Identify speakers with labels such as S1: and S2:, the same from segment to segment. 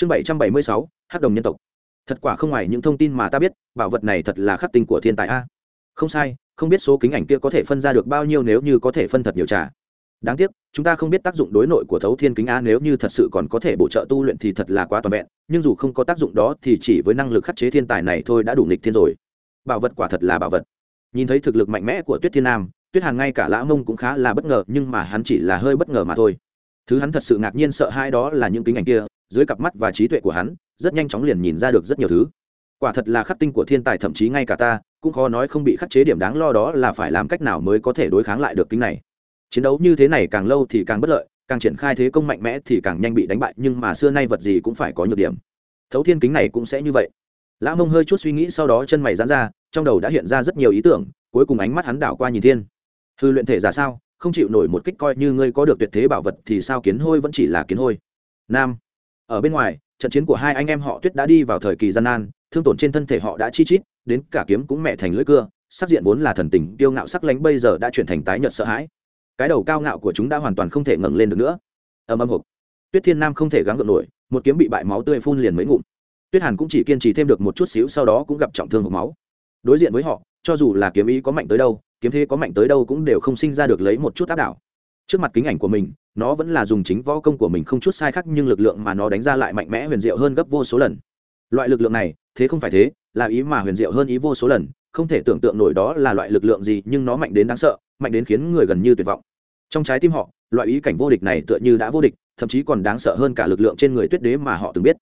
S1: chương bảy trăm bảy mươi sáu, hắc đồng nhân tộc. Thật quả không ngoài những thông tin mà ta biết, bảo vật này thật là khắc tinh của thiên tài a. Không sai, không biết số kính ảnh kia có thể phân ra được bao nhiêu nếu như có thể phân thật nhiều trả đáng tiếc, chúng ta không biết tác dụng đối nội của thấu thiên kính a nếu như thật sự còn có thể bổ trợ tu luyện thì thật là quá toàn vẹn, nhưng dù không có tác dụng đó thì chỉ với năng lực khắc chế thiên tài này thôi đã đủ nghịch thiên rồi. Bảo vật quả thật là bảo vật. Nhìn thấy thực lực mạnh mẽ của tuyết thiên nam, tuyết hàn ngay cả lã mông cũng khá là bất ngờ, nhưng mà hắn chỉ là hơi bất ngờ mà thôi. Thứ hắn thật sự ngạc nhiên sợ hãi đó là những kính ảnh kia dưới cặp mắt và trí tuệ của hắn, rất nhanh chóng liền nhìn ra được rất nhiều thứ. Quả thật là khắc tinh của thiên tài thậm chí ngay cả ta, cũng khó nói không bị khắc chế điểm đáng lo đó là phải làm cách nào mới có thể đối kháng lại được kính này. Chiến đấu như thế này càng lâu thì càng bất lợi, càng triển khai thế công mạnh mẽ thì càng nhanh bị đánh bại, nhưng mà xưa nay vật gì cũng phải có nhược điểm. Thấu thiên kính này cũng sẽ như vậy. Lã mông hơi chút suy nghĩ sau đó chân mày dán ra, trong đầu đã hiện ra rất nhiều ý tưởng, cuối cùng ánh mắt hắn đảo qua nhìn thiên. Hư luyện thể giả sao, không chịu nổi một kích coi như ngươi có được tuyệt thế bảo vật thì sao kiến hôi vẫn chỉ là kiến hôi. Nam ở bên ngoài, trận chiến của hai anh em họ tuyết đã đi vào thời kỳ gian nan, thương tổn trên thân thể họ đã chi chít, đến cả kiếm cũng mẹ thành lưỡi cưa, sắc diện vốn là thần tình tiêu ngạo sắc lánh bây giờ đã chuyển thành tái nhợt sợ hãi. Cái đầu cao ngạo của chúng đã hoàn toàn không thể ngẩng lên được nữa. Ầm ầm hộp tuyết thiên nam không thể gắng gượng nổi, một kiếm bị bại máu tươi phun liền mới ngụm. Tuyết hàn cũng chỉ kiên trì thêm được một chút xíu, sau đó cũng gặp trọng thương hộp máu. Đối diện với họ, cho dù là kiếm ý có mạnh tới đâu, kiếm thế có mạnh tới đâu cũng đều không sinh ra được lấy một chút áp đảo trước mặt kính ảnh của mình, nó vẫn là dùng chính võ công của mình không chút sai khác nhưng lực lượng mà nó đánh ra lại mạnh mẽ huyền diệu hơn gấp vô số lần. Loại lực lượng này, thế không phải thế, là ý mà huyền diệu hơn ý vô số lần, không thể tưởng tượng nổi đó là loại lực lượng gì nhưng nó mạnh đến đáng sợ, mạnh đến khiến người gần như tuyệt vọng. Trong trái tim họ, loại ý cảnh vô địch này tựa như đã vô địch, thậm chí còn đáng sợ hơn cả lực lượng trên người tuyết đế mà họ từng biết.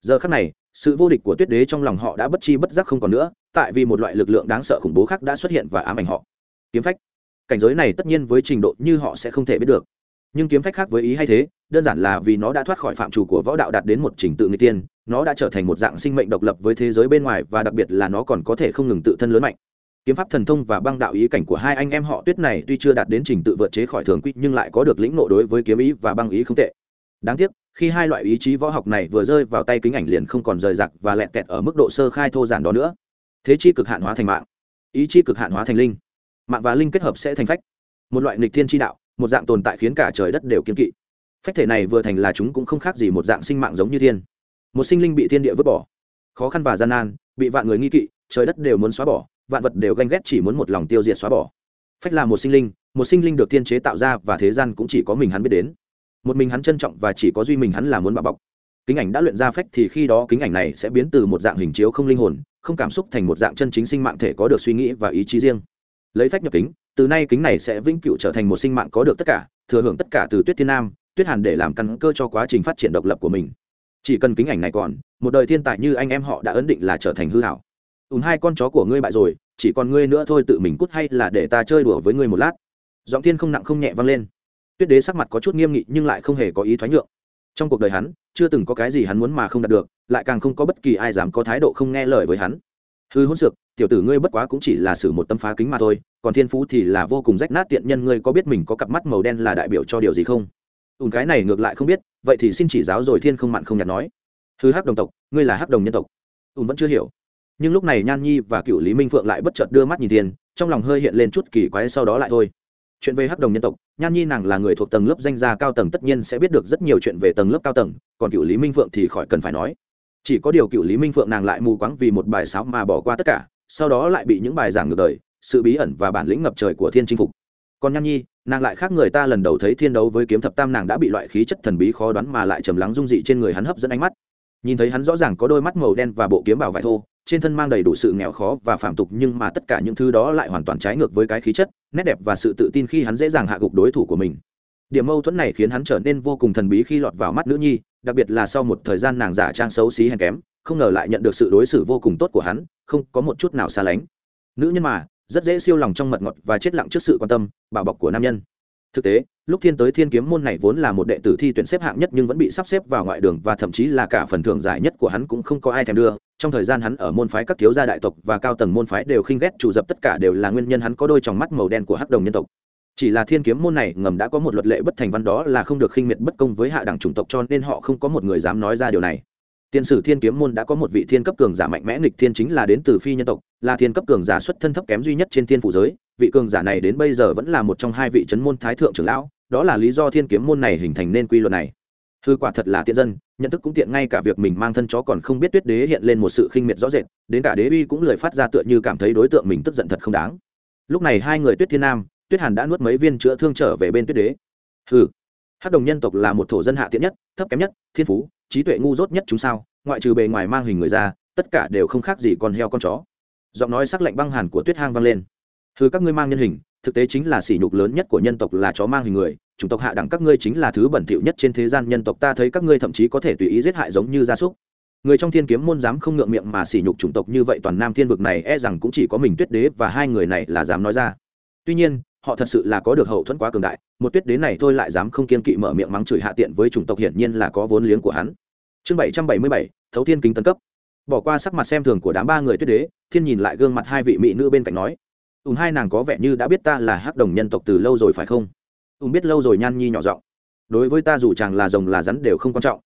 S1: Giờ khắc này, sự vô địch của tuyết đế trong lòng họ đã bất chi bất giác không còn nữa, tại vì một loại lực lượng đáng sợ khủng bố khác đã xuất hiện và ám ảnh họ. Kiếm phách cảnh giới này tất nhiên với trình độ như họ sẽ không thể biết được. Nhưng kiếm phách khác với ý hay thế, đơn giản là vì nó đã thoát khỏi phạm chủ của võ đạo đạt đến một trình tự người tiên, nó đã trở thành một dạng sinh mệnh độc lập với thế giới bên ngoài và đặc biệt là nó còn có thể không ngừng tự thân lớn mạnh. Kiếm pháp thần thông và băng đạo ý cảnh của hai anh em họ tuyết này tuy chưa đạt đến trình tự vượt chế khỏi thường quy nhưng lại có được lĩnh nộ đối với kiếm ý và băng ý không tệ. Đáng tiếc, khi hai loại ý chí võ học này vừa rơi vào tay kính ảnh liền không còn rời rạc và lẹt tẹt ở mức độ sơ khai thô giản đó nữa. Thế chi cực hạn hóa thành mạng. Ý chi cực hạn hóa thành linh mạng và linh kết hợp sẽ thành phách. Một loại nghịch thiên chi đạo, một dạng tồn tại khiến cả trời đất đều kiên kỵ. Phách thể này vừa thành là chúng cũng không khác gì một dạng sinh mạng giống như thiên. Một sinh linh bị thiên địa vứt bỏ. Khó khăn và gian nan, bị vạn người nghi kỵ, trời đất đều muốn xóa bỏ, vạn vật đều ganh ghét chỉ muốn một lòng tiêu diệt xóa bỏ. Phách là một sinh linh, một sinh linh được thiên chế tạo ra và thế gian cũng chỉ có mình hắn biết đến. Một mình hắn trân trọng và chỉ có duy mình hắn là muốn bảo bọc. Kính ảnh đã luyện ra phách thì khi đó kính ảnh này sẽ biến từ một dạng hình chiếu không linh hồn, không cảm xúc thành một dạng chân chính sinh mạng thể có được suy nghĩ và ý chí riêng lấy phách nhập kính, từ nay kính này sẽ vĩnh cửu trở thành một sinh mạng có được tất cả, thừa hưởng tất cả từ tuyết thiên nam, tuyết hàn để làm căn cơ cho quá trình phát triển độc lập của mình. Chỉ cần kính ảnh này còn, một đời thiên tài như anh em họ đã ấn định là trở thành hư hảo. Ùn hai con chó của ngươi bại rồi, chỉ còn ngươi nữa thôi tự mình cút hay là để ta chơi đùa với ngươi một lát? Giọng thiên không nặng không nhẹ vang lên. Tuyết đế sắc mặt có chút nghiêm nghị nhưng lại không hề có ý thoái nhượng. Trong cuộc đời hắn, chưa từng có cái gì hắn muốn mà không đạt được, lại càng không có bất kỳ ai dám có thái độ không nghe lời với hắn. Hư hôn sược tiểu tử ngươi bất quá cũng chỉ là sử một tâm phá kính mà thôi, còn thiên phú thì là vô cùng rách nát tiện nhân ngươi có biết mình có cặp mắt màu đen là đại biểu cho điều gì không? Ùn cái này ngược lại không biết, vậy thì xin chỉ giáo rồi thiên không mặn không nhạt nói. Hư hắc đồng tộc, ngươi là hắc đồng nhân tộc. Ùn vẫn chưa hiểu. Nhưng lúc này nhan nhi và cựu lý minh phượng lại bất chợt đưa mắt nhìn thiên, trong lòng hơi hiện lên chút kỳ quái sau đó lại thôi. Chuyện về hắc đồng nhân tộc, nhan nhi nàng là người thuộc tầng lớp danh gia cao tầng tất nhiên sẽ biết được rất nhiều chuyện về tầng lớp cao tầng, còn cựu lý minh phượng thì khỏi cần phải nói. Chỉ có điều cựu lý minh phượng nàng lại mù quáng vì một bài sáo mà bỏ qua tất cả sau đó lại bị những bài giảng ngược đời, sự bí ẩn và bản lĩnh ngập trời của thiên chinh phục. Còn nhan nhi, nàng lại khác người ta lần đầu thấy thiên đấu với kiếm thập tam nàng đã bị loại khí chất thần bí khó đoán mà lại trầm lắng dung dị trên người hắn hấp dẫn ánh mắt. Nhìn thấy hắn rõ ràng có đôi mắt màu đen và bộ kiếm bảo vải thô, trên thân mang đầy đủ sự nghèo khó và phạm tục nhưng mà tất cả những thứ đó lại hoàn toàn trái ngược với cái khí chất, nét đẹp và sự tự tin khi hắn dễ dàng hạ gục đối thủ của mình. Điểm mâu thuẫn này khiến hắn trở nên vô cùng thần bí khi lọt vào mắt nữ nhi, đặc biệt là sau một thời gian nàng giả trang xấu xí hèn kém không ngờ lại nhận được sự đối xử vô cùng tốt của hắn, không có một chút nào xa lánh. Nữ nhân mà, rất dễ siêu lòng trong mật ngọt và chết lặng trước sự quan tâm, bảo bọc của nam nhân. Thực tế, lúc thiên tới thiên kiếm môn này vốn là một đệ tử thi tuyển xếp hạng nhất nhưng vẫn bị sắp xếp vào ngoại đường và thậm chí là cả phần thưởng giải nhất của hắn cũng không có ai thèm đưa. Trong thời gian hắn ở môn phái các thiếu gia đại tộc và cao tầng môn phái đều khinh ghét, chủ dập tất cả đều là nguyên nhân hắn có đôi tròng mắt màu đen của hắc đồng nhân tộc. Chỉ là thiên kiếm môn này ngầm đã có một luật lệ bất thành văn đó là không được khinh miệt bất công với hạ đẳng chủng tộc cho nên họ không có một người dám nói ra điều này. Tiên sử Thiên Kiếm môn đã có một vị thiên cấp cường giả mạnh mẽ nghịch thiên chính là đến từ phi nhân tộc, là thiên cấp cường giả xuất thân thấp kém duy nhất trên thiên phủ giới, vị cường giả này đến bây giờ vẫn là một trong hai vị trấn môn thái thượng trưởng lão, đó là lý do Thiên Kiếm môn này hình thành nên quy luật này. Hư quả thật là tiện dân, nhận thức cũng tiện ngay cả việc mình mang thân chó còn không biết tuyết đế hiện lên một sự khinh miệt rõ rệt đến cả đế uy cũng lời phát ra tựa như cảm thấy đối tượng mình tức giận thật không đáng. Lúc này hai người tuyết thiên nam tuyết hàn đã nuốt mấy viên chữa thương trở về bên tuyết đế. Ừ hát đồng nhân tộc là một thổ dân hạ tiện nhất thấp kém nhất thiên phú trí tuệ ngu dốt nhất chúng sao? Ngoại trừ bề ngoài mang hình người ra, tất cả đều không khác gì con heo con chó. Giọng nói sắc lạnh băng hàn của tuyết hang vang lên. Thứ các ngươi mang nhân hình, thực tế chính là sỉ nhục lớn nhất của nhân tộc là chó mang hình người, chủng tộc hạ đẳng các ngươi chính là thứ bẩn thỉu nhất trên thế gian nhân tộc, ta thấy các ngươi thậm chí có thể tùy ý giết hại giống như gia súc. Người trong thiên kiếm môn dám không ngượng miệng mà sỉ nhục chủng tộc như vậy, toàn nam thiên vực này e rằng cũng chỉ có mình tuyết đế và hai người này là dám nói ra. Tuy nhiên họ thật sự là có được hậu thuẫn quá cường đại, một tuyết đến này thôi lại dám không kiên kỵ mở miệng mắng chửi hạ tiện với chủng tộc hiển nhiên là có vốn liếng của hắn. Chương bảy trăm bảy mươi bảy, thấu thiên kính tân cấp. Bỏ qua sắc mặt xem thường của đám ba người tuyết đế, thiên nhìn lại gương mặt hai vị mỹ nữ bên cạnh nói, ùm, hai nàng có vẻ như đã biết ta là hắc đồng nhân tộc từ lâu rồi phải không? Ùm, biết lâu rồi nhan nhi nhỏ giọng. Đối với ta dù chàng là rồng là rắn đều không quan trọng.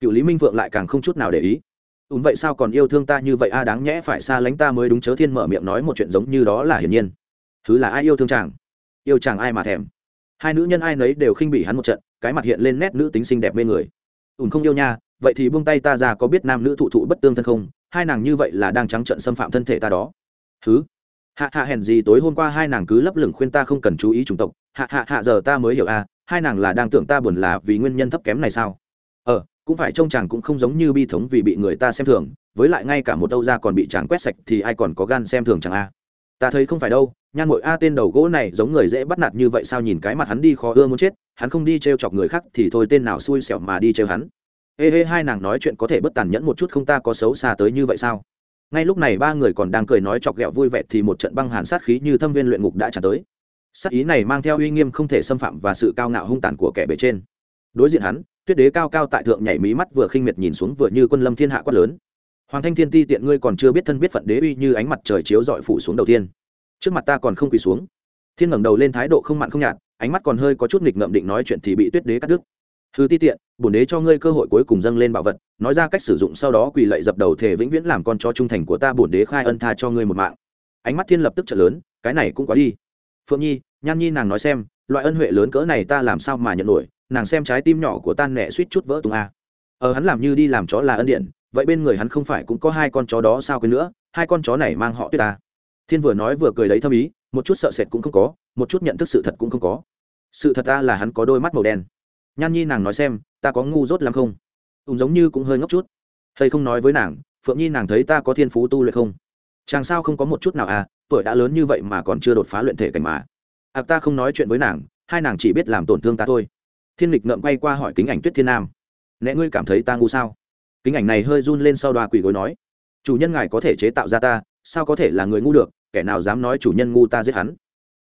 S1: Cựu lý minh vượng lại càng không chút nào để ý. Ùm, vậy sao còn yêu thương ta như vậy a? Đáng nhẽ phải xa lánh ta mới đúng chớ thiên mở miệng nói một chuyện giống như đó là hiển nhiên. Thứ là ai yêu thương chàng? Yêu chàng ai mà thèm. Hai nữ nhân ai nấy đều khinh bỉ hắn một trận, cái mặt hiện lên nét nữ tính xinh đẹp mê người. Ùn không yêu nha, vậy thì buông tay ta ra có biết nam nữ thụ thụ bất tương thân không? Hai nàng như vậy là đang trắng trận xâm phạm thân thể ta đó. Thứ hạ hạ hèn gì tối hôm qua hai nàng cứ lấp lửng khuyên ta không cần chú ý chủng tộc. Hạ hạ hạ giờ ta mới hiểu a hai nàng là đang tưởng ta buồn là vì nguyên nhân thấp kém này sao? Ờ cũng phải trông chàng cũng không giống như bi thống vì bị người ta xem thường, với lại ngay cả một đâu ra còn bị chàng quét sạch thì ai còn có gan xem thường chàng a ta thấy không phải đâu nhan mội a tên đầu gỗ này giống người dễ bắt nạt như vậy sao nhìn cái mặt hắn đi khó ưa muốn chết, hắn không đi t r e o chọc người khác thì thôi, tên nào xui xẻo mà đi trêu hắn. Ê ê, hai nàng nói chuyện có thể bất tàn nhẫn một chút không ta có xấu xa tới như vậy sao? Ngay lúc này ba người còn đang cười nói chọc ghẹo vui vẻ thì một trận băng hàn sát khí như thâm viên luyện ngục đã trả tới. Sát ý này mang theo uy nghiêm không thể xâm phạm và sự cao ngạo hung tàn của kẻ bề trên. Đối diện hắn, tuyết đế cao cao tại thượng nhảy mí mắt vừa khinh miệt nhìn xuống vừa như quân lâm thiên hạ quát lớn. Hoàng thanh thiên ti tiện ngươi còn chưa biết thân biết phận đế uy như ánh mặt trời chiếu dọi phủ xuống đầu tiên trước mặt ta còn không quỳ xuống. Thiên ngẩng đầu lên thái độ không mặn không nhạt, ánh mắt còn hơi có chút nghịch ngợm định nói chuyện thì bị tuyết đế cắt đứt. Hư ti tiện, bổn đế cho ngươi cơ hội cuối cùng dâng lên bảo vật, nói ra cách sử dụng sau đó quỳ lạy dập đầu thể vĩnh viễn làm con cho trung thành của ta, bổn đế khai ân tha cho ngươi một mạng. Ánh mắt thiên lập tức trở lớn, cái này cũng quá đi. Phượng nhi, nhan nhi nàng nói xem, loại ân huệ lớn cỡ này ta làm sao mà nhận nổi, nàng xem trái tim nhỏ của ta nẹ suýt chút vỡ tung a. Ờ hắn làm như đi làm chó là ân điện vậy bên người hắn không phải cũng có hai con chó đó sao quên nữa, hai con chó này mang họ tuyết ta thiên vừa nói vừa cười lấy thâm ý, một chút sợ sệt cũng không có, một chút nhận thức sự thật cũng không có. Sự thật ta là hắn có đôi mắt màu đen. Nhan nhi nàng nói xem, ta có ngu dốt lắm không? Ùm giống như cũng hơi ngốc chút. Thầy không nói với nàng, phượng nhi nàng thấy ta có thiên phú tu luyện không? Chàng sao không có một chút nào à tuổi đã lớn như vậy mà còn chưa đột phá luyện thể cảnh mà. Ạc ta không nói chuyện với nàng, hai nàng chỉ biết làm tổn thương ta thôi. Thiên lịch ngậm quay qua hỏi kính ảnh tuyết thiên nam. Nẽ ngươi cảm thấy ta ngu sao? Kính ảnh này hơi run lên sau đoa quỷ gối nói. Chủ nhân ngài có thể chế tạo ra ta, sao có thể là người ngu được? Kẻ nào dám nói chủ nhân ngu ta giết hắn.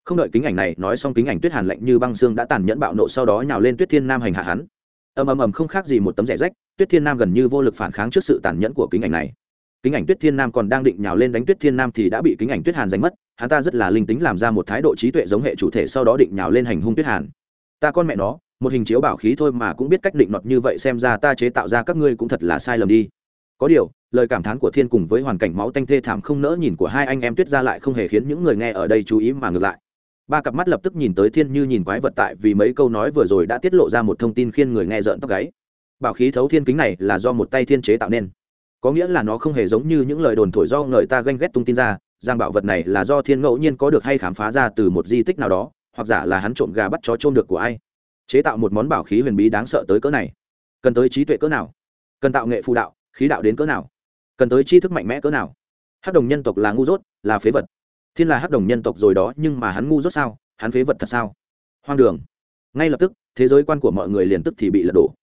S1: Không đợi kính ảnh này nói xong kính ảnh tuyết hàn lạnh như băng xương đã tàn nhẫn bạo nộ sau đó nhào lên tuyết thiên nam hành hạ hắn. Ầm ầm ầm không khác gì một tấm rẻ rách, tuyết thiên nam gần như vô lực phản kháng trước sự tàn nhẫn của kính ảnh này. Kính ảnh tuyết thiên nam còn đang định nhào lên đánh tuyết thiên nam thì đã bị kính ảnh tuyết hàn đánh mất, hắn ta rất là linh tính làm ra một thái độ trí tuệ giống hệ chủ thể sau đó định nhào lên hành hung tuyết hàn. Ta con mẹ nó, một hình chiếu bảo khí thôi mà cũng biết cách định luật như vậy xem ra ta chế tạo ra các ngươi cũng thật là sai lầm đi. Có điều lời cảm thán của thiên cùng với hoàn cảnh máu tanh thê thảm không nỡ nhìn của hai anh em tuyết ra lại không hề khiến những người nghe ở đây chú ý mà ngược lại. Ba cặp mắt lập tức nhìn tới thiên như nhìn quái vật tại vì mấy câu nói vừa rồi đã tiết lộ ra một thông tin khiến người nghe rợn tóc gáy. Bảo khí thấu thiên kính này là do một tay thiên chế tạo nên. Có nghĩa là nó không hề giống như những lời đồn thổi do người ta ganh ghét tung tin ra, rằng bảo vật này là do thiên ngẫu nhiên có được hay khám phá ra từ một di tích nào đó, hoặc giả là hắn trộm gà bắt chó trôm được của ai. Chế tạo một món bảo khí huyền bí đáng sợ tới cỡ này. Cần tới trí tuệ cỡ nào? Cần tạo nghệ phù đạo, khí đạo đến cỡ nào? Cần tới tri thức mạnh mẽ cỡ nào? Hắc đồng nhân tộc là ngu dốt, là phế vật. Thiên là hắc đồng nhân tộc rồi đó, nhưng mà hắn ngu dốt sao? Hắn phế vật thật sao? Hoang đường. Ngay lập tức, thế giới quan của mọi người liền tức thì bị lật đổ.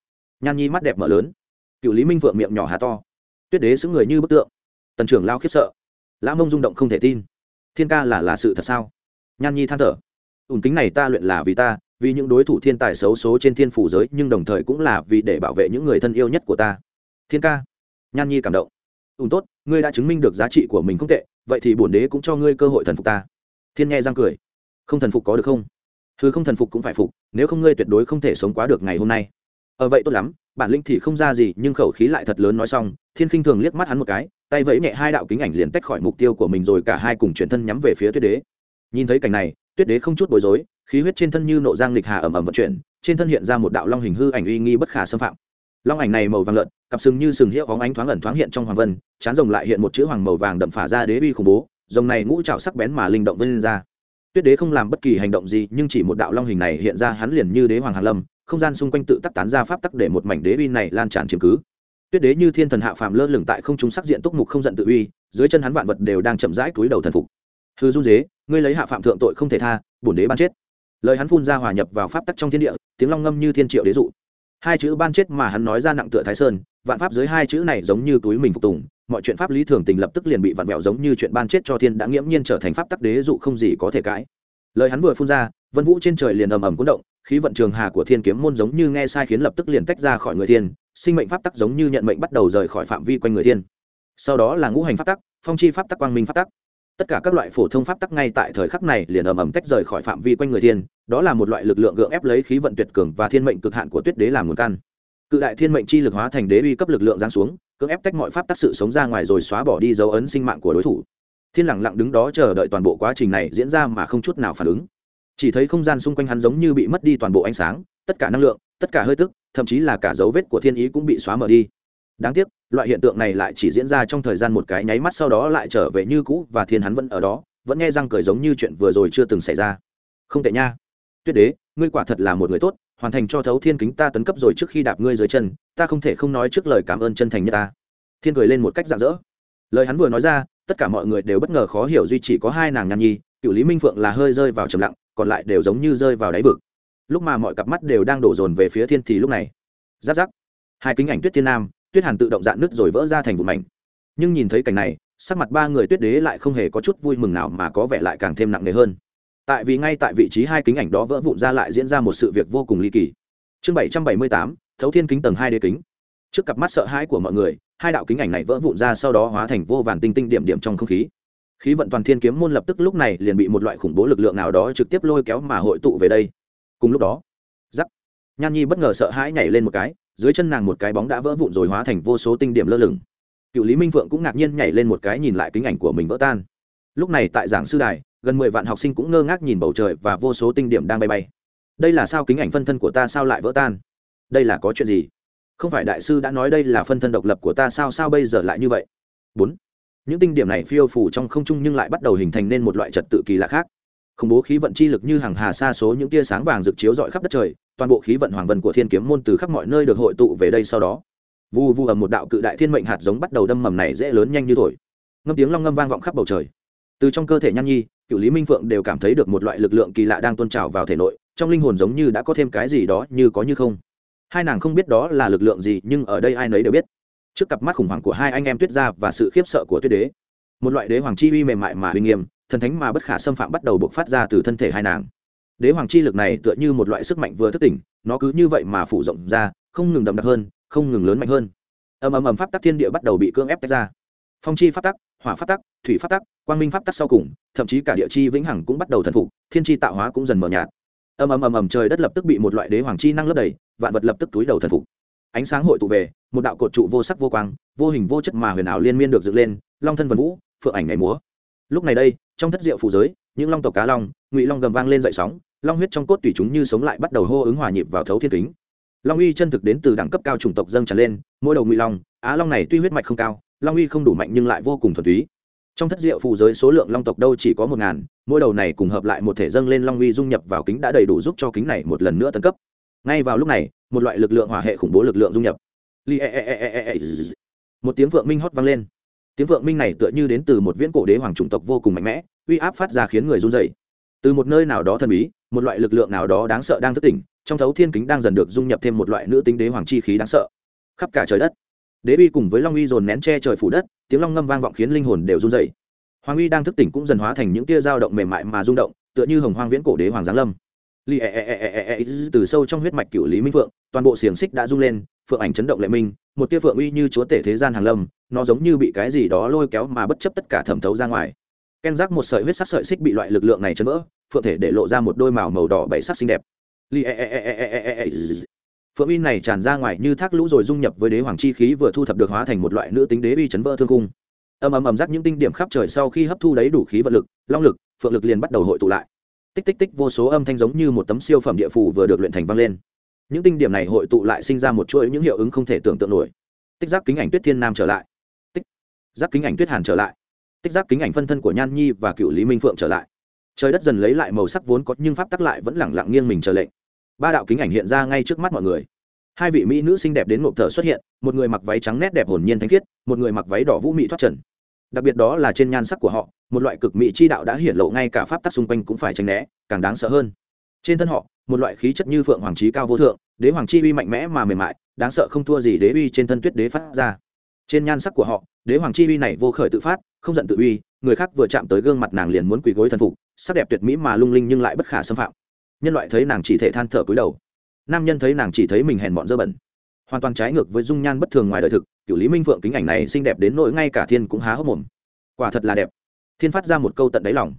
S1: Nhan nhi mắt đẹp mở lớn. Cựu lý minh vượng miệng nhỏ hà to. Tuyết đế xứng người như bức tượng. Tần trưởng lao khiếp sợ. Lã mông rung động không thể tin. Thiên ca là là sự thật sao? Nhan nhi than thở. Ủng kính này ta luyện là vì ta, vì những đối thủ thiên tài xấu số trên thiên phủ giới, nhưng đồng thời cũng là vì để bảo vệ những người thân yêu nhất của ta. Thiên ca. Nhan nhi cảm động ủng tốt, ngươi đã chứng minh được giá trị của mình không tệ, vậy thì bổn đế cũng cho ngươi cơ hội thần phục ta. Thiên nghe răng cười. Không thần phục có được không? Thứ không thần phục cũng phải phục, nếu không ngươi tuyệt đối không thể sống quá được ngày hôm nay. Ờ vậy tốt lắm, bản linh thì không ra gì, nhưng khẩu khí lại thật lớn nói xong, thiên khinh thường liếc mắt hắn một cái, tay vẫy nhẹ hai đạo kính ảnh liền tách khỏi mục tiêu của mình rồi cả hai cùng chuyển thân nhắm về phía tuyết đế. Nhìn thấy cảnh này, tuyết đế không chút bối rối, khí huyết trên thân như nộ giang lịch hà ẩm ẩm vận chuyển, trên thân hiện ra một đạo long hình hư ảnh uy nghi bất khả xâm phạm long ảnh này màu vàng lợn, cặp sừng như sừng hiệu óng ánh thoáng ẩn thoáng hiện trong hoàng vân, chán rồng lại hiện một chữ hoàng màu vàng đậm phả ra đế uy khủng bố, rồng này ngũ trào sắc bén mà linh động vân lên ra. Tuyết đế không làm bất kỳ hành động gì, nhưng chỉ một đạo long hình này hiện ra hắn liền như đế hoàng hàn lâm, không gian xung quanh tự tắc tán ra pháp tắc để một mảnh đế uy này lan tràn chiếm cứ. Tuyết đế như thiên thần hạ phàm lơ lửng tại không trung sắc diện túc mục không giận tự uy, dưới chân hắn vạn vật đều đang chậm rãi túi đầu thần phục. Hư dung dế, ngươi lấy hạ phạm thượng tội không thể tha, bổn đế ban chết. Lời hắn phun ra hòa nhập vào pháp tắc trong thiên địa, tiếng long ngâm như thiên triệu đế dụ hai chữ ban chết mà hắn nói ra nặng tựa thái sơn, vạn pháp dưới hai chữ này giống như túi mình phục tùng, mọi chuyện pháp lý thường tình lập tức liền bị vặn vẹo giống như chuyện ban chết cho thiên đã nghiễm nhiên trở thành pháp tắc đế dụ không gì có thể cãi. Lời hắn vừa phun ra, vân vũ trên trời liền ầm ầm cuốn động, khí vận trường hà của thiên kiếm môn giống như nghe sai khiến lập tức liền tách ra khỏi người thiên, sinh mệnh pháp tắc giống như nhận mệnh bắt đầu rời khỏi phạm vi quanh người thiên. Sau đó là ngũ hành pháp tắc, phong chi pháp tắc, quang minh pháp tắc tất cả các loại phổ thông pháp tắc ngay tại thời khắc này liền ầm ầm tách rời khỏi phạm vi quanh người thiên, đó là một loại lực lượng gượng ép lấy khí vận tuyệt cường và thiên mệnh cực hạn của tuyết đế làm nguồn căn cự đại thiên mệnh chi lực hóa thành đế uy cấp lực lượng giáng xuống, cưỡng ép tách mọi pháp tắc sự sống ra ngoài rồi xóa bỏ đi dấu ấn sinh mạng của đối thủ. Thiên lặng lặng đứng đó chờ đợi toàn bộ quá trình này diễn ra mà không chút nào phản ứng. Chỉ thấy không gian xung quanh hắn giống như bị mất đi toàn bộ ánh sáng, tất cả năng lượng, tất cả hơi tức, thậm chí là cả dấu vết của thiên ý cũng bị xóa mở đi đáng tiếc, loại hiện tượng này lại chỉ diễn ra trong thời gian một cái nháy mắt sau đó lại trở về như cũ và thiên hắn vẫn ở đó, vẫn nghe răng cười giống như chuyện vừa rồi chưa từng xảy ra. Không tệ nha. Tuyết đế, ngươi quả thật là một người tốt, hoàn thành cho thấu thiên kính ta tấn cấp rồi trước khi đạp ngươi dưới chân, ta không thể không nói trước lời cảm ơn chân thành như ta. Thiên cười lên một cách rạng rỡ. Lời hắn vừa nói ra, tất cả mọi người đều bất ngờ khó hiểu duy chỉ có hai nàng nhan nhi, cựu lý minh phượng là hơi rơi vào trầm lặng, còn lại đều giống như rơi vào đáy vực. Lúc mà mọi cặp mắt đều đang đổ dồn về phía thiên thì lúc này. Giáp giáp. Hai kính ảnh tuyết thiên nam tuyết hàn tự động dạn nứt rồi vỡ ra thành vụn mảnh. Nhưng nhìn thấy cảnh này, sắc mặt ba người tuyết đế lại không hề có chút vui mừng nào mà có vẻ lại càng thêm nặng nề hơn. Tại vì ngay tại vị trí hai kính ảnh đó vỡ vụn ra lại diễn ra một sự việc vô cùng ly kỳ. Chương bảy trăm bảy mươi tám, thấu thiên kính tầng hai đế kính. Trước cặp mắt sợ hãi của mọi người, hai đạo kính ảnh này vỡ vụn ra sau đó hóa thành vô vàn tinh tinh điểm điểm trong không khí. Khí vận toàn thiên kiếm môn lập tức lúc này liền bị một loại khủng bố lực lượng nào đó trực tiếp lôi kéo mà hội tụ về đây. Cùng lúc đó, giắc nhan nhi bất ngờ sợ hãi nhảy lên một cái dưới chân nàng một cái bóng đã vỡ vụn rồi hóa thành vô số tinh điểm lơ lửng. Cựu lý minh phượng cũng ngạc nhiên nhảy lên một cái nhìn lại kính ảnh của mình vỡ tan. Lúc này tại giảng sư đài, gần mười vạn học sinh cũng ngơ ngác nhìn bầu trời và vô số tinh điểm đang bay bay. Đây là sao kính ảnh phân thân của ta sao lại vỡ tan? Đây là có chuyện gì? Không phải đại sư đã nói đây là phân thân độc lập của ta sao sao bây giờ lại như vậy? Bốn. Những tinh điểm này phiêu phủ trong không trung nhưng lại bắt đầu hình thành nên một loại trật tự kỳ lạ khác. Khủng bố khí vận chi lực như hàng hà xa số những tia sáng vàng rực chiếu rọi khắp đất trời toàn bộ khí vận hoàng vân của thiên kiếm môn từ khắp mọi nơi được hội tụ về đây sau đó. Vu vu ầm một đạo cự đại thiên mệnh hạt giống bắt đầu đâm mầm này dễ lớn nhanh như thổi. Ngâm tiếng long ngâm vang vọng khắp bầu trời. Từ trong cơ thể nhan nhi, cựu lý minh phượng đều cảm thấy được một loại lực lượng kỳ lạ đang tuôn trào vào thể nội, trong linh hồn giống như đã có thêm cái gì đó như có như không. Hai nàng không biết đó là lực lượng gì, nhưng ở đây ai nấy đều biết. Trước cặp mắt khủng hoảng của hai anh em tuyết gia và sự khiếp sợ của tuyết đế, một loại đế hoàng chi uy mềm mại mà uy nghiêm, thần thánh mà bất khả xâm phạm bắt đầu bộc phát ra từ thân thể hai nàng đế hoàng chi lực này tựa như một loại sức mạnh vừa thức tỉnh, nó cứ như vậy mà phủ rộng ra, không ngừng đậm đặc hơn, không ngừng lớn mạnh hơn. Ầm ầm ầm pháp tắc thiên địa bắt đầu bị cưỡng ép tách ra. Phong chi pháp tắc, hỏa pháp tắc, thủy pháp tắc, quang minh pháp tắc sau cùng, thậm chí cả địa chi vĩnh hằng cũng bắt đầu thần phục, thiên chi tạo hóa cũng dần mờ nhạt. Ầm ầm ầm ầm trời đất lập tức bị một loại đế hoàng chi năng lấp đầy, vạn vật lập tức túi đầu thần phục. Ánh sáng hội tụ về, một đạo cột trụ vô sắc vô quang, vô hình vô chất mà huyền ảo liên miên được dựng lên, long thân vần vũ, phượng ảnh ngày múa. Lúc này đây, trong thất diệu phù giới, những long tộc cá long ngụy long gầm vang lên dậy sóng long huyết trong cốt tùy chúng như sống lại bắt đầu hô ứng hòa nhịp vào thấu thiên kính long uy chân thực đến từ đẳng cấp cao chủng tộc dâng tràn lên mỗi đầu ngụy long á long này tuy huyết mạch không cao long uy không đủ mạnh nhưng lại vô cùng thuần túy trong thất diệu phù giới số lượng long tộc đâu chỉ có một ngàn mỗi đầu này cùng hợp lại một thể dâng lên long uy dung nhập vào kính đã đầy đủ giúp cho kính này một lần nữa tấn cấp ngay vào lúc này một loại lực lượng hỏa hệ khủng bố lực lượng dung nhập e e e một tiếng vượng minh hót vang lên tiếng vượng minh này tựa như đến từ một viễn cổ đế hoàng chủng tộc vô cùng mạnh mẽ uy áp phát ra khiến người run dày từ một nơi nào đó thần bí, một loại lực lượng nào đó đáng sợ đang thức tỉnh, trong thấu thiên kính đang dần được dung nhập thêm một loại nữ tính đế hoàng chi khí đáng sợ. Khắp cả trời đất, đế uy cùng với long uy dồn nén che trời phủ đất, tiếng long ngâm vang vọng khiến linh hồn đều run dày hoàng uy đang thức tỉnh cũng dần hóa thành những tia dao động mềm mại mà rung động, tựa như hồng hoang viễn cổ đế hoàng giáng lâm. Li e e e e e, e, e từ sâu trong huyết mạch cựu lý minh phượng, toàn bộ xiềng xích đã rung lên, phượng ảnh chấn động lệ minh, một tia phượng uy như chúa tể thế gian hàng lâm, nó giống như bị cái gì đó lôi kéo mà bất chấp tất cả thẩm thấu ra ngoài ken rác một sợi huyết sắc sợi xích bị loại lực lượng này chấn vỡ, phượng thể để lộ ra một đôi màu màu đỏ bảy sắc xinh đẹp. Li e e e e e e, e, e phượng uy này tràn ra ngoài như thác lũ rồi dung nhập với đế hoàng chi khí vừa thu thập được hóa thành một loại nữ tính đế uy chấn vỡ thương cung ầm ầm ầm rác những tinh điểm khắp trời sau khi hấp thu đầy đủ khí vật lực, long lực, phượng lực liền bắt đầu hội tụ lại. Tích tích tích vô số âm thanh giống như một tấm siêu phẩm địa phủ vừa được luyện thành vang lên. Những tinh điểm này hội tụ lại sinh ra một chuỗi những hiệu ứng không thể tưởng tượng nổi. Tích giác kính ảnh tuyết thiên nam trở lại. Tích giác kính ảnh tuyết hàn trở lại tích giác kính ảnh phân thân của nhan nhi và cựu lý minh phượng trở lại. Trời đất dần lấy lại màu sắc vốn có, nhưng pháp tắc lại vẫn lẳng lặng nghiêng mình chờ lệnh. Ba đạo kính ảnh hiện ra ngay trước mắt mọi người. Hai vị mỹ nữ xinh đẹp đến ngộp thở xuất hiện, một người mặc váy trắng nét đẹp hồn nhiên thanh khiết, một người mặc váy đỏ vũ mị thoát trần. Đặc biệt đó là trên nhan sắc của họ, một loại cực mỹ chi đạo đã hiển lộ ngay cả pháp tắc xung quanh cũng phải tránh né, càng đáng sợ hơn. Trên thân họ, một loại khí chất như phượng hoàng trí cao vô thượng, đế hoàng chi uy mạnh mẽ mà mềm mại, đáng sợ không thua gì đế uy trên thân tuyết đế phát ra. Trên nhan sắc của họ đế hoàng chi uy này vô khởi tự phát, không giận tự uy, người khác vừa chạm tới gương mặt nàng liền muốn quỳ gối thần phục, sắc đẹp tuyệt mỹ mà lung linh nhưng lại bất khả xâm phạm. Nhân loại thấy nàng chỉ thể than thở cúi đầu. Nam nhân thấy nàng chỉ thấy mình hèn mọn dơ bẩn. Hoàn toàn trái ngược với dung nhan bất thường ngoài đời thực cựu lý minh phượng kính ảnh này xinh đẹp đến nỗi ngay cả thiên cũng há hốc mồm. Quả thật là đẹp. Thiên phát ra một câu tận đáy lòng.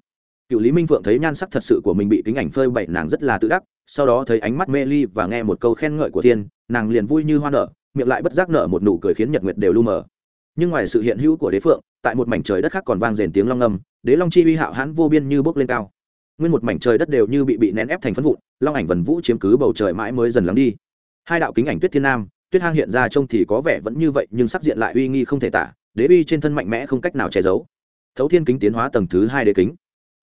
S1: Cựu lý minh phượng thấy nhan sắc thật sự của mình bị kính ảnh phơi bậy nàng rất là tự đắc, sau đó thấy ánh mắt mê ly và nghe một câu khen ngợi của thiên, nàng liền vui như hoa nở, miệng lại bất giác nở một nụ cười khiến nhật nguyệt đều lu mờ nhưng ngoài sự hiện hữu của đế phượng, tại một mảnh trời đất khác còn vang rền tiếng long ngầm. đế long chi uy hạo hãn vô biên như bốc lên cao. Nguyên một mảnh trời đất đều như bị bị nén ép thành phân vụn, long ảnh vần vũ chiếm cứ bầu trời mãi mới dần lắng đi. Hai đạo kính ảnh tuyết thiên nam, tuyết hang hiện ra trông thì có vẻ vẫn như vậy, nhưng sắc diện lại uy nghi không thể tả, đế uy trên thân mạnh mẽ không cách nào che giấu. Thấu thiên kính tiến hóa tầng thứ hai đế kính.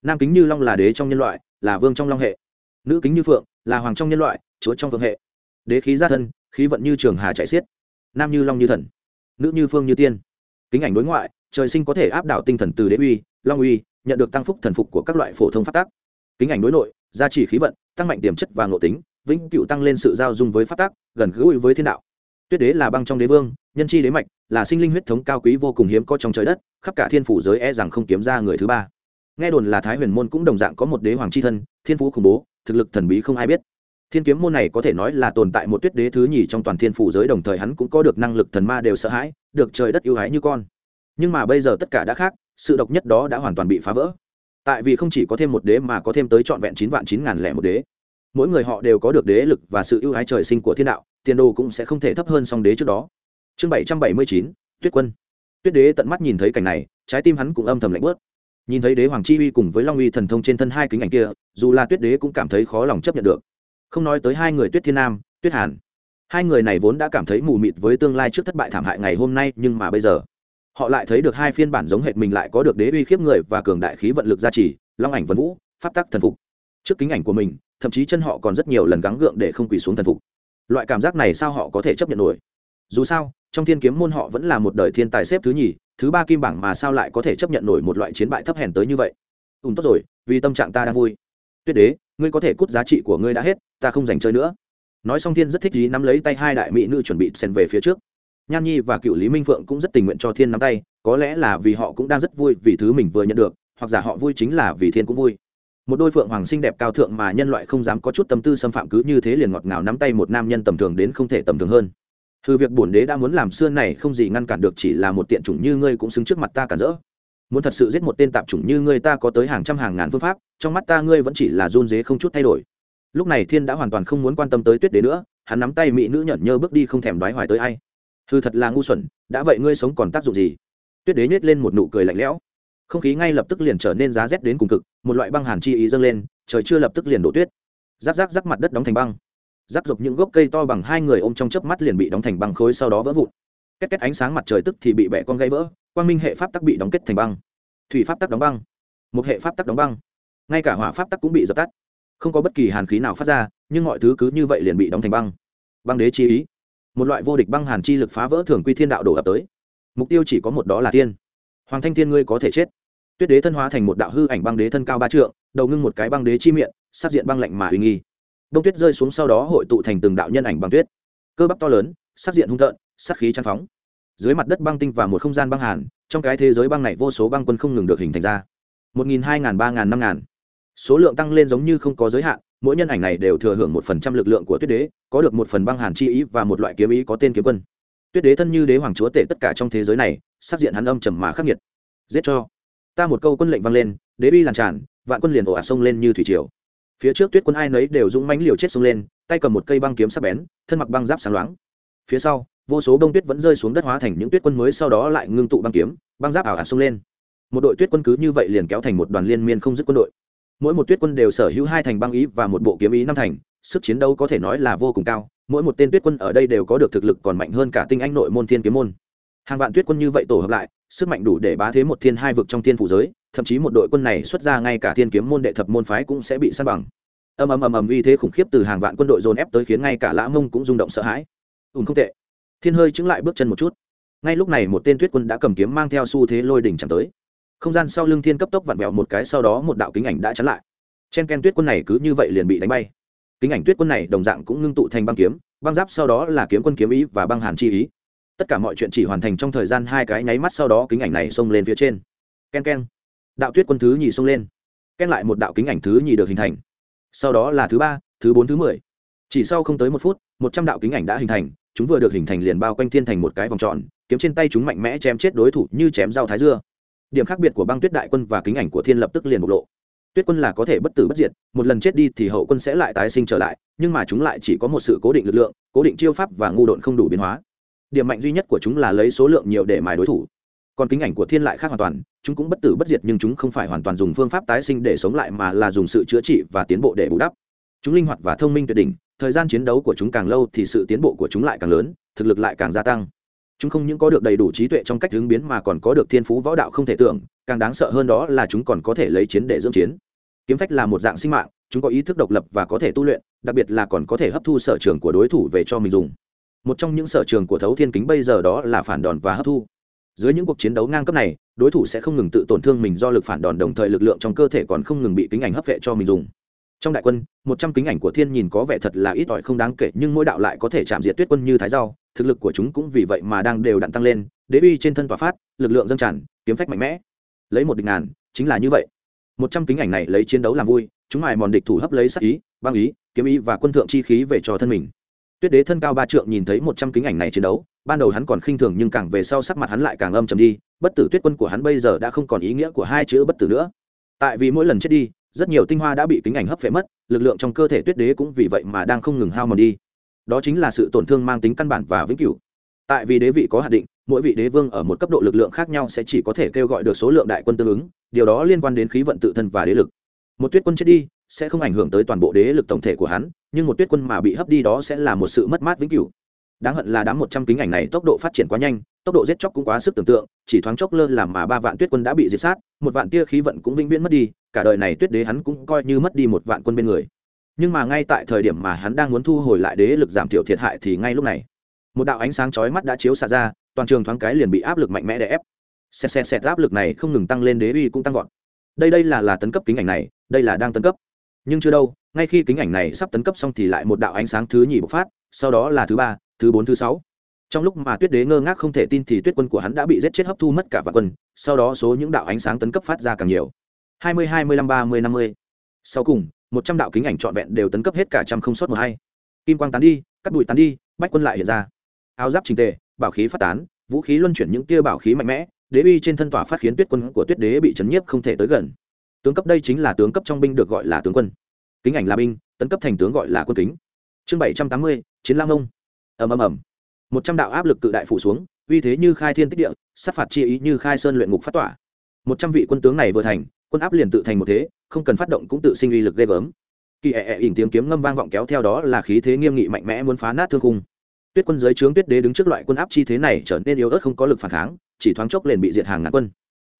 S1: Nam kính như long là đế trong nhân loại, là vương trong long hệ. Nữ kính như phượng, là hoàng trong nhân loại, chúa trong phượng hệ. Đế khí gia thân, khí vận như trường hà chạy xiết. Nam như long như thần nữ như phương như tiên. Kính ảnh đối ngoại, trời sinh có thể áp đảo tinh thần từ đế uy, long uy, nhận được tăng phúc thần phục của các loại phổ thông phát tác kính ảnh đối nội, gia trì khí vận, tăng mạnh tiềm chất và ngộ tính, vĩnh cựu tăng lên sự giao dung với phát tác gần gũi với thiên đạo. Tuyết đế là băng trong đế vương, nhân chi đế mạch, là sinh linh huyết thống cao quý vô cùng hiếm có trong trời đất, khắp cả thiên phủ giới e rằng không kiếm ra người thứ ba. Nghe đồn là thái huyền môn cũng đồng dạng có một đế hoàng c h i thân, thiên phú khủng bố, thực lực thần bí không ai biết thiên kiếm môn này có thể nói là tồn tại một tuyết đế thứ nhì trong toàn thiên phủ giới, đồng thời hắn cũng có được năng lực thần ma đều sợ hãi, được trời đất yêu hái như con. Nhưng mà bây giờ tất cả đã khác, sự độc nhất đó đã hoàn toàn bị phá vỡ. Tại vì không chỉ có thêm một đế mà có thêm tới trọn vẹn chín vạn chín ngàn lẻ một đế. Mỗi người họ đều có được đế lực và sự ưu ái trời sinh của thiên đạo, tiền đồ cũng sẽ không thể thấp hơn song đế trước đó. Chương bảy trăm bảy mươi chín, tuyết quân. Tuyết đế tận mắt nhìn thấy cảnh này, trái tim hắn cũng âm thầm lạnh bớt. Nhìn thấy đế hoàng chi uy cùng với long uy thần thông trên thân hai kính ảnh kia, dù là tuyết đế cũng cảm thấy khó lòng chấp nhận được không nói tới hai người tuyết thiên nam, tuyết hàn. Hai người này vốn đã cảm thấy mù mịt với tương lai trước thất bại thảm hại ngày hôm nay, nhưng mà bây giờ, họ lại thấy được hai phiên bản giống hệt mình lại có được đế uy khiếp người và cường đại khí vận lực gia trì, long ảnh vân vũ, pháp tắc thần phục. Trước kính ảnh của mình, thậm chí chân họ còn rất nhiều lần gắng gượng để không quỳ xuống thần phục. Loại cảm giác này sao họ có thể chấp nhận nổi? Dù sao, trong thiên kiếm môn họ vẫn là một đời thiên tài xếp thứ nhì, thứ ba kim bảng mà sao lại có thể chấp nhận nổi một loại chiến bại thấp hèn tới như vậy? Ùn tốt rồi, vì tâm trạng ta đang vui. Tuyết đế ngươi có thể cút giá trị của ngươi đã hết, ta không dành chơi nữa. Nói xong thiên rất thích ý nắm lấy tay hai đại mỹ nữ chuẩn bị xen về phía trước. Nhan nhi và cựu lý minh phượng cũng rất tình nguyện cho thiên nắm tay, có lẽ là vì họ cũng đang rất vui vì thứ mình vừa nhận được, hoặc giả họ vui chính là vì thiên cũng vui. Một đôi phượng hoàng xinh đẹp cao thượng mà nhân loại không dám có chút tâm tư xâm phạm cứ như thế liền ngọt ngào nắm tay một nam nhân tầm thường đến không thể tầm thường hơn. Thư việc bổn đế đã muốn làm xưa này không gì ngăn cản được chỉ là một tiện chủng như ngươi cũng xứng trước mặt ta cản rỡ. Muốn thật sự giết một tên tạp chủng như ngươi ta có tới hàng trăm hàng ngàn phương pháp, trong mắt ta ngươi vẫn chỉ là run dế không chút thay đổi. Lúc này Thiên đã hoàn toàn không muốn quan tâm tới Tuyết Đế nữa, hắn nắm tay mỹ nữ nhẫn nhơ bước đi không thèm đoái hoài tới ai. thư thật là ngu xuẩn, đã vậy ngươi sống còn tác dụng gì? Tuyết Đế nhếch lên một nụ cười lạnh lẽo. Không khí ngay lập tức liền trở nên giá rét đến cùng cực, một loại băng hàn chi ý dâng lên, trời chưa lập tức liền đổ tuyết. giáp giáp giáp mặt đất đóng thành băng giáp rộp những gốc cây to bằng hai người ôm trong chớp mắt liền bị đóng thành băng khối sau đó vỡ vụn két két ánh sáng mặt trời tức thì bị bẻ con gãy vỡ quang minh hệ pháp tắc bị đóng kết thành băng, thủy pháp tắc đóng băng, một hệ pháp tắc đóng băng. Ngay cả hỏa pháp tắc cũng bị dập tắt. Không có bất kỳ hàn khí nào phát ra, nhưng mọi thứ cứ như vậy liền bị đóng thành băng. Băng đế chi ý. Một loại vô địch băng hàn chi lực phá vỡ thường quy thiên đạo đổ ập tới. Mục tiêu chỉ có một đó là tiên. Hoàng thanh thiên ngươi có thể chết. Tuyết đế thân hóa thành một đạo hư ảnh băng đế thân cao ba trượng, đầu ngưng một cái băng đế chi miệng, sát diện băng lạnh mà uy nghi. Đông tuyết rơi xuống sau đó hội tụ thành từng đạo nhân ảnh băng tuyết. Cơ bắp to lớn sắc diện hung tợn, sát khí trang phóng dưới mặt đất băng tinh và một không gian băng hàn, trong cái thế giới băng này vô số băng quân không ngừng được hình thành ra. Một nghìn hai ngàn, ba ngàn, năm ngàn. Số lượng tăng lên giống như không có giới hạn, mỗi nhân ảnh này đều thừa hưởng một phần trăm lực lượng của tuyết đế, có được một phần băng hàn chi ý và một loại kiếm ý có tên kiếm quân. Tuyết đế thân như đế hoàng chúa tể tất cả trong thế giới này, sắc diện hắn âm trầm mà khắc nghiệt. Giết cho. Ta một câu quân lệnh vang lên, đế uy làn tràn, vạn quân liền ồ ạt sông lên như thủy triều. Phía trước tuyết quân ai nấy đều dũng mãnh liều chết xông lên, tay cầm một cây băng kiếm sắc bén, thân mặc băng giáp sáng loáng. Phía sau vô số bông tuyết vẫn rơi xuống đất hóa thành những tuyết quân mới sau đó lại ngưng tụ băng kiếm, băng giáp ảo ả xông lên. Một đội tuyết quân cứ như vậy liền kéo thành một đoàn liên miên không dứt quân đội. Mỗi một tuyết quân đều sở hữu hai thành băng ý và một bộ kiếm ý năm thành, sức chiến đấu có thể nói là vô cùng cao, mỗi một tên tuyết quân ở đây đều có được thực lực còn mạnh hơn cả tinh anh nội môn thiên kiếm môn. Hàng vạn tuyết quân như vậy tổ hợp lại, sức mạnh đủ để bá thế một thiên hai vực trong thiên phủ giới, thậm chí một đội quân này xuất ra ngay cả thiên kiếm môn đệ thập môn phái cũng sẽ bị săn bằng. Ầm ầm ầm ầm uy thế khủng khiếp từ hàng vạn quân đội dồn ép tới khiến ngay cả lã mông cũng rung động sợ hãi. Ùn không tệ thiên hơi chứng lại bước chân một chút. Ngay lúc này một tên tuyết quân đã cầm kiếm mang theo xu thế lôi đỉnh chẳng tới. Không gian sau lưng thiên cấp tốc vặn vẹo một cái, sau đó một đạo kính ảnh đã chắn lại. Chen ken tuyết quân này cứ như vậy liền bị đánh bay. Kính ảnh tuyết quân này đồng dạng cũng ngưng tụ thành băng kiếm, băng giáp sau đó là kiếm quân kiếm ý và băng hàn chi ý. Tất cả mọi chuyện chỉ hoàn thành trong thời gian hai cái nháy mắt sau đó kính ảnh này xông lên phía trên. Ken ken. Đạo tuyết quân thứ nhì xông lên. Ken lại một đạo kính ảnh thứ nhì được hình thành. Sau đó là thứ ba, thứ bốn, thứ mười. Chỉ sau không tới một phút, một trăm đạo kính ảnh đã hình thành chúng vừa được hình thành liền bao quanh thiên thành một cái vòng tròn, kiếm trên tay chúng mạnh mẽ chém chết đối thủ như chém dao thái dưa. Điểm khác biệt của băng tuyết đại quân và kính ảnh của thiên lập tức liền bộc lộ. Tuyết quân là có thể bất tử bất diệt, một lần chết đi thì hậu quân sẽ lại tái sinh trở lại, nhưng mà chúng lại chỉ có một sự cố định lực lượng, cố định chiêu pháp và ngu độn không đủ biến hóa. Điểm mạnh duy nhất của chúng là lấy số lượng nhiều để mài đối thủ. Còn kính ảnh của thiên lại khác hoàn toàn, chúng cũng bất tử bất diệt nhưng chúng không phải hoàn toàn dùng phương pháp tái sinh để sống lại mà là dùng sự chữa trị và tiến bộ để bù đắp. Chúng linh hoạt và thông minh tuyệt đỉnh thời gian chiến đấu của chúng càng lâu thì sự tiến bộ của chúng lại càng lớn, thực lực lại càng gia tăng. Chúng không những có được đầy đủ trí tuệ trong cách ứng biến mà còn có được thiên phú võ đạo không thể tưởng, càng đáng sợ hơn đó là chúng còn có thể lấy chiến để dưỡng chiến. Kiếm phách là một dạng sinh mạng, chúng có ý thức độc lập và có thể tu luyện, đặc biệt là còn có thể hấp thu sở trường của đối thủ về cho mình dùng. Một trong những sở trường của thấu thiên kính bây giờ đó là phản đòn và hấp thu. Dưới những cuộc chiến đấu ngang cấp này, đối thủ sẽ không ngừng tự tổn thương mình do lực phản đòn, đồng thời lực lượng trong cơ thể còn không ngừng bị kính ảnh hấp vệ cho mình dùng trong đại quân, một trăm kính ảnh của thiên nhìn có vẻ thật là ít ỏi không đáng kể, nhưng mỗi đạo lại có thể chạm diệt tuyết quân như thái rau thực lực của chúng cũng vì vậy mà đang đều đặn tăng lên, đế uy trên thân tỏa phát, lực lượng dâng tràn, kiếm phách mạnh mẽ. Lấy một địch ngàn, chính là như vậy. Một trăm kính ảnh này lấy chiến đấu làm vui, chúng mài mòn địch thủ hấp lấy sắc ý, băng ý, kiếm ý và quân thượng chi khí về cho thân mình. Tuyết đế thân cao ba trượng nhìn thấy một trăm kính ảnh này chiến đấu, ban đầu hắn còn khinh thường nhưng càng về sau sắc mặt hắn lại càng âm trầm đi, bất tử tuyết quân của hắn bây giờ đã không còn ý nghĩa của hai chữ bất tử nữa. Tại vì mỗi lần chết đi rất nhiều tinh hoa đã bị kính ảnh hấp phệ mất, lực lượng trong cơ thể tuyết đế cũng vì vậy mà đang không ngừng hao mòn đi. Đó chính là sự tổn thương mang tính căn bản và vĩnh cửu. Tại vì đế vị có hạn định, mỗi vị đế vương ở một cấp độ lực lượng khác nhau sẽ chỉ có thể kêu gọi được số lượng đại quân tương ứng, điều đó liên quan đến khí vận tự thân và đế lực. Một tuyết quân chết đi, sẽ không ảnh hưởng tới toàn bộ đế lực tổng thể của hắn, nhưng một tuyết quân mà bị hấp đi đó sẽ là một sự mất mát vĩnh cửu đáng hận là đám một trăm kính ảnh này tốc độ phát triển quá nhanh, tốc độ giết chóc cũng quá sức tưởng tượng, chỉ thoáng chốc lơ làm mà ba vạn tuyết quân đã bị diệt sát, một vạn tia khí vận cũng vĩnh viễn mất đi, cả đời này tuyết đế hắn cũng coi như mất đi một vạn quân bên người. Nhưng mà ngay tại thời điểm mà hắn đang muốn thu hồi lại đế lực giảm thiểu thiệt hại thì ngay lúc này, một đạo ánh sáng chói mắt đã chiếu xạ ra, toàn trường thoáng cái liền bị áp lực mạnh mẽ đè ép. Xẹt xẹt xẹt, áp lực này không ngừng tăng lên đế uy cũng tăng vọt. Đây đây là là tấn cấp kính ảnh này, đây là đang tấn cấp. Nhưng chưa đâu, ngay khi kính ảnh này sắp tấn cấp xong thì lại một đạo ánh sáng thứ nhì bộc phát, sau đó là thứ ba thứ bốn, thứ sáu. Trong lúc mà tuyết đế ngơ ngác không thể tin thì tuyết quân của hắn đã bị giết chết hấp thu mất cả vạn quân, sau đó số những đạo ánh sáng tấn cấp phát ra càng nhiều. Hai mươi hai mươi lăm, ba mươi, năm mươi. Sau cùng, một trăm đạo kính ảnh trọn vẹn đều tấn cấp hết cả trăm không sót một hay kim quang tán đi, cắt bụi tán đi, bách quân lại hiện ra. Áo giáp trình tề, bảo khí phát tán, vũ khí luân chuyển những tia bảo khí mạnh mẽ, đế uy trên thân tỏa phát khiến tuyết quân của tuyết đế bị chấn nhiếp không thể tới gần. Tướng cấp đây chính là tướng cấp trong binh được gọi là tướng quân. Kính ảnh là binh, tấn cấp thành tướng gọi là quân kính. Chương bảy trăm tám mươi, chiến lam ông ầm ầm ầm. Một trăm đạo áp lực cự đại phủ xuống, uy thế như khai thiên tích địa, sát phạt chi ý như khai sơn luyện ngục phát tỏa. Một trăm vị quân tướng này vừa thành, quân áp liền tự thành một thế, không cần phát động cũng tự sinh uy lực ghê gớm. Kỳ ẹ ẹ ỉn tiếng kiếm ngâm vang vọng kéo theo đó là khí thế nghiêm nghị mạnh mẽ muốn phá nát thương khung. Tuyết quân giới trướng tuyết đế đứng trước loại quân áp chi thế này trở nên yếu ớt không có lực phản kháng, chỉ thoáng chốc liền bị diệt hàng ngàn quân.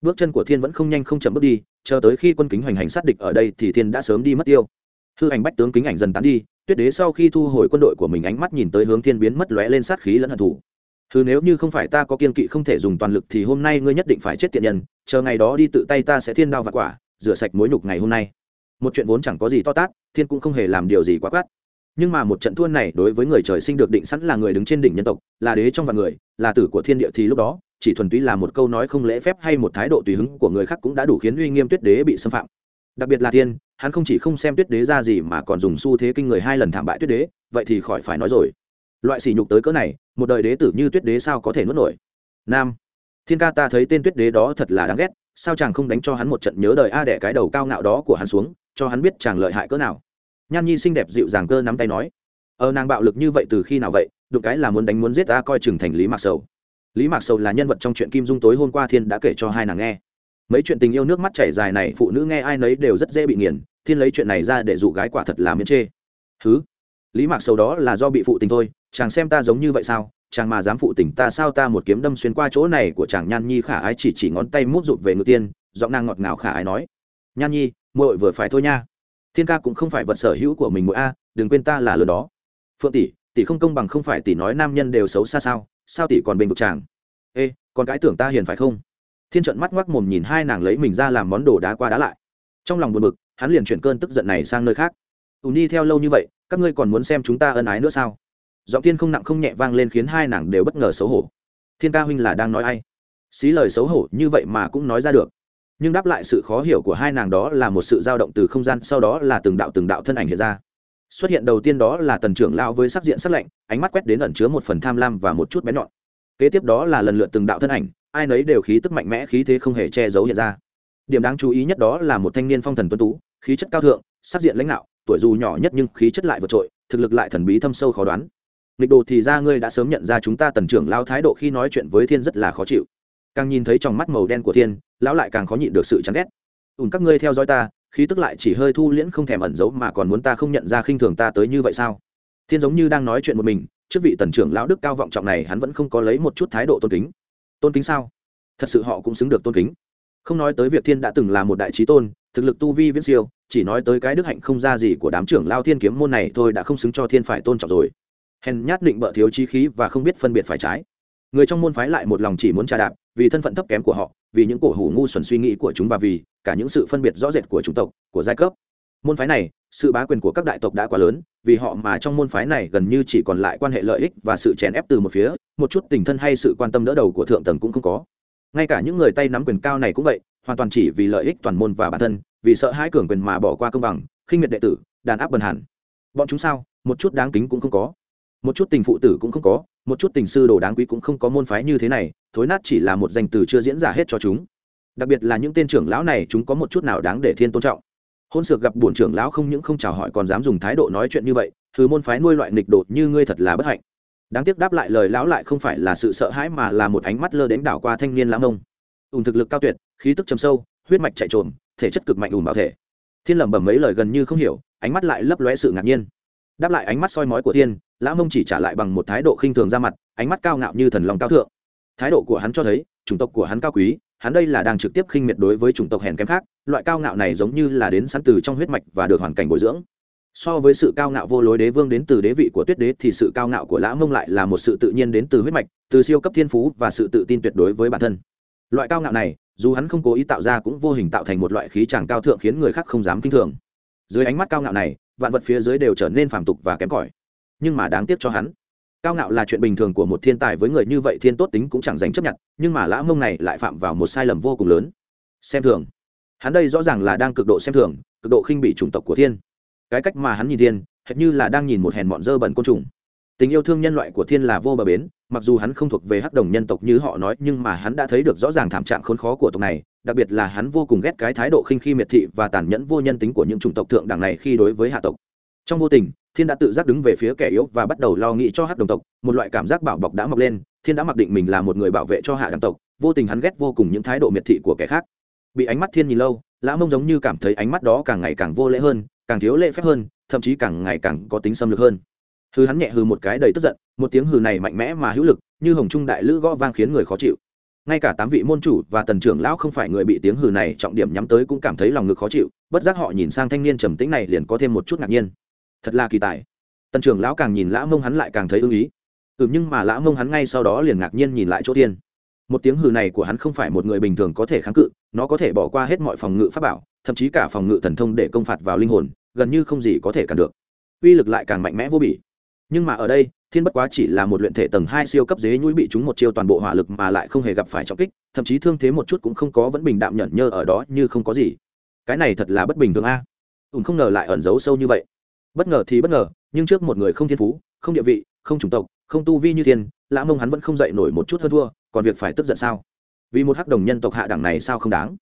S1: Bước chân của thiên vẫn không nhanh không chậm bước đi, chờ tới khi quân kính hoành hành sát địch ở đây thì thiên đã sớm đi mất tiêu. Hư ảnh bách tướng kính ảnh dần tán đi tuyết đế sau khi thu hồi quân đội của mình ánh mắt nhìn tới hướng thiên biến mất lóe lên sát khí lẫn hận thủ thứ nếu như không phải ta có kiên kỵ không thể dùng toàn lực thì hôm nay ngươi nhất định phải chết tiện nhân, chờ ngày đó đi tự tay ta sẽ thiên đao và quả, rửa sạch mối nhục ngày hôm nay. Một chuyện vốn chẳng có gì to tát, thiên cũng không hề làm điều gì quá quát. Nhưng mà một trận thua này đối với người trời sinh được định sẵn là người đứng trên đỉnh nhân tộc, là đế trong vạn người, là tử của thiên địa thì lúc đó, chỉ thuần túy là một câu nói không lễ phép hay một thái độ tùy hứng của người khác cũng đã đủ khiến uy nghiêm tuyết đế bị xâm phạm. Đặc biệt là thiên hắn không chỉ không xem tuyết đế ra gì mà còn dùng xu thế kinh người hai lần thảm bại tuyết đế, vậy thì khỏi phải nói rồi. Loại sỉ nhục tới cỡ này, một đời đế tử như tuyết đế sao có thể nuốt nổi? Nam, thiên ca ta thấy tên tuyết đế đó thật là đáng ghét, sao chàng không đánh cho hắn một trận nhớ đời a đẻ cái đầu cao ngạo đó của hắn xuống, cho hắn biết chàng lợi hại cỡ nào. Nhan nhi xinh đẹp dịu dàng cơ nắm tay nói ờ nàng bạo lực như vậy từ khi nào vậy? Đụng cái là muốn đánh muốn giết ta, coi chừng thành lý mạc sầu. Lý mạc sầu là nhân vật trong chuyện kim dung tối hôm qua thiên đã kể cho hai nàng nghe mấy chuyện tình yêu nước mắt chảy dài này phụ nữ nghe ai nấy đều rất dễ bị nghiền, thiên lấy chuyện này ra để dụ gái quả thật là miễn chê. Thứ lý mạc sầu đó là do bị phụ tình thôi, chàng xem ta giống như vậy sao? Chàng mà dám phụ tình ta sao ta một kiếm đâm xuyên qua chỗ này của chàng nhan nhi khả ái chỉ chỉ ngón tay mút rụt về ngự tiên, giọng nàng ngọt ngào khả ái nói. Nhan nhi, muội vừa phải thôi nha. Thiên ca cũng không phải vật sở hữu của mình muội a, đừng quên ta là lớn đó. Phượng tỷ tỷ không công bằng không phải tỷ nói nam nhân đều xấu xa sao? Sao tỷ còn bình vực chàng? Ê còn cái tưởng ta hiền phải không? Thiên trận mắt ngoác mồm nhìn hai nàng lấy mình ra làm món đồ đá qua đá lại. Trong lòng buồn bực, hắn liền chuyển cơn tức giận này sang nơi khác. Ùn đi theo lâu như vậy, các ngươi còn muốn xem chúng ta ân ái nữa sao? Giọng thiên không nặng không nhẹ vang lên khiến hai nàng đều bất ngờ xấu hổ. Thiên ca huynh là đang nói ai? Xí lời xấu hổ như vậy mà cũng nói ra được. Nhưng đáp lại sự khó hiểu của hai nàng đó là một sự dao động từ không gian, sau đó là từng đạo từng đạo thân ảnh hiện ra. Xuất hiện đầu tiên đó là tần trưởng lao với sắc diện sắc lạnh, ánh mắt quét đến ẩn chứa một phần tham lam và một chút bén nhọn. Kế tiếp đó là lần lượt từng đạo thân ảnh ai nấy đều khí tức mạnh mẽ, khí thế không hề che giấu hiện ra. Điểm đáng chú ý nhất đó là một thanh niên phong thần tuấn tú, khí chất cao thượng, sắc diện lãnh đạo, tuổi dù nhỏ nhất nhưng khí chất lại vượt trội, thực lực lại thần bí thâm sâu khó đoán. Nghịch đồ thì ra ngươi đã sớm nhận ra chúng ta tần trưởng lao thái độ khi nói chuyện với thiên rất là khó chịu. Càng nhìn thấy trong mắt màu đen của thiên, lão lại càng khó nhịn được sự chán ghét. Ùn các ngươi theo dõi ta, khí tức lại chỉ hơi thu liễn không thèm ẩn giấu mà còn muốn ta không nhận ra khinh thường ta tới như vậy sao? Thiên giống như đang nói chuyện một mình, trước vị tần trưởng lão đức cao vọng trọng này hắn vẫn không có lấy một chút thái độ tôn kính tôn kính sao? Thật sự họ cũng xứng được tôn kính. Không nói tới việc thiên đã từng là một đại trí tôn, thực lực tu vi viễn siêu, chỉ nói tới cái đức hạnh không ra gì của đám trưởng lao thiên kiếm môn này thôi đã không xứng cho thiên phải tôn trọng rồi. Hèn nhát định bợ thiếu chi khí và không biết phân biệt phải trái. Người trong môn phái lại một lòng chỉ muốn trà đạp, vì thân phận thấp kém của họ, vì những cổ hủ ngu xuẩn suy nghĩ của chúng và vì cả những sự phân biệt rõ rệt của chủng tộc, của giai cấp môn phái này, sự bá quyền của các đại tộc đã quá lớn, vì họ mà trong môn phái này gần như chỉ còn lại quan hệ lợi ích và sự chèn ép từ một phía, một chút tình thân hay sự quan tâm đỡ đầu của thượng tầng cũng không có. Ngay cả những người tay nắm quyền cao này cũng vậy, hoàn toàn chỉ vì lợi ích toàn môn và bản thân, vì sợ hãi cường quyền mà bỏ qua công bằng, khinh miệt đệ tử, đàn áp bần hẳn bọn chúng sao? Một chút đáng kính cũng không có. Một chút tình phụ tử cũng không có, một chút tình sư đồ đáng quý cũng không có môn phái như thế này, thối nát chỉ là một danh từ chưa diễn giả hết cho chúng. Đặc biệt là những tên trưởng lão này, chúng có một chút nào đáng để thiên tôn trọng hôn sược gặp bổn trưởng lão không những không chào hỏi còn dám dùng thái độ nói chuyện như vậy thứ môn phái nuôi loại nghịch đột như ngươi thật là bất hạnh. Đáng tiếc đáp lại lời lão lại không phải là sự sợ hãi mà là một ánh mắt lơ đến đảo qua thanh niên lãng nông. ùn thực lực cao tuyệt, khí tức chầm sâu, huyết mạch chạy trộm thể chất cực mạnh ùn bảo thể. Thiên lẩm bẩm mấy lời gần như không hiểu, ánh mắt lại lấp lóe sự ngạc nhiên. Đáp lại ánh mắt soi mói của thiên lã mông chỉ trả lại bằng một thái độ khinh thường ra mặt, ánh mắt cao ngạo như thần lòng cao thượng. Thái độ của hắn cho thấy, chủng tộc của hắn cao quý hắn đây là đang trực tiếp khinh miệt đối với chủng tộc hèn kém khác, loại cao ngạo này giống như là đến sẵn từ trong huyết mạch và được hoàn cảnh bồi dưỡng. So với sự cao ngạo vô lối đế vương đến từ đế vị của tuyết đế thì sự cao ngạo của lã mông lại là một sự tự nhiên đến từ huyết mạch, từ siêu cấp thiên phú và sự tự tin tuyệt đối với bản thân. Loại cao ngạo này, dù hắn không cố ý tạo ra cũng vô hình tạo thành một loại khí chàng cao thượng khiến người khác không dám kinh thường. Dưới ánh mắt cao ngạo này, vạn vật phía dưới đều trở nên phàm tục và kém cỏi. Nhưng mà đáng tiếc cho hắn cao ngạo là chuyện bình thường của một thiên tài với người như vậy thiên tốt tính cũng chẳng dành chấp nhận, nhưng mà lã mông này lại phạm vào một sai lầm vô cùng lớn. Xem thường. Hắn đây rõ ràng là đang cực độ xem thường, cực độ khinh bị chủng tộc của thiên. Cái cách mà hắn nhìn thiên, hệt như là đang nhìn một hèn mọn dơ bẩn côn trùng. Tình yêu thương nhân loại của thiên là vô bờ bến, mặc dù hắn không thuộc về hắc đồng nhân tộc như họ nói, nhưng mà hắn đã thấy được rõ ràng thảm trạng khốn khó của tộc này, đặc biệt là hắn vô cùng ghét cái thái độ khinh khi miệt thị và tàn nhẫn vô nhân tính của những chủng tộc thượng đẳng này khi đối với hạ tộc trong vô tình, thiên đã tự giác đứng về phía kẻ yếu và bắt đầu lo nghĩ cho hắc đồng tộc, một loại cảm giác bảo bọc đã mọc lên, thiên đã mặc định mình là một người bảo vệ cho hạ đẳng tộc, vô tình hắn ghét vô cùng những thái độ miệt thị của kẻ khác. Bị ánh mắt thiên nhìn lâu, lã mông giống như cảm thấy ánh mắt đó càng ngày càng vô lễ hơn, càng thiếu lễ phép hơn, thậm chí càng ngày càng có tính xâm lược hơn. Hư hắn nhẹ hư một cái đầy tức giận, một tiếng hư này mạnh mẽ mà hữu lực, như hồng trung đại lữ gõ vang khiến người khó chịu. Ngay cả tám vị môn chủ và tần trưởng lão không phải người bị tiếng hừ này trọng điểm nhắm tới cũng cảm thấy lòng ngực khó chịu, bất giác họ nhìn sang thanh niên trầm tĩnh này liền có thêm một chút ngạc nhiên thật là kỳ tài. Tần trưởng lão càng nhìn lã mông hắn lại càng thấy ưng ý. Ừ nhưng mà lã mông hắn ngay sau đó liền ngạc nhiên nhìn lại chỗ tiên. Một tiếng hừ này của hắn không phải một người bình thường có thể kháng cự, nó có thể bỏ qua hết mọi phòng ngự pháp bảo, thậm chí cả phòng ngự thần thông để công phạt vào linh hồn, gần như không gì có thể cản được. Uy lực lại càng mạnh mẽ vô bỉ. Nhưng mà ở đây, thiên bất quá chỉ là một luyện thể tầng hai siêu cấp dế nhũi bị chúng một chiêu toàn bộ hỏa lực mà lại không hề gặp phải trọng kích, thậm chí thương thế một chút cũng không có, vẫn bình đạm nhẫn nhơ ở đó như không có gì. Cái này thật là bất bình thường a. À? ùn không ngờ lại ẩn giấu sâu như vậy bất ngờ thì bất ngờ, nhưng trước một người không thiên phú, không địa vị, không chủng tộc, không tu vi như thiên, lã mông hắn vẫn không dậy nổi một chút hơn thua, còn việc phải tức giận sao? Vì một hắc đồng nhân tộc hạ đẳng này sao không đáng?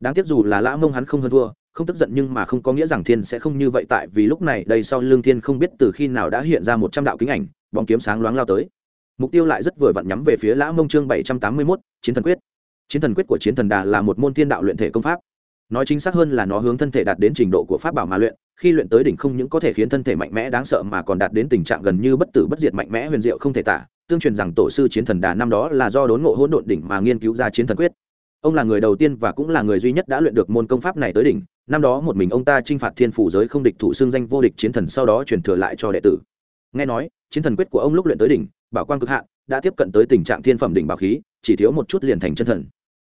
S1: Đáng tiếc dù là lã mông hắn không hơn thua, không tức giận nhưng mà không có nghĩa rằng thiên sẽ không như vậy tại vì lúc này đây sau lương thiên không biết từ khi nào đã hiện ra một trăm đạo kính ảnh, bóng kiếm sáng loáng lao tới. Mục tiêu lại rất vừa vặn nhắm về phía lã mông chương bảy trăm tám mươi mốt, chiến thần quyết. Chiến thần quyết của chiến thần đà là một môn thiên đạo luyện thể công pháp nói chính xác hơn là nó hướng thân thể đạt đến trình độ của pháp bảo mà luyện, khi luyện tới đỉnh không những có thể khiến thân thể mạnh mẽ đáng sợ mà còn đạt đến tình trạng gần như bất tử bất diệt mạnh mẽ huyền diệu không thể tả, tương truyền rằng tổ sư chiến thần đà năm đó là do đốn ngộ hỗn độn đỉnh mà nghiên cứu ra chiến thần quyết. Ông là người đầu tiên và cũng là người duy nhất đã luyện được môn công pháp này tới đỉnh, năm đó một mình ông ta chinh phạt thiên phủ giới không địch thủ xương danh vô địch chiến thần sau đó truyền thừa lại cho đệ tử. Nghe nói, chiến thần quyết của ông lúc luyện tới đỉnh, bảo quang cực hạn đã tiếp cận tới tình trạng thiên phẩm đỉnh bảo khí, chỉ thiếu một chút liền thành chân thần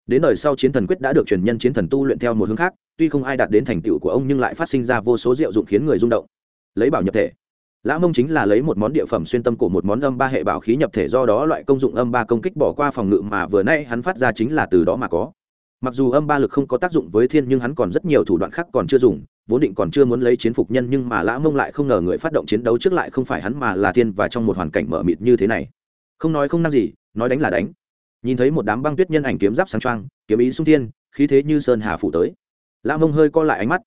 S1: đến đời sau chiến thần quyết đã được truyền nhân chiến thần tu luyện theo một hướng khác, tuy không ai đạt đến thành tựu của ông nhưng lại phát sinh ra vô số diệu dụng khiến người rung động. Lấy bảo nhập thể. Lã mông chính là lấy một món địa phẩm xuyên tâm của một món âm ba hệ bảo khí nhập thể do đó loại công dụng âm ba công kích bỏ qua phòng ngự mà vừa nay hắn phát ra chính là từ đó mà có. Mặc dù âm ba lực không có tác dụng với thiên nhưng hắn còn rất nhiều thủ đoạn khác còn chưa dùng, vốn định còn chưa muốn lấy chiến phục nhân nhưng mà lã mông lại không ngờ người phát động chiến đấu trước lại không phải hắn mà là thiên và trong một hoàn cảnh mở mịt như thế này. Không nói không năng gì, nói đánh là đánh nhìn thấy một đám băng tuyết nhân ảnh kiếm giáp sáng trang, kiếm ý sung thiên khí thế như sơn hà phủ tới. Lã mông hơi co lại ánh mắt.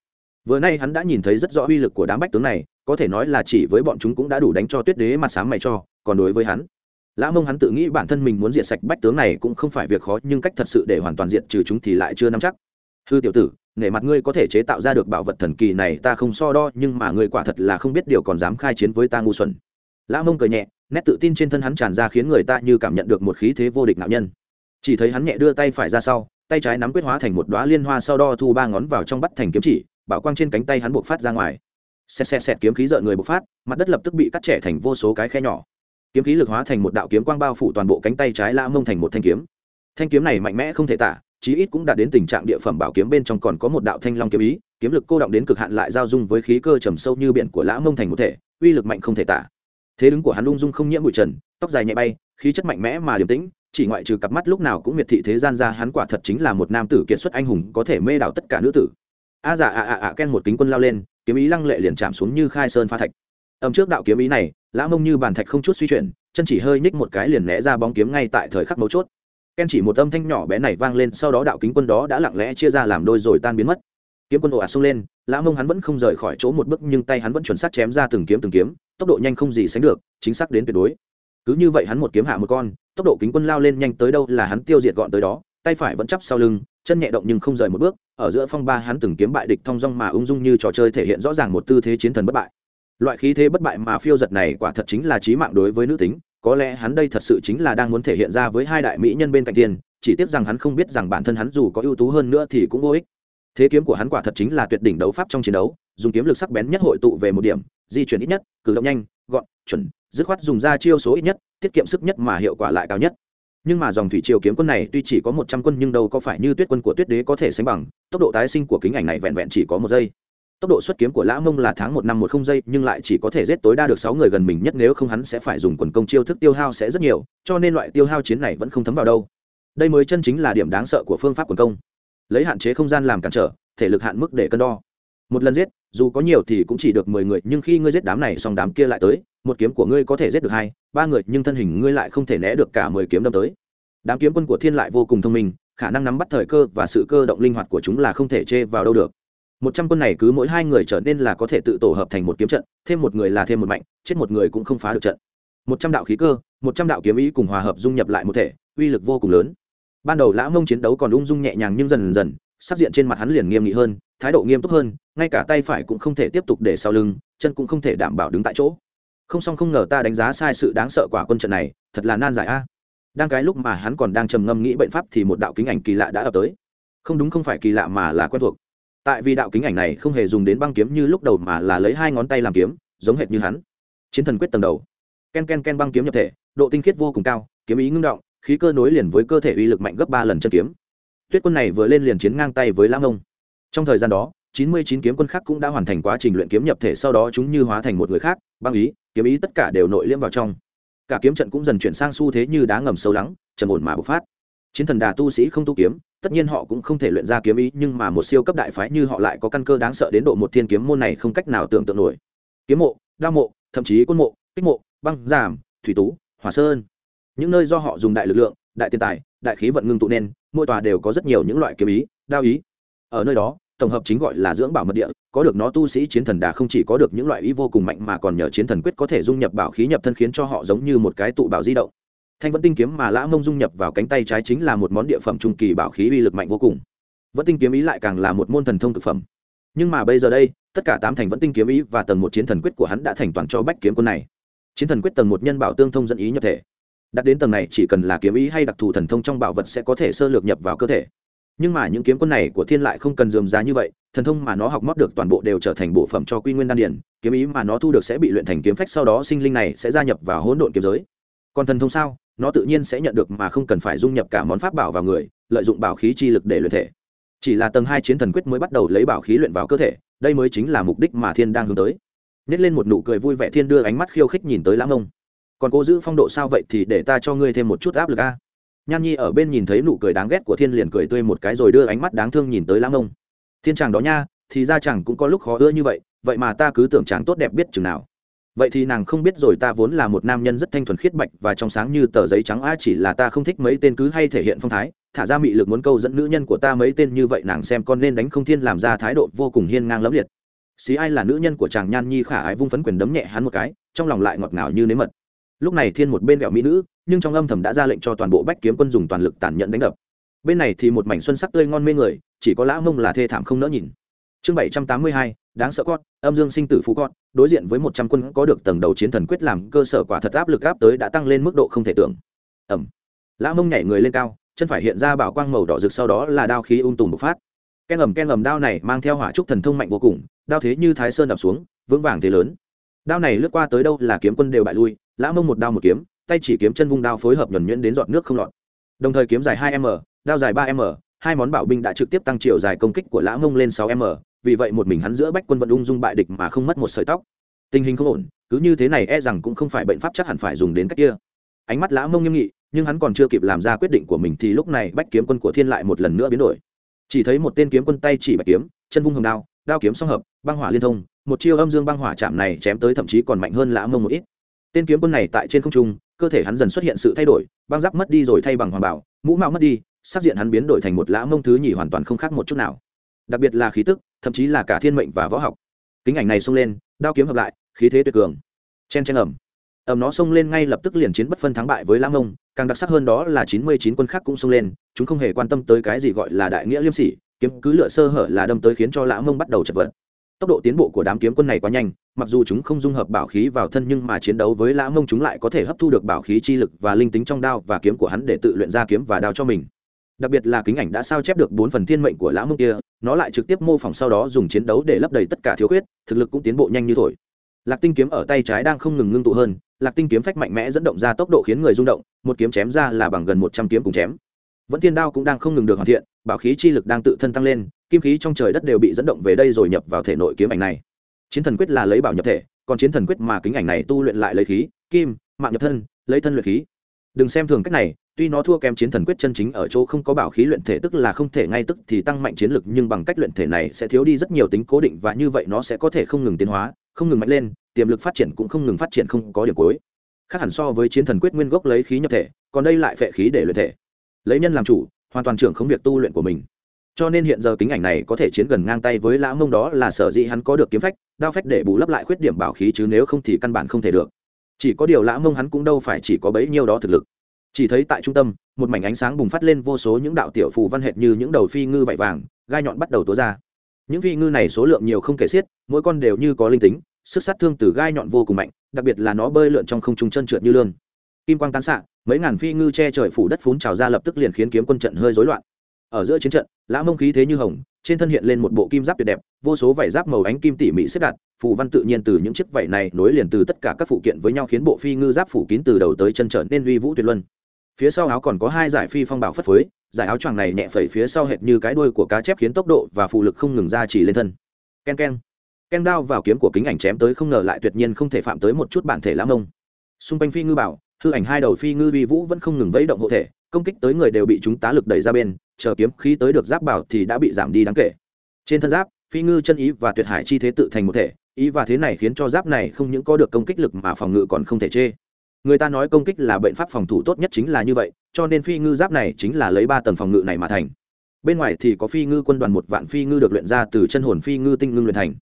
S1: Vừa nay hắn đã nhìn thấy rất rõ uy lực của đám bách tướng này có thể nói là chỉ với bọn chúng cũng đã đủ đánh cho tuyết đế mặt sáng mày cho còn đối với hắn lã mông hắn tự nghĩ bản thân mình muốn diệt sạch bách tướng này cũng không phải việc khó nhưng cách thật sự để hoàn toàn diệt trừ chúng thì lại chưa nắm chắc. Hư tiểu tử nể mặt ngươi có thể chế tạo ra được bảo vật thần kỳ này ta không so đo nhưng mà ngươi quả thật là không biết điều còn dám khai chiến với ta ngu xuẩn. Lã mông cười nhẹ nét tự tin trên thân hắn tràn ra khiến người ta như cảm nhận được một khí thế vô địch nạo nhân. Chỉ thấy hắn nhẹ đưa tay phải ra sau, tay trái nắm quyết hóa thành một đoá liên hoa sau đo thu ba ngón vào trong bắt thành kiếm chỉ, bảo quang trên cánh tay hắn buộc phát ra ngoài. Xẹt xẹt xẹt kiếm khí rợn người bộc phát, mặt đất lập tức bị cắt trẻ thành vô số cái khe nhỏ. Kiếm khí lực hóa thành một đạo kiếm quang bao phủ toàn bộ cánh tay trái la mông thành một thanh kiếm. Thanh kiếm này mạnh mẽ không thể tả, chí ít cũng đã đến tình trạng địa phẩm bảo kiếm bên trong còn có một đạo thanh long kiếm ý, kiếm lực cô động đến cực hạn lại giao dung với khí cơ trầm sâu như biển của lã mông thành một thể, uy lực mạnh không thể tả thế đứng của hắn lung dung không nhiễm bụi trần, tóc dài nhẹ bay, khí chất mạnh mẽ mà điềm tĩnh, chỉ ngoại trừ cặp mắt lúc nào cũng miệt thị thế gian ra hắn quả thật chính là một nam tử kiệt xuất anh hùng có thể mê đảo tất cả nữ tử. A dạ ạ ạ ạ ken một kính quân lao lên, kiếm ý lăng lệ liền chạm xuống như khai sơn pha thạch. Ầm trước đạo kiếm ý này, lã mông như bàn thạch không chút suy chuyển, chân chỉ hơi nhích một cái liền né ra bóng kiếm ngay tại thời khắc mấu chốt. Ken chỉ một âm thanh nhỏ bé này vang lên, sau đó đạo kính quân đó đã lặng lẽ chia ra làm đôi rồi tan biến mất. Kiếm quân ồ ạt xông lên, lã mông hắn vẫn không rời khỏi chỗ một bước, nhưng tay hắn vẫn chuẩn xác chém ra từng kiếm từng kiếm tốc độ nhanh không gì sánh được, chính xác đến tuyệt đối. Cứ như vậy hắn một kiếm hạ một con, tốc độ kính quân lao lên nhanh tới đâu là hắn tiêu diệt gọn tới đó, tay phải vẫn chắp sau lưng, chân nhẹ động nhưng không rời một bước, ở giữa phong ba hắn từng kiếm bại địch thong dong mà ung dung như trò chơi thể hiện rõ ràng một tư thế chiến thần bất bại. Loại khí thế bất bại mà phiêu giật này quả thật chính là trí mạng đối với nữ tính, có lẽ hắn đây thật sự chính là đang muốn thể hiện ra với hai đại mỹ nhân bên cạnh tiền, chỉ tiếc rằng hắn không biết rằng bản thân hắn dù có ưu tú hơn nữa thì cũng vô ích. Thế kiếm của hắn quả thật chính là tuyệt đỉnh đấu pháp trong chiến đấu dùng kiếm lực sắc bén nhất hội tụ về một điểm, di chuyển ít nhất, cử động nhanh, gọn, chuẩn, dứt khoát dùng ra chiêu số ít nhất, tiết kiệm sức nhất mà hiệu quả lại cao nhất. Nhưng mà dòng thủy triều kiếm quân này tuy chỉ có một trăm quân nhưng đâu có phải như tuyết quân của tuyết đế có thể sánh bằng, tốc độ tái sinh của kính ảnh này vẹn vẹn chỉ có một giây. Tốc độ xuất kiếm của lã mông là tháng một năm một không giây, nhưng lại chỉ có thể giết tối đa được sáu người gần mình, nhất nếu không hắn sẽ phải dùng quần công chiêu thức tiêu hao sẽ rất nhiều, cho nên loại tiêu hao chiến này vẫn không thấm vào đâu. Đây mới chân chính là điểm đáng sợ của phương pháp quần công. Lấy hạn chế không gian làm cản trở, thể lực hạn mức để cân đo. Một lần giết dù có nhiều thì cũng chỉ được mười người, nhưng khi ngươi giết đám này xong đám kia lại tới, một kiếm của ngươi có thể giết được hai, ba người, nhưng thân hình ngươi lại không thể né được cả mười kiếm đâm tới. Đám kiếm quân của thiên lại vô cùng thông minh, khả năng nắm bắt thời cơ và sự cơ động linh hoạt của chúng là không thể chê vào đâu được. Một trăm quân này cứ mỗi hai người trở nên là có thể tự tổ hợp thành một kiếm trận, thêm một người là thêm một mạnh, chết một người cũng không phá được trận. Một trăm đạo khí cơ, một trăm đạo kiếm ý cùng hòa hợp dung nhập lại một thể, uy lực vô cùng lớn. Ban đầu lã mông chiến đấu còn ung dung nhẹ nhàng nhưng dần dần sắc diện trên mặt hắn liền nghiêm nghị hơn thái độ nghiêm túc hơn, ngay cả tay phải cũng không thể tiếp tục để sau lưng, chân cũng không thể đảm bảo đứng tại chỗ. Không xong không ngờ ta đánh giá sai sự đáng sợ quả quân trận này, thật là nan giải a. Đang cái lúc mà hắn còn đang trầm ngâm nghĩ bệnh pháp thì một đạo kính ảnh kỳ lạ đã ập tới. Không đúng không phải kỳ lạ mà là quen thuộc. Tại vì đạo kính ảnh này không hề dùng đến băng kiếm như lúc đầu mà là lấy hai ngón tay làm kiếm, giống hệt như hắn. Chiến thần quyết tầng đầu. Ken ken ken băng kiếm nhập thể, độ tinh khiết vô cùng cao, kiếm ý ngưng động, khí cơ nối liền với cơ thể uy lực mạnh gấp ba lần chân kiếm. Tuyết quân này vừa lên liền chiến ngang tay với lãng ông trong thời gian đó, chín mươi chín kiếm quân khác cũng đã hoàn thành quá trình luyện kiếm nhập thể, sau đó chúng như hóa thành một người khác, băng ý, kiếm ý tất cả đều nội liễm vào trong. Cả kiếm trận cũng dần chuyển sang xu thế như đá ngầm sâu lắng, trầm ổn mà bộc phát. Chiến thần đà tu sĩ không tu kiếm, tất nhiên họ cũng không thể luyện ra kiếm ý, nhưng mà một siêu cấp đại phái như họ lại có căn cơ đáng sợ đến độ một thiên kiếm môn này không cách nào tưởng tượng nổi. Kiếm mộ, đao mộ, thậm chí quân mộ, kích mộ, băng, giảm, thủy tú, hỏa sơn. Những nơi do họ dùng đại lực lượng, đại tiền tài, đại khí vận ngưng tụ nên, mỗi tòa đều có rất nhiều những loại kiếm ý, đao ý ở nơi đó, tổng hợp chính gọi là dưỡng bảo mật địa, có được nó tu sĩ chiến thần đà không chỉ có được những loại ý vô cùng mạnh mà còn nhờ chiến thần quyết có thể dung nhập bảo khí nhập thân khiến cho họ giống như một cái tụ bảo di động. Thanh vẫn tinh kiếm mà lã mông dung nhập vào cánh tay trái chính là một món địa phẩm trung kỳ bảo khí uy lực mạnh vô cùng. Vẫn tinh kiếm ý lại càng là một môn thần thông thực phẩm. Nhưng mà bây giờ đây, tất cả tám thành vẫn tinh kiếm ý và tầng một chiến thần quyết của hắn đã thành toàn cho bách kiếm quân này. Chiến thần quyết tầng một nhân bảo tương thông dẫn ý nhập thể. Đặt đến tầng này chỉ cần là kiếm ý hay đặc thù thần thông trong bảo vật sẽ có thể sơ lược nhập vào cơ thể nhưng mà những kiếm quân này của thiên lại không cần dườm giá như vậy, thần thông mà nó học mót được toàn bộ đều trở thành bộ phẩm cho quy nguyên đan điển kiếm ý mà nó thu được sẽ bị luyện thành kiếm phách, sau đó sinh linh này sẽ gia nhập vào hỗn độn kiếm giới. Còn thần thông sao? Nó tự nhiên sẽ nhận được mà không cần phải dung nhập cả món pháp bảo vào người, lợi dụng bảo khí chi lực để luyện thể. Chỉ là tầng hai chiến thần quyết mới bắt đầu lấy bảo khí luyện vào cơ thể, đây mới chính là mục đích mà thiên đang hướng tới. Nhét lên một nụ cười vui vẻ thiên đưa ánh mắt khiêu khích nhìn tới lãng ông còn cô giữ phong độ sao vậy thì để ta cho ngươi thêm một chút áp lực a nhan nhi ở bên nhìn thấy nụ cười đáng ghét của thiên liền cười tươi một cái rồi đưa ánh mắt đáng thương nhìn tới lãng ông thiên chàng đó nha, thì ra chàng cũng có lúc khó ưa như vậy vậy mà ta cứ tưởng chàng tốt đẹp biết chừng nào. Vậy thì nàng không biết rồi ta vốn là một nam nhân rất thanh thuần khiết bạch và trong sáng như tờ giấy trắng a chỉ là ta không thích mấy tên cứ hay thể hiện phong thái. Thả ra mị lực muốn câu dẫn nữ nhân của ta mấy tên như vậy nàng xem con nên đánh không thiên làm ra thái độ vô cùng hiên ngang lẫm liệt. Xí ai là nữ nhân của chàng nhan nhi khả ái vung phấn quyền đấm nhẹ hắn một cái, trong lòng lại ngọt ngào như nếm mật lúc này thiên một bên gẹo mỹ nữ, nhưng trong âm thầm đã ra lệnh cho toàn bộ bách kiếm quân dùng toàn lực tàn nhẫn đánh đập. Bên này thì một mảnh xuân sắc tươi ngon mê người, chỉ có lã mông là thê thảm không nỡ nhìn. Chương bảy trăm tám mươi hai, đáng sợ cót âm dương sinh tử phú cót đối diện với một trăm quân có được tầng đầu chiến thần quyết làm cơ sở quả thật áp lực áp tới đã tăng lên mức độ không thể tưởng. Ẩm. Lã mông nhảy người lên cao, chân phải hiện ra bảo quang màu đỏ rực sau đó là đao khí ung tùm bộc phát. Ken ầm ken ầm đao này mang theo hỏa trúc thần thông mạnh vô cùng, đao thế như thái sơn đập xuống, vững vàng thế lớn. Đao này lướt qua tới đâu là kiếm quân đều bại lui lã mông một đao một kiếm, tay chỉ kiếm chân vung đao phối hợp nhuẩn nhuyễn đến giọt nước không lọt. Đồng thời kiếm dài hai m, đao dài ba m, hai món bảo binh đã trực tiếp tăng chiều dài công kích của lã mông lên sáu m, vì vậy một mình hắn giữa bách quân vận ung dung bại địch mà không mất một sợi tóc. Tình hình không ổn, cứ như thế này e rằng cũng không phải bệnh pháp chắc hẳn phải dùng đến cách kia. Ánh mắt lã mông nghiêm nghị, nhưng hắn còn chưa kịp làm ra quyết định của mình thì lúc này bách kiếm quân của thiên lại một lần nữa biến đổi. Chỉ thấy một tên kiếm quân tay chỉ bạch kiếm, chân vung hồng đao đao kiếm song hợp, băng hỏa liên thông, một chiêu âm dương băng hỏa chạm này chém tới thậm chí còn mạnh hơn lã mông một ít tên kiếm quân này tại trên không trung, cơ thể hắn dần xuất hiện sự thay đổi, băng giáp mất đi rồi thay bằng hoàng bảo, mũ mạo mất đi, sắc diện hắn biến đổi thành một lã mông thứ nhì hoàn toàn không khác một chút nào. Đặc biệt là khí tức, thậm chí là cả thiên mệnh và võ học. Kính ảnh này xông lên, đao kiếm hợp lại, khí thế tuyệt cường. Chen chen ẩm. Ẩm nó xông lên ngay lập tức liền chiến bất phân thắng bại với lã mông, càng đặc sắc hơn đó là chín mươi chín quân khác cũng xông lên, chúng không hề quan tâm tới cái gì gọi là đại nghĩa liêm sỉ, kiếm cứ lựa sơ hở là đâm tới khiến cho lã mông bắt đầu chật vật tốc độ tiến bộ của đám kiếm quân này quá nhanh, mặc dù chúng không dung hợp bảo khí vào thân nhưng mà chiến đấu với lã mông chúng lại có thể hấp thu được bảo khí chi lực và linh tính trong đao và kiếm của hắn để tự luyện ra kiếm và đao cho mình. Đặc biệt là kính ảnh đã sao chép được bốn phần thiên mệnh của lã mông kia, nó lại trực tiếp mô phỏng sau đó dùng chiến đấu để lấp đầy tất cả thiếu khuyết, thực lực cũng tiến bộ nhanh như thổi. Lạc tinh kiếm ở tay trái đang không ngừng ngưng tụ hơn, lạc tinh kiếm phách mạnh mẽ dẫn động ra tốc độ khiến người rung động, một kiếm chém ra là bằng gần một trăm kiếm cùng chém. Vẫn thiên đao cũng đang không ngừng được hoàn thiện, bảo khí chi lực đang tự thân tăng lên kim khí trong trời đất đều bị dẫn động về đây rồi nhập vào thể nội kiếm ảnh này. Chiến thần quyết là lấy bảo nhập thể, còn chiến thần quyết mà kính ảnh này tu luyện lại lấy khí, kim, mạng nhập thân, lấy thân luyện khí. Đừng xem thường cách này, tuy nó thua kém chiến thần quyết chân chính ở chỗ không có bảo khí luyện thể tức là không thể ngay tức thì tăng mạnh chiến lực, nhưng bằng cách luyện thể này sẽ thiếu đi rất nhiều tính cố định và như vậy nó sẽ có thể không ngừng tiến hóa, không ngừng mạnh lên, tiềm lực phát triển cũng không ngừng phát triển không có điểm cuối. Khác hẳn so với chiến thần quyết nguyên gốc lấy khí nhập thể, còn đây lại phệ khí để luyện thể. Lấy nhân làm chủ, hoàn toàn trưởng không việc tu luyện của mình cho nên hiện giờ kính ảnh này có thể chiến gần ngang tay với lã mông đó là sở dĩ hắn có được kiếm phách, đao phách để bù lấp lại khuyết điểm bảo khí chứ nếu không thì căn bản không thể được. Chỉ có điều lã mông hắn cũng đâu phải chỉ có bấy nhiêu đó thực lực. Chỉ thấy tại trung tâm, một mảnh ánh sáng bùng phát lên vô số những đạo tiểu phù văn hệt như những đầu phi ngư vạy vàng, gai nhọn bắt đầu tố ra. Những phi ngư này số lượng nhiều không kể xiết, mỗi con đều như có linh tính, sức sát thương từ gai nhọn vô cùng mạnh, đặc biệt là nó bơi lượn trong không trung chân trượt như lươn. Kim quang tán xạ, mấy ngàn phi ngư che trời phủ đất phún trào ra lập tức liền khiến kiếm quân trận hơi rối loạn ở giữa chiến trận, lã mông khí thế như hồng, trên thân hiện lên một bộ kim giáp tuyệt đẹp, vô số vảy giáp màu ánh kim tỉ mỉ xếp đặt, phù văn tự nhiên từ những chiếc vảy này nối liền từ tất cả các phụ kiện với nhau khiến bộ phi ngư giáp phủ kín từ đầu tới chân trở nên uy vũ tuyệt luân. Phía sau áo còn có hai giải phi phong bảo phất phới, giải áo choàng này nhẹ phẩy phía sau hệt như cái đuôi của cá chép khiến tốc độ và phụ lực không ngừng ra chỉ lên thân. Ken ken ken đao vào kiếm của kính ảnh chém tới không ngờ lại tuyệt nhiên không thể phạm tới một chút bản thể lã mông. Xung quanh phi ngư bảo, hư ảnh hai đầu phi ngư uy vũ vẫn không ngừng vẫy động hộ thể, công kích tới người đều bị chúng tá lực đẩy ra bên chờ kiếm khí tới được giáp bảo thì đã bị giảm đi đáng kể. Trên thân giáp, phi ngư chân ý và tuyệt hải chi thế tự thành một thể, ý và thế này khiến cho giáp này không những có được công kích lực mà phòng ngự còn không thể chê. Người ta nói công kích là bệnh pháp phòng thủ tốt nhất chính là như vậy, cho nên phi ngư giáp này chính là lấy ba tầng phòng ngự này mà thành. Bên ngoài thì có phi ngư quân đoàn một vạn phi ngư được luyện ra từ chân hồn phi ngư tinh ngưng luyện thành.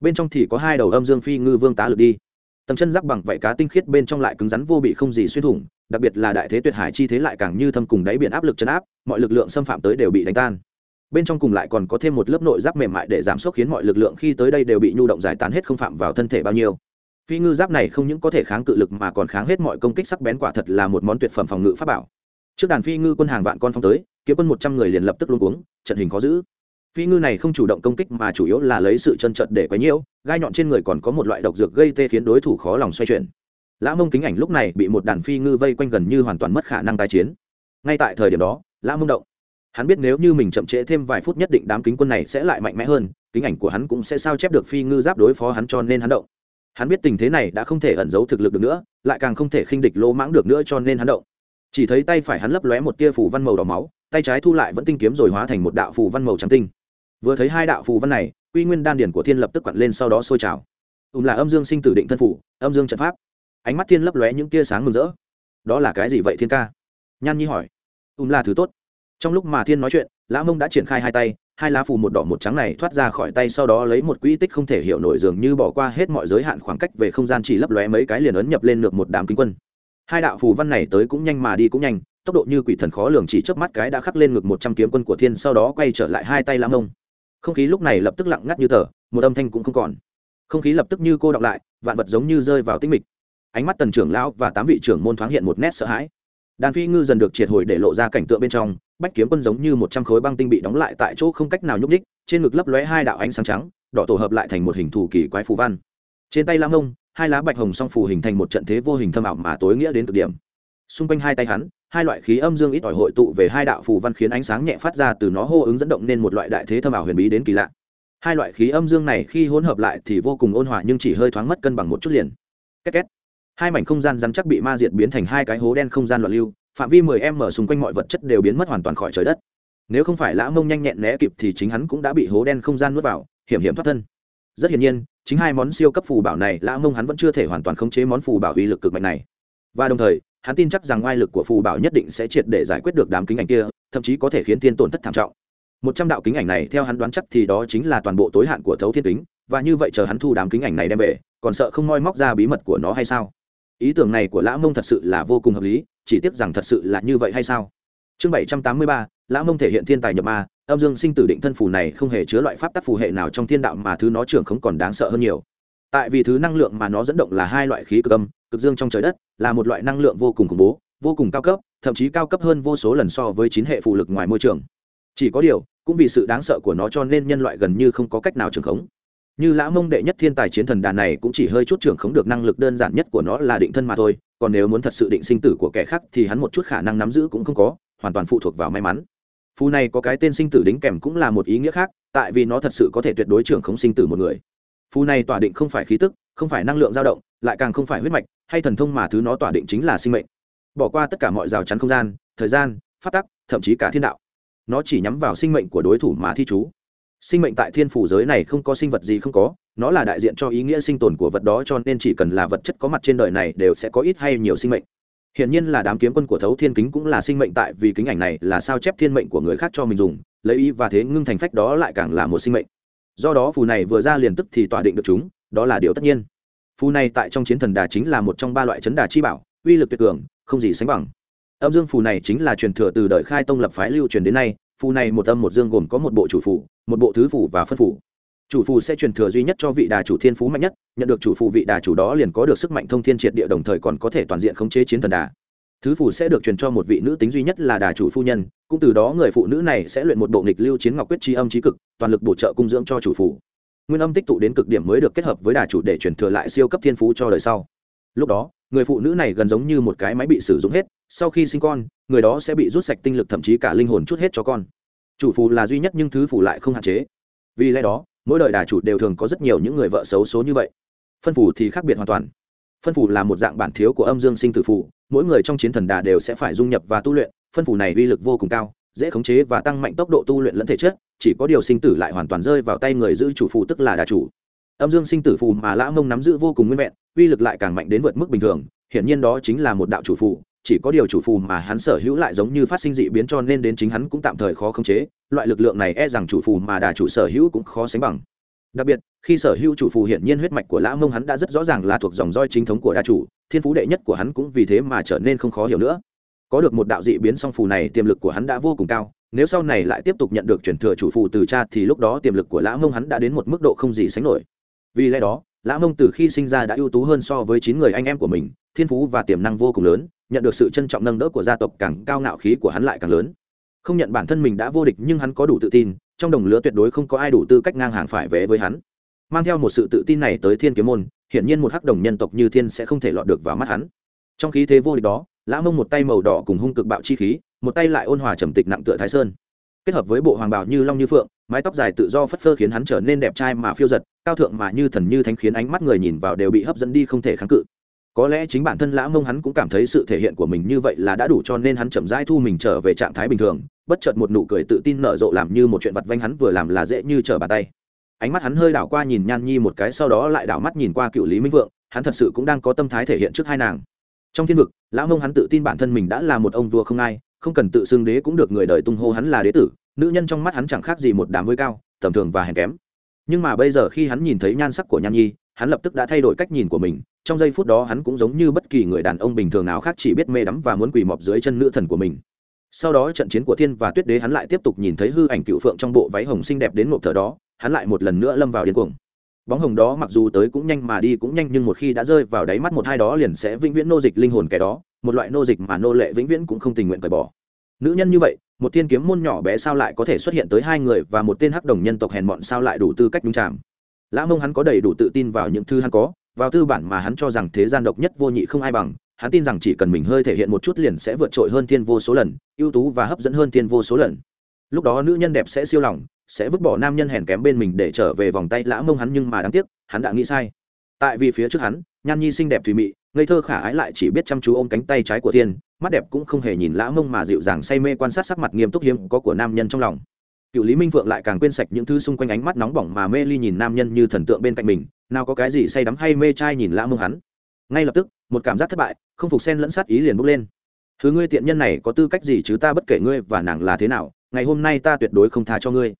S1: Bên trong thì có hai đầu âm dương phi ngư vương tá lực đi. Tầng chân giáp bằng vảy cá tinh khiết bên trong lại cứng rắn vô bị không gì xuyên thủng, đặc biệt là đại thế tuyệt hải chi thế lại càng như thâm cùng đáy biển áp lực chấn áp mọi lực lượng xâm phạm tới đều bị đánh tan. Bên trong cùng lại còn có thêm một lớp nội giáp mềm mại để giảm sốc khiến mọi lực lượng khi tới đây đều bị nhu động giải tán hết không phạm vào thân thể bao nhiêu. Phi ngư giáp này không những có thể kháng cự lực mà còn kháng hết mọi công kích sắc bén quả thật là một món tuyệt phẩm phòng ngự pháp bảo. Trước đàn phi ngư quân hàng vạn con phong tới, kiếm quân một trăm người liền lập tức luôn uống trận hình khó giữ. Phi ngư này không chủ động công kích mà chủ yếu là lấy sự chân trận để quấy nhiễu, gai nhọn trên người còn có một loại độc dược gây tê khiến đối thủ khó lòng xoay chuyển. Lã mông kính ảnh lúc này bị một đàn phi ngư vây quanh gần như hoàn toàn mất khả năng tái chiến. Ngay tại thời điểm đó lã mông động. Hắn biết nếu như mình chậm trễ thêm vài phút nhất định đám kính quân này sẽ lại mạnh mẽ hơn, kính ảnh của hắn cũng sẽ sao chép được phi ngư giáp đối phó hắn cho nên hắn động. Hắn biết tình thế này đã không thể ẩn giấu thực lực được nữa, lại càng không thể khinh địch lỗ mãng được nữa cho nên hắn động. Chỉ thấy tay phải hắn lấp lóe một tia phủ văn màu đỏ máu, tay trái thu lại vẫn tinh kiếm rồi hóa thành một đạo phù văn màu trắng tinh. Vừa thấy hai đạo phù văn này, quy nguyên đan điển của thiên lập tức quặn lên sau đó sôi trào. Ùm là âm dương sinh tử định thân phủ, âm dương trận pháp. Ánh mắt thiên lấp lóe những tia sáng mừng rỡ. Đó là cái gì vậy thiên ca? Nhan nhi hỏi ùm là thứ tốt. Trong lúc mà thiên nói chuyện, lã mông đã triển khai hai tay, hai lá phù một đỏ một trắng này thoát ra khỏi tay sau đó lấy một quỹ tích không thể hiểu nổi dường như bỏ qua hết mọi giới hạn khoảng cách về không gian chỉ lấp lóe mấy cái liền ấn nhập lên được một đám kính quân. Hai đạo phù văn này tới cũng nhanh mà đi cũng nhanh, tốc độ như quỷ thần khó lường chỉ chớp mắt cái đã khắc lên ngực một trăm kiếm quân của thiên sau đó quay trở lại hai tay lã mông. Không khí lúc này lập tức lặng ngắt như tờ, một âm thanh cũng không còn. Không khí lập tức như cô đọng lại, vạn vật giống như rơi vào tĩnh mịch. Ánh mắt tần trưởng lão và tám vị trưởng môn thoáng hiện một nét sợ hãi đàn phi ngư dần được triệt hồi để lộ ra cảnh tượng bên trong, bách kiếm quân giống như một trăm khối băng tinh bị đóng lại tại chỗ không cách nào nhúc ních trên ngực lấp lóe hai đạo ánh sáng trắng, đỏ tổ hợp lại thành một hình thù kỳ quái phù văn. Trên tay lam ngông, hai lá bạch hồng song phù hình thành một trận thế vô hình thâm ảo mà tối nghĩa đến cực điểm. Xung quanh hai tay hắn, hai loại khí âm dương ít ỏi hội tụ về hai đạo phù văn khiến ánh sáng nhẹ phát ra từ nó hô ứng dẫn động nên một loại đại thế thâm ảo huyền bí đến kỳ lạ. Hai loại khí âm dương này khi hỗn hợp lại thì vô cùng ôn hòa nhưng chỉ hơi thoáng mất cân bằng một chút liền. Két két hai mảnh không gian rắn chắc bị ma diệt biến thành hai cái hố đen không gian loạn lưu, phạm vi 10 m xung quanh mọi vật chất đều biến mất hoàn toàn khỏi trời đất. Nếu không phải lã mông nhanh nhẹn né kịp thì chính hắn cũng đã bị hố đen không gian nuốt vào, hiểm hiểm thoát thân. Rất hiển nhiên, chính hai món siêu cấp phù bảo này, lã mông hắn vẫn chưa thể hoàn toàn khống chế món phù bảo uy lực cực mạnh này. Và đồng thời, hắn tin chắc rằng oai lực của phù bảo nhất định sẽ triệt để giải quyết được đám kính ảnh kia, thậm chí có thể khiến thiên tổn thất thảm trọng. Một trăm đạo kính ảnh này, theo hắn đoán chắc thì đó chính là toàn bộ tối hạn của thấu thiên kính, và như vậy chờ hắn thu đám kính ảnh này đem về, còn sợ không moi móc ra bí mật của nó hay sao? Ý tưởng này của lã mông thật sự là vô cùng hợp lý, chỉ tiếc rằng thật sự là như vậy hay sao? Chương bảy trăm tám mươi ba, lã mông thể hiện thiên tài nhập ma, âm dương sinh tử định thân phù này không hề chứa loại pháp tắc phù hệ nào trong thiên đạo mà thứ nó trưởng không còn đáng sợ hơn nhiều. Tại vì thứ năng lượng mà nó dẫn động là hai loại khí cực âm, cực dương trong trời đất, là một loại năng lượng vô cùng khủng bố, vô cùng cao cấp, thậm chí cao cấp hơn vô số lần so với chín hệ phụ lực ngoài môi trường. Chỉ có điều, cũng vì sự đáng sợ của nó cho nên nhân loại gần như không có cách nào trưởng khống như lã mông đệ nhất thiên tài chiến thần đàn này cũng chỉ hơi chút trưởng khống được năng lực đơn giản nhất của nó là định thân mà thôi, còn nếu muốn thật sự định sinh tử của kẻ khác thì hắn một chút khả năng nắm giữ cũng không có, hoàn toàn phụ thuộc vào may mắn. Phù này có cái tên sinh tử đính kèm cũng là một ý nghĩa khác, tại vì nó thật sự có thể tuyệt đối trưởng khống sinh tử một người. Phù này tỏa định không phải khí tức, không phải năng lượng dao động, lại càng không phải huyết mạch, hay thần thông mà thứ nó tỏa định chính là sinh mệnh. Bỏ qua tất cả mọi rào chắn không gian, thời gian phát tắc, thậm chí cả thiên đạo. Nó chỉ nhắm vào sinh mệnh của đối thủ mà thi chú sinh mệnh tại thiên phủ giới này không có sinh vật gì không có, nó là đại diện cho ý nghĩa sinh tồn của vật đó cho nên chỉ cần là vật chất có mặt trên đời này đều sẽ có ít hay nhiều sinh mệnh. Hiển nhiên là đám kiếm quân của thấu thiên kính cũng là sinh mệnh tại vì kính ảnh này là sao chép thiên mệnh của người khác cho mình dùng, lấy ý và thế ngưng thành phách đó lại càng là một sinh mệnh. Do đó phù này vừa ra liền tức thì tỏa định được chúng, đó là điều tất nhiên. Phù này tại trong chiến thần đà chính là một trong ba loại chấn đà chi bảo, uy lực tuyệt cường, không gì sánh bằng. Âm dương phù này chính là truyền thừa từ đời khai tông lập phái lưu truyền đến nay, phù này một âm một dương gồm có một bộ chủ phù một bộ thứ phủ và phân phủ. Chủ phù sẽ truyền thừa duy nhất cho vị đà chủ thiên phú mạnh nhất, nhận được chủ phù vị đà chủ đó liền có được sức mạnh thông thiên triệt địa đồng thời còn có thể toàn diện khống chế chiến thần đà. Thứ phù sẽ được truyền cho một vị nữ tính duy nhất là đà chủ phu nhân, cũng từ đó người phụ nữ này sẽ luyện một bộ nghịch lưu chiến ngọc quyết tri âm trí cực, toàn lực bổ trợ cung dưỡng cho chủ phù. Nguyên âm tích tụ đến cực điểm mới được kết hợp với đà chủ để truyền thừa lại siêu cấp thiên phú cho đời sau. Lúc đó, người phụ nữ này gần giống như một cái máy bị sử dụng hết, sau khi sinh con, người đó sẽ bị rút sạch tinh lực thậm chí cả linh hồn chút hết cho con chủ phù là duy nhất nhưng thứ phù lại không hạn chế. Vì lẽ đó, mỗi đời đà chủ đều thường có rất nhiều những người vợ xấu số như vậy. Phân phù thì khác biệt hoàn toàn. Phân phù là một dạng bản thiếu của âm dương sinh tử phù, mỗi người trong chiến thần đà đều sẽ phải dung nhập và tu luyện, phân phù này uy lực vô cùng cao, dễ khống chế và tăng mạnh tốc độ tu luyện lẫn thể chất, chỉ có điều sinh tử lại hoàn toàn rơi vào tay người giữ chủ phù tức là đà chủ. Âm dương sinh tử phù mà lã mông nắm giữ vô cùng nguyên vẹn, uy lực lại càng mạnh đến vượt mức bình thường, hiển nhiên đó chính là một đạo chủ phù chỉ có điều chủ phù mà hắn sở hữu lại giống như phát sinh dị biến cho nên đến chính hắn cũng tạm thời khó khống chế, loại lực lượng này e rằng chủ phù mà đà chủ sở hữu cũng khó sánh bằng. Đặc biệt, khi sở hữu chủ phù hiển nhiên huyết mạch của lã mông hắn đã rất rõ ràng là thuộc dòng roi chính thống của đa chủ, thiên phú đệ nhất của hắn cũng vì thế mà trở nên không khó hiểu nữa. Có được một đạo dị biến song phù này, tiềm lực của hắn đã vô cùng cao, nếu sau này lại tiếp tục nhận được chuyển thừa chủ phù từ cha thì lúc đó tiềm lực của lã mông hắn đã đến một mức độ không gì sánh nổi. Vì lẽ đó, lã mông từ khi sinh ra đã ưu tú hơn so với chín người anh em của mình, thiên phú và tiềm năng vô cùng lớn nhận được sự trân trọng nâng đỡ của gia tộc càng cao ngạo khí của hắn lại càng lớn. Không nhận bản thân mình đã vô địch nhưng hắn có đủ tự tin, trong đồng lứa tuyệt đối không có ai đủ tư cách ngang hàng phải vẽ với hắn. Mang theo một sự tự tin này tới thiên kiếm môn, hiển nhiên một hắc đồng nhân tộc như thiên sẽ không thể lọt được vào mắt hắn. Trong khí thế vô địch đó, lã mông một tay màu đỏ cùng hung cực bạo chi khí, một tay lại ôn hòa trầm tịch nặng tựa thái sơn. Kết hợp với bộ hoàng bào như long như phượng, mái tóc dài tự do phất phơ khiến hắn trở nên đẹp trai mà phiêu giật, cao thượng mà như thần như thánh khiến ánh mắt người nhìn vào đều bị hấp dẫn đi không thể kháng cự có lẽ chính bản thân lã mông hắn cũng cảm thấy sự thể hiện của mình như vậy là đã đủ cho nên hắn chậm rãi thu mình trở về trạng thái bình thường, bất chợt một nụ cười tự tin nở rộ làm như một chuyện vặt vanh hắn vừa làm là dễ như trở bàn tay. Ánh mắt hắn hơi đảo qua nhìn nhan nhi một cái sau đó lại đảo mắt nhìn qua cựu lý minh vượng, hắn thật sự cũng đang có tâm thái thể hiện trước hai nàng. Trong thiên vực, lã mông hắn tự tin bản thân mình đã là một ông vua không ai, không cần tự xưng đế cũng được người đời tung hô hắn là đế tử, nữ nhân trong mắt hắn chẳng khác gì một đám với cao, tầm thường và hèn kém. Nhưng mà bây giờ khi hắn nhìn thấy nhan sắc của nhan nhi hắn lập tức đã thay đổi cách nhìn của mình, trong giây phút đó hắn cũng giống như bất kỳ người đàn ông bình thường nào khác chỉ biết mê đắm và muốn quỳ mọp dưới chân nữ thần của mình. Sau đó trận chiến của thiên và tuyết đế hắn lại tiếp tục nhìn thấy hư ảnh cựu phượng trong bộ váy hồng xinh đẹp đến một thở đó, hắn lại một lần nữa lâm vào điên cuồng. Bóng hồng đó mặc dù tới cũng nhanh mà đi cũng nhanh nhưng một khi đã rơi vào đáy mắt một hai đó liền sẽ vĩnh viễn nô dịch linh hồn kẻ đó, một loại nô dịch mà nô lệ vĩnh viễn cũng không tình nguyện cởi bỏ. Nữ nhân như vậy, một thiên kiếm môn nhỏ bé sao lại có thể xuất hiện tới hai người và một tên hắc đồng nhân tộc hèn mọn sao lại đủ tư cách đúng chạm lã mông hắn có đầy đủ tự tin vào những thứ hắn có, vào tư bản mà hắn cho rằng thế gian độc nhất vô nhị không ai bằng, hắn tin rằng chỉ cần mình hơi thể hiện một chút liền sẽ vượt trội hơn thiên vô số lần, ưu tú và hấp dẫn hơn thiên vô số lần. Lúc đó nữ nhân đẹp sẽ siêu lòng, sẽ vứt bỏ nam nhân hèn kém bên mình để trở về vòng tay lã mông hắn nhưng mà đáng tiếc, hắn đã nghĩ sai. Tại vì phía trước hắn, nhan nhi xinh đẹp thùy mị, ngây thơ khả ái lại chỉ biết chăm chú ôm cánh tay trái của thiên, mắt đẹp cũng không hề nhìn lã mông mà dịu dàng say mê quan sát sắc mặt nghiêm túc hiếm có của nam nhân trong lòng cựu lý minh phượng lại càng quên sạch những thứ xung quanh ánh mắt nóng bỏng mà mê ly nhìn nam nhân như thần tượng bên cạnh mình, nào có cái gì say đắm hay mê trai nhìn lã mông hắn. Ngay lập tức, một cảm giác thất bại, không phục sen lẫn sát ý liền bốc lên. Thứ ngươi tiện nhân này có tư cách gì chứ ta bất kể ngươi và nàng là thế nào, ngày hôm nay ta tuyệt đối không tha cho ngươi.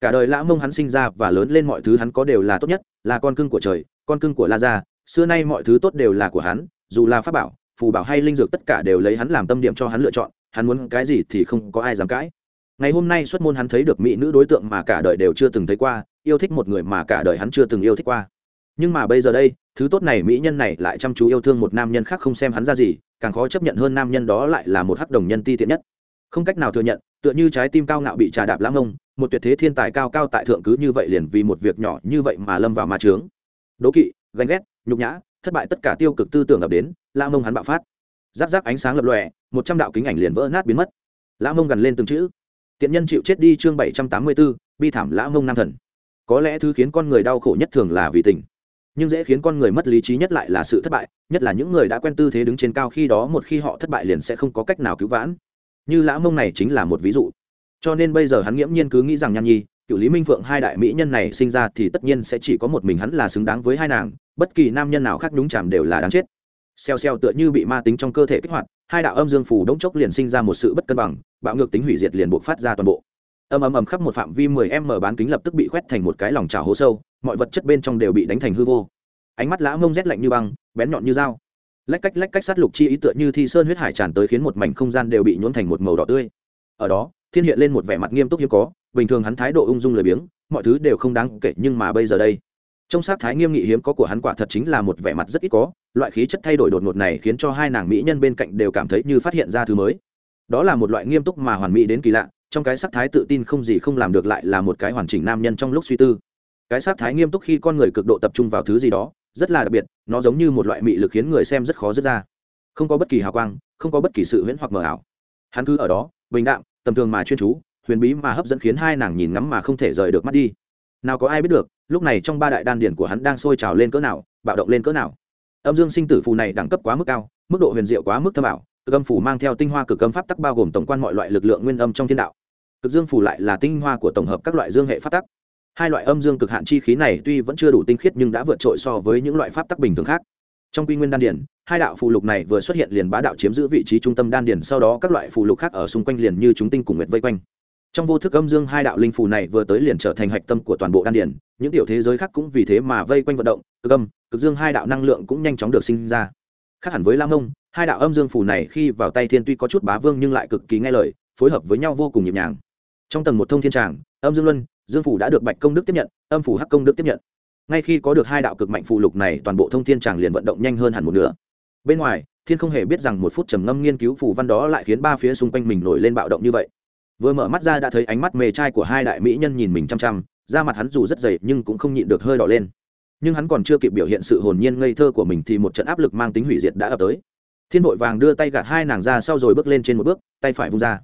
S1: Cả đời lã mông hắn sinh ra và lớn lên mọi thứ hắn có đều là tốt nhất, là con cưng của trời, con cưng của la gia, xưa nay mọi thứ tốt đều là của hắn, dù là pháp bảo, phù bảo hay linh dược tất cả đều lấy hắn làm tâm điểm cho hắn lựa chọn, hắn muốn cái gì thì không có ai dám cãi ngày hôm nay xuất môn hắn thấy được mỹ nữ đối tượng mà cả đời đều chưa từng thấy qua, yêu thích một người mà cả đời hắn chưa từng yêu thích qua. Nhưng mà bây giờ đây, thứ tốt này mỹ nhân này lại chăm chú yêu thương một nam nhân khác không xem hắn ra gì, càng khó chấp nhận hơn nam nhân đó lại là một hắc đồng nhân ti tiện nhất. Không cách nào thừa nhận, tựa như trái tim cao ngạo bị trà đạp lãng ông một tuyệt thế thiên tài cao cao tại thượng cứ như vậy liền vì một việc nhỏ như vậy mà lâm vào ma trướng đố kỵ, ganh ghét, nhục nhã, thất bại tất cả tiêu cực tư tưởng ập đến lãng mông hắn bạo phát. Giáp giáp ánh sáng lập lòe, một trăm đạo kính ảnh liền vỡ nát biến mất. Lãng mông gần lên từng chữ tiện nhân chịu chết đi chương bảy trăm tám mươi b ố bi thảm lã mông nam thần. Có lẽ thứ khiến con người đau khổ nhất thường là vì tình. Nhưng dễ khiến con người mất lý trí nhất lại là sự thất bại, nhất là những người đã quen tư thế đứng trên cao khi đó một khi họ thất bại liền sẽ không có cách nào cứu vãn. Như lã mông này chính là một ví dụ. Cho nên bây giờ hắn nghiễm nhiên cứ nghĩ rằng nhan nhi, cựu lý minh phượng hai đại mỹ nhân này sinh ra thì tất nhiên sẽ chỉ có một mình hắn là xứng đáng với hai nàng, bất kỳ nam nhân nào khác đúng chạm đều là đáng chết. Xeo xeo tựa như bị ma tính trong cơ thể kích hoạt, hai đạo âm dương phủ đống chốc liền sinh ra một sự bất cân bằng bạo ngược tính hủy diệt liền buộc phát ra toàn bộ. Âm ầm ầm khắp một phạm vi 10 m bán kính lập tức bị khoét thành một cái lòng trào hố sâu, mọi vật chất bên trong đều bị đánh thành hư vô. Ánh mắt lã mông rét lạnh như băng, bén nhọn như dao. Lách cách lách cách sát lục chi ý tựa như thi sơn huyết hải tràn tới khiến một mảnh không gian đều bị nhốn thành một màu đỏ tươi. Ở đó, thiên hiện lên một vẻ mặt nghiêm túc hiếm có, bình thường hắn thái độ ung dung lười biếng, mọi thứ đều không đáng kể nhưng mà bây giờ đây, trong sát thái nghiêm nghị hiếm có của hắn quả thật chính là một vẻ mặt rất ít có, loại khí chất thay đổi đột ngột này khiến cho hai nàng mỹ nhân bên cạnh đều cảm thấy như phát hiện ra thứ mới đó là một loại nghiêm túc mà hoàn mỹ đến kỳ lạ, trong cái sắc thái tự tin không gì không làm được lại là một cái hoàn chỉnh nam nhân trong lúc suy tư. Cái sắc thái nghiêm túc khi con người cực độ tập trung vào thứ gì đó, rất là đặc biệt, nó giống như một loại mị lực khiến người xem rất khó dứt ra. Không có bất kỳ hào quang, không có bất kỳ sự huyễn hoặc mờ ảo. Hắn cứ ở đó, bình đạm, tầm thường mà chuyên chú, huyền bí mà hấp dẫn khiến hai nàng nhìn ngắm mà không thể rời được mắt đi. Nào có ai biết được, lúc này trong ba đại đan điển của hắn đang sôi trào lên cỡ nào, bạo động lên cỡ nào. Âm dương sinh tử phù này đẳng cấp quá mức cao, mức độ huyền diệu quá mức thâm ảo cực âm phù mang theo tinh hoa cực âm pháp tắc bao gồm tổng quan mọi loại lực lượng nguyên âm trong thiên đạo. Cực dương phù lại là tinh hoa của tổng hợp các loại dương hệ pháp tắc. Hai loại âm dương cực hạn chi khí này tuy vẫn chưa đủ tinh khiết nhưng đã vượt trội so với những loại pháp tắc bình thường khác. Trong quy nguyên đan điển hai đạo phù lục này vừa xuất hiện liền bá đạo chiếm giữ vị trí trung tâm đan điển sau đó các loại phù lục khác ở xung quanh liền như chúng tinh cùng nguyệt vây quanh. Trong vô thức âm dương hai đạo linh phù này vừa tới liền trở thành hạch tâm của toàn bộ đan điển những tiểu thế giới khác cũng vì thế mà vây quanh vận động, cực âm, cực dương hai đạo năng lượng cũng nhanh chóng được sinh ra khác hẳn với lam ông, hai đạo âm dương phù này khi vào tay thiên tuy có chút bá vương nhưng lại cực kỳ nghe lời, phối hợp với nhau vô cùng nhịp nhàng. Trong tầng một thông thiên tràng, âm dương luân, dương phủ đã được bạch công đức tiếp nhận, âm phủ hắc công đức tiếp nhận. Ngay khi có được hai đạo cực mạnh phụ lục này, toàn bộ thông thiên tràng liền vận động nhanh hơn hẳn một nửa. Bên ngoài, thiên không hề biết rằng một phút trầm ngâm nghiên cứu phù văn đó lại khiến ba phía xung quanh mình nổi lên bạo động như vậy. Vừa mở mắt ra đã thấy ánh mắt mề trai của hai đại mỹ nhân nhìn mình chăm chăm, da mặt hắn dù rất dày nhưng cũng không nhịn được hơi đỏ lên nhưng hắn còn chưa kịp biểu hiện sự hồn nhiên ngây thơ của mình thì một trận áp lực mang tính hủy diệt đã ập tới. Thiên vội vàng đưa tay gạt hai nàng ra sau rồi bước lên trên một bước, tay phải vung ra.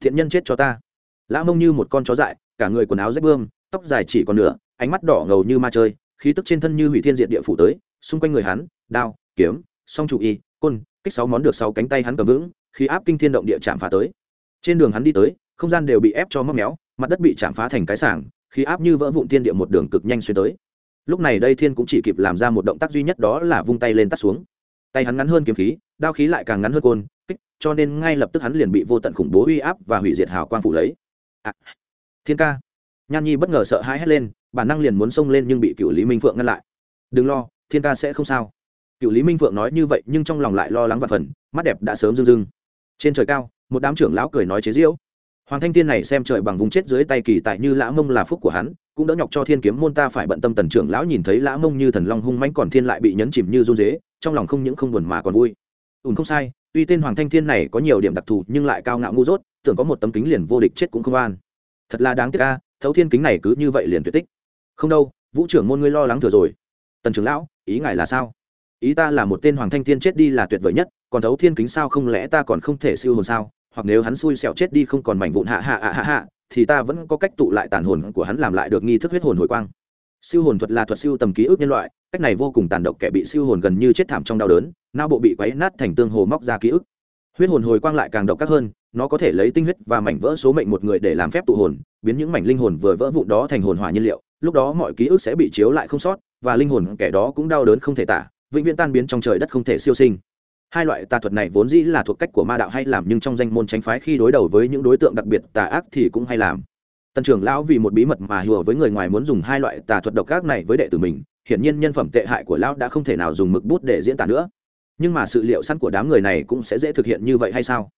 S1: Thiện nhân chết cho ta. Lã mông như một con chó dại, cả người quần áo rách bươm, tóc dài chỉ còn nửa, ánh mắt đỏ ngầu như ma chơi, khí tức trên thân như hủy thiên diện địa phủ tới, xung quanh người hắn, đao, kiếm, song trụ y, côn, kích sáu món được sáu cánh tay hắn cầm vững, khí áp kinh thiên động địa chạm phá tới. Trên đường hắn đi tới, không gian đều bị ép cho móc méo, mặt đất bị chạm phá thành cái sảng, khí áp như vỡ vụn thiên địa một đường cực nhanh xuyên tới lúc này đây thiên cũng chỉ kịp làm ra một động tác duy nhất đó là vung tay lên tắt xuống. Tay hắn ngắn hơn kiếm khí đao khí lại càng ngắn hơn côn kích cho nên ngay lập tức hắn liền bị vô tận khủng bố uy áp và hủy diệt hào quang phủ lấy. À, thiên ca. Nhan nhi bất ngờ sợ hãi hét lên bản năng liền muốn xông lên nhưng bị cựu lý minh phượng ngăn lại. Đừng lo thiên ca sẽ không sao. Cựu lý minh phượng nói như vậy nhưng trong lòng lại lo lắng và phần mắt đẹp đã sớm rưng rưng. Trên trời cao một đám trưởng lão cười nói chế diễu hoàng thanh thiên này xem trời bằng vùng chết dưới tay kỳ tại như lã mông là phúc của hắn, cũng đỡ nhọc cho thiên kiếm môn ta phải bận tâm tần trưởng lão nhìn thấy lã mông như thần long hung mãnh còn thiên lại bị nhấn chìm như run dế trong lòng không những không buồn mà còn vui. Ùn không sai, tuy tên hoàng thanh thiên này có nhiều điểm đặc thù nhưng lại cao ngạo ngu dốt, tưởng có một tấm kính liền vô địch chết cũng không an. Thật là đáng tiếc ca thấu thiên kính này cứ như vậy liền tuyệt tích. Không đâu, vũ trưởng môn ngươi lo lắng thừa rồi. Tần trưởng lão, ý ngài là sao? Ý ta là một tên hoàng thanh thiên chết đi là tuyệt vời nhất, còn thấu thiên kính sao không lẽ ta còn không thể siêu hồn sao? Hoặc nếu hắn xui xẻo chết đi không còn mảnh vụn hạ hạ hạ hạ hạ, thì ta vẫn có cách tụ lại tàn hồn của hắn làm lại được nghi thức huyết hồn hồi quang. Siêu hồn thuật là thuật siêu tầm ký ức nhân loại, cách này vô cùng tàn độc kẻ bị siêu hồn gần như chết thảm trong đau đớn, não bộ bị quấy nát thành tương hồ móc ra ký ức. Huyết hồn hồi quang lại càng độc các hơn, nó có thể lấy tinh huyết và mảnh vỡ số mệnh một người để làm phép tụ hồn, biến những mảnh linh hồn vừa vỡ vụn đó thành hồn hỏa nhiên liệu, lúc đó mọi ký ức sẽ bị chiếu lại không sót, và linh hồn kẻ đó cũng đau đớn không thể tả, vĩnh viễn tan biến trong trời đất không thể siêu sinh hai loại tà thuật này vốn dĩ là thuộc cách của ma đạo hay làm nhưng trong danh môn tránh phái khi đối đầu với những đối tượng đặc biệt tà ác thì cũng hay làm. Tần trưởng lão vì một bí mật mà hùa với người ngoài muốn dùng hai loại tà thuật độc ác này với đệ tử mình, hiển nhiên nhân phẩm tệ hại của lão đã không thể nào dùng mực bút để diễn tả nữa. Nhưng mà sự liệu sẵn của đám người này cũng sẽ dễ thực hiện như vậy hay sao?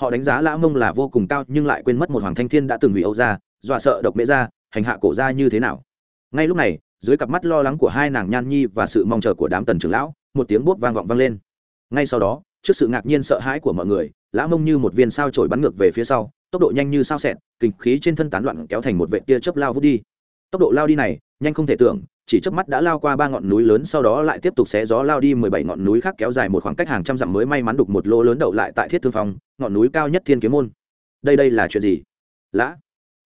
S1: Họ đánh giá lão mông là vô cùng cao nhưng lại quên mất một hoàng thanh thiên đã từng hủy âu ra, dọa sợ độc mễ ra, hành hạ cổ ra như thế nào. Ngay lúc này, dưới cặp mắt lo lắng của hai nàng nhan nhi và sự mong chờ của đám tần trưởng lão, một tiếng bốt vang vọng vang lên ngay sau đó, trước sự ngạc nhiên sợ hãi của mọi người, lã mông như một viên sao trổi bắn ngược về phía sau, tốc độ nhanh như sao xẹt kinh khí trên thân tán loạn kéo thành một vệ tia chớp lao vút đi. Tốc độ lao đi này, nhanh không thể tưởng, chỉ chớp mắt đã lao qua ba ngọn núi lớn sau đó lại tiếp tục xé gió lao đi mười bảy ngọn núi khác kéo dài một khoảng cách hàng trăm dặm mới may mắn đục một lô lớn đậu lại tại thiết thương phong, ngọn núi cao nhất thiên kiếm môn. Đây đây là chuyện gì? Lã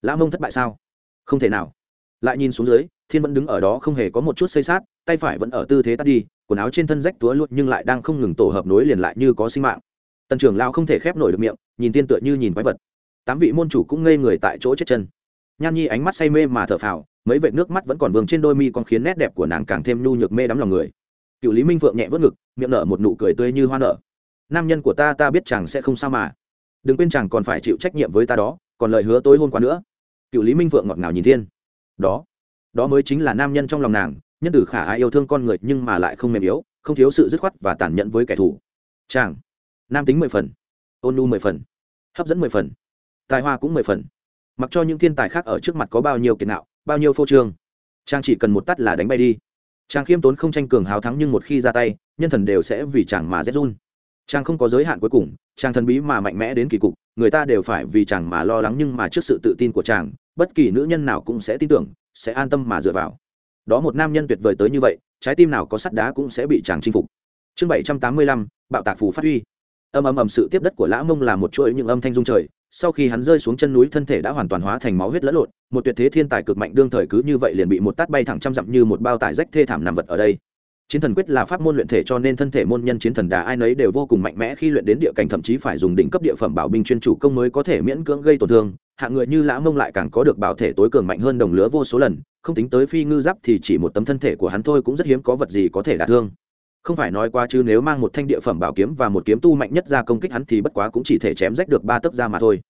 S1: lã mông thất bại sao? Không thể nào. Lại nhìn xuống dưới, thiên vẫn đứng ở đó không hề có một chút xây sát, tay phải vẫn ở tư thế tắt đi quần áo trên thân rách túa luôn nhưng lại đang không ngừng tổ hợp nối liền lại như có sinh mạng. Tần trưởng lao không thể khép nổi được miệng, nhìn tiên tựa như nhìn quái vật. Tám vị môn chủ cũng ngây người tại chỗ chết chân. Nhan nhi ánh mắt say mê mà thở phào, mấy vệt nước mắt vẫn còn vương trên đôi mi còn khiến nét đẹp của nàng càng thêm nhu nhược mê đắm lòng người. Cựu lý minh phượng nhẹ vớt ngực, miệng nở một nụ cười tươi như hoa nở. Nam nhân của ta ta biết chàng sẽ không sao mà. Đừng quên chàng còn phải chịu trách nhiệm với ta đó, còn lời hứa tối hôn quá nữa. Cựu lý minh phượng ngọt ngào nhìn thiên. Đó. Đó mới chính là nam nhân trong lòng nàng nhân tử khả ai yêu thương con người nhưng mà lại không mềm yếu, không thiếu sự dứt khoát và tàn nhẫn với kẻ thù. Chàng, nam tính mười phần, ôn nu mười phần, hấp dẫn mười phần, tài hoa cũng mười phần. Mặc cho những thiên tài khác ở trước mặt có bao nhiêu kiệt nạo, bao nhiêu phô trương, chàng chỉ cần một tắt là đánh bay đi. Chàng khiêm tốn không tranh cường hào thắng nhưng một khi ra tay, nhân thần đều sẽ vì chàng mà rét run. Chàng không có giới hạn cuối cùng, chàng thần bí mà mạnh mẽ đến kỳ cục, người ta đều phải vì chàng mà lo lắng nhưng mà trước sự tự tin của chàng, bất kỳ nữ nhân nào cũng sẽ tin tưởng, sẽ an tâm mà dựa vào đó một nam nhân tuyệt vời tới như vậy, trái tim nào có sắt đá cũng sẽ bị chàng chinh phục. Chương bảy trăm tám mươi lăm, bạo tạc phù phát huy. Âm âm ầm sự tiếp đất của lã mông là một chuỗi những âm thanh dung trời, sau khi hắn rơi xuống chân núi thân thể đã hoàn toàn hóa thành máu huyết lẫn lộn, một tuyệt thế thiên tài cực mạnh đương thời cứ như vậy liền bị một tát bay thẳng trăm dặm như một bao tải rách thê thảm nằm vật ở đây. Chiến thần quyết là pháp môn luyện thể cho nên thân thể môn nhân chiến thần đà ai nấy đều vô cùng mạnh mẽ khi luyện đến địa cảnh thậm chí phải dùng đỉnh cấp địa phẩm bảo binh chuyên chủ công mới có thể miễn cưỡng gây tổn thương hạng người như lã mông lại càng có được bảo thể tối cường mạnh hơn đồng lứa vô số lần không tính tới phi ngư giáp thì chỉ một tấm thân thể của hắn thôi cũng rất hiếm có vật gì có thể đả thương. Không phải nói quá chứ, nếu mang một thanh địa phẩm bảo kiếm và một kiếm tu mạnh nhất ra công kích hắn thì bất quá cũng chỉ thể chém rách được ba tấc ra mà thôi.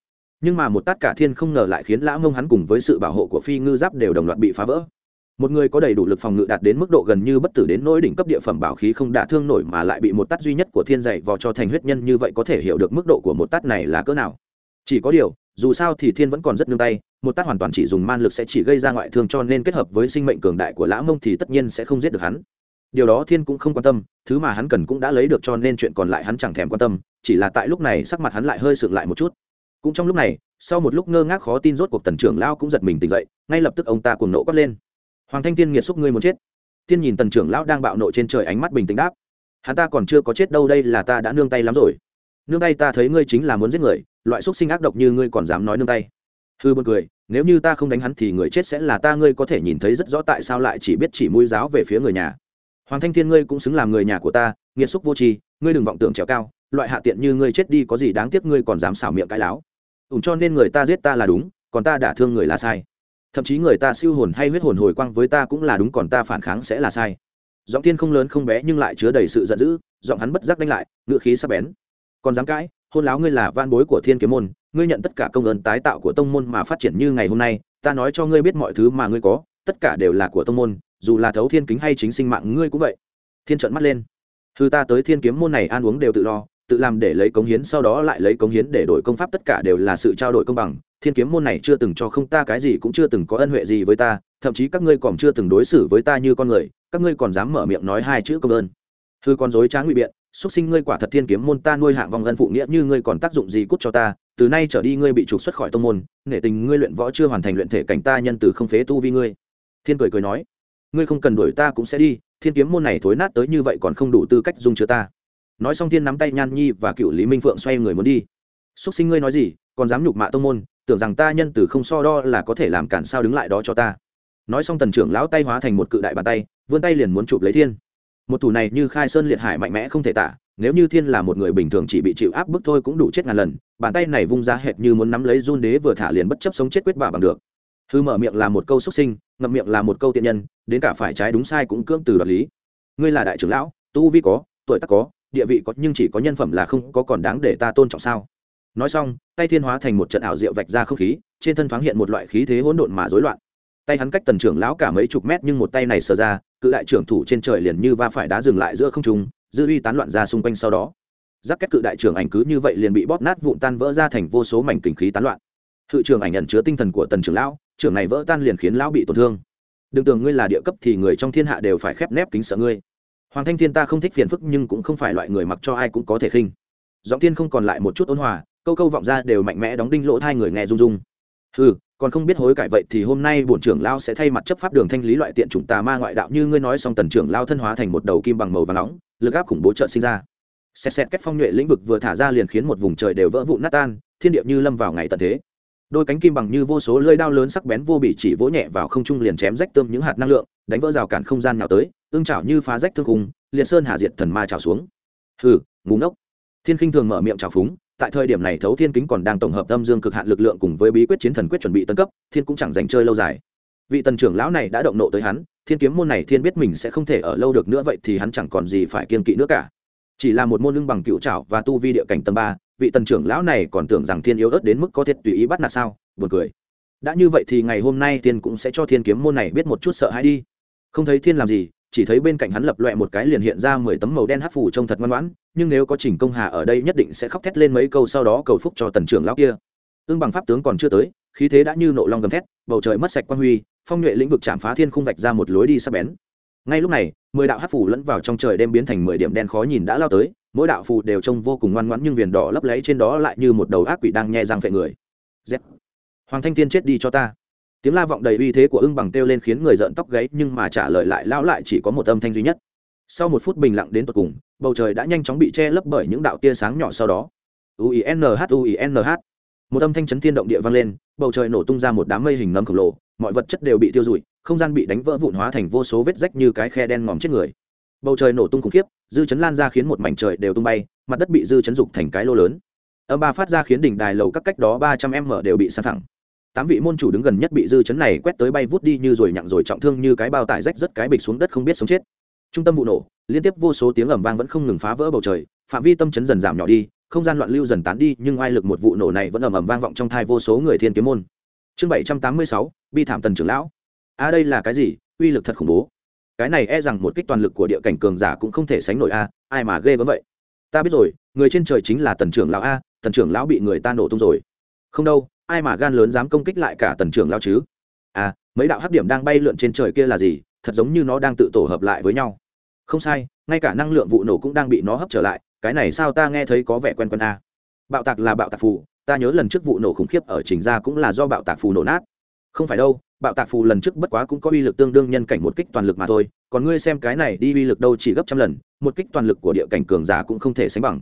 S1: Nhưng mà một tát cả thiên không ngờ lại khiến lã mông hắn cùng với sự bảo hộ của phi ngư giáp đều đồng loạt bị phá vỡ. Một người có đầy đủ lực phòng ngự đạt đến mức độ gần như bất tử đến nỗi đỉnh cấp địa phẩm bảo khí không đả thương nổi mà lại bị một tát duy nhất của thiên dạy vò cho thành huyết nhân như vậy có thể hiểu được mức độ của một tát này là cỡ nào. Chỉ có điều, dù sao thì thiên vẫn còn rất nương tay một tác hoàn toàn chỉ dùng man lực sẽ chỉ gây ra ngoại thương cho nên kết hợp với sinh mệnh cường đại của lã mông thì tất nhiên sẽ không giết được hắn. Điều đó thiên cũng không quan tâm, thứ mà hắn cần cũng đã lấy được cho nên chuyện còn lại hắn chẳng thèm quan tâm, chỉ là tại lúc này sắc mặt hắn lại hơi sượng lại một chút. Cũng trong lúc này, sau một lúc ngơ ngác khó tin rốt cuộc tần trưởng lao cũng giật mình tỉnh dậy, ngay lập tức ông ta cuồng nộ quát lên. Hoàng thanh tiên nghiệt xúc ngươi muốn chết. Tiên nhìn tần trưởng lão đang bạo nộ trên trời ánh mắt bình tĩnh đáp. Hắn ta còn chưa có chết đâu, đây là ta đã nương tay lắm rồi. Nương tay ta thấy ngươi chính là muốn giết người, loại xúc sinh ác độc như ngươi còn dám nói nương tay hư buồn cười, nếu như ta không đánh hắn thì người chết sẽ là ta, ngươi có thể nhìn thấy rất rõ tại sao lại chỉ biết chỉ mũi giáo về phía người nhà. Hoàng thanh thiên, ngươi cũng xứng làm người nhà của ta, nghiệt xúc vô tri, ngươi đừng vọng tưởng trèo cao, loại hạ tiện như ngươi chết đi có gì đáng tiếc ngươi còn dám xảo miệng cãi láo. Ủn cho nên người ta giết ta là đúng, còn ta đả thương người là sai. Thậm chí người ta siêu hồn hay huyết hồn hồi quang với ta cũng là đúng, còn ta phản kháng sẽ là sai. Giọng thiên không lớn không bé nhưng lại chứa đầy sự giận dữ, giọng hắn bất giác đánh lại, ngựa khí sắp bén. Còn dám cãi, hôn láo ngươi là van bối của thiên kiếm môn ngươi nhận tất cả công ơn tái tạo của tông môn mà phát triển như ngày hôm nay, ta nói cho ngươi biết mọi thứ mà ngươi có, tất cả đều là của tông môn, dù là thấu thiên kính hay chính sinh mạng ngươi cũng vậy. Thiên trợn mắt lên. Thư ta tới thiên kiếm môn này ăn uống đều tự lo, tự làm để lấy cống hiến, sau đó lại lấy cống hiến để đổi công pháp, tất cả đều là sự trao đổi công bằng. Thiên kiếm môn này chưa từng cho không ta cái gì, cũng chưa từng có ân huệ gì với ta, thậm chí các ngươi còn chưa từng đối xử với ta như con người, các ngươi còn dám mở miệng nói hai chữ công ơn. Thư con dối trá ngụy biện xuất sinh ngươi quả thật thiên kiếm môn ta nuôi hạng vong ân phụ nghĩa như ngươi còn tác dụng gì cút cho ta từ nay trở đi ngươi bị trục xuất khỏi tông môn, nể tình ngươi luyện võ chưa hoàn thành luyện thể cảnh ta nhân từ không phế tu vi ngươi. Thiên cười cười nói, ngươi không cần đuổi ta cũng sẽ đi, thiên kiếm môn này thối nát tới như vậy còn không đủ tư cách dung chứa ta. Nói xong thiên nắm tay nhan nhi và cựu lý minh phượng xoay người muốn đi. Xúc sinh ngươi nói gì, còn dám nhục mạ tông môn, tưởng rằng ta nhân từ không so đo là có thể làm cản sao đứng lại đó cho ta. Nói xong tần trưởng lão tay hóa thành một cự đại bàn tay, vươn tay liền muốn chụp lấy thiên. Một thủ này như khai sơn liệt hải mạnh mẽ không thể tả nếu như thiên là một người bình thường chỉ bị chịu áp bức thôi cũng đủ chết ngàn lần, bàn tay này vung ra hệt như muốn nắm lấy run đế vừa thả liền bất chấp sống chết quyết bả bằng được. Hư mở miệng là một câu xuất sinh, ngậm miệng là một câu tiện nhân, đến cả phải trái đúng sai cũng cưỡng từ đoạt lý. Ngươi là đại trưởng lão, tu vi có, tuổi tác có, địa vị có, nhưng chỉ có nhân phẩm là không có còn đáng để ta tôn trọng sao? Nói xong, tay thiên hóa thành một trận ảo diệu vạch ra không khí, trên thân thoáng hiện một loại khí thế hỗn độn mà rối loạn. Tay hắn cách tần trưởng lão cả mấy chục mét nhưng một tay này sờ ra, cự đại trưởng thủ trên trời liền như va phải đá dừng lại giữa không trung dư uy tán loạn ra xung quanh sau đó. Giáp kết cự đại trưởng ảnh cứ như vậy liền bị bóp nát vụn tan vỡ ra thành vô số mảnh kinh khí tán loạn. Hự trưởng ảnh nhận chứa tinh thần của tần trưởng lão, trưởng này vỡ tan liền khiến lão bị tổn thương. Đừng tưởng ngươi là địa cấp thì người trong thiên hạ đều phải khép nép kính sợ ngươi. Hoàng thanh thiên ta không thích phiền phức nhưng cũng không phải loại người mặc cho ai cũng có thể khinh. Giọng thiên không còn lại một chút ôn hòa, câu câu vọng ra đều mạnh mẽ đóng đinh lỗ thai người nghe rung rung. Ừ còn không biết hối cải vậy thì hôm nay bổn trưởng lao sẽ thay mặt chấp pháp đường thanh lý loại tiện chủng tà ma ngoại đạo như ngươi nói xong tần trưởng lao thân hóa thành một đầu kim bằng màu và nóng, lực áp khủng bố trợ sinh ra. Xét xét cách phong nhuệ lĩnh vực vừa thả ra liền khiến một vùng trời đều vỡ vụn nát tan, thiên địa như lâm vào ngày tận thế. Đôi cánh kim bằng như vô số lưỡi đao lớn sắc bén vô bị chỉ vỗ nhẹ vào không trung liền chém rách tôm những hạt năng lượng, đánh vỡ rào cản không gian nào tới, ương chảo như phá rách thương khung, liền sơn hạ diệt thần ma trào xuống. Hừ ngủ ngốc. Thiên khinh thường mở miệng trào phúng tại thời điểm này thấu thiên kính còn đang tổng hợp tâm dương cực hạn lực lượng cùng với bí quyết chiến thần quyết chuẩn bị tân cấp, thiên cũng chẳng dành chơi lâu dài. Vị tần trưởng lão này đã động nộ tới hắn, thiên kiếm môn này thiên biết mình sẽ không thể ở lâu được nữa vậy thì hắn chẳng còn gì phải kiên kỵ nữa cả. Chỉ là một môn lưng bằng cựu trảo và tu vi địa cảnh tầng ba, vị tần trưởng lão này còn tưởng rằng thiên yếu ớt đến mức có thể tùy ý bắt nạt sao? Buồn cười. Đã như vậy thì ngày hôm nay thiên cũng sẽ cho thiên kiếm môn này biết một chút sợ hãi đi. Không thấy thiên làm gì chỉ thấy bên cạnh hắn lập loẹ một cái liền hiện ra mười tấm màu đen hắc phủ trông thật ngoan ngoãn, nhưng nếu có trình công hà ở đây nhất định sẽ khóc thét lên mấy câu sau đó cầu phúc cho tần trưởng lão kia. Ương bằng pháp tướng còn chưa tới, khí thế đã như nộ long gầm thét, bầu trời mất sạch quan huy, phong nhuệ lĩnh vực chạm phá thiên khung vạch ra một lối đi sắc bén. Ngay lúc này, mười đạo hắc phủ lẫn vào trong trời đêm biến thành mười điểm đen khó nhìn đã lao tới, mỗi đạo phù đều trông vô cùng ngoan ngoãn nhưng viền đỏ lấp lấy trên đó lại như một đầu ác quỷ đang nhe răng phệ người. Z. hoàng thanh tiên chết đi cho ta tiếng la vọng đầy uy thế của ưng bằng kêu lên khiến người giận tóc gáy, nhưng mà trả lời lại lão lại chỉ có một âm thanh duy nhất. Sau một phút bình lặng đến tột cùng, bầu trời đã nhanh chóng bị che lấp bởi những đạo tia sáng nhỏ sau đó. Uinh uinh một âm thanh chấn thiên động địa vang lên, bầu trời nổ tung ra một đám mây hình ngấm khổng lồ, mọi vật chất đều bị tiêu rụi, không gian bị đánh vỡ vụn hóa thành vô số vết rách như cái khe đen ngòm chết người. Bầu trời nổ tung khủng khiếp, dư chấn lan ra khiến một mảnh trời đều tung bay, mặt đất bị dư chấn dục thành cái lô lớn. Âm ba phát ra khiến đỉnh đài lầu các cách đó ba trăm m đều bị san thẳng tám vị môn chủ đứng gần nhất bị dư chấn này quét tới bay vút đi như rồi nhặng rồi trọng thương như cái bao tải rách rất cái bịch xuống đất không biết sống chết. Trung tâm vụ nổ, liên tiếp vô số tiếng ầm vang vẫn không ngừng phá vỡ bầu trời, phạm vi tâm chấn dần giảm nhỏ đi, không gian loạn lưu dần tán đi, nhưng ai lực một vụ nổ này vẫn ầm ầm vang vọng trong thai vô số người thiên kiếm môn. Chương bảy trăm tám mươi sáu, bi thảm tần trưởng lão. A à đây là cái gì? Uy lực thật khủng bố. Cái này e rằng một kích toàn lực của địa cảnh cường giả cũng không thể sánh nổi a, ai mà ghê gớm vậy? Ta biết rồi, người trên trời chính là tần trưởng lão a, tần trưởng lão bị người ta nổ tung rồi. Không đâu ai mà gan lớn dám công kích lại cả tần trưởng lao chứ? À mấy đạo hắc điểm đang bay lượn trên trời kia là gì? Thật giống như nó đang tự tổ hợp lại với nhau. Không sai, ngay cả năng lượng vụ nổ cũng đang bị nó hấp trở lại, cái này sao ta nghe thấy có vẻ quen quen a à. bạo tạc là bạo tạc phù, ta nhớ lần trước vụ nổ khủng khiếp ở trình ra cũng là do bạo tạc phù nổ nát. Không phải đâu, bạo tạc phù lần trước bất quá cũng có uy lực tương đương nhân cảnh một kích toàn lực mà thôi, còn ngươi xem cái này đi uy lực đâu chỉ gấp trăm lần, một kích toàn lực của địa cảnh cường giả cũng không thể sánh bằng.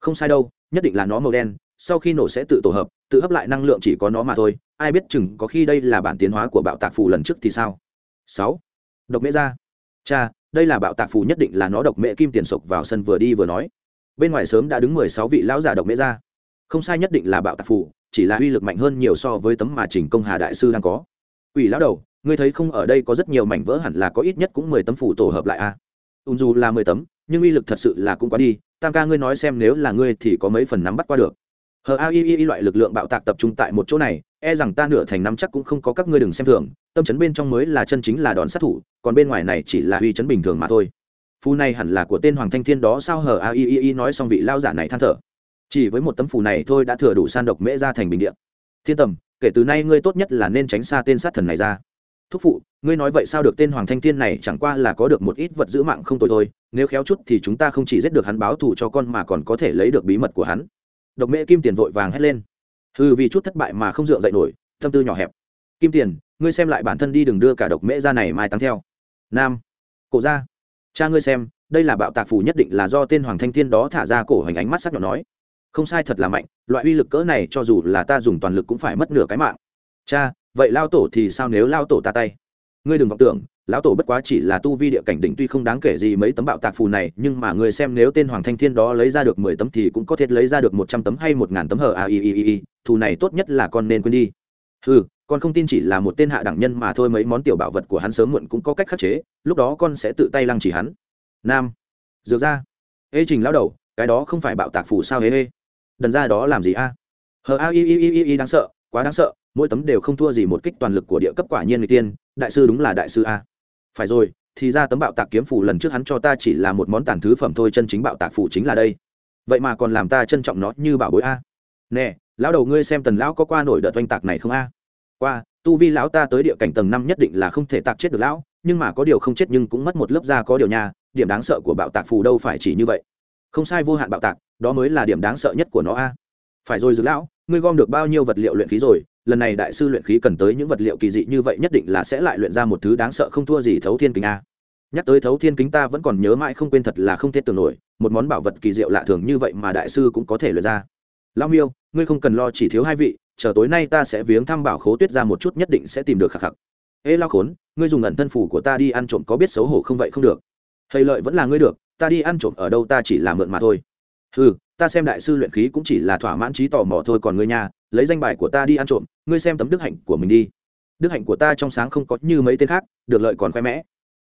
S1: Không sai đâu, nhất định là nó màu đen, sau khi nổ sẽ tự tổ hợp tự hấp lại năng lượng chỉ có nó mà thôi, ai biết chừng có khi đây là bản tiến hóa của bạo tạc phù lần trước thì sao? Sáu. Độc mễ ra cha, đây là bạo tạc phù nhất định là nó độc mễ kim tiền sộc vào sân vừa đi vừa nói. Bên ngoài sớm đã đứng mười sáu vị lão giả độc mễ ra không sai nhất định là bạo tạc phù, chỉ là uy lực mạnh hơn nhiều so với tấm mà trình công hà đại sư đang có. Ủy lão đầu, ngươi thấy không, ở đây có rất nhiều mảnh vỡ hẳn là có ít nhất cũng mười tấm phủ tổ hợp lại a à? ùn dù là mười tấm, nhưng uy lực thật sự là cũng quá đi. Tam ca ngươi nói xem nếu là ngươi thì có mấy phần nắm bắt qua được hờ a i i loại lực lượng bạo tạc tập trung tại một chỗ này e rằng ta nửa thành năm chắc cũng không có các ngươi đừng xem thường, tâm chấn bên trong mới là chân chính là đòn sát thủ, còn bên ngoài này chỉ là uy chấn bình thường mà thôi. Phù này hẳn là của tên hoàng thanh thiên đó sao? Hờ a i i nói xong vị lao giả này than thở. Chỉ với một tấm phù này thôi đã thừa đủ san độc mễ ra thành bình điện thiên tầm, kể từ nay ngươi tốt nhất là nên tránh xa tên sát thần này ra. Thúc phụ, ngươi nói vậy sao được tên hoàng thanh thiên này chẳng qua là có được một ít vật giữ mạng không tồi thôi, nếu khéo chút thì chúng ta không chỉ giết được hắn báo thù cho con mà còn có thể lấy được bí mật của hắn độc mễ kim tiền vội vàng hét lên. Hừ, vì chút thất bại mà không dựa dậy nổi, tâm tư nhỏ hẹp. Kim tiền, ngươi xem lại bản thân đi đừng đưa cả độc mễ ra này mai tăng theo. Nam, cổ ra. Cha ngươi xem, đây là bạo tạc phù nhất định là do tên hoàng thanh thiên đó thả ra cổ hành ánh mắt sắc nhỏ nói. Không sai thật là mạnh, loại uy lực cỡ này cho dù là ta dùng toàn lực cũng phải mất nửa cái mạng. Cha, vậy lao tổ thì sao nếu lao tổ ta tay? Ngươi đừng vọng tưởng, lão tổ bất quá chỉ là tu vi địa cảnh đỉnh tuy không đáng kể gì mấy tấm bạo tạc phù này, nhưng mà người xem nếu tên hoàng thanh thiên đó lấy ra được mười tấm thì cũng có thể lấy ra được một trăm tấm hay một ngàn tấm hờ, a, i i i thù này tốt nhất là con nên quên đi. Ừ con không tin chỉ là một tên hạ đẳng nhân mà thôi, mấy món tiểu bảo vật của hắn sớm muộn cũng có cách khắc chế, lúc đó con sẽ tự tay lăng chỉ hắn. Nam, dược ra. Ê, trình lão đầu, cái đó không phải bạo tạc phù sao, hê hê. Đần ra đó làm gì, a? Hờ, a i i i i, đáng sợ, quá đáng sợ, mỗi tấm đều không thua gì một kích toàn lực của địa cấp quả nhiên người tiên đại sư đúng là đại sư a. Phải rồi, thì ra tấm bạo tạc kiếm phủ lần trước hắn cho ta chỉ là một món tàn thứ phẩm thôi, chân chính bạo tạc phủ chính là đây. Vậy mà còn làm ta trân trọng nó như bảo bối a. Nè, lão đầu ngươi xem tần lão có qua nổi đợt oanh tạc này không a? Qua, tu vi lão ta tới địa cảnh tầng năm nhất định là không thể tạc chết được lão, nhưng mà có điều không chết nhưng cũng mất một lớp da có điều nha, điểm đáng sợ của bạo tạc phù đâu phải chỉ như vậy. Không sai vô hạn bạo tạc, đó mới là điểm đáng sợ nhất của nó a. Phải rồi, dược lão ngươi gom được bao nhiêu vật liệu luyện khí rồi, lần này đại sư luyện khí cần tới những vật liệu kỳ dị như vậy nhất định là sẽ lại luyện ra một thứ đáng sợ không thua gì thấu thiên kính a. Nhắc tới thấu thiên kính ta vẫn còn nhớ mãi không quên thật là không thể tưởng nổi, một món bảo vật kỳ diệu lạ thường như vậy mà đại sư cũng có thể luyện ra. Lao miêu, ngươi không cần lo chỉ thiếu hai vị, chờ tối nay ta sẽ viếng thăm bảo khố tuyết ra một chút nhất định sẽ tìm được khắc khắc. Ê lao khốn, ngươi dùng ẩn thân phủ của ta đi ăn trộm có biết xấu hổ không vậy không được. Thầy lợi vẫn là ngươi được, ta đi ăn trộm ở đâu ta chỉ là mượn mà thôi. Ừ ta xem đại sư luyện khí cũng chỉ là thỏa mãn trí tò mò thôi, còn ngươi nhà lấy danh bài của ta đi ăn trộm, ngươi xem tấm đức hạnh của mình đi. Đức hạnh của ta trong sáng không có như mấy tên khác, được lợi còn khoe mẽ.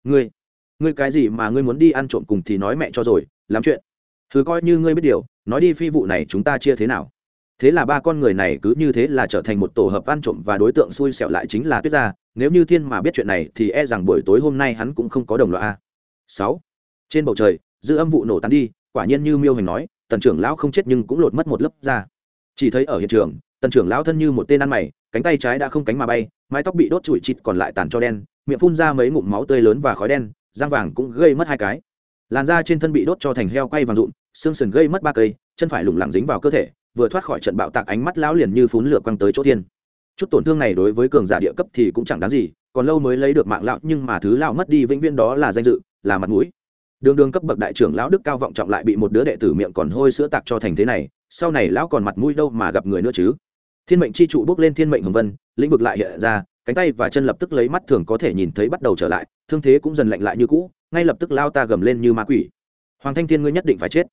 S1: Ngươi ngươi cái gì mà ngươi muốn đi ăn trộm cùng thì nói mẹ cho rồi, làm chuyện. Thứ coi như ngươi biết điều, nói đi phi vụ này chúng ta chia thế nào. Thế là ba con người này cứ như thế là trở thành một tổ hợp ăn trộm và đối tượng xui xẻo lại chính là tuyết gia. Nếu như thiên mà biết chuyện này thì e rằng buổi tối hôm nay hắn cũng không có đồng loại a. Sáu. Trên bầu trời, dư âm vụ nổ tan đi, quả nhiên như miêu hành nói tần trưởng lão không chết nhưng cũng lột mất một lớp da. Chỉ thấy ở hiện trường, tần trưởng lão thân như một tên ăn mày, cánh tay trái đã không cánh mà bay, mái tóc bị đốt trụi chịt còn lại tàn cho đen, miệng phun ra mấy ngụm máu tươi lớn và khói đen, răng vàng cũng gây mất hai cái. Làn da trên thân bị đốt cho thành heo quay vàng rụn xương sườn gây mất ba cây, chân phải lủng lẳng dính vào cơ thể, vừa thoát khỏi trận bạo tạc ánh mắt lão liền như phún lửa quăng tới chỗ thiên. Chút tổn thương này đối với cường giả địa cấp thì cũng chẳng đáng gì, còn lâu mới lấy được mạng lão, nhưng mà thứ lão mất đi vĩnh viễn đó là danh dự, là mặt mũi đường đường cấp bậc đại trưởng lão đức cao vọng trọng lại bị một đứa đệ tử miệng còn hôi sữa tạc cho thành thế này, sau này lão còn mặt mũi đâu mà gặp người nữa chứ? Thiên mệnh chi trụ bước lên thiên mệnh hồng vân, lĩnh vực lại hiện ra, cánh tay và chân lập tức lấy mắt thường có thể nhìn thấy bắt đầu trở lại, thương thế cũng dần lạnh lại như cũ, ngay lập tức lao ta gầm lên như ma quỷ. Hoàng thanh thiên ngươi nhất định phải chết.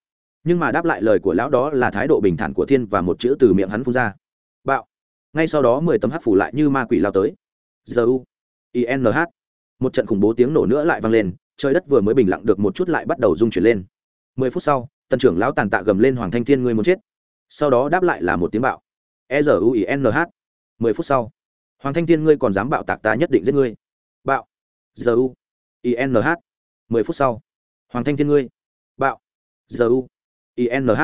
S1: Nhưng mà đáp lại lời của lão đó là thái độ bình thản của thiên và một chữ từ miệng hắn phun ra. Bạo. Ngay sau đó mười tấm hắc phủ lại như ma quỷ lao tới. Giờ u inh một trận khủng bố tiếng nổ nữa lại vang lên trời đất vừa mới bình lặng được một chút lại bắt đầu rung chuyển lên. Mười phút sau, tần trưởng lão tàn tạ gầm lên hoàng thanh thiên ngươi muốn chết. Sau đó đáp lại là một tiếng bạo. E r u i n h. Mười phút sau, hoàng thanh thiên ngươi còn dám bạo tạc ta nhất định giết ngươi. Bạo. G u i n h. Mười phút sau, hoàng thanh thiên ngươi. Bạo. G u i n h.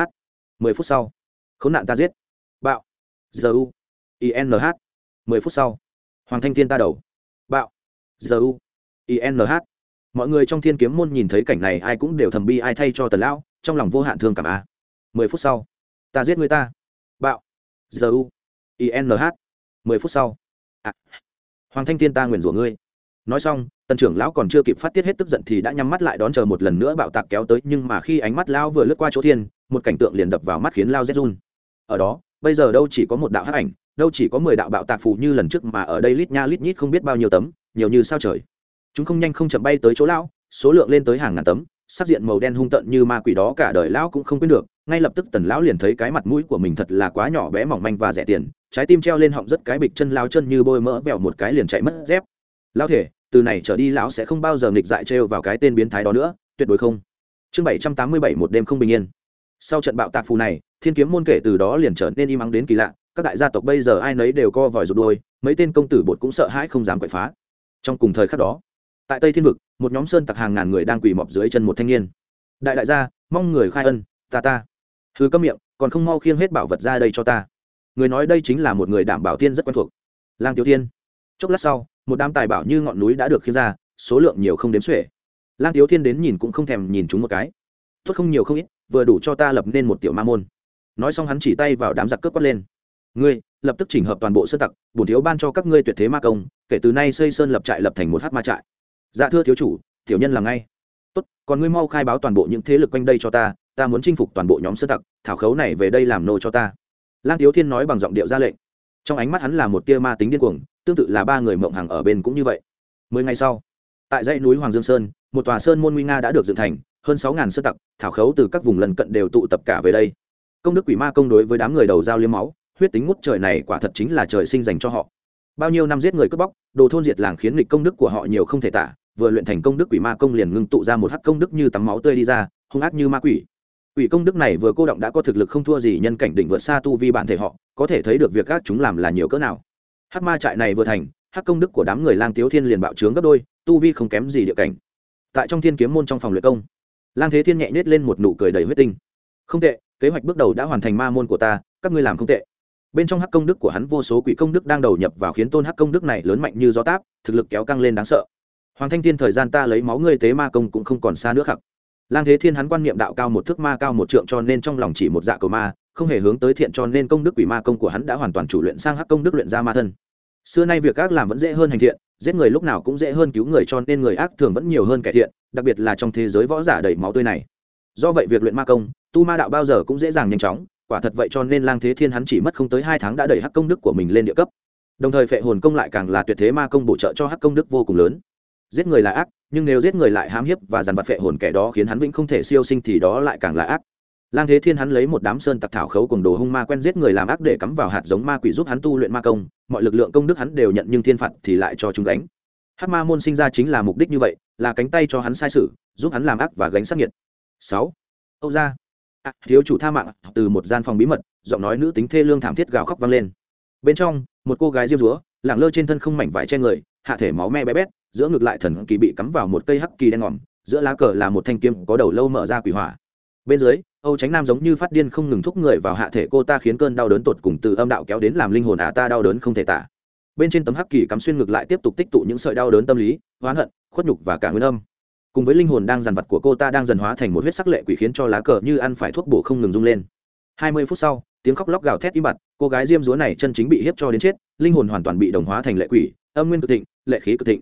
S1: Mười phút sau, khốn nạn ta giết. Bạo. G u I N H. mười phút sau, hoàng thanh thiên ta đầu. Bạo. U I N H mọi người trong thiên kiếm môn nhìn thấy cảnh này, ai cũng đều thầm bi, ai thay cho tần lão, trong lòng vô hạn thương cảm a mười phút sau, ta giết người ta. Bạo. U inh mười phút sau. À. hoàng thanh thiên ta nguyền rủa ngươi. Nói xong, tần trưởng lão còn chưa kịp phát tiết hết tức giận thì đã nhắm mắt lại đón chờ một lần nữa bạo tạc kéo tới, nhưng mà khi ánh mắt lão vừa lướt qua chỗ thiên, một cảnh tượng liền đập vào mắt khiến lao rét run. Ở đó, bây giờ đâu chỉ có một đạo hắc ảnh, đâu chỉ có mười đạo bạo tạc phù như lần trước mà ở đây lít nha lít nhít không biết bao nhiêu tấm, nhiều như sao trời chúng không nhanh không chậm bay tới chỗ lão, số lượng lên tới hàng ngàn tấm, sắc diện màu đen hung tận như ma quỷ đó cả đời lão cũng không quên được, ngay lập tức tần lão liền thấy cái mặt mũi của mình thật là quá nhỏ bé mỏng manh và rẻ tiền, trái tim treo lên họng rất cái bịch chân lao chân như bôi mỡ vẹo một cái liền chạy mất dép. Lão thể, từ này trở đi lão sẽ không bao giờ nghịch dại trêu vào cái tên biến thái đó nữa, tuyệt đối không. Chương bảy trăm tám mươi bảy một đêm không bình yên. Sau trận bạo tạc phù này, thiên kiếm môn kể từ đó liền trở nên im ắng đến kỳ lạ, các đại gia tộc bây giờ ai nấy đều co vòi rụt đôi mấy tên công tử bột cũng sợ hãi không dám quậy phá. Trong cùng thời khắc đó tại tây thiên vực, một nhóm sơn tặc hàng ngàn người đang quỳ mọp dưới chân một thanh niên. Đại đại gia, mong người khai ân, ta ta. Hư cấm miệng, còn không mau khiêng hết bảo vật ra đây cho ta. Người nói đây chính là một người đảm bảo tiên rất quen thuộc. Lang tiểu thiên. Chốc lát sau, một đám tài bảo như ngọn núi đã được khiêng ra, số lượng nhiều không đếm xuể. Lang tiểu thiên đến nhìn cũng không thèm nhìn chúng một cái. Tốt không nhiều không ít, vừa đủ cho ta lập nên một tiểu ma môn. Nói xong hắn chỉ tay vào đám giặc cướp quát lên. Ngươi, lập tức chỉnh hợp toàn bộ sơn tặc, bổn thiếu ban cho các ngươi tuyệt thế ma công, kể từ nay xây sơn lập trại lập thành một hát ma trại dạ thưa thiếu chủ, tiểu nhân làm ngay. Tốt, còn ngươi mau khai báo toàn bộ những thế lực quanh đây cho ta ta muốn chinh phục toàn bộ nhóm sơ tặc, thảo khấu này về đây làm nô cho ta. Lang tiếu thiên nói bằng giọng điệu ra lệnh. Trong ánh mắt hắn là một tia ma tính điên cuồng, tương tự là ba người mộng hàng ở bên cũng như vậy. Mười ngày sau, tại dãy núi hoàng dương sơn, một tòa sơn môn nguy nga đã được dựng thành, hơn sáu ngàn sơ tặc, thảo khấu từ các vùng lần cận đều tụ tập cả về đây. Công đức quỷ ma công đối với đám người đầu dao liếm máu, huyết tính ngút trời này quả thật chính là trời sinh dành cho họ. Bao nhiêu năm giết người cướp bóc, đồ thôn diệt làng khiến nghịch công đức của họ nhiều không thể tả vừa luyện thành công đức quỷ ma công liền ngưng tụ ra một hắc công đức như tắm máu tươi đi ra, hung ác như ma quỷ. Quỷ công đức này vừa cô động đã có thực lực không thua gì nhân cảnh đỉnh vượt xa tu vi bản thể họ, có thể thấy được việc các chúng làm là nhiều cỡ nào. Hắc ma trại này vừa thành, hắc công đức của đám người lang tiếu thiên liền bạo trướng gấp đôi, tu vi không kém gì địa cảnh. Tại trong thiên kiếm môn trong phòng luyện công, lang thế thiên nhẹ nhét lên một nụ cười đầy huyết tinh. Không tệ, kế hoạch bước đầu đã hoàn thành ma môn của ta, các ngươi làm không tệ. Bên trong hắc công đức của hắn vô số quỷ công đức đang đầu nhập vào khiến tôn hắc công đức này lớn mạnh như gió táp, thực lực kéo căng lên đáng sợ hoàng thanh thiên thời gian ta lấy máu ngươi tế ma công cũng không còn xa nữa khặc. Lang thế thiên hắn quan niệm đạo cao một thước ma cao một trượng cho nên trong lòng chỉ một dạ cầu ma, không hề hướng tới thiện cho nên công đức quỷ ma công của hắn đã hoàn toàn chủ luyện sang hắc công đức luyện ra ma thân. Xưa nay việc ác làm vẫn dễ hơn hành thiện, giết người lúc nào cũng dễ hơn cứu người cho nên người ác thường vẫn nhiều hơn kẻ thiện, đặc biệt là trong thế giới võ giả đầy máu tươi này. Do vậy việc luyện ma công, tu ma đạo bao giờ cũng dễ dàng nhanh chóng, quả thật vậy cho nên lang thế thiên hắn chỉ mất không tới hai tháng đã đẩy hắc công đức của mình lên địa cấp. Đồng thời phệ hồn công lại càng là tuyệt thế ma công bổ trợ cho hắc công đức vô cùng lớn giết người là ác nhưng nếu giết người lại hám hiếp và dằn vặt phệ hồn kẻ đó khiến hắn vĩnh không thể siêu sinh thì đó lại càng là ác. Lang thế thiên hắn lấy một đám sơn tặc thảo khấu cùng đồ hung ma quen giết người làm ác để cắm vào hạt giống ma quỷ giúp hắn tu luyện ma công mọi lực lượng công đức hắn đều nhận nhưng thiên phạt thì lại cho chúng đánh hát ma môn sinh ra chính là mục đích như vậy là cánh tay cho hắn sai sự giúp hắn làm ác và gánh sát nhiệt sáu. Âu gia. à, thiếu chủ tha mạng từ một gian phòng bí mật giọng nói nữ tính thê lương thảm thiết gào khóc vang lên. Bên trong một cô gái diêm rúa lẳng lơ trên thân không mảnh vải che người hạ thể máu me bé bét giữa ngực lại thần kỳ bị cắm vào một cây hắc kỳ đen ngòm, giữa lá cờ là một thanh kiếm có đầu lâu mở ra quỷ hỏa. Bên dưới, âu tránh nam giống như phát điên không ngừng thúc người vào hạ thể cô ta khiến cơn đau đớn tột cùng từ âm đạo kéo đến làm linh hồn ả ta đau đớn không thể tả. Bên trên tấm hắc kỳ cắm xuyên ngược lại tiếp tục tích tụ những sợi đau đớn tâm lý, oán hận, khuất nhục và cả nguyên âm. Cùng với linh hồn đang dằn vặt của cô ta đang dần hóa thành một huyết sắc lệ quỷ khiến cho lá cờ như ăn phải thuốc bổ không ngừng rung lên. Hai mươi phút sau, tiếng khóc lóc gào thét im bặt, cô gái diêm dúa này chân chính bị hiếp cho đến chết, linh hồn hoàn toàn bị đồng hóa thành lệ quỷ, âm nguyên cực thịnh, lệ khí cực thịnh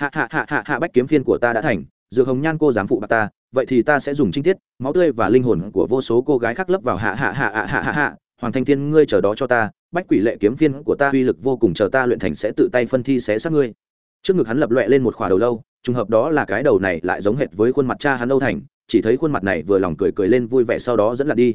S1: hạ hạ hạ hạ hạ bách kiếm phiên của ta đã thành, dược hồng nhan cô dám phụ bạc ta, vậy thì ta sẽ dùng trinh tiết, máu tươi và linh hồn của vô số cô gái khác lấp vào. Hạ hạ hạ hạ hạ hạ hạ. Hoàng thanh thiên, ngươi chờ đó cho ta, bách quỷ lệ kiếm phiên của ta uy lực vô cùng, chờ ta luyện thành sẽ tự tay phân thi xé xác ngươi. Trước ngực hắn lập loẹ lên một khỏa đầu lâu, trùng hợp đó là cái đầu này lại giống hệt với khuôn mặt cha hắn âu thành, chỉ thấy khuôn mặt này vừa lòng cười cười lên vui vẻ sau đó dẫn lặn đi.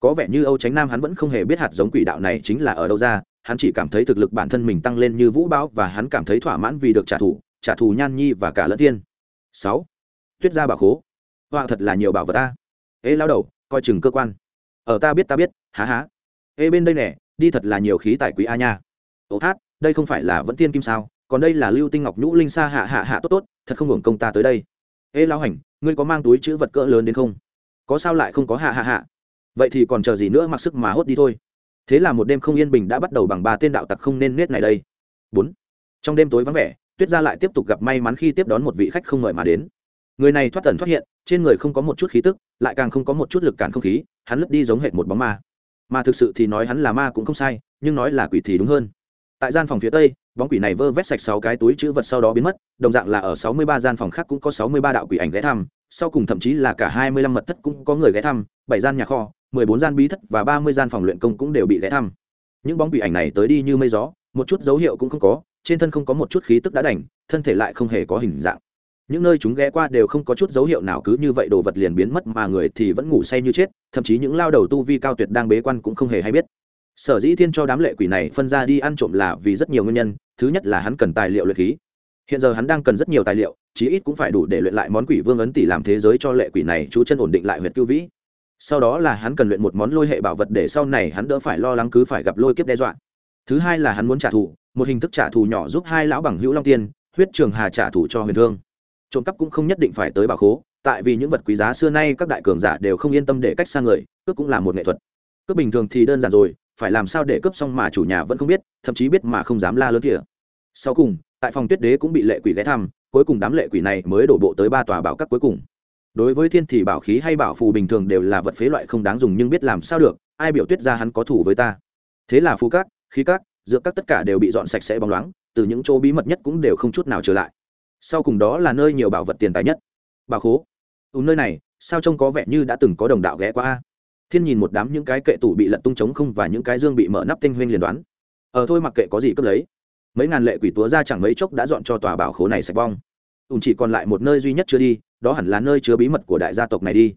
S1: Có vẻ như âu tránh nam hắn vẫn không hề biết hạt giống quỷ đạo này chính là ở đâu ra, hắn chỉ cảm thấy thực lực bản thân mình tăng lên như vũ bão và hắn cảm thấy thỏa mãn vì được trả thù trả thù nhan nhi và cả lẫn thiên. Sáu. Tuyết gia bảo khố. Họa thật là nhiều bảo vật ta. Ê, lao đầu, coi chừng cơ quan. Ở ta biết ta biết, há há. Ê, bên đây nè, đi thật là nhiều khí tài quý a nha. Ô, hát, đây không phải là vẫn tiên kim sao? Còn đây là lưu tinh ngọc nhũ linh sa hạ hạ hạ tốt tốt, thật không hưởng công ta tới đây. Ê lao hành, ngươi có mang túi chữ vật cỡ lớn đến không? Có sao lại không có hạ hạ hạ? Vậy thì còn chờ gì nữa mặc sức mà hốt đi thôi. Thế là một đêm không yên bình đã bắt đầu bằng ba tên đạo tặc không nên nết này đây. Bốn. Trong đêm tối vắng vẻ tuyết gia lại tiếp tục gặp may mắn khi tiếp đón một vị khách không mời mà đến. Người này thoát tần thoát hiện, trên người không có một chút khí tức, lại càng không có một chút lực cản không khí, hắn lướt đi giống hệt một bóng ma. Mà thực sự thì nói hắn là ma cũng không sai, nhưng nói là quỷ thì đúng hơn. Tại gian phòng phía tây, bóng quỷ này vơ vét sạch sáu cái túi chữ vật sau đó biến mất, đồng dạng là ở sáu mươi ba gian phòng khác cũng có sáu mươi ba đạo quỷ ảnh ghé thăm, sau cùng thậm chí là cả hai mươi lăm mật thất cũng có người ghé thăm, bảy gian nhà kho, mười bốn gian bí thất và ba mươi gian phòng luyện công cũng đều bị ghé thăm. Những bóng quỷ ảnh này tới đi như mây gió, một chút dấu hiệu cũng không có trên thân không có một chút khí tức đã đành, thân thể lại không hề có hình dạng. Những nơi chúng ghé qua đều không có chút dấu hiệu nào cứ như vậy đồ vật liền biến mất mà người thì vẫn ngủ say như chết, thậm chí những lao đầu tu vi cao tuyệt đang bế quan cũng không hề hay biết. Sở dĩ thiên cho đám lệ quỷ này phân ra đi ăn trộm là vì rất nhiều nguyên nhân, thứ nhất là hắn cần tài liệu luyện khí. Hiện giờ hắn đang cần rất nhiều tài liệu, chí ít cũng phải đủ để luyện lại món quỷ vương ấn tỷ làm thế giới cho lệ quỷ này chú chân ổn định lại huyện cưu vĩ. Sau đó là hắn cần luyện một món lôi hệ bảo vật để sau này hắn đỡ phải lo lắng cứ phải gặp lôi kiếp đe dọa. Thứ hai là hắn muốn trả thù một hình thức trả thù nhỏ giúp hai lão bằng hữu long tiên, huyết trường hà trả thù cho huyền thương. Trộm cắp cũng không nhất định phải tới bảo khố, tại vì những vật quý giá xưa nay các đại cường giả đều không yên tâm để cách xa người, cướp cũng là một nghệ thuật. Cướp bình thường thì đơn giản rồi, phải làm sao để cướp xong mà chủ nhà vẫn không biết, thậm chí biết mà không dám la lớn kìa sau cùng, tại phòng tuyết đế cũng bị lệ quỷ ghé thăm, cuối cùng đám lệ quỷ này mới đổ bộ tới ba tòa bảo các cuối cùng. Đối với thiên thì bảo khí hay bảo phù bình thường đều là vật phế loại không đáng dùng nhưng biết làm sao được, ai biểu tuyết ra hắn có thủ với ta. Thế là phù các, khí các dựa các tất cả đều bị dọn sạch sẽ bóng loáng, từ những chỗ bí mật nhất cũng đều không chút nào trở lại. Sau cùng đó là nơi nhiều bảo vật tiền tài nhất. Bảo khố. Ùn nơi này, sao trông có vẻ như đã từng có đồng đạo ghé qua a? Thiên nhìn một đám những cái kệ tủ bị lật tung trống không và những cái dương bị mở nắp tinh huyên liền đoán. Ở ờ thôi mặc kệ có gì cướp lấy. Mấy ngàn lệ quỷ túa ra chẳng mấy chốc đã dọn cho tòa bảo khố này sạch bong. Ùn chỉ còn lại một nơi duy nhất chưa đi, đó hẳn là nơi chứa bí mật của đại gia tộc này đi.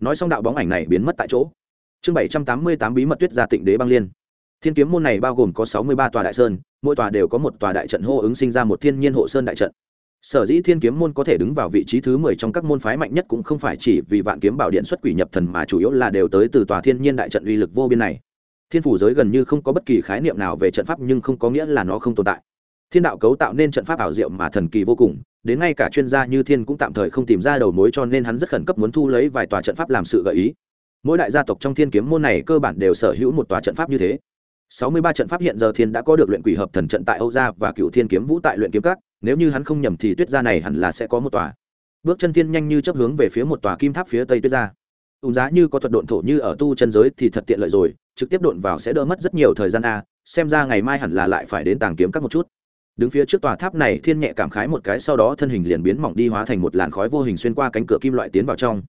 S1: Nói xong đạo bóng ảnh này biến mất tại chỗ. Chương bảy trăm tám mươi tám bí mật tuyết gia tịnh đế băng liên thiên kiếm môn này bao gồm có sáu mươi ba tòa đại sơn, mỗi tòa đều có một tòa đại trận hô ứng sinh ra một thiên nhiên hộ sơn đại trận. Sở dĩ thiên kiếm môn có thể đứng vào vị trí thứ mười trong các môn phái mạnh nhất cũng không phải chỉ vì vạn kiếm bảo điện xuất quỷ nhập thần mà chủ yếu là đều tới từ tòa thiên nhiên đại trận uy lực vô biên này. Thiên phủ giới gần như không có bất kỳ khái niệm nào về trận pháp nhưng không có nghĩa là nó không tồn tại. Thiên đạo cấu tạo nên trận pháp ảo diệu mà thần kỳ vô cùng, đến ngay cả chuyên gia như thiên cũng tạm thời không tìm ra đầu mối cho nên hắn rất khẩn cấp muốn thu lấy vài tòa trận pháp làm sự gợi ý. Mỗi đại gia tộc trong thiên kiếm môn này cơ bản đều sở hữu một tòa trận pháp như thế sáu mươi ba trận pháp hiện giờ thiên đã có được luyện quỷ hợp thần trận tại âu gia và cựu thiên kiếm vũ tại luyện kiếm các, nếu như hắn không nhầm thì tuyết gia này hẳn là sẽ có một tòa. Bước chân thiên nhanh như chớp hướng về phía một tòa kim tháp phía tây tuyết gia. Ùn giá như có thuật độn thổ như ở tu chân giới thì thật tiện lợi rồi, trực tiếp độn vào sẽ đỡ mất rất nhiều thời gian a, xem ra ngày mai hẳn là lại phải đến tàng kiếm các một chút. Đứng phía trước tòa tháp này, thiên nhẹ cảm khái một cái sau đó thân hình liền biến mỏng đi hóa thành một làn khói vô hình xuyên qua cánh cửa kim loại tiến vào trong.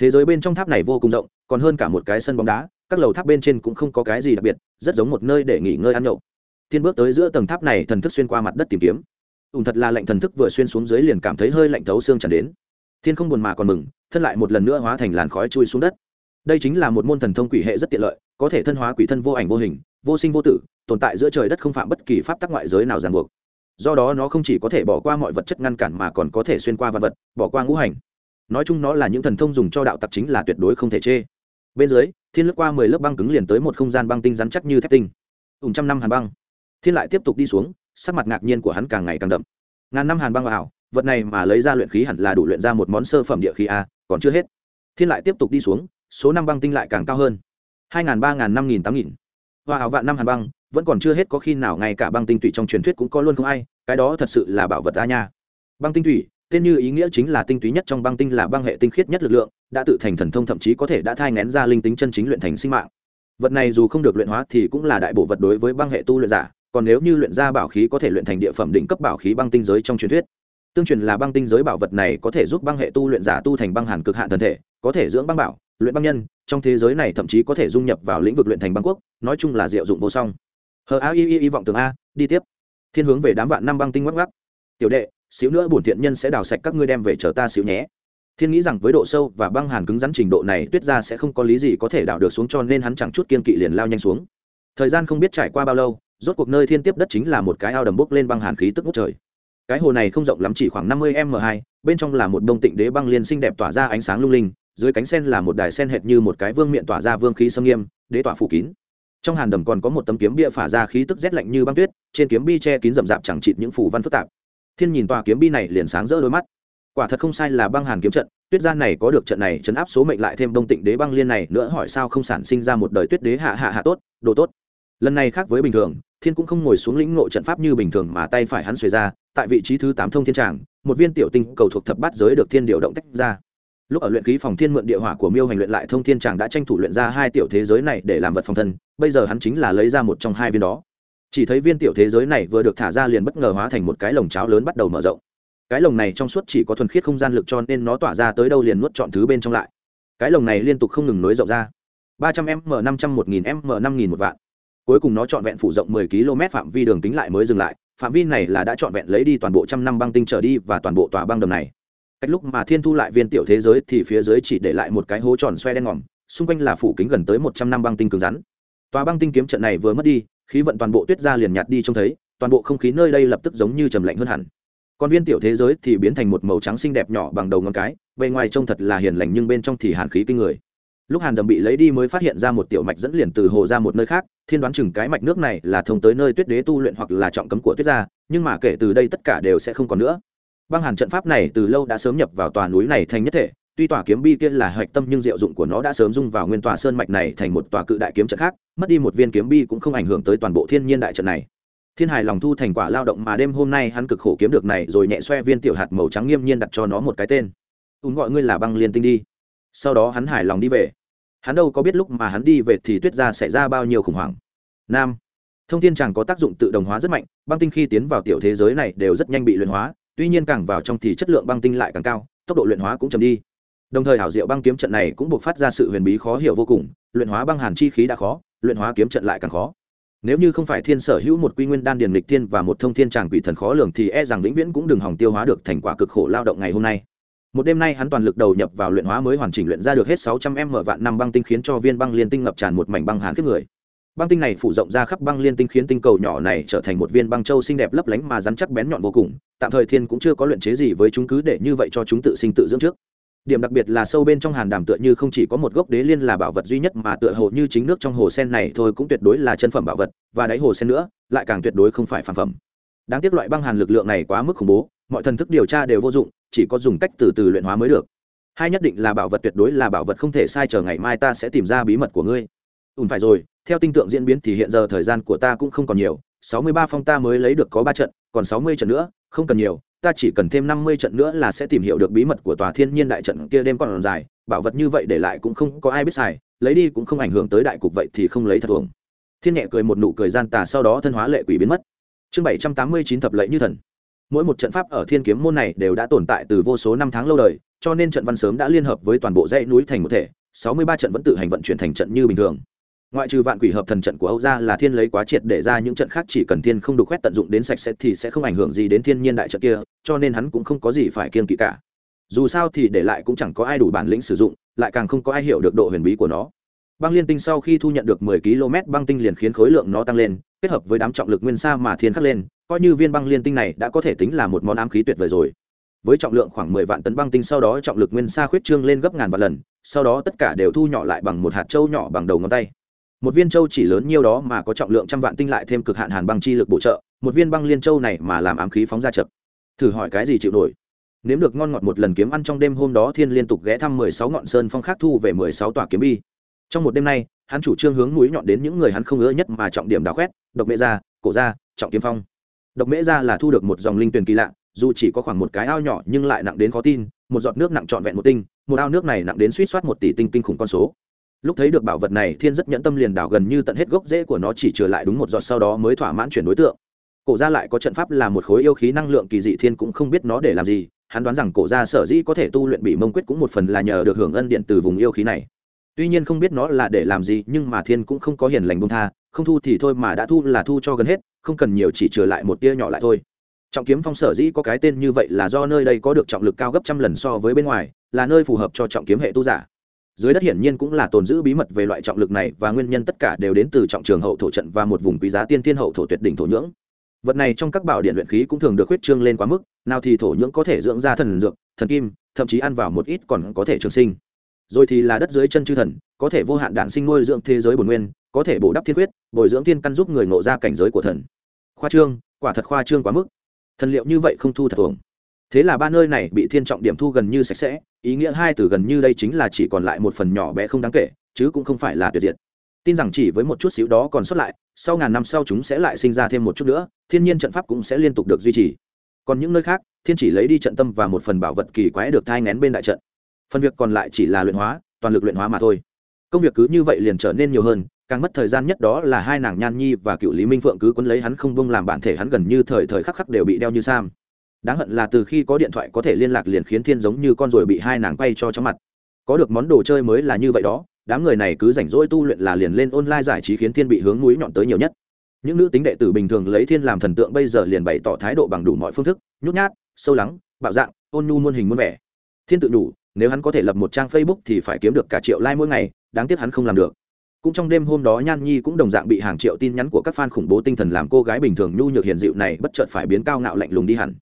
S1: Thế giới bên trong tháp này vô cùng rộng, còn hơn cả một cái sân bóng đá các lầu tháp bên trên cũng không có cái gì đặc biệt, rất giống một nơi để nghỉ ngơi ăn nhậu. Thiên bước tới giữa tầng tháp này, thần thức xuyên qua mặt đất tìm kiếm. Ùn thật là lạnh thần thức vừa xuyên xuống dưới liền cảm thấy hơi lạnh thấu xương chẳng đến. Thiên không buồn mà còn mừng, thân lại một lần nữa hóa thành làn khói chui xuống đất. Đây chính là một môn thần thông quỷ hệ rất tiện lợi, có thể thân hóa quỷ thân vô ảnh vô hình, vô sinh vô tử, tồn tại giữa trời đất không phạm bất kỳ pháp tắc ngoại giới nào ràng buộc. Do đó nó không chỉ có thể bỏ qua mọi vật chất ngăn cản mà còn có thể xuyên qua vật vật, bỏ qua ngũ hành. Nói chung nó là những thần thông dùng cho đạo tặc chính là tuyệt đối không thể chê. Bên dưới thiên lướt qua mười lớp băng cứng liền tới một không gian băng tinh rắn chắc như thép tinh. Ùn trăm năm hàn băng. Thiên lại tiếp tục đi xuống, sắc mặt ngạc nhiên của hắn càng ngày càng đậm. Ngàn năm hàn băng ảo vật này mà lấy ra luyện khí hẳn là đủ luyện ra một món sơ phẩm địa khí a, còn chưa hết. Thiên lại tiếp tục đi xuống, số năm băng tinh lại càng cao hơn. Hai ngàn ba ngàn năm nghìn tám nghìn. Và ảo vạn năm hàn băng, vẫn còn chưa hết có khi nào ngay cả băng tinh thủy trong truyền thuyết cũng có luôn không ai, cái đó thật sự là bảo vật a nha. Băng tinh thủy tên như ý nghĩa chính là tinh túy nhất trong băng tinh là băng hệ tinh khiết nhất lực lượng, đã tự thành thần thông thậm chí có thể đã thai ngén ra linh tính chân chính luyện thành sinh mạng. Vật này dù không được luyện hóa thì cũng là đại bộ vật đối với băng hệ tu luyện giả, còn nếu như luyện ra bảo khí có thể luyện thành địa phẩm đỉnh cấp bảo khí băng tinh giới trong truyền thuyết. Tương truyền là băng tinh giới bảo vật này có thể giúp băng hệ tu luyện giả tu thành băng hàn cực hạn thần thể, có thể dưỡng băng bảo, luyện băng nhân, trong thế giới này thậm chí có thể dung nhập vào lĩnh vực luyện thành băng quốc, nói chung là diệu dụng vô song. Hờ a y y y vọng tường a, đi tiếp. Thiên hướng về đám vạn năm băng tinh ngắc ngắc tiểu đệ xíu nữa bổn thiện nhân sẽ đào sạch các ngươi đem về chờ ta xíu nhé. Thiên nghĩ rằng với độ sâu và băng hàn cứng rắn trình độ này, tuyết ra sẽ không có lý gì có thể đào được xuống cho nên hắn chẳng chút kiên kỵ liền lao nhanh xuống. Thời gian không biết trải qua bao lâu, rốt cuộc nơi thiên tiếp đất chính là một cái ao đầm bốc lên băng hàn khí tức ngút trời. Cái hồ này không rộng lắm, chỉ khoảng năm mươi m hai, bên trong là một đông tịnh đế băng liên xinh đẹp tỏa ra ánh sáng lung linh, dưới cánh sen là một đài sen hệt như một cái vương miện tỏa ra vương khí xâm nghiêm, đế tỏa phủ kín. Trong hàn đầm còn có một tấm kiếm bia phả ra khí tức rét lạnh như băng tuyết, trên kiếm bi che kín rậm rạp chẳng chịt những phủ văn phức tạp thiên nhìn tòa kiếm bi này liền sáng rỡ đôi mắt. Quả thật không sai là băng hàn kiếm trận, tuyết gian này có được trận này chấn áp số mệnh lại thêm đông tịnh đế băng liên này nữa hỏi sao không sản sinh ra một đời tuyết đế hạ hạ hạ tốt, đồ tốt. Lần này khác với bình thường, thiên cũng không ngồi xuống lĩnh ngộ trận pháp như bình thường mà tay phải hắn xuề ra, tại vị trí thứ tám thông thiên tràng, một viên tiểu tinh cầu thuộc thập bát giới được thiên điều động tách ra. Lúc ở luyện khí phòng thiên mượn địa hỏa của miêu hành luyện lại thông thiên tràng đã tranh thủ luyện ra hai tiểu thế giới này để làm vật phòng thân, bây giờ hắn chính là lấy ra một trong hai viên đó chỉ thấy viên tiểu thế giới này vừa được thả ra liền bất ngờ hóa thành một cái lồng cháo lớn bắt đầu mở rộng. Cái lồng này trong suốt chỉ có thuần khiết không gian lực cho nên nó tỏa ra tới đâu liền nuốt chọn thứ bên trong lại. Cái lồng này liên tục không ngừng nối rộng ra. ba trăm m, năm trăm, một nghìn m, năm nghìn một vạn. Cuối cùng nó trọn vẹn phủ rộng mười km phạm vi đường tính lại mới dừng lại. Phạm vi này là đã trọn vẹn lấy đi toàn bộ trăm năm băng tinh trở đi và toàn bộ tòa băng đầm này. Cách lúc mà thiên thu lại viên tiểu thế giới thì phía dưới chỉ để lại một cái hố tròn xoe đen ngòm, xung quanh là phủ kính gần tới một trăm năm băng tinh cứng rắn. Tòa băng tinh kiếm trận này vừa mất đi khí vận toàn bộ tuyết ra liền nhạt đi trông thấy, toàn bộ không khí nơi đây lập tức giống như trầm lạnh hơn hẳn. Còn viên tiểu thế giới thì biến thành một màu trắng xinh đẹp nhỏ bằng đầu ngón cái, bề ngoài trông thật là hiền lành nhưng bên trong thì hàn khí kinh người. Lúc hàn đầm bị lấy đi mới phát hiện ra một tiểu mạch dẫn liền từ hồ ra một nơi khác, thiên đoán chừng cái mạch nước này là thông tới nơi tuyết đế tu luyện hoặc là trọng cấm của tuyết gia, nhưng mà kể từ đây tất cả đều sẽ không còn nữa. Băng hàn trận pháp này từ lâu đã sớm nhập vào tòa núi này thành nhất thể tuy tòa kiếm bi kia là hạch tâm nhưng diệu dụng của nó đã sớm dung vào nguyên tòa sơn mạch này thành một tòa cự đại kiếm trận khác, mất đi một viên kiếm bi cũng không ảnh hưởng tới toàn bộ thiên nhiên đại trận này. Thiên hài lòng thu thành quả lao động mà đêm hôm nay hắn cực khổ kiếm được này rồi nhẹ xoe viên tiểu hạt màu trắng nghiêm nhiên đặt cho nó một cái tên. Ùn gọi ngươi là băng liên tinh đi. Sau đó hắn hài lòng đi về. Hắn đâu có biết lúc mà hắn đi về thì tuyết ra xảy ra bao nhiêu khủng hoảng. Nam. Thông tin chẳng có tác dụng tự đồng hóa rất mạnh, băng tinh khi tiến vào tiểu thế giới này đều rất nhanh bị luyện hóa, tuy nhiên càng vào trong thì chất lượng băng tinh lại càng cao, tốc độ luyện hóa cũng chậm đi đồng thời hảo diệu băng kiếm trận này cũng buộc phát ra sự huyền bí khó hiểu vô cùng, luyện hóa băng hàn chi khí đã khó, luyện hóa kiếm trận lại càng khó. Nếu như không phải thiên sở hữu một quy nguyên đan điền lịch thiên và một thông thiên tràng quỷ thần khó lường thì e rằng vĩnh viễn cũng đừng hỏng tiêu hóa được thành quả cực khổ lao động ngày hôm nay. Một đêm nay hắn toàn lực đầu nhập vào luyện hóa mới hoàn chỉnh luyện ra được hết sáu trăm m vạn năm băng tinh khiến cho viên băng liên tinh ngập tràn một mảnh băng hàn kiếp người. Băng tinh này phủ rộng ra khắp băng liên tinh khiến tinh cầu nhỏ này trở thành một viên băng châu xinh đẹp lấp lánh mà rắn chắc bén nhọn vô cùng, tạm thời thiên cũng chưa có luyện chế gì với chúng cứ để như vậy cho chúng tự sinh tự dưỡng trước điểm đặc biệt là sâu bên trong hàn đàm tựa như không chỉ có một gốc đế liên là bảo vật duy nhất mà tựa hồ như chính nước trong hồ sen này thôi cũng tuyệt đối là chân phẩm bảo vật, và đáy hồ sen nữa, lại càng tuyệt đối không phải phản phẩm. Đáng tiếc loại băng hàn lực lượng này quá mức khủng bố, mọi thần thức điều tra đều vô dụng, chỉ có dùng cách từ từ luyện hóa mới được. Hai nhất định là bảo vật tuyệt đối là bảo vật không thể sai chờ ngày mai ta sẽ tìm ra bí mật của ngươi. Ùn phải rồi, theo tinh tượng diễn biến thì hiện giờ thời gian của ta cũng không còn nhiều, sáu mươi ba phong ta mới lấy được có ba trận, còn sáu mươi trận nữa, không cần nhiều ta chỉ cần thêm năm mươi trận nữa là sẽ tìm hiểu được bí mật của tòa thiên nhiên đại trận kia đêm còn dài, bảo vật như vậy để lại cũng không có ai biết xài, lấy đi cũng không ảnh hưởng tới đại cục vậy thì không lấy thật uổng. Thiên nhẹ cười một nụ cười gian tà sau đó thân hóa lệ quỷ biến mất. Chương bảy trăm tám mươi chín thập lệ như thần. Mỗi một trận pháp ở thiên kiếm môn này đều đã tồn tại từ vô số năm tháng lâu đời, cho nên trận văn sớm đã liên hợp với toàn bộ dãy núi thành một thể, sáu mươi ba trận vẫn tự hành vận chuyển thành trận như bình thường ngoại trừ vạn quỷ hợp thần trận của âu gia là thiên lấy quá triệt để ra những trận khác, chỉ cần thiên không được quét tận dụng đến sạch sẽ thì sẽ không ảnh hưởng gì đến thiên nhiên đại trận kia, cho nên hắn cũng không có gì phải kiên kỵ cả. Dù sao thì để lại cũng chẳng có ai đủ bản lĩnh sử dụng, lại càng không có ai hiểu được độ huyền bí của nó. Băng liên tinh sau khi thu nhận được 10 km, băng tinh liền khiến khối lượng nó tăng lên, kết hợp với đám trọng lực nguyên sa mà thiên khắc lên, coi như viên băng liên tinh này đã có thể tính là một món ám khí tuyệt vời rồi. Với trọng lượng khoảng 10 vạn tấn băng tinh sau đó trọng lực nguyên sa khuyết trương lên gấp ngàn vạn lần, sau đó tất cả đều thu nhỏ lại bằng một hạt châu nhỏ bằng đầu ngón tay một viên châu chỉ lớn nhiêu đó mà có trọng lượng trăm vạn tinh lại thêm cực hạn hàn băng chi lực bổ trợ, một viên băng liên châu này mà làm ám khí phóng ra chập thử hỏi cái gì chịu nổi? Nếm được ngon ngọt một lần kiếm ăn trong đêm hôm đó thiên liên tục ghé thăm mười sáu ngọn sơn phong khác thu về mười sáu tòa kiếm bi. Trong một đêm nay, hắn chủ trương hướng núi nhọn đến những người hắn không ngỡ nhất mà trọng điểm đào khoét, độc mễ gia, cổ gia, trọng kiếm phong. Độc mễ gia là thu được một dòng linh tuyền kỳ lạ, dù chỉ có khoảng một cái ao nhỏ nhưng lại nặng đến khó tin, một giọt nước nặng trọn vẹn một tinh, một ao nước này nặng đến suýt soát một tỷ tinh kinh khủng con số lúc thấy được bảo vật này, thiên rất nhẫn tâm liền đảo gần như tận hết gốc rễ của nó chỉ trở lại đúng một giọt sau đó mới thỏa mãn chuyển đối tượng. Cổ ra lại có trận pháp là một khối yêu khí năng lượng kỳ dị, thiên cũng không biết nó để làm gì. Hắn đoán rằng cổ ra sở dĩ có thể tu luyện bị mông quyết cũng một phần là nhờ được hưởng ân điện từ vùng yêu khí này. Tuy nhiên không biết nó là để làm gì, nhưng mà thiên cũng không có hiền lành bông tha. Không thu thì thôi mà đã thu là thu cho gần hết, không cần nhiều chỉ trừ lại một tia nhỏ lại thôi. Trọng kiếm phong sở dĩ có cái tên như vậy là do nơi đây có được trọng lực cao gấp trăm lần so với bên ngoài, là nơi phù hợp cho trọng kiếm hệ tu giả dưới đất hiển nhiên cũng là tồn giữ bí mật về loại trọng lực này và nguyên nhân tất cả đều đến từ trọng trường hậu thổ trận và một vùng quý giá tiên thiên hậu thổ tuyệt đỉnh thổ nhưỡng. Vật này trong các bảo điện luyện khí cũng thường được huyết trương lên quá mức nào thì thổ nhưỡng có thể dưỡng ra thần dược thần kim thậm chí ăn vào một ít còn có thể trường sinh. Rồi thì là đất dưới chân chư thần có thể vô hạn đản sinh nuôi dưỡng thế giới bồn nguyên có thể bổ đắp thiên huyết, bồi dưỡng thiên căn giúp người ngộ ra cảnh giới của thần. Khoa trương quả thật khoa trương quá mức. Thần liệu như vậy không thu thật uổng thế là ba nơi này bị thiên trọng điểm thu gần như sạch sẽ, ý nghĩa hai từ gần như đây chính là chỉ còn lại một phần nhỏ bé không đáng kể, chứ cũng không phải là tuyệt diệt. Tin rằng chỉ với một chút xíu đó còn sót lại, sau ngàn năm sau chúng sẽ lại sinh ra thêm một chút nữa, thiên nhiên trận pháp cũng sẽ liên tục được duy trì. Còn những nơi khác, thiên chỉ lấy đi trận tâm và một phần bảo vật kỳ quái được thai ngén bên đại trận. Phần việc còn lại chỉ là luyện hóa, toàn lực luyện hóa mà thôi. Công việc cứ như vậy liền trở nên nhiều hơn, càng mất thời gian nhất đó là hai nàng nhan nhi và cựu lý minh phượng cứ quấn lấy hắn không bông làm bản thể hắn gần như thời thời khắc khắc đều bị đeo như sam đáng hận là từ khi có điện thoại có thể liên lạc liền khiến thiên giống như con ruồi bị hai nàng quay cho chóng mặt. Có được món đồ chơi mới là như vậy đó, đám người này cứ rảnh rỗi tu luyện là liền lên online giải trí khiến thiên bị hướng núi nhọn tới nhiều nhất. Những nữ tính đệ tử bình thường lấy thiên làm thần tượng bây giờ liền bày tỏ thái độ bằng đủ mọi phương thức, nhút nhát, sâu lắng, bạo dạng, ôn nhu muôn hình muôn vẻ. Thiên tự đủ, nếu hắn có thể lập một trang facebook thì phải kiếm được cả triệu like mỗi ngày, đáng tiếc hắn không làm được. Cũng trong đêm hôm đó nhan nhi cũng đồng dạng bị hàng triệu tin nhắn của các fan khủng bố tinh thần làm cô gái bình thường nhu nhược hiền dịu này bất chợt phải biến cao ngạo lạnh lùng đi hẳn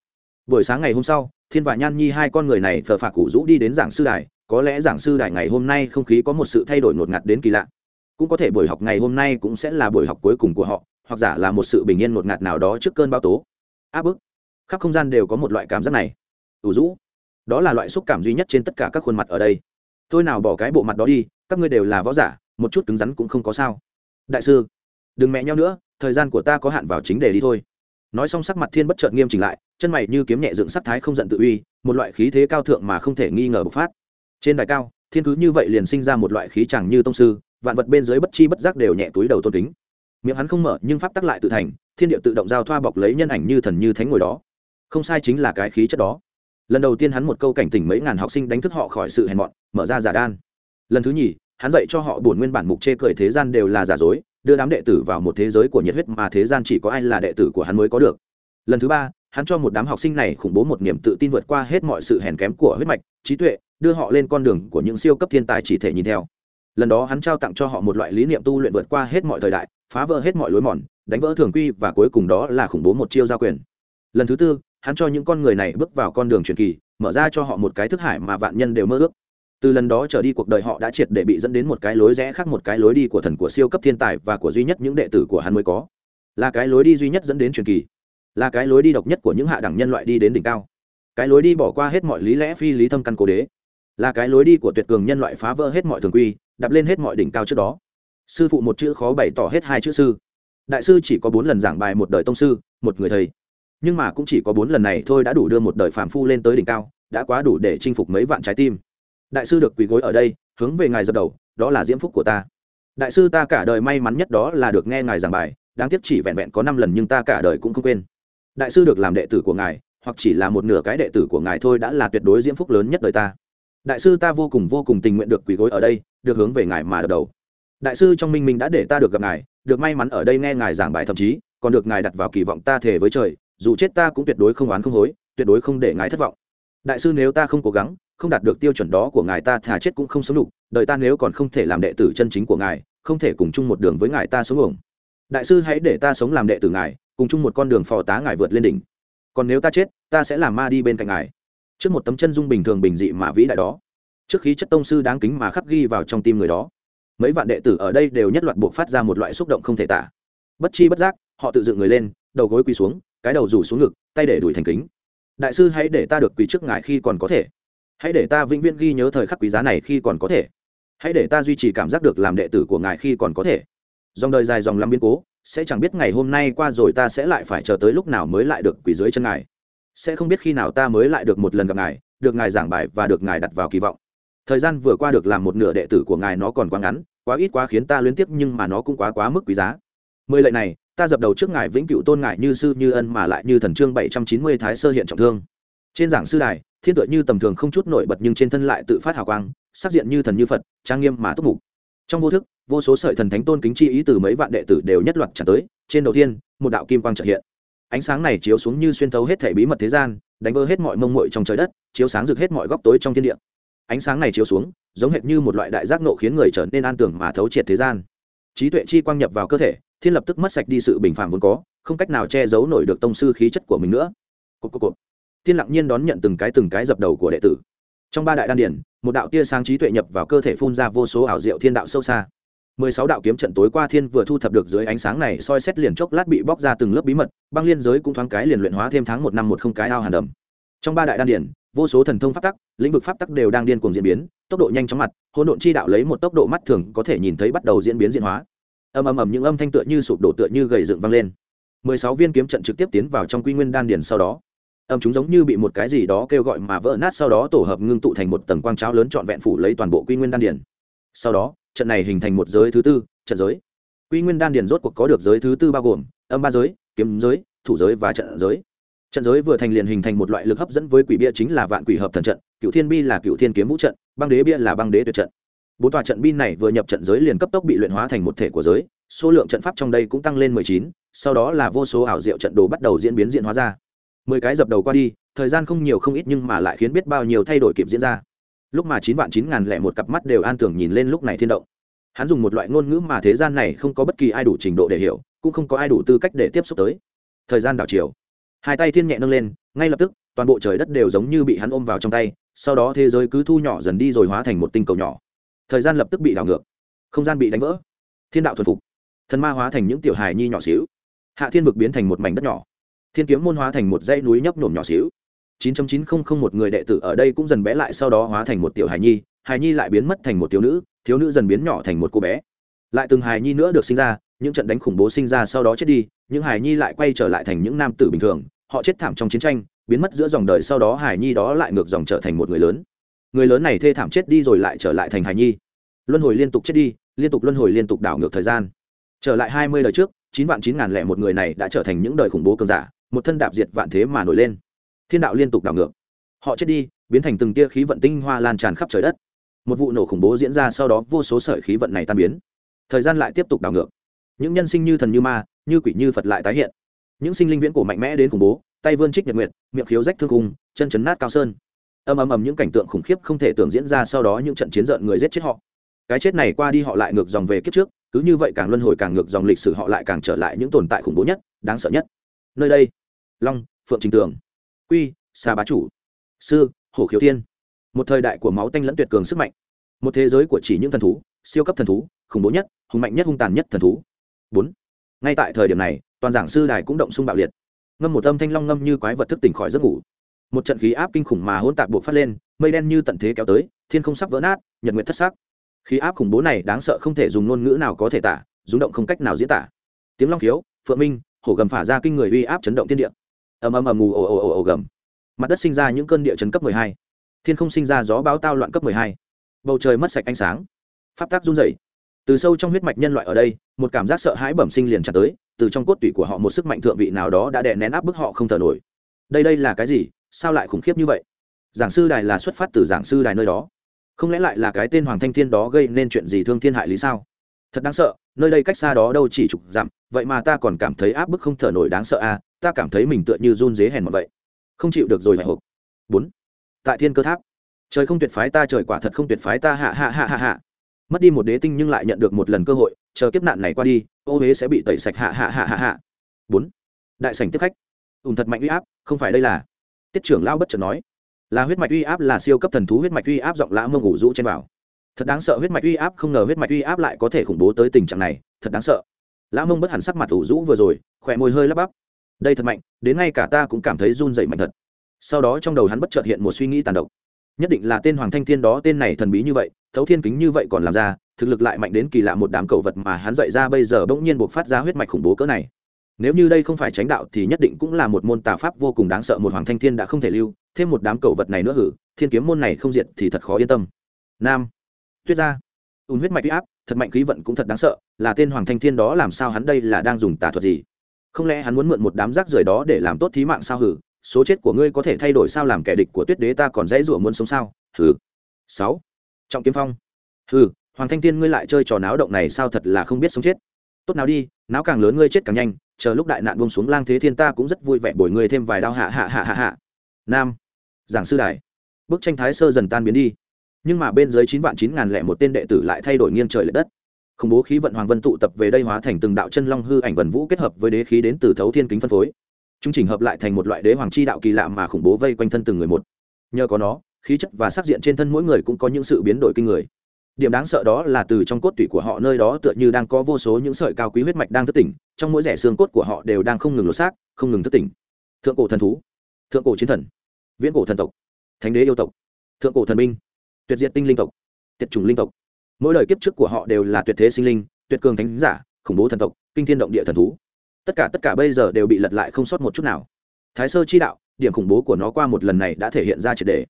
S1: buổi sáng ngày hôm sau, thiên và nhan nhi hai con người này thờ phạc cụ rũ đi đến giảng sư đài, có lẽ giảng sư đài ngày hôm nay không khí có một sự thay đổi ngột ngạt đến kỳ lạ. Cũng có thể buổi học ngày hôm nay cũng sẽ là buổi học cuối cùng của họ, hoặc giả là một sự bình yên ngột ngạt nào đó trước cơn bão tố. Áp bức. Khắp không gian đều có một loại cảm giác này. Ủ rũ. Đó là loại xúc cảm duy nhất trên tất cả các khuôn mặt ở đây. Thôi nào bỏ cái bộ mặt đó đi, các ngươi đều là võ giả, một chút cứng rắn cũng không có sao. Đại sư, đừng mẹ nhau nữa, thời gian của ta có hạn vào chính đề đi thôi nói xong sắc mặt thiên bất chợt nghiêm chỉnh lại, chân mày như kiếm nhẹ dựng sắc thái không giận tự uy, một loại khí thế cao thượng mà không thể nghi ngờ bộc phát. Trên đài cao, thiên cứ như vậy liền sinh ra một loại khí chẳng như tông sư, vạn vật bên dưới bất chi bất giác đều nhẹ túi đầu tôn kính. Miệng hắn không mở, nhưng pháp tắc lại tự thành, thiên địa tự động giao thoa bọc lấy nhân ảnh như thần như thánh ngồi đó. Không sai chính là cái khí chất đó. Lần đầu tiên hắn một câu cảnh tỉnh mấy ngàn học sinh đánh thức họ khỏi sự hèn mọn, mở ra giả đan. Lần thứ nhì, hắn dạy cho họ buồn nguyên bản mục chê cười thế gian đều là giả dối đưa đám đệ tử vào một thế giới của nhiệt huyết mà thế gian chỉ có ai là đệ tử của hắn mới có được. Lần thứ ba, hắn cho một đám học sinh này khủng bố một niềm tự tin vượt qua hết mọi sự hèn kém của huyết mạch, trí tuệ, đưa họ lên con đường của những siêu cấp thiên tài chỉ thể nhìn theo. Lần đó hắn trao tặng cho họ một loại lý niệm tu luyện vượt qua hết mọi thời đại, phá vỡ hết mọi lối mòn, đánh vỡ thường quy và cuối cùng đó là khủng bố một chiêu giao quyền. Lần thứ tư, hắn cho những con người này bước vào con đường truyền kỳ, mở ra cho họ một cái thức hải mà vạn nhân đều mơ ước từ lần đó trở đi cuộc đời họ đã triệt để bị dẫn đến một cái lối rẽ khác, một cái lối đi của thần của siêu cấp thiên tài và của duy nhất những đệ tử của hắn mới có. Là cái lối đi duy nhất dẫn đến truyền kỳ. Là cái lối đi độc nhất của những hạ đẳng nhân loại đi đến đỉnh cao. Cái lối đi bỏ qua hết mọi lý lẽ phi lý thâm căn cố đế. Là cái lối đi của tuyệt cường nhân loại phá vỡ hết mọi thường quy đập lên hết mọi đỉnh cao trước đó. Sư phụ một chữ khó bày tỏ hết hai chữ sư. Đại sư chỉ có bốn lần giảng bài một đời tông sư, một người thầy. Nhưng mà cũng chỉ có bốn lần này thôi đã đủ đưa một đời phàm phu lên tới đỉnh cao, đã quá đủ để chinh phục mấy vạn trái tim đại sư được quỳ gối ở đây, hướng về ngài dập đầu, đó là diễm phúc của ta. Đại sư ta cả đời may mắn nhất đó là được nghe ngài giảng bài, đáng tiếc chỉ vẹn vẹn có năm lần nhưng ta cả đời cũng không quên. Đại sư được làm đệ tử của ngài, hoặc chỉ là một nửa cái đệ tử của ngài thôi đã là tuyệt đối diễm phúc lớn nhất đời ta. Đại sư ta vô cùng vô cùng tình nguyện được quỳ gối ở đây, được hướng về ngài mà đập đầu. Đại sư trong minh minh đã để ta được gặp ngài, được may mắn ở đây nghe ngài giảng bài thậm chí, còn được ngài đặt vào kỳ vọng ta thể với trời, dù chết ta cũng tuyệt đối không oán không hối, tuyệt đối không để ngài thất vọng. Đại sư nếu ta không cố gắng không đạt được tiêu chuẩn đó của ngài ta thà chết cũng không sống đủ, đợi ta nếu còn không thể làm đệ tử chân chính của ngài, không thể cùng chung một đường với ngài ta sống ổng đại sư hãy để ta sống làm đệ tử ngài, cùng chung một con đường phò tá ngài vượt lên đỉnh. Còn nếu ta chết, ta sẽ làm ma đi bên cạnh ngài. Trước một tấm chân dung bình thường bình dị mà vĩ đại đó. Trước khí chất tông sư đáng kính mà khắc ghi vào trong tim người đó. Mấy vạn đệ tử ở đây đều nhất loạt buộc phát ra một loại xúc động không thể tả. Bất chi bất giác, họ tự dựng người lên, đầu gối quỳ xuống, cái đầu rủ xuống ngực, tay để đuổi thành kính. Đại sư hãy để ta được quỳ trước ngài khi còn có thể hãy để ta vĩnh viễn ghi nhớ thời khắc quý giá này khi còn có thể. Hãy để ta duy trì cảm giác được làm đệ tử của ngài khi còn có thể. Dòng đời dài dòng lắm biến cố, sẽ chẳng biết ngày hôm nay qua rồi ta sẽ lại phải chờ tới lúc nào mới lại được quỳ dưới chân ngài. Sẽ không biết khi nào ta mới lại được một lần gặp ngài, được ngài giảng bài và được ngài đặt vào kỳ vọng. Thời gian vừa qua được làm một nửa đệ tử của ngài nó còn quá ngắn, quá ít quá khiến ta liên tiếp nhưng mà nó cũng quá quá mức quý giá. Mười lệ này, ta dập đầu trước ngài vĩnh cựu tôn ngài như sư như ân mà lại như thần trương bảy trăm chín mươi thái sơ hiện trọng thương trên giảng sư đài, thiên tựa như tầm thường không chút nổi bật nhưng trên thân lại tự phát hào quang, sắc diện như thần như phật, trang nghiêm mà túc mục. Trong vô thức, vô số sợi thần thánh tôn kính chi ý từ mấy vạn đệ tử đều nhất loạt trả tới, trên đầu tiên một đạo kim quang trợ hiện. Ánh sáng này chiếu xuống như xuyên thấu hết thể bí mật thế gian, đánh vỡ hết mọi mông mội trong trời đất, chiếu sáng rực hết mọi góc tối trong thiên địa. Ánh sáng này chiếu xuống, giống hệt như một loại đại giác nộ khiến người trở nên an tưởng mà thấu triệt thế gian. Trí tuệ chi quang nhập vào cơ thể, thiên lập tức mất sạch đi sự bình phàm vốn có, không cách nào che giấu nổi được tông sư khí chất của mình nữa. Cộp cộp cộp thiên lặng nhiên đón nhận từng cái từng cái dập đầu của đệ tử. Trong ba đại đan điển một đạo tia sáng trí tuệ nhập vào cơ thể phun ra vô số ảo diệu thiên đạo sâu xa. Mười sáu đạo kiếm trận tối qua thiên vừa thu thập được dưới ánh sáng này soi xét liền chốc lát bị bóc ra từng lớp bí mật, băng liên giới cũng thoáng cái liền luyện hóa thêm tháng một năm một không cái ao hàn đầm. Trong ba đại đan điển vô số thần thông pháp tắc, lĩnh vực pháp tắc đều đang điên cuồng diễn biến, tốc độ nhanh chóng mặt, hỗn độn chi đạo lấy một tốc độ mắt thường có thể nhìn thấy bắt đầu diễn biến diễn hóa. Ầm ầm ầm những âm thanh tựa như sụp đổ tựa như gầy dựng vang lên. Mười sáu viên kiếm trận trực tiếp tiến vào trong quy nguyên đan điển sau đó âm chúng giống như bị một cái gì đó kêu gọi mà vỡ nát sau đó tổ hợp ngưng tụ thành một tầng quang cháo lớn trọn vẹn phủ lấy toàn bộ quy nguyên đan điền. Sau đó, trận này hình thành một giới thứ tư, trận giới. Quy nguyên đan điền rốt cuộc có được giới thứ tư bao gồm âm ba giới, kiếm giới, thủ giới và trận giới. Trận giới vừa thành liền hình thành một loại lực hấp dẫn với quỷ bia chính là vạn quỷ hợp thần trận cựu thiên bi là cựu thiên kiếm vũ trận, băng đế bia là băng đế tuyệt trận. Bốn tòa trận bi này vừa nhập trận giới liền cấp tốc bị luyện hóa thành một thể của giới, số lượng trận pháp trong đây cũng tăng lên mười chín, sau đó là vô số ảo diệu trận đồ bắt đầu diễn biến diễn hóa ra mười cái dập đầu qua đi, thời gian không nhiều không ít nhưng mà lại khiến biết bao nhiêu thay đổi kịp diễn ra. Lúc mà chín vạn chín ngàn lẻ một cặp mắt đều an tưởng nhìn lên lúc này thiên động. Hắn dùng một loại ngôn ngữ mà thế gian này không có bất kỳ ai đủ trình độ để hiểu, cũng không có ai đủ tư cách để tiếp xúc tới. Thời gian đảo chiều. Hai tay thiên nhẹ nâng lên, ngay lập tức, toàn bộ trời đất đều giống như bị hắn ôm vào trong tay, sau đó thế giới cứ thu nhỏ dần đi rồi hóa thành một tinh cầu nhỏ. Thời gian lập tức bị đảo ngược. Không gian bị đánh vỡ. Thiên đạo thuần phục. Thần ma hóa thành những tiểu hài nhi nhỏ xíu. Hạ thiên vực biến thành một mảnh đất nhỏ thiên kiếm môn hóa thành một dãy núi nhấp nhổm nhỏ xíu. chín chín không không một người đệ tử ở đây cũng dần bé lại sau đó hóa thành một tiểu hài nhi hài nhi lại biến mất thành một thiếu nữ thiếu nữ dần biến nhỏ thành một cô bé. Lại từng hài nhi nữa được sinh ra, những trận đánh khủng bố sinh ra sau đó chết đi, những hài nhi lại quay trở lại thành những nam tử bình thường, họ chết thảm trong chiến tranh, biến mất giữa dòng đời sau đó hài nhi đó lại ngược dòng trở thành một người lớn. Người lớn này thê thảm chết đi rồi lại trở lại thành hài nhi. Luân hồi liên tục chết đi, liên tục luân hồi liên tục đảo ngược thời gian. Trở lại hai mươi đời trước, chín vạn chín ngàn lẻ một người này đã trở thành những đời khủng bố cường giả một thân đạp diệt vạn thế mà nổi lên. Thiên đạo liên tục đảo ngược. Họ chết đi, biến thành từng tia khí vận tinh hoa lan tràn khắp trời đất. Một vụ nổ khủng bố diễn ra sau đó, vô số sợi khí vận này tan biến. Thời gian lại tiếp tục đảo ngược. Những nhân sinh như thần như ma, như quỷ như phật lại tái hiện. Những sinh linh viễn cổ mạnh mẽ đến khủng bố, tay vươn trích nhật nguyệt, miệng khiếu rách thương cung chân chấn nát cao sơn. Ầm ầm ầm những cảnh tượng khủng khiếp không thể tưởng diễn ra sau đó những trận chiến giận người giết chết họ. Cái chết này qua đi họ lại ngược dòng về kiếp trước, cứ như vậy càng luân hồi càng ngược dòng lịch sử họ lại càng trở lại những tồn tại khủng bố nhất, đáng sợ nhất. Nơi đây long, phượng trình tường. Quy, xà bá chủ. Sư, hổ khiếu thiên. Một thời đại của máu tanh lẫn tuyệt cường sức mạnh. Một thế giới của chỉ những thần thú, siêu cấp thần thú, khủng bố nhất, hùng mạnh nhất, hung tàn nhất thần thú. Bốn. Ngay tại thời điểm này, toàn giảng sư đài cũng động sung bạo liệt. Ngâm một âm thanh long ngâm như quái vật thức tỉnh khỏi giấc ngủ. Một trận khí áp kinh khủng mà hỗn tạp buộc phát lên, mây đen như tận thế kéo tới, thiên không sắp vỡ nát, nhật nguyện thất xác khí áp khủng bố này đáng sợ không thể dùng ngôn ngữ nào có thể tả, rung động không cách nào diễn tả. Tiếng long khiếu, phượng minh, hổ gầm phả ra kinh người uy áp chấn động thiên địa ầm ầm ầm ngủ ồ ồ ồ ồ gầm. Mặt đất sinh ra những cơn địa chấn cấp mười hai. Thiên không sinh ra gió bão tao loạn cấp mười hai. Bầu trời mất sạch ánh sáng. Pháp tác run rẩy. Từ sâu trong huyết mạch nhân loại ở đây, một cảm giác sợ hãi bẩm sinh liền chặt tới, từ trong cốt tủy của họ một sức mạnh thượng vị nào đó đã đè nén áp bức họ không thở nổi. Đây đây là cái gì? Sao lại khủng khiếp như vậy? Giảng sư đài là xuất phát từ giảng sư đài nơi đó. Không lẽ lại là cái tên hoàng thanh thiên đó gây nên chuyện gì thương thiên hại lý sao? Thật đáng sợ, nơi đây cách xa đó đâu chỉ chục dặm, vậy mà ta còn cảm thấy áp bức không thở nổi đáng sợ à ta cảm thấy mình tựa như run dế hèn một vậy. Không chịu được rồi hạnh hộp bốn. Tại thiên cơ tháp. Trời không tuyệt phái ta trời quả thật không tuyệt phái ta hạ hạ hạ hạ hạ. Mất đi một đế tinh nhưng lại nhận được một lần cơ hội chờ kiếp nạn này qua đi ô huế sẽ bị tẩy sạch hạ hạ hạ hạ hạ. Bốn. Đại sảnh tiếp khách. Ùn thật mạnh uy áp không phải đây là. Tiết trưởng lao bất chợt nói. Là huyết mạch uy áp là siêu cấp thần thú huyết mạch uy áp giọng lã mông ngủ rũ trên bảo, thật đáng sợ huyết mạch uy áp không ngờ huyết mạch uy áp lại có thể khủng bố tới tình trạng này thật đáng sợ. Lã mông bất hẳn sắc mặt ủ rũ vừa rồi khỏe môi hơi lắp bắp đây thật mạnh, đến ngay cả ta cũng cảm thấy run dậy mạnh thật. Sau đó trong đầu hắn bất chợt hiện một suy nghĩ tàn độc. Nhất định là tên hoàng thanh thiên đó tên này thần bí như vậy, thấu thiên kính như vậy còn làm ra, thực lực lại mạnh đến kỳ lạ một đám cầu vật mà hắn dạy ra bây giờ bỗng nhiên buộc phát ra huyết mạch khủng bố cỡ này. Nếu như đây không phải tránh đạo thì nhất định cũng là một môn tà pháp vô cùng đáng sợ một hoàng thanh thiên đã không thể lưu, thêm một đám cầu vật này nữa hử, thiên kiếm môn này không diệt thì thật khó yên tâm. Nam. Tuyết ra ùn huyết mạch huy áp, thật mạnh khí vận cũng thật đáng sợ, là tên hoàng thanh thiên đó làm sao hắn đây là đang dùng tà thuật gì? Không lẽ hắn muốn mượn một đám rác rưởi đó để làm tốt thí mạng sao hử? Số chết của ngươi có thể thay đổi sao làm kẻ địch của tuyết đế ta còn dãy rủa muốn sống sao? Hử. Sáu. Trọng kiếm phong. Hử, hoàng thanh thiên ngươi lại chơi trò náo động này sao thật là không biết sống chết. Tốt nào đi, náo càng lớn ngươi chết càng nhanh, chờ lúc đại nạn buông xuống lang thế thiên ta cũng rất vui vẻ bồi ngươi thêm vài đao hạ hạ hạ hạ hạ. Nam. Giảng sư đài. Bức tranh thái sơ dần tan biến đi. Nhưng mà bên dưới chín vạn chín ngàn lẻ một tên đệ tử lại thay đổi nghiêng trời l ệ đất khủng bố khí vận hoàng vân tụ tập về đây hóa thành từng đạo chân long hư ảnh vần vũ kết hợp với đế khí đến từ thấu thiên kính phân phối. Chúng chỉnh hợp lại thành một loại đế hoàng chi đạo kỳ lạ mà khủng bố vây quanh thân từng người một. Nhờ có nó, khí chất và sắc diện trên thân mỗi người cũng có những sự biến đổi kinh người. Điểm đáng sợ đó là từ trong cốt tủy của họ nơi đó tựa như đang có vô số những sợi cao quý huyết mạch đang thức tỉnh, trong mỗi rẻ xương cốt của họ đều đang không ngừng lột xác, không ngừng thức tỉnh. Thượng cổ thần thú, thượng cổ chiến thần, viễn cổ thần tộc, thánh đế yêu tộc, thượng cổ thần binh, tuyệt diệt tinh linh tộc tiệt chủng linh tộc mỗi lời kiếp trước của họ đều là tuyệt thế sinh linh, tuyệt cường thánh giả, khủng bố thần tộc, kinh thiên động địa thần thú. Tất cả tất cả bây giờ đều bị lật lại không sót một chút nào. Thái sơ chi đạo, điểm khủng bố của nó qua một lần này đã thể hiện ra triệt đề.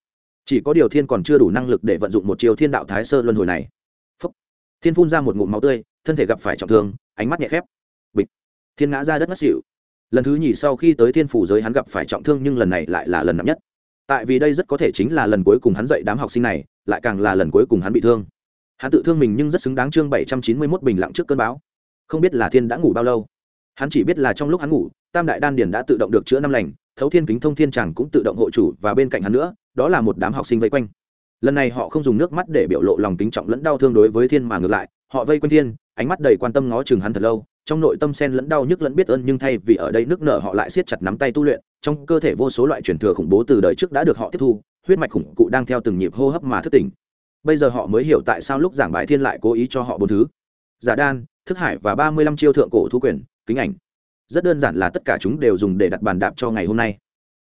S1: Chỉ có điều thiên còn chưa đủ năng lực để vận dụng một chiều thiên đạo thái sơ luân hồi này. Phúc. thiên phun ra một ngụm máu tươi, thân thể gặp phải trọng thương, ánh mắt nhẹ khép. Bịch. Thiên ngã ra đất ngất xỉu. Lần thứ nhì sau khi tới thiên phủ giới hắn gặp phải trọng thương nhưng lần này lại là lần nặng nhất. Tại vì đây rất có thể chính là lần cuối cùng hắn dạy đám học sinh này, lại càng là lần cuối cùng hắn bị thương hắn tự thương mình nhưng rất xứng đáng chương bảy trăm chín mươi mốt bình lặng trước cơn bão. Không biết là thiên đã ngủ bao lâu. Hắn chỉ biết là trong lúc hắn ngủ, tam đại đan điền đã tự động được chữa năm lành, thấu thiên kính thông thiên chẳng cũng tự động hộ chủ và bên cạnh hắn nữa, đó là một đám học sinh vây quanh. Lần này họ không dùng nước mắt để biểu lộ lòng kính trọng lẫn đau thương đối với thiên mà ngược lại, họ vây quanh thiên, ánh mắt đầy quan tâm ngó chừng hắn thật lâu, trong nội tâm sen lẫn đau nhức lẫn biết ơn nhưng thay vì ở đây nước nở họ lại siết chặt nắm tay tu luyện, trong cơ thể vô số loại truyền thừa khủng bố từ đời trước đã được họ tiếp thu, huyết mạch khủng cụ đang theo từng nhịp hô hấp mà thức tỉnh bây giờ họ mới hiểu tại sao lúc giảng bài thiên lại cố ý cho họ bốn thứ. Giả đan, thức hải và ba mươi lăm chiêu thượng cổ thú quyền, kính ảnh. Rất đơn giản là tất cả chúng đều dùng để đặt bàn đạp cho ngày hôm nay.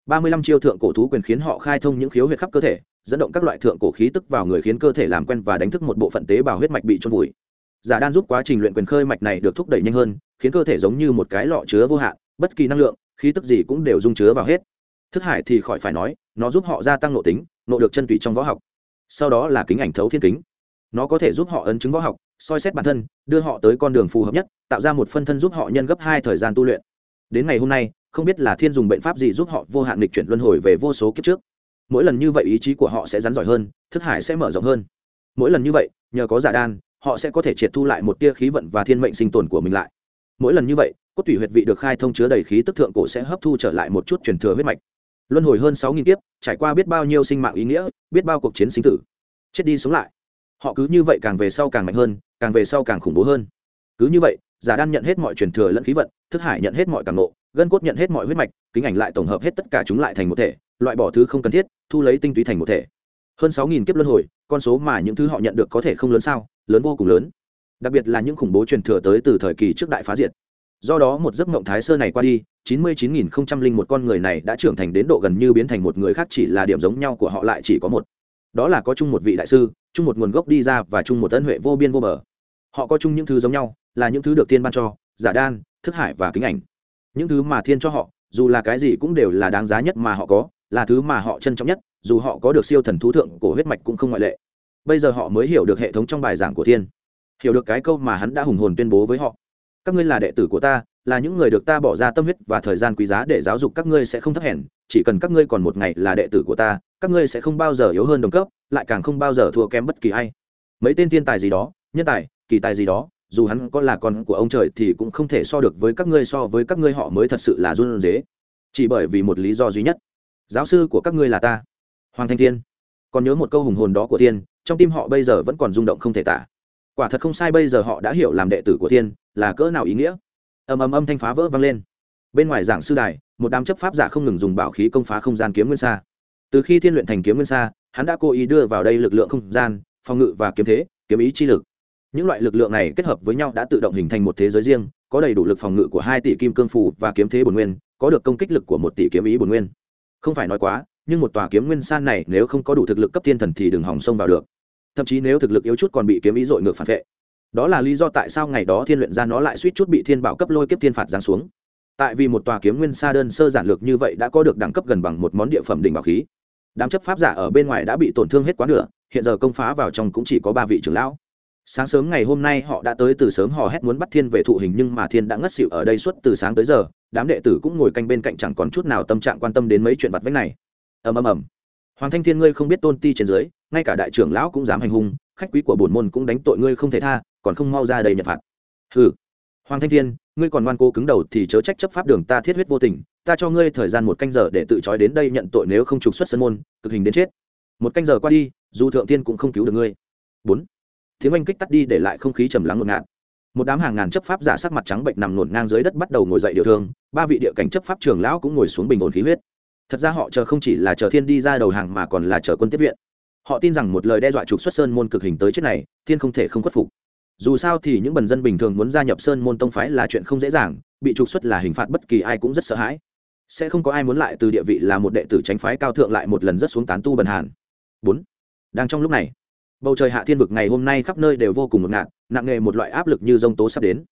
S1: ba mươi lăm chiêu thượng cổ thú quyền khiến họ khai thông những khiếu huyệt khắp cơ thể, dẫn động các loại thượng cổ khí tức vào người khiến cơ thể làm quen và đánh thức một bộ phận tế bào huyết mạch bị trôn vùi. Giả đan giúp quá trình luyện quyền khơi mạch này được thúc đẩy nhanh hơn, khiến cơ thể giống như một cái lọ chứa vô hạn, bất kỳ năng lượng, khí tức gì cũng đều dung chứa vào hết. Thức hải thì khỏi phải nói, nó giúp họ gia tăng nội tính nộ được chân tùy trong võ học sau đó là kính ảnh thấu thiên kính. Nó có thể giúp họ ấn chứng võ học, soi xét bản thân, đưa họ tới con đường phù hợp nhất, tạo ra một phân thân giúp họ nhân gấp hai thời gian tu luyện. Đến ngày hôm nay, không biết là thiên dùng bệnh pháp gì giúp họ vô hạn lịch chuyển luân hồi về vô số kiếp trước. Mỗi lần như vậy ý chí của họ sẽ rắn giỏi hơn, thức hải sẽ mở rộng hơn. Mỗi lần như vậy, nhờ có giả đan, họ sẽ có thể triệt thu lại một tia khí vận và thiên mệnh sinh tồn của mình lại. Mỗi lần như vậy, cốt tủy huyệt vị được khai thông chứa đầy khí tức thượng cổ sẽ hấp thu trở lại một chút truyền thừa huyết mạch luân hồi hơn sáu nghìn kiếp, trải qua biết bao nhiêu sinh mạng ý nghĩa, biết bao cuộc chiến sinh tử. Chết đi sống lại. Họ cứ như vậy càng về sau càng mạnh hơn, càng về sau càng khủng bố hơn. Cứ như vậy, giả đan nhận hết mọi truyền thừa lẫn khí vận, thức hải nhận hết mọi càng nộ, gân cốt nhận hết mọi huyết mạch, kính ảnh lại tổng hợp hết tất cả chúng lại thành một thể, loại bỏ thứ không cần thiết, thu lấy tinh túy thành một thể. Hơn sáu nghìn kiếp luân hồi, con số mà những thứ họ nhận được có thể không lớn sao, lớn vô cùng lớn. Đặc biệt là những khủng bố truyền thừa tới từ thời kỳ trước đại phá diệt. Do đó một giấc mộng thái sơ này qua đi chín mươi chín nghìn không trăm linh một con người này đã trưởng thành đến độ gần như biến thành một người khác chỉ là điểm giống nhau của họ lại chỉ có một. Đó là có chung một vị đại sư, chung một nguồn gốc đi ra và chung một ân huệ vô biên vô bờ. Họ có chung những thứ giống nhau, là những thứ được tiên ban cho, giả đan, thức hải và kính ảnh. Những thứ mà thiên cho họ, dù là cái gì cũng đều là đáng giá nhất mà họ có, là thứ mà họ trân trọng nhất, dù họ có được siêu thần thú thượng của huyết mạch cũng không ngoại lệ. Bây giờ họ mới hiểu được hệ thống trong bài giảng của thiên. Hiểu được cái câu mà hắn đã hùng hồn tuyên bố với họ các ngươi là đệ tử của ta, là những người được ta bỏ ra tâm huyết và thời gian quý giá để giáo dục các ngươi sẽ không thấp hèn, chỉ cần các ngươi còn một ngày là đệ tử của ta, các ngươi sẽ không bao giờ yếu hơn đồng cấp, lại càng không bao giờ thua kém bất kỳ ai. Mấy tên thiên tài gì đó, nhân tài, kỳ tài gì đó, dù hắn có là con của ông trời thì cũng không thể so được với các ngươi so với các ngươi họ mới thật sự là run dế chỉ bởi vì một lý do duy nhất. Giáo sư của các ngươi là ta. Hoàng thanh thiên. Còn nhớ một câu hùng hồn đó của thiên, trong tim họ bây giờ vẫn còn rung động không thể tả. Quả thật không sai, bây giờ họ đã hiểu làm đệ tử của thiên là cỡ nào ý nghĩa? Ầm ầm âm thanh phá vỡ vang lên. Bên ngoài giảng sư đài, một đám chấp pháp giả không ngừng dùng bảo khí công phá không gian kiếm nguyên sa. Từ khi thiên luyện thành kiếm nguyên sa, hắn đã cố ý đưa vào đây lực lượng không gian, phòng ngự và kiếm thế, kiếm ý chi lực. Những loại lực lượng này kết hợp với nhau đã tự động hình thành một thế giới riêng, có đầy đủ lực phòng ngự của hai tỷ kim cương phủ và kiếm thế bồn nguyên, có được công kích lực của một tỷ kiếm ý bồn nguyên. Không phải nói quá, nhưng một tòa kiếm nguyên san này nếu không có đủ thực lực cấp thiên thần thì đừng hỏng xông vào được. Thậm chí nếu thực lực yếu chút còn bị kiếm ý dội ngược phản vệ đó là lý do tại sao ngày đó thiên luyện ra nó lại suýt chút bị thiên bảo cấp lôi kiếp thiên phạt giáng xuống. Tại vì một tòa kiếm nguyên sa đơn sơ giản lược như vậy đã có được đẳng cấp gần bằng một món địa phẩm đỉnh bảo khí. Đám chấp pháp giả ở bên ngoài đã bị tổn thương hết quá nửa, hiện giờ công phá vào trong cũng chỉ có ba vị trưởng lão. Sáng sớm ngày hôm nay họ đã tới từ sớm hò hét muốn bắt thiên về thụ hình nhưng mà thiên đã ngất xịu ở đây suốt từ sáng tới giờ, đám đệ tử cũng ngồi canh bên cạnh chẳng còn chút nào tâm trạng quan tâm đến mấy chuyện vặt vách này. Ầm ầm ầm. Hoàng thanh thiên ngươi không biết tôn ti trên dưới, ngay cả đại trưởng lão cũng dám hành hung, khách quý của bổn môn cũng đánh tội ngươi không thể tha còn không mau ra đây nhận phạt. Hừ. Hoàng thanh thiên, ngươi còn ngoan cố cứng đầu thì chớ trách chấp pháp đường ta thiết huyết vô tình, ta cho ngươi thời gian một canh giờ để tự trói đến đây nhận tội nếu không trục xuất sân môn, cực hình đến chết. Một canh giờ qua đi, dù thượng tiên cũng không cứu được ngươi. Bốn. Tiếng oanh kích tắt đi để lại không khí trầm lắng ngột ngạt. Một đám hàng ngàn chấp pháp giả sắc mặt trắng bệnh nằm nổn ngang dưới đất bắt đầu ngồi dậy điều thương ba vị địa cảnh chấp pháp trường lão cũng ngồi xuống bình ổn khí huyết. Thật ra họ chờ không chỉ là chờ thiên đi ra đầu hàng mà còn là chờ quân tiếp viện. Họ tin rằng một lời đe dọa trục xuất sơn môn cực hình tới chết này, thiên không thể không khuất phục dù sao thì những bần dân bình thường muốn gia nhập sơn môn tông phái là chuyện không dễ dàng, bị trục xuất là hình phạt bất kỳ ai cũng rất sợ hãi. Sẽ không có ai muốn lại từ địa vị là một đệ tử tránh phái cao thượng lại một lần rất xuống tán tu bần hàn. Bốn, đang trong lúc này, bầu trời hạ thiên vực ngày hôm nay khắp nơi đều vô cùng ngột ngạt, nặng nề một loại áp lực như dông tố sắp đến.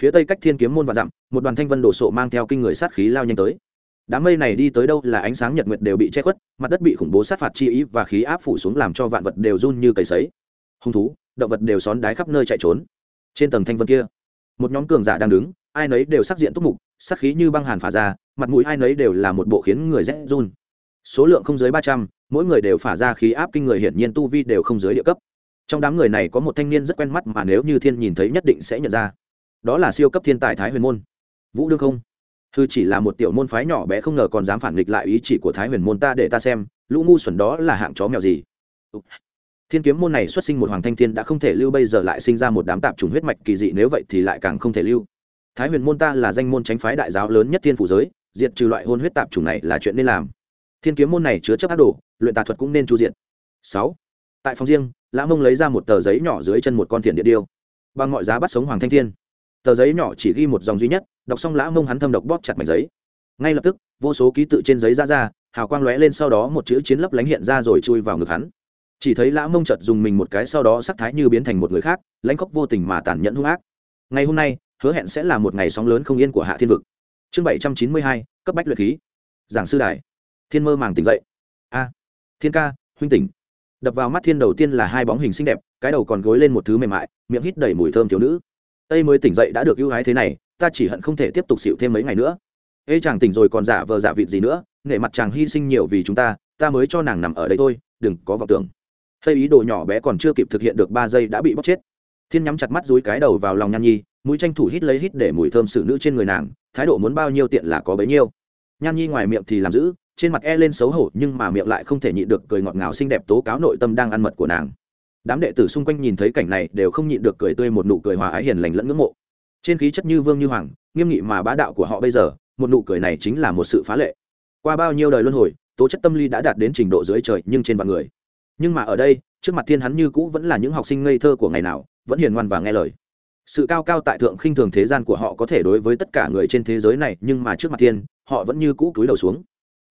S1: Phía tây cách thiên kiếm môn và dặm, một đoàn thanh vân đổ sộ mang theo kinh người sát khí lao nhanh tới. Đám mây này đi tới đâu là ánh sáng nhật nguyệt đều bị che khuất, mặt đất bị khủng bố sát phạt chi ý và khí áp phủ xuống làm cho vạn vật đều run như cầy sấy. Hung thú động vật đều xón đái khắp nơi chạy trốn. Trên tầng thanh vân kia, một nhóm cường giả đang đứng, ai nấy đều sắc diện túc mục sắc khí như băng hàn phả ra, mặt mũi ai nấy đều là một bộ khiến người rét run. Số lượng không dưới ba trăm, mỗi người đều phả ra khí áp kinh người hiển nhiên tu vi đều không dưới địa cấp. Trong đám người này có một thanh niên rất quen mắt mà nếu như thiên nhìn thấy nhất định sẽ nhận ra. Đó là siêu cấp thiên tài thái huyền môn. Vũ đương không. Hư chỉ là một tiểu môn phái nhỏ bé không ngờ còn dám phản nghịch lại ý chỉ của thái huyền môn ta để ta xem, lũ ngu xuẩn đó là hạng chó mèo gì thiên kiếm môn này xuất sinh một hoàng thanh thiên đã không thể lưu, bây giờ lại sinh ra một đám tạp trùng huyết mạch kỳ dị, nếu vậy thì lại càng không thể lưu. Thái huyền môn ta là danh môn tránh phái đại giáo lớn nhất thiên phủ giới, diệt trừ loại hôn huyết tạp trùng này là chuyện nên làm. Thiên kiếm môn này chứa chấp ác đồ, luyện tà thuật cũng nên chu diện sáu. Tại phòng riêng, lã mông lấy ra một tờ giấy nhỏ dưới chân một con thiền địa điêu. Bằng mọi giá bắt sống hoàng thanh thiên. Tờ giấy nhỏ chỉ ghi một dòng duy nhất, đọc xong lã mông hắn thâm độc bóp chặt mảnh giấy. Ngay lập tức, vô số ký tự trên giấy ra ra, hào quang lóe lên, sau đó một chữ chiến lấp lánh hiện ra rồi chui vào ngực hắn chỉ thấy lã mông chợt dùng mình một cái sau đó sắc thái như biến thành một người khác, lãnh khóc vô tình mà tàn nhẫn hung ác. Ngày hôm nay, hứa hẹn sẽ là một ngày sóng lớn không yên của hạ thiên vực. Chương bảy trăm chín mươi hai, cấp bách luyện khí. Giảng sư đài. Thiên mơ màng tỉnh dậy. A, thiên ca, huynh tỉnh. Đập vào mắt thiên đầu tiên là hai bóng hình xinh đẹp, cái đầu còn gối lên một thứ mềm mại, miệng hít đầy mùi thơm thiếu nữ. Tây mới tỉnh dậy đã được ưu ái thế này, ta chỉ hận không thể tiếp tục xịu thêm mấy ngày nữa. Ê, chàng tỉnh rồi còn giả vờ giả vịt gì nữa nghệ mặt chàng hy sinh nhiều vì chúng ta ta mới cho nàng nằm ở đây thôi, đừng có vọng tưởng hay ý đồ nhỏ bé còn chưa kịp thực hiện được ba giây đã bị bóc chết. Thiên nhắm chặt mắt dúi cái đầu vào lòng nhan nhi, mũi tranh thủ hít lấy hít để mùi thơm xử nữ trên người nàng, thái độ muốn bao nhiêu tiện là có bấy nhiêu. Nhan nhi ngoài miệng thì làm giữ, trên mặt e lên xấu hổ nhưng mà miệng lại không thể nhịn được cười ngọt ngào xinh đẹp tố cáo nội tâm đang ăn mật của nàng. Đám đệ tử xung quanh nhìn thấy cảnh này đều không nhịn được cười tươi một nụ cười hòa ái hiền lành lẫn ngưỡng mộ. Trên khí chất như vương như hoàng, nghiêm nghị mà bá đạo của họ bây giờ, một nụ cười này chính là một sự phá lệ. Qua bao nhiêu đời luân hồi, tố chất tâm lý đã đạt đến trình độ dưới trời nhưng trên vạn người nhưng mà ở đây, trước mặt thiên hắn như cũ vẫn là những học sinh ngây thơ của ngày nào, vẫn hiền ngoan và nghe lời. Sự cao cao tại thượng khinh thường thế gian của họ có thể đối với tất cả người trên thế giới này, nhưng mà trước mặt thiên, họ vẫn như cũ cúi đầu xuống.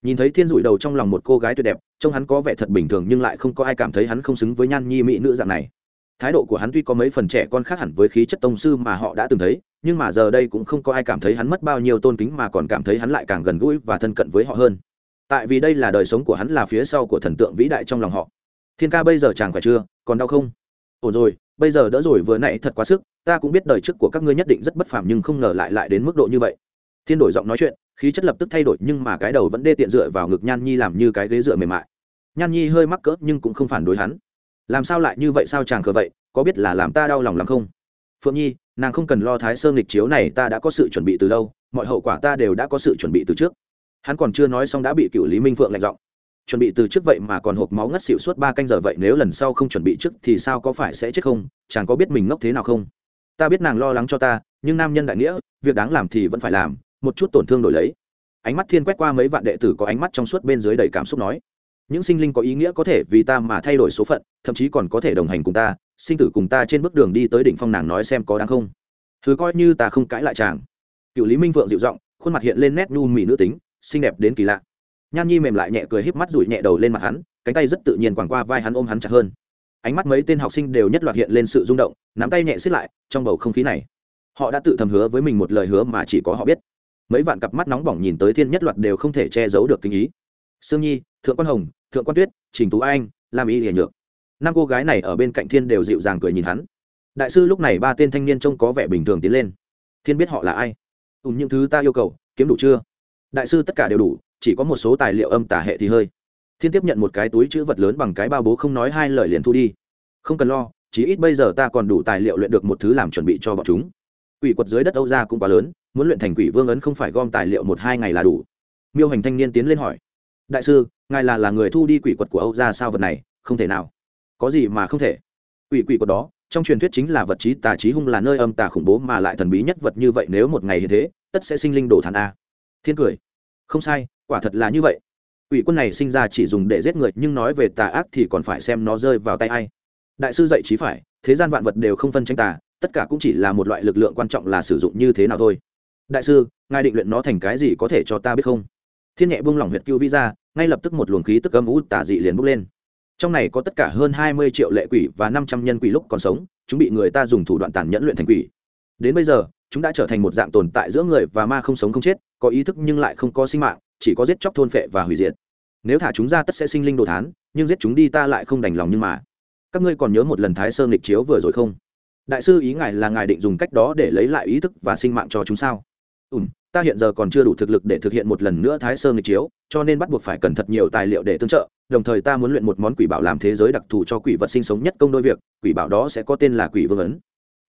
S1: Nhìn thấy thiên rủi đầu trong lòng một cô gái tuyệt đẹp, trông hắn có vẻ thật bình thường nhưng lại không có ai cảm thấy hắn không xứng với nhan nhi mỹ nữ dạng này. Thái độ của hắn tuy có mấy phần trẻ con khác hẳn với khí chất tông sư mà họ đã từng thấy, nhưng mà giờ đây cũng không có ai cảm thấy hắn mất bao nhiêu tôn kính mà còn cảm thấy hắn lại càng gần gũi và thân cận với họ hơn. Tại vì đây là đời sống của hắn là phía sau của thần tượng vĩ đại trong lòng họ thiên ca bây giờ chàng khỏe chưa? Còn đau không? Ổn rồi, bây giờ đỡ rồi vừa nãy thật quá sức, ta cũng biết đời trước của các ngươi nhất định rất bất phàm nhưng không ngờ lại lại đến mức độ như vậy. Thiên đổi giọng nói chuyện, khí chất lập tức thay đổi nhưng mà cái đầu vẫn đê tiện dựa vào ngực nhan nhi làm như cái ghế dựa mềm mại. Nhan nhi hơi mắc cỡ nhưng cũng không phản đối hắn. Làm sao lại như vậy sao chàng khờ vậy, có biết là làm ta đau lòng lắm không? Phượng nhi, nàng không cần lo thái sơ nghịch chiếu này, ta đã có sự chuẩn bị từ lâu, mọi hậu quả ta đều đã có sự chuẩn bị từ trước. Hắn còn chưa nói xong đã bị cựu lý minh phượng lạnh giọng chuẩn bị từ trước vậy mà còn hộp máu ngất xỉu suốt ba canh giờ vậy nếu lần sau không chuẩn bị trước thì sao có phải sẽ chết không? Chàng có biết mình ngốc thế nào không? Ta biết nàng lo lắng cho ta, nhưng nam nhân đại nghĩa, việc đáng làm thì vẫn phải làm, một chút tổn thương đổi lấy. Ánh mắt thiên quét qua mấy vạn đệ tử có ánh mắt trong suốt bên dưới đầy cảm xúc nói, những sinh linh có ý nghĩa có thể vì ta mà thay đổi số phận, thậm chí còn có thể đồng hành cùng ta, sinh tử cùng ta trên bước đường đi tới đỉnh phong nàng nói xem có đáng không? Thứ coi như ta không cãi lại chàng. Cựu lý minh vượng dịu giọng, khuôn mặt hiện lên nét nhu mị nữ tính, xinh đẹp đến kỳ lạ nhan nhi mềm lại nhẹ cười híp mắt rủi nhẹ đầu lên mặt hắn, cánh tay rất tự nhiên quàng qua vai hắn ôm hắn chặt hơn. Ánh mắt mấy tên học sinh đều nhất loạt hiện lên sự rung động, nắm tay nhẹ xiết lại, trong bầu không khí này, họ đã tự thầm hứa với mình một lời hứa mà chỉ có họ biết. Mấy vạn cặp mắt nóng bỏng nhìn tới thiên nhất loạt đều không thể che giấu được kinh ý. Sương nhi, thượng quan hồng, thượng quan tuyết, trình tú anh, lam y hiền nhược. Năm cô gái này ở bên cạnh thiên đều dịu dàng cười nhìn hắn. Đại sư lúc này ba tên thanh niên trông có vẻ bình thường tiến lên. Thiên biết họ là ai? Ùm những thứ ta yêu cầu, kiếm đủ chưa? Đại sư tất cả đều đủ chỉ có một số tài liệu âm tả hệ thì hơi. Thiên tiếp nhận một cái túi chữ vật lớn bằng cái bao bố không nói hai lời liền thu đi. Không cần lo chỉ ít bây giờ ta còn đủ tài liệu luyện được một thứ làm chuẩn bị cho bọn chúng. Quỷ quật dưới đất âu ra cũng quá lớn, muốn luyện thành quỷ vương ấn không phải gom tài liệu một hai ngày là đủ. Miêu hành thanh niên tiến lên hỏi, đại sư, ngài là là người thu đi quỷ quật của âu ra sao vật này, không thể nào. Có gì mà không thể? Quỷ quỷ quật đó, trong truyền thuyết chính là vật trí tà trí hung là nơi âm tà khủng bố mà lại thần bí nhất vật như vậy nếu một ngày như thế, tất sẽ sinh linh đổ thàn a. Thiên cười, không sai quả thật là như vậy. Quỷ quân này sinh ra chỉ dùng để giết người, nhưng nói về tà ác thì còn phải xem nó rơi vào tay ai. Đại sư dạy trí phải, thế gian vạn vật đều không phân tranh tà, tất cả cũng chỉ là một loại lực lượng quan trọng là sử dụng như thế nào thôi. Đại sư, ngài định luyện nó thành cái gì có thể cho ta biết không? Thiên nhẹ buông lỏng huyệt cưu vi ra, ngay lập tức một luồng khí tức âm ú tà dị liền bốc lên. Trong này có tất cả hơn hai mươi triệu lệ quỷ và năm trăm nhân quỷ lúc còn sống, chúng bị người ta dùng thủ đoạn tàn nhẫn luyện thành quỷ. Đến bây giờ, chúng đã trở thành một dạng tồn tại giữa người và ma không sống không chết, có ý thức nhưng lại không có sinh mạng chỉ có giết chóc thôn phệ và hủy diệt. Nếu thả chúng ra tất sẽ sinh linh đồ thán, nhưng giết chúng đi ta lại không đành lòng nhưng mà. Các ngươi còn nhớ một lần thái sơ nghịch chiếu vừa rồi không? Đại sư ý ngài là ngài định dùng cách đó để lấy lại ý thức và sinh mạng cho chúng sao? Ừm, ta hiện giờ còn chưa đủ thực lực để thực hiện một lần nữa thái sơ nghịch chiếu, cho nên bắt buộc phải cần thật nhiều tài liệu để tương trợ. Đồng thời ta muốn luyện một món quỷ bảo làm thế giới đặc thù cho quỷ vật sinh sống nhất công đôi việc, quỷ bảo đó sẽ có tên là quỷ vương ấn.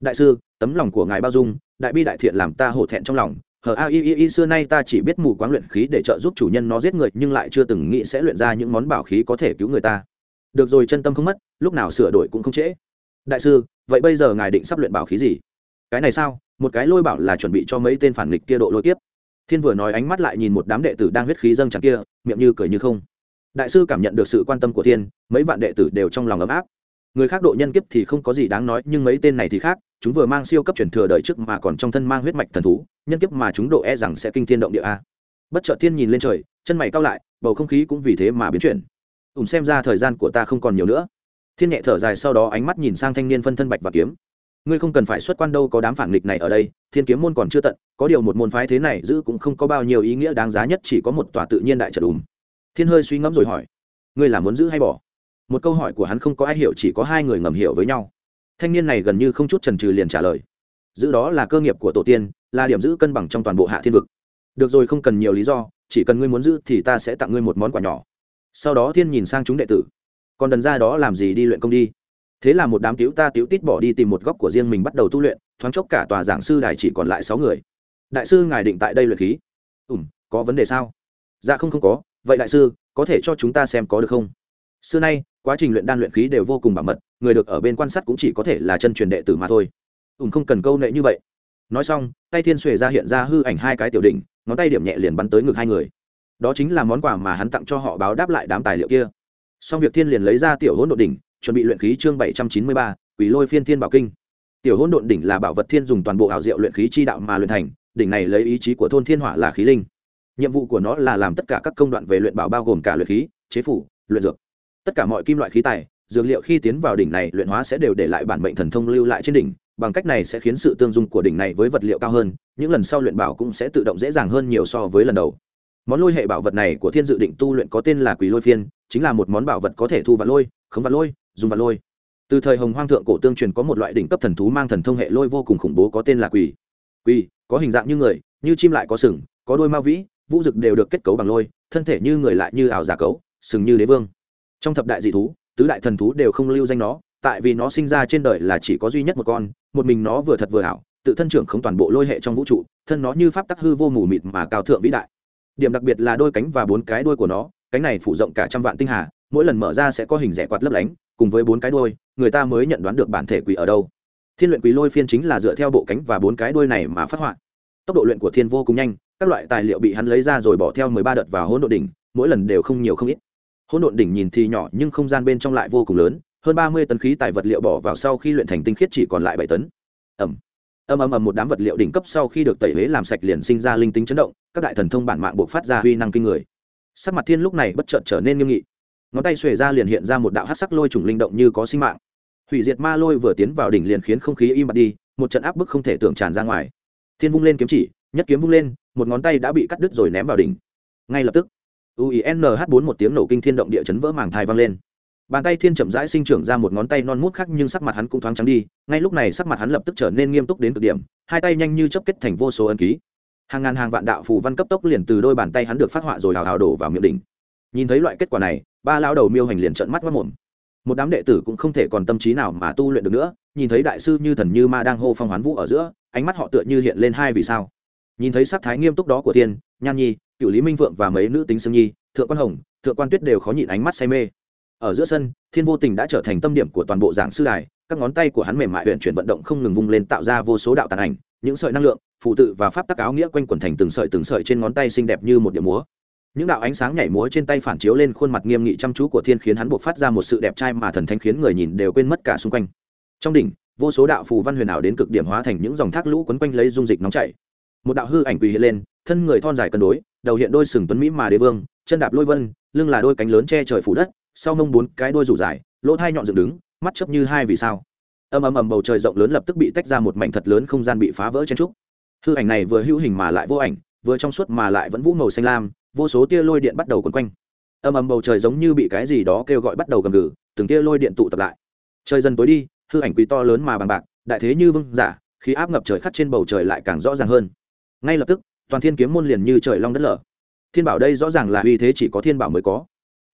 S1: Đại sư, tấm lòng của ngài bao dung, đại bi đại thiện làm ta hổ thẹn trong lòng hờ, a, i i i, xưa nay ta chỉ biết mù quáng luyện khí để trợ giúp chủ nhân nó giết người, nhưng lại chưa từng nghĩ sẽ luyện ra những món bảo khí có thể cứu người ta. Được rồi, chân tâm không mất, lúc nào sửa đổi cũng không trễ. Đại sư, vậy bây giờ ngài định sắp luyện bảo khí gì? Cái này sao? Một cái lôi bảo là chuẩn bị cho mấy tên phản nghịch kia độ lôi kiếp. Thiên vừa nói ánh mắt lại nhìn một đám đệ tử đang huyết khí dâng tràn kia, miệng như cười như không. Đại sư cảm nhận được sự quan tâm của thiên, mấy vạn đệ tử đều trong lòng ấm áp người khác độ nhân kiếp thì không có gì đáng nói, nhưng mấy tên này thì khác, chúng vừa mang siêu cấp truyền thừa đời trước mà còn trong thân mang huyết mạch thần thú, nhân kiếp mà chúng độ e rằng sẽ kinh thiên động địa a. Bất chợt thiên nhìn lên trời, chân mày cao lại, bầu không khí cũng vì thế mà biến chuyển. Ùm xem ra thời gian của ta không còn nhiều nữa. Thiên nhẹ thở dài sau đó ánh mắt nhìn sang thanh niên phân thân bạch và kiếm. Ngươi không cần phải xuất quan đâu, có đám phản nghịch này ở đây, thiên kiếm môn còn chưa tận, có điều một môn phái thế này giữ cũng không có bao nhiêu ý nghĩa đáng giá nhất, chỉ có một tòa tự nhiên đại trận ùm. Thiên hơi suy ngẫm rồi hỏi, ngươi là muốn giữ hay bỏ? Một câu hỏi của hắn không có ai hiểu, chỉ có hai người ngầm hiểu với nhau. Thanh niên này gần như không chút trần trừ liền trả lời. Giữ đó là cơ nghiệp của tổ tiên, là điểm giữ cân bằng trong toàn bộ hạ thiên vực. Được rồi, không cần nhiều lý do, chỉ cần ngươi muốn giữ thì ta sẽ tặng ngươi một món quà nhỏ. Sau đó thiên nhìn sang chúng đệ tử. Còn đần ra đó làm gì đi luyện công đi. Thế là một đám tiểu ta tiểu tít bỏ đi tìm một góc của riêng mình bắt đầu tu luyện, thoáng chốc cả tòa giảng sư đài chỉ còn lại sáu người. Đại sư, ngài định tại đây luyện khí? Ùm có vấn đề sao? Dạ không không có. Vậy đại sư, có thể cho chúng ta xem có được không? Xưa nay quá trình luyện đan luyện khí đều vô cùng bảo mật, người được ở bên quan sát cũng chỉ có thể là chân truyền đệ tử mà thôi. Ùm không cần câu nệ như vậy. Nói xong, tay thiên xuề ra hiện ra hư ảnh hai cái tiểu đỉnh, ngón tay điểm nhẹ liền bắn tới ngực hai người. Đó chính là món quà mà hắn tặng cho họ báo đáp lại đám tài liệu kia. Xong việc thiên liền lấy ra tiểu hỗn độn đỉnh, chuẩn bị luyện khí chương bảy trăm chín mươi ba, quỷ lôi phiên thiên bảo kinh. Tiểu hỗn độn đỉnh là bảo vật thiên dùng toàn bộ ảo diệu luyện khí chi đạo mà luyện thành, đỉnh này lấy ý chí của thôn thiên hỏa là khí linh. Nhiệm vụ của nó là làm tất cả các công đoạn về luyện bảo bao gồm cả luyện khí, chế phủ, luyện dược tất cả mọi kim loại khí tài, dược liệu khi tiến vào đỉnh này luyện hóa sẽ đều để lại bản mệnh thần thông lưu lại trên đỉnh, bằng cách này sẽ khiến sự tương dung của đỉnh này với vật liệu cao hơn, những lần sau luyện bảo cũng sẽ tự động dễ dàng hơn nhiều so với lần đầu. Món lôi hệ bảo vật này của thiên dự định tu luyện có tên là quỷ lôi phiên, chính là một món bảo vật có thể thu và lôi, khống và lôi, dùng và lôi. Từ thời hồng hoang thượng cổ tương truyền có một loại đỉnh cấp thần thú mang thần thông hệ lôi vô cùng khủng bố có tên là quỷ. Quỷ, có hình dạng như người, như chim lại có sừng, có đôi ma vĩ, vũ dực đều được kết cấu bằng lôi, thân thể như người lại như ảo giả cấu, sừng như đế vương trong thập đại dị thú, tứ đại thần thú đều không lưu danh nó, tại vì nó sinh ra trên đời là chỉ có duy nhất một con, một mình nó vừa thật vừa ảo, tự thân trưởng không toàn bộ lôi hệ trong vũ trụ, thân nó như pháp tắc hư vô mù mịt mà cao thượng vĩ đại. Điểm đặc biệt là đôi cánh và bốn cái đuôi của nó, cánh này phủ rộng cả trăm vạn tinh hà, mỗi lần mở ra sẽ có hình rẻ quạt lấp lánh, cùng với bốn cái đuôi, người ta mới nhận đoán được bản thể quỷ ở đâu. Thiên luyện quỷ lôi phiên chính là dựa theo bộ cánh và bốn cái đuôi này mà phát họa. Tốc độ luyện của thiên vô cùng nhanh, các loại tài liệu bị hắn lấy ra rồi bỏ theo mười ba đợt vào hỗn độ đỉnh, mỗi lần đều không nhiều không ít hỗn độn đỉnh nhìn thì nhỏ nhưng không gian bên trong lại vô cùng lớn, hơn ba mươi tấn khí tài vật liệu bỏ vào sau khi luyện thành tinh khiết chỉ còn lại bảy tấn. Ẩm ầm ầm ầm một đám vật liệu đỉnh cấp sau khi được tẩy huế làm sạch liền sinh ra linh tính chấn động, các đại thần thông bản mạng buộc phát ra huy năng kinh người. Sắc mặt thiên lúc này bất chợt trở nên nghiêm nghị. Ngón tay xuề ra liền hiện ra một đạo hát sắc lôi trùng linh động như có sinh mạng. Hủy diệt ma lôi vừa tiến vào đỉnh liền khiến không khí im bặt đi, một trận áp bức không thể tưởng tràn ra ngoài. Thiên vung lên kiếm chỉ, nhất kiếm vung lên, một ngón tay đã bị cắt đứt rồi ném vào đỉnh. Ngay lập tức uinh bốn một tiếng nổ kinh thiên động địa chấn vỡ màng thai vang lên. Bàn tay thiên chậm rãi sinh trưởng ra một ngón tay non mút khác nhưng sắc mặt hắn cũng thoáng trắng đi, ngay lúc này sắc mặt hắn lập tức trở nên nghiêm túc đến cực điểm, hai tay nhanh như chớp kết thành vô số ấn ký. Hàng ngàn hàng vạn đạo phù văn cấp tốc liền từ đôi bàn tay hắn được phát họa rồi hào hào đổ vào miệng đỉnh. Nhìn thấy loại kết quả này, ba lão đầu miêu hành liền trợn mắt quát mồm. Một đám đệ tử cũng không thể còn tâm trí nào mà tu luyện được nữa, nhìn thấy đại sư như thần như ma đang hô phong hoán vũ ở giữa, ánh mắt họ tựa như hiện lên hai vì sao. Nhìn thấy sắc thái nghiêm túc đó của tiên nhan nhi cựu lý minh vượng và mấy nữ tính sương nhi, thượng quan hồng, thượng quan tuyết đều khó nhịn ánh mắt say mê. Ở giữa sân, thiên vô tình đã trở thành tâm điểm của toàn bộ giảng sư đài, các ngón tay của hắn mềm mại huyện chuyển vận động không ngừng vung lên tạo ra vô số đạo tàn ảnh, những sợi năng lượng phụ tự và pháp tắc áo nghĩa quanh quẩn thành từng sợi từng sợi trên ngón tay xinh đẹp như một điệu múa. Những đạo ánh sáng nhảy múa trên tay phản chiếu lên khuôn mặt nghiêm nghị chăm chú của thiên khiến hắn buộc phát ra một sự đẹp trai mà thần thánh khiến người nhìn đều quên mất cả xung quanh. Trong đỉnh, vô số đạo phù văn huyền ảo đến cực điểm hóa thành những dòng thác lũ quấn quanh lấy dung dịch nóng chảy. Một đạo hư ảnh quỳ hiện lên thân người thon dài cân đối, đầu hiện đôi sừng tuấn mỹ mà đế vương, chân đạp lôi vân, lưng là đôi cánh lớn che trời phủ đất, sau mông bốn cái đôi rủ dài, lỗ thai nhọn dựng đứng, mắt chấp như hai vì sao. Ầm ầm ầm bầu trời rộng lớn lập tức bị tách ra một mảnh thật lớn không gian bị phá vỡ chen trúc. Hư ảnh này vừa hữu hình mà lại vô ảnh, vừa trong suốt mà lại vẫn vũ màu xanh lam, vô số tia lôi điện bắt đầu quấn quanh. Ầm ầm bầu trời giống như bị cái gì đó kêu gọi bắt đầu gầm gừ, từng tia lôi điện tụ tập lại. Trời dần tối đi, hư ảnh quý to lớn mà bằng bạc, đại thế như vương giả, khí áp ngập trời khắc trên bầu trời lại càng rõ ràng hơn. Ngay lập tức toàn thiên kiếm môn liền như trời long đất lở. Thiên bảo đây rõ ràng là uy thế chỉ có thiên bảo mới có.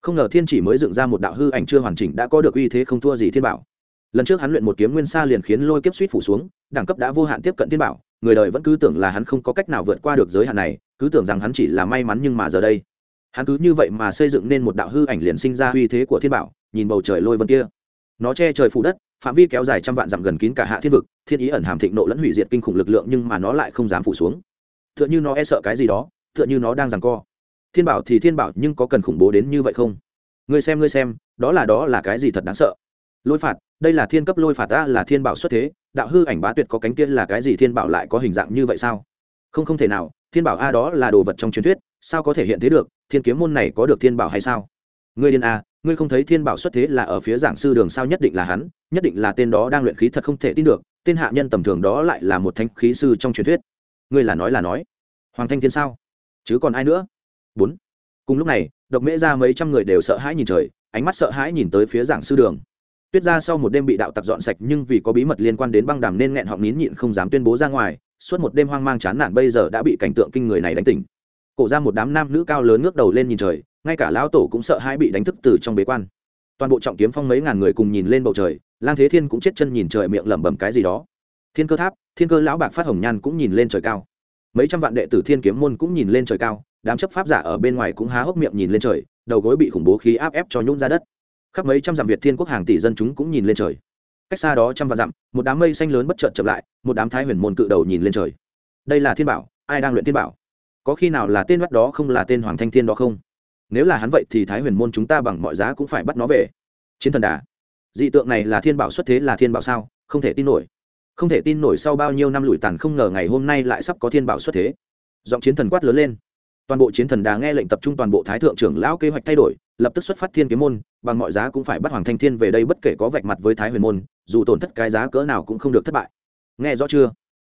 S1: Không ngờ thiên chỉ mới dựng ra một đạo hư ảnh chưa hoàn chỉnh đã có được uy thế không thua gì thiên bảo. Lần trước hắn luyện một kiếm nguyên sa liền khiến lôi kiếp suýt phủ xuống, đẳng cấp đã vô hạn tiếp cận thiên bảo, người đời vẫn cứ tưởng là hắn không có cách nào vượt qua được giới hạn này, cứ tưởng rằng hắn chỉ là may mắn nhưng mà giờ đây. Hắn cứ như vậy mà xây dựng nên một đạo hư ảnh liền sinh ra uy thế của thiên bảo, nhìn bầu trời lôi vân kia. Nó che trời phủ đất, phạm vi kéo dài trăm vạn dặm gần kín cả hạ thiên vực, thiên ý ẩn hàm thịnh nộ lẫn hủy diệt kinh khủng lực lượng nhưng mà nó lại không dám phủ xuống tựa như nó e sợ cái gì đó, tựa như nó đang giằng co. Thiên bảo thì thiên bảo nhưng có cần khủng bố đến như vậy không? Ngươi xem ngươi xem, đó là đó là cái gì thật đáng sợ? Lôi phạt, đây là thiên cấp lôi phạt ta là thiên bảo xuất thế, đạo hư ảnh bá tuyệt có cánh tiên là cái gì thiên bảo lại có hình dạng như vậy sao? Không không thể nào, thiên bảo a đó là đồ vật trong truyền thuyết, sao có thể hiện thế được, thiên kiếm môn này có được thiên bảo hay sao? Ngươi điên a, ngươi không thấy thiên bảo xuất thế là ở phía giảng sư đường sao nhất định là hắn, nhất định là tên đó đang luyện khí thật không thể tin được, tên hạ nhân tầm thường đó lại là một thanh khí sư trong truyền thuyết ngươi là nói là nói. Hoàng thanh thiên sao? Chứ còn ai nữa? Bốn. Cùng lúc này, độc mễ ra mấy trăm người đều sợ hãi nhìn trời, ánh mắt sợ hãi nhìn tới phía giảng sư đường. Tuyết ra sau một đêm bị đạo tặc dọn sạch nhưng vì có bí mật liên quan đến băng đàm nên nghẹn họng nín nhịn không dám tuyên bố ra ngoài, suốt một đêm hoang mang chán nản bây giờ đã bị cảnh tượng kinh người này đánh tỉnh. Cổ ra một đám nam nữ cao lớn ngước đầu lên nhìn trời, ngay cả lão tổ cũng sợ hãi bị đánh thức từ trong bế quan. Toàn bộ trọng kiếm phong mấy ngàn người cùng nhìn lên bầu trời, lang thế thiên cũng chết chân nhìn trời miệng lẩm bẩm cái gì đó thiên cơ tháp, thiên cơ lão bạc phát hồng nhan cũng nhìn lên trời cao. Mấy trăm vạn đệ tử thiên kiếm môn cũng nhìn lên trời cao, đám chấp pháp giả ở bên ngoài cũng há hốc miệng nhìn lên trời, đầu gối bị khủng bố khí áp ép cho nhún ra đất. Khắp mấy trăm dặm việt thiên quốc hàng tỷ dân chúng cũng nhìn lên trời. Cách xa đó trăm vạn dặm, một đám mây xanh lớn bất chợt chậm lại, một đám thái huyền môn cự đầu nhìn lên trời. Đây là thiên bảo, ai đang luyện thiên bảo? Có khi nào là tên bắt đó không là tên hoàng thanh thiên đó không? Nếu là hắn vậy thì thái huyền môn chúng ta bằng mọi giá cũng phải bắt nó về. Chiến thần đà. Dị tượng này là thiên bảo xuất thế là thiên bảo sao? Không thể tin nổi không thể tin nổi sau bao nhiêu năm lủi tàn không ngờ ngày hôm nay lại sắp có thiên bảo xuất thế. Giọng chiến thần quát lớn lên. Toàn bộ chiến thần đà nghe lệnh tập trung toàn bộ thái thượng trưởng lão kế hoạch thay đổi, lập tức xuất phát thiên kiếm môn, bằng mọi giá cũng phải bắt hoàng thanh thiên về đây bất kể có vạch mặt với thái huyền môn, dù tổn thất cái giá cỡ nào cũng không được thất bại. Nghe rõ chưa?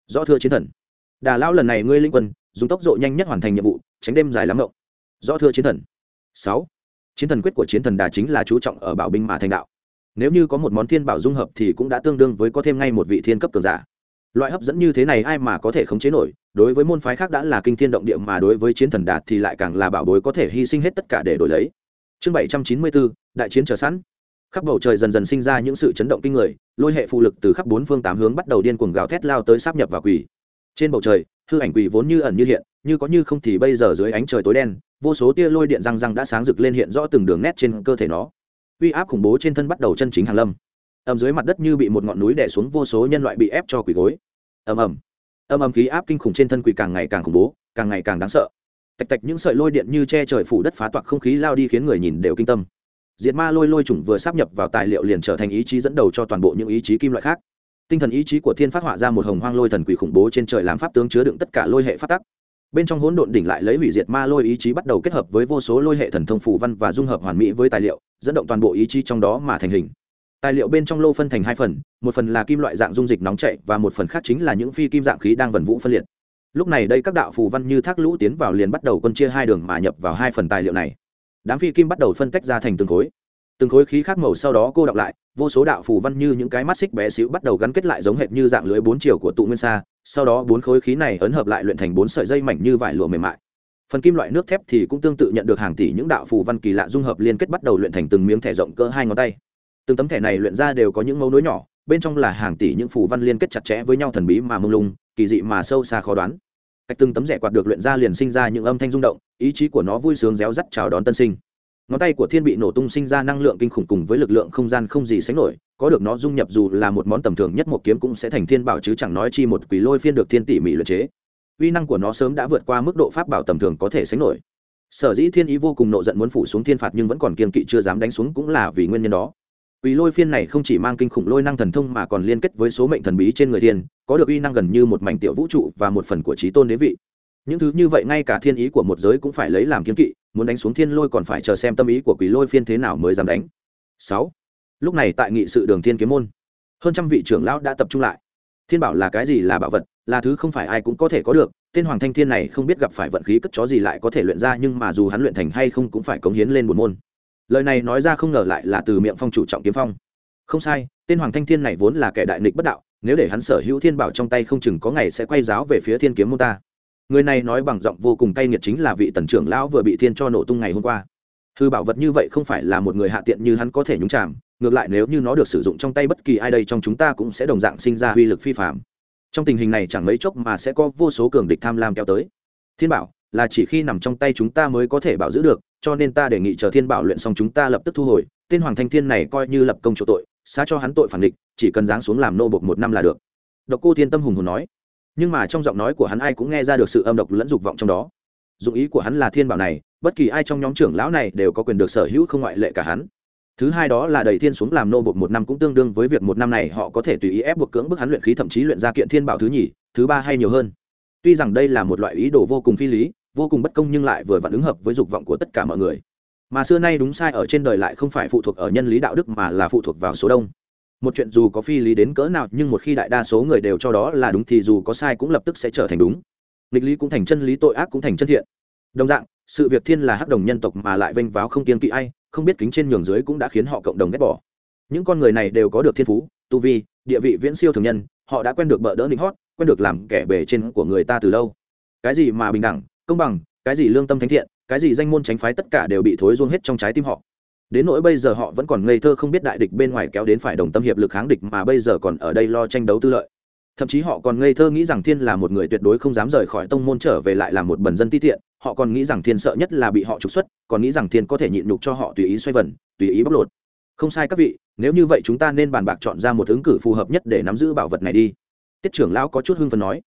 S1: Rõ thưa chiến thần. Đà lão lần này ngươi linh quân, dùng tốc độ nhanh nhất hoàn thành nhiệm vụ, tránh đêm dài lắm ngộng. Rõ thưa chiến thần. Sáu. Chiến thần quyết của chiến thần đà chính là chú trọng ở bảo binh mà thành đạo nếu như có một món thiên bảo dung hợp thì cũng đã tương đương với có thêm ngay một vị thiên cấp cường giả. Loại hấp dẫn như thế này ai mà có thể khống chế nổi, đối với môn phái khác đã là kinh thiên động địa mà đối với chiến thần đạt thì lại càng là bảo bối có thể hy sinh hết tất cả để đổi lấy. Chương bảy trăm chín mươi bốn, đại chiến chờ sẵn. Khắp bầu trời dần dần sinh ra những sự chấn động kinh người, lôi hệ phụ lực từ khắp bốn phương tám hướng bắt đầu điên cuồng gào thét lao tới sáp nhập vào quỷ trên bầu trời, hư ảnh quỷ vốn như ẩn như hiện, như có như không thì bây giờ dưới ánh trời tối đen, vô số tia lôi điện răng răng đã sáng rực lên hiện rõ từng đường nét trên cơ thể nó uy áp khủng bố trên thân bắt đầu chân chính hàng lâm. Ầm dưới mặt đất như bị một ngọn núi đè xuống, vô số nhân loại bị ép cho quỷ gối. Ầm ầm. Ầm ầm khí áp kinh khủng trên thân quỷ càng ngày càng khủng bố, càng ngày càng đáng sợ. Tạch tạch những sợi lôi điện như che trời phủ đất phá toạc không khí lao đi khiến người nhìn đều kinh tâm. Diệt ma lôi lôi chủng vừa sắp nhập vào tài liệu liền trở thành ý chí dẫn đầu cho toàn bộ những ý chí kim loại khác. Tinh thần ý chí của thiên phát họa ra một hồng hoang lôi thần quỷ khủng bố trên trời làm pháp tướng chứa đựng tất cả lôi hệ phát tắc bên trong hỗn độn đỉnh lại lấy hủy diệt ma lôi ý chí bắt đầu kết hợp với vô số lôi hệ thần thông phù văn và dung hợp hoàn mỹ với tài liệu, dẫn động toàn bộ ý chí trong đó mà thành hình. Tài liệu bên trong lô phân thành hai phần, một phần là kim loại dạng dung dịch nóng chảy và một phần khác chính là những phi kim dạng khí đang vần vũ phân liệt. Lúc này đây các đạo phù văn như thác lũ tiến vào liền bắt đầu quân chia hai đường mà nhập vào hai phần tài liệu này. Đám phi kim bắt đầu phân tách ra thành từng khối. Từng khối khí khác màu sau đó cô đọc lại, vô số đạo phù văn như những cái mắt xích bé xíu bắt đầu gắn kết lại giống hệt như dạng lưới bốn chiều của tụ nguyên sa sau đó bốn khối khí này ấn hợp lại luyện thành bốn sợi dây mảnh như vải lụa mềm mại. Phần kim loại nước thép thì cũng tương tự nhận được hàng tỷ những đạo phù văn kỳ lạ dung hợp liên kết bắt đầu luyện thành từng miếng thẻ rộng cỡ hai ngón tay. Từng tấm thẻ này luyện ra đều có những mấu nối nhỏ, bên trong là hàng tỷ những phù văn liên kết chặt chẽ với nhau thần bí mà mông lung, kỳ dị mà sâu xa khó đoán. Cách từng tấm rẻ quạt được luyện ra liền sinh ra những âm thanh rung động, ý chí của nó vui sướng réo rắt chào đón tân sinh ngón tay của thiên bị nổ tung sinh ra năng lượng kinh khủng cùng với lực lượng không gian không gì sánh nổi có được nó dung nhập dù là một món tầm thường nhất một kiếm cũng sẽ thành thiên bảo chứ chẳng nói chi một quỷ lôi phiên được thiên tỷ mỹ luyện chế. Uy năng của nó sớm đã vượt qua mức độ pháp bảo tầm thường có thể sánh nổi. Sở dĩ thiên ý vô cùng nộ giận muốn phủ xuống thiên phạt nhưng vẫn còn kiên kỵ chưa dám đánh xuống cũng là vì nguyên nhân đó. Quỷ lôi phiên này không chỉ mang kinh khủng lôi năng thần thông mà còn liên kết với số mệnh thần bí trên người thiên, có được uy năng gần như một mảnh tiểu vũ trụ và một phần của trí tôn đế vị. Những thứ như vậy ngay cả thiên ý của một giới cũng phải lấy làm kiên kỵ, muốn đánh xuống thiên lôi còn phải chờ xem tâm ý của quỷ lôi phiên thế nào mới dám đánh. Sáu. Lúc này tại nghị sự đường thiên kiếm môn, hơn trăm vị trưởng lão đã tập trung lại. Thiên bảo là cái gì là bảo vật, là thứ không phải ai cũng có thể có được tên hoàng thanh thiên này không biết gặp phải vận khí cất chó gì lại có thể luyện ra nhưng mà dù hắn luyện thành hay không cũng phải cống hiến lên một môn lời này nói ra không ngờ lại là từ miệng phong chủ trọng kiếm phong không sai tên hoàng thanh thiên này vốn là kẻ đại nghịch bất đạo nếu để hắn sở hữu thiên bảo trong tay không chừng có ngày sẽ quay giáo về phía thiên kiếm môn ta người này nói bằng giọng vô cùng cay nghiệt chính là vị tần trưởng lão vừa bị thiên cho nổ tung ngày hôm qua. Hư bảo vật như vậy không phải là một người hạ tiện như hắn có thể nhúng chạm ngược lại nếu như nó được sử dụng trong tay bất kỳ ai đây trong chúng ta cũng sẽ đồng dạng sinh ra uy lực phi phạm trong tình hình này chẳng mấy chốc mà sẽ có vô số cường địch tham lam kéo tới. Thiên bảo, là chỉ khi nằm trong tay chúng ta mới có thể bảo giữ được, cho nên ta đề nghị chờ thiên bảo luyện xong chúng ta lập tức thu hồi, tên hoàng thanh thiên này coi như lập công chỗ tội, xá cho hắn tội phản địch, chỉ cần giáng xuống làm nô bộc một năm là được. Độc cô thiên tâm hùng hồn nói nhưng mà trong giọng nói của hắn ai cũng nghe ra được sự âm độc lẫn dục vọng trong đó. Dụng ý của hắn là thiên bảo này, bất kỳ ai trong nhóm trưởng lão này đều có quyền được sở hữu không ngoại lệ cả hắn. Thứ hai đó là đẩy thiên xuống làm nô bộc một năm cũng tương đương với việc một năm này họ có thể tùy ý ép buộc cưỡng bức hắn luyện khí thậm chí luyện ra kiện thiên bảo thứ nhì, thứ ba hay nhiều hơn. Tuy rằng đây là một loại ý đồ vô cùng phi lý, vô cùng bất công nhưng lại vừa vặn ứng hợp với dục vọng của tất cả mọi người. Mà xưa nay đúng sai ở trên đời lại không phải phụ thuộc ở nhân lý đạo đức mà là phụ thuộc vào số đông một chuyện dù có phi lý đến cỡ nào nhưng một khi đại đa số người đều cho đó là đúng thì dù có sai cũng lập tức sẽ trở thành đúng. Nghịch lý cũng thành chân lý, tội ác cũng thành chân thiện. Đồng dạng, sự việc thiên là hắc đồng nhân tộc mà lại vênh váo không kiên kỵ ai, không biết kính trên nhường dưới cũng đã khiến họ cộng đồng ghét bỏ. Những con người này đều có được thiên phú, tu vi, địa vị viễn siêu thường nhân, họ đã quen được bợ đỡ nịnh hót, quen được làm kẻ bề trên của người ta từ lâu. Cái gì mà bình đẳng, công bằng, cái gì lương tâm thánh thiện, cái gì danh môn tránh phái tất cả đều bị thối ruông hết trong trái tim họ đến nỗi bây giờ họ vẫn còn ngây thơ không biết đại địch bên ngoài kéo đến phải đồng tâm hiệp lực kháng địch mà bây giờ còn ở đây lo tranh đấu tư lợi. Thậm chí họ còn ngây thơ nghĩ rằng thiên là một người tuyệt đối không dám rời khỏi tông môn trở về lại là một bần dân ti tiện, họ còn nghĩ rằng thiên sợ nhất là bị họ trục xuất, còn nghĩ rằng thiên có thể nhịn nhục cho họ tùy ý xoay vần, tùy ý bóc lột. Không sai các vị, nếu như vậy chúng ta nên bàn bạc chọn ra một ứng cử phù hợp nhất để nắm giữ bảo vật này đi. Tiết trưởng lão có chút hưng phần nói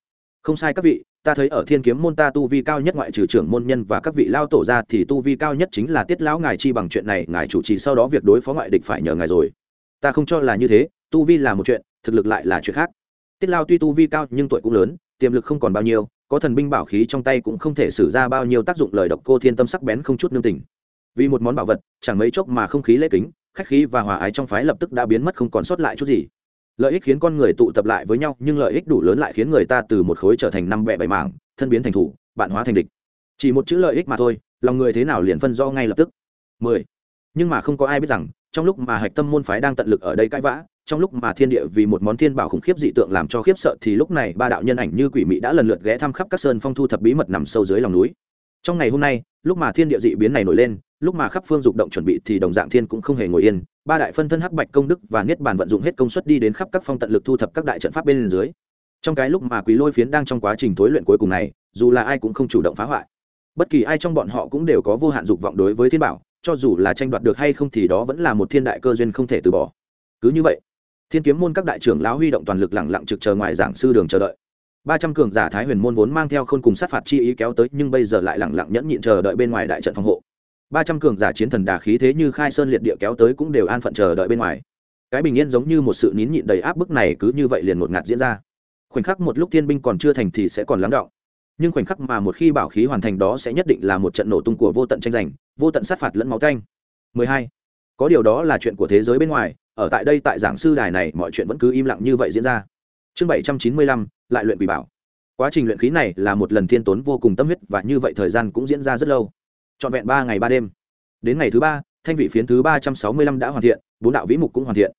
S1: không sai các vị, ta thấy ở thiên kiếm môn ta tu vi cao nhất ngoại trừ trưởng môn nhân và các vị lao tổ ra thì tu vi cao nhất chính là tiết lão ngài chi bằng chuyện này, ngài chủ trì sau đó việc đối phó ngoại địch phải nhờ ngài rồi. Ta không cho là như thế, tu vi là một chuyện, thực lực lại là chuyện khác. Tiết lao tuy tu vi cao nhưng tuổi cũng lớn, tiềm lực không còn bao nhiêu, có thần binh bảo khí trong tay cũng không thể xử ra bao nhiêu tác dụng lời độc cô thiên tâm sắc bén không chút nương tình. Vì một món bảo vật, chẳng mấy chốc mà không khí lễ kính, khách khí và hòa ái trong phái lập tức đã biến mất không còn sót lại chút gì lợi ích khiến con người tụ tập lại với nhau, nhưng lợi ích đủ lớn lại khiến người ta từ một khối trở thành năm bẹ bảy mảng, thân biến thành thủ, bạn hóa thành địch. Chỉ một chữ lợi ích mà thôi, lòng người thế nào liền phân do ngay lập tức. Mười. Nhưng mà không có ai biết rằng, trong lúc mà hạch tâm môn phái đang tận lực ở đây cãi vã, trong lúc mà thiên địa vì một món thiên bảo khủng khiếp dị tượng làm cho khiếp sợ thì lúc này ba đạo nhân ảnh như quỷ mị đã lần lượt ghé thăm khắp các sơn phong thu thập bí mật nằm sâu dưới lòng núi. Trong ngày hôm nay, lúc mà thiên địa dị biến này nổi lên, lúc mà khắp phương dục động chuẩn bị thì đồng dạng thiên cũng không hề ngồi yên ba đại phân thân hắc bạch công đức và niết bàn vận dụng hết công suất đi đến khắp các phong tận lực thu thập các đại trận pháp bên dưới. Trong cái lúc mà quý lôi phiến đang trong quá trình thối luyện cuối cùng này, dù là ai cũng không chủ động phá hoại. Bất kỳ ai trong bọn họ cũng đều có vô hạn dục vọng đối với thiên bảo, cho dù là tranh đoạt được hay không thì đó vẫn là một thiên đại cơ duyên không thể từ bỏ. Cứ như vậy, thiên kiếm môn các đại trưởng lão huy động toàn lực lẳng lặng trực chờ ngoài giảng sư đường chờ đợi. Ba trăm cường giả thái huyền môn vốn mang theo khôn cùng sát phạt chi ý kéo tới, nhưng bây giờ lại lẳng lặng nhẫn nhịn chờ đợi bên ngoài đại trận phòng hộ ba trăm cường giả chiến thần đà khí thế như khai sơn liệt địa kéo tới cũng đều an phận chờ đợi bên ngoài. Cái bình yên giống như một sự nín nhịn đầy áp bức này cứ như vậy liền một ngạt diễn ra. Khoảnh khắc một lúc thiên binh còn chưa thành thì sẽ còn lắng đọng nhưng khoảnh khắc mà một khi bảo khí hoàn thành đó sẽ nhất định là một trận nổ tung của vô tận tranh giành vô tận sát phạt lẫn máu canh. 12. có điều đó là chuyện của thế giới bên ngoài ở tại đây tại giảng sư đài này mọi chuyện vẫn cứ im lặng như vậy diễn ra. Chương 795, lại luyện quỷ bảo. Quá trình luyện khí này là một lần thiên tốn vô cùng tâm huyết và như vậy thời gian cũng diễn ra rất lâu trọn vẹn ba ngày ba đêm. Đến ngày thứ ba, thanh vị phiến thứ ba trăm sáu mươi lăm đã hoàn thiện, bốn đạo vĩ mục cũng hoàn thiện.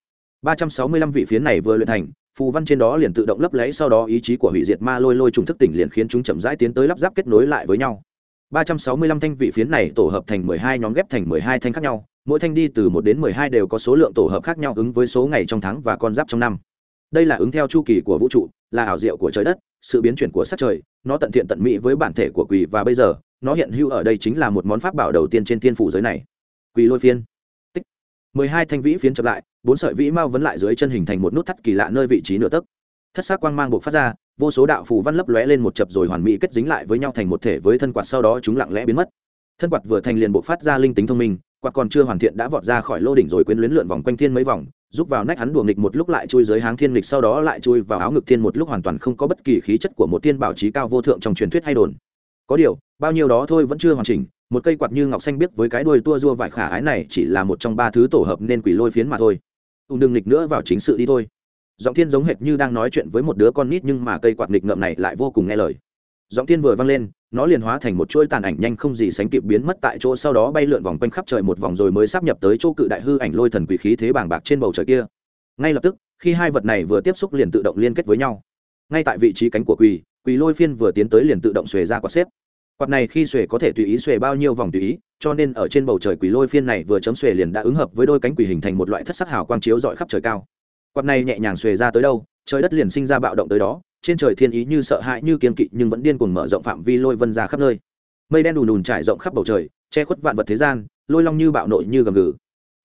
S1: ba trăm sáu mươi lăm vị phiến này vừa luyện thành, phù văn trên đó liền tự động lấp lấy sau đó ý chí của hủy diệt ma lôi lôi trùng thức tỉnh liền khiến chúng chậm rãi tiến tới lắp ráp kết nối lại với nhau. ba trăm sáu mươi lăm thanh vị phiến này tổ hợp thành mười hai nhóm ghép thành mười hai thanh khác nhau, mỗi thanh đi từ một đến mười hai đều có số lượng tổ hợp khác nhau ứng với số ngày trong tháng và con giáp trong năm. Đây là ứng theo chu kỳ của vũ trụ, là ảo diệu của trời đất, sự biến chuyển của sắc trời, nó tận thiện tận mỹ với bản thể của quỷ và bây giờ nó hiện hữu ở đây chính là một món pháp bảo đầu tiên trên thiên phủ giới này. Quỷ lôi phiên. Tích. Mười hai thanh vĩ phiến chập lại, bốn sợi vĩ mau vấn lại dưới chân hình thành một nút thắt kỳ lạ nơi vị trí nửa tấc. Thất xác quang mang buộc phát ra, vô số đạo phù văn lấp lóe lên một chập rồi hoàn mỹ kết dính lại với nhau thành một thể với thân quạt sau đó chúng lặng lẽ biến mất. Thân quạt vừa thành liền buộc phát ra linh tính thông minh, quạt còn chưa hoàn thiện đã vọt ra khỏi lô đỉnh rồi quyến luyến lượn vòng quanh thiên mấy vòng, giúp vào nách hắn đùa nghịch một lúc lại chui dưới háng thiên nghịch sau đó lại chui vào áo ngực thiên một lúc hoàn toàn không có bất kỳ khí chất của một thiên bảo trí cao vô thượng trong truyền thuyết hay đồn có điều, bao nhiêu đó thôi vẫn chưa hoàn chỉnh, một cây quạt như ngọc xanh biết với cái đuôi tua rua vải khả ái này chỉ là một trong ba thứ tổ hợp nên quỷ lôi phiến mà thôi. Ùn đừng nghịch nữa vào chính sự đi thôi. Giọng thiên giống hệt như đang nói chuyện với một đứa con nít nhưng mà cây quạt nghịch ngợm này lại vô cùng nghe lời. Giọng thiên vừa vang lên, nó liền hóa thành một chuỗi tàn ảnh nhanh không gì sánh kịp biến mất tại chỗ sau đó bay lượn vòng quanh khắp trời một vòng rồi mới sắp nhập tới chỗ cự đại hư ảnh lôi thần quỷ khí thế bàng bạc trên bầu trời kia. Ngay lập tức, khi hai vật này vừa tiếp xúc liền tự động liên kết với nhau. Ngay tại vị trí cánh của quỳ quỳ lôi phiên vừa tiến tới liền tự động xuề ra quạt xếp. Quạt này khi xuề có thể tùy ý xuề bao nhiêu vòng tùy ý, cho nên ở trên bầu trời quỳ lôi phiên này vừa chấm xuề liền đã ứng hợp với đôi cánh quỳ hình thành một loại thất sắc hào quang chiếu dọi khắp trời cao. Quạt này nhẹ nhàng xuề ra tới đâu, trời đất liền sinh ra bạo động tới đó, trên trời thiên ý như sợ hãi như kiên kỵ nhưng vẫn điên cuồng mở rộng phạm vi lôi vân ra khắp nơi. Mây đen đùn đùn trải rộng khắp bầu trời, che khuất vạn vật thế gian, lôi long như bạo nội như gầm gừ.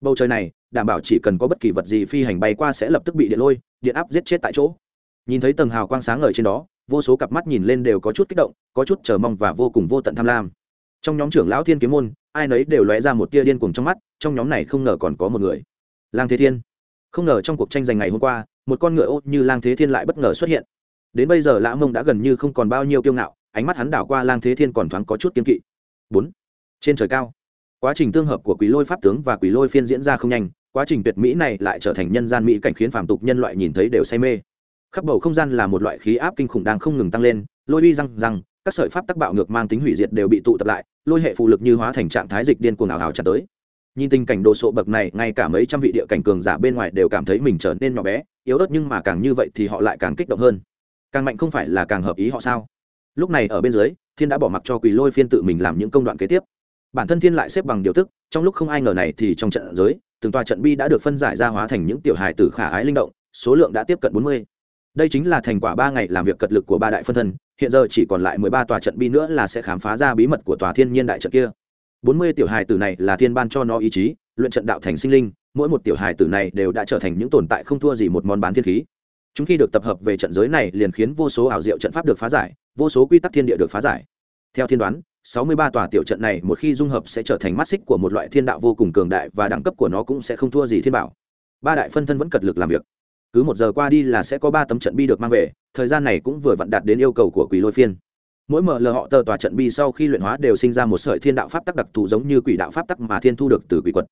S1: Bầu trời này, đảm bảo chỉ cần có bất kỳ vật gì phi hành bay qua sẽ lập tức bị điện lôi, điện áp giết chết tại chỗ. Nhìn thấy tầng hào quang sáng ngời trên đó vô số cặp mắt nhìn lên đều có chút kích động, có chút chờ mong và vô cùng vô tận tham lam. Trong nhóm trưởng lão thiên kiếm môn, ai nấy đều lóe ra một tia điên cuồng trong mắt, trong nhóm này không ngờ còn có một người. Lang thế thiên. Không ngờ trong cuộc tranh giành ngày hôm qua, một con ngựa ô như lang thế thiên lại bất ngờ xuất hiện. Đến bây giờ lã mông đã gần như không còn bao nhiêu kiêu ngạo, ánh mắt hắn đảo qua lang thế thiên còn thoáng có chút kiên kỵ. Bốn. Trên trời cao, quá trình tương hợp của quý lôi pháp tướng và quý lôi phiên diễn ra không nhanh, quá trình tuyệt mỹ này lại trở thành nhân gian mỹ cảnh khiến phàm tục nhân loại nhìn thấy đều say mê khắp bầu không gian là một loại khí áp kinh khủng đang không ngừng tăng lên, lôi uy răng răng, các sợi pháp tắc bạo ngược mang tính hủy diệt đều bị tụ tập lại, lôi hệ phụ lực như hóa thành trạng thái dịch điên cuồng ảo hào tràn tới. Nhìn tình cảnh đồ sộ bậc này, ngay cả mấy trăm vị địa cảnh cường giả bên ngoài đều cảm thấy mình trở nên nhỏ bé, yếu ớt nhưng mà càng như vậy thì họ lại càng kích động hơn. Càng mạnh không phải là càng hợp ý họ sao? Lúc này ở bên dưới, thiên đã bỏ mặc cho quỳ lôi phiên tự mình làm những công đoạn kế tiếp. Bản thân thiên lại xếp bằng điều tức, trong lúc không ai ngờ này thì trong trận giới, từng tòa trận bi đã được phân giải ra hóa thành những tiểu hài tử khả ái linh động, số lượng đã tiếp cận bốn mươi đây chính là thành quả ba ngày làm việc cật lực của ba đại phân thân, hiện giờ chỉ còn lại mười ba tòa trận bi nữa là sẽ khám phá ra bí mật của tòa thiên nhiên đại trận kia. Bốn mươi tiểu hài tử này là thiên ban cho nó ý chí, luyện trận đạo thành sinh linh, mỗi một tiểu hài tử này đều đã trở thành những tồn tại không thua gì một món bán thiên khí. Chúng khi được tập hợp về trận giới này liền khiến vô số ảo diệu trận pháp được phá giải, vô số quy tắc thiên địa được phá giải. Theo thiên đoán, sáu mươi ba tòa tiểu trận này một khi dung hợp sẽ trở thành mắt xích của một loại thiên đạo vô cùng cường đại và đẳng cấp của nó cũng sẽ không thua gì thiên bảo. Ba đại phân thân vẫn cật lực làm việc cứ một giờ qua đi là sẽ có ba tấm trận bi được mang về, thời gian này cũng vừa vặn đạt đến yêu cầu của quỷ lôi phiên. Mỗi mở lờ họ tờ tòa trận bi sau khi luyện hóa đều sinh ra một sợi thiên đạo pháp tắc đặc thù giống như quỷ đạo pháp tắc mà thiên thu được từ quỷ quật.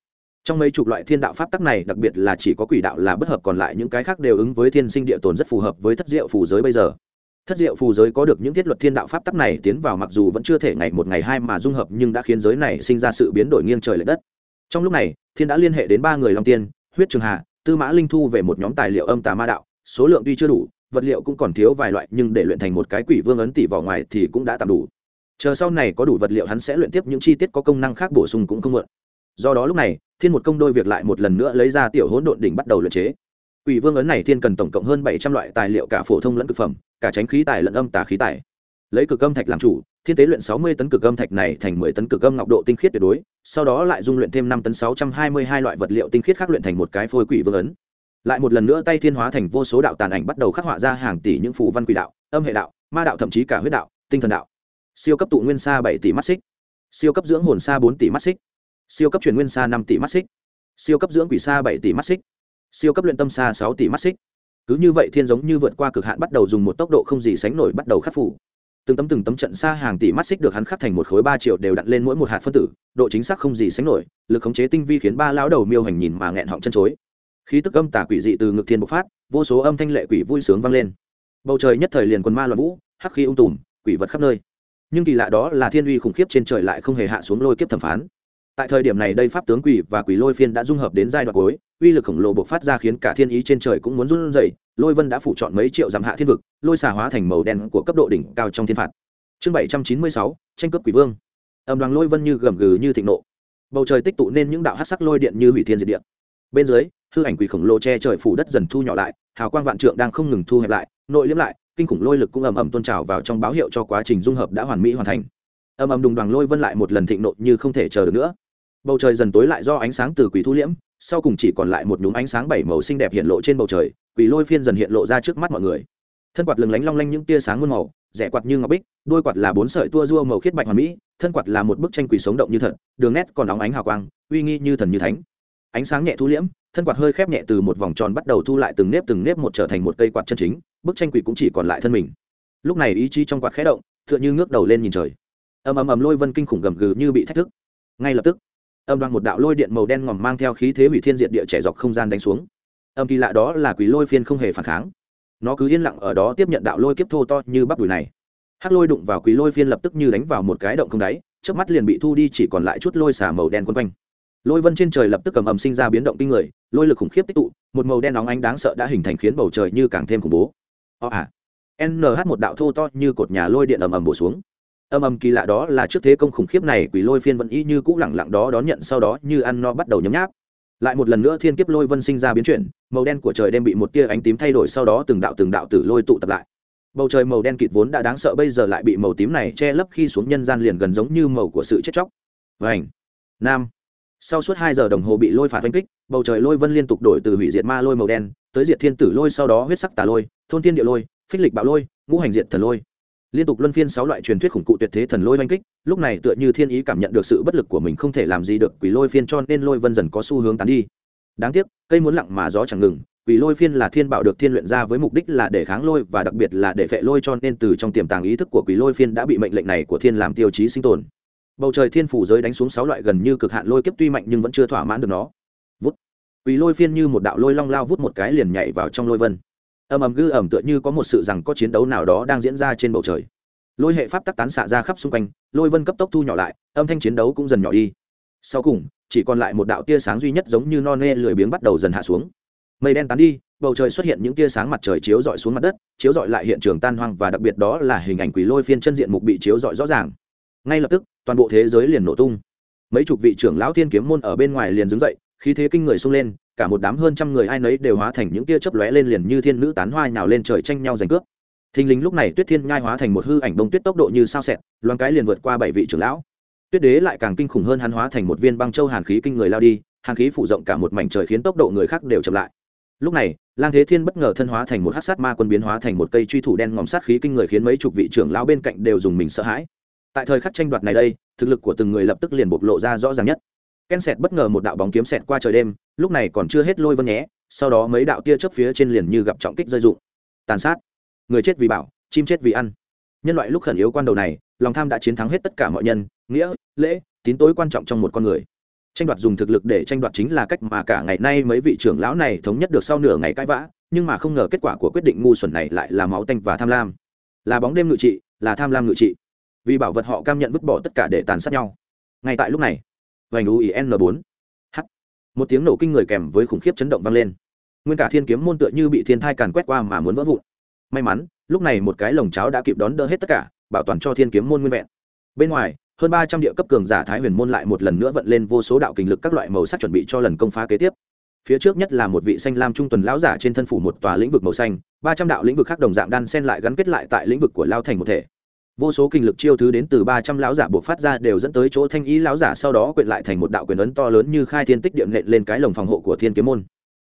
S1: Trong mấy chục loại thiên đạo pháp tắc này, đặc biệt là chỉ có quỷ đạo là bất hợp, còn lại những cái khác đều ứng với thiên sinh địa tồn rất phù hợp với thất diệu phù giới bây giờ. Thất diệu phù giới có được những thiết luật thiên đạo pháp tắc này tiến vào mặc dù vẫn chưa thể ngày một ngày hai mà dung hợp, nhưng đã khiến giới này sinh ra sự biến đổi nghiêng trời l ệ đất. Trong lúc này, thiên đã liên hệ đến ba người long tiên, huyết trường hà tư mã linh thu về một nhóm tài liệu âm tà ma đạo, số lượng tuy chưa đủ, vật liệu cũng còn thiếu vài loại, nhưng để luyện thành một cái quỷ vương ấn tỷ vào ngoài thì cũng đã tạm đủ. Chờ sau này có đủ vật liệu hắn sẽ luyện tiếp những chi tiết có công năng khác bổ sung cũng không mượn do đó lúc này, thiên một công đôi việc lại một lần nữa lấy ra tiểu hỗn độn đỉnh bắt đầu luyện chế. Quỷ vương ấn này thiên cần tổng cộng hơn bảy trăm loại tài liệu cả phổ thông lẫn cực phẩm, cả tránh khí tài lẫn âm tà khí tài. Lấy cực âm thạch làm chủ thiên tế luyện sáu mươi tấn cực âm thạch này thành mười tấn cực âm ngọc độ tinh khiết tuyệt đối, sau đó lại dung luyện thêm năm tấn sáu trăm hai mươi hai loại vật liệu tinh khiết khác luyện thành một cái phôi quỷ vương ấn. Lại một lần nữa tay thiên hóa thành vô số đạo tàn ảnh bắt đầu khắc họa ra hàng tỷ những phù văn quỷ đạo, âm hệ đạo, ma đạo thậm chí cả huyết đạo, tinh thần đạo. Siêu cấp tụ nguyên sa bảy tỷ mắt xích. Siêu cấp dưỡng hồn sa bốn tỷ mắt xích. Siêu cấp truyền nguyên sa năm tỷ mắt xích. Siêu cấp dưỡng quỷ sa bảy tỷ mắt xích. Siêu cấp luyện tâm sa sáu tỷ mắt xích. Cứ như vậy thiên giống như vượt qua cực hạn bắt đầu dùng một tốc độ không gì sánh nổi bắt đầu khắc phủ từng tấm từng tấm trận xa hàng tỷ mắt xích được hắn khắc thành một khối ba triệu đều đặt lên mỗi một hạt phân tử, độ chính xác không gì sánh nổi, lực khống chế tinh vi khiến ba lão đầu miêu hành nhìn mà nghẹn họng chân chối. Khí tức âm tà quỷ dị từ ngực thiên bộc phát, vô số âm thanh lệ quỷ vui sướng vang lên. Bầu trời nhất thời liền quần ma loạn vũ, hắc khí ung tùm, quỷ vật khắp nơi. Nhưng kỳ lạ đó là thiên uy khủng khiếp trên trời lại không hề hạ xuống lôi kiếp thẩm phán. Tại thời điểm này đây pháp tướng quỷ và quỷ lôi phiên đã dung hợp đến giai đoạn cuối uy lực khổng lồ bộc phát ra khiến cả thiên ý trên trời cũng muốn run rẩy, lôi vân đã phủ chọn mấy triệu dặm hạ thiên vực, lôi xà hóa thành màu đen của cấp độ đỉnh cao trong thiên phạt. Chương bảy trăm chín mươi sáu, tranh cướp quỷ vương. Âm đoàn lôi vân như gầm gừ như thịnh nộ. Bầu trời tích tụ nên những đạo hắc sắc lôi điện như hủy thiên diệt địa. bên dưới, hư ảnh quỷ khổng lồ che trời phủ đất dần thu nhỏ lại, hào quang vạn trượng đang không ngừng thu hẹp lại, nội liễm lại, kinh khủng lôi lực cũng ầm ầm tôn trào vào trong báo hiệu cho quá trình dung hợp đã hoàn mỹ hoàn thành. Ầm ầm đùng đoàn lôi vân lại một lần thịnh nộ như không thể chờ được nữa. Bầu trời dần tối lại do ánh sáng từ quỷ thu liễm sau cùng chỉ còn lại một nhúm ánh sáng bảy màu xinh đẹp hiện lộ trên bầu trời, quỷ lôi phiên dần hiện lộ ra trước mắt mọi người. Thân quạt lừng lánh long lanh những tia sáng muôn màu, rẻ quạt như ngọc bích, đôi quạt là bốn sợi tua dua màu khiết bạch hoàn mỹ, thân quạt là một bức tranh quỷ sống động như thật, đường nét còn óng ánh hào quang, uy nghi như thần như thánh. Ánh sáng nhẹ thu liễm, thân quạt hơi khép nhẹ từ một vòng tròn bắt đầu thu lại từng nếp từng nếp một trở thành một cây quạt chân chính, bức tranh quỷ cũng chỉ còn lại thân mình. Lúc này ý chí trong quạt khẽ động, tựa như ngước đầu lên nhìn trời. Ầm ầm ầm lôi vân kinh khủng gầm gừ như bị thách thức. Ngay lập tức âm đoan một đạo lôi điện màu đen ngòm mang theo khí thế hủy thiên diệt địa trẻ dọc không gian đánh xuống. Âm kỳ lạ đó là quỷ lôi phiên không hề phản kháng. Nó cứ yên lặng ở đó tiếp nhận đạo lôi kiếp thô to như bắp đùi này. Hắc lôi đụng vào quỷ lôi phiên lập tức như đánh vào một cái động không đáy trước mắt liền bị thu đi chỉ còn lại chút lôi xả màu đen quấn quanh. Lôi vân trên trời lập tức cầm ầm sinh ra biến động kinh người, lôi lực khủng khiếp tích tụ, một màu đen nóng ánh đáng sợ đã hình thành khiến bầu trời như càng thêm khủng bố. Ồ à. Nh một đạo thô to như cột nhà lôi điện ầm ầm bổ xuống âm âm kỳ lạ đó là trước thế công khủng khiếp này, quỷ lôi phiên vẫn y như cũ lẳng lặng đó đón nhận, sau đó như ăn no bắt đầu nhấm nháp. Lại một lần nữa thiên kiếp lôi vân sinh ra biến chuyển, màu đen của trời đêm bị một tia ánh tím thay đổi, sau đó từng đạo từng đạo tử lôi tụ tập lại. Bầu trời màu đen kịt vốn đã đáng sợ, bây giờ lại bị màu tím này che lấp khi xuống nhân gian liền gần giống như màu của sự chết chóc. Vảnh nam. Sau suốt hai giờ đồng hồ bị lôi phạt oanh kích, bầu trời lôi vân liên tục đổi từ hủy diệt ma lôi màu đen, tới diệt thiên tử lôi, sau đó huyết sắc tà lôi, thôn thiên địa lôi, phích lịch bạo lôi, ngũ hành diệt thần lôi liên tục luân phiên sáu loại truyền thuyết khủng cụ tuyệt thế thần lôi oanh kích, lúc này tựa như thiên ý cảm nhận được sự bất lực của mình không thể làm gì được, quỷ lôi phiên cho nên lôi vân dần có xu hướng tán đi. Đáng tiếc, cây muốn lặng mà gió chẳng ngừng, quỷ lôi phiên là thiên bảo được thiên luyện ra với mục đích là để kháng lôi và đặc biệt là để phệ lôi cho nên từ trong tiềm tàng ý thức của quỷ lôi phiên đã bị mệnh lệnh này của thiên làm tiêu chí sinh tồn. Bầu trời thiên phủ giới đánh xuống sáu loại gần như cực hạn lôi kiếp tuy mạnh nhưng vẫn chưa thỏa mãn được nó. Vút. Quỷ lôi phiên như một đạo lôi long lao vút một cái liền nhảy vào trong lôi vân ầm ầm gư ẩm tựa như có một sự rằng có chiến đấu nào đó đang diễn ra trên bầu trời. Lôi hệ pháp tắc tán xạ ra khắp xung quanh, lôi vân cấp tốc thu nhỏ lại, âm thanh chiến đấu cũng dần nhỏ đi. Sau cùng, chỉ còn lại một đạo tia sáng duy nhất giống như no nê lười biếng bắt đầu dần hạ xuống. Mây đen tán đi, bầu trời xuất hiện những tia sáng mặt trời chiếu rọi xuống mặt đất, chiếu rọi lại hiện trường tan hoang và đặc biệt đó là hình ảnh quỷ lôi phiên chân diện mục bị chiếu rọi rõ ràng. Ngay lập tức, toàn bộ thế giới liền nổ tung. Mấy chục vị trưởng lão thiên kiếm môn ở bên ngoài liền đứng dậy khí thế kinh người xông lên, cả một đám hơn trăm người ai nấy đều hóa thành những tia chớp lóe lên liền như thiên nữ tán hoa nào lên trời tranh nhau giành cướp. Thình lình lúc này tuyết thiên nhai hóa thành một hư ảnh đông tuyết tốc độ như sao xẹt loan cái liền vượt qua bảy vị trưởng lão. Tuyết đế lại càng kinh khủng hơn hắn hóa thành một viên băng châu hàn khí kinh người lao đi, hàn khí phủ rộng cả một mảnh trời khiến tốc độ người khác đều chậm lại. Lúc này, lang thế thiên bất ngờ thân hóa thành một hát sát ma quân biến hóa thành một cây truy thủ đen ngòm sát khí kinh người khiến mấy chục vị trưởng lão bên cạnh đều dùng mình sợ hãi. Tại thời khắc tranh đoạt này đây, thực lực của từng người lập tức liền bộc lộ ra rõ ràng nhất ken sẹt bất ngờ một đạo bóng kiếm sẹt qua trời đêm lúc này còn chưa hết lôi vân nhé sau đó mấy đạo tia chớp phía trên liền như gặp trọng kích rơi rụng, tàn sát. Người chết vì bảo chim chết vì ăn. Nhân loại lúc khẩn yếu quan đầu này lòng tham đã chiến thắng hết tất cả mọi nhân nghĩa lễ tín tối quan trọng trong một con người. Tranh đoạt dùng thực lực để tranh đoạt chính là cách mà cả ngày nay mấy vị trưởng lão này thống nhất được sau nửa ngày cãi vã nhưng mà không ngờ kết quả của quyết định ngu xuẩn này lại là máu tanh và tham lam. Là bóng đêm ngự trị là tham lam ngự trị. Vì bảo vật họ cam nhận vứt bỏ tất cả để tàn sát nhau. Ngay tại lúc này vành u n bốn. H một tiếng nổ kinh người kèm với khủng khiếp chấn động vang lên. Nguyên cả thiên kiếm môn tựa như bị thiên thai càn quét qua mà muốn vỡ vụn. May mắn, lúc này một cái lồng cháo đã kịp đón đỡ hết tất cả, bảo toàn cho thiên kiếm môn nguyên vẹn. Bên ngoài, hơn ba trăm địa cấp cường giả thái huyền môn lại một lần nữa vận lên vô số đạo kình lực các loại màu sắc chuẩn bị cho lần công phá kế tiếp. Phía trước nhất là một vị xanh lam trung tuần lão giả trên thân phủ một tòa lĩnh vực màu xanh, ba trăm đạo lĩnh vực khác đồng dạng đan sen lại gắn kết lại tại lĩnh vực của lao thành một thể vô số kinh lực chiêu thứ đến từ ba trăm lão giả buộc phát ra đều dẫn tới chỗ thanh ý lão giả sau đó quyện lại thành một đạo quyền ấn to lớn như khai thiên tích điện nện lên cái lồng phòng hộ của thiên kiếm môn.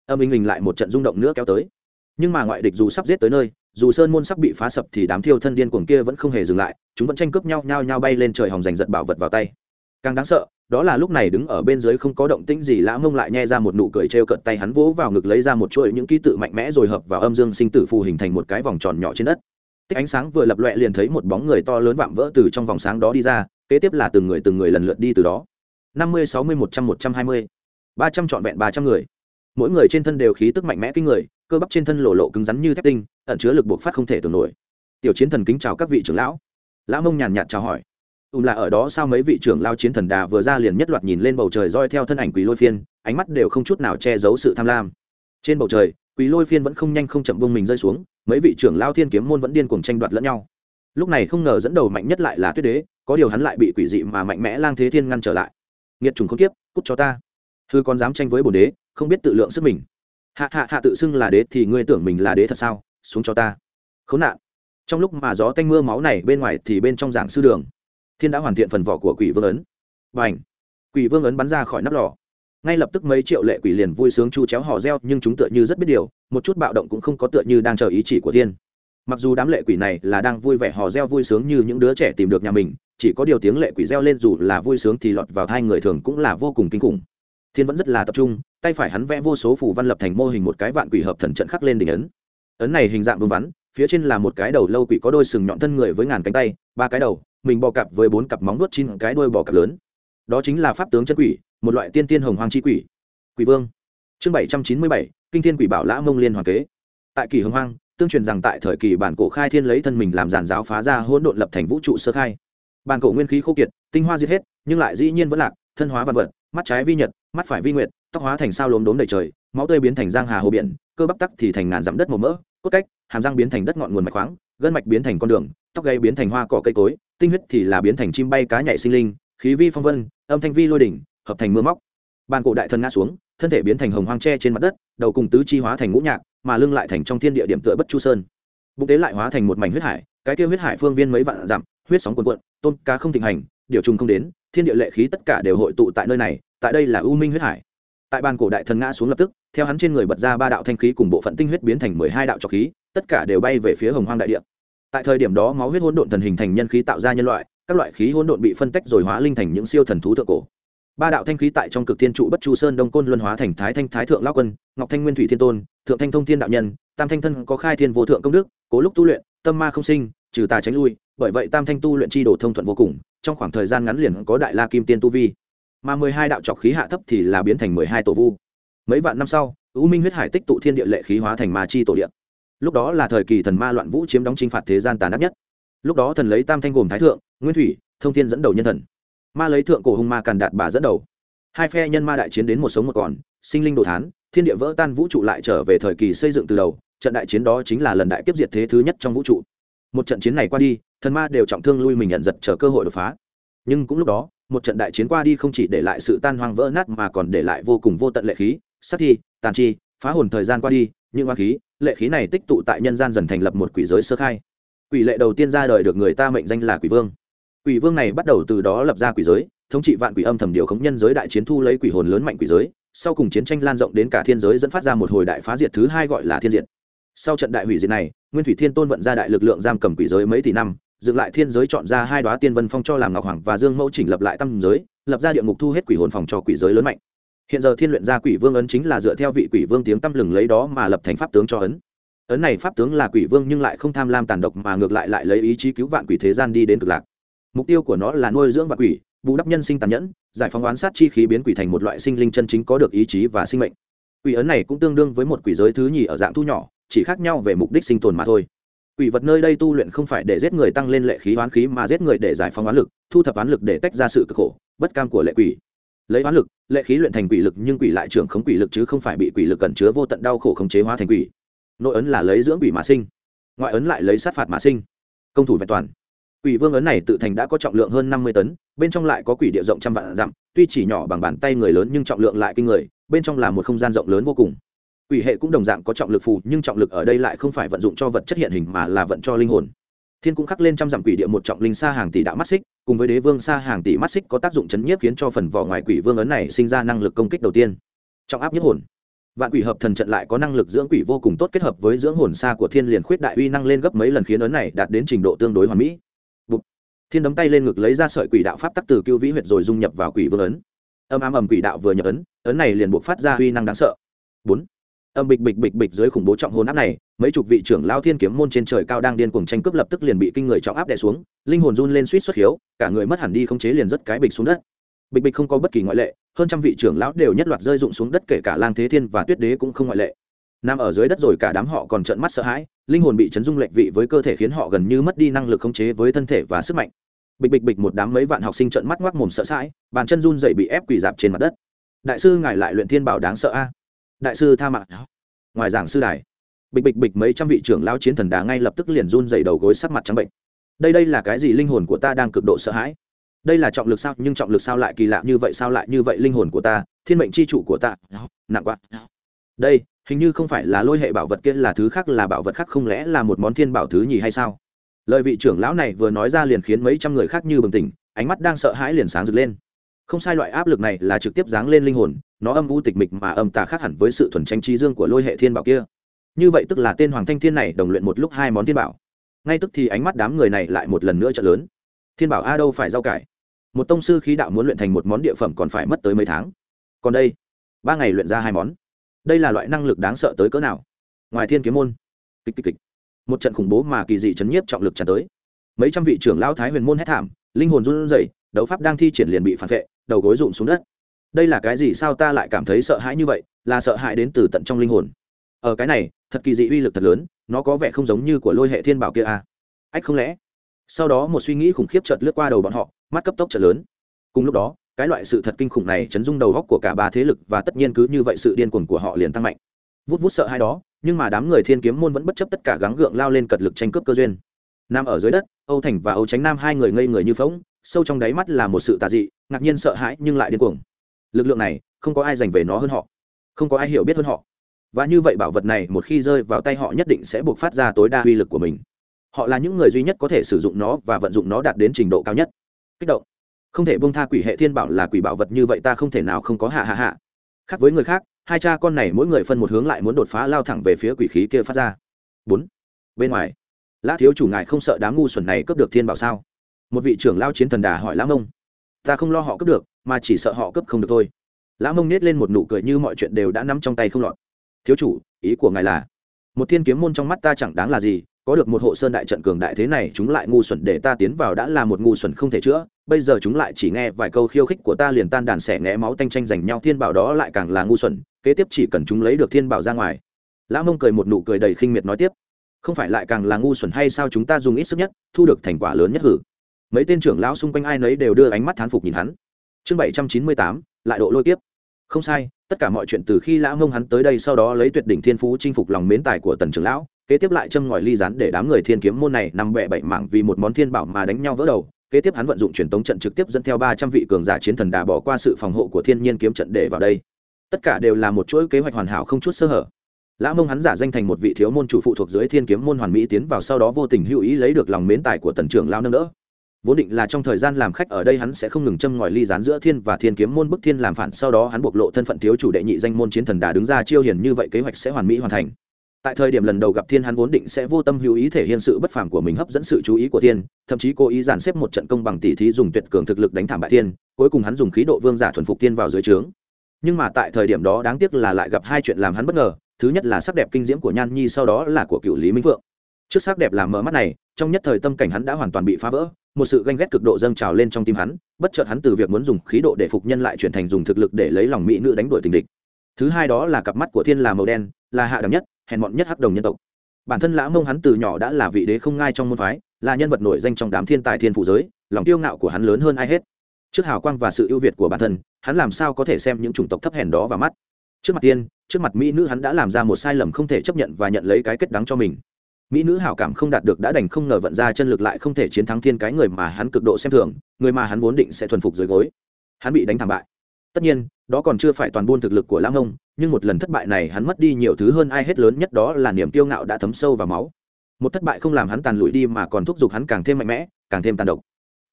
S1: Âm minh mình lại một trận rung động nữa kéo tới. Nhưng mà ngoại địch dù sắp giết tới nơi, dù sơn môn sắp bị phá sập thì đám thiêu thân điên cuồng kia vẫn không hề dừng lại, chúng vẫn tranh cướp nhau nhau nhau bay lên trời hòng giành giật bảo vật vào tay. Càng đáng sợ, đó là lúc này đứng ở bên dưới không có động tĩnh gì, lã mông lại nhe ra một nụ cười trêu cận tay hắn vỗ vào ngực lấy ra một chuỗi những ký tự mạnh mẽ rồi hợp vào âm dương sinh tử phù hình thành một cái vòng tròn nhỏ trên đất tích ánh sáng vừa lập loẹ liền thấy một bóng người to lớn vạm vỡ từ trong vòng sáng đó đi ra, kế tiếp là từng người từng người lần lượt đi từ đó. Năm mươi, sáu mươi, một trăm một trăm hai mươi. Ba trăm trọn vẹn ba trăm người. Mỗi người trên thân đều khí tức mạnh mẽ kinh người, cơ bắp trên thân lộ lộ cứng rắn như thép tinh, ẩn chứa lực buộc phát không thể tưởng nổi. Tiểu chiến thần kính chào các vị trưởng lão. Lão mông nhàn nhạt chào hỏi. Ùm là ở đó sao mấy vị trưởng lao chiến thần đà vừa ra liền nhất loạt nhìn lên bầu trời roi theo thân ảnh quý lôi phiên, ánh mắt đều không chút nào che giấu sự tham lam. Trên bầu trời quý lôi phiên vẫn không nhanh không chậm bông mình rơi xuống mấy vị trưởng lao thiên kiếm môn vẫn điên cuồng tranh đoạt lẫn nhau. Lúc này không ngờ dẫn đầu mạnh nhất lại là tuyết đế, có điều hắn lại bị quỷ dị mà mạnh mẽ lang thế thiên ngăn trở lại. Nghiệt trùng không tiếp cút cho ta. Thư còn dám tranh với bồn đế, không biết tự lượng sức mình. Hạ hạ hạ tự xưng là đế thì ngươi tưởng mình là đế thật sao? Xuống cho ta. Khốn nạn. Trong lúc mà gió tanh mưa máu này bên ngoài thì bên trong giảng sư đường, thiên đã hoàn thiện phần vỏ của quỷ vương ấn. B à n h quỷ vương ấn bắn ra khỏi nắp lò ngay lập tức mấy triệu lệ quỷ liền vui sướng chu chéo hò reo, nhưng chúng tựa như rất biết điều, một chút bạo động cũng không có tựa như đang chờ ý chỉ của thiên. Mặc dù đám lệ quỷ này là đang vui vẻ hò reo vui sướng như những đứa trẻ tìm được nhà mình, chỉ có điều tiếng lệ quỷ reo lên dù là vui sướng thì lọt vào hai người thường cũng là vô cùng kinh khủng. Thiên vẫn rất là tập trung, tay phải hắn vẽ vô số phủ văn lập thành mô hình một cái vạn quỷ hợp thần trận khắc lên đỉnh ấn. Ấn này hình dạng vương vắn, phía trên là một cái đầu lâu quỷ có đôi sừng nhọn thân người với ngàn cánh tay, ba cái đầu, mình bò cặp với bốn cặp móng vuốt chín cái đuôi bò cặp lớn. Đó chính là pháp tướng chân quỷ một loại tiên tiên hồng hoàng chi quỷ. Quỷ vương. Chương bảy trăm chín mươi bảy, kinh thiên quỷ bảo lã mông liên hoàng kế. Tại kỳ hồng hoang, tương truyền rằng tại thời kỳ bản cổ khai thiên lấy thân mình làm giàn giáo phá ra hỗn độn lập thành vũ trụ sơ khai. Bản cổ nguyên khí khô kiệt, tinh hoa diệt hết, nhưng lại dĩ nhiên vẫn lạc, thân hóa vật vật, mắt trái vi nhật, mắt phải vi nguyệt, tóc hóa thành sao lốm đốm đầy trời, máu tươi biến thành giang hà hồ biển, cơ bắp tắc thì thành ngàn dặm đất màu mỡ, cốt cách, hàm răng biến thành đất ngọn nguồn mạch khoáng, gân mạch biến thành con đường, tóc gây biến thành hoa cỏ cây cối, tinh huyết thì là biến thành chim bay cá nhảy sinh linh, khí vi phong vân, âm thanh vi lôi đỉnh hợp thành mưa móc. Bàn cổ đại thần ngã xuống, thân thể biến thành hồng hoang tre trên mặt đất, đầu cùng tứ chi hóa thành ngũ nhạc, mà lưng lại thành trong thiên địa điểm tựa bất chu sơn. Bụng tế lại hóa thành một mảnh huyết hải, cái kia huyết hải phương viên mấy vạn dặm, huyết sóng cuồn cuộn, tôn cá không thịnh hành, điều trùng không đến, thiên địa lệ khí tất cả đều hội tụ tại nơi này, tại đây là u minh huyết hải. Tại bàn cổ đại thần ngã xuống lập tức, theo hắn trên người bật ra ba đạo thanh khí cùng bộ phận tinh huyết biến thành mười hai đạo trọc khí, tất cả đều bay về phía hồng hoang đại địa. Tại thời điểm đó, máu huyết hỗn độn thần hình thành nhân khí tạo ra nhân loại, các loại khí hỗn độn bị phân tách rồi hóa linh thành những siêu thần thú thượng cổ ba đạo thanh khí tại trong cực thiên trụ bất chu sơn đông côn luân hóa thành thái thanh thái thượng lao quân, ngọc thanh nguyên thủy thiên tôn, thượng thanh thông thiên đạo nhân, tam thanh thân có khai thiên vô thượng công đức, cố lúc tu luyện, tâm ma không sinh, trừ tà tránh lui, bởi vậy tam thanh tu luyện chi đồ thông thuận vô cùng, trong khoảng thời gian ngắn liền có đại la kim tiên tu vi. Mà mười hai đạo trọc khí hạ thấp thì là biến thành mười hai tổ vu. Mấy vạn năm sau, u minh huyết hải tích tụ thiên địa lệ khí hóa thành ma chi tổ địa. Lúc đó là thời kỳ thần ma loạn vũ chiếm đóng chinh phạt thế gian tàn ác nhất. Lúc đó thần lấy tam thanh gồm thái thượng, nguyên thủy, thông thiên dẫn đầu nhân thần ma lấy thượng cổ hung ma càn đạt bà dẫn đầu. Hai phe nhân ma đại chiến đến một sống một còn, sinh linh đồ thán, thiên địa vỡ tan vũ trụ lại trở về thời kỳ xây dựng từ đầu, trận đại chiến đó chính là lần đại kiếp diệt thế thứ nhất trong vũ trụ. Một trận chiến này qua đi, thần ma đều trọng thương lui mình nhận giật chờ cơ hội đột phá. Nhưng cũng lúc đó, một trận đại chiến qua đi không chỉ để lại sự tan hoang vỡ nát mà còn để lại vô cùng vô tận lệ khí, sát thi, tàn chi, phá hồn thời gian qua đi, những hoa khí, lệ khí này tích tụ tại nhân gian dần thành lập một quỷ giới sơ khai. Quỷ lệ đầu tiên ra đời được người ta mệnh danh là quỷ vương quỷ vương này bắt đầu từ đó lập ra quỷ giới, thống trị vạn quỷ âm thầm điều khống nhân giới đại chiến thu lấy quỷ hồn lớn mạnh quỷ giới, sau cùng chiến tranh lan rộng đến cả thiên giới dẫn phát ra một hồi đại phá diệt thứ hai gọi là thiên diệt. Sau trận đại hủy diệt này, nguyên thủy thiên tôn vận ra đại lực lượng giam cầm quỷ giới mấy tỷ năm, dựng lại thiên giới chọn ra hai đoá tiên vân phong cho làm ngọc hoàng và dương mẫu chỉnh lập lại tâm giới, lập ra địa ngục thu hết quỷ hồn phòng cho quỷ giới lớn mạnh. Hiện giờ thiên luyện ra quỷ vương ấn chính là dựa theo vị quỷ vương tiếng tăm lừng lấy đó mà lập thành pháp tướng cho ấn. Ấn này pháp tướng là quỷ vương nhưng lại không tham lam tàn độc mà ngược lại lại lấy ý chí cứu vạn quỷ thế gian đi đến cực lạc mục tiêu của nó là nuôi dưỡng và quỷ, bù đắp nhân sinh tàn nhẫn, giải phóng oán sát chi khí biến quỷ thành một loại sinh linh chân chính có được ý chí và sinh mệnh. Quỷ ấn này cũng tương đương với một quỷ giới thứ nhì ở dạng thu nhỏ, chỉ khác nhau về mục đích sinh tồn mà thôi. Quỷ vật nơi đây tu luyện không phải để giết người tăng lên lệ khí oán khí mà giết người để giải phóng oán lực, thu thập oán lực để tách ra sự cực khổ, bất cam của lệ quỷ. Lấy oán lực, lệ khí luyện thành quỷ lực nhưng quỷ lại trưởng khống quỷ lực chứ không phải bị quỷ lực cẩn chứa vô tận đau khổ khống chế hóa thành quỷ. Nội ấn là lấy dưỡng quỷ mà sinh, ngoại ấn lại lấy sát phạt mà sinh. Công thủ vẹn toàn quỷ vương ấn này tự thành đã có trọng lượng hơn năm mươi tấn, bên trong lại có quỷ địa rộng trăm vạn dặm, tuy chỉ nhỏ bằng bàn tay người lớn nhưng trọng lượng lại kinh người, bên trong là một không gian rộng lớn vô cùng. Quỷ hệ cũng đồng dạng có trọng lực phù, nhưng trọng lực ở đây lại không phải vận dụng cho vật chất hiện hình mà là vận cho linh hồn. Thiên cũng khắc lên trăm dặm quỷ địa một trọng linh xa hàng tỷ đạo mắt xích, cùng với đế vương xa hàng tỷ mắt xích có tác dụng chấn nhiếp khiến cho phần vỏ ngoài quỷ vương ấn này sinh ra năng lực công kích đầu tiên. Trọng áp nhất hồn. Vạn quỷ hợp thần trận lại có năng lực dưỡng quỷ vô cùng tốt kết hợp với dưỡng hồn xa của thiên liền khuyết đại uy năng lên gấp mấy lần khiến ấn này đạt đến trình độ tương đối hoàn mỹ thiên đấm tay lên ngực lấy ra sợi quỷ đạo pháp tắc từ cưu vĩ huyệt rồi dung nhập vào quỷ vương ấn. Âm ám ầm quỷ đạo vừa nhập ấn ấn này liền buộc phát ra uy năng đáng sợ. Bốn. Âm bịch bịch bịch bịch dưới khủng bố trọng hồn áp này, mấy chục vị trưởng lao thiên kiếm môn trên trời cao đang điên cuồng tranh cướp lập tức liền bị kinh người trọng áp đè xuống, linh hồn run lên suýt xuất hiếu, cả người mất hẳn đi không chế liền rất cái bịch xuống đất. Bịch bịch không có bất kỳ ngoại lệ, hơn trăm vị trưởng lão đều nhất loạt rơi rụng xuống đất kể cả lang thế thiên và tuyết đế cũng không ngoại lệ nằm ở dưới đất rồi cả đám họ còn trợn mắt sợ hãi, linh hồn bị chấn dung lệch vị với cơ thể khiến họ gần như mất đi năng lực khống chế với thân thể và sức mạnh. Bịch bịch bịch một đám mấy vạn học sinh trợn mắt ngoác mồm sợ hãi bàn chân run dậy bị ép quỳ dạp trên mặt đất. Đại sư ngài lại luyện thiên bảo đáng sợ a. Đại sư tha mạng. Ngoài giảng sư đài, bịch bịch bịch mấy trăm vị trưởng lao chiến thần đá ngay lập tức liền run dày đầu gối sắc mặt trắng bệnh. Đây đây là cái gì linh hồn của ta đang cực độ sợ hãi? Đây là trọng lực sao? Nhưng trọng lực sao lại kỳ lạ như vậy? Sao lại như vậy linh hồn của ta? Thiên mệnh c h i chủ của ta. Nặng quá. Đây hình như không phải là lôi hệ bảo vật kia là thứ khác là bảo vật khác không lẽ là một món thiên bảo thứ nhì hay sao? Lời vị trưởng lão này vừa nói ra liền khiến mấy trăm người khác như bừng tỉnh, ánh mắt đang sợ hãi liền sáng rực lên. Không sai loại áp lực này là trực tiếp giáng lên linh hồn, nó âm u tịch mịch mà âm tà khác hẳn với sự thuần tranh trí dương của lôi hệ thiên bảo kia. Như vậy tức là tên hoàng thanh thiên này đồng luyện một lúc hai món thiên bảo. Ngay tức thì ánh mắt đám người này lại một lần nữa trợ lớn. Thiên bảo a đâu phải rau cải? Một tông sư khí đạo muốn luyện thành một món địa phẩm còn phải mất tới mấy tháng. Còn đây, ba ngày luyện ra hai món đây là loại năng lực đáng sợ tới cỡ nào? Ngoài thiên kiếm môn, kịch kịch kịch. Một trận khủng bố mà kỳ dị chấn nhiếp trọng lực tràn tới. Mấy trăm vị trưởng lao thái huyền môn hét thảm, linh hồn run rẩy, đấu pháp đang thi triển liền bị phản vệ, đầu gối rụng xuống đất. Đây là cái gì sao ta lại cảm thấy sợ hãi như vậy, là sợ hãi đến từ tận trong linh hồn. Ở cái này, thật kỳ dị uy lực thật lớn, nó có vẻ không giống như của lôi hệ thiên bảo kia à. Ách không lẽ? Sau đó một suy nghĩ khủng khiếp chợt lướt qua đầu bọn họ, mắt cấp tốc chợt lớn. Cùng lúc đó cái loại sự thật kinh khủng này chấn rung đầu góc của cả ba thế lực và tất nhiên cứ như vậy sự điên cuồng của họ liền tăng mạnh. Vút vút sợ hai đó, nhưng mà đám người thiên kiếm môn vẫn bất chấp tất cả gắng gượng lao lên cật lực tranh cướp cơ duyên. Nam ở dưới đất, âu thành và âu tránh nam hai người ngây người như phóng sâu trong đáy mắt là một sự tà dị, ngạc nhiên sợ hãi nhưng lại điên cuồng. Lực lượng này, không có ai giành về nó hơn họ. Không có ai hiểu biết hơn họ. Và như vậy bảo vật này một khi rơi vào tay họ nhất định sẽ buộc phát ra tối đa uy lực của mình. Họ là những người duy nhất có thể sử dụng nó và vận dụng nó đạt đến trình độ cao nhất. Kích động không thể bông tha quỷ hệ thiên bảo là quỷ bảo vật như vậy ta không thể nào không có hạ hạ hạ. Khác với người khác, hai cha con này mỗi người phân một hướng lại muốn đột phá lao thẳng về phía quỷ khí kia phát ra. Bốn. Bên ngoài, lã thiếu chủ ngài không sợ đám ngu xuẩn này cướp được thiên bảo sao? Một vị trưởng lao chiến thần đà hỏi lã mông. Ta không lo họ cướp được, mà chỉ sợ họ cướp không được thôi. Lã mông nết lên một nụ cười như mọi chuyện đều đã nắm trong tay không lọt. Thiếu chủ, ý của ngài là, một thiên kiếm môn trong mắt ta chẳng đáng là gì có được một hộ sơn đại trận cường đại thế này, chúng lại ngu xuẩn để ta tiến vào đã là một ngu xuẩn không thể chữa. Bây giờ chúng lại chỉ nghe vài câu khiêu khích của ta liền tan đàn xẻ ngẽ máu tanh tranh giành nhau, thiên bảo đó lại càng là ngu xuẩn, kế tiếp chỉ cần chúng lấy được thiên bảo ra ngoài. Lã mông cười một nụ cười đầy khinh miệt nói tiếp, không phải lại càng là ngu xuẩn hay sao chúng ta dùng ít sức nhất, thu được thành quả lớn nhất hử? Mấy tên trưởng lão xung quanh ai nấy đều đưa ánh mắt thán phục nhìn hắn. Chương bảy trăm chín mươi tám, lại độ lôi tiếp không sai, tất cả mọi chuyện từ khi lã mông hắn tới đây sau đó lấy tuyệt đỉnh thiên phú chinh phục lòng mến tài của tần trưởng lão kế tiếp lại châm ngòi ly rán để đám người thiên kiếm môn này nằm bẹ bậy mảng vì một món thiên bảo mà đánh nhau vỡ đầu. Kế tiếp hắn vận dụng truyền tống trận trực tiếp dẫn theo ba trăm vị cường giả chiến thần đà bỏ qua sự phòng hộ của thiên nhiên kiếm trận để vào đây. Tất cả đều là một chuỗi kế hoạch hoàn hảo không chút sơ hở. Lã mông hắn giả danh thành một vị thiếu môn chủ phụ thuộc dưới thiên kiếm môn hoàn mỹ tiến vào sau đó vô tình hữu ý lấy được lòng mến tài của tần trưởng lao nâng đỡ. Vốn định là trong thời gian làm khách ở đây hắn sẽ không ngừng châm ngòi ly rán giữa thiên và thiên kiếm môn bức thiên làm phản, sau đó hắn bộc lộ thân phận thiếu chủ đệ nhị danh môn chiến thần đà đứng ra chiêu hiền như vậy kế hoạch sẽ hoàn mỹ hoàn thành tại thời điểm lần đầu gặp thiên hắn vốn định sẽ vô tâm hữu ý thể hiện sự bất phàm của mình hấp dẫn sự chú ý của thiên, thậm chí cố ý dàn xếp một trận công bằng tỷ thí dùng tuyệt cường thực lực đánh thảm bại thiên, cuối cùng hắn dùng khí độ vương giả thuần phục thiên vào dưới trướng. Nhưng mà tại thời điểm đó đáng tiếc là lại gặp hai chuyện làm hắn bất ngờ, thứ nhất là sắc đẹp kinh diễm của nhan nhi, sau đó là của cựu lý minh vượng trước sắc đẹp làm mờ mắt này, trong nhất thời tâm cảnh hắn đã hoàn toàn bị phá vỡ, một sự ganh ghét cực độ dâng trào lên trong tim hắn, bất chợt hắn từ việc muốn dùng khí độ để phục nhân lại chuyển thành dùng thực lực để lấy lòng mỹ nữ đánh đuổi tình địch. Thứ hai đó là cặp mắt của thiên là màu đen, là hạ đẳng nhất hèn mọn nhất hắc đồng nhân tộc. Bản thân lã mông hắn từ nhỏ đã là vị đế không ngai trong môn phái, là nhân vật nổi danh trong đám thiên tài thiên phụ giới, lòng tiêu ngạo của hắn lớn hơn ai hết. Trước hào quang và sự ưu việt của bản thân, hắn làm sao có thể xem những chủng tộc thấp hèn đó vào mắt? Trước mặt tiên, trước mặt mỹ nữ hắn đã làm ra một sai lầm không thể chấp nhận và nhận lấy cái kết đắng cho mình. Mỹ nữ hảo cảm không đạt được đã đành không ngờ vận ra chân lực lại không thể chiến thắng thiên cái người mà hắn cực độ xem thường, người mà hắn vốn định sẽ thuần phục dưới gối. Hắn bị đánh thảm bại tất nhiên, đó còn chưa phải toàn buôn thực lực của lãng ông, nhưng một lần thất bại này hắn mất đi nhiều thứ hơn ai hết lớn nhất đó là niềm kiêu ngạo đã thấm sâu vào máu. Một thất bại không làm hắn tàn lụi đi mà còn thúc giục hắn càng thêm mạnh mẽ, càng thêm tàn độc.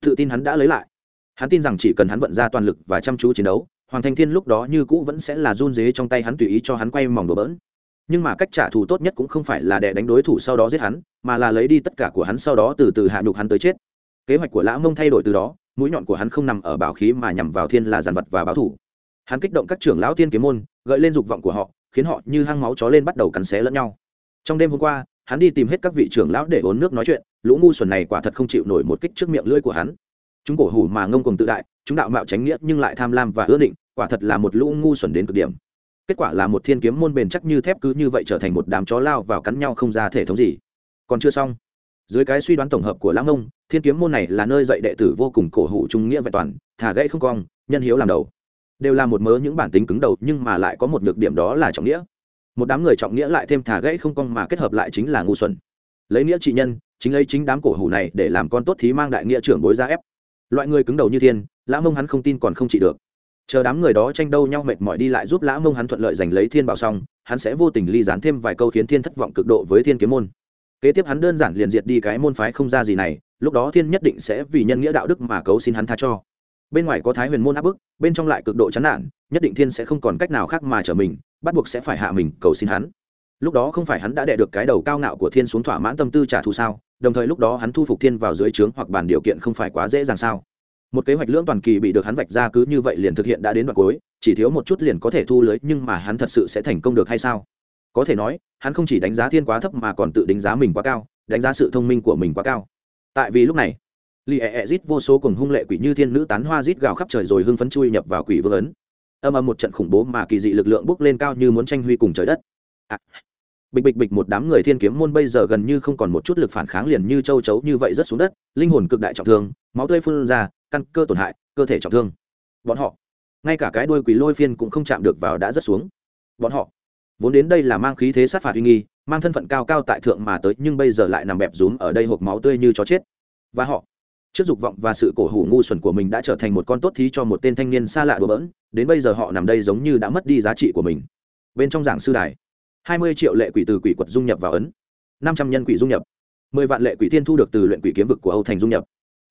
S1: Tự tin hắn đã lấy lại. Hắn tin rằng chỉ cần hắn vận ra toàn lực và chăm chú chiến đấu, hoàng Thanh thiên lúc đó như cũ vẫn sẽ là run dế trong tay hắn tùy ý cho hắn quay mỏng đồ bỡn. Nhưng mà cách trả thù tốt nhất cũng không phải là để đánh đối thủ sau đó giết hắn, mà là lấy đi tất cả của hắn sau đó từ từ hạ nhục hắn tới chết. Kế hoạch của lã mông thay đổi từ đó mũi nhọn của hắn không nằm ở bảo khí mà nhằm vào thiên là giàn vật và báo thủ. Hắn kích động các trưởng lão thiên kiếm môn, gợi lên dục vọng của họ, khiến họ như hang máu chó lên bắt đầu cắn xé lẫn nhau. Trong đêm hôm qua, hắn đi tìm hết các vị trưởng lão để uống nước nói chuyện, lũ ngu xuẩn này quả thật không chịu nổi một kích trước miệng lưỡi của hắn. Chúng cổ hủ mà ngông cùng tự đại, chúng đạo mạo tránh nghĩa nhưng lại tham lam và ưa định, quả thật là một lũ ngu xuẩn đến cực điểm. Kết quả là một thiên kiếm môn bền chắc như thép cứ như vậy trở thành một đám chó lao vào cắn nhau không ra thể thống gì. Còn chưa xong dưới cái suy đoán tổng hợp của lãng ông thiên kiếm môn này là nơi dạy đệ tử vô cùng cổ hủ trung nghĩa vẹn toàn thả gãy không cong, nhân hiếu làm đầu. Đều là một mớ những bản tính cứng đầu, nhưng mà lại có một nhược điểm đó là trọng nghĩa. Một đám người trọng nghĩa lại thêm thả gãy không cong mà kết hợp lại chính là ngu xuẩn. Lấy nghĩa trị nhân, chính lấy chính đám cổ hủ này để làm con tốt thí mang đại nghĩa trưởng bối ra ép. Loại người cứng đầu như thiên lã mông hắn không tin còn không trị được. Chờ đám người đó tranh đâu nhau mệt mỏi đi lại giúp lã mông hắn thuận lợi giành lấy thiên bảo xong, hắn sẽ vô tình ly dán thêm vài câu khiến thiên thất vọng cực độ với thiên kiếm môn kế tiếp hắn đơn giản liền diệt đi cái môn phái không ra gì này, lúc đó thiên nhất định sẽ vì nhân nghĩa đạo đức mà cấu xin hắn tha cho. Bên ngoài có thái huyền môn áp bức, bên trong lại cực độ chán nản, nhất định thiên sẽ không còn cách nào khác mà trở mình, bắt buộc sẽ phải hạ mình cầu xin hắn. Lúc đó không phải hắn đã đẻ được cái đầu cao ngạo của thiên xuống thỏa mãn tâm tư trả thù sao, đồng thời lúc đó hắn thu phục thiên vào dưới trướng hoặc bàn điều kiện không phải quá dễ dàng sao. Một kế hoạch lưỡng toàn kỳ bị được hắn vạch ra cứ như vậy liền thực hiện đã đến đoạn cuối, chỉ thiếu một chút liền có thể thu lưới, nhưng mà hắn thật sự sẽ thành công được hay sao? Có thể nói hắn không chỉ đánh giá thiên quá thấp mà còn tự đánh giá mình quá cao đánh giá sự thông minh của mình quá cao. Tại vì lúc này li ẹ ẹ rít vô số cùng hung lệ quỷ như thiên nữ tán hoa rít gào khắp trời rồi hưng phấn chui nhập vào quỷ vương ấn. Âm âm một trận khủng bố mà kỳ dị lực lượng bốc lên cao như muốn tranh huy cùng trời đất. À, bịch bịch bịch một đám người thiên kiếm môn bây giờ gần như không còn một chút lực phản kháng liền như châu chấu như vậy rất xuống đất linh hồn cực đại trọng thương máu tươi phun ra căn cơ tổn hại cơ thể trọng thương. Bọn họ ngay cả cái đuôi quỷ lôi phiên cũng không chạm được vào đã rất xuống. Bọn họ vốn đến đây là mang khí thế sát phạt uy nghi, mang thân phận cao cao tại thượng mà tới, nhưng bây giờ lại nằm bẹp rúm ở đây hộp máu tươi như chó chết. Và họ, trước dục vọng và sự cổ hủ ngu xuẩn của mình đã trở thành một con tốt thí cho một tên thanh niên xa lạ đùa bỡn, đến bây giờ họ nằm đây giống như đã mất đi giá trị của mình. Bên trong giảng sư đài, hai mươi triệu lệ quỷ từ quỷ quật dung nhập vào ấn, năm trăm nhân quỷ dung nhập, mười vạn lệ quỷ thiên thu được từ luyện quỷ kiếm vực của âu thành dung nhập,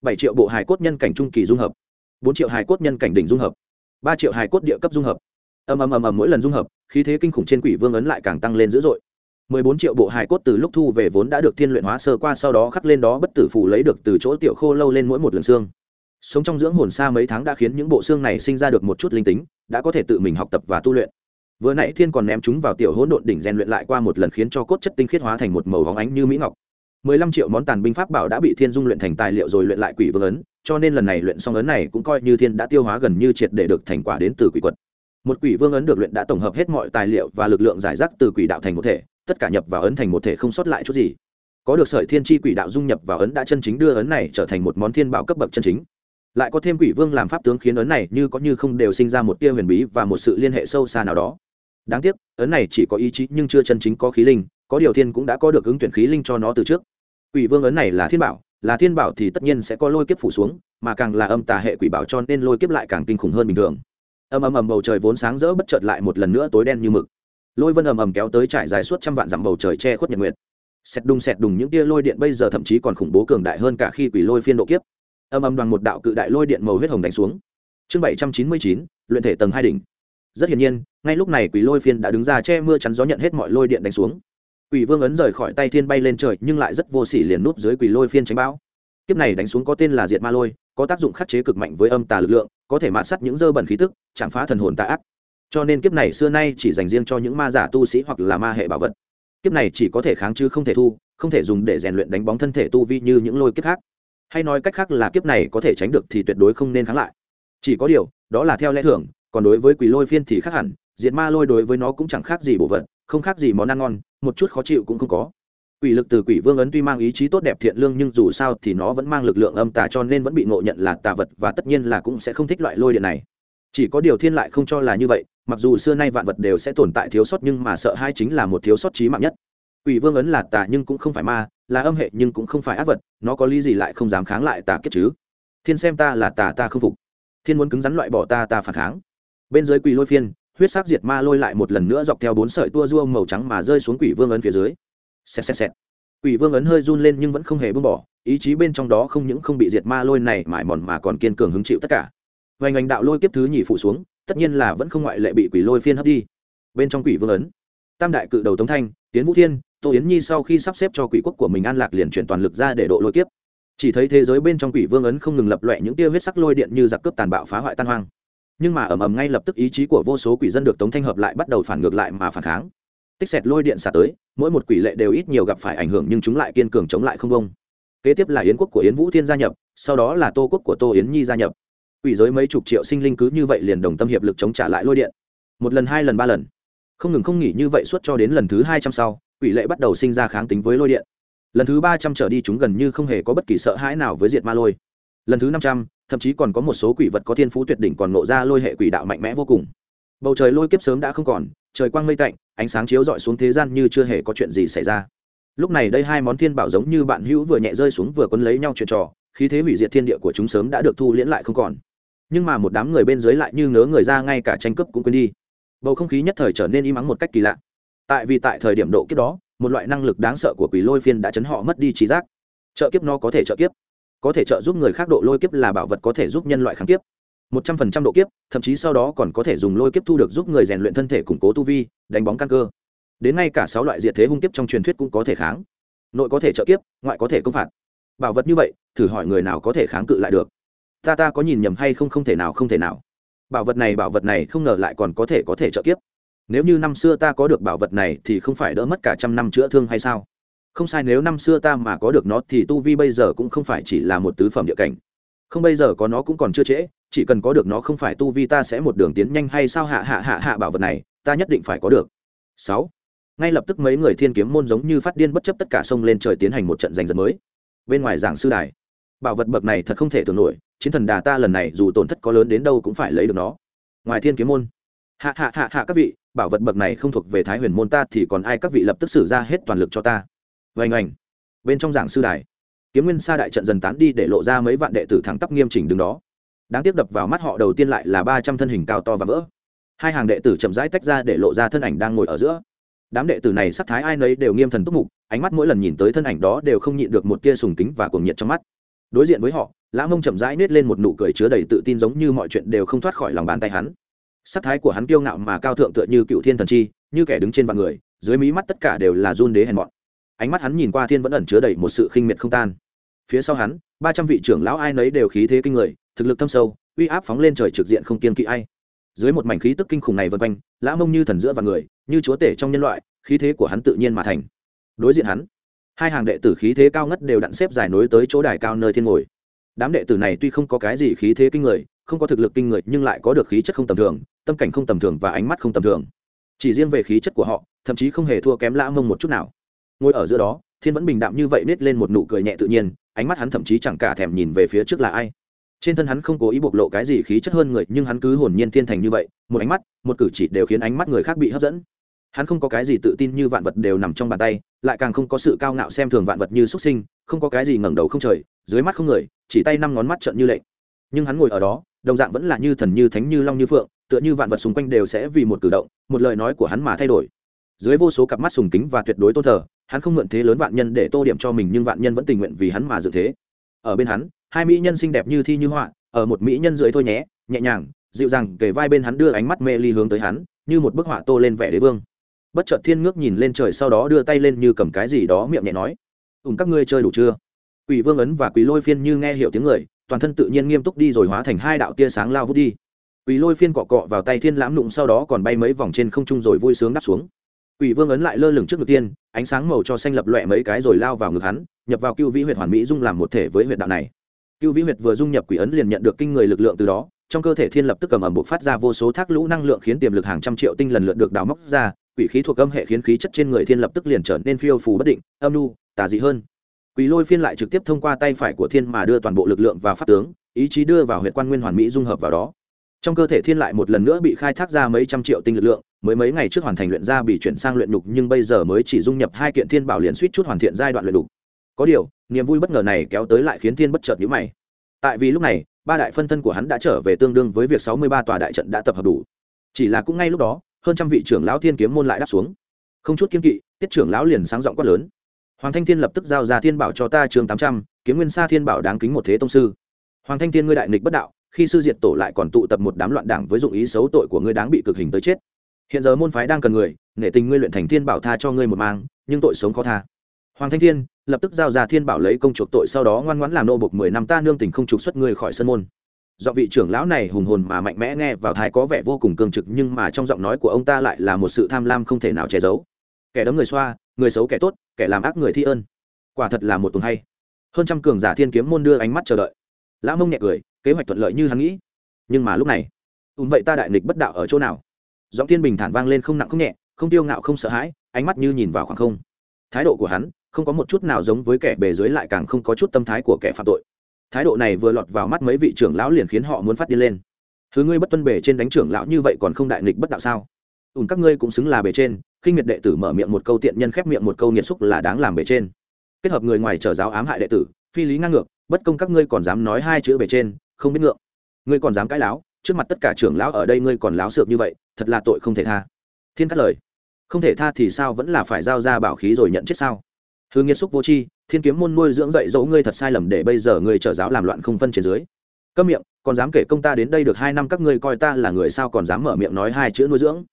S1: bảy triệu bộ hài cốt nhân cảnh trung kỳ dung hợp, bốn triệu hài cốt nhân cảnh đỉnh dung hợp, ba triệu hài cốt địa cấp dung hợp ầm ầm ầm ầm mỗi lần dung hợp, khí thế kinh khủng trên quỷ vương ấn lại càng tăng lên dữ dội. 14 triệu bộ hài cốt từ lúc thu về vốn đã được thiên luyện hóa sơ qua sau đó khắc lên đó bất tử phù lấy được từ chỗ tiểu khô lâu lên mỗi một lần xương. Sống trong dưỡng hồn xa mấy tháng đã khiến những bộ xương này sinh ra được một chút linh tính, đã có thể tự mình học tập và tu luyện. Vừa nãy thiên còn ném chúng vào tiểu hỗn độn đỉnh rèn luyện lại qua một lần khiến cho cốt chất tinh khiết hóa thành một màu vóng ánh như mỹ ngọc. 15 triệu món tàn binh pháp bảo đã bị thiên dung luyện thành tài liệu rồi luyện lại quỷ vương ấn, cho nên lần này luyện xong ấn này cũng coi như thiên đã tiêu hóa gần như triệt để được thành quả đến từ quỷ quật một quỷ vương ấn được luyện đã tổng hợp hết mọi tài liệu và lực lượng giải rác từ quỷ đạo thành một thể, tất cả nhập vào ấn thành một thể không sót lại chút gì. Có được sợi thiên tri quỷ đạo dung nhập vào ấn đã chân chính đưa ấn này trở thành một món thiên bảo cấp bậc chân chính. Lại có thêm quỷ vương làm pháp tướng khiến ấn này như có như không đều sinh ra một tia huyền bí và một sự liên hệ sâu xa nào đó. Đáng tiếc, ấn này chỉ có ý chí nhưng chưa chân chính có khí linh, có điều thiên cũng đã có được ứng tuyển khí linh cho nó từ trước. Quỷ vương ấn này là thiên bảo, là thiên bảo thì tất nhiên sẽ có lôi kiếp phủ xuống, mà càng là âm tà hệ quỷ bảo cho nên lôi kiếp lại càng kinh khủng hơn bình thường ầm ầm ầm, bầu trời vốn sáng rỡ bất chợt lại một lần nữa tối đen như mực. Lôi vân ầm ầm kéo tới trải dài suốt trăm vạn dặm bầu trời che khuất nhật nguyệt. Xẹt đùng xẹt đùng những tia lôi điện bây giờ thậm chí còn khủng bố cường đại hơn cả khi quỷ lôi phiên độ kiếp. Ầm ầm đoàn một đạo cự đại lôi điện màu huyết hồng đánh xuống. Chương bảy trăm chín mươi chín, luyện thể tầng hai đỉnh. Rất hiển nhiên, ngay lúc này quỷ lôi phiên đã đứng ra che mưa chắn gió nhận hết mọi lôi điện đánh xuống. Quỷ vương ấn rời khỏi tay thiên bay lên trời, nhưng lại rất vô sỉ liền núp dưới quỷ lôi phiên tránh bão kiếp này đánh xuống có tên là diệt ma lôi, có tác dụng khắc chế cực mạnh với âm tà lực lượng, có thể mạt sắt những dơ bẩn khí tức, chạm phá thần hồn tà ác. Cho nên kiếp này xưa nay chỉ dành riêng cho những ma giả tu sĩ hoặc là ma hệ bảo vật. Kiếp này chỉ có thể kháng chứ không thể thu, không thể dùng để rèn luyện đánh bóng thân thể tu vi như những lôi kiếp khác. Hay nói cách khác là kiếp này có thể tránh được thì tuyệt đối không nên kháng lại. Chỉ có điều, đó là theo lẽ thường, còn đối với quỷ lôi phiên thì khác hẳn, diệt ma lôi đối với nó cũng chẳng khác gì bộ vật, không khác gì món ăn ngon, một chút khó chịu cũng không có quỷ lực từ quỷ vương ấn tuy mang ý chí tốt đẹp thiện lương nhưng dù sao thì nó vẫn mang lực lượng âm tà cho nên vẫn bị ngộ nhận là tà vật và tất nhiên là cũng sẽ không thích loại lôi điện này. Chỉ có điều thiên lại không cho là như vậy, mặc dù xưa nay vạn vật đều sẽ tồn tại thiếu sót nhưng mà sợ hai chính là một thiếu sót trí mạng nhất. Quỷ vương ấn là tà nhưng cũng không phải ma, là âm hệ nhưng cũng không phải ác vật, nó có lý gì lại không dám kháng lại tà kiếp chứ? Thiên xem ta là tà ta không phục. Thiên muốn cứng rắn loại bỏ ta ta phản kháng. Bên dưới quỷ lôi phiên, huyết sắc diệt ma lôi lại một lần nữa dọc theo bốn sợi tua rua màu trắng mà rơi xuống quỷ vương ấn phía dưới xẹt xẹt xẹt. Quỷ vương ấn hơi run lên nhưng vẫn không hề buông bỏ, ý chí bên trong đó không những không bị diệt ma lôi này mải mòn mà còn kiên cường hứng chịu tất cả. Vành ảnh đạo lôi kiếp thứ nhị phụ xuống, tất nhiên là vẫn không ngoại lệ bị quỷ lôi phiên hấp đi. Bên trong quỷ vương ấn, tam đại cự đầu tống thanh Tiễn vũ thiên, tô yến nhi sau khi sắp xếp cho quỷ quốc của mình an lạc liền chuyển toàn lực ra để độ lôi kiếp. Chỉ thấy thế giới bên trong quỷ vương ấn không ngừng lập loè những tia huyết sắc lôi điện như giặc cướp tàn bạo phá hoại tan hoang. Nhưng mà ầm ầm ngay lập tức ý chí của vô số quỷ dân được tống thanh hợp lại bắt đầu phản ngược lại mà phản kháng tích xẹt lôi điện xả tới, mỗi một quỷ lệ đều ít nhiều gặp phải ảnh hưởng nhưng chúng lại kiên cường chống lại không công kế tiếp là yến quốc của yến vũ thiên gia nhập, sau đó là tô quốc của tô yến nhi gia nhập. Quỷ giới mấy chục triệu sinh linh cứ như vậy liền đồng tâm hiệp lực chống trả lại lôi điện. Một lần, hai lần, ba lần. Không ngừng không nghỉ như vậy suốt cho đến lần thứ hai trăm sau, quỷ lệ bắt đầu sinh ra kháng tính với lôi điện. Lần thứ ba trăm trở đi chúng gần như không hề có bất kỳ sợ hãi nào với diệt ma lôi. Lần thứ năm trăm, thậm chí còn có một số quỷ vật có thiên phú tuyệt đỉnh còn nộ ra lôi hệ quỷ đạo mạnh mẽ vô cùng bầu trời lôi kiếp sớm đã không còn, trời quang mây tạnh, ánh sáng chiếu rọi xuống thế gian như chưa hề có chuyện gì xảy ra. Lúc này đây hai món thiên bảo giống như bạn hữu vừa nhẹ rơi xuống vừa quấn lấy nhau chuyện trò, khí thế hủy diệt thiên địa của chúng sớm đã được thu liễn lại không còn. Nhưng mà một đám người bên dưới lại như ngớ người ra ngay cả tranh cướp cũng quên đi. Bầu không khí nhất thời trở nên im ắng một cách kỳ lạ. Tại vì tại thời điểm độ kiếp đó, một loại năng lực đáng sợ của quỷ lôi phiên đã chấn họ mất đi trí giác. Trợ kiếp nó có thể trợ kiếp. Có thể trợ giúp người khác độ lôi kiếp là bảo vật có thể giúp nhân loại kháng kiếp một trăm phần trăm độ kiếp, thậm chí sau đó còn có thể dùng lôi kiếp thu được giúp người rèn luyện thân thể củng cố tu vi, đánh bóng căn cơ. Đến ngay cả sáu loại diệt thế hung kiếp trong truyền thuyết cũng có thể kháng. Nội có thể trợ kiếp, ngoại có thể công phạt. Bảo vật như vậy, thử hỏi người nào có thể kháng cự lại được? Ta ta có nhìn nhầm hay không không thể nào, không thể nào. Bảo vật này, bảo vật này không ngờ lại còn có thể có thể trợ kiếp. Nếu như năm xưa ta có được bảo vật này thì không phải đỡ mất cả trăm năm chữa thương hay sao? Không sai, nếu năm xưa ta mà có được nó thì tu vi bây giờ cũng không phải chỉ là một tứ phẩm địa cảnh. Không, bây giờ có nó cũng còn chưa trễ chỉ cần có được nó không phải tu vi ta sẽ một đường tiến nhanh hay sao? Hạ hạ hạ hạ bảo vật này, ta nhất định phải có được. Sáu. Ngay lập tức mấy người thiên kiếm môn giống như phát điên bất chấp tất cả sông lên trời tiến hành một trận giành giật mới. Bên ngoài giảng sư đài, bảo vật bậc này thật không thể tưởng nổi, chiến thần đà ta lần này dù tổn thất có lớn đến đâu cũng phải lấy được nó. Ngoài thiên kiếm môn, hạ hạ hạ hạ các vị, bảo vật bậc này không thuộc về thái huyền môn ta thì còn ai? Các vị lập tức xử ra hết toàn lực cho ta. Vành ảnh bên trong giảng sư đài, kiếm nguyên sa đại trận dần tán đi để lộ ra mấy vạn đệ tử thẳng tắp nghiêm chỉnh đứng đó đáng tiếc đập vào mắt họ đầu tiên lại là ba trăm thân hình cao to và vỡ. Hai hàng đệ tử chậm rãi tách ra để lộ ra thân ảnh đang ngồi ở giữa. Đám đệ tử này sắc thái ai nấy đều nghiêm thần túc mục, ánh mắt mỗi lần nhìn tới thân ảnh đó đều không nhịn được một tia sùng kính và cuồng nhiệt trong mắt. Đối diện với họ, lã mông chậm rãi nết lên một nụ cười chứa đầy tự tin giống như mọi chuyện đều không thoát khỏi lòng bàn tay hắn. Sắc thái của hắn kiêu ngạo mà cao thượng tựa như cựu thiên thần chi, như kẻ đứng trên vạn người, dưới mí mắt tất cả đều là run đế hèn mọn. Ánh mắt hắn nhìn qua thiên vẫn ẩn chứa đầy một sự khinh miệt không tan. Phía sau hắn, ba trăm vị trưởng lão ai nấy đều khí thế kinh người thực lực thâm sâu, uy áp phóng lên trời trực diện không kiên kỵ ai. Dưới một mảnh khí tức kinh khủng này vân quanh, lã mông như thần giữa và người, như chúa tể trong nhân loại, khí thế của hắn tự nhiên mà thành. Đối diện hắn, hai hàng đệ tử khí thế cao ngất đều đặn xếp dài nối tới chỗ đài cao nơi thiên ngồi. Đám đệ tử này tuy không có cái gì khí thế kinh người, không có thực lực kinh người, nhưng lại có được khí chất không tầm thường, tâm cảnh không tầm thường và ánh mắt không tầm thường. Chỉ riêng về khí chất của họ, thậm chí không hề thua kém lã mông một chút nào. Ngồi ở giữa đó, thiên vẫn bình đạm như vậy nết lên một nụ cười nhẹ tự nhiên, ánh mắt hắn thậm chí chẳng cả thèm nhìn về phía trước là ai trên thân hắn không cố ý bộc lộ cái gì khí chất hơn người, nhưng hắn cứ hồn nhiên thiên thành như vậy, một ánh mắt, một cử chỉ đều khiến ánh mắt người khác bị hấp dẫn. Hắn không có cái gì tự tin như vạn vật đều nằm trong bàn tay, lại càng không có sự cao ngạo xem thường vạn vật như xuất sinh, không có cái gì ngẩng đầu không trời, dưới mắt không người, chỉ tay năm ngón mắt trận như lệnh. Nhưng hắn ngồi ở đó, đồng dạng vẫn là như thần như thánh như long như phượng, tựa như vạn vật xung quanh đều sẽ vì một cử động, một lời nói của hắn mà thay đổi. Dưới vô số cặp mắt sùng kính và tuyệt đối tôn thờ, hắn không mượn thế lớn vạn nhân để tô điểm cho mình, nhưng vạn nhân vẫn tình nguyện vì hắn mà dự thế. Ở bên hắn hai mỹ nhân xinh đẹp như thi như họa, ở một mỹ nhân dưới thôi nhé, nhẹ nhàng, dịu dàng kề vai bên hắn đưa ánh mắt mê ly hướng tới hắn, như một bức họa tô lên vẻ đế vương. Bất chợt thiên ngước nhìn lên trời sau đó đưa tay lên như cầm cái gì đó miệng nhẹ nói ùm các ngươi chơi đủ chưa? Quỷ vương ấn và quỷ lôi phiên như nghe hiểu tiếng người, toàn thân tự nhiên nghiêm túc đi rồi hóa thành hai đạo tia sáng lao vút đi. Quỷ lôi phiên cọ cọ vào tay thiên lãm nụng sau đó còn bay mấy vòng trên không trung rồi vui sướng đáp xuống. Quỷ vương ấn lại lơ lửng trước ngực tiên, ánh sáng màu cho xanh lập lọe mấy cái rồi lao vào ngực hắn, nhập vào cưu vĩ huyệt hoàn mỹ dung làm một thể với huyệt đạo này cưu vĩ huyệt vừa dung nhập quỷ ấn liền nhận được kinh người lực lượng từ đó, trong cơ thể thiên lập tức cầm ẩm buộc phát ra vô số thác lũ năng lượng khiến tiềm lực hàng trăm triệu tinh lần lượt được đào móc ra, quỷ khí thuộc âm hệ khiến khí chất trên người thiên lập tức liền trở nên phiêu phù bất định, âm nu tà dị hơn. Quỷ lôi phiên lại trực tiếp thông qua tay phải của thiên mà đưa toàn bộ lực lượng vào pháp tướng, ý chí đưa vào huyện quan nguyên hoàn mỹ dung hợp vào đó. Trong cơ thể thiên lại một lần nữa bị khai thác ra mấy trăm triệu tinh lực lượng, mới mấy ngày trước hoàn thành luyện ra bị chuyển sang luyện đục nhưng bây giờ mới chỉ dung nhập hai kiện thiên bảo liền suýt chút hoàn thiện giai đoạn luyện đục có điều, niềm vui bất ngờ này kéo tới lại khiến thiên bất chợt nhíu mày. Tại vì lúc này, ba đại phân thân của hắn đã trở về tương đương với việc sáu mươi ba tòa đại trận đã tập hợp đủ. Chỉ là cũng ngay lúc đó, hơn trăm vị trưởng lão thiên kiếm môn lại đáp xuống. Không chút kiên kỵ, tiết trưởng lão liền sáng giọng quát lớn. Hoàng thanh thiên lập tức giao ra thiên bảo cho ta trường tám trăm, kiếm nguyên sa thiên bảo đáng kính một thế tông sư. Hoàng thanh thiên ngươi đại nghịch bất đạo, khi sư diệt tổ lại còn tụ tập một đám loạn đảng với dụng ý xấu tội của ngươi đáng bị cực hình tới chết. Hiện giờ môn phái đang cần người, nể tình ngươi luyện thành thiên bảo tha cho ngươi một mang, nhưng tội sống khó tha hoàng thanh thiên lập tức giao ra thiên bảo lấy công chuộc tội, sau đó ngoan ngoãn làm nô bộc mười năm ta nương tình không trục xuất ngươi khỏi sân môn. Do vị trưởng lão này hùng hồn mà mạnh mẽ nghe vào thái có vẻ vô cùng cương trực, nhưng mà trong giọng nói của ông ta lại là một sự tham lam không thể nào che giấu. Kẻ đấm người xoa, người xấu kẻ tốt, kẻ làm ác người thi ơn. Quả thật là một tuần hay. Hơn trăm cường giả thiên kiếm môn đưa ánh mắt chờ đợi. Lão mông nhẹ cười, kế hoạch thuận lợi như hắn nghĩ. Nhưng mà lúc này ùn vậy ta đại nghịch bất đạo ở chỗ nào? Giọng thiên bình thản vang lên không nặng không nhẹ, không tiêu ngạo không sợ hãi, ánh mắt như nhìn vào khoảng không. Thái độ của hắn không có một chút nào giống với kẻ bề dưới lại càng không có chút tâm thái của kẻ phạm tội. Thái độ này vừa lọt vào mắt mấy vị trưởng lão liền khiến họ muốn phát đi lên. Thứ ngươi bất tuân bề trên đánh trưởng lão như vậy còn không đại nghịch bất đạo sao? Ùn các ngươi cũng xứng là bề trên, khinh miệt đệ tử mở miệng một câu tiện nhân khép miệng một câu nghiệt xúc là đáng làm bề trên. Kết hợp người ngoài trở giáo ám hại đệ tử, phi lý ngang ngược, bất công các ngươi còn dám nói hai chữ bề trên, không biết ngượng. Ngươi còn dám cãi láo, trước mặt tất cả trưởng lão ở đây ngươi còn láo xược như vậy, thật là tội không thể tha. Thiên cắt lời. Không thể tha thì sao vẫn là phải giao ra bảo khí rồi nhận chết sao? Hư nghiệt xúc vô tri thiên kiếm môn nuôi dưỡng dạy dỗ ngươi thật sai lầm để bây giờ ngươi trở giáo làm loạn không phân trên dưới. Câm miệng, còn dám kể công ta đến đây được hai năm các ngươi coi ta là người sao còn dám mở miệng nói hai chữ nuôi dưỡng.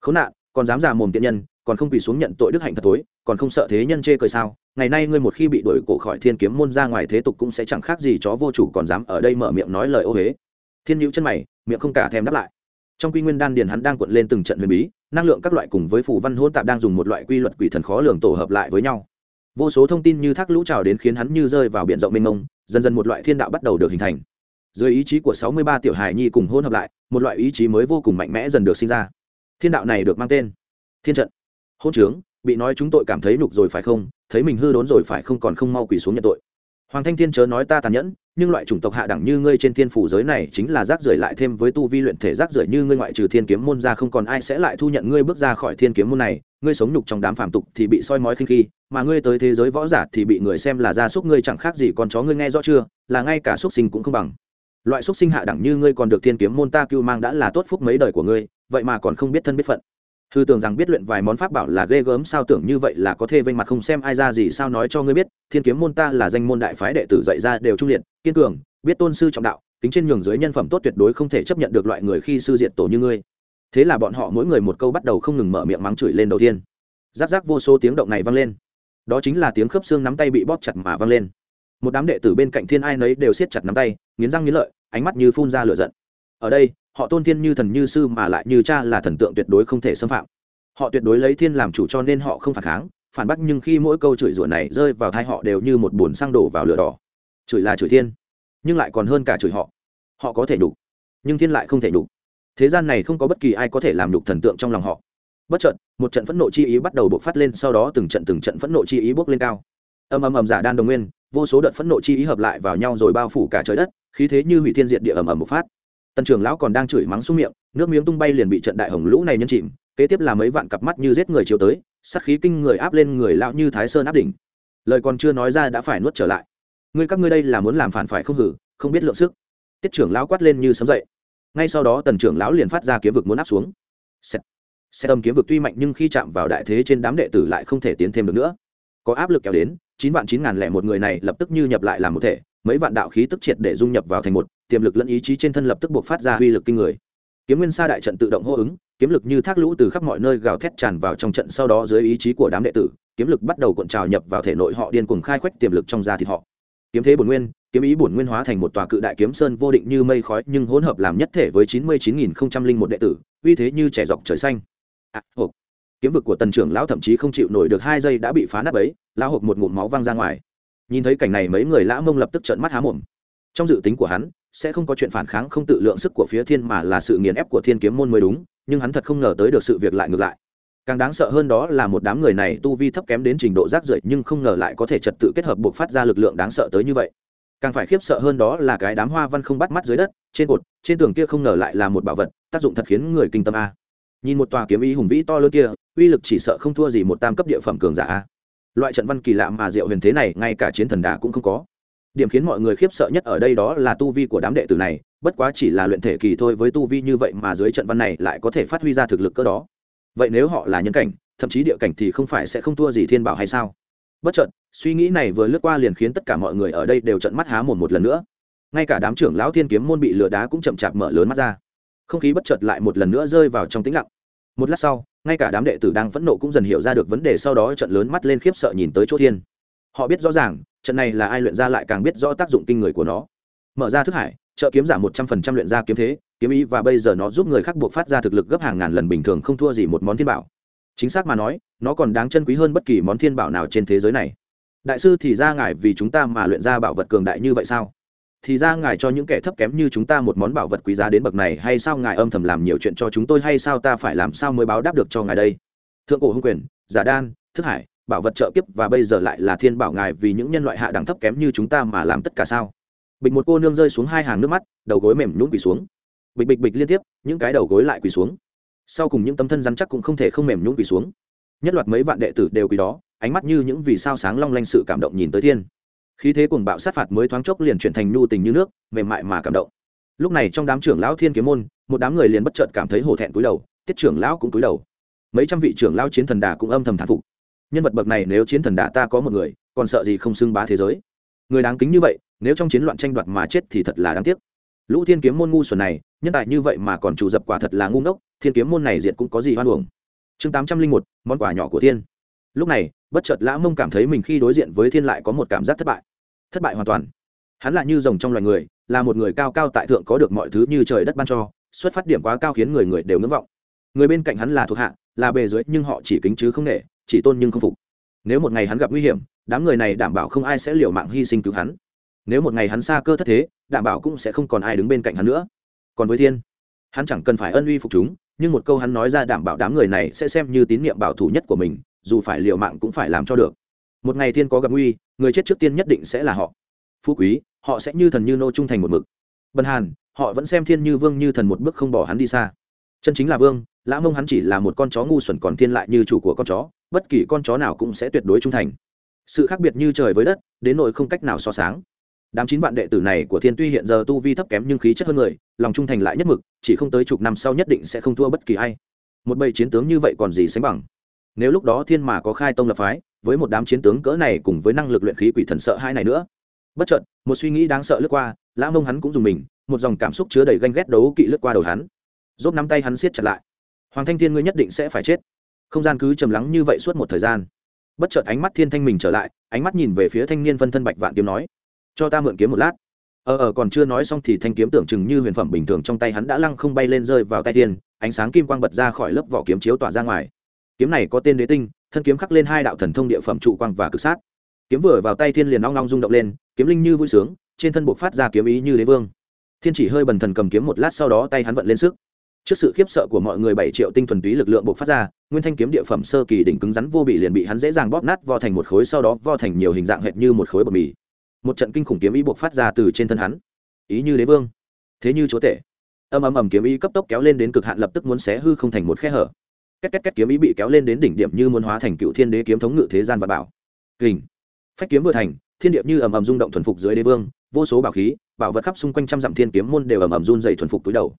S1: Khốn nạn, còn dám già mồm tiện nhân, còn không quỳ xuống nhận tội đức hạnh thật tối còn không sợ thế nhân chê cười sao? Ngày nay ngươi một khi bị đuổi cổ khỏi thiên kiếm môn ra ngoài thế tục cũng sẽ chẳng khác gì chó vô chủ còn dám ở đây mở miệng nói lời ô huế thiên hữu chân mày, miệng không cả thèm đáp lại. Trong quy nguyên đan điền hắn đang cuộn lên từng trận huyền bí, năng lượng các loại cùng với phù văn hôn tạp đang dùng một loại quy luật quỷ thần khó lường tổ hợp lại với nhau vô số thông tin như thác lũ trào đến khiến hắn như rơi vào biển rộng mênh mông, dần dần một loại thiên đạo bắt đầu được hình thành. Dưới ý chí của sáu mươi ba tiểu hài nhi cùng hôn hợp lại, một loại ý chí mới vô cùng mạnh mẽ dần được sinh ra. Thiên đạo này được mang tên thiên trận. Hôn trướng, bị nói chúng tội cảm thấy nhục rồi phải không? Thấy mình hư đốn rồi phải không còn không mau quỳ xuống nhận tội. Hoàng thanh thiên chớ nói ta tàn nhẫn, nhưng loại chủng tộc hạ đẳng như ngươi trên thiên phủ giới này chính là rác rưởi lại thêm với tu vi luyện thể rác rưởi như ngươi ngoại trừ thiên kiếm môn ra không còn ai sẽ lại thu nhận ngươi bước ra khỏi thiên kiếm môn này. Ngươi sống nhục trong đám phàm tục thì bị soi mói khinh khi mà ngươi tới thế giới võ giả thì bị người xem là gia súc ngươi chẳng khác gì con chó ngươi nghe rõ chưa, là ngay cả súc sinh cũng không bằng. Loại súc sinh hạ đẳng như ngươi còn được thiên kiếm môn ta cưu mang đã là tốt phúc mấy đời của ngươi, vậy mà còn không biết thân biết phận. Hư tưởng rằng biết luyện vài món pháp bảo là ghê gớm sao tưởng như vậy là có thể vênh mặt không xem ai ra gì sao nói cho ngươi biết, thiên kiếm môn ta là danh môn đại phái đệ tử dạy ra đều trung liệt, kiên cường, biết tôn sư trọng đạo, kính trên nhường dưới nhân phẩm tốt tuyệt đối không thể chấp nhận được loại người khi sư diện tổ như ngươi. Thế là bọn họ mỗi người một câu bắt đầu không ngừng mở miệng mắng chửi lên đầu tiên. Giáp giáp vô số tiếng động này vang lên đó chính là tiếng khớp xương nắm tay bị bóp chặt mà văng lên. Một đám đệ tử bên cạnh thiên ai nấy đều siết chặt nắm tay, nghiến răng nghiến lợi, ánh mắt như phun ra lửa giận. Ở đây, họ tôn thiên như thần như sư mà lại như cha là thần tượng tuyệt đối không thể xâm phạm. Họ tuyệt đối lấy thiên làm chủ cho nên họ không phản kháng, phản bác nhưng khi mỗi câu chửi rủa này rơi vào thai họ đều như một bùn xăng đổ vào lửa đỏ. Chửi là chửi thiên, nhưng lại còn hơn cả chửi họ. Họ có thể đủ nhưng thiên lại không thể đủ thế gian này không có bất kỳ ai có thể làm đục thần tượng trong lòng họ bất chợt một trận phẫn nộ chi ý bắt đầu bộc phát lên sau đó từng trận từng trận phẫn nộ chi ý bốc lên cao. Âm âm ầm giả đan đồng nguyên vô số đợt phẫn nộ chi ý hợp lại vào nhau rồi bao phủ cả trời đất khí thế như hủy thiên diệt địa ầm ầm bộc phát. Tần trưởng lão còn đang chửi mắng xuống miệng nước miếng tung bay liền bị trận đại hồng lũ này nhân chìm kế tiếp là mấy vạn cặp mắt như giết người chiếu tới sát khí kinh người áp lên người lão như thái sơn áp đỉnh. Lời còn chưa nói ra đã phải nuốt trở lại. Ngươi các ngươi đây là muốn làm phản phải không hử không biết lượng sức. Tiết trưởng lão quát lên như sấm dậy. Ngay sau đó tần trưởng lão liền phát ra kiếm vực muốn áp xuống. Xe, xe tâm kiếm vực tuy mạnh nhưng khi chạm vào đại thế trên đám đệ tử lại không thể tiến thêm được nữa. Có áp lực kéo đến, chín vạn chín ngàn lẻ một người này lập tức như nhập lại làm một thể, mấy vạn đạo khí tức triệt để dung nhập vào thành một, tiềm lực lẫn ý chí trên thân lập tức buộc phát ra uy lực kinh người. Kiếm nguyên sa đại trận tự động hô ứng, kiếm lực như thác lũ từ khắp mọi nơi gào thét tràn vào trong trận sau đó dưới ý chí của đám đệ tử, kiếm lực bắt đầu cuộn trào nhập vào thể nội họ điên cuồng khai khoách tiềm lực trong da thịt họ. Kiếm thế bổn nguyên, kiếm ý bổn nguyên hóa thành một tòa cự đại kiếm sơn vô định như mây khói nhưng hỗn hợp làm nhất thể với chín mươi chín nghìn không trăm linh một đệ tử, uy thế như trẻ dọc trời xanh à, hộp. Kiếm vực của tần trưởng lão thậm chí không chịu nổi được hai giây đã bị phá nát ấy lão hộp một ngụm máu văng ra ngoài. Nhìn thấy cảnh này mấy người lã mông lập tức trợn mắt há mồm. Trong dự tính của hắn sẽ không có chuyện phản kháng không tự lượng sức của phía thiên mà là sự nghiền ép của thiên kiếm môn mới đúng nhưng hắn thật không ngờ tới được sự việc lại ngược lại. Càng đáng sợ hơn đó là một đám người này tu vi thấp kém đến trình độ rác rưởi nhưng không ngờ lại có thể trật tự kết hợp buộc phát ra lực lượng đáng sợ tới như vậy. Càng phải khiếp sợ hơn đó là cái đám hoa văn không bắt mắt dưới đất trên cột trên tường kia không ngờ lại là một bảo vật tác dụng thật khiến người kinh tâm a nhìn một tòa kiếm ý hùng vĩ to lớn kia, uy lực chỉ sợ không thua gì một tam cấp địa phẩm cường giả loại trận văn kỳ lạ mà diệu huyền thế này, ngay cả chiến thần đà cũng không có. Điểm khiến mọi người khiếp sợ nhất ở đây đó là tu vi của đám đệ tử này, bất quá chỉ là luyện thể kỳ thôi với tu vi như vậy mà dưới trận văn này lại có thể phát huy ra thực lực cơ đó. Vậy nếu họ là nhân cảnh, thậm chí địa cảnh thì không phải sẽ không thua gì thiên bảo hay sao? Bất chợt, suy nghĩ này vừa lướt qua liền khiến tất cả mọi người ở đây đều trận mắt há mồm một lần nữa. Ngay cả đám trưởng lão thiên kiếm môn bị lừa đá cũng chậm chạp mở lớn mắt ra không khí bất chợt lại một lần nữa rơi vào trong tĩnh lặng. Một lát sau, ngay cả đám đệ tử đang phẫn nộ cũng dần hiểu ra được vấn đề, sau đó trận lớn mắt lên khiếp sợ nhìn tới chỗ thiên. Họ biết rõ ràng, trận này là ai luyện ra lại càng biết rõ tác dụng kinh người của nó. Mở ra thức hải, trợ kiếm giảm một trăm phần trăm luyện ra kiếm thế, kiếm ý và bây giờ nó giúp người khác buộc phát ra thực lực gấp hàng ngàn lần bình thường không thua gì một món thiên bảo. Chính xác mà nói, nó còn đáng chân quý hơn bất kỳ món thiên bảo nào trên thế giới này. Đại sư thì ra ngại vì chúng ta mà luyện ra bảo vật cường đại như vậy sao? Thì ra ngài cho những kẻ thấp kém như chúng ta một món bảo vật quý giá đến bậc này, hay sao ngài âm thầm làm nhiều chuyện cho chúng tôi, hay sao ta phải làm sao mới báo đáp được cho ngài đây? Thượng cổ hưng quyền, giả đan, thức hải, bảo vật trợ kiếp và bây giờ lại là thiên bảo ngài vì những nhân loại hạ đẳng thấp kém như chúng ta mà làm tất cả sao? Bịch một cô nương rơi xuống hai hàng nước mắt, đầu gối mềm nhũng quỳ xuống. Bịch bịch bịch liên tiếp, những cái đầu gối lại quỳ xuống. Sau cùng những tấm thân rắn chắc cũng không thể không mềm nhũng quỳ xuống. Nhất loạt mấy vạn đệ tử đều quỳ đó, ánh mắt như những vì sao sáng long lanh sự cảm động nhìn tới thiên khí thế cuồng bạo sát phạt mới thoáng chốc liền chuyển thành nhu tình như nước, mềm mại mà cảm động. Lúc này trong đám trưởng lão thiên kiếm môn, một đám người liền bất chợt cảm thấy hổ thẹn cúi đầu, tiết trưởng lão cũng cúi đầu. Mấy trăm vị trưởng lão chiến thần đà cũng âm thầm thán phục. Nhân vật bậc này nếu chiến thần đà ta có một người, còn sợ gì không xưng bá thế giới? Người đáng kính như vậy, nếu trong chiến loạn tranh đoạt mà chết thì thật là đáng tiếc. Lũ thiên kiếm môn ngu xuẩn này, nhân tài như vậy mà còn chủ dập quả thật là ngu ngốc, thiên kiếm môn này diệt cũng có gì hoan uổng. Chương tám trăm linh một, món quà nhỏ của thiên. Lúc này bất chợt lã mông cảm thấy mình khi đối diện với thiên lại có một cảm giác thất bại. Thất bại hoàn toàn. Hắn là như rồng trong loài người, là một người cao cao tại thượng có được mọi thứ như trời đất ban cho, xuất phát điểm quá cao khiến người người đều ngưỡng vọng. Người bên cạnh hắn là thuộc hạ, là bề dưới nhưng họ chỉ kính chứ không nể, chỉ tôn nhưng không phục. Nếu một ngày hắn gặp nguy hiểm, đám người này đảm bảo không ai sẽ liều mạng hy sinh cứu hắn. Nếu một ngày hắn xa cơ thất thế, đảm bảo cũng sẽ không còn ai đứng bên cạnh hắn nữa. Còn với thiên, hắn chẳng cần phải ân uy phục chúng, nhưng một câu hắn nói ra đảm bảo đám người này sẽ xem như tín nhiệm bảo thủ nhất của mình dù phải liều mạng cũng phải làm cho được. Một ngày thiên có gặp nguy, người chết trước tiên nhất định sẽ là họ. Phú quý, họ sẽ như thần như nô trung thành một mực. Bần hàn, họ vẫn xem thiên như vương như thần một bước không bỏ hắn đi xa. Chân chính là vương, lã mông hắn chỉ là một con chó ngu xuẩn còn thiên lại như chủ của con chó, bất kỳ con chó nào cũng sẽ tuyệt đối trung thành. Sự khác biệt như trời với đất, đến nỗi không cách nào so sáng. Đám chín vạn đệ tử này của thiên tuy hiện giờ tu vi thấp kém nhưng khí chất hơn người, lòng trung thành lại nhất mực, chỉ không tới chục năm sau nhất định sẽ không thua bất kỳ ai. Một bầy chiến tướng như vậy còn gì sánh bằng? Nếu lúc đó thiên mà có khai tông lập phái, với một đám chiến tướng cỡ này cùng với năng lực luyện khí quỷ thần sợ hai này nữa. Bất chợt, một suy nghĩ đáng sợ lướt qua, lã mông hắn cũng dùng mình, một dòng cảm xúc chứa đầy ganh ghét đấu kỵ lướt qua đầu hắn. Rốt nắm tay hắn siết chặt lại. Hoàng thanh thiên ngươi nhất định sẽ phải chết. Không gian cứ trầm lắng như vậy suốt một thời gian. Bất chợt ánh mắt thiên thanh mình trở lại, ánh mắt nhìn về phía thanh niên phân thân bạch vạn kiếm nói, cho ta mượn kiếm một lát. Ờ ờ còn chưa nói xong thì thanh kiếm tưởng chừng như huyền phẩm bình thường trong tay hắn đã lăng không bay lên rơi vào tay thiên, ánh sáng kim quang bật ra khỏi lớp vỏ kiếm chiếu tỏa ra ngoài kiếm này có tên đế tinh, thân kiếm khắc lên hai đạo thần thông địa phẩm trụ quang và cực sát. Kiếm vừa vào tay thiên liền long long rung động lên, kiếm linh như vui sướng, trên thân buộc phát ra kiếm ý như đế vương. Thiên chỉ hơi bần thần cầm kiếm một lát sau đó tay hắn vận lên sức. Trước sự khiếp sợ của mọi người bảy triệu tinh thuần túy lực lượng buộc phát ra, nguyên thanh kiếm địa phẩm sơ kỳ đỉnh cứng rắn vô bị liền bị hắn dễ dàng bóp nát vo thành một khối sau đó vo thành nhiều hình dạng hệt như một khối bột mì. Một trận kinh khủng kiếm ý buộc phát ra từ trên thân hắn. Ý như đế vương. Thế như chúa tể. Âm âm ầm kiếm ý cấp tốc kéo lên đến cực hạn lập tức muốn xé hư không thành một khe hở két két két kiếm ý bị kéo lên đến đỉnh điểm như muốn hóa thành cựu thiên đế kiếm thống ngự thế gian và bảo. Kình. Phách kiếm vừa thành, thiên điệp như ầm ầm rung động thuần phục dưới đế vương, vô số bảo khí, bảo vật khắp xung quanh trăm dặm thiên kiếm môn đều ầm ầm run dày thuần phục túi đầu.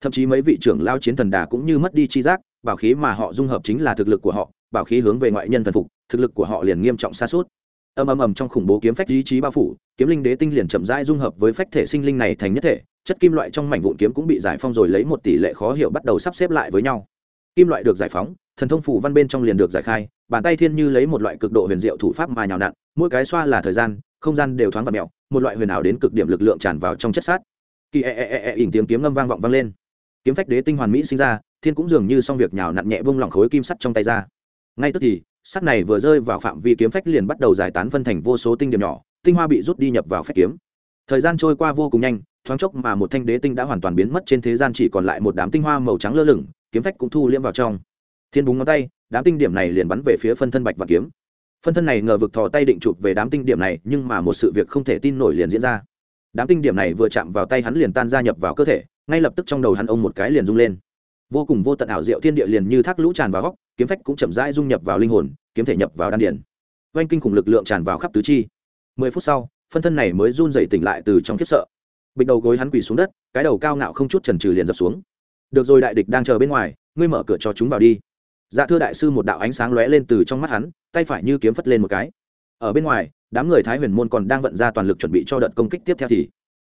S1: Thậm chí mấy vị trưởng lao chiến thần đà cũng như mất đi chi giác, bảo khí mà họ dung hợp chính là thực lực của họ, bảo khí hướng về ngoại nhân thần phục, thực lực của họ liền nghiêm trọng xa suốt. Ầm ầm ầm trong khủng bố kiếm phách ý chí bao phủ, kiếm linh đế tinh liền chậm rãi dung hợp với phách thể sinh linh này thành nhất thể, chất kim loại trong mảnh vụn kiếm cũng bị giải phong rồi lấy một tỷ lệ khó hiểu bắt đầu sắp xếp lại với nhau kim loại được giải phóng, thần thông phủ văn bên trong liền được giải khai, bàn tay thiên như lấy một loại cực độ huyền diệu thủ pháp mà nhào nặn, mỗi cái xoa là thời gian, không gian đều thoáng và mẹo một loại huyền ảo đến cực điểm lực lượng tràn vào trong chất sát. Kỳ e e e e ỉn tiếng kiếm ngâm vang vọng vang lên. Kiếm phách đế tinh hoàn mỹ sinh ra, thiên cũng dường như xong việc nhào nặn nhẹ vung lỏng khối kim sắt trong tay ra. Ngay tức thì, sắt này vừa rơi vào phạm vi kiếm phách liền bắt đầu giải tán phân thành vô số tinh điểm nhỏ, tinh hoa bị rút đi nhập vào phách kiếm. Thời gian trôi qua vô cùng nhanh, thoáng chốc mà một thanh đế tinh đã hoàn toàn biến mất trên thế gian chỉ còn lại một đám tinh hoa màu trắng lơ lửng kiếm phách cũng thu liễm vào trong. Thiên búng ngón tay, đám tinh điểm này liền bắn về phía phân thân bạch và kiếm. Phân thân này ngờ vực thò tay định chụp về đám tinh điểm này, nhưng mà một sự việc không thể tin nổi liền diễn ra. Đám tinh điểm này vừa chạm vào tay hắn liền tan ra nhập vào cơ thể, ngay lập tức trong đầu hắn ông một cái liền rung lên. Vô cùng vô tận ảo diệu thiên địa liền như thác lũ tràn vào góc, kiếm phách cũng chậm rãi dung nhập vào linh hồn, kiếm thể nhập vào đan điển oanh kinh khủng lực lượng tràn vào khắp tứ chi. Mười phút sau, phân thân này mới run dậy tỉnh lại từ trong khiếp sợ. Bịch đầu gối hắn quỳ xuống đất, cái đầu cao ngạo không chút trần trừ liền dập xuống được rồi đại địch đang chờ bên ngoài, ngươi mở cửa cho chúng vào đi. Dạ thưa đại sư một đạo ánh sáng lóe lên từ trong mắt hắn, tay phải như kiếm phất lên một cái. Ở bên ngoài, đám người thái huyền môn còn đang vận ra toàn lực chuẩn bị cho đợt công kích tiếp theo thì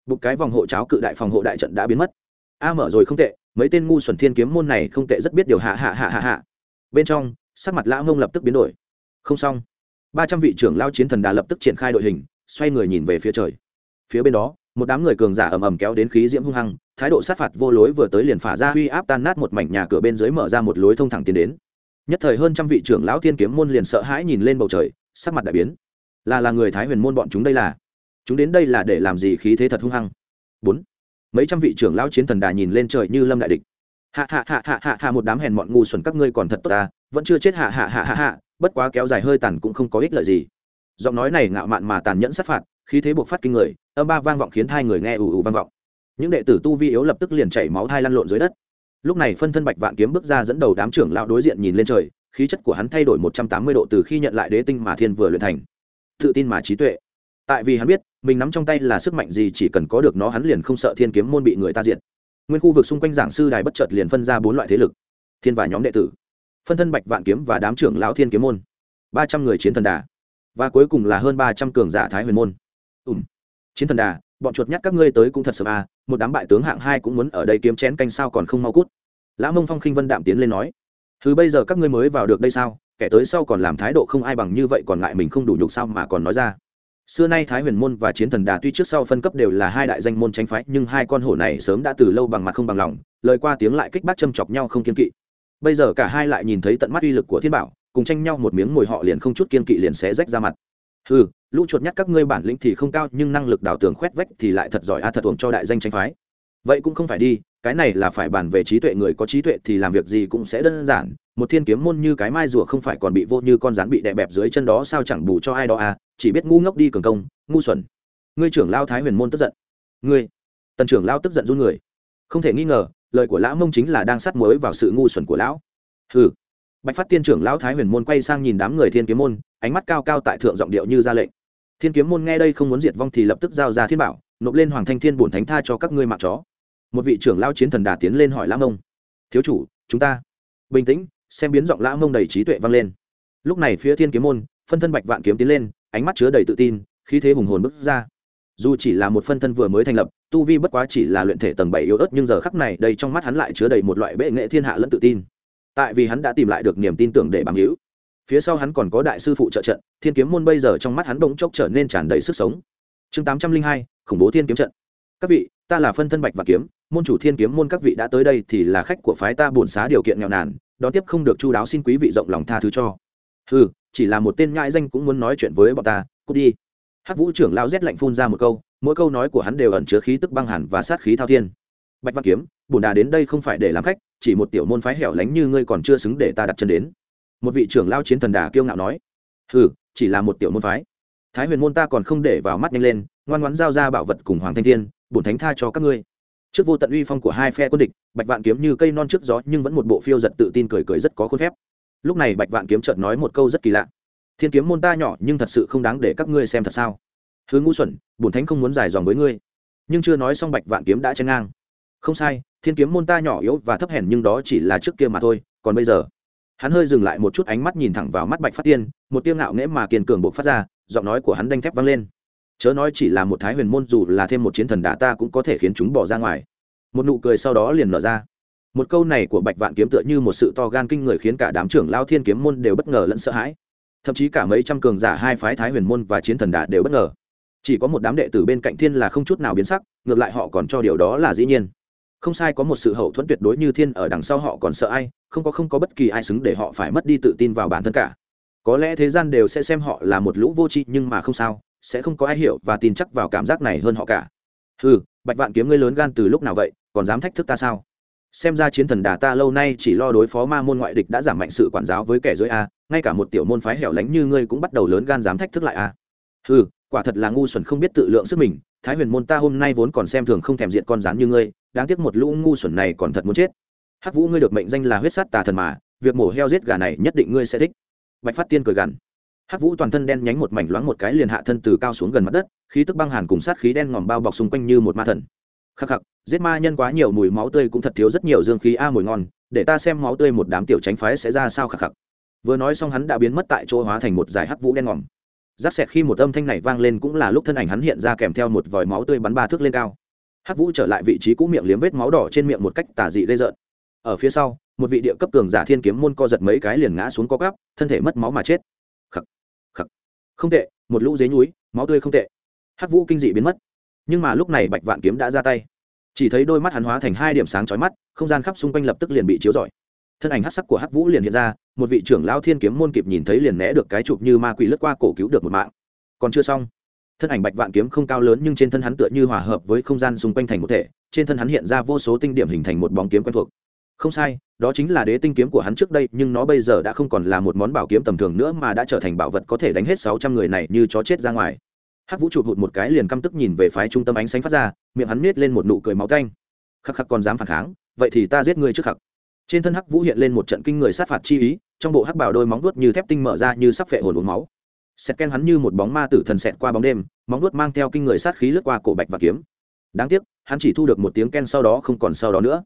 S1: bục cái vòng hộ cháo cự đại phòng hộ đại trận đã biến mất. A mở rồi không tệ, mấy tên ngu xuẩn thiên kiếm môn này không tệ rất biết điều hạ hạ hạ hạ hạ. Bên trong, sắc mặt lão ngông lập tức biến đổi. Không xong. Ba trăm vị trưởng lao chiến thần đà lập tức triển khai đội hình, xoay người nhìn về phía trời. Phía bên đó một đám người cường giả ầm ầm kéo đến khí diễm hung hăng, thái độ sát phạt vô lối vừa tới liền phả ra uy áp tan nát một mảnh nhà cửa bên dưới mở ra một lối thông thẳng tiến đến. Nhất thời hơn trăm vị trưởng lão thiên kiếm môn liền sợ hãi nhìn lên bầu trời, sắc mặt đại biến. Là là người thái huyền môn bọn chúng đây là. Chúng đến đây là để làm gì khí thế thật hung hăng? Bốn. Mấy trăm vị trưởng lão chiến thần đà nhìn lên trời như lâm đại địch. Hạ hạ hạ hạ hạ hạ một đám hèn mọn ngu xuẩn các ngươi còn thật tốt ta, vẫn chưa chết hạ hạ hạ hạ hạ, bất quá kéo dài hơi tàn cũng không có ích lợi gì. Giọng nói này ngạo mạn mà tàn nhẫn sát phạt khí thế buộc phát kinh người, âm ba vang vọng khiến thai người nghe ù ù vang vọng. Những đệ tử tu vi yếu lập tức liền chảy máu thai lăn lộn dưới đất. Lúc này phân thân bạch vạn kiếm bước ra dẫn đầu đám trưởng lão đối diện nhìn lên trời, khí chất của hắn thay đổi một trăm tám mươi độ từ khi nhận lại đế tinh mà thiên vừa luyện thành. Tự tin mà trí tuệ. Tại vì hắn biết, mình nắm trong tay là sức mạnh gì chỉ cần có được nó hắn liền không sợ thiên kiếm môn bị người ta diệt. Nguyên khu vực xung quanh giảng sư đài bất chợt liền phân ra bốn loại thế lực. Thiên và nhóm đệ tử. Phân thân bạch vạn kiếm và đám trưởng lão thiên kiếm môn. Ba trăm người chiến thần đà. Và cuối cùng là hơn ba trăm cường giả thái huyền môn ùm chiến thần đà, bọn chuột nhắt các ngươi tới cũng thật sớm à một đám bại tướng hạng hai cũng muốn ở đây kiếm chén canh sao còn không mau cút. Lã mông phong khinh vân đạm tiến lên nói, thứ bây giờ các ngươi mới vào được đây sao? Kẻ tới sau còn làm thái độ không ai bằng như vậy còn ngại mình không đủ nhục sao mà còn nói ra. Xưa nay thái huyền môn và chiến thần đà tuy trước sau phân cấp đều là hai đại danh môn tranh phái, nhưng hai con hổ này sớm đã từ lâu bằng mặt không bằng lòng, lời qua tiếng lại kích bác châm chọc nhau không kiên kỵ. Bây giờ cả hai lại nhìn thấy tận mắt uy lực của thiên bảo, cùng tranh nhau một miếng mồi họ liền không chút kiên kỵ liền xé rách ra mặt ừ lũ chuột nhắt các ngươi bản lĩnh thì không cao, nhưng năng lực đào tường khoét vách thì lại thật giỏi, a, thật uổng cho đại danh tranh phái. Vậy cũng không phải đi, cái này là phải bàn về trí tuệ, người có trí tuệ thì làm việc gì cũng sẽ đơn giản. Một thiên kiếm môn như cái mai rùa không phải còn bị vô như con rắn bị đè bẹp dưới chân đó, sao chẳng bù cho ai đó à chỉ biết ngu ngốc đi cường công, ngu xuẩn. Ngươi trưởng lao thái huyền môn tức giận. Ngươi, tần trưởng lao tức giận run người. Không thể nghi ngờ, lời của lão mông chính là đang sát muối vào sự ngu xuẩn của lão. Hừ. Bạch phát tiên trưởng lão thái huyền môn quay sang nhìn đám người thiên kiếm môn ánh mắt cao cao tại thượng giọng điệu như ra lệnh. Thiên kiếm môn nghe đây không muốn diệt vong thì lập tức giao ra thiên bảo, nộp lên hoàng thanh thiên bổn thánh tha cho các ngươi mạng chó. Một vị trưởng lao chiến thần đà tiến lên hỏi lão mông. Thiếu chủ, chúng ta bình tĩnh, xem biến giọng lão mông đầy trí tuệ vang lên. Lúc này phía thiên kiếm môn, phân thân bạch vạn kiếm tiến lên, ánh mắt chứa đầy tự tin, khí thế hùng hồn bước ra. Dù chỉ là một phân thân vừa mới thành lập, tu vi bất quá chỉ là luyện thể tầng bảy yếu ớt nhưng giờ khắc này đây trong mắt hắn lại chứa đầy một loại bệ nghệ thiên hạ lẫn tự tin. Tại vì hắn đã tìm lại được niềm tin tưởng để bằng hữu phía sau hắn còn có đại sư phụ trợ trận, thiên kiếm môn bây giờ trong mắt hắn bỗng chốc trở nên tràn đầy sức sống. Chương tám trăm linh hai, khủng bố thiên kiếm trận. Các vị, ta là phân thân bạch và kiếm, môn chủ thiên kiếm môn các vị đã tới đây thì là khách của phái ta bổn xá điều kiện nghèo nàn, đón tiếp không được chu đáo xin quý vị rộng lòng tha thứ cho. Ừ chỉ là một tên nhãi danh cũng muốn nói chuyện với bọn ta, cút đi. Hắc vũ trưởng lao rét lạnh phun ra một câu, mỗi câu nói của hắn đều ẩn chứa khí tức băng hẳn và sát khí thao thiên. Bạch văn kiếm, bổn đà đến đây không phải để làm khách, chỉ một tiểu môn phái hẻo lánh như ngươi còn chưa xứng để ta đặt chân đến một vị trưởng lao chiến thần đà kiêu ngạo nói ừ chỉ là một tiểu môn phái. Thái huyền môn ta còn không để vào mắt nhanh lên, ngoan ngoãn giao ra bảo vật cùng hoàng thanh thiên, bổn thánh tha cho các ngươi. Trước vô tận uy phong của hai phe quân địch, bạch vạn kiếm như cây non trước gió nhưng vẫn một bộ phiêu giật tự tin cười cười rất có khuôn phép. Lúc này bạch vạn kiếm chợt nói một câu rất kỳ lạ. Thiên kiếm môn ta nhỏ nhưng thật sự không đáng để các ngươi xem thật sao? Hứa ngu xuẩn, bổn thánh không muốn dài dòng với ngươi. Nhưng chưa nói xong bạch vạn kiếm đã chen ngang. Không sai, thiên kiếm môn ta nhỏ yếu và thấp hèn nhưng đó chỉ là trước kia mà thôi, còn bây giờ hắn hơi dừng lại một chút ánh mắt nhìn thẳng vào mắt bạch phát tiên, một tiêu ngạo nghễ mà kiên cường buộc phát ra, giọng nói của hắn đanh thép vang lên. Chớ nói chỉ là một thái huyền môn, dù là thêm một chiến thần đà ta cũng có thể khiến chúng bỏ ra ngoài. Một nụ cười sau đó liền nở ra. Một câu này của bạch vạn kiếm tựa như một sự to gan kinh người khiến cả đám trưởng lao thiên kiếm môn đều bất ngờ lẫn sợ hãi. Thậm chí cả mấy trăm cường giả hai phái thái huyền môn và chiến thần đà đều bất ngờ. Chỉ có một đám đệ tử bên cạnh thiên là không chút nào biến sắc, ngược lại họ còn cho điều đó là dĩ nhiên. Không sai có một sự hậu thuẫn tuyệt đối như thiên ở đằng sau họ còn sợ ai không có không có bất kỳ ai xứng để họ phải mất đi tự tin vào bản thân cả. Có lẽ thế gian đều sẽ xem họ là một lũ vô tri, nhưng mà không sao, sẽ không có ai hiểu và tin chắc vào cảm giác này hơn họ cả. Ừ bạch vạn kiếm ngươi lớn gan từ lúc nào vậy, còn dám thách thức ta sao? Xem ra chiến thần đà ta lâu nay chỉ lo đối phó ma môn ngoại địch đã giảm mạnh sự quản giáo với kẻ dưới a, ngay cả một tiểu môn phái hẻo lánh như ngươi cũng bắt đầu lớn gan dám thách thức lại a. Ừ quả thật là ngu xuẩn không biết tự lượng sức mình, thái huyền môn ta hôm nay vốn còn xem thường không thèm diện con rán như ngươi, đáng tiếc một lũ ngu xuẩn này còn thật muốn chết hắc vũ ngươi được mệnh danh là huyết sát tà thần mà, việc mổ heo giết gà này nhất định ngươi sẽ thích. Bạch phát tiên cười gằn. Hắc vũ toàn thân đen nhánh một mảnh loáng một cái liền hạ thân từ cao xuống gần mặt đất, khí tức băng hàn cùng sát khí đen ngòm bao bọc xung quanh như một ma thần. Khắc khắc, giết ma nhân quá nhiều mùi máu tươi cũng thật thiếu rất nhiều dương khí a mùi ngon, để ta xem máu tươi một đám tiểu tránh phái sẽ ra sao khắc khắc. Vừa nói xong hắn đã biến mất tại chỗ hóa thành một giải hắc vũ đen ngòm. Rác xẹt khi một âm thanh này vang lên cũng là lúc thân ảnh hắn hiện ra kèm theo một vòi máu tươi bắn ba thước lên cao. Hắc vũ trở lại vị trí cũ miệng liếm vết máu đỏ trên miệng một cách tà dị gây rợn ở phía sau, một vị địa cấp cường giả thiên kiếm môn co giật mấy cái liền ngã xuống co cắp, thân thể mất máu mà chết. Khắc khắc. Không tệ, một lũ dế núi máu tươi không tệ. Hắc vũ kinh dị biến mất. Nhưng mà lúc này bạch vạn kiếm đã ra tay. Chỉ thấy đôi mắt hắn hóa thành hai điểm sáng chói mắt, không gian khắp xung quanh lập tức liền bị chiếu rọi. Thân ảnh hắc sắc của hắc vũ liền hiện ra, một vị trưởng lao thiên kiếm môn kịp nhìn thấy liền né được cái chụp như ma quỷ lướt qua cổ cứu được một mạng. Còn chưa xong. Thân ảnh bạch vạn kiếm không cao lớn nhưng trên thân hắn tựa như hòa hợp với không gian xung quanh thành một thể, trên thân hắn hiện ra vô số tinh điểm hình thành một bóng kiếm quen thuộc không sai, đó chính là đế tinh kiếm của hắn trước đây, nhưng nó bây giờ đã không còn là một món bảo kiếm tầm thường nữa mà đã trở thành bảo vật có thể đánh hết sáu trăm người này như chó chết ra ngoài. Hắc vũ chụp hụt một cái liền căm tức nhìn về phái trung tâm ánh sáng phát ra, miệng hắn nết lên một nụ cười máu canh khắc khắc còn dám phản kháng, vậy thì ta giết ngươi trước khắc. Trên thân hắc vũ hiện lên một trận kinh người sát phạt chi ý, trong bộ hắc bảo đôi móng vuốt như thép tinh mở ra như sắp phệ hồn uống máu. Xẹt ken hắn như một bóng ma tử thần xẹt qua bóng đêm, móng vuốt mang theo kinh người sát khí lướt qua cổ bạch và kiếm. Đáng tiếc, hắn chỉ thu được một tiếng ken sau đó không còn sau đó nữa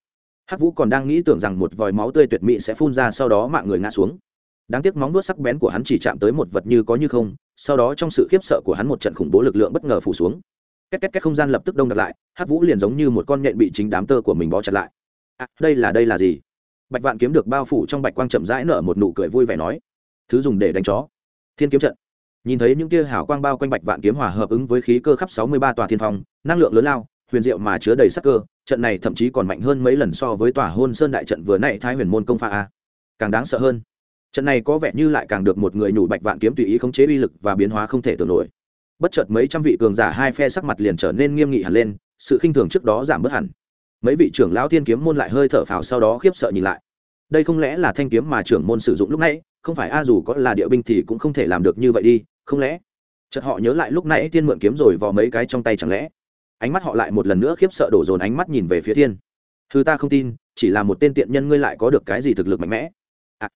S1: hắc vũ còn đang nghĩ tưởng rằng một vòi máu tươi tuyệt mỹ sẽ phun ra sau đó mạng người ngã xuống. Đáng tiếc móng vuốt sắc bén của hắn chỉ chạm tới một vật như có như không sau đó trong sự khiếp sợ của hắn một trận khủng bố lực lượng bất ngờ phủ xuống. Két két két không gian lập tức đông đặt lại hắc vũ liền giống như một con nhện bị chính đám tơ của mình bó chặt lại. À, đây là đây là gì? Bạch vạn kiếm được bao phủ trong bạch quang chậm rãi nở một nụ cười vui vẻ nói thứ dùng để đánh chó. Thiên kiếm trận. Nhìn thấy những tia hào quang bao quanh bạch vạn kiếm hòa hợp ứng với khí cơ khắp sáu mươi ba tòa thiên phong năng lượng lớn lao huyền diệu mà chứa đầy sắc cơ, trận này thậm chí còn mạnh hơn mấy lần so với tòa hôn sơn đại trận vừa nãy thái huyền môn công pha a. Càng đáng sợ hơn, trận này có vẻ như lại càng được một người nhủ bạch vạn kiếm tùy ý khống chế uy lực và biến hóa không thể tưởng nổi. Bất chợt mấy trăm vị cường giả hai phe sắc mặt liền trở nên nghiêm nghị hẳn lên, sự khinh thường trước đó giảm bớt hẳn. Mấy vị trưởng lão thiên kiếm môn lại hơi thở phào sau đó khiếp sợ nhìn lại. Đây không lẽ là thanh kiếm mà trưởng môn sử dụng lúc nãy, không phải a dù có là địa binh thì cũng không thể làm được như vậy đi, không lẽ? Chợt họ nhớ lại lúc nãy thiên mượn kiếm rồi vò mấy cái trong tay chẳng lẽ? Ánh mắt họ lại một lần nữa khiếp sợ đổ dồn ánh mắt nhìn về phía thiên. Thư ta không tin, chỉ là một tên tiện nhân ngươi lại có được cái gì thực lực mạnh mẽ. À.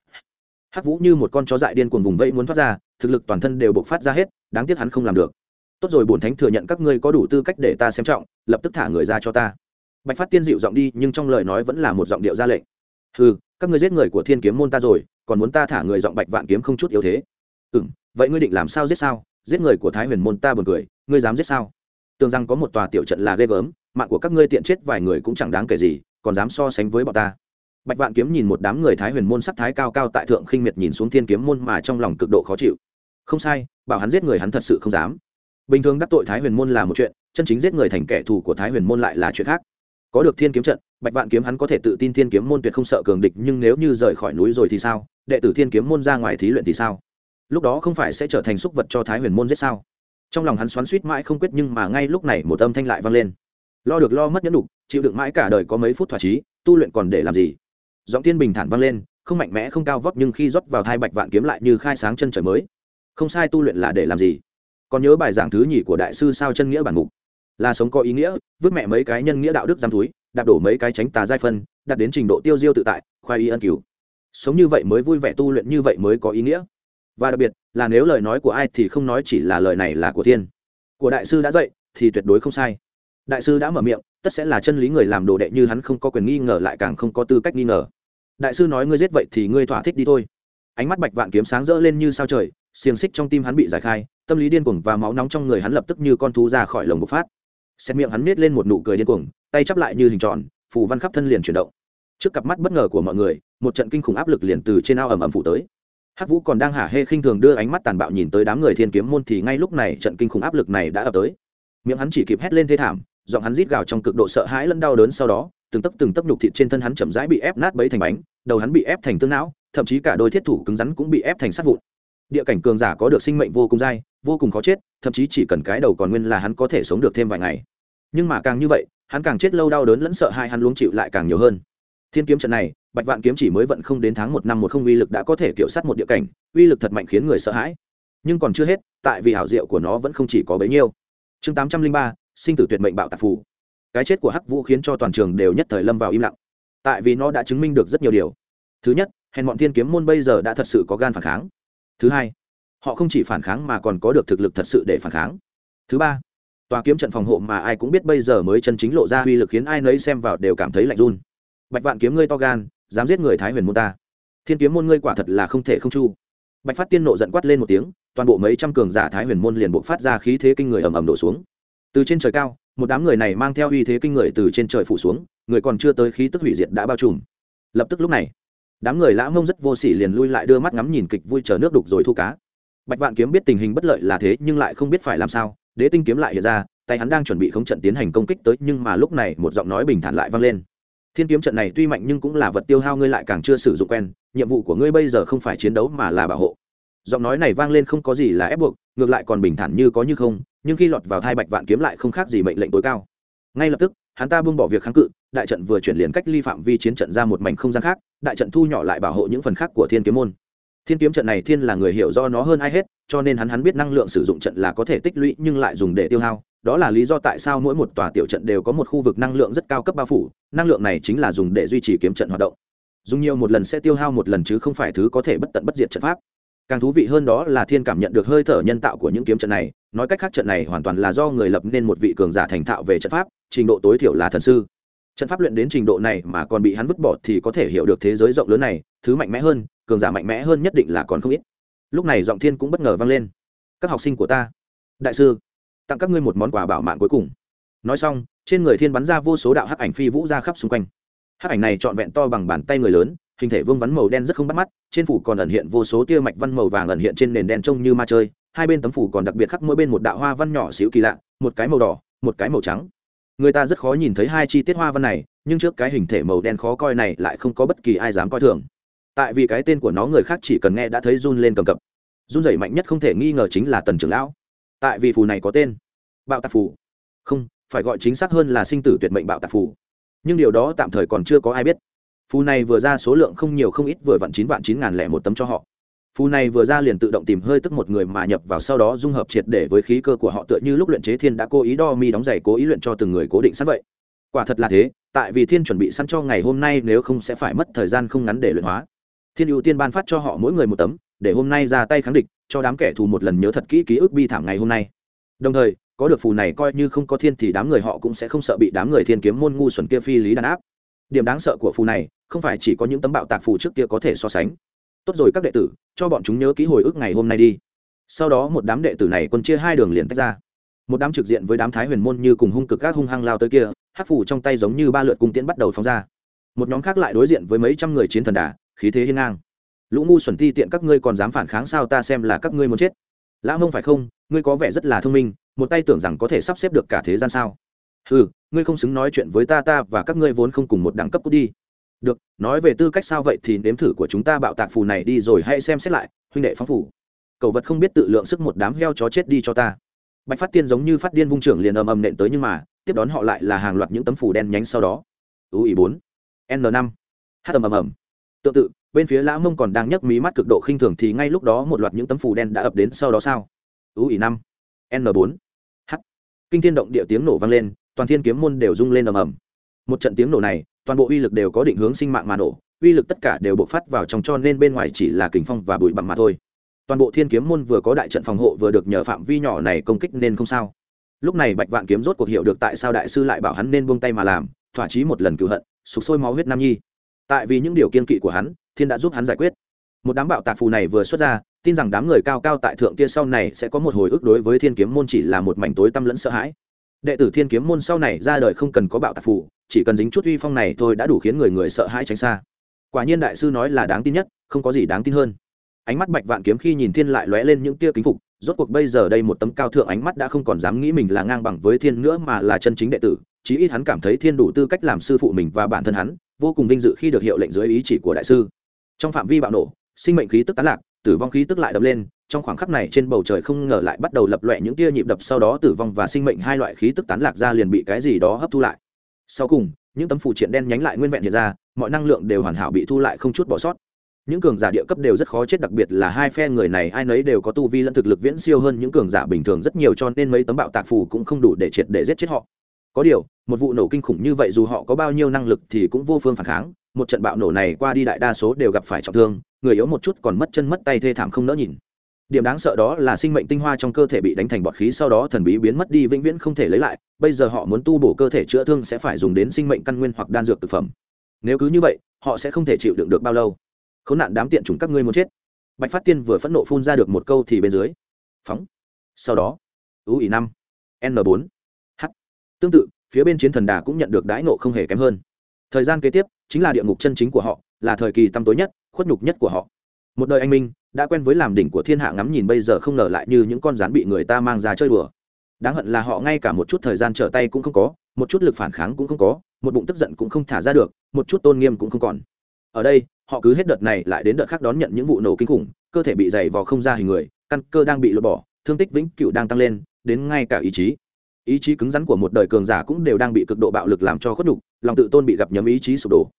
S1: hắc vũ như một con chó dại điên cuồng vùng vẫy muốn thoát ra, thực lực toàn thân đều bộc phát ra hết, đáng tiếc hắn không làm được. Tốt rồi, bổn thánh thừa nhận các ngươi có đủ tư cách để ta xem trọng, lập tức thả người ra cho ta. Bạch phát tiên dịu giọng đi, nhưng trong lời nói vẫn là một giọng điệu ra lệnh. Ừ các ngươi giết người của thiên kiếm môn ta rồi, còn muốn ta thả người giọng bạch vạn kiếm không chút yếu thế? Ừ vậy ngươi định làm sao giết sao? Giết người của thái huyền môn ta buồn cười, ngươi dám giết sao? Tưởng rằng có một tòa tiểu trận là ghê gớm, mạng của các ngươi tiện chết vài người cũng chẳng đáng kể gì, còn dám so sánh với bọn ta. Bạch vạn kiếm nhìn một đám người thái huyền môn sắc thái cao cao tại thượng khinh miệt nhìn xuống thiên kiếm môn mà trong lòng cực độ khó chịu. Không sai, bảo hắn giết người hắn thật sự không dám. Bình thường đắc tội thái huyền môn là một chuyện, chân chính giết người thành kẻ thù của thái huyền môn lại là chuyện khác. Có được thiên kiếm trận, bạch vạn kiếm hắn có thể tự tin thiên kiếm môn tuyệt không sợ cường địch, nhưng nếu như rời khỏi núi rồi thì sao? Đệ tử thiên kiếm môn ra ngoài thí luyện thì sao? Lúc đó không phải sẽ trở thành súc vật cho thái huyền môn giết sao? Trong lòng hắn xoắn suýt mãi không quyết nhưng mà ngay lúc này một âm thanh lại vang lên. Lo được lo mất nhẫn đục chịu đựng mãi cả đời có mấy phút thỏa chí, tu luyện còn để làm gì? Giọng tiên bình thản vang lên, không mạnh mẽ không cao vóc nhưng khi rót vào hai bạch vạn kiếm lại như khai sáng chân trời mới. Không sai tu luyện là để làm gì? Còn nhớ bài giảng thứ nhì của đại sư sao chân nghĩa bản mục. Là sống có ý nghĩa, vứt mẹ mấy cái nhân nghĩa đạo đức giam túi, đạp đổ mấy cái tránh tà giai phân, đạt đến trình độ tiêu diêu tự tại, khoai y ân cứu. Sống như vậy mới vui vẻ tu luyện như vậy mới có ý nghĩa và đặc biệt, là nếu lời nói của ai thì không nói chỉ là lời này là của thiên. Của đại sư đã dạy, thì tuyệt đối không sai. Đại sư đã mở miệng, tất sẽ là chân lý người làm đồ đệ như hắn không có quyền nghi ngờ lại càng không có tư cách nghi ngờ. Đại sư nói ngươi giết vậy thì ngươi thỏa thích đi thôi. Ánh mắt bạch vạn kiếm sáng rỡ lên như sao trời, xiềng xích trong tim hắn bị giải khai, tâm lý điên cuồng và máu nóng trong người hắn lập tức như con thú ra khỏi lồng bộc phát. Xét miệng hắn miết lên một nụ cười điên cuồng, tay chắp lại như hình tròn, phù văn khắp thân liền chuyển động. Trước cặp mắt bất ngờ của mọi người, một trận kinh khủng áp lực liền từ trên ao ầm ầm phủ tới hắc vũ còn đang hả hê khinh thường đưa ánh mắt tàn bạo nhìn tới đám người thiên kiếm môn thì ngay lúc này trận kinh khủng áp lực này đã ập tới. Miệng hắn chỉ kịp hét lên thê thảm, giọng hắn rít gào trong cực độ sợ hãi lẫn đau đớn sau đó, từng tấc từng tấc nhục thịt trên thân hắn chậm rãi bị ép nát bấy thành bánh, đầu hắn bị ép thành tương não, thậm chí cả đôi thiết thủ cứng rắn cũng bị ép thành sắt vụn. Địa cảnh cường giả có được sinh mệnh vô cùng dai, vô cùng khó chết, thậm chí chỉ cần cái đầu còn nguyên là hắn có thể sống được thêm vài ngày. Nhưng mà càng như vậy, hắn càng chết lâu đau đớn lẫn sợ hai hắn luống chịu lại càng nhiều hơn. Thiên kiếm trận này bạch vạn kiếm chỉ mới vận không đến tháng một năm một không uy lực đã có thể kiểu sát một địa cảnh, uy lực thật mạnh khiến người sợ hãi. Nhưng còn chưa hết, tại vì hảo diệu của nó vẫn không chỉ có bấy nhiêu. Chương tám trăm linh ba, sinh tử tuyệt mệnh bạo tạc phù. Cái chết của hắc vũ khiến cho toàn trường đều nhất thời lâm vào im lặng. Tại vì nó đã chứng minh được rất nhiều điều. Thứ nhất, hèn bọn thiên kiếm môn bây giờ đã thật sự có gan phản kháng. Thứ hai, họ không chỉ phản kháng mà còn có được thực lực thật sự để phản kháng. Thứ ba, tòa kiếm trận phòng hộ mà ai cũng biết bây giờ mới chân chính lộ ra uy lực khiến ai nấy xem vào đều cảm thấy lạnh run. Bạch vạn kiếm ngươi to gan dám giết người thái huyền môn ta. Thiên kiếm môn ngươi quả thật là không thể không chu. Bạch phát tiên nộ giận quát lên một tiếng, toàn bộ mấy trăm cường giả thái huyền môn liền buộc phát ra khí thế kinh người ầm ầm đổ xuống. Từ trên trời cao, một đám người này mang theo uy thế kinh người từ trên trời phủ xuống, người còn chưa tới khí tức hủy diệt đã bao trùm. Lập tức lúc này, đám người lã mông rất vô sỉ liền lui lại đưa mắt ngắm nhìn kịch vui chờ nước đục rồi thu cá. Bạch vạn kiếm biết tình hình bất lợi là thế, nhưng lại không biết phải làm sao, đế tinh kiếm lại hiện ra, tay hắn đang chuẩn bị không trận tiến hành công kích tới, nhưng mà lúc này một giọng nói bình thản lại vang lên thiên kiếm trận này tuy mạnh nhưng cũng là vật tiêu hao ngươi lại càng chưa sử dụng quen, nhiệm vụ của ngươi bây giờ không phải chiến đấu mà là bảo hộ. Giọng nói này vang lên không có gì là ép buộc, ngược lại còn bình thản như có như không, nhưng khi lọt vào thai bạch vạn kiếm lại không khác gì mệnh lệnh tối cao. Ngay lập tức, hắn ta buông bỏ việc kháng cự, đại trận vừa chuyển liền cách ly phạm vi chiến trận ra một mảnh không gian khác, đại trận thu nhỏ lại bảo hộ những phần khác của thiên kiếm môn. Thiên kiếm trận này thiên là người hiểu do nó hơn ai hết, cho nên hắn hắn biết năng lượng sử dụng trận là có thể tích lũy nhưng lại dùng để tiêu hao đó là lý do tại sao mỗi một tòa tiểu trận đều có một khu vực năng lượng rất cao cấp bao phủ, năng lượng này chính là dùng để duy trì kiếm trận hoạt động. Dùng nhiều một lần sẽ tiêu hao một lần chứ không phải thứ có thể bất tận bất diệt trận pháp. Càng thú vị hơn đó là thiên cảm nhận được hơi thở nhân tạo của những kiếm trận này, nói cách khác trận này hoàn toàn là do người lập nên một vị cường giả thành thạo về trận pháp, trình độ tối thiểu là thần sư. Trận pháp luyện đến trình độ này mà còn bị hắn vứt bỏ thì có thể hiểu được thế giới rộng lớn này, thứ mạnh mẽ hơn, cường giả mạnh mẽ hơn nhất định là còn không ít. Lúc này giọng thiên cũng bất ngờ vang lên. Các học sinh của ta, đại sư tặng các ngươi một món quà bảo mạng cuối cùng. Nói xong, trên người thiên bắn ra vô số đạo hắc ảnh phi vũ ra khắp xung quanh. Hắc ảnh này trọn vẹn to bằng bàn tay người lớn, hình thể vương vắn màu đen rất không bắt mắt, trên phủ còn ẩn hiện vô số tia mạch văn màu vàng ẩn hiện trên nền đen trông như ma chơi, hai bên tấm phủ còn đặc biệt khắc mỗi bên một đạo hoa văn nhỏ xíu kỳ lạ, một cái màu đỏ, một cái màu trắng. Người ta rất khó nhìn thấy hai chi tiết hoa văn này, nhưng trước cái hình thể màu đen khó coi này lại không có bất kỳ ai dám coi thường. Tại vì cái tên của nó người khác chỉ cần nghe đã thấy run lên cầm cập. Run dày mạnh nhất không thể nghi ngờ chính là tần trưởng lão tại vì phù này có tên. Bạo tạc phù. Không, phải gọi chính xác hơn là sinh tử tuyệt mệnh bạo tạc phù. Nhưng điều đó tạm thời còn chưa có ai biết. Phù này vừa ra số lượng không nhiều không ít vừa vặn chín vạn chín ngàn lẻ một tấm cho họ. Phù này vừa ra liền tự động tìm hơi tức một người mà nhập vào sau đó dung hợp triệt để với khí cơ của họ tựa như lúc luyện chế thiên đã cố ý đo mi đóng giày cố ý luyện cho từng người cố định sẵn vậy. Quả thật là thế, tại vì thiên chuẩn bị sẵn cho ngày hôm nay nếu không sẽ phải mất thời gian không ngắn để luyện hóa. Thiên ưu tiên ban phát cho họ mỗi người một tấm để hôm nay ra tay kháng địch, cho đám kẻ thù một lần nhớ thật kỹ ký ức bi thảm ngày hôm nay. Đồng thời, có được phù này coi như không có thiên thì đám người họ cũng sẽ không sợ bị đám người thiên kiếm môn ngu xuẩn kia phi lý đàn áp. Điểm đáng sợ của phù này, không phải chỉ có những tấm bạo tạc phù trước kia có thể so sánh. Tốt rồi các đệ tử, cho bọn chúng nhớ kỹ hồi ức ngày hôm nay đi. Sau đó một đám đệ tử này quân chia hai đường liền tách ra. Một đám trực diện với đám thái huyền môn như cùng hung cực các hung hăng lao tới kia hát phủ trong tay giống như ba lượt cung tiễn bắt đầu phóng ra. Một nhóm khác lại đối diện với mấy trăm người chiến thần đà, khí thế hiên ngang lũ ngu xuẩn ti tiện các ngươi còn dám phản kháng sao ta xem là các ngươi muốn chết. Lã mông phải không? Ngươi có vẻ rất là thông minh, một tay tưởng rằng có thể sắp xếp được cả thế gian sao? Ừ ngươi không xứng nói chuyện với ta ta và các ngươi vốn không cùng một đẳng cấp cút đi. Được, nói về tư cách sao vậy thì nếm thử của chúng ta bạo tạc phù này đi rồi hãy xem xét lại, huynh đệ phóng phủ cậu vật không biết tự lượng sức một đám heo chó chết đi cho ta. Bạch phát tiên giống như phát điên vung trưởng liền ầm ầm nện tới nhưng mà, tiếp đón họ lại là hàng loạt những tấm phủ đen nhánh sau đó. Ưu ý bốn, n năm. H ầm ầm ầm. Tự tự bên phía lã mông còn đang nhấc mí mắt cực độ khinh thường thì ngay lúc đó một loạt những tấm phủ đen đã ập đến sau đó sao? Ú ỉ năm. N bốn. H. Kinh thiên động địa tiếng nổ vang lên, toàn thiên kiếm môn đều rung lên ầm ầm. Một trận tiếng nổ này, toàn bộ uy lực đều có định hướng sinh mạng mà nổ, uy lực tất cả đều bộc phát vào trong cho nên bên ngoài chỉ là kình phong và bụi bặm mà thôi. Toàn bộ thiên kiếm môn vừa có đại trận phòng hộ vừa được nhờ phạm vi nhỏ này công kích nên không sao. Lúc này bạch vạn kiếm rốt cuộc hiểu được tại sao đại sư lại bảo hắn nên buông tay mà làm, thỏa chí một lần cựu hận, sục sôi máu huyết nam nhi tại vì những điều kiên kỵ của hắn, thiên đã giúp hắn giải quyết. Một đám bạo tạc phù này vừa xuất ra, tin rằng đám người cao cao tại thượng kia sau này sẽ có một hồi ức đối với thiên kiếm môn chỉ là một mảnh tối tăm lẫn sợ hãi. Đệ tử thiên kiếm môn sau này ra đời không cần có bạo tạc phù, chỉ cần dính chút uy phong này thôi đã đủ khiến người người sợ hãi tránh xa. Quả nhiên đại sư nói là đáng tin nhất, không có gì đáng tin hơn. Ánh mắt bạch vạn kiếm khi nhìn thiên lại lóe lên những tia kính phục, rốt cuộc bây giờ đây một tấm cao thượng ánh mắt đã không còn dám nghĩ mình là ngang bằng với thiên nữa mà là chân chính đệ tử, chí ít hắn cảm thấy thiên đủ tư cách làm sư phụ mình và bản thân hắn vô cùng vinh dự khi được hiệu lệnh dưới ý chỉ của đại sư. Trong phạm vi bạo nổ, sinh mệnh khí tức tán lạc, tử vong khí tức lại đập lên, trong khoảng khắc này trên bầu trời không ngờ lại bắt đầu lập loẹ những tia nhịp đập sau đó tử vong và sinh mệnh hai loại khí tức tán lạc ra liền bị cái gì đó hấp thu lại. Sau cùng, những tấm phụ triện đen nhánh lại nguyên vẹn hiện ra, mọi năng lượng đều hoàn hảo bị thu lại không chút bỏ sót. Những cường giả địa cấp đều rất khó chết, đặc biệt là hai phe người này, ai nấy đều có tu vi lẫn thực lực viễn siêu hơn những cường giả bình thường rất nhiều, cho nên mấy tấm bạo tạc phù cũng không đủ để triệt để giết chết họ có điều, một vụ nổ kinh khủng như vậy dù họ có bao nhiêu năng lực thì cũng vô phương phản kháng. Một trận bạo nổ này qua đi đại đa số đều gặp phải trọng thương, người yếu một chút còn mất chân mất tay thê thảm không nỡ nhìn. Điểm đáng sợ đó là sinh mệnh tinh hoa trong cơ thể bị đánh thành bọt khí sau đó thần bí biến mất đi vĩnh viễn không thể lấy lại. Bây giờ họ muốn tu bổ cơ thể chữa thương sẽ phải dùng đến sinh mệnh căn nguyên hoặc đan dược thực phẩm. Nếu cứ như vậy, họ sẽ không thể chịu đựng được bao lâu. K h ố n nạn đám tiện chúng các ngươi muốn chết. Bạch phát tiên vừa phẫn nộ phun ra được một câu thì bên dưới. Phóng. Sau đó ưu ý năm, n bốn tương tự, phía bên chiến thần đà cũng nhận được đãi nộ không hề kém hơn. Thời gian kế tiếp, chính là địa ngục chân chính của họ, là thời kỳ tăm tối nhất, khuất nhục nhất của họ. Một đời anh minh, đã quen với làm đỉnh của thiên hạ ngắm nhìn bây giờ không ngờ lại như những con rán bị người ta mang ra chơi đùa. Đáng hận là họ ngay cả một chút thời gian trở tay cũng không có, một chút lực phản kháng cũng không có, một bụng tức giận cũng không thả ra được, một chút tôn nghiêm cũng không còn. Ở đây, họ cứ hết đợt này lại đến đợt khác đón nhận những vụ nổ kinh khủng, cơ thể bị dày vò không ra hình người, căn cơ đang bị lột bỏ, thương tích vĩnh cựu đang tăng lên, đến ngay cả ý chí ý chí cứng rắn của một đời cường giả cũng đều đang bị cực độ bạo lực làm cho khuất nhục, lòng tự tôn bị gặp nhấm ý chí sụp đổ.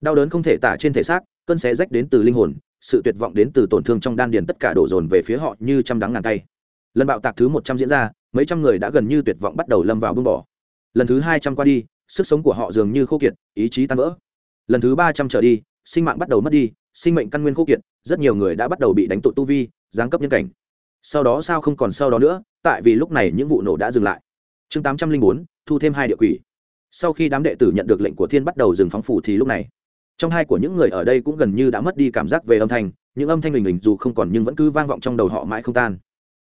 S1: Đau đớn không thể tả trên thể xác, cơn xé rách đến từ linh hồn, sự tuyệt vọng đến từ tổn thương trong đan điền tất cả đổ dồn về phía họ như trăm đắng ngàn tay. Lần bạo tạc thứ một trăm diễn ra, mấy trăm người đã gần như tuyệt vọng bắt đầu lâm vào bưng bỏ. Lần thứ hai trăm qua đi, sức sống của họ dường như khô kiệt, ý chí tan vỡ. Lần thứ ba trăm trở đi, sinh mạng bắt đầu mất đi, sinh mệnh căn nguyên khô kiệt, rất nhiều người đã bắt đầu bị đánh tội tu vi, giáng cấp nhân cảnh. Sau đó sao không còn sau đó nữa, tại vì lúc này những vụ nổ đã dừng lại chương tám trăm linh bốn, thu thêm hai địa quỷ. Sau khi đám đệ tử nhận được lệnh của thiên bắt đầu dừng phóng phủ thì lúc này, trong hai của những người ở đây cũng gần như đã mất đi cảm giác về âm thanh, những âm thanh bình bình dù không còn nhưng vẫn cứ vang vọng trong đầu họ mãi không tan.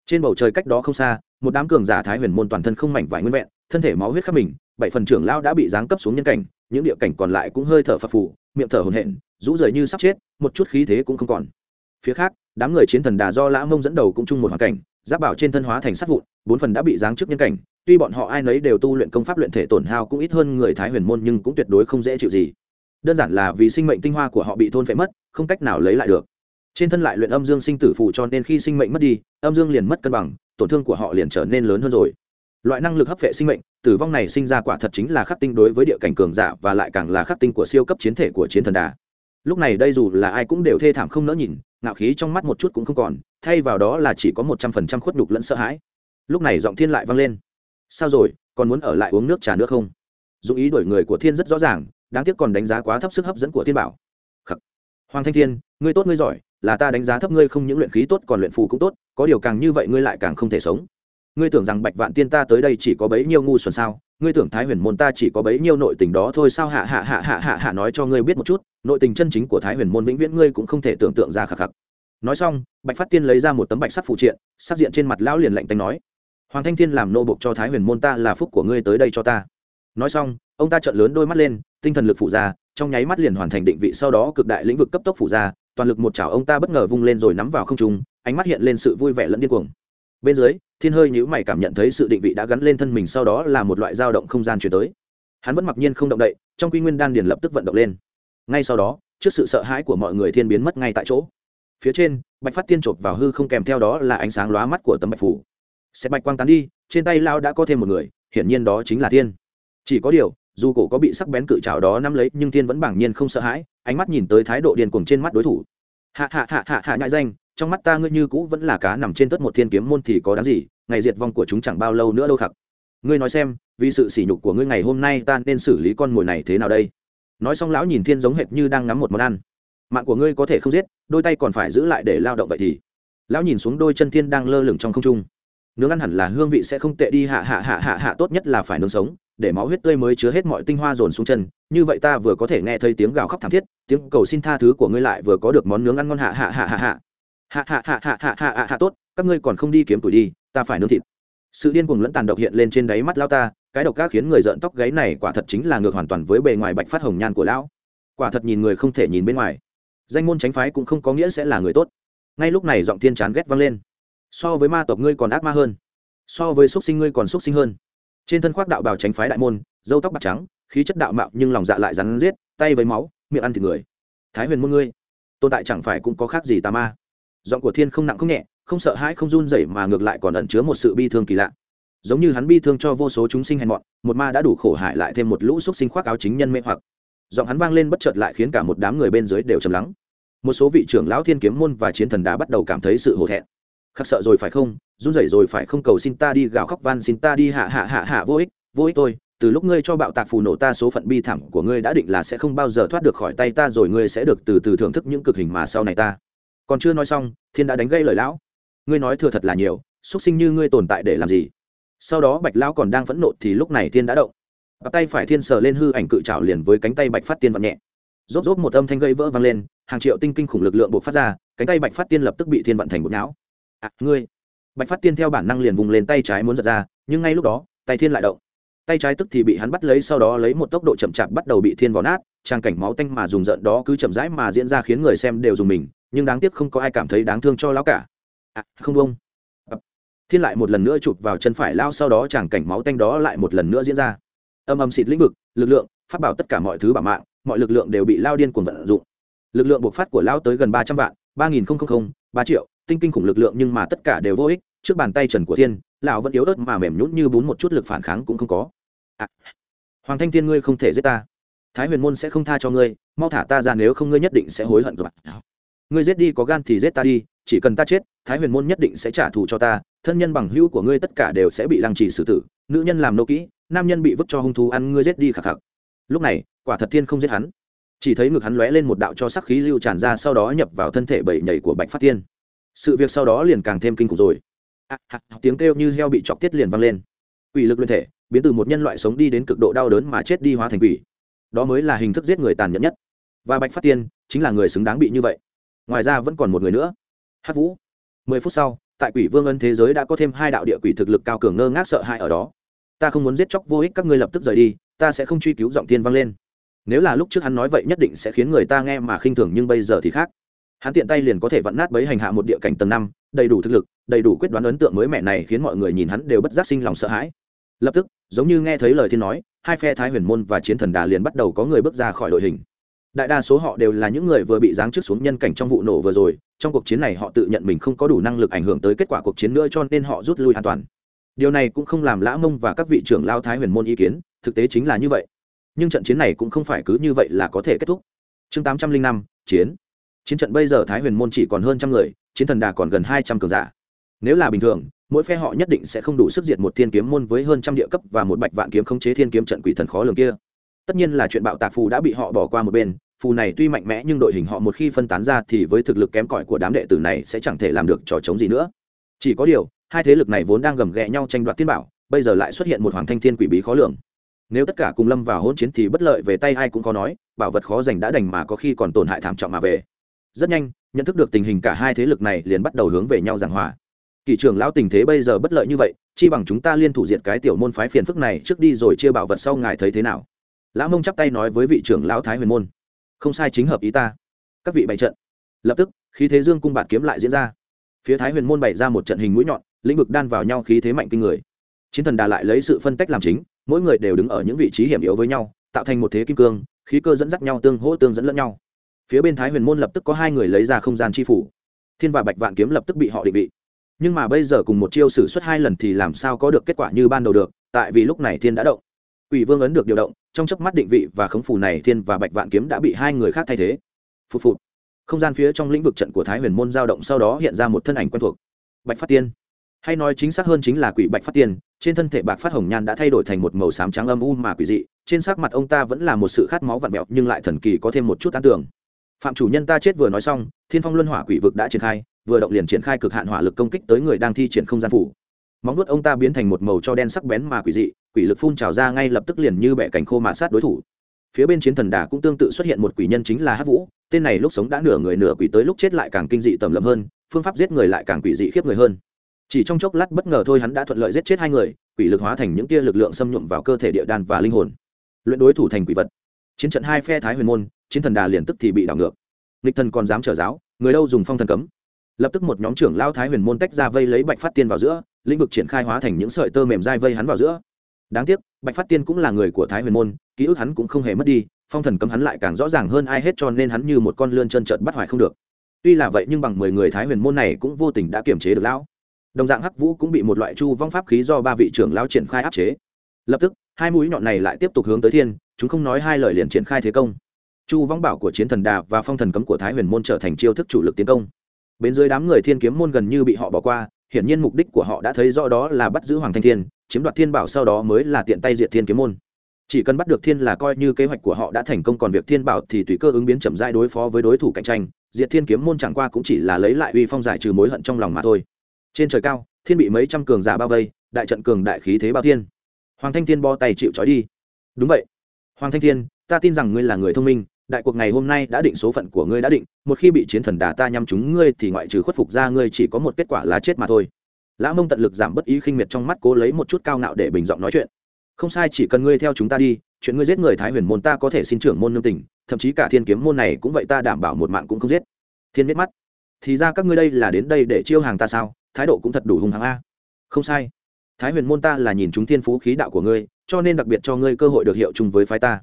S1: Trên bầu trời cách đó không xa, một đám cường giả thái huyền môn toàn thân không mảnh vải nguyên vẹn, thân thể máu huyết khắp mình, bảy phần trưởng lao đã bị giáng cấp xuống nhân cảnh, những địa cảnh còn lại cũng hơi thở phập phù, miệng thở hổn hển, rũ rời như sắp chết, một chút khí thế cũng không còn. Phía khác, đám người chiến thần đà do lã mông dẫn đầu cũng chung một hoàn cảnh, giáp bảo trên thân hóa thành sát vụn, bốn phần đã bị giáng trước nhân cảnh tuy bọn họ ai nấy đều tu luyện công pháp luyện thể tổn hao cũng ít hơn người thái huyền môn nhưng cũng tuyệt đối không dễ chịu gì. Đơn giản là vì sinh mệnh tinh hoa của họ bị thôn phệ mất, không cách nào lấy lại được. Trên thân lại luyện âm dương sinh tử phụ cho nên khi sinh mệnh mất đi, âm dương liền mất cân bằng, tổn thương của họ liền trở nên lớn hơn rồi. Loại năng lực hấp vệ sinh mệnh, tử vong này sinh ra quả thật chính là khắc tinh đối với địa cảnh cường giả và lại càng là khắc tinh của siêu cấp chiến thể của chiến thần đà. Lúc này đây dù là ai cũng đều thê thảm không nỡ nhìn, ngạo khí trong mắt một chút cũng không còn, thay vào đó là chỉ có một trăm phần trăm khuất nhục lẫn sợ hãi. Lúc này giọng thiên lại vang lên sao rồi, còn muốn ở lại uống nước trà nữa không? Dù ý đổi người của thiên rất rõ ràng, đáng tiếc còn đánh giá quá thấp sức hấp dẫn của thiên bảo. Khắc. hoàng thanh thiên, ngươi tốt ngươi giỏi, là ta đánh giá thấp ngươi không những luyện khí tốt còn luyện phù cũng tốt, có điều càng như vậy ngươi lại càng không thể sống. Ngươi tưởng rằng bạch vạn tiên ta tới đây chỉ có bấy nhiêu ngu xuẩn sao? Ngươi tưởng thái huyền môn ta chỉ có bấy nhiêu nội tình đó thôi sao? Hạ hạ hạ hạ hạ hạ nói cho ngươi biết một chút, nội tình chân chính của thái huyền môn vĩnh viễn ngươi cũng không thể tưởng tượng ra khạc khạc nói xong, bạch phát tiên lấy ra một tấm bạch sắc phụ triện, sắc diện trên mặt lão liền lạnh tanh nói hoàng thanh thiên làm nô bộc cho thái huyền môn ta là phúc của ngươi tới đây cho ta. Nói xong, ông ta trợn lớn đôi mắt lên, tinh thần lực phụ ra, trong nháy mắt liền hoàn thành định vị sau đó cực đại lĩnh vực cấp tốc phụ ra, toàn lực một chảo ông ta bất ngờ vung lên rồi nắm vào không trung, ánh mắt hiện lên sự vui vẻ lẫn điên cuồng. Bên dưới, thiên hơi nhữ mày cảm nhận thấy sự định vị đã gắn lên thân mình sau đó là một loại dao động không gian chuyển tới. Hắn vẫn mặc nhiên không động đậy, trong quy nguyên đan điền lập tức vận động lên. Ngay sau đó, trước sự sợ hãi của mọi người thiên biến mất ngay tại chỗ. Phía trên, bạch phát tiên chộp vào hư không kèm theo đó là ánh sáng lóa mắt của tấm bạch phủ sẽ bạch quang tán đi, trên tay lao đã có thêm một người, hiển nhiên đó chính là thiên. Chỉ có điều, dù cổ có bị sắc bén cự trào đó nắm lấy, nhưng thiên vẫn bảng nhiên không sợ hãi, ánh mắt nhìn tới thái độ điên cuồng trên mắt đối thủ. Hạ hạ hạ hạ hạ nhại danh, trong mắt ta ngươi như cũ vẫn là cá nằm trên tất một thiên kiếm môn thì có đáng gì, ngày diệt vong của chúng chẳng bao lâu nữa đâu khặc. Ngươi nói xem, vì sự sỉ nhục của ngươi ngày hôm nay ta nên xử lý con mồi này thế nào đây? Nói xong lão nhìn thiên giống hệt như đang ngắm một món ăn. Mạng của ngươi có thể không giết, đôi tay còn phải giữ lại để lao động vậy thì. Lão nhìn xuống đôi chân thiên đang lơ lửng trong không trung nướng ăn hẳn là hương vị sẽ không tệ đi hạ hạ hạ hạ hạ tốt nhất là phải nướng sống để máu huyết tươi mới chứa hết mọi tinh hoa dồn xuống chân như vậy ta vừa có thể nghe thấy tiếng gào khóc thảm thiết tiếng cầu xin tha thứ của ngươi lại vừa có được món nướng ăn ngon hạ hạ hạ hạ hạ hạ hạ hạ hạ hạ hạ hạ hạ tốt các ngươi còn không đi kiếm tuổi đi ta phải nướng thịt sự điên cuồng lẫn tàn độc hiện lên trên đáy mắt lao ta cái độc gác khiến người rợn tóc gáy này quả thật chính là ngược hoàn toàn với bề ngoài bạch phát hồng nhan của lão quả thật nhìn người không thể nhìn bên ngoài danh môn tránh phái cũng không có nghĩa sẽ là người tốt ngay lúc này giọng thiên chán ghét vang lên so với ma tộc ngươi còn ác ma hơn, so với x sinh ngươi còn x sinh hơn. Trên thân khoác đạo bào tránh phái đại môn dâu tóc bạc trắng, khí chất đạo mạo nhưng lòng dạ lại rắn riết tay với máu, miệng ăn thịt người. Thái huyền môn ngươi, tồn tại chẳng phải cũng có khác gì tà ma. Giọng của thiên không nặng không nhẹ, không sợ hãi không run rẩy mà ngược lại còn ẩn chứa một sự bi thương kỳ lạ. Giống như hắn bi thương cho vô số chúng sinh hèn mọn, một ma đã đủ khổ hại lại thêm một lũ xúc sinh khoác áo chính nhân mê hoặc. Giọng hắn vang lên bất chợt lại khiến cả một đám người bên dưới đều trầm lắng. Một số vị trưởng lão thiên kiếm môn và chiến thần đã bắt đầu cảm thấy sự hổ thẹn khắc sợ rồi phải không? Run rẩy rồi phải không? Cầu xin ta đi gào khóc van xin ta đi hạ hạ hạ hạ vô ích vô ích tôi từ lúc ngươi cho bạo tạc phù nổ ta, số phận bi thảm của ngươi đã định là sẽ không bao giờ thoát được khỏi tay ta rồi, ngươi sẽ được từ từ thưởng thức những cực hình mà sau này ta. Còn chưa nói xong, thiên đã đánh gây lời lão. Ngươi nói thừa thật là nhiều xuất sinh như ngươi tồn tại để làm gì? Sau đó bạch lão còn đang phẫn nộ thì lúc này thiên đã động. Bắp tay phải thiên sờ lên hư ảnh cự trào liền với cánh tay bạch phát tiên vặn nhẹ. Rốt rốt một âm thanh gây vỡ vang lên, hàng triệu tinh kinh khủng lực lượng buộc phát ra, cánh tay bạch phát tiên lập tức bị thiên vận thành bột não à ngươi. Bạch phát tiên theo bản năng liền vùng lên tay trái muốn giật ra nhưng ngay lúc đó tay thiên lại động. Tay trái tức thì bị hắn bắt lấy sau đó lấy một tốc độ chậm chạp bắt đầu bị thiên vò nát trang cảnh máu tanh mà dùng giận đó cứ chậm rãi mà diễn ra khiến người xem đều dùng mình nhưng đáng tiếc không có ai cảm thấy đáng thương cho lão cả. À, không đúng thiên lại một lần nữa chụp vào chân phải lao sau đó tràng cảnh máu tanh đó lại một lần nữa diễn ra. Âm âm xịt lĩnh vực lực lượng phát bảo tất cả mọi thứ bảo mạng mọi lực lượng đều bị lao điên cuồng vận dụng. Lực lượng bộc phát của lao tới gần ba trăm vạn ba nghìn ba triệu tinh kinh khủng lực lượng nhưng mà tất cả đều vô ích trước bàn tay trần của thiên lão vẫn yếu ớt mà mềm nhũn như bún một chút lực phản kháng cũng không có. À, hoàng thanh thiên ngươi không thể giết ta. Thái huyền môn sẽ không tha cho ngươi mau thả ta ra nếu không ngươi nhất định sẽ hối hận rồi. Ngươi giết đi có gan thì giết ta đi chỉ cần ta chết thái huyền môn nhất định sẽ trả thù cho ta thân nhân bằng hữu của ngươi tất cả đều sẽ bị lăng trì xử tử nữ nhân làm nô kỹ nam nhân bị vứt cho hung thú ăn ngươi giết đi khạc khạc. Lúc này quả thật thiên không giết hắn. Chỉ thấy ngực hắn lóe lên một đạo cho sắc khí lưu tràn ra sau đó nhập vào thân thể bẩy nhảy của bạch phát thiên sự việc sau đó liền càng thêm kinh khủng rồi. À, à, tiếng kêu như heo bị chọc tiết liền vang lên. Quỷ lực luyện thể biến từ một nhân loại sống đi đến cực độ đau đớn mà chết đi hóa thành quỷ. Đó mới là hình thức giết người tàn nhẫn nhất. Và bạch phát tiên chính là người xứng đáng bị như vậy. Ngoài ra vẫn còn một người nữa. Hát vũ. Mười phút sau tại quỷ vương ân thế giới đã có thêm hai đạo địa quỷ thực lực cao cường ngơ ngác sợ hãi ở đó. Ta không muốn giết chóc vô ích các ngươi lập tức rời đi ta sẽ không truy cứu giọng tiên vang lên. Nếu là lúc trước hắn nói vậy nhất định sẽ khiến người ta nghe mà khinh thường nhưng bây giờ thì khác hắn tiện tay liền có thể vặn nát bấy hành hạ một địa cảnh tầng năm, đầy đủ thực lực, đầy đủ quyết đoán ấn tượng mới mẹ này khiến mọi người nhìn hắn đều bất giác sinh lòng sợ hãi. Lập tức, giống như nghe thấy lời thiên nói, hai phe thái huyền môn và chiến thần đà liền bắt đầu có người bước ra khỏi đội hình. Đại đa số họ đều là những người vừa bị giáng trước xuống nhân cảnh trong vụ nổ vừa rồi, trong cuộc chiến này họ tự nhận mình không có đủ năng lực ảnh hưởng tới kết quả cuộc chiến nữa cho nên họ rút lui an toàn. Điều này cũng không làm lã mông và các vị trưởng lao thái huyền môn ý kiến, thực tế chính là như vậy. Nhưng trận chiến này cũng không phải cứ như vậy là có thể kết thúc. Chương tám trăm linh năm, chiến chiến trận bây giờ thái huyền môn chỉ còn hơn trăm người, chiến thần đà còn gần hai trăm cường giả. Nếu là bình thường, mỗi phe họ nhất định sẽ không đủ sức diệt một thiên kiếm môn với hơn trăm địa cấp và một bạch vạn kiếm khống chế thiên kiếm trận quỷ thần khó lường kia. Tất nhiên là chuyện bạo tạc phù đã bị họ bỏ qua một bên, phù này tuy mạnh mẽ nhưng đội hình họ một khi phân tán ra thì với thực lực kém cỏi của đám đệ tử này sẽ chẳng thể làm được trò chống gì nữa. Chỉ có điều, hai thế lực này vốn đang gầm ghẹ nhau tranh đoạt tiên bảo, bây giờ lại xuất hiện một hoàng thanh thiên quỷ bí khó lường. Nếu tất cả cùng lâm vào hỗn chiến thì bất lợi về tay ai cũng có nói, bảo vật khó giành đã đành mà có khi còn tổn hại thảm trọng mà về rất nhanh, nhận thức được tình hình cả hai thế lực này liền bắt đầu hướng về nhau giảng hòa. Kỳ trưởng lão tình thế bây giờ bất lợi như vậy, chi bằng chúng ta liên thủ diệt cái tiểu môn phái phiền phức này trước đi rồi chia bảo vật sau ngài thấy thế nào? Lão mông chắp tay nói với vị trưởng lão thái huyền môn. Không sai chính hợp ý ta. Các vị bày trận. Lập tức, khí thế dương cung bạt kiếm lại diễn ra. Phía thái huyền môn bày ra một trận hình mũi nhọn, lĩnh vực đan vào nhau khí thế mạnh kinh người. Chiến thần đà lại lấy sự phân tách làm chính, mỗi người đều đứng ở những vị trí hiểm yếu với nhau, tạo thành một thế kim cương, khí cơ dẫn dắt nhau tương hỗ tương dẫn lẫn nhau phía bên thái huyền môn lập tức có hai người lấy ra không gian chi phủ. Thiên và bạch vạn kiếm lập tức bị họ định vị. Nhưng mà bây giờ cùng một chiêu sử xuất hai lần thì làm sao có được kết quả như ban đầu được, tại vì lúc này thiên đã động. Ủy vương ấn được điều động, trong chớp mắt định vị và khống phủ này thiên và bạch vạn kiếm đã bị hai người khác thay thế. Phụt phụt. Không gian phía trong lĩnh vực trận của thái huyền môn giao động sau đó hiện ra một thân ảnh quen thuộc. Bạch phát tiên. Hay nói chính xác hơn chính là quỷ bạch phát tiên, trên thân thể bạc phát hồng nhan đã thay đổi thành một màu xám trắng âm u mà quỷ dị, trên sắc mặt ông ta vẫn là một sự khát máu vặn vẹo nhưng lại thần kỳ có thêm một chút tán tưởng phạm chủ nhân ta chết vừa nói xong, thiên phong luân hỏa quỷ vực đã triển khai, vừa động liền triển khai cực hạn hỏa lực công kích tới người đang thi triển không gian phủ. Móng nuốt ông ta biến thành một màu cho đen sắc bén mà quỷ dị, quỷ lực phun trào ra ngay lập tức liền như bẻ cành khô mà sát đối thủ. Phía bên chiến thần đà cũng tương tự xuất hiện một quỷ nhân chính là hát vũ, tên này lúc sống đã nửa người nửa quỷ tới lúc chết lại càng kinh dị tầm lầm hơn, phương pháp giết người lại càng quỷ dị khiếp người hơn. Chỉ trong chốc lát bất ngờ thôi hắn đã thuận lợi giết chết hai người, quỷ lực hóa thành những tia lực lượng xâm nhuộm vào cơ thể địa đan và linh hồn. Luyện đối thủ thành quỷ vật. Chiến trận hai phe thái huyền môn chiến thần đà liền tức thì bị đảo ngược. Nghịch thần còn dám trở giáo, người đâu dùng phong thần cấm? Lập tức một nhóm trưởng lao thái huyền môn tách ra vây lấy bạch phát tiên vào giữa, lĩnh vực triển khai hóa thành những sợi tơ mềm dai vây hắn vào giữa. Đáng tiếc, bạch phát tiên cũng là người của thái huyền môn, ký ức hắn cũng không hề mất đi, phong thần cấm hắn lại càng rõ ràng hơn ai hết cho nên hắn như một con lươn chân trợn bắt hoài không được. Tuy là vậy nhưng bằng mười người thái huyền môn này cũng vô tình đã kiềm chế được lão. Đồng dạng hắc vũ cũng bị một loại chu vong pháp khí do ba vị trưởng lao triển khai áp chế. Lập tức, hai mũi nhọn này lại tiếp tục hướng tới thiên, chúng không nói hai lời liền triển khai thế công chu vong bảo của chiến thần đà và phong thần cấm của thái huyền môn trở thành chiêu thức chủ lực tiến công. Bên dưới đám người thiên kiếm môn gần như bị họ bỏ qua, hiển nhiên mục đích của họ đã thấy rõ đó là bắt giữ hoàng thanh thiên, chiếm đoạt thiên bảo sau đó mới là tiện tay diệt thiên kiếm môn. Chỉ cần bắt được thiên là coi như kế hoạch của họ đã thành công, còn việc thiên bảo thì tùy cơ ứng biến chậm rãi đối phó với đối thủ cạnh tranh, diệt thiên kiếm môn chẳng qua cũng chỉ là lấy lại uy phong giải trừ mối hận trong lòng mà thôi. Trên trời cao, thiên bị mấy trăm cường giả bao vây, đại trận cường đại khí thế bao thiên. Hoàng thanh thiên bo tay chịu trói đi. Đúng vậy. Hoàng thanh thiên, ta tin rằng ngươi là người thông minh đại cuộc ngày hôm nay đã định số phận của ngươi đã định, một khi bị chiến thần đà ta nhắm chúng ngươi thì ngoại trừ khuất phục ra ngươi chỉ có một kết quả là chết mà thôi. Lã mông tận lực giảm bất ý khinh miệt trong mắt, cố lấy một chút cao ngạo để bình giọng nói chuyện. Không sai, chỉ cần ngươi theo chúng ta đi, chuyện ngươi giết người thái huyền môn ta có thể xin trưởng môn nương tình, thậm chí cả thiên kiếm môn này cũng vậy ta đảm bảo một mạng cũng không giết. Thiên biết mắt. Thì ra các ngươi đây là đến đây để chiêu hàng ta sao? Thái độ cũng thật đủ hung hăng a. Không sai. Thái huyền môn ta là nhìn chúng thiên phú khí đạo của ngươi, cho nên đặc biệt cho ngươi cơ hội được hiệu chung với phái ta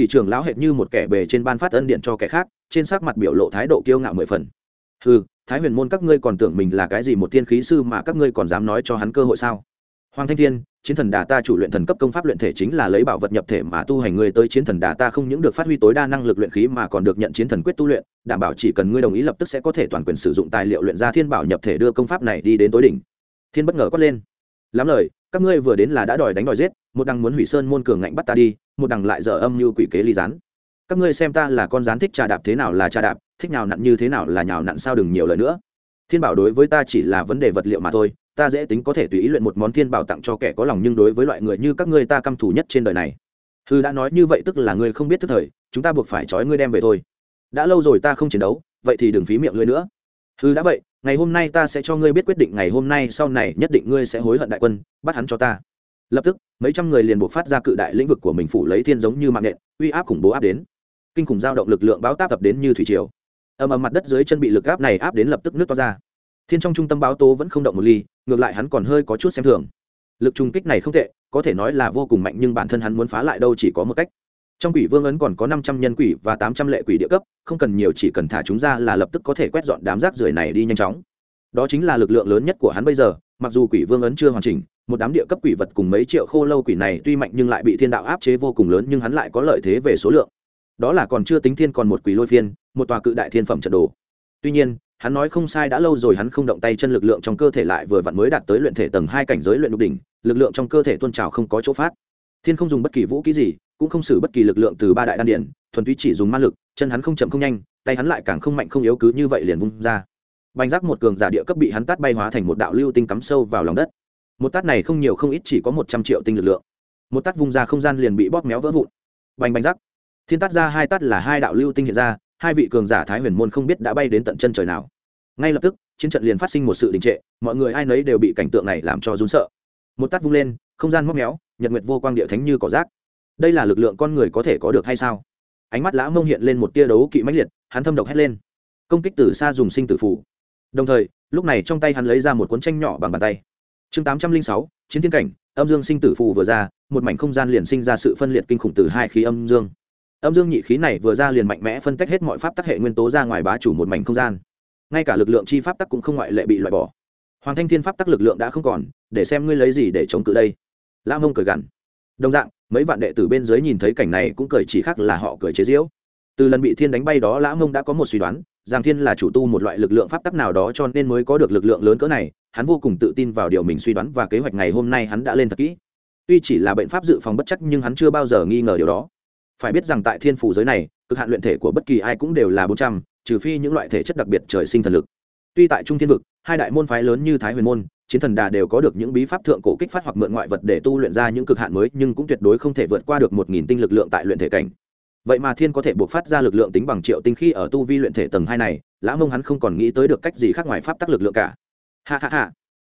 S1: kỳ trưởng lão hệt như một kẻ bề trên ban phát ân điện cho kẻ khác, trên sắc mặt biểu lộ thái độ kiêu ngạo mười phần. Ừ thái huyền môn các ngươi còn tưởng mình là cái gì một thiên khí sư mà các ngươi còn dám nói cho hắn cơ hội sao? Hoàng thanh thiên, chiến thần đà ta chủ luyện thần cấp công pháp luyện thể chính là lấy bảo vật nhập thể mà tu hành ngươi tới chiến thần đà ta không những được phát huy tối đa năng lực luyện khí mà còn được nhận chiến thần quyết tu luyện, đảm bảo chỉ cần ngươi đồng ý lập tức sẽ có thể toàn quyền sử dụng tài liệu luyện ra thiên bảo nhập thể đưa công pháp này đi đến tối đỉnh. Thiên bất ngờ quát lên lắm lời, các ngươi vừa đến là đã đòi đánh đòi giết, một đằng muốn hủy sơn môn cường ngạnh bắt ta đi, một đằng lại dở âm như quỷ kế ly rán các ngươi xem ta là con rán thích trà đạp thế nào là trà đạp, thích nhào nặn như thế nào là nhào nặn sao đừng nhiều lời nữa. Thiên bảo đối với ta chỉ là vấn đề vật liệu mà thôi, ta dễ tính có thể tùy ý luyện một món thiên bảo tặng cho kẻ có lòng nhưng đối với loại người như các ngươi ta căm thù nhất trên đời này. Hư đã nói như vậy tức là ngươi không biết tức thời, chúng ta buộc phải trói ngươi đem về thôi. Đã lâu rồi ta không chiến đấu, vậy thì đừng phí miệng ngươi nữa. Hư đã vậy ngày hôm nay ta sẽ cho ngươi biết quyết định, ngày hôm nay sau này nhất định ngươi sẽ hối hận đại quân, bắt hắn cho ta. Lập tức, mấy trăm người liền buộc phát ra cự đại lĩnh vực của mình phủ lấy thiên giống như mạng nện, uy áp khủng bố áp đến. Kinh khủng giao động lực lượng báo táp tập đến như thủy triều. Ầm ầm mặt đất dưới chân bị lực áp này áp đến lập tức nước to ra. Thiên trong trung tâm báo tố vẫn không động một ly, ngược lại hắn còn hơi có chút xem thường. Lực trung kích này không tệ, có thể nói là vô cùng mạnh, nhưng bản thân hắn muốn phá lại đâu chỉ có một cách trong quỷ vương ấn còn có năm trăm nhân quỷ và tám trăm lệ quỷ địa cấp, không cần nhiều, chỉ cần thả chúng ra là lập tức có thể quét dọn đám rác rưởi này đi nhanh chóng. Đó chính là lực lượng lớn nhất của hắn bây giờ, mặc dù quỷ vương ấn chưa hoàn chỉnh, một đám địa cấp quỷ vật cùng mấy triệu khô lâu quỷ này tuy mạnh nhưng lại bị thiên đạo áp chế vô cùng lớn nhưng hắn lại có lợi thế về số lượng. Đó là còn chưa tính thiên còn một quỷ lôi phiên, một tòa cự đại thiên phẩm trận đồ. Tuy nhiên, hắn nói không sai đã lâu rồi hắn không động tay chân lực lượng trong cơ thể lại vừa vặn mới đạt tới luyện thể tầng hai cảnh giới luyện đục đỉnh, lực lượng trong cơ thể tuôn trào không có chỗ phát. Thiên không dùng bất kỳ vũ khí gì cũng không xử bất kỳ lực lượng từ ba đại đan điển, thuần túy chỉ dùng ma lực, chân hắn không chậm không nhanh, tay hắn lại càng không mạnh không yếu cứ như vậy liền vung ra. Bánh rác một cường giả địa cấp bị hắn tát bay hóa thành một đạo lưu tinh cắm sâu vào lòng đất. Một tát này không nhiều không ít chỉ có một trăm triệu tinh lực lượng. Một tát vung ra không gian liền bị bóp méo vỡ vụn. Bành bành rác thiên tát ra hai tát là hai đạo lưu tinh hiện ra, hai vị cường giả thái huyền môn không biết đã bay đến tận chân trời nào. Ngay lập tức, chiến trận liền phát sinh một sự đình trệ, mọi người ai nấy đều bị cảnh tượng này làm cho rún sợ. Một tát vung lên, không gian móc méo, nhật nguyệt vô quang địa thánh như cỏ rác đây là lực lượng con người có thể có được hay sao? Ánh mắt lã mông hiện lên một tia đấu kỵ mãnh liệt, hắn thâm độc hét lên. Công kích từ xa dùng sinh tử phủ đồng thời, lúc này trong tay hắn lấy ra một cuốn tranh nhỏ bằng bàn tay. Chương tám trăm linh sáu, chiến thiên cảnh, âm dương sinh tử phù vừa ra, một mảnh không gian liền sinh ra sự phân liệt kinh khủng từ hai khí âm dương. Âm dương nhị khí này vừa ra liền mạnh mẽ phân tách hết mọi pháp tắc hệ nguyên tố ra ngoài bá chủ một mảnh không gian. Ngay cả lực lượng chi pháp tắc cũng không ngoại lệ bị loại bỏ. Hoàng thanh thiên pháp tắc lực lượng đã không còn, để xem ngươi lấy gì để chống cự đây. La mông cười gằn đồng dạng, mấy vạn đệ tử bên dưới nhìn thấy cảnh này cũng cười chỉ khác là họ cười chế giễu. Từ lần bị thiên đánh bay đó, lã mông đã có một suy đoán, rằng thiên là chủ tu một loại lực lượng pháp tắc nào đó cho nên mới có được lực lượng lớn cỡ này, hắn vô cùng tự tin vào điều mình suy đoán và kế hoạch ngày hôm nay hắn đã lên thật kỹ. Tuy chỉ là bệnh pháp dự phòng bất chắc nhưng hắn chưa bao giờ nghi ngờ điều đó. Phải biết rằng tại thiên phủ giới này, cực hạn luyện thể của bất kỳ ai cũng đều là bốn trăm, trừ phi những loại thể chất đặc biệt trời sinh thần lực. Tuy tại trung thiên vực, hai đại môn phái lớn như thái huyền môn chiến thần đà đều có được những bí pháp thượng cổ kích phát hoặc mượn ngoại vật để tu luyện ra những cực hạn mới, nhưng cũng tuyệt đối không thể vượt qua được một nghìn tinh lực lượng tại luyện thể cảnh. Vậy mà thiên có thể buộc phát ra lực lượng tính bằng triệu tinh khi ở tu vi luyện thể tầng hai này, lã mông hắn không còn nghĩ tới được cách gì khác ngoài pháp tắc lực lượng cả. Ha ha ha.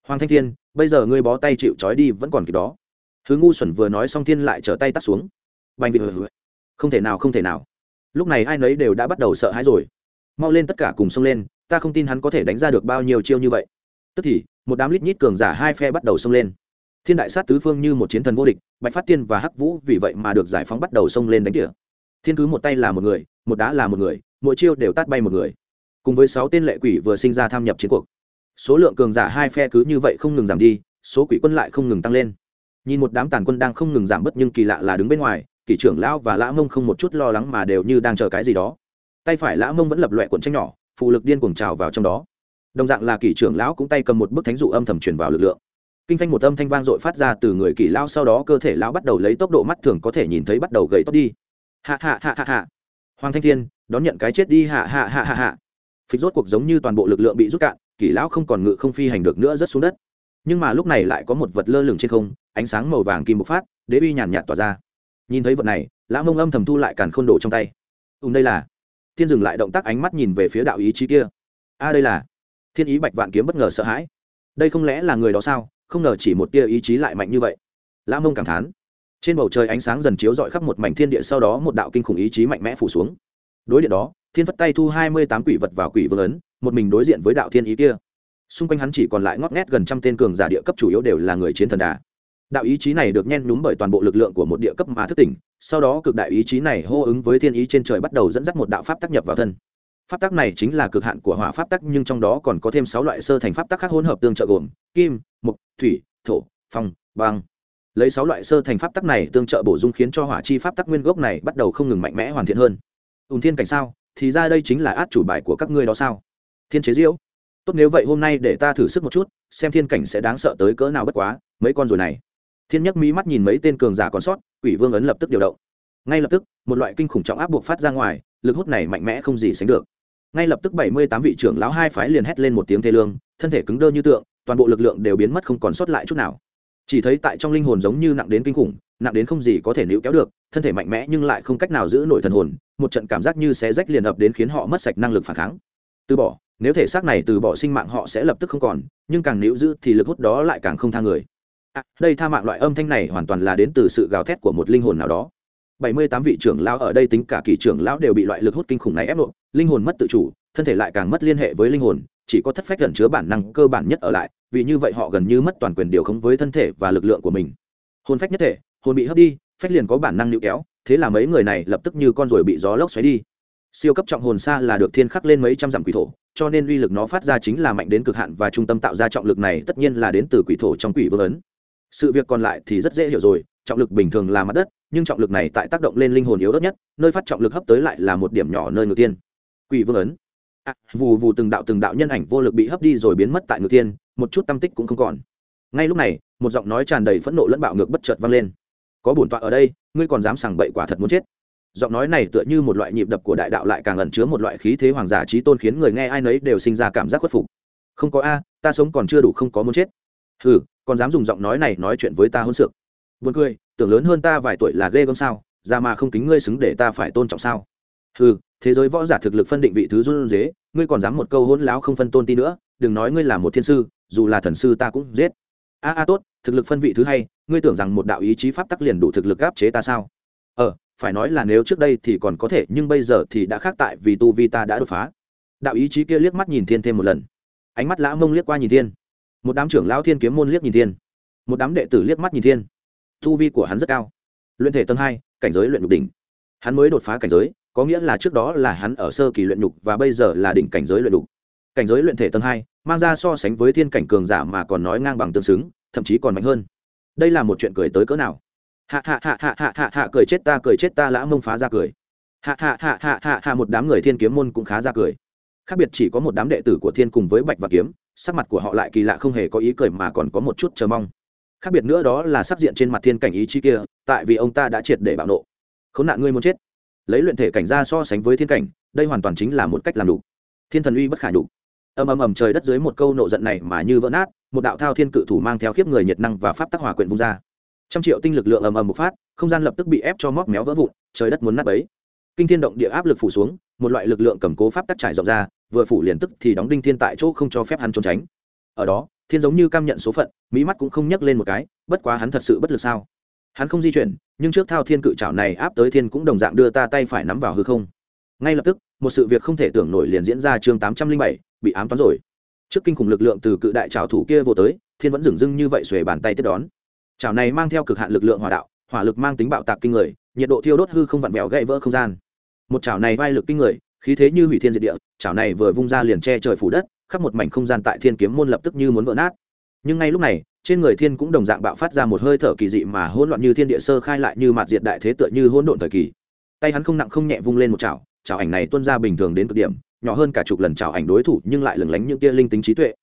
S1: Hoàng thanh thiên, bây giờ ngươi bó tay chịu trói đi vẫn còn kịp đó. Thứ ngu xuẩn vừa nói xong thiên lại trở tay tắt xuống. Bành vị không thể nào, không thể nào. Lúc này ai nấy đều đã bắt đầu sợ hãi rồi. Mau lên tất cả cùng xông lên, ta không tin hắn có thể đánh ra được bao nhiêu chiêu như vậy tức thì, một đám lít nhít cường giả hai phe bắt đầu xông lên. Thiên đại sát tứ phương như một chiến thần vô địch, bạch phát tiên và hắc vũ vì vậy mà được giải phóng bắt đầu xông lên đánh tỉa thiên cứ một tay là một người, một đá là một người, mỗi chiêu đều tát bay một người. Cùng với sáu tên lệ quỷ vừa sinh ra tham nhập chiến cuộc. Số lượng cường giả hai phe cứ như vậy không ngừng giảm đi, số quỷ quân lại không ngừng tăng lên. Nhìn một đám tàn quân đang không ngừng giảm bớt nhưng kỳ lạ là đứng bên ngoài, kỷ trưởng lão và lã mông không một chút lo lắng mà đều như đang chờ cái gì đó. Tay phải lã mông vẫn lập loẹ cuộn tranh nhỏ, phụ lực điên cuồng trào vào trong đó đồng dạng là kỷ trưởng lão cũng tay cầm một bức thánh dụ âm thầm truyền vào lực lượng. Kinh phanh một âm thanh vang dội phát ra từ người kỷ lão sau đó, cơ thể lão bắt đầu lấy tốc độ mắt thường có thể nhìn thấy bắt đầu gầy tóc đi. Hạ hạ hạ hạ hạ hoàng thanh thiên, đón nhận cái chết đi hạ hạ hạ hạ hạ phịch rốt cuộc giống như toàn bộ lực lượng bị rút cạn, kỷ lão không còn ngự không phi hành được nữa rất xuống đất. Nhưng mà lúc này lại có một vật lơ lửng trên không, ánh sáng màu vàng kim bộc phát, đế uy nhàn nhạt tỏa ra. Nhìn thấy vật này, lão mông âm thầm thu lại càn khôn đồ trong tay. Ùm đây là. Thiên dừng lại động tác ánh mắt nhìn về phía đạo ý chí kia. A, đây là thiên ý bạch vạn kiếm bất ngờ sợ hãi. Đây không lẽ là người đó sao? Không ngờ chỉ một tia ý chí lại mạnh như vậy. Lã mông cảm thán. Trên bầu trời ánh sáng dần chiếu rọi khắp một mảnh thiên địa, sau đó một đạo kinh khủng ý chí mạnh mẽ phủ xuống. Đối điện đó, thiên phất tay thu hai mươi tám quỷ vật vào quỷ vương ấn, một mình đối diện với đạo thiên ý kia. Xung quanh hắn chỉ còn lại ngót nghét gần trăm tên cường giả địa cấp chủ yếu đều là người chiến thần đà. Đạo ý chí này được nhen nhúm bởi toàn bộ lực lượng của một địa cấp mà thức tỉnh, sau đó cực đại ý chí này hô ứng với thiên ý trên trời bắt đầu dẫn dắt một đạo pháp tác nhập vào thân pháp tắc này chính là cực hạn của hỏa pháp tắc, nhưng trong đó còn có thêm sáu loại sơ thành pháp tắc khác hỗn hợp tương trợ gồm kim mục thủy, thổ, phong, băng. Lấy sáu loại sơ thành pháp tắc này tương trợ bổ dung khiến cho hỏa chi pháp tắc nguyên gốc này bắt đầu không ngừng mạnh mẽ hoàn thiện hơn. Ùn thiên cảnh sao? Thì ra đây chính là át chủ bài của các ngươi đó sao? Thiên chế diễu. Tốt, nếu vậy hôm nay để ta thử sức một chút, xem thiên cảnh sẽ đáng sợ tới cỡ nào bất quá, mấy con rồi này. Thiên nhắc mỹ mắt nhìn mấy tên cường giả còn sót, quỷ vương ấn lập tức điều động. Ngay lập tức, một loại kinh khủng trọng áp buộc phát ra ngoài, lực hút này mạnh mẽ không gì sánh được ngay lập tức bảy mươi tám vị trưởng lão hai phái liền hét lên một tiếng thê lương thân thể cứng đơ như tượng toàn bộ lực lượng đều biến mất không còn sót lại chút nào. Chỉ thấy tại trong linh hồn giống như nặng đến kinh khủng nặng đến không gì có thể níu kéo được thân thể mạnh mẽ nhưng lại không cách nào giữ nổi thần hồn một trận cảm giác như xé rách liền ập đến khiến họ mất sạch năng lực phản kháng. Từ bỏ nếu thể xác này từ bỏ sinh mạng họ sẽ lập tức không còn nhưng càng níu giữ thì lực hút đó lại càng không tha người. À, đây tha mạng loại âm thanh này hoàn toàn là đến từ sự gào thét của một linh hồn nào đó bảy mươi tám vị trưởng lão ở đây tính cả kỳ trưởng lão đều bị loại lực hút kinh khủng này ép nộp, linh hồn mất tự chủ, thân thể lại càng mất liên hệ với linh hồn, chỉ có thất phách gần chứa bản năng cơ bản nhất ở lại, vì như vậy họ gần như mất toàn quyền điều khống với thân thể và lực lượng của mình. Hồn phách nhất thể, hồn bị hấp đi, phách liền có bản năng níu kéo, thế là mấy người này lập tức như con ruồi bị gió lốc xoáy đi. Siêu cấp trọng hồn xa là được thiên khắc lên mấy trăm dặm quỷ thổ, cho nên uy lực nó phát ra chính là mạnh đến cực hạn và trung tâm tạo ra trọng lực này tất nhiên là đến từ quỷ thổ trong quỷ vương ấn. Sự việc còn lại thì rất dễ hiểu rồi, trọng lực bình thường là mặt đất nhưng trọng lực này tại tác động lên linh hồn yếu ớt nhất nơi phát trọng lực hấp tới lại là một điểm nhỏ nơi ngự tiên. Quỷ vương ấn. À, vù vù từng đạo từng đạo nhân ảnh vô lực bị hấp đi rồi biến mất tại ngự tiên một chút tâm tích cũng không còn. Ngay lúc này một giọng nói tràn đầy phẫn nộ lẫn bạo ngược bất chợt vang lên. Có bổn tọa ở đây ngươi còn dám sằng bậy quả thật muốn chết. Giọng nói này tựa như một loại nhịp đập của đại đạo lại càng ẩn chứa một loại khí thế hoàng giả trí tôn khiến người nghe ai nấy đều sinh ra cảm giác khuất phục. Không có a ta sống còn chưa đủ không có muốn chết. Hừ còn dám dùng giọng nói này nói chuyện với ta hôn sược buồn cười tưởng lớn hơn ta vài tuổi là ghê gớm sao ra mà không kính ngươi xứng để ta phải tôn trọng sao? Ừ thế giới võ giả thực lực phân định vị thứ run dế ngươi còn dám một câu hôn láo không phân tôn ti nữa, đừng nói ngươi là một thiên sư, dù là thần sư ta cũng giết. A a tốt, thực lực phân vị thứ hay, ngươi tưởng rằng một đạo ý chí pháp tắc liền đủ thực lực áp chế ta sao? Ờ phải nói là nếu trước đây thì còn có thể, nhưng bây giờ thì đã khác tại vì tu vi ta đã đột phá. Đạo ý chí kia liếc mắt nhìn thiên thêm một lần. Ánh mắt lã mông liếc qua nhìn thiên. Một đám trưởng lão thiên kiếm môn liếc nhìn thiên. Một đám đệ tử liếc mắt nhìn thiên tu vi của hắn rất cao. Luyện thể tầng hai, cảnh giới luyện nhục đỉnh. Hắn mới đột phá cảnh giới, có nghĩa là trước đó là hắn ở sơ kỳ luyện nhục và bây giờ là đỉnh cảnh giới luyện nhục. Cảnh giới luyện thể tầng hai, mang ra so sánh với thiên cảnh cường giả mà còn nói ngang bằng tương xứng, thậm chí còn mạnh hơn. Đây là một chuyện cười tới cỡ nào? Hạ hạ hạ hạ hạ hạ hạ, cười chết ta, cười chết ta, lã mông phá ra cười. Hạ hạ hạ hạ hạ hạ, một đám người thiên kiếm môn cũng khá ra cười. Khác biệt chỉ có một đám đệ tử của thiên cùng với bạch và kiếm, sắc mặt của họ lại kỳ lạ không hề có ý cười mà còn có một chút chờ mong khác biệt nữa đó là sắc diện trên mặt thiên cảnh ý chí kia, tại vì ông ta đã triệt để bạo nộ. K h ố n nạn ngươi muốn chết. Lấy luyện thể cảnh ra so sánh với thiên cảnh, đây hoàn toàn chính là một cách làm đủ. Thiên thần uy bất khả đủ ầm ầm ầm trời đất dưới một câu nộ giận này mà như vỡ nát, một đạo thao thiên cự thủ mang theo khiếp người nhiệt năng và pháp tác hòa quyện vung ra. Trăm triệu tinh lực lượng ầm ầm một phát, không gian lập tức bị ép cho móc méo vỡ vụn, trời đất muốn nát bấy. Kinh thiên động địa áp lực phủ xuống, một loại lực lượng cầm cố pháp tác trải rộng ra, vừa phủ liền tức thì đóng đinh thiên tại chỗ không cho phép hắn trốn tránh. Ở đó thiên giống như cam nhận số phận, mỹ mắt cũng không nhấc lên một cái, bất quá hắn thật sự bất lực sao? Hắn không di chuyển, nhưng trước thao thiên cự trảo này áp tới thiên cũng đồng dạng đưa ta tay phải nắm vào hư không. Ngay lập tức, một sự việc không thể tưởng nổi liền diễn ra chương tám trăm linh bảy, bị ám toán rồi. Trước kinh khủng lực lượng từ cự đại trảo thủ kia vô tới, thiên vẫn dừng dưng như vậy xuề bàn tay tiếp đón. Chảo này mang theo cực hạn lực lượng hỏa đạo, hỏa lực mang tính bạo tạc kinh người, nhiệt độ thiêu đốt hư không vặn vẹo gãy vỡ không gian. Một chảo này vai lực kinh người, khí thế như hủy thiên diệt địa chảo này vừa vung ra liền che trời phủ đất khắp một mảnh không gian tại thiên kiếm môn lập tức như muốn vỡ nát. Nhưng ngay lúc này, trên người thiên cũng đồng dạng bạo phát ra một hơi thở kỳ dị mà hỗn loạn như thiên địa sơ khai lại như mạt diệt đại thế tựa như hỗn độn thời kỳ. Tay hắn không nặng không nhẹ vung lên một chảo chảo ảnh này tuôn ra bình thường đến cực điểm, nhỏ hơn cả chục lần chảo ảnh đối thủ nhưng lại lừng lánh những tia linh tính trí tuệ.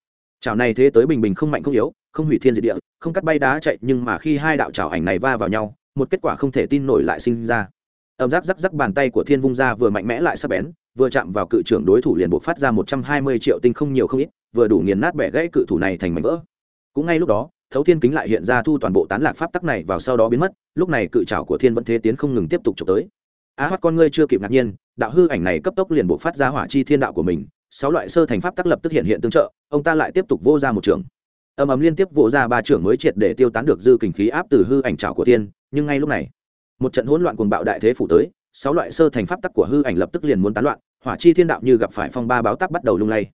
S1: Chảo này thế tới bình bình không mạnh không yếu, không hủy thiên diệt địa, không cắt bay đá chạy, nhưng mà khi hai đạo chảo ảnh này va vào nhau, một kết quả không thể tin nổi lại sinh ra ẩm rắc rắc rắc bàn tay của thiên vung ra vừa mạnh mẽ lại sắp bén vừa chạm vào cự trưởng đối thủ liền buộc phát ra một trăm hai mươi triệu tinh không nhiều không ít vừa đủ nghiền nát bẻ gãy cự thủ này thành mảnh vỡ. Cũng ngay lúc đó thấu thiên kính lại hiện ra thu toàn bộ tán lạc pháp tắc này vào sau đó biến mất lúc này cự trảo của thiên vẫn thế tiến không ngừng tiếp tục trục tới. Á à, hoắt con ngươi chưa kịp ngạc nhiên đạo hư ảnh này cấp tốc liền buộc phát ra hỏa chi thiên đạo của mình sáu loại sơ thành pháp tắc lập tức hiện hiện tương trợ ông ta lại tiếp tục vô ra một trường. Ầm ầm liên tiếp vỗ ra ba trưởng mới triệt để tiêu tán được dư kình khí áp từ hư ảnh trào của Thiên, nhưng ngay lúc này một trận hỗn loạn cuồng bạo đại thế phủ tới, sáu loại sơ thành pháp tắc của hư ảnh lập tức liền muốn tán loạn, hỏa chi thiên đạo như gặp phải phong ba báo tắc bắt đầu lung lay.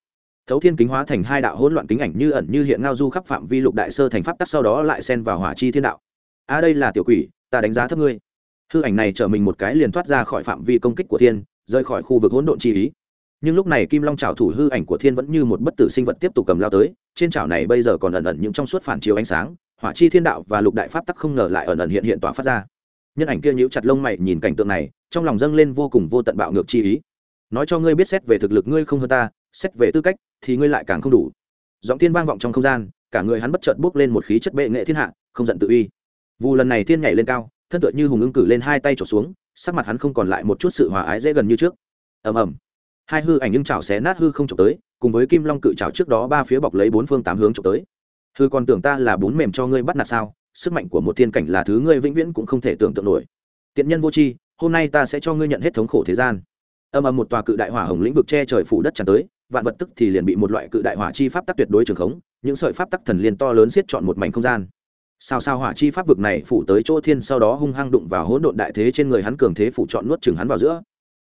S1: Thấu thiên kính hóa thành hai đạo hỗn loạn kính ảnh như ẩn như hiện ngao du khắp phạm vi lục đại sơ thành pháp tắc sau đó lại xen vào hỏa chi thiên đạo. A à đây là tiểu quỷ, ta đánh giá thấp ngươi. Hư ảnh này trở mình một cái liền thoát ra khỏi phạm vi công kích của thiên, rời khỏi khu vực hỗn độn chi ý. Nhưng lúc này kim long trào thủ hư ảnh của thiên vẫn như một bất tử sinh vật tiếp tục cầm lao tới, trên trào này bây giờ còn ẩn ẩn những trong suốt phản chiếu ánh sáng, hỏa chi thiên đạo và lục đại pháp tắc không ngờ lại ẩn ẩn hiện hiện tỏa phát ra nhân ảnh kia nhíu chặt lông mày nhìn cảnh tượng này, trong lòng dâng lên vô cùng vô tận bạo ngược chi ý. Nói cho ngươi biết xét về thực lực ngươi không hơn ta, xét về tư cách thì ngươi lại càng không đủ. Giọng thiên vang vọng trong không gian, cả người hắn bất chợt bước lên một khí chất bệ nghệ thiên hạ, không giận tự uy. Vụ lần này thiên nhảy lên cao, thân tựa như hùng ưng cử lên hai tay trổ xuống, sắc mặt hắn không còn lại một chút sự hòa ái dễ gần như trước. Ầm ầm. Hai hư ảnh nhưng chảo xé nát hư không trộm tới, cùng với kim long cự chảo trước đó ba phía bọc lấy bốn phương tám hướng trộm tới. Hư còn tưởng ta là bún mềm cho ngươi bắt nạt sao? Sức mạnh của một thiên cảnh là thứ ngươi vĩnh viễn cũng không thể tưởng tượng nổi. Tiện nhân vô tri, hôm nay ta sẽ cho ngươi nhận hết thống khổ thế gian. Âm âm một tòa cự đại hỏa hồng lĩnh vực che trời phủ đất tràn tới, vạn vật tức thì liền bị một loại cự đại hỏa chi pháp tắc tuyệt đối trường khống, những sợi pháp tắc thần liên to lớn xiết chọn một mảnh không gian. Sao sao hỏa chi pháp vực này phủ tới chỗ thiên sau đó hung hăng đụng vào hỗn độn đại thế trên người hắn cường thế phủ chọn nuốt chừng hắn vào giữa.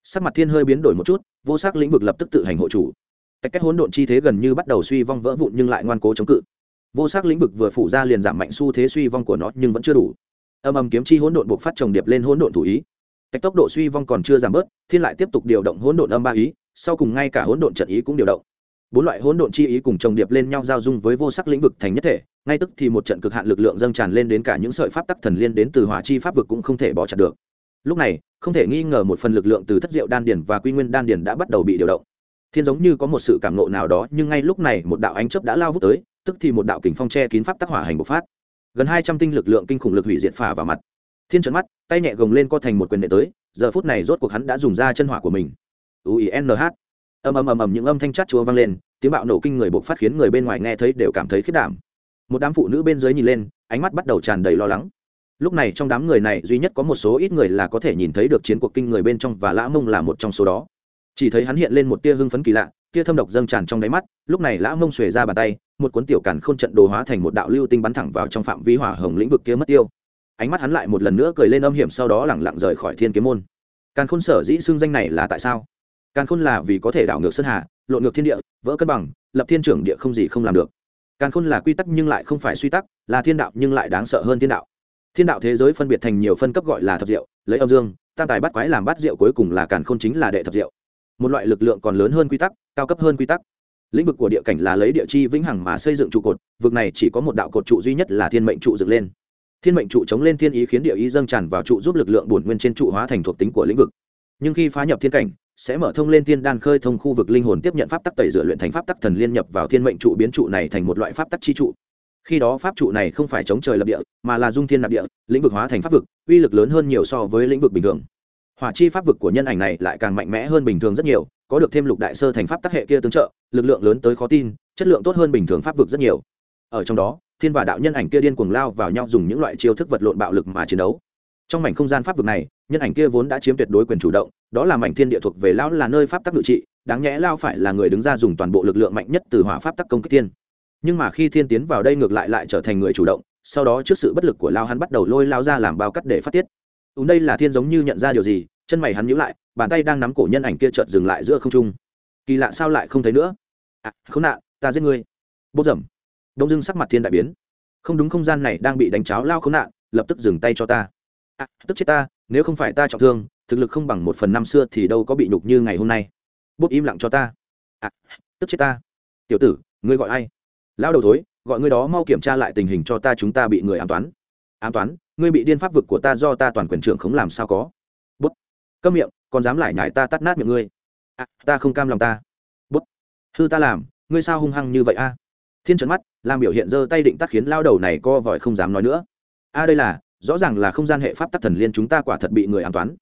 S1: Sắc mặt thiên hơi biến đổi một chút, vô sắc lĩnh vực lập tức tự hành hộ chủ. Cách cách hỗn độn chi thế gần như bắt đầu suy vong vỡ vụn nhưng lại ngoan cố chống cự vô sắc lĩnh vực vừa phủ ra liền giảm mạnh xu thế suy vong của nó, nhưng vẫn chưa đủ. Âm âm kiếm chi hỗn độn buộc phát trồng điệp lên hỗn độn thủ ý. Cách tốc độ suy vong còn chưa giảm bớt, thiên lại tiếp tục điều động hỗn độn âm ba ý, sau cùng ngay cả hỗn độn trận ý cũng điều động. Bốn loại hỗn độn chi ý cùng trồng điệp lên nhau giao dung với vô sắc lĩnh vực thành nhất thể, ngay tức thì một trận cực hạn lực lượng dâng tràn lên đến cả những sợi pháp tắc thần liên đến từ hỏa chi pháp vực cũng không thể bỏ chặt được. Lúc này, không thể nghi ngờ một phần lực lượng từ thất diệu đan điền và quy nguyên đan điền đã bắt đầu bị điều động. Thiên giống như có một sự cảm nộ nào đó, nhưng ngay lúc này một đạo ánh chớp đã lao vút tới tức thì một đạo kình phong che kín pháp tắc hỏa hành bộc phát. Gần hai trăm tinh lực lượng kinh khủng lực hủy diệt phả vào mặt. Thiên trấn mắt, tay nhẹ gồng lên co thành một quyền đệ tới, giờ phút này rốt cuộc hắn đã dùng ra chân hỏa của mình. Uinh ầm ầm ầm ầm những âm thanh chát chúa vang lên, tiếng bạo nổ kinh người bộc phát khiến người bên ngoài nghe thấy đều cảm thấy khiết đảm. Một đám phụ nữ bên dưới nhìn lên, ánh mắt bắt đầu tràn đầy lo lắng. Lúc này trong đám người này duy nhất có một số ít người là có thể nhìn thấy được chiến cuộc kinh người bên trong và lã mông là một trong số đó. Chỉ thấy hắn hiện lên một tia hưng phấn kỳ lạ tia thâm độc dâng tràn trong đáy mắt, lúc này lã mông xuề ra bàn tay, một cuốn tiểu càn k h ô n trận đồ hóa thành một đạo lưu tinh bắn thẳng vào trong phạm vi hỏa hồng lĩnh vực kia mất tiêu. Ánh mắt hắn lại một lần nữa cười lên âm hiểm sau đó lẳng lặng rời khỏi thiên kiếm môn. Càn khôn sở dĩ xương danh này là tại sao? Càn khôn là vì có thể đảo ngược sơn hà, lộn ngược thiên địa, vỡ cân bằng, lập thiên trưởng địa không gì không làm được. Càn khôn là quy tắc nhưng lại không phải suy tắc, là thiên đạo nhưng lại đáng sợ hơn thiên đạo. Thiên đạo thế giới phân biệt thành nhiều phân cấp gọi là thập diệu, lấy âm dương, tam tài bắt quái làm bát diệu cuối cùng là càn khôn chính là đệ thập diệu một loại lực lượng còn lớn hơn quy tắc, cao cấp hơn quy tắc. Lĩnh vực của địa cảnh là lấy địa chi vĩnh hằng mà xây dựng trụ cột, vực này chỉ có một đạo cột trụ duy nhất là thiên mệnh trụ dựng lên. Thiên mệnh trụ chống lên thiên ý khiến địa ý dâng tràn vào trụ giúp lực lượng bổn nguyên trên trụ hóa thành thuộc tính của lĩnh vực. Nhưng khi phá nhập thiên cảnh, sẽ mở thông lên thiên đan khơi thông khu vực linh hồn tiếp nhận pháp tắc tẩy rửa luyện thành pháp tắc thần liên nhập vào thiên mệnh trụ biến trụ này thành một loại pháp tắc chi trụ. Khi đó pháp trụ này không phải chống trời lập địa, mà là dung thiên nạp địa, lĩnh vực hóa thành pháp vực, uy lực lớn hơn nhiều so với lĩnh vực bình thường hỏa chi pháp vực của nhân ảnh này lại càng mạnh mẽ hơn bình thường rất nhiều, có được thêm lục đại sơ thành pháp tác hệ kia tương trợ, lực lượng lớn tới khó tin, chất lượng tốt hơn bình thường pháp vực rất nhiều. Ở trong đó, thiên và đạo nhân ảnh kia điên cuồng lao vào nhau dùng những loại chiêu thức vật lộn bạo lực mà chiến đấu. Trong mảnh không gian pháp vực này, nhân ảnh kia vốn đã chiếm tuyệt đối quyền chủ động, đó là mảnh thiên địa thuộc về lão là nơi pháp tắc ngự trị, đáng nhẽ lao phải là người đứng ra dùng toàn bộ lực lượng mạnh nhất từ hỏa pháp tắc công kích thiên. Nhưng mà khi thiên tiến vào đây ngược lại lại trở thành người chủ động, sau đó trước sự bất lực của lao hắn bắt đầu lôi lao ra làm bao cắt để phát tiết ùn đây là thiên giống như nhận ra điều gì chân mày hắn nhíu lại bàn tay đang nắm cổ nhân ảnh kia chợt dừng lại giữa không trung. Kỳ lạ sao lại không thấy nữa? À không nạn ta giết ngươi. Bốc dầm. Đông dưng sắc mặt thiên đại biến. Không đúng không gian này đang bị đánh cháo lao không nạn lập tức dừng tay cho ta. À, tức chết ta nếu không phải ta trọng thương thực lực không bằng một phần năm xưa thì đâu có bị nhục như ngày hôm nay. Bốc im lặng cho ta. À, tức chết ta. Tiểu tử ngươi gọi ai? Lao đầu thối gọi ngươi đó mau kiểm tra lại tình hình cho ta chúng ta bị người ám toán. Ám toán? Ngươi bị điên pháp vực của ta do ta toàn quyền trưởng không làm sao có? Bút. Câm miệng còn dám lại nhải ta tắt nát miệng ngươi? À, ta không cam lòng ta. Bút. Hư ta làm ngươi sao hung hăng như vậy a? Thiên trấn mắt làm biểu hiện giơ tay định tắt khiến lao đầu này co vòi không dám nói nữa. A đây là rõ ràng là không gian hệ pháp tắc thần liên chúng ta quả thật bị người an toán.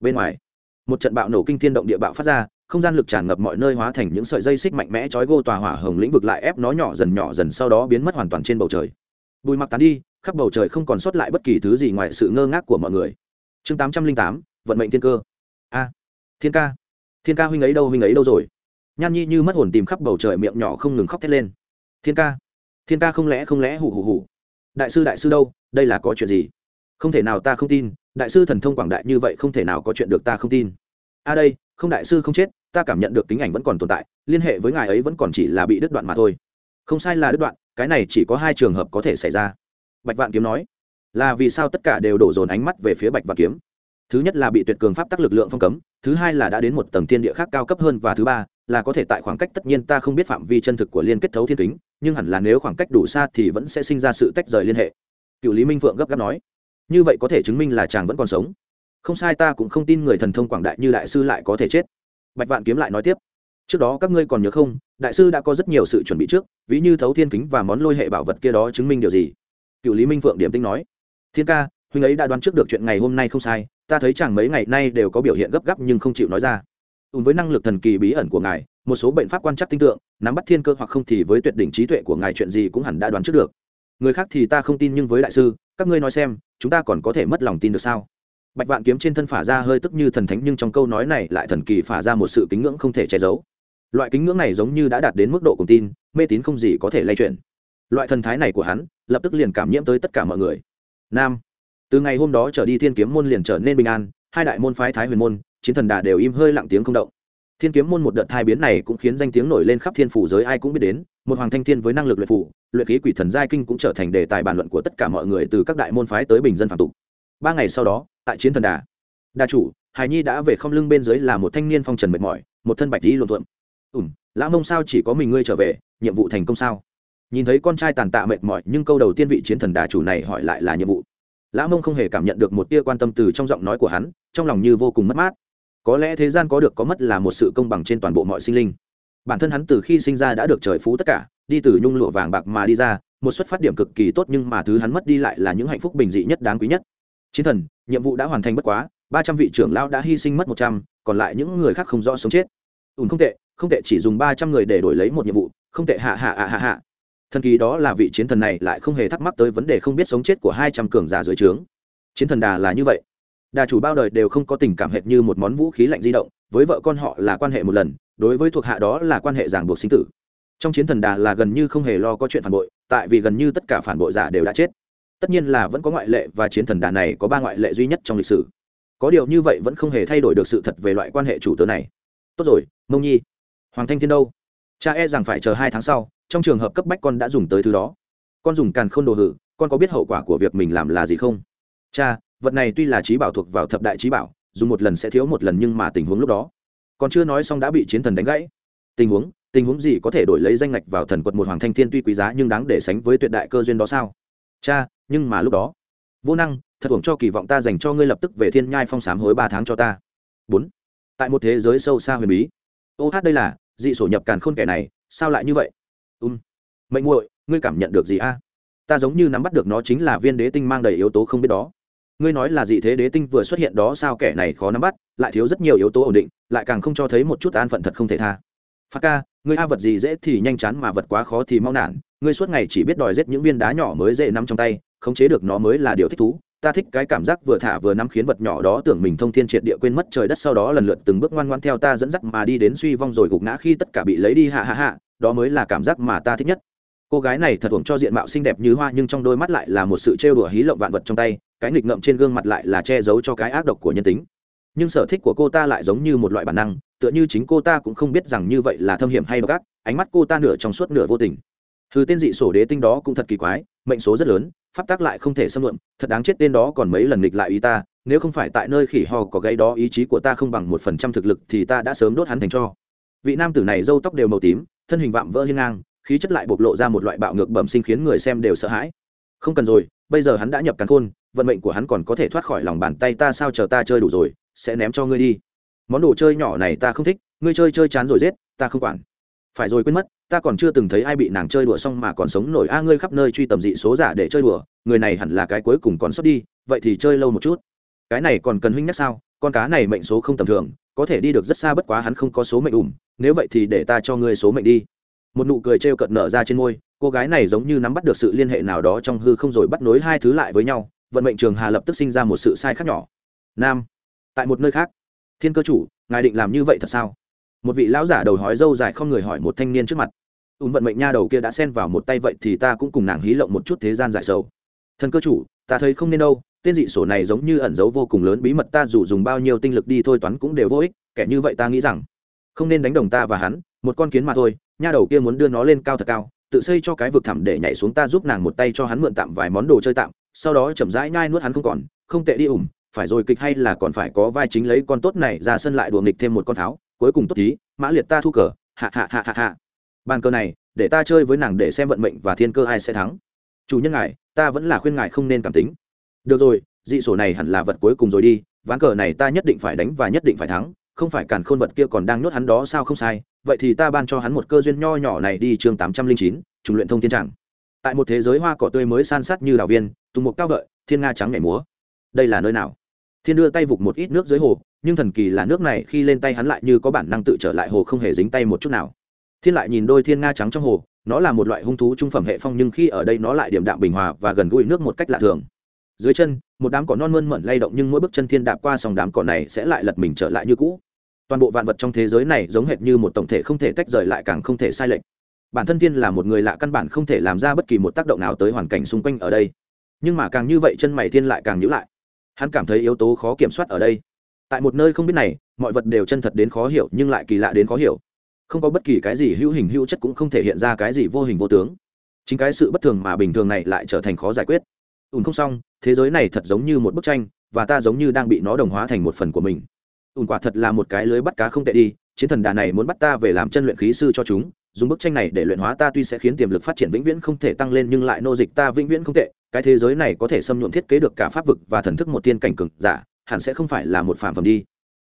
S1: Bên ngoài một trận bạo nổ kinh thiên động địa bạo phát ra không gian lực tràn ngập mọi nơi hóa thành những sợi dây xích mạnh mẽ trói gô tòa hỏa hồng lĩnh vực lại ép nó nhỏ dần nhỏ dần sau đó biến mất hoàn toàn trên bầu trời. Bùi mặc tán đi khắp bầu trời không còn sót lại bất kỳ thứ gì ngoài sự ngơ ngác của mọi người. Chương tám trăm linh tám, vận mệnh thiên cơ. A, thiên ca. Thiên ca huynh ấy đâu, huynh ấy đâu rồi? Nhan nhi như mất hồn tìm khắp bầu trời miệng nhỏ không ngừng khóc thét lên. Thiên ca. Thiên ca không lẽ không lẽ hủ hủ hủ đại sư đại sư đâu? Đây là có chuyện gì? Không thể nào ta không tin. Đại sư thần thông quảng đại như vậy không thể nào có chuyện được ta không tin. A đây, không đại sư không chết, ta cảm nhận được tính ảnh vẫn còn tồn tại, liên hệ với ngài ấy vẫn còn chỉ là bị đứt đoạn mà thôi. Không sai là đứt đoạn, cái này chỉ có hai trường hợp có thể xảy ra bạch vạn kiếm nói, là vì sao tất cả đều đổ dồn ánh mắt về phía bạch vạn kiếm? Thứ nhất là bị tuyệt cường pháp tắc lực lượng phong cấm, thứ hai là đã đến một tầng thiên địa khác cao cấp hơn và thứ ba là có thể tại khoảng cách tất nhiên ta không biết phạm vi chân thực của liên kết thấu thiên kính, nhưng hẳn là nếu khoảng cách đủ xa thì vẫn sẽ sinh ra sự tách rời liên hệ. Cựu lý minh phượng gấp gáp nói, như vậy có thể chứng minh là chàng vẫn còn sống. Không sai ta cũng không tin người thần thông quảng đại như đại sư lại có thể chết. Bạch vạn kiếm lại nói tiếp, trước đó các ngươi còn nhớ không, đại sư đã có rất nhiều sự chuẩn bị trước, ví như thấu thiên kính và món lôi hệ bảo vật kia đó chứng minh điều gì? Cựu lý minh phượng điểm tinh nói, thiên ca, huynh ấy đã đoán trước được chuyện ngày hôm nay không sai, ta thấy chàng mấy ngày nay đều có biểu hiện gấp gáp nhưng không chịu nói ra. Cùng với năng lực thần kỳ bí ẩn của ngài, một số bệnh pháp quan chắc tinh tượng, nắm bắt thiên cơ hoặc không thì với tuyệt đỉnh trí tuệ của ngài chuyện gì cũng hẳn đã đoán trước được. Người khác thì ta không tin nhưng với đại sư, các ngươi nói xem, chúng ta còn có thể mất lòng tin được sao? Bạch vạn kiếm trên thân phả ra hơi tức như thần thánh nhưng trong câu nói này lại thần kỳ phả ra một sự kính ngưỡng không thể che giấu. Loại kính ngưỡng này giống như đã đạt đến mức độ cùng tin, mê tín không gì có thể lay chuyển loại thần thái này của hắn, lập tức liền cảm nhiễm tới tất cả mọi người. Nam, từ ngày hôm đó trở đi thiên kiếm môn liền trở nên bình an, hai đại môn phái thái huyền môn, chiến thần đà đều im hơi lặng tiếng không động. Thiên kiếm môn một đợt hai biến này cũng khiến danh tiếng nổi lên khắp thiên phủ giới ai cũng biết đến, một hoàng thanh thiên với năng lực luyện phủ, luyện khí quỷ thần giai kinh cũng trở thành đề tài bàn luận của tất cả mọi người từ các đại môn phái tới bình dân phạm tục. Ba ngày sau đó, tại chiến thần đà đà chủ hài nhi đã về không lưng bên dưới là một thanh niên phong trần mệt mỏi, một thân bạch lý luận thuận ủm lã mông sao chỉ có mình ngươi trở về, nhiệm vụ thành công sao? Nhìn thấy con trai tàn tạ mệt mỏi, nhưng câu đầu tiên vị chiến thần đà chủ này hỏi lại là nhiệm vụ. Lã mông không hề cảm nhận được một tia quan tâm từ trong giọng nói của hắn, trong lòng như vô cùng mất mát. Có lẽ thế gian có được có mất là một sự công bằng trên toàn bộ mọi sinh linh. Bản thân hắn từ khi sinh ra đã được trời phú tất cả, đi từ nhung lụa vàng bạc mà đi ra, một xuất phát điểm cực kỳ tốt nhưng mà thứ hắn mất đi lại là những hạnh phúc bình dị nhất đáng quý nhất. Chiến thần, nhiệm vụ đã hoàn thành bất quá, ba trăm vị trưởng lao đã hy sinh mất một trăm, còn lại những người khác không rõ sống chết. Ùn không tệ không tệ, chỉ dùng ba trăm người để đổi lấy một nhiệm vụ, không tệ, hạ hạ hạ hạ hạ thần kỳ đó là vị chiến thần này lại không hề thắc mắc tới vấn đề không biết sống chết của hai trăm cường giả dưới trướng. Chiến thần đà là như vậy. Đà chủ bao đời đều không có tình cảm hệt như một món vũ khí lạnh di động, với vợ con họ là quan hệ một lần, đối với thuộc hạ đó là quan hệ ràng buộc sinh tử. Trong chiến thần đà là gần như không hề lo có chuyện phản bội, tại vì gần như tất cả phản bội giả đều đã chết. Tất nhiên là vẫn có ngoại lệ và chiến thần đà này có ba ngoại lệ duy nhất trong lịch sử. Có điều như vậy vẫn không hề thay đổi được sự thật về loại quan hệ chủ tớ này. Tốt rồi, mông nhi. Hoàng thanh thiên đâu? Cha e rằng phải chờ hai tháng sau trong trường hợp cấp bách con đã dùng tới thứ đó. Con dùng càn khôn đồ hự, con có biết hậu quả của việc mình làm là gì không? Cha, vật này tuy là trí bảo thuộc vào thập đại trí bảo, dùng một lần sẽ thiếu một lần nhưng mà tình huống lúc đó. Còn chưa nói xong đã bị chiến thần đánh gãy. Tình huống tình huống gì có thể đổi lấy danh ngạch vào thần quật một hoàng thanh thiên tuy quý giá nhưng đáng để sánh với tuyệt đại cơ duyên đó sao? Cha, nhưng mà lúc đó, vô năng, thật hưởng cho kỳ vọng ta dành cho ngươi lập tức về thiên nhai phong sám hối ba tháng cho ta. Bốn, tại một thế giới sâu xa huyền bí. Ô hát đây là, dị sổ nhập càn khôn kẻ này, sao lại như vậy? Ùm mệnh muội, ngươi cảm nhận được gì a? Ta giống như nắm bắt được nó chính là viên đế tinh mang đầy yếu tố không biết đó. Ngươi nói là dị thế đế tinh vừa xuất hiện đó sao kẻ này khó nắm bắt, lại thiếu rất nhiều yếu tố ổn định, lại càng không cho thấy một chút an phận thật không thể tha. Phát ca, ngươi a vật gì dễ thì nhanh chán mà vật quá khó thì mau nản, ngươi suốt ngày chỉ biết đòi giết những viên đá nhỏ mới dễ nắm trong tay, khống chế được nó mới là điều thích thú. Ta thích cái cảm giác vừa thả vừa nắm khiến vật nhỏ đó tưởng mình thông thiên triệt địa quên mất trời đất sau đó lần lượt từng bước ngoan ngoan theo ta dẫn dắt mà đi đến suy vong rồi gục ngã khi tất cả bị lấy đi hạ hạ hạ đó mới là cảm giác mà ta thích nhất. Cô gái này thật uổng cho diện mạo xinh đẹp như hoa nhưng trong đôi mắt lại là một sự trêu đùa hí lộng vạn vật trong tay, cái nghịch ngợm trên gương mặt lại là che giấu cho cái ác độc của nhân tính. Nhưng sở thích của cô ta lại giống như một loại bản năng, tựa như chính cô ta cũng không biết rằng như vậy là thâm hiểm hay độc ác, ánh mắt cô ta nửa trong suốt nửa vô tình. Thứ tên dị sổ đế tinh đó cũng thật kỳ quái, mệnh số rất lớn, pháp tác lại không thể xâm lượm thật đáng chết tên đó còn mấy lần nghịch lại ý ta, nếu không phải tại nơi khỉ ho có gây đó ý chí của ta không bằng một phần trăm thực lực thì ta đã sớm đốt hắn thành cho vị nam tử này râu tóc đều màu tím thân hình vạm vỡ hiên ngang, khí chất lại bộc lộ ra một loại bạo ngược bẩm sinh khiến người xem đều sợ hãi. Không cần rồi, bây giờ hắn đã nhập càn khôn, vận mệnh của hắn còn có thể thoát khỏi lòng bàn tay ta sao chờ ta chơi đủ rồi, sẽ ném cho ngươi đi. Món đồ chơi nhỏ này ta không thích, ngươi chơi chơi chán rồi giết, ta không quản. Phải rồi quên mất, ta còn chưa từng thấy ai bị nàng chơi đùa xong mà còn sống nổi. A, ngươi khắp nơi truy tầm dị số giả để chơi đùa, người này hẳn là cái cuối cùng còn sót đi, vậy thì chơi lâu một chút. Cái này còn cần huynh nhắc sao? Con cá này mệnh số không tầm thường có thể đi được rất xa bất quá hắn không có số mệnh ủng nếu vậy thì để ta cho ngươi số mệnh đi. Một nụ cười trêu cợt nở ra trên môi, cô gái này giống như nắm bắt được sự liên hệ nào đó trong hư không rồi bắt nối hai thứ lại với nhau, vận mệnh trường hà lập tức sinh ra một sự sai khác nhỏ. Nam, tại một nơi khác. Thiên cơ chủ, ngài định làm như vậy thật sao? Một vị lão giả đầu hói dâu dài không người hỏi một thanh niên trước mặt. Ùn vận mệnh nha đầu kia đã xen vào một tay vậy thì ta cũng cùng nàng hí lộng một chút thế gian giải sầu. Thần cơ chủ, ta thấy không nên đâu tên dị sổ này giống như ẩn giấu vô cùng lớn, bí mật ta dù dùng bao nhiêu tinh lực đi thôi toán cũng đều vô ích, kẻ như vậy ta nghĩ rằng, không nên đánh đồng ta và hắn, một con kiến mà thôi, nha đầu kia muốn đưa nó lên cao thật cao, tự xây cho cái vực thẳm để nhảy xuống ta giúp nàng một tay cho hắn mượn tạm vài món đồ chơi tạm, sau đó chậm rãi nhai nuốt hắn không còn, không tệ đi ủng phải rồi kịch hay là còn phải có vai chính lấy con tốt này ra sân lại đùa nghịch thêm một con tháo. cuối cùng tốt tí mã liệt ta thu cờ, hạ hạ hạ hạ hạ bàn cờ này, để ta chơi với nàng để xem vận mệnh và thiên cơ ai sẽ thắng chủ nhân ngài, ta vẫn là khuyên ngài không nên cảm tính được rồi, dị sổ này hẳn là vật cuối cùng rồi đi, ván cờ này ta nhất định phải đánh và nhất định phải thắng, không phải càn khôn vật kia còn đang nhốt hắn đó sao không sai. Vậy thì ta ban cho hắn một cơ duyên nho nhỏ này đi chương tám trăm linh chín, trùng luyện thông thiên trạng. Tại một thế giới hoa cỏ tươi mới san sát như đào viên, tùng một cao vợi, thiên nga trắng nhảy múa. Đây là nơi nào? Thiên đưa tay vụt một ít nước dưới hồ, nhưng thần kỳ là nước này khi lên tay hắn lại như có bản năng tự trở lại hồ không hề dính tay một chút nào. Thiên lại nhìn đôi thiên nga trắng trong hồ, nó là một loại hung thú trung phẩm hệ phong nhưng khi ở đây nó lại điểm đạm bình hòa và gần gũi nước một cách lạ thường dưới chân, một đám cỏ non mơn mận lay động nhưng mỗi bước chân thiên đạp qua sòng đám cỏ này sẽ lại lật mình trở lại như cũ. Toàn bộ vạn vật trong thế giới này giống hệt như một tổng thể không thể tách rời lại càng không thể sai lệch. Bản thân thiên là một người lạ căn bản không thể làm ra bất kỳ một tác động nào tới hoàn cảnh xung quanh ở đây. Nhưng mà càng như vậy chân mày thiên lại càng nhữ lại. Hắn cảm thấy yếu tố khó kiểm soát ở đây. Tại một nơi không biết này, mọi vật đều chân thật đến khó hiểu nhưng lại kỳ lạ đến khó hiểu. Không có bất kỳ cái gì hữu hình hữu chất cũng không thể hiện ra cái gì vô hình vô tướng. Chính cái sự bất thường mà bình thường này lại trở thành khó giải quyết ùn không xong, thế giới này thật giống như một bức tranh, và ta giống như đang bị nó đồng hóa thành một phần của mình. Ùn quả thật là một cái lưới bắt cá không tệ đi, chiến thần đà này muốn bắt ta về làm chân luyện khí sư cho chúng, dùng bức tranh này để luyện hóa ta tuy sẽ khiến tiềm lực phát triển vĩnh viễn không thể tăng lên nhưng lại nô dịch ta vĩnh viễn không tệ, cái thế giới này có thể xâm nhuộm thiết kế được cả pháp vực và thần thức một tiên cảnh cực giả, hẳn sẽ không phải là một phạm phẩm đi.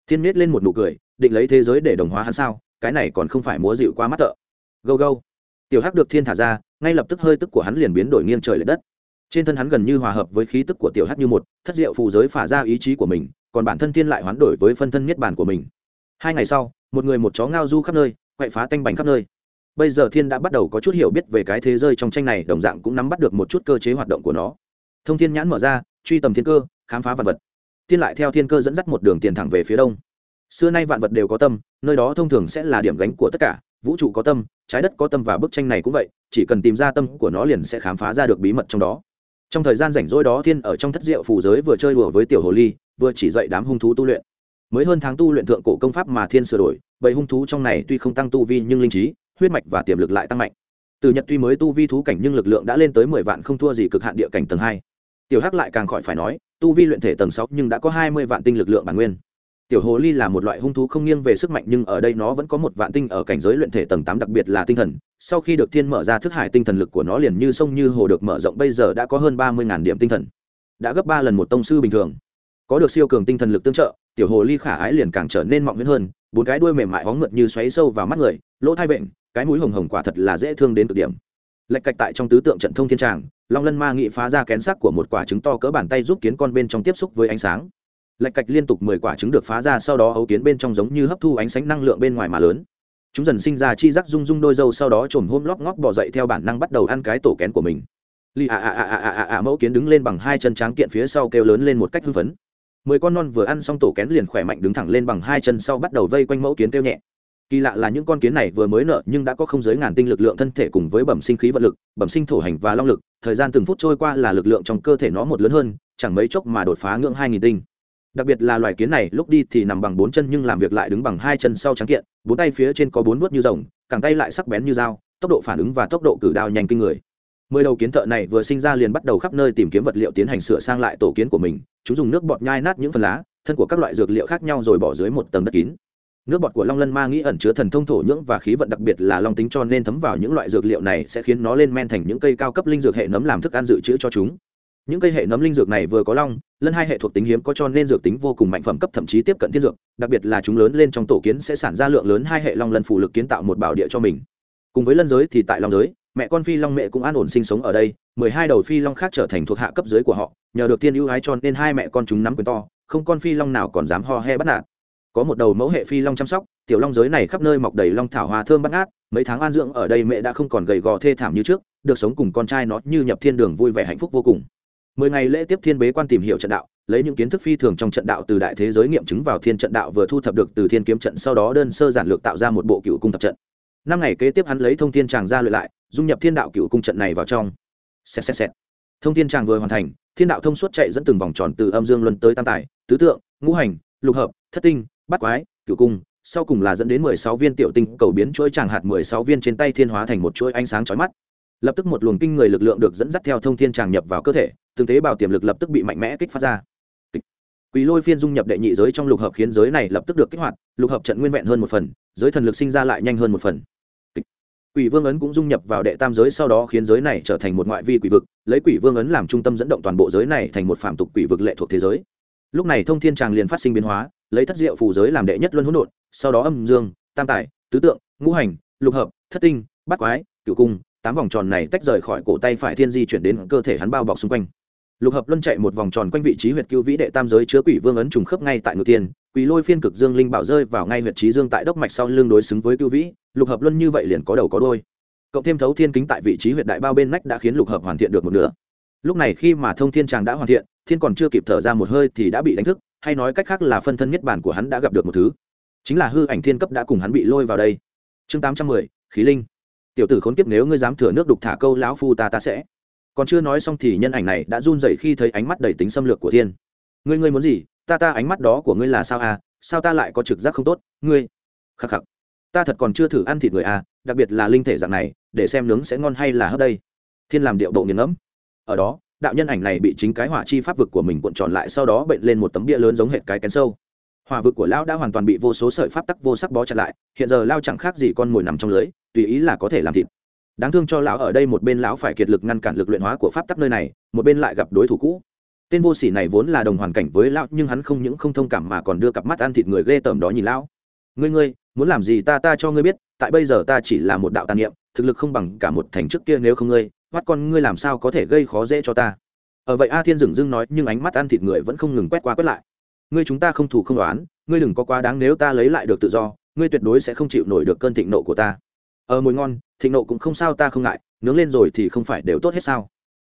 S1: Thiên miết lên một nụ cười, định lấy thế giới để đồng hóa hắn sao, cái này còn không phải múa dịu qua mắt thợ gâu gâu. Tiểu hắc được thiên thả ra, ngay lập tức hơi tức của hắn liền biến đổi nghiêng trời l ệ đất trên thân hắn gần như hòa hợp với khí tức của tiểu hát như một, thất diệu phù giới phả ra ý chí của mình, còn bản thân thiên lại hoán đổi với phân thân niết bàn của mình. Hai ngày sau, một người một chó ngao du khắp nơi, quậy phá tanh bành khắp nơi. Bây giờ thiên đã bắt đầu có chút hiểu biết về cái thế giới trong tranh này, đồng dạng cũng nắm bắt được một chút cơ chế hoạt động của nó. Thông thiên nhãn mở ra, truy tầm thiên cơ, khám phá vật vật. Thiên lại theo thiên cơ dẫn dắt một đường tiền thẳng về phía đông. Xưa nay vạn vật đều có tâm, nơi đó thông thường sẽ là điểm gánh của tất cả, vũ trụ có tâm, trái đất có tâm và bức tranh này cũng vậy, chỉ cần tìm ra tâm của nó liền sẽ khám phá ra được bí mật trong đó trong thời gian rảnh rỗi đó thiên ở trong thất diệu phù giới vừa chơi đùa với tiểu hồ ly, vừa chỉ dạy đám hung thú tu luyện. Mới hơn tháng tu luyện thượng cổ công pháp mà thiên sửa đổi, bầy hung thú trong này tuy không tăng tu vi nhưng linh trí, huyết mạch và tiềm lực lại tăng mạnh. Từ nhật tuy mới tu vi thú cảnh nhưng lực lượng đã lên tới mười vạn không thua gì cực hạn địa cảnh tầng hai. Tiểu hắc lại càng khỏi phải nói, tu vi luyện thể tầng sáu nhưng đã có hai mươi vạn tinh lực lượng bản nguyên tiểu hồ ly là một loại hung thú không nghiêng về sức mạnh nhưng ở đây nó vẫn có một vạn tinh ở cảnh giới luyện thể tầng tám đặc biệt là tinh thần. Sau khi được thiên mở ra thức hải tinh thần lực của nó liền như sông như hồ được mở rộng, bây giờ đã có hơn ba mươi điểm tinh thần. Đã gấp ba lần một tông sư bình thường. Có được siêu cường tinh thần lực tương trợ, tiểu hồ ly khả ái liền càng trở nên mọng miễn hơn, bốn cái đuôi mềm mại hóng mượt như xoáy sâu vào mắt người, lỗ thai vện, cái mũi hồng hồng quả thật là dễ thương đến cực điểm. Lệch cạch tại trong tứ tượng trận thông thiên tràng, long lân ma nghị phá ra kén sắc của một quả trứng to cỡ bàn tay giúp kiến con bên trong tiếp xúc với ánh sáng lệch cạch liên tục mười quả trứng được phá ra, sau đó ấu kiến bên trong giống như hấp thu ánh sáng năng lượng bên ngoài mà lớn. Chúng dần sinh ra chi rắc rung rung đôi dâu, sau đó trồm hôm lóc ngóc bỏ dậy theo bản năng bắt đầu ăn cái tổ kén của mình. Lì à, à à à à à à mẫu kiến đứng lên bằng hai chân tráng kiện phía sau kêu lớn lên một cách hưng phấn. Mười con non vừa ăn xong tổ kén liền khỏe mạnh đứng thẳng lên bằng hai chân sau bắt đầu vây quanh mẫu kiến kêu nhẹ. Kỳ lạ là những con kiến này vừa mới nợ nhưng đã có không giới ngàn tinh lực lượng thân thể cùng với bẩm sinh khí vật lực, bẩm sinh thổ hành và long lực, thời gian từng phút trôi qua là lực lượng trong cơ thể nó một lớn hơn, chẳng mấy chốc mà đột phá ngưỡng hai nghìn tinh đặc biệt là loài kiến này, lúc đi thì nằm bằng bốn chân nhưng làm việc lại đứng bằng hai chân sau trắng kiện, bốn tay phía trên có bốn vuốt như rồng, cẳng tay lại sắc bén như dao, tốc độ phản ứng và tốc độ cử đao nhanh kinh người. Mười đầu kiến thợ này vừa sinh ra liền bắt đầu khắp nơi tìm kiếm vật liệu tiến hành sửa sang lại tổ kiến của mình, chúng dùng nước bọt nhai nát những phần lá, thân của các loại dược liệu khác nhau rồi bỏ dưới một tầng đất kín. Nước bọt của long lân ma nghĩ ẩn chứa thần thông thổ nhưỡng và khí vận đặc biệt là long tính cho nên thấm vào những loại dược liệu này sẽ khiến nó lên men thành những cây cao cấp linh dược hệ nấm làm thức ăn dự trữ cho chúng những cây hệ nấm linh dược này vừa có long, lân hai hệ thuộc tính hiếm có cho nên dược tính vô cùng mạnh phẩm cấp thậm chí tiếp cận thiên dược, đặc biệt là chúng lớn lên trong tổ kiến sẽ sản ra lượng lớn hai hệ long lân phủ lực kiến tạo một bảo địa cho mình. Cùng với lân giới thì tại long giới, mẹ con phi long mẹ cũng an ổn sinh sống ở đây, mười hai đầu phi long khác trở thành thuộc hạ cấp dưới của họ, nhờ được thiên ưu ái cho nên hai mẹ con chúng nắm quyền to, không con phi long nào còn dám ho he bắt nạt. Có một đầu mẫu hệ phi long chăm sóc, tiểu long giới này khắp nơi mọc đầy long thảo hoa thơm bắt ngát, mấy tháng an dưỡng ở đây mẹ đã không còn gầy gò thê thảm như trước, được sống cùng con trai nó như nhập thiên đường vui vẻ hạnh phúc vô cùng mười ngày lễ tiếp thiên bế quan tìm hiểu trận đạo, lấy những kiến thức phi thường trong trận đạo từ đại thế giới nghiệm chứng vào thiên trận đạo vừa thu thập được từ thiên kiếm trận, sau đó đơn sơ giản lược tạo ra một bộ cựu cung tập trận. Năm ngày kế tiếp hắn lấy thông thiên tràng ra luyện lại, dung nhập thiên đạo cựu cung trận này vào trong. Xẹt xẹt xẹt. Thông thiên tràng vừa hoàn thành, thiên đạo thông suốt chạy dẫn từng vòng tròn từ âm dương luân tới tam tài, tứ tượng, ngũ hành, lục hợp, thất tinh, bát quái cựu cung, sau cùng là dẫn đến mười sáu viên tiểu tinh cầu biến chuỗi tràng hạt mười sáu viên trên tay thiên hóa thành một chuỗi ánh sáng chói mắt lập tức một luồng kinh người lực lượng được dẫn dắt theo thông thiên tràng nhập vào cơ thể tương tế bào tiềm lực lập tức bị mạnh mẽ kích phát ra. Quỷ lôi phiên dung nhập đệ nhị giới trong lục hợp khiến giới này lập tức được kích hoạt, lục hợp trận nguyên vẹn hơn một phần, giới thần lực sinh ra lại nhanh hơn một phần. Quỷ vương ấn cũng dung nhập vào đệ tam giới sau đó khiến giới này trở thành một ngoại vi quỷ vực, lấy quỷ vương ấn làm trung tâm dẫn động toàn bộ giới này thành một phạm tục quỷ vực lệ thuộc thế giới. Lúc này thông thiên tràng liền phát sinh biến hóa, lấy thất diệu phù giới làm đệ nhất luân hỗn độn, sau đó âm dương, tam tài, tứ tượng, ngũ hành, lục hợp, thất tinh, bát quái cựu cung tám vòng tròn này tách rời khỏi cổ tay phải thiên di chuyển đến cơ thể hắn bao bọc xung quanh. Lục hợp luân chạy một vòng tròn quanh vị trí huyệt cưu vĩ đệ tam giới chứa quỷ vương ấn trùng khớp ngay tại ngự tiên quỷ lôi phiên cực dương linh bảo rơi vào ngay huyệt trí dương tại đốc mạch sau lưng đối xứng với cưu vĩ, lục hợp luân như vậy liền có đầu có đôi cộng thêm thấu thiên kính tại vị trí huyệt đại bao bên nách đã khiến lục hợp hoàn thiện được một nửa. Lúc này khi mà thông thiên tràng đã hoàn thiện, thiên còn chưa kịp thở ra một hơi thì đã bị đánh thức, hay nói cách khác là phân thân nhất bản của hắn đã gặp được một thứ. Chính là hư ảnh thiên cấp đã cùng hắn bị lôi vào đây. Chương tám trăm mười, khí linh tiểu tử khốn kiếp nếu ngươi dám thừa nước đục thả câu lão phu ta ta sẽ. Còn chưa nói xong thì nhân ảnh này đã run dậy khi thấy ánh mắt đầy tính xâm lược của thiên. Ngươi ngươi muốn gì? Ta ta ánh mắt đó của ngươi là sao à? Sao ta lại có trực giác không tốt? Ngươi! Khắc khắc. Ta thật còn chưa thử ăn thịt người à? Đặc biệt là linh thể dạng này, để xem nướng sẽ ngon hay là hấp đây. Thiên làm điệu bộ nghiền ngẫm. Ở đó, đạo nhân ảnh này bị chính cái hỏa chi pháp vực của mình cuộn tròn lại, sau đó bệnh lên một tấm bia lớn giống hệt cái kén sâu hỏa vực của lão đã hoàn toàn bị vô số sợi pháp tắc vô sắc bó chặt lại, hiện giờ lao chẳng khác gì con mồi nằm trong lưới, tùy ý là có thể làm thịt. Đáng thương cho lão ở đây một bên lão phải kiệt lực ngăn cản lực luyện hóa của pháp tắc nơi này, một bên lại gặp đối thủ cũ. Tên vô sỉ này vốn là đồng hoàn cảnh với lão, nhưng hắn không những không thông cảm mà còn đưa cặp mắt ăn thịt người ghê tởm đó nhìn lão. Ngươi ngươi, muốn làm gì ta ta cho ngươi biết, tại bây giờ ta chỉ là một đạo tàn niệm, thực lực không bằng cả một thành trước kia nếu không ngươi mắt con ngươi làm sao có thể gây khó dễ cho ta? Ở vậy a thiên dừng dưng nói, nhưng ánh mắt ăn thịt người vẫn không ngừng quét qua quét lại ngươi chúng ta không thủ không đoán ngươi đừng có quá đáng nếu ta lấy lại được tự do, ngươi tuyệt đối sẽ không chịu nổi được cơn thịnh nộ của ta. Ờ mùi ngon, thịnh nộ cũng không sao, ta không ngại, nướng lên rồi thì không phải đều tốt hết sao?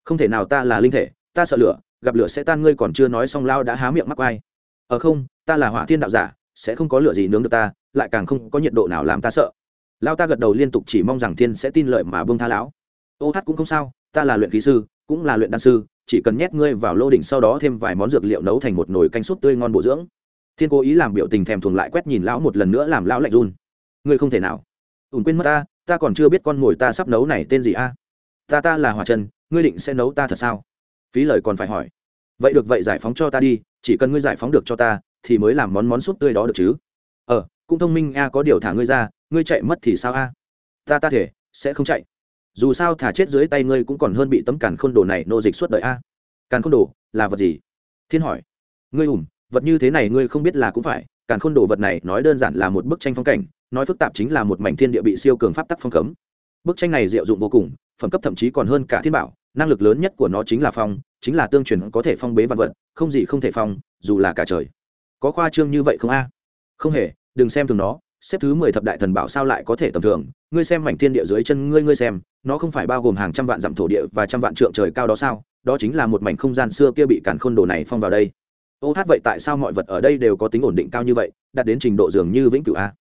S1: Không thể nào ta là linh thể, ta sợ lửa, gặp lửa sẽ tan, ngươi còn chưa nói xong lao đã há miệng mắc vai ờ không, ta là hỏa thiên đạo giả, sẽ không có lửa gì nướng được ta, lại càng không có nhiệt độ nào làm ta sợ. Lao ta gật đầu liên tục chỉ mong rằng thiên sẽ tin lợi mà bông tha lão. Ô hát cũng không sao, ta là luyện khí sư, cũng là luyện đan sư chỉ cần nhét ngươi vào lô đỉnh sau đó thêm vài món dược liệu nấu thành một nồi canh súp tươi ngon bổ dưỡng. Thiên cố ý làm biểu tình thèm thuồng lại quét nhìn lão một lần nữa làm lão lạnh run. Ngươi không thể nào. Ùn quên mất ta ta còn chưa biết con ngồi ta sắp nấu này tên gì a. Ta ta là hòa trần, ngươi định sẽ nấu ta thật sao? Phí lời còn phải hỏi. Vậy được vậy giải phóng cho ta đi, chỉ cần ngươi giải phóng được cho ta, thì mới làm món món súp tươi đó được chứ. Ờ cũng thông minh a, có điều thả ngươi ra, ngươi chạy mất thì sao a? Ta ta thể, sẽ không chạy dù sao thả chết dưới tay ngươi cũng còn hơn bị tấm càn khôn đồ này nô dịch suốt đời a. Càn khôn đồ là vật gì? Thiên hỏi. Ngươi ủm, vật như thế này ngươi không biết là cũng phải. Càn khôn đồ vật này nói đơn giản là một bức tranh phong cảnh, nói phức tạp chính là một mảnh thiên địa bị siêu cường pháp tắc phong cấm. Bức tranh này diệu dụng vô cùng, phẩm cấp thậm chí còn hơn cả thiên bảo, năng lực lớn nhất của nó chính là phong, chính là tương truyền có thể phong bế vạn vật, không gì không thể phong, dù là cả trời. Có khoa trương như vậy không a? Không hề, đừng xem thường nó xếp thứ mười thập đại thần bảo sao lại có thể tầm thường? Ngươi xem mảnh thiên địa dưới chân ngươi ngươi xem, nó không phải bao gồm hàng trăm vạn dặm thổ địa và trăm vạn trượng trời cao đó sao? Đó chính là một mảnh không gian xưa kia bị cản khôn đồ này phong vào đây. Ô hát, vậy tại sao mọi vật ở đây đều có tính ổn định cao như vậy, đạt đến trình độ dường như vĩnh cửu a?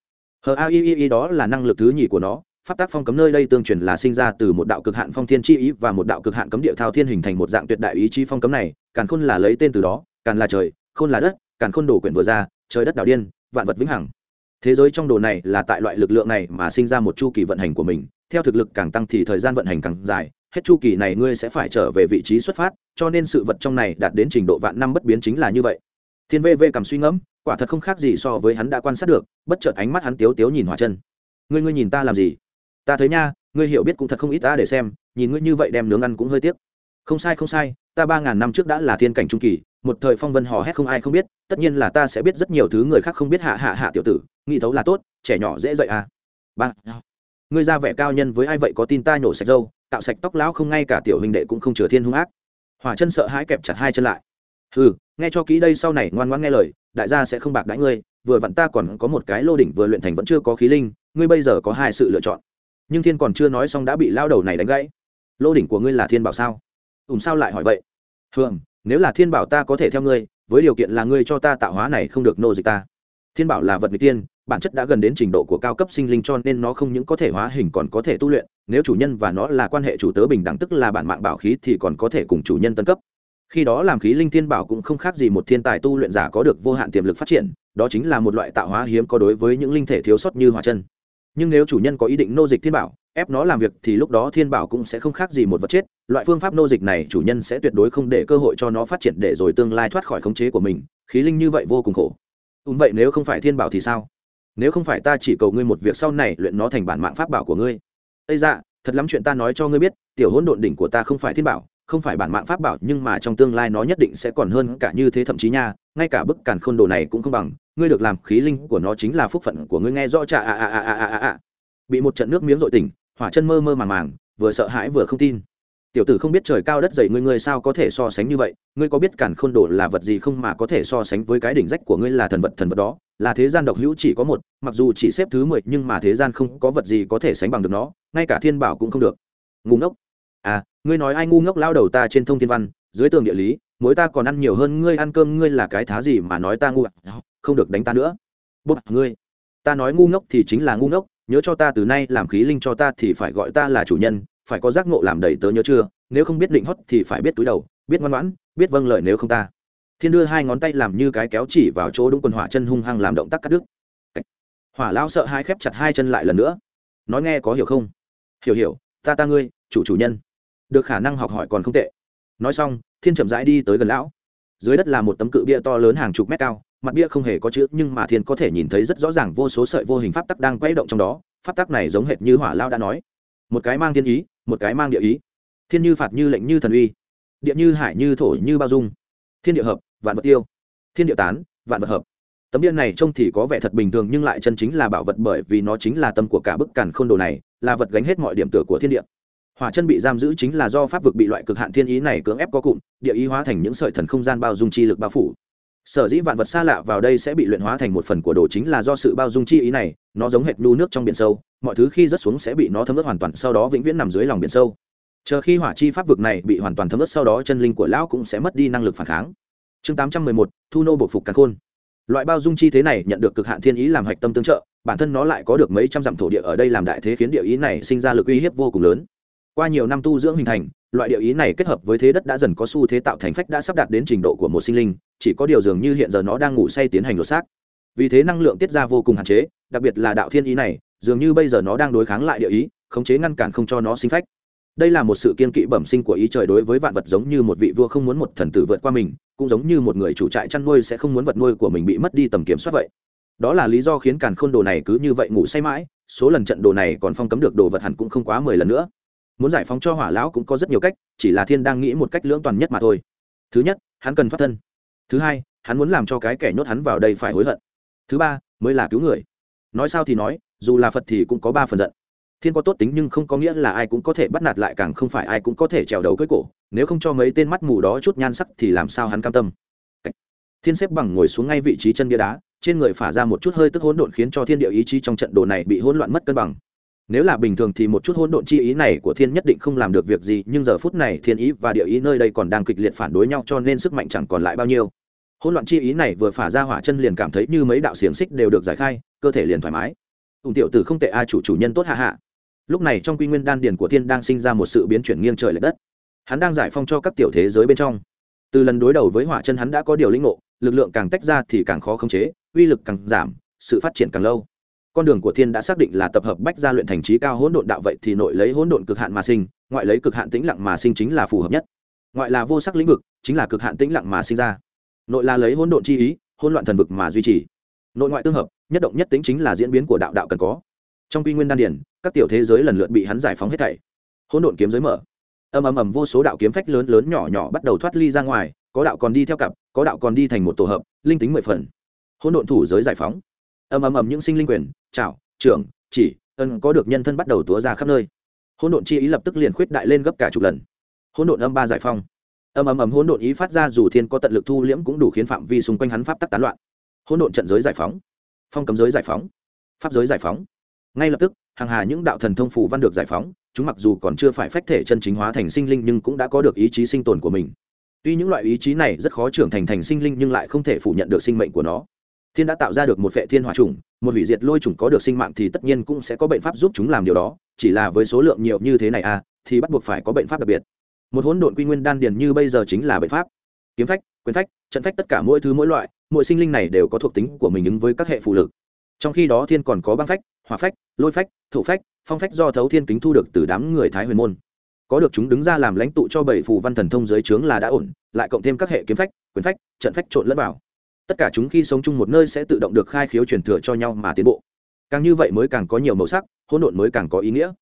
S1: Hờ a i i đó là năng lực thứ nhì của nó. Pháp tác phong cấm nơi đây tương truyền là sinh ra từ một đạo cực hạn phong thiên chi ý và một đạo cực hạn cấm địa thao thiên hình thành một dạng tuyệt đại ý chí phong cấm này. Càn khôn là lấy tên từ đó, càn là trời, khôn là đất, càn khôn đồ quyển vừa ra, trời đất đảo điên, vạn vật vĩnh hằng thế giới trong đồ này là tại loại lực lượng này mà sinh ra một chu kỳ vận hành của mình. Theo thực lực càng tăng thì thời gian vận hành càng dài. Hết chu kỳ này ngươi sẽ phải trở về vị trí xuất phát, cho nên sự vật trong này đạt đến trình độ vạn năm bất biến chính là như vậy. Thiên vê vê cầm suy ngẫm, quả thật không khác gì so với hắn đã quan sát được, bất chợt ánh mắt hắn tiếu tiếu nhìn hỏa chân. Ngươi ngươi nhìn ta làm gì? Ta thấy nha, ngươi hiểu biết cũng thật không ít ta để xem, nhìn ngươi như vậy đem nướng ăn cũng hơi tiếc. Không sai không sai, ta ba ngàn năm trước đã là thiên cảnh trung kỳ một thời phong vân hò hét không ai không biết, tất nhiên là ta sẽ biết rất nhiều thứ người khác không biết hạ hạ hạ tiểu tử, nghĩ thấu là tốt, trẻ nhỏ dễ dậy à. Ba ngươi ra vẻ cao nhân với ai vậy có tin ta nhổ sạch dâu, tạo sạch tóc lão không ngay cả tiểu hình đệ cũng không chừa thiên hung ác. Hỏa chân sợ hãi kẹp chặt hai chân lại. Ừ nghe cho kỹ đây sau này ngoan ngoãn nghe lời, đại gia sẽ không bạc đãi ngươi, vừa vặn ta còn có một cái lô đỉnh vừa luyện thành vẫn chưa có khí linh, ngươi bây giờ có hai sự lựa chọn. Nhưng thiên còn chưa nói xong đã bị lao đầu này đánh gãy. Lô đỉnh của ngươi là thiên bảo sao? Ùm sao lại hỏi vậy? Hường nếu là thiên bảo ta có thể theo ngươi, với điều kiện là ngươi cho ta tạo hóa này không được nô dịch ta. Thiên bảo là vật n tiên, bản chất đã gần đến trình độ của cao cấp sinh linh cho nên nó không những có thể hóa hình còn có thể tu luyện, nếu chủ nhân và nó là quan hệ chủ tớ bình đẳng tức là bản mạng bảo khí thì còn có thể cùng chủ nhân tân cấp. Khi đó làm khí linh thiên bảo cũng không khác gì một thiên tài tu luyện giả có được vô hạn tiềm lực phát triển, đó chính là một loại tạo hóa hiếm có đối với những linh thể thiếu sót như hỏa chân. Nhưng nếu chủ nhân có ý định nô dịch thiên bảo ép nó làm việc thì lúc đó thiên bảo cũng sẽ không khác gì một vật chết. Loại phương pháp nô dịch này chủ nhân sẽ tuyệt đối không để cơ hội cho nó phát triển để rồi tương lai thoát khỏi khống chế của mình. Khí linh như vậy vô cùng khổ. Ùm vậy, nếu không phải thiên bảo thì sao? Nếu không phải ta chỉ cầu ngươi một việc sau này luyện nó thành bản mạng pháp bảo của ngươi. Ây dạ thật lắm chuyện ta nói cho ngươi biết, tiểu hỗn độn đỉnh của ta không phải thiên bảo, không phải bản mạng pháp bảo, nhưng mà trong tương lai nó nhất định sẽ còn hơn cả như thế thậm chí nha. Ngay cả bức càn khôn đồ này cũng không bằng, ngươi được làm khí linh của nó chính là phúc phận của ngươi, nghe rõ chả à à à à à à bị một trận nước miếng dội tỉnh hỏa chân mơ mơ màng màng, vừa sợ hãi vừa không tin. Tiểu tử không biết trời cao đất dày ngươi ngươi sao có thể so sánh như vậy, ngươi có biết cản khôn đồ là vật gì không mà có thể so sánh với cái đỉnh rách của ngươi là thần vật thần vật đó, là thế gian độc hữu chỉ có một, mặc dù chỉ xếp thứ mười nhưng mà thế gian không có vật gì có thể sánh bằng được nó, ngay cả thiên bảo cũng không được. Ngu ngốc. À ngươi nói ai ngu ngốc lao đầu ta trên thông thiên văn, dưới tường địa lý, mối ta còn ăn nhiều hơn ngươi, ăn cơm ngươi là cái thá gì mà nói ta ngu không được đánh ta nữa. Bốp ngươi. Ta nói ngu ngốc thì chính là ngu ngốc nhớ cho ta từ nay làm khí linh cho ta thì phải gọi ta là chủ nhân, phải có giác ngộ làm đầy tớ nhớ chưa? Nếu không biết định hót thì phải biết túi đầu, biết ngoan ngoãn, biết vâng lời nếu không ta. Thiên đưa hai ngón tay làm như cái kéo chỉ vào chỗ đúng quần hỏa chân hung hăng làm động tác cắt đứt. Hỏa lao sợ hai khép chặt hai chân lại lần nữa. Nói nghe có hiểu không? Hiểu hiểu, ta ta ngươi, chủ chủ nhân. Được khả năng học hỏi còn không tệ. Nói xong, thiên chậm rãi đi tới gần lão. Dưới đất là một tấm cự bia to lớn hàng chục mét cao mặt bia không hề có chữ, nhưng mà thiên có thể nhìn thấy rất rõ ràng vô số sợi vô hình pháp tắc đang quay động trong đó, pháp tắc này giống hệt như hỏa lao đã nói. Một cái mang thiên ý, một cái mang địa ý. Thiên như phạt như lệnh như thần uy. Địa như hải như thổ như bao dung. Thiên địa hợp, vạn vật tiêu. Thiên địa tán, vạn vật hợp. Tấm bia này trông thì có vẻ thật bình thường, nhưng lại chân chính là bảo vật bởi vì nó chính là tâm của cả bức càn khôn đồ này, là vật gánh hết mọi điểm tựa của thiên địa. Hỏa chân bị giam giữ chính là do pháp vực bị loại cực hạn thiên ý này cưỡng ép có cụm, địa ý hóa thành những sợi thần không gian bao dung chi lực bao phủ sở dĩ vạn vật xa lạ vào đây sẽ bị luyện hóa thành một phần của đồ chính là do sự bao dung chi ý này, nó giống hệt nu nước trong biển sâu, mọi thứ khi rớt xuống sẽ bị nó thấm ướt hoàn toàn, sau đó vĩnh viễn nằm dưới lòng biển sâu. Chờ khi hỏa chi pháp vực này bị hoàn toàn thấm ướt sau đó chân linh của lão cũng sẽ mất đi năng lực phản kháng. Chương tám trăm mười một, thu nô bộc phục càn khôn. Loại bao dung chi thế này nhận được cực hạn thiên ý làm hạch tâm tương trợ, bản thân nó lại có được mấy trăm dặm thổ địa ở đây làm đại thế khiến địa ý này sinh ra lực uy hiếp vô cùng lớn. Qua nhiều năm tu dưỡng hình thành, loại địa ý này kết hợp với thế đất đã dần có xu thế tạo thành phách đã sắp đạt đến trình độ của một sinh linh chỉ có điều dường như hiện giờ nó đang ngủ say tiến hành lột xác. Vì thế năng lượng tiết ra vô cùng hạn chế, đặc biệt là đạo thiên ý này, dường như bây giờ nó đang đối kháng lại địa ý, khống chế ngăn cản không cho nó sinh phách. Đây là một sự kiên kỵ bẩm sinh của ý trời đối với vạn vật giống như một vị vua không muốn một thần tử vượt qua mình, cũng giống như một người chủ trại chăn nuôi sẽ không muốn vật nuôi của mình bị mất đi tầm kiểm soát vậy. Đó là lý do khiến càn khôn đồ này cứ như vậy ngủ say mãi, số lần trận đồ này còn phong cấm được đồ vật hẳn cũng không quá mười lần nữa. Muốn giải phóng cho hỏa lão cũng có rất nhiều cách, chỉ là thiên đang nghĩ một cách lưỡng toàn nhất mà thôi. Thứ nhất, hắn cần thoát thân thứ hai, hắn muốn làm cho cái kẻ nhốt hắn vào đây phải hối hận. Thứ ba, mới là cứu người. Nói sao thì nói, dù là phật thì cũng có ba phần giận. Thiên có tốt tính nhưng không có nghĩa là ai cũng có thể bắt nạt lại, càng không phải ai cũng có thể trèo đầu cưới cổ. Nếu không cho mấy tên mắt mù đó chút nhan sắc thì làm sao hắn cam tâm? Thiên xếp bằng ngồi xuống ngay vị trí chân bia đá, trên người phả ra một chút hơi tức hỗn độn khiến cho thiên địa ý chí trong trận đồ này bị hỗn loạn mất cân bằng. Nếu là bình thường thì một chút hỗn độn chi ý này của thiên nhất định không làm được việc gì, nhưng giờ phút này thiên ý và địa ý nơi đây còn đang kịch liệt phản đối nhau cho nên sức mạnh chẳng còn lại bao nhiêu hỗn loạn chi ý này vừa phả ra hỏa chân liền cảm thấy như mấy đạo xiềng xích đều được giải khai, cơ thể liền thoải mái. Ủng tiểu tử không tệ a, chủ chủ nhân tốt hạ hạ. Lúc này trong quy nguyên đan điền của thiên đang sinh ra một sự biến chuyển nghiêng trời l ệ đất. Hắn đang giải phong cho các tiểu thế giới bên trong. Từ lần đối đầu với hỏa chân hắn đã có điều lĩnh ngộ, lực lượng càng tách ra thì càng khó khống chế, uy lực càng giảm, sự phát triển càng lâu. Con đường của thiên đã xác định là tập hợp bách gia luyện thành trí cao hỗn độn đạo vậy thì nội lấy hỗn độn cực hạn mà sinh, ngoại lấy cực hạn tĩnh lặng mà sinh chính là phù hợp nhất. Ngoại là vô sắc lĩnh vực, chính là cực hạn tĩnh lặng mà sinh ra nội là lấy hỗn độn chi ý, hỗn loạn thần vực mà duy trì. Nội ngoại tương hợp, nhất động nhất tính chính là diễn biến của đạo đạo cần có. Trong quy nguyên đan điển, các tiểu thế giới lần lượt bị hắn giải phóng hết thảy. Hỗn độn kiếm giới mở. Ầm ầm ầm, vô số đạo kiếm phách lớn lớn nhỏ nhỏ bắt đầu thoát ly ra ngoài, có đạo còn đi theo cặp, có đạo còn đi thành một tổ hợp, linh tính mười phần. Hỗn độn thủ giới giải phóng. Ầm ầm ầm, những sinh linh quyền trảo trưởng, chỉ, ân có được nhân thân bắt đầu túa ra khắp nơi. Hỗn độn chi ý lập tức liền khuyết đại lên gấp cả chục lần. Hỗn độn âm ba giải phong ầm ầm ầm hỗn độn ý phát ra dù thiên có tận lực thu liễm cũng đủ khiến phạm vi xung quanh hắn pháp tắc tán loạn. Hỗn độn trận giới giải phóng. Phong cấm giới giải phóng. Pháp giới giải phóng. Ngay lập tức, hàng hà những đạo thần thông phù văn được giải phóng, chúng mặc dù còn chưa phải phách thể chân chính hóa thành sinh linh nhưng cũng đã có được ý chí sinh tồn của mình. Tuy những loại ý chí này rất khó trưởng thành thành sinh linh nhưng lại không thể phủ nhận được sinh mệnh của nó. Thiên đã tạo ra được một vệ thiên hỏa trùng một hủy diệt lôi trùng có được sinh mạng thì tất nhiên cũng sẽ có bệnh pháp giúp chúng làm điều đó, chỉ là với số lượng nhiều như thế này à thì bắt buộc phải có bệnh pháp đặc biệt một hỗn độn quy nguyên đan điền như bây giờ chính là bệnh pháp. Kiếm phách, quyền phách, trận phách tất cả mỗi thứ mỗi loại, mỗi sinh linh này đều có thuộc tính của mình ứng với các hệ phụ lực. Trong khi đó thiên còn có băng phách, hỏa phách, lôi phách, thổ phách, phong phách do thấu thiên kính thu được từ đám người thái huyền môn. Có được chúng đứng ra làm lãnh tụ cho bảy phù văn thần thông dưới trướng là đã ổn, lại cộng thêm các hệ kiếm phách, quyền phách, trận phách trộn lẫn vào. Tất cả chúng khi sống chung một nơi sẽ tự động được khai khiếu truyền thừa cho nhau mà tiến bộ. Càng như vậy mới càng có nhiều màu sắc, hỗn độn mới càng có ý nghĩa.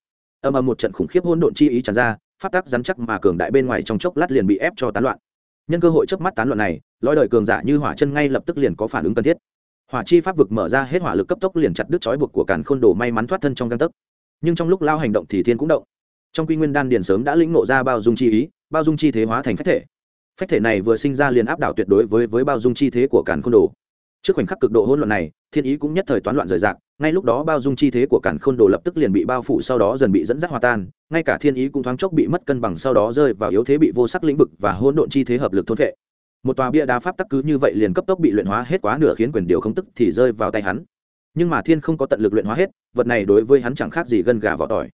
S1: Âm âm một trận khủng khiếp hỗn độn chi ý tràn ra Pháp tác rắn chắc mà cường đại bên ngoài trong chốc lát liền bị ép cho tán loạn. Nhân cơ hội chớp mắt tán loạn này lõi đời cường giả như hỏa chân ngay lập tức liền có phản ứng cần thiết. Hỏa chi pháp vực mở ra hết hỏa lực cấp tốc liền chặt đứt chói buộc của càn khôn đồ may mắn thoát thân trong găng tấc. Nhưng trong lúc lao hành động thì thiên cũng động. Trong quy nguyên đan điền sớm đã lĩnh ngộ ra bao dung chi ý, bao dung chi thế hóa thành phách thể. Phách thể này vừa sinh ra liền áp đảo tuyệt đối với với bao dung chi thế của càn khôn đồ. Trước khoảnh khắc cực độ hỗn loạn này, thiên ý cũng nhất thời toán loạn rời rạc, ngay lúc đó bao dung chi thế của càn khôn đồ lập tức liền bị bao phủ, sau đó dần bị dẫn dắt hòa tan ngay cả thiên ý cũng thoáng chốc bị mất cân bằng sau đó rơi vào yếu thế bị vô sắc lĩnh vực và hỗn độn chi thế hợp lực thôn vệ. Một tòa bia đá pháp tắc cứ như vậy liền cấp tốc bị luyện hóa hết quá nửa khiến quyền điều không tức thì rơi vào tay hắn. Nhưng mà thiên không có tận lực luyện hóa hết, vật này đối với hắn chẳng khác gì gân gà vỏ tỏi.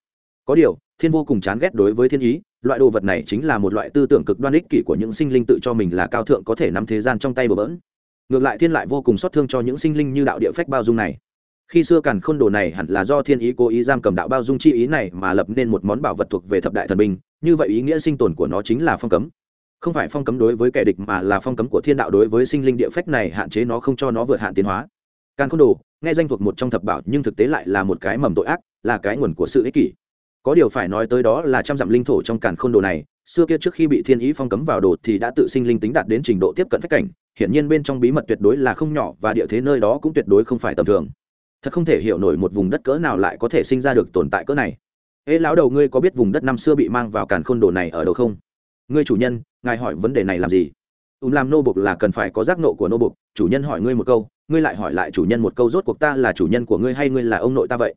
S1: Có điều, thiên vô cùng chán ghét đối với thiên ý, loại đồ vật này chính là một loại tư tưởng cực đoan ích kỷ của những sinh linh tự cho mình là cao thượng có thể nắm thế gian trong tay bờ bỡn. Ngược lại thiên lại vô cùng xót thương cho những sinh linh như đạo địa phách bao dung này khi xưa càn khôn đồ này hẳn là do thiên ý cố ý giam cầm đạo bao dung chi ý này mà lập nên một món bảo vật thuộc về thập đại thần binh, như vậy ý nghĩa sinh tồn của nó chính là phong cấm. Không phải phong cấm đối với kẻ địch mà là phong cấm của thiên đạo đối với sinh linh địa phách này hạn chế nó không cho nó vượt hạn tiến hóa. Càn khôn đồ, nghe danh thuộc một trong thập bảo nhưng thực tế lại là một cái mầm tội ác, là cái nguồn của sự ích kỷ. Có điều phải nói tới đó là trăm dặm linh thổ trong càn khôn đồ này, xưa kia trước khi bị thiên ý phong cấm vào đồ thì đã tự sinh linh tính đạt đến trình độ tiếp cận phách cảnh, hiển nhiên bên trong bí mật tuyệt đối là không nhỏ và địa thế nơi đó cũng tuyệt đối không phải tầm thường thật không thể hiểu nổi một vùng đất cỡ nào lại có thể sinh ra được tồn tại cỡ này. Ê, lão đầu, ngươi có biết vùng đất năm xưa bị mang vào càn khôn đồ này ở đâu không? Ngươi chủ nhân, ngài hỏi vấn đề này làm gì? Ùm làm nô bục là cần phải có giác nộ của nô bục chủ nhân hỏi ngươi một câu, ngươi lại hỏi lại chủ nhân một câu, rốt cuộc ta là chủ nhân của ngươi hay ngươi là ông nội ta vậy?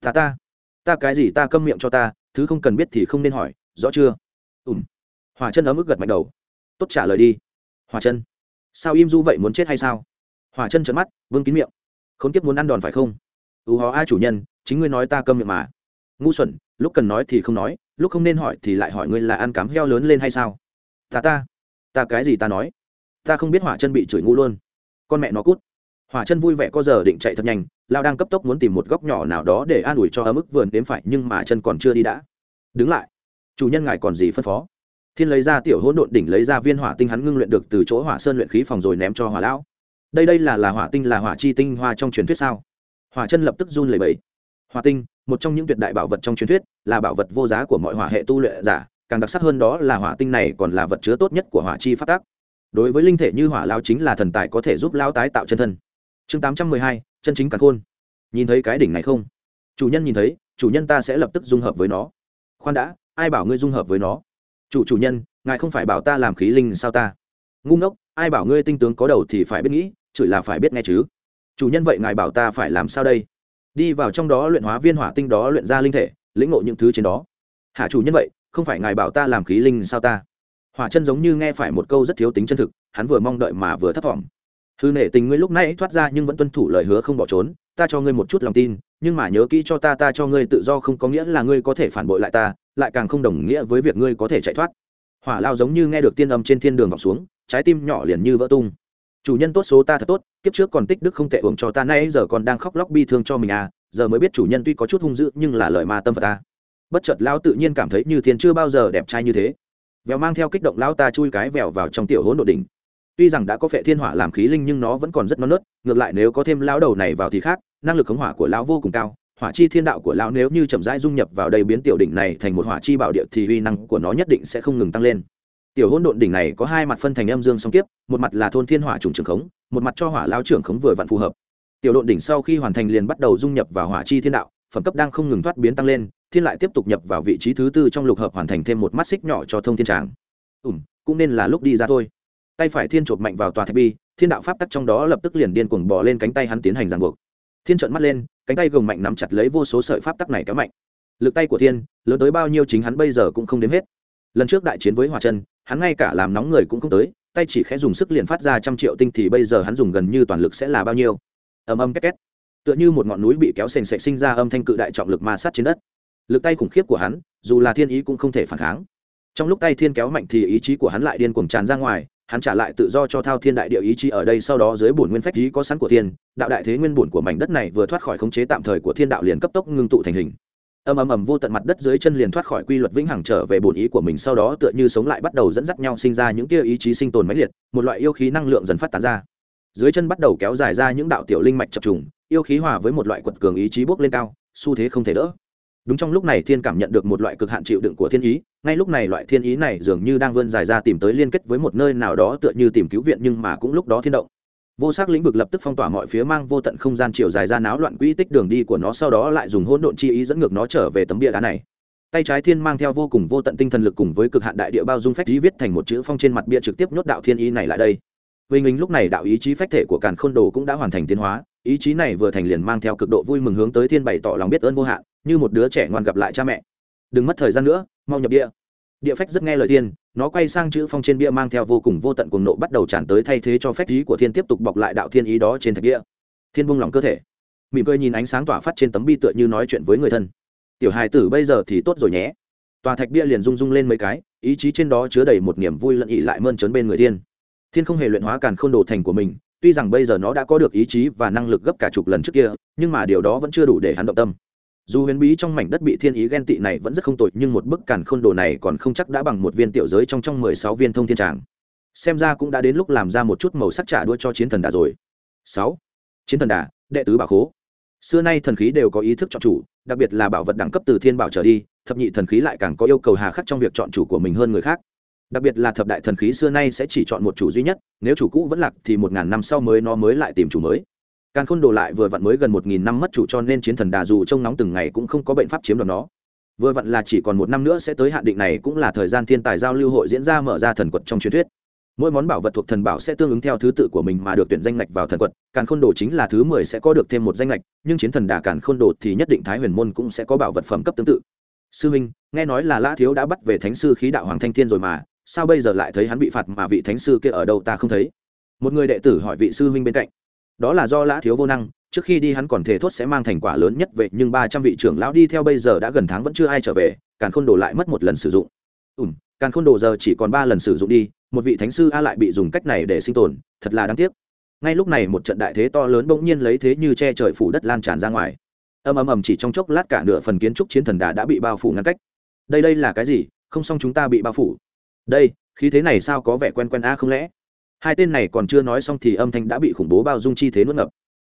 S1: Ta ta ta cái gì ta câm miệng cho ta, thứ không cần biết thì không nên hỏi, rõ chưa? Ùm. Hòa chân ấm ức gật mạnh đầu. Tốt, trả lời đi. Hòa chân. Sao im du vậy muốn chết hay sao? Hòa chân trợn mắt, vương kín miệng. Khốn kiếp muốn ăn đòn phải không? Ưu hò a chủ nhân, chính ngươi nói ta câm miệng mà. Ngu xuẩn, lúc cần nói thì không nói, lúc không nên hỏi thì lại hỏi ngươi là ăn cám heo lớn lên hay sao? Ta ta ta cái gì ta nói? Ta không biết hỏa chân bị chửi ngu luôn. Con mẹ nó cút. Hỏa chân vui vẻ có giờ định chạy thật nhanh lao đang cấp tốc muốn tìm một góc nhỏ nào đó để an ủi cho ấm ức vườn đếm phải, nhưng mà chân còn chưa đi đã. Đứng lại. Chủ nhân ngài còn gì phân phó? Thiên lấy ra tiểu hỗn độn đỉnh lấy ra viên hỏa tinh hắn ngưng luyện được từ chỗ hỏa sơn luyện khí phòng rồi ném cho hỏa lão đây đây là là hỏa tinh, là hỏa chi tinh hoa trong truyền thuyết sao? Hỏa chân lập tức run lẩy bẩy. Hỏa tinh, một trong những tuyệt đại bảo vật trong truyền thuyết, là bảo vật vô giá của mọi hỏa hệ tu luyện giả, càng đặc sắc hơn đó là hỏa tinh này còn là vật chứa tốt nhất của hỏa chi phát tác đối với linh thể như hỏa lao chính là thần tài có thể giúp lao tái tạo chân thân. Chương tám trăm mười hai, chân chính càng khôn. Nhìn thấy cái đỉnh này không? Chủ nhân nhìn thấy, chủ nhân ta sẽ lập tức dung hợp với nó. Khoan đã, ai bảo ngươi dung hợp với nó? Chủ chủ nhân, ngài không phải bảo ta làm khí linh sao ta? Ngu ngốc ai bảo ngươi tinh tướng có đầu thì phải biết nghĩ, chửi là phải biết nghe chứ. Chủ nhân vậy ngài bảo ta phải làm sao đây? Đi vào trong đó luyện hóa viên hỏa tinh đó luyện ra linh thể, lĩnh ngộ những thứ trên đó. Hạ chủ nhân vậy, không phải ngài bảo ta làm khí linh sao ta? Hỏa chân giống như nghe phải một câu rất thiếu tính chân thực, hắn vừa mong đợi mà vừa thất vọng. Hư nể tình ngươi lúc nãy thoát ra nhưng vẫn tuân thủ lời hứa không bỏ trốn, ta cho ngươi một chút lòng tin, nhưng mà nhớ kỹ cho ta ta cho ngươi tự do không có nghĩa là ngươi có thể phản bội lại ta, lại càng không đồng nghĩa với việc ngươi có thể chạy thoát. Hỏa lao giống như nghe được tiên âm trên thiên đường vọng xuống trái tim nhỏ liền như vỡ tung. Chủ nhân tốt số ta thật tốt, kiếp trước còn tích đức không tệ uổng cho ta, nay giờ còn đang khóc lóc bi thương cho mình à giờ mới biết chủ nhân tuy có chút hung dữ nhưng là lời ma tâm phật ta. Bất chợt lão tự nhiên cảm thấy như thiên chưa bao giờ đẹp trai như thế. Vèo mang theo kích động lão ta chui cái vèo vào trong tiểu hỗn độ đỉnh. Tuy rằng đã có phệ thiên hỏa làm khí linh nhưng nó vẫn còn rất non nớt, ngược lại nếu có thêm lão đầu này vào thì khác, năng lực khống hỏa của lão vô cùng cao, hỏa chi thiên đạo của lão nếu như chậm rãi dung nhập vào đây biến tiểu đỉnh này thành một hỏa chi bảo địa thì uy năng của nó nhất định sẽ không ngừng tăng lên tiểu hỗn độn đỉnh này có hai mặt phân thành âm dương song kiếp, một mặt là thôn thiên hỏa trùng trường khống, một mặt cho hỏa lao trưởng khống vừa vặn phù hợp. Tiểu độn đỉnh sau khi hoàn thành liền bắt đầu dung nhập vào hỏa chi thiên đạo, phẩm cấp đang không ngừng thoát biến tăng lên, thiên lại tiếp tục nhập vào vị trí thứ tư trong lục hợp hoàn thành thêm một mắt xích nhỏ cho thông thiên tràng. Ùm cũng nên là lúc đi ra thôi. Tay phải thiên chộp mạnh vào tòa thạch bi, thiên đạo pháp tắc trong đó lập tức liền điên cuồng bò lên cánh tay hắn tiến hành ràng buộc. Thiên trợn mắt lên, cánh tay gồng mạnh nắm chặt lấy vô số sợi pháp tắc này kéo mạnh. Lực tay của thiên, lớn tới bao nhiêu chính hắn bây giờ cũng không đếm hết. Lần trước đại chiến với hỏa chân hắn ngay cả làm nóng người cũng không tới, tay chỉ khẽ dùng sức liền phát ra trăm triệu tinh thì bây giờ hắn dùng gần như toàn lực sẽ là bao nhiêu? Ầm ầm két két. Tựa như một ngọn núi bị kéo sền sệt sinh ra âm thanh cự đại trọng lực ma sát trên đất. Lực tay khủng khiếp của hắn, dù là thiên ý cũng không thể phản kháng. Trong lúc tay thiên kéo mạnh thì ý chí của hắn lại điên cuồng tràn ra ngoài, hắn trả lại tự do cho thao thiên đại địa ý chí ở đây sau đó dưới bổn nguyên phách ý có sẵn của thiên, đạo đại thế nguyên bổn của mảnh đất này vừa thoát khỏi khống chế tạm thời của thiên đạo liền cấp tốc ngưng tụ thành hình ầm ầm ầm vô tận mặt đất dưới chân liền thoát khỏi quy luật vĩnh hằng trở về bổn ý của mình, sau đó tựa như sống lại bắt đầu dẫn dắt nhau sinh ra những tia ý chí sinh tồn mãnh liệt, một loại yêu khí năng lượng dần phát tán ra. Dưới chân bắt đầu kéo dài ra những đạo tiểu linh mạch chập trùng, yêu khí hòa với một loại quật cường ý chí bốc lên cao, xu thế không thể đỡ. Đúng trong lúc này thiên cảm nhận được một loại cực hạn chịu đựng của thiên ý, ngay lúc này loại thiên ý này dường như đang vươn dài ra tìm tới liên kết với một nơi nào đó tựa như tìm cứu viện nhưng mà cũng lúc đó thiên động vô sắc lĩnh vực lập tức phong tỏa mọi phía mang vô tận không gian chiều dài ra náo loạn quỹ tích đường đi của nó, sau đó lại dùng hỗn độn chi ý dẫn ngược nó trở về tấm bia đá này. Tay trái thiên mang theo vô cùng vô tận tinh thần lực cùng với cực hạn đại địa bao dung phách ý viết thành một chữ phong trên mặt bia trực tiếp nhốt đạo thiên ý này lại đây. Huỳnh mình lúc này đạo ý chí phách thể của càn khôn đồ cũng đã hoàn thành tiến hóa, ý chí này vừa thành liền mang theo cực độ vui mừng hướng tới thiên bày tỏ lòng biết ơn vô hạn, như một đứa trẻ ngoan gặp lại cha mẹ. Đừng mất thời gian nữa, mau nhập địa địa phách rất nghe lời thiên nó quay sang chữ phong trên bia mang theo vô cùng vô tận cuồng nộ bắt đầu tràn tới thay thế cho phách ý của thiên tiếp tục bọc lại đạo thiên ý đó trên thạch bia. Thiên buông lỏng cơ thể, mỉm cười nhìn ánh sáng tỏa phát trên tấm bi tựa như nói chuyện với người thân. Tiểu hài tử bây giờ thì tốt rồi nhé. Tòa thạch bia liền rung rung lên mấy cái, ý chí trên đó chứa đầy một niềm vui lẫn ỉ lại mơn trớn bên người thiên thiên không hề luyện hóa càn khôn đồ thành của mình, tuy rằng bây giờ nó đã có được ý chí và năng lực gấp cả chục lần trước kia, nhưng mà điều đó vẫn chưa đủ để hắn động tâm dù huyền bí trong mảnh đất bị thiên ý ghen tị này vẫn rất không tội nhưng một bức càn khôn đồ này còn không chắc đã bằng một viên tiểu giới trong trong mười sáu viên thông thiên tràng. Xem ra cũng đã đến lúc làm ra một chút màu sắc trả đua cho chiến thần đà rồi. Sáu. Chiến thần đà, đệ tứ bảo khố. Xưa nay thần khí đều có ý thức chọn chủ, đặc biệt là bảo vật đẳng cấp từ thiên bảo trở đi, thập nhị thần khí lại càng có yêu cầu hà khắc trong việc chọn chủ của mình hơn người khác. Đặc biệt là thập đại thần khí xưa nay sẽ chỉ chọn một chủ duy nhất, nếu chủ cũ vẫn lạc thì một ngàn năm sau mới nó mới lại tìm chủ mới càn khôn đồ lại vừa vặn mới gần một nghìn năm mất chủ cho nên chiến thần đà dù trông nóng từng ngày cũng không có bệnh pháp chiếm đoạt nó. Vừa vặn là chỉ còn một năm nữa sẽ tới hạn định này cũng là thời gian thiên tài giao lưu hội diễn ra mở ra thần quật trong truyền thuyết. Mỗi món bảo vật thuộc thần bảo sẽ tương ứng theo thứ tự của mình mà được tuyển danh ngạch vào thần quật. Càn khôn đồ chính là thứ mười sẽ có được thêm một danh ngạch, nhưng chiến thần đà càn khôn đồ thì nhất định thái huyền môn cũng sẽ có bảo vật phẩm cấp tương tự. Sư minh, nghe nói là lã thiếu đã bắt về thánh sư khí đạo hoàng thanh thiên rồi mà, sao bây giờ lại thấy hắn bị phạt mà vị thánh sư kia ở đâu ta không thấy? Một người đệ tử hỏi vị sư huynh bên cạnh đó là do lã thiếu vô năng, trước khi đi hắn còn thề thốt sẽ mang thành quả lớn nhất vậy nhưng ba trăm vị trưởng lão đi theo bây giờ đã gần tháng vẫn chưa ai trở về, càn khôn đồ lại mất một lần sử dụng. Ùm càn khôn đồ giờ chỉ còn ba lần sử dụng đi, một vị thánh sư a lại bị dùng cách này để sinh tồn, thật là đáng tiếc. Ngay lúc này một trận đại thế to lớn bỗng nhiên lấy thế như che trời phủ đất lan tràn ra ngoài. Ầm ầm ầm chỉ trong chốc lát cả nửa phần kiến trúc chiến thần đà đã bị bao phủ ngăn cách. Đây đây là cái gì? Không xong chúng ta bị bao phủ. Đây, khí thế này sao có vẻ quen quen a không lẽ? Hai tên này còn chưa nói xong thì âm thanh đã bị khủng bố bao dung chi thế nuốt ngập.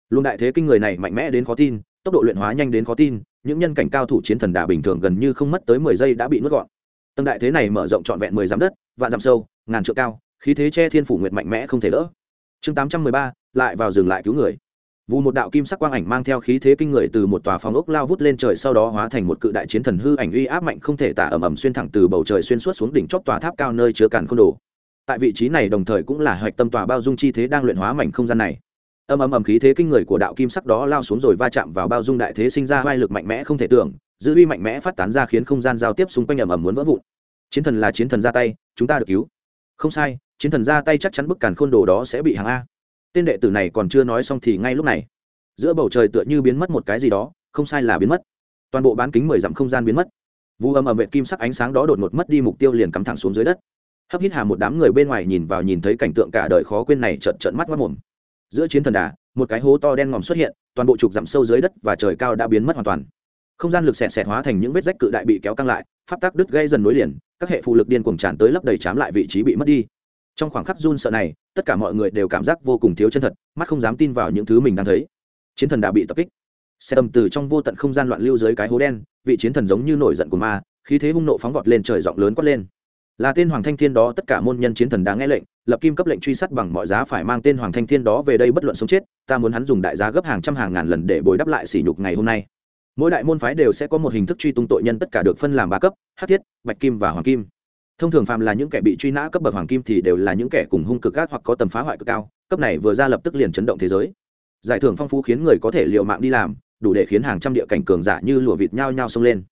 S1: Luồng đại thế kinh người này mạnh mẽ đến khó tin, tốc độ luyện hóa nhanh đến khó tin, những nhân cảnh cao thủ chiến thần đà bình thường gần như không mất tới mười giây đã bị nuốt gọn. Tầng đại thế này mở rộng trọn vẹn mười dặm đất, vạn dặm sâu, ngàn trượng cao, khí thế che thiên phủ nguyệt mạnh mẽ không thể đỡ. Chương tám trăm mười ba, lại vào dừng lại cứu người. Vụ một đạo kim sắc quang ảnh mang theo khí thế kinh người từ một tòa phòng ốc lao vút lên trời sau đó hóa thành một cự đại chiến thần hư ảnh uy áp mạnh không thể tả ầm ầm xuyên thẳng từ bầu trời xuyên suốt xuống đỉnh chóp tòa tháp cao nơi chứa càn khôn đồ. Tại vị trí này đồng thời cũng là hạch tâm tòa bao dung chi thế đang luyện hóa mảnh không gian này. âm âm ầm khí thế kinh người của đạo kim sắc đó lao xuống rồi va chạm vào bao dung đại thế sinh ra vai lực mạnh mẽ không thể tưởng, dư uy mạnh mẽ phát tán ra khiến không gian giao tiếp xung quanh ầm ầm muốn vỡ vụn. Chiến thần là chiến thần ra tay, chúng ta được cứu. Không sai, chiến thần ra tay chắc chắn bức càn khôn đồ đó sẽ bị hàng a. Tên đệ tử này còn chưa nói xong thì ngay lúc này giữa bầu trời tựa như biến mất một cái gì đó không sai là biến mất toàn bộ bán kính mười dặm không gian biến mất vu âm ầm vệ kim sắc ánh sáng đó đột ngột mất đi mục tiêu liền cắm thẳng xuống dưới đất hấp hít hà một đám người bên ngoài nhìn vào nhìn thấy cảnh tượng cả đời khó quên này trợn trợn mắt mắt mồm. Giữa chiến thần đà, một cái hố to đen ngòm xuất hiện, toàn bộ trục dặm sâu dưới đất và trời cao đã biến mất hoàn toàn. Không gian lực xẹt xẹt hóa thành những vết rách cự đại bị kéo căng lại, pháp tắc đứt gây dần nối liền, các hệ phụ lực điên cuồng tràn tới lấp đầy chám lại vị trí bị mất đi. Trong khoảng khắc run sợ này, tất cả mọi người đều cảm giác vô cùng thiếu chân thật, mắt không dám tin vào những thứ mình đang thấy. Chiến thần đã bị tập kích. Xe tầm từ trong vô tận không gian loạn lưu dưới cái hố đen, vị chiến thần giống như nổi giận của ma, khí thế hung nộ phóng vọt lên trời rộng lớn quát lên là tên hoàng thanh thiên đó, tất cả môn nhân chiến thần đã nghe lệnh, lập kim cấp lệnh truy sát bằng mọi giá phải mang tên hoàng thanh thiên đó về đây bất luận sống chết, ta muốn hắn dùng đại giá gấp hàng trăm hàng ngàn lần để bồi đắp lại sỉ nhục ngày hôm nay. Mỗi đại môn phái đều sẽ có một hình thức truy tung tội nhân, tất cả được phân làm ba cấp hát thiết, bạch kim và hoàng kim. Thông thường phàm là những kẻ bị truy nã cấp bậc hoàng kim thì đều là những kẻ cùng hung cực gác hoặc có tầm phá hoại cực cao, cấp này vừa ra lập tức liền chấn động thế giới. Giải thưởng phong phú khiến người có thể liệu mạng đi làm, đủ để khiến hàng trăm địa cảnh cường giả như lụa vịt nhao nhao xông lên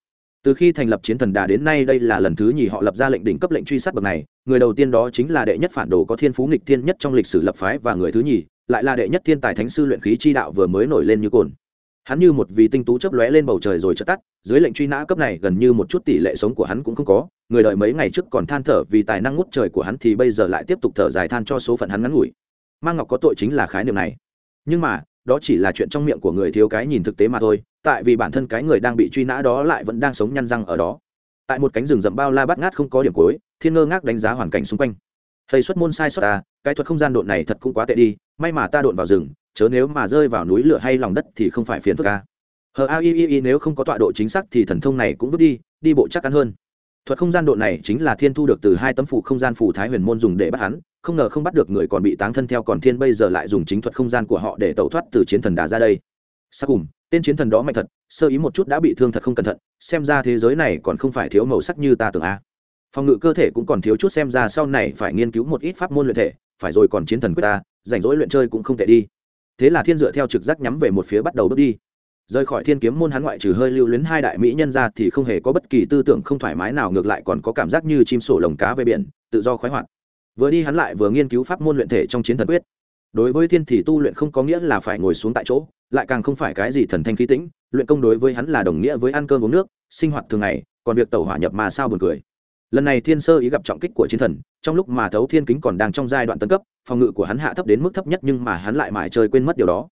S1: từ khi thành lập chiến thần đà đến nay đây là lần thứ nhì họ lập ra lệnh đỉnh cấp lệnh truy sát bậc này, người đầu tiên đó chính là đệ nhất phản đồ có thiên phú nghịch thiên nhất trong lịch sử lập phái và người thứ nhì, lại là đệ nhất thiên tài thánh sư luyện khí chi đạo vừa mới nổi lên như cồn. Hắn như một vì tinh tú chấp lóe lên bầu trời rồi chợt tắt, dưới lệnh truy nã cấp này gần như một chút tỷ lệ sống của hắn cũng không có, người đợi mấy ngày trước còn than thở vì tài năng ngút trời của hắn thì bây giờ lại tiếp tục thở dài than cho số phận hắn ngắn ngủi. Mang ngọc có tội chính là khái niệm này. Nhưng mà đó chỉ là chuyện trong miệng của người thiếu cái nhìn thực tế mà thôi, tại vì bản thân cái người đang bị truy nã đó lại vẫn đang sống nhăn răng ở đó. Tại một cánh rừng rậm bao la bát ngát không có điểm cuối, thiên ngơ ngác đánh giá hoàn cảnh xung quanh. Thầy xuất môn sai xuất ta à, cái thuật không gian độn này thật cũng quá tệ đi, may mà ta độn vào rừng, chớ nếu mà rơi vào núi lửa hay lòng đất thì không phải phiền phức ca hờ a i i, nếu không có tọa độ chính xác thì thần thông này cũng vứt đi đi bộ chắc ăn hơn thuật không gian độ này chính là thiên thu được từ hai tấm phủ không gian phủ thái huyền môn dùng để bắt hắn, không ngờ không bắt được người còn bị táng thân theo còn thiên bây giờ lại dùng chính thuật không gian của họ để tẩu thoát từ chiến thần đà ra đây. Sau cùng tên chiến thần đó mạnh thật, sơ ý một chút đã bị thương thật không cẩn thận, xem ra thế giới này còn không phải thiếu màu sắc như ta tưởng a. Phòng ngự cơ thể cũng còn thiếu chút xem ra sau này phải nghiên cứu một ít pháp môn luyện thể, phải rồi còn chiến thần quyết ta, rảnh rỗi luyện chơi cũng không tệ đi. Thế là thiên dựa theo trực giác nhắm về một phía bắt đầu bước đi rời khỏi thiên kiếm môn hắn ngoại trừ hơi lưu luyến hai đại mỹ nhân ra thì không hề có bất kỳ tư tưởng không thoải mái nào, ngược lại còn có cảm giác như chim sổ lồng cá về biển, tự do khoái hoạt. Vừa đi hắn lại vừa nghiên cứu pháp môn luyện thể trong chiến thần quyết. Đối với thiên thì tu luyện không có nghĩa là phải ngồi xuống tại chỗ, lại càng không phải cái gì thần thanh khí tĩnh, luyện công đối với hắn là đồng nghĩa với ăn cơm uống nước, sinh hoạt thường ngày, còn việc tẩu hỏa nhập mà sao buồn cười. Lần này thiên sơ ý gặp trọng kích của chiến thần, trong lúc mà thấu thiên kính còn đang trong giai đoạn tấn cấp, phòng ngự của hắn hạ thấp đến mức thấp nhất nhưng mà hắn lại mãi chơi quên mất điều đó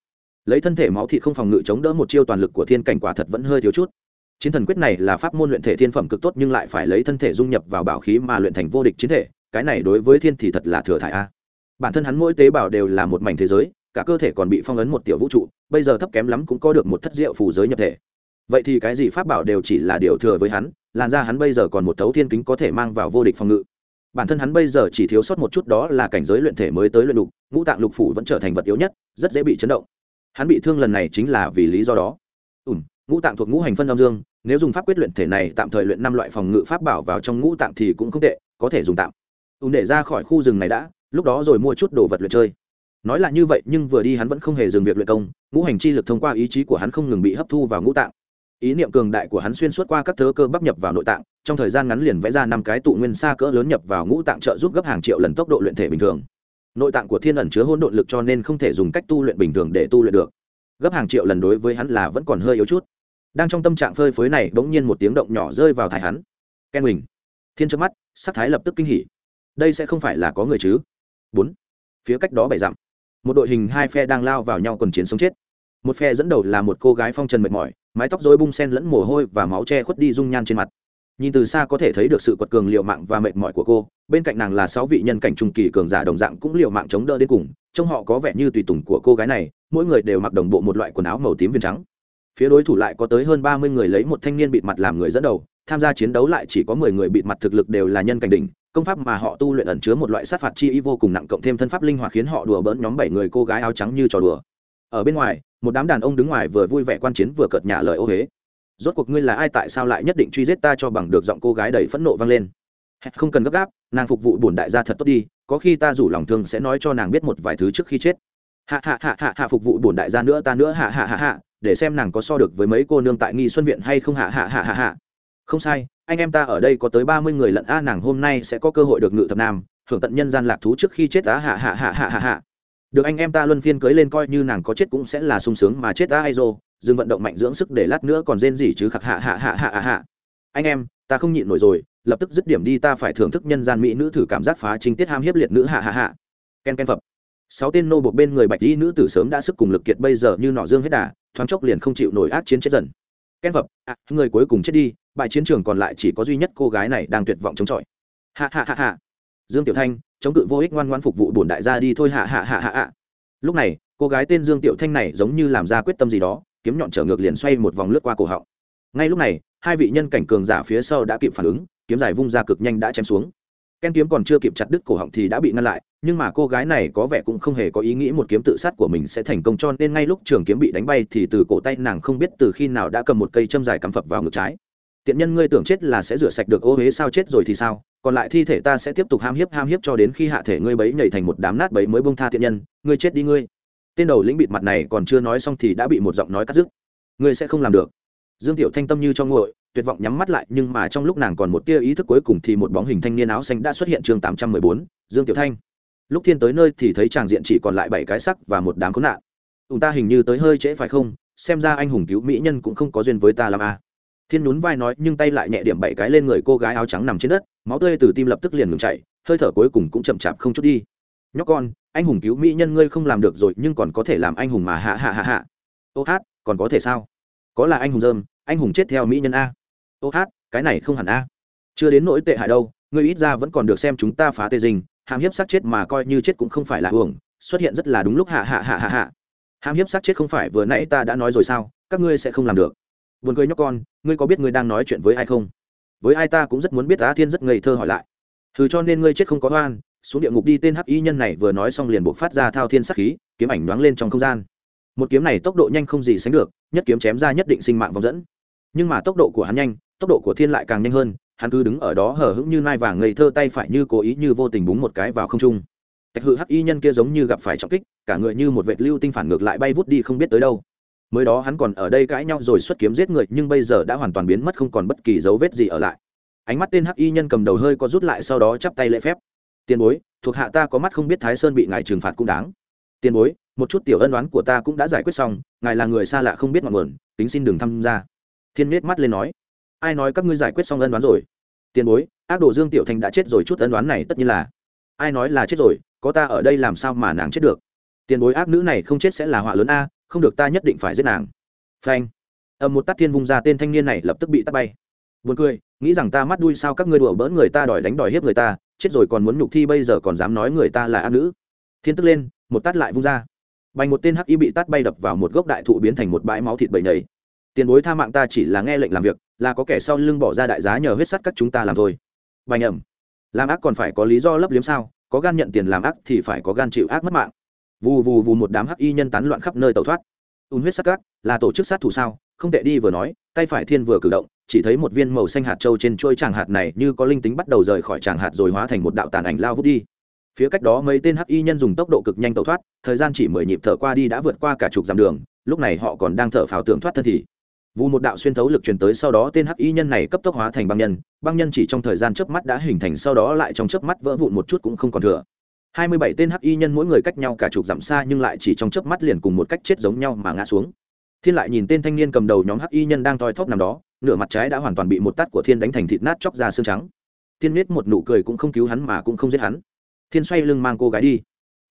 S1: lấy thân thể máu thị không phòng ngự chống đỡ một chiêu toàn lực của thiên cảnh quả thật vẫn hơi thiếu chút. Chiến thần quyết này là pháp môn luyện thể thiên phẩm cực tốt nhưng lại phải lấy thân thể dung nhập vào bảo khí mà luyện thành vô địch chiến thể, cái này đối với thiên thì thật là thừa thải a. Bản thân hắn mỗi tế bào đều là một mảnh thế giới, cả cơ thể còn bị phong ấn một tiểu vũ trụ, bây giờ thấp kém lắm cũng có được một thất diệu phù giới nhập thể. Vậy thì cái gì pháp bảo đều chỉ là điều thừa với hắn, làn ra hắn bây giờ còn một thấu thiên kính có thể mang vào vô địch phòng ngự. Bản thân hắn bây giờ chỉ thiếu sót một chút đó là cảnh giới luyện thể mới tới luyện lục, ngũ tạng lục phủ vẫn trở thành vật yếu nhất, rất dễ bị chấn động hắn bị thương lần này chính là vì lý do đó. Ùm ngũ tạng thuộc ngũ hành phân âm dương, nếu dùng pháp quyết luyện thể này tạm thời luyện năm loại phòng ngự pháp bảo vào trong ngũ tạng thì cũng không tệ, có thể dùng tạm. Ùm để ra khỏi khu rừng này đã, lúc đó rồi mua chút đồ vật luyện chơi. Nói là như vậy, nhưng vừa đi hắn vẫn không hề dừng việc luyện công, ngũ hành chi lực thông qua ý chí của hắn không ngừng bị hấp thu vào ngũ tạng. Ý niệm cường đại của hắn xuyên suốt qua các thớ cơ bắp nhập vào nội tạng, trong thời gian ngắn liền vẽ ra năm cái tụ nguyên xa cỡ lớn nhập vào ngũ tạng trợ giúp gấp hàng triệu lần tốc độ luyện thể bình thường nội tạng của thiên ẩn chứa hỗn độn lực cho nên không thể dùng cách tu luyện bình thường để tu luyện được. Gấp hàng triệu lần đối với hắn là vẫn còn hơi yếu chút. Đang trong tâm trạng phơi phới này, bỗng nhiên một tiếng động nhỏ rơi vào thai hắn. Ken huỳnh, thiên chớp mắt, sắc thái lập tức kinh hỉ. Đây sẽ không phải là có người chứ? Bốn, phía cách đó bảy dặm, một đội hình hai phe đang lao vào nhau còn chiến sống chết. Một phe dẫn đầu là một cô gái phong trần mệt mỏi, mái tóc dối bung sen lẫn mồ hôi và máu che khuất đi dung nhan trên mặt nhìn từ xa có thể thấy được sự quật cường liều mạng và mệt mỏi của cô, bên cạnh nàng là sáu vị nhân cảnh trung kỳ cường giả đồng dạng cũng liều mạng chống đỡ đến cùng, trông họ có vẻ như tùy tùng của cô gái này, mỗi người đều mặc đồng bộ một loại quần áo màu tím viên trắng. Phía đối thủ lại có tới hơn ba mươi người lấy một thanh niên bịt mặt làm người dẫn đầu, tham gia chiến đấu lại chỉ có mười người bịt mặt thực lực đều là nhân cảnh đỉnh, công pháp mà họ tu luyện ẩn chứa một loại sát phạt chi ý vô cùng nặng cộng thêm thân pháp linh hoạt khiến họ đùa bỡn nhóm bảy người cô gái áo trắng như trò đùa. Ở bên ngoài, một đám đàn ông đứng ngoài vừa vui vẻ quan chiến vừa cợt nhả lời ô huế rốt cuộc ngươi là ai tại sao lại nhất định truy giết ta cho bằng được giọng cô gái đầy phẫn nộ vang lên không cần gấp gáp nàng phục vụ bổn đại gia thật tốt đi có khi ta rủ lòng thương sẽ nói cho nàng biết một vài thứ trước khi chết hạ hạ hạ hạ hạ phục vụ bổn đại gia nữa ta nữa hạ hạ hạ hạ để xem nàng có so được với mấy cô nương tại nghi xuân viện hay không hạ hạ hạ hạ hạ không sai anh em ta ở đây có tới ba mươi người lận a nàng hôm nay sẽ có cơ hội được ngự thập nam hưởng tận nhân gian lạc thú trước khi chết á hạ hạ hạ hạ hạ hạ được anh em ta luân phiên cưới lên coi như nàng có chết cũng sẽ là sung sướng mà chết ta ai dô dừng vận động mạnh dưỡng sức để lát nữa còn rên gì chứ khạc hạ hạ hạ hạ hạ hạ. Anh em ta không nhịn nổi rồi lập tức dứt điểm đi ta phải thưởng thức nhân gian mỹ nữ thử cảm giác phá chính tiết ham hiếp liệt nữ hạ hạ hạ. Ken ken phập. Sáu tên nô buộc bên người bạch y nữ tử sớm đã sức cùng lực kiệt bây giờ như nọ dương hết đà thoáng chốc liền không chịu nổi ác chiến chết dần. Ken phập à, người cuối cùng chết đi bại chiến trường còn lại chỉ có duy nhất cô gái này đang tuyệt vọng chống chọi. Hạ hạ hạ hạ. Dương tiểu thanh chống cự vô ích ngoan ngoan phục vụ bổn đại gia đi thôi, hạ hạ hạ hạ hạ. Lúc này, cô gái tên dương tiểu thanh này giống như làm ra quyết tâm gì đó, kiếm nhọn trở ngược liền xoay một vòng lướt qua cổ họng. Ngay lúc này, hai vị nhân cảnh cường giả phía sau đã kịp phản ứng, kiếm dài vung ra cực nhanh đã chém xuống. Ken kiếm còn chưa kịp chặt đứt cổ họng thì đã bị ngăn lại, nhưng mà cô gái này có vẻ cũng không hề có ý nghĩ một kiếm tự sát của mình sẽ thành công, cho nên ngay lúc trường kiếm bị đánh bay thì từ cổ tay nàng không biết từ khi nào đã cầm một cây châm dài cắm phập vào ngực trái. Tiện nhân ngươi tưởng chết là sẽ rửa sạch được ô huế sao chết rồi thì sao? Còn lại thi thể ta sẽ tiếp tục ham hiếp ham hiếp cho đến khi hạ thể ngươi bấy nhảy thành một đám nát bấy mới bông tha thiện nhân. Ngươi chết đi ngươi. Tên đầu lĩnh bịt mặt này còn chưa nói xong thì đã bị một giọng nói cắt dứt ngươi sẽ không làm được. Dương tiểu thanh tâm như trong ngội tuyệt vọng nhắm mắt lại, nhưng mà trong lúc nàng còn một tia ý thức cuối cùng thì một bóng hình thanh niên áo xanh đã xuất hiện chương tám trăm mười bốn, dương tiểu thanh. Lúc thiên tới nơi thì thấy tràng diện chỉ còn lại bảy cái sắc và một đám khốn nạn. Chúng ta hình như tới hơi trễ phải không? Xem ra anh hùng cứu mỹ nhân cũng không có duyên với ta làm à. thiên nhún vai nói, nhưng tay lại nhẹ điểm bảy cái lên người cô gái áo trắng nằm trên đất máu tươi từ tim lập tức liền ngừng chạy hơi thở cuối cùng cũng chậm chạp không chút đi. Nhóc con anh hùng cứu mỹ nhân ngươi không làm được rồi nhưng còn có thể làm anh hùng mà hạ hạ hạ hạ. Ô hát còn có thể sao? Có là anh hùng dơm anh hùng chết theo mỹ nhân a. Ô hát cái này không hẳn a. Chưa đến nỗi tệ hại đâu ngươi ít ra vẫn còn được xem chúng ta phá tê dình, hàm hiếp sát chết mà coi như chết cũng không phải là hưởng xuất hiện rất là đúng lúc hạ hạ hạ hạ hạ. Hàm hiếp sát chết không phải vừa nãy ta đã nói rồi sao các ngươi sẽ không làm được. Buồn cười nhóc con ngươi có biết ngươi đang nói chuyện với ai không? Với ai ta cũng rất muốn biết á thiên rất ngây thơ hỏi lại. Thứ cho nên ngươi chết không có oan, xuống địa ngục đi, tên hắc y nhân này vừa nói xong liền buộc phát ra thao thiên sắc khí, kiếm ảnh nhoáng lên trong không gian. Một kiếm này tốc độ nhanh không gì sánh được, nhất kiếm chém ra nhất định sinh mạng vòng dẫn. Nhưng mà tốc độ của hắn nhanh, tốc độ của thiên lại càng nhanh hơn, hắn cứ đứng ở đó hở hững như nai vàng ngây thơ tay phải như cố ý như vô tình búng một cái vào không trung. Tạch hự hắc y nhân kia giống như gặp phải trọng kích, cả người như một vệt lưu tinh phản ngược lại bay vút đi không biết tới đâu mới đó hắn còn ở đây cãi nhau rồi xuất kiếm giết người, nhưng bây giờ đã hoàn toàn biến mất, không còn bất kỳ dấu vết gì ở lại. Ánh mắt tên hắc y nhân cầm đầu hơi có rút lại, sau đó chắp tay lễ phép. Tiền bối, thuộc hạ ta có mắt không biết thái sơn bị ngài trừng phạt cũng đáng. Tiền bối, một chút tiểu ân đoán của ta cũng đã giải quyết xong, ngài là người xa lạ không biết ngọn nguồn, tính xin đừng tham gia. Thiên miết mắt lên nói. Ai nói các ngươi giải quyết xong ân đoán rồi? Tiền bối, ác Đồ dương tiểu thành đã chết rồi, chút ân đoán này tất nhiên là. Ai nói là chết rồi, có ta ở đây làm sao mà nàng chết được? Tiền bối, ác nữ này không chết sẽ là họa lớn a không được ta nhất định phải giết nàng. Phanh. Ầm một tát thiên vung ra tên thanh niên này lập tức bị tát bay. Buồn cười, nghĩ rằng ta mắt đuôi sao các ngươi đùa bỡn người ta đòi đánh đòi hiếp người ta, chết rồi còn muốn nhục thi bây giờ còn dám nói người ta là ác nữ. Thiên tức lên, một tát lại vung ra. Bành một tên hắc y bị tát bay đập vào một gốc đại thụ biến thành một bãi máu thịt bầy nhầy. Tiền bối tha mạng ta chỉ là nghe lệnh làm việc, là có kẻ sau lưng bỏ ra đại giá nhờ huyết sắt các chúng ta làm thôi. Bành ẩm. Làm ác còn phải có lý do lấp liếm sao, có gan nhận tiền làm ác thì phải có gan chịu ác mất mạng vù vù vù một đám hắc y nhân tán loạn khắp nơi tẩu thoát. Ùn huyết sắc các là tổ chức sát thủ sao? Không tệ đi vừa nói tay phải thiên vừa cử động chỉ thấy một viên màu xanh hạt trâu trên trôi tràng hạt này như có linh tính bắt đầu rời khỏi tràng hạt rồi hóa thành một đạo tàn ảnh lao vút đi. Phía cách đó mấy tên hắc y nhân dùng tốc độ cực nhanh tẩu thoát thời gian chỉ mười nhịp thở qua đi đã vượt qua cả chục dặm đường lúc này họ còn đang thở phào tưởng thoát thân thì. Vù một đạo xuyên thấu lực truyền tới sau đó tên hắc y nhân này cấp tốc hóa thành băng nhân, băng nhân chỉ trong thời gian chớp mắt đã hình thành sau đó lại trong chớp mắt vỡ vụn một chút cũng không còn thừa. Hai mươi bảy tên hắc y nhân mỗi người cách nhau cả chục dặm xa nhưng lại chỉ trong chớp mắt liền cùng một cách chết giống nhau mà ngã xuống. Thiên lại nhìn tên thanh niên cầm đầu nhóm hắc y nhân đang toi thóp nằm đó, nửa mặt trái đã hoàn toàn bị một tát của Thiên đánh thành thịt nát chóc ra xương trắng. Thiên miết một nụ cười cũng không cứu hắn mà cũng không giết hắn. Thiên xoay lưng mang cô gái đi.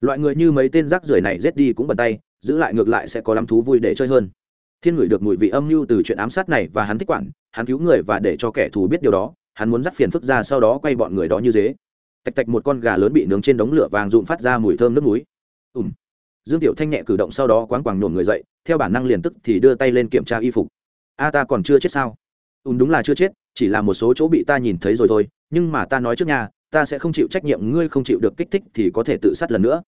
S1: Loại người như mấy tên rác rưởi này giết đi cũng bần tay, giữ lại ngược lại sẽ có lắm thú vui để chơi hơn thiên ngửi được mùi vị âm mưu từ chuyện ám sát này và hắn thích quản hắn cứu người và để cho kẻ thù biết điều đó hắn muốn dắt phiền phức ra sau đó quay bọn người đó như dế tạch tạch một con gà lớn bị nướng trên đống lửa vàng rụm phát ra mùi thơm nước núi ùm. Dương tiểu thanh nhẹ cử động sau đó quáng quàng nhổn người dậy, theo bản năng liền tức thì đưa tay lên kiểm tra y phục. A, ta còn chưa chết sao? Ùm, đúng là chưa chết, chỉ là một số chỗ bị ta nhìn thấy rồi thôi, nhưng mà ta nói trước nhà ta sẽ không chịu trách nhiệm, ngươi không chịu được kích thích thì có thể tự sát lần nữa.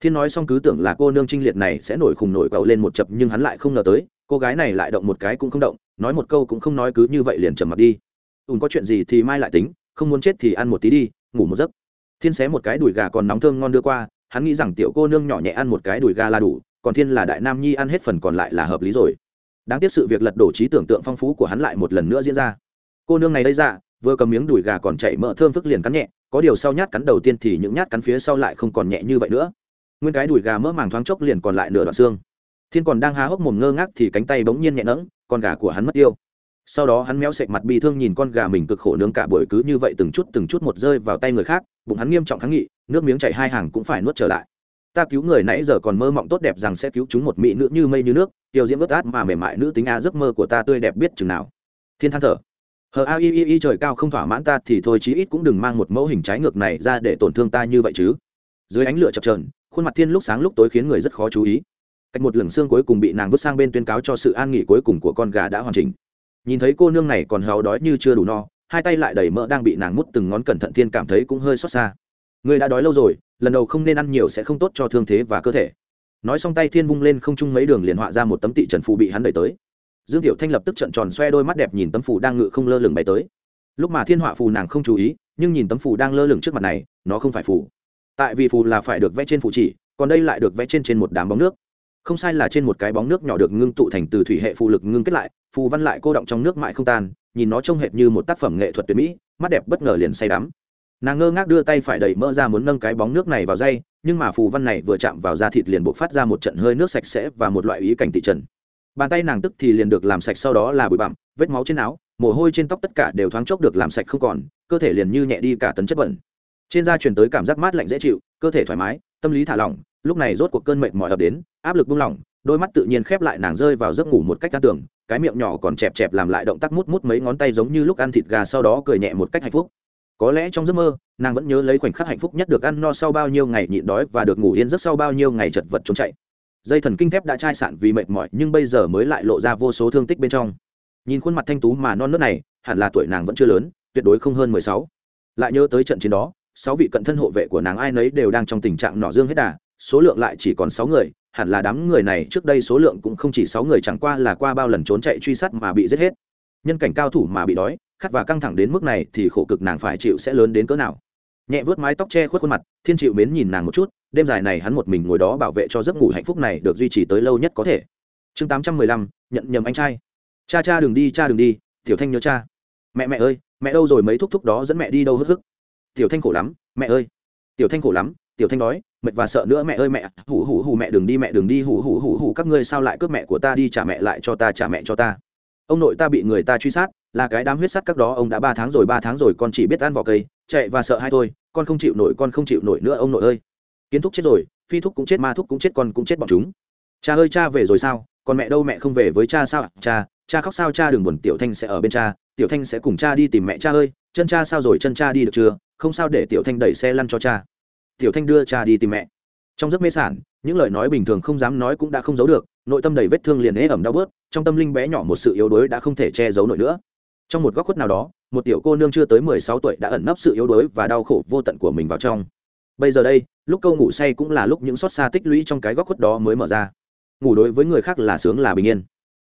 S1: Thiên nói xong cứ tưởng là cô nương trinh liệt này sẽ nổi khùng nổi quậu lên một chập nhưng hắn lại không ngờ tới, cô gái này lại động một cái cũng không động, nói một câu cũng không nói cứ như vậy liền trầm mặt đi. Ùn có chuyện gì thì mai lại tính, không muốn chết thì ăn một tí đi, ngủ một giấc thiên xé một cái đùi gà còn nóng thơm ngon đưa qua, hắn nghĩ rằng tiểu cô nương nhỏ nhẹ ăn một cái đùi gà là đủ, còn thiên là đại nam nhi ăn hết phần còn lại là hợp lý rồi. Đáng tiếc sự việc lật đổ trí tưởng tượng phong phú của hắn lại một lần nữa diễn ra. Cô nương này đây ra vừa cầm miếng đùi gà còn chạy mỡ thơm phức liền cắn nhẹ, có điều sau nhát cắn đầu tiên thì những nhát cắn phía sau lại không còn nhẹ như vậy nữa. Nguyên cái đùi gà mỡ màng thoáng chốc liền còn lại nửa đoạn xương. Thiên còn đang há hốc mồm ngơ ngác thì cánh tay bỗng nhiên nhẹ nẫng, con gà của hắn mất tiêu sau đó hắn méo sệch mặt bi thương nhìn con gà mình cực khổ nướng cả buổi cứ như vậy từng chút từng chút một rơi vào tay người khác, bụng hắn nghiêm trọng kháng nghị, nước miếng chảy hai hàng cũng phải nuốt trở lại. Ta cứu người nãy giờ còn mơ mộng tốt đẹp rằng sẽ cứu chúng một mỹ nữ như mây như nước, tiêu diễm ướt át mà mềm mại nữ tính a giấc mơ của ta tươi đẹp biết chừng nào. Thiên than thở. Hờ a y y trời cao không thỏa mãn ta thì thôi chí ít cũng đừng mang một mẫu hình trái ngược này ra để tổn thương ta như vậy chứ. Dưới ánh lửa chập trờn khuôn mặt thiên lúc sáng lúc tối khiến người rất khó chú ý. Cách một lửng xương cuối cùng bị nàng vứt sang bên tuyên cáo cho sự an nghỉ cuối cùng của con gà đã hoàn chỉnh nhìn thấy cô nương này còn hào đói như chưa đủ no, hai tay lại đầy mỡ đang bị nàng mút từng ngón cẩn thận thiên cảm thấy cũng hơi xót xa. Người đã đói lâu rồi, lần đầu không nên ăn nhiều sẽ không tốt cho thương thế và cơ thể. Nói xong tay thiên vung lên không chung mấy đường liền họa ra một tấm tị trần phù bị hắn đẩy tới. Dương tiểu thanh lập tức trận tròn xoe đôi mắt đẹp nhìn tấm phù đang ngự không lơ lửng bay tới. Lúc mà thiên họa phù nàng không chú ý, nhưng nhìn tấm phù đang lơ lửng trước mặt này, nó không phải phù. Tại vì phù là phải được vẽ trên phù chỉ, còn đây lại được vẽ trên trên một đám bóng nước. Không sai là trên một cái bóng nước nhỏ được ngưng tụ thành từ thủy hệ phù lực ngưng kết lại phù văn lại cô động trong nước mãi không tan, nhìn nó trông hệt như một tác phẩm nghệ thuật tuyệt mỹ, mắt đẹp bất ngờ liền say đắm. Nàng ngơ ngác đưa tay phải đẩy mỡ ra muốn nâng cái bóng nước này vào dây, nhưng mà phù văn này vừa chạm vào da thịt liền buộc phát ra một trận hơi nước sạch sẽ và một loại ý cảnh thị trần. Bàn tay nàng tức thì liền được làm sạch sau đó là bụi bặm, vết máu trên áo, mồ hôi trên tóc tất cả đều thoáng chốc được làm sạch không còn, cơ thể liền như nhẹ đi cả tấn chất bẩn. Trên da truyền tới cảm giác mát lạnh dễ chịu, cơ thể thoải mái, tâm lý thả lỏng, lúc này rốt cuộc cơn mệt mỏi ập đến, áp lực buông lỏng đôi mắt tự nhiên khép lại nàng rơi vào giấc ngủ một cách tan tưởng, cái miệng nhỏ còn chẹp chẹp làm lại động tác mút mút mấy ngón tay giống như lúc ăn thịt gà sau đó cười nhẹ một cách hạnh phúc. Có lẽ trong giấc mơ, nàng vẫn nhớ lấy khoảnh khắc hạnh phúc nhất được ăn no sau bao nhiêu ngày nhịn đói và được ngủ yên giấc sau bao nhiêu ngày chật vật trốn chạy. Dây thần kinh thép đã chai sạn vì mệt mỏi, nhưng bây giờ mới lại lộ ra vô số thương tích bên trong. Nhìn khuôn mặt thanh tú mà non nớt này, hẳn là tuổi nàng vẫn chưa lớn, tuyệt đối không hơn mười sáu. Lại nhớ tới trận chiến đó, sáu vị cận thân hộ vệ của nàng ai nấy đều đang trong tình trạng nỏ dương hết đà, số lượng lại chỉ còn sáu người hẳn là đám người này trước đây số lượng cũng không chỉ sáu người chẳng qua là qua bao lần trốn chạy truy sát mà bị giết hết. Nhân cảnh cao thủ mà bị đói, khát và căng thẳng đến mức này thì khổ cực nàng phải chịu sẽ lớn đến cỡ nào. Nhẹ vớt mái tóc che khuất khuôn mặt, thiên chịu mến nhìn nàng một chút, đêm dài này hắn một mình ngồi đó bảo vệ cho giấc ngủ hạnh phúc này được duy trì tới lâu nhất có thể. Chương tám trăm mười lăm, nhận nhầm anh trai. Cha cha đừng đi, cha đừng đi, tiểu thanh nhớ cha. Mẹ mẹ ơi, mẹ đâu rồi mấy thúc thúc đó dẫn mẹ đi đâu hức hức. Tiểu thanh khổ lắm, mẹ ơi. Tiểu thanh khổ lắm, tiểu thanh đói mệt và sợ nữa, mẹ ơi mẹ, hủ hủ hủ mẹ đừng đi, mẹ đừng đi, hủ hủ hủ hủ, các ngươi sao lại cướp mẹ của ta đi, trả mẹ lại cho ta, trả mẹ cho ta. Ông nội ta bị người ta truy sát, là cái đám huyết sắt các đó, ông đã ba tháng rồi, ba tháng rồi, con chỉ biết ăn vỏ cây, chạy và sợ hai thôi, con không chịu nổi, con không chịu nổi nữa, ông nội ơi. Kiến thúc chết rồi, phi thúc cũng chết, ma thúc cũng chết, con cũng chết bọn chúng. Cha ơi, cha về rồi sao? Còn mẹ đâu, mẹ không về với cha sao? Cha cha khóc sao? Cha đừng buồn, tiểu thanh sẽ ở bên cha, tiểu thanh sẽ cùng cha đi tìm mẹ. Cha ơi, chân cha sao rồi? Chân cha đi được chưa? Không sao để tiểu thanh đẩy xe lăn cho cha tiểu thanh đưa cha đi tìm mẹ. Trong giấc mê sản, những lời nói bình thường không dám nói cũng đã không giấu được, nội tâm đầy vết thương liền ế ẩm đau bớt, trong tâm linh bé nhỏ một sự yếu đuối đã không thể che giấu nổi nữa. Trong một góc khuất nào đó, một tiểu cô nương chưa tới mười sáu tuổi đã ẩn nấp sự yếu đuối và đau khổ vô tận của mình vào trong. Bây giờ đây, lúc câu ngủ say cũng là lúc những xót xa tích lũy trong cái góc khuất đó mới mở ra. Ngủ đối với người khác là sướng là bình yên.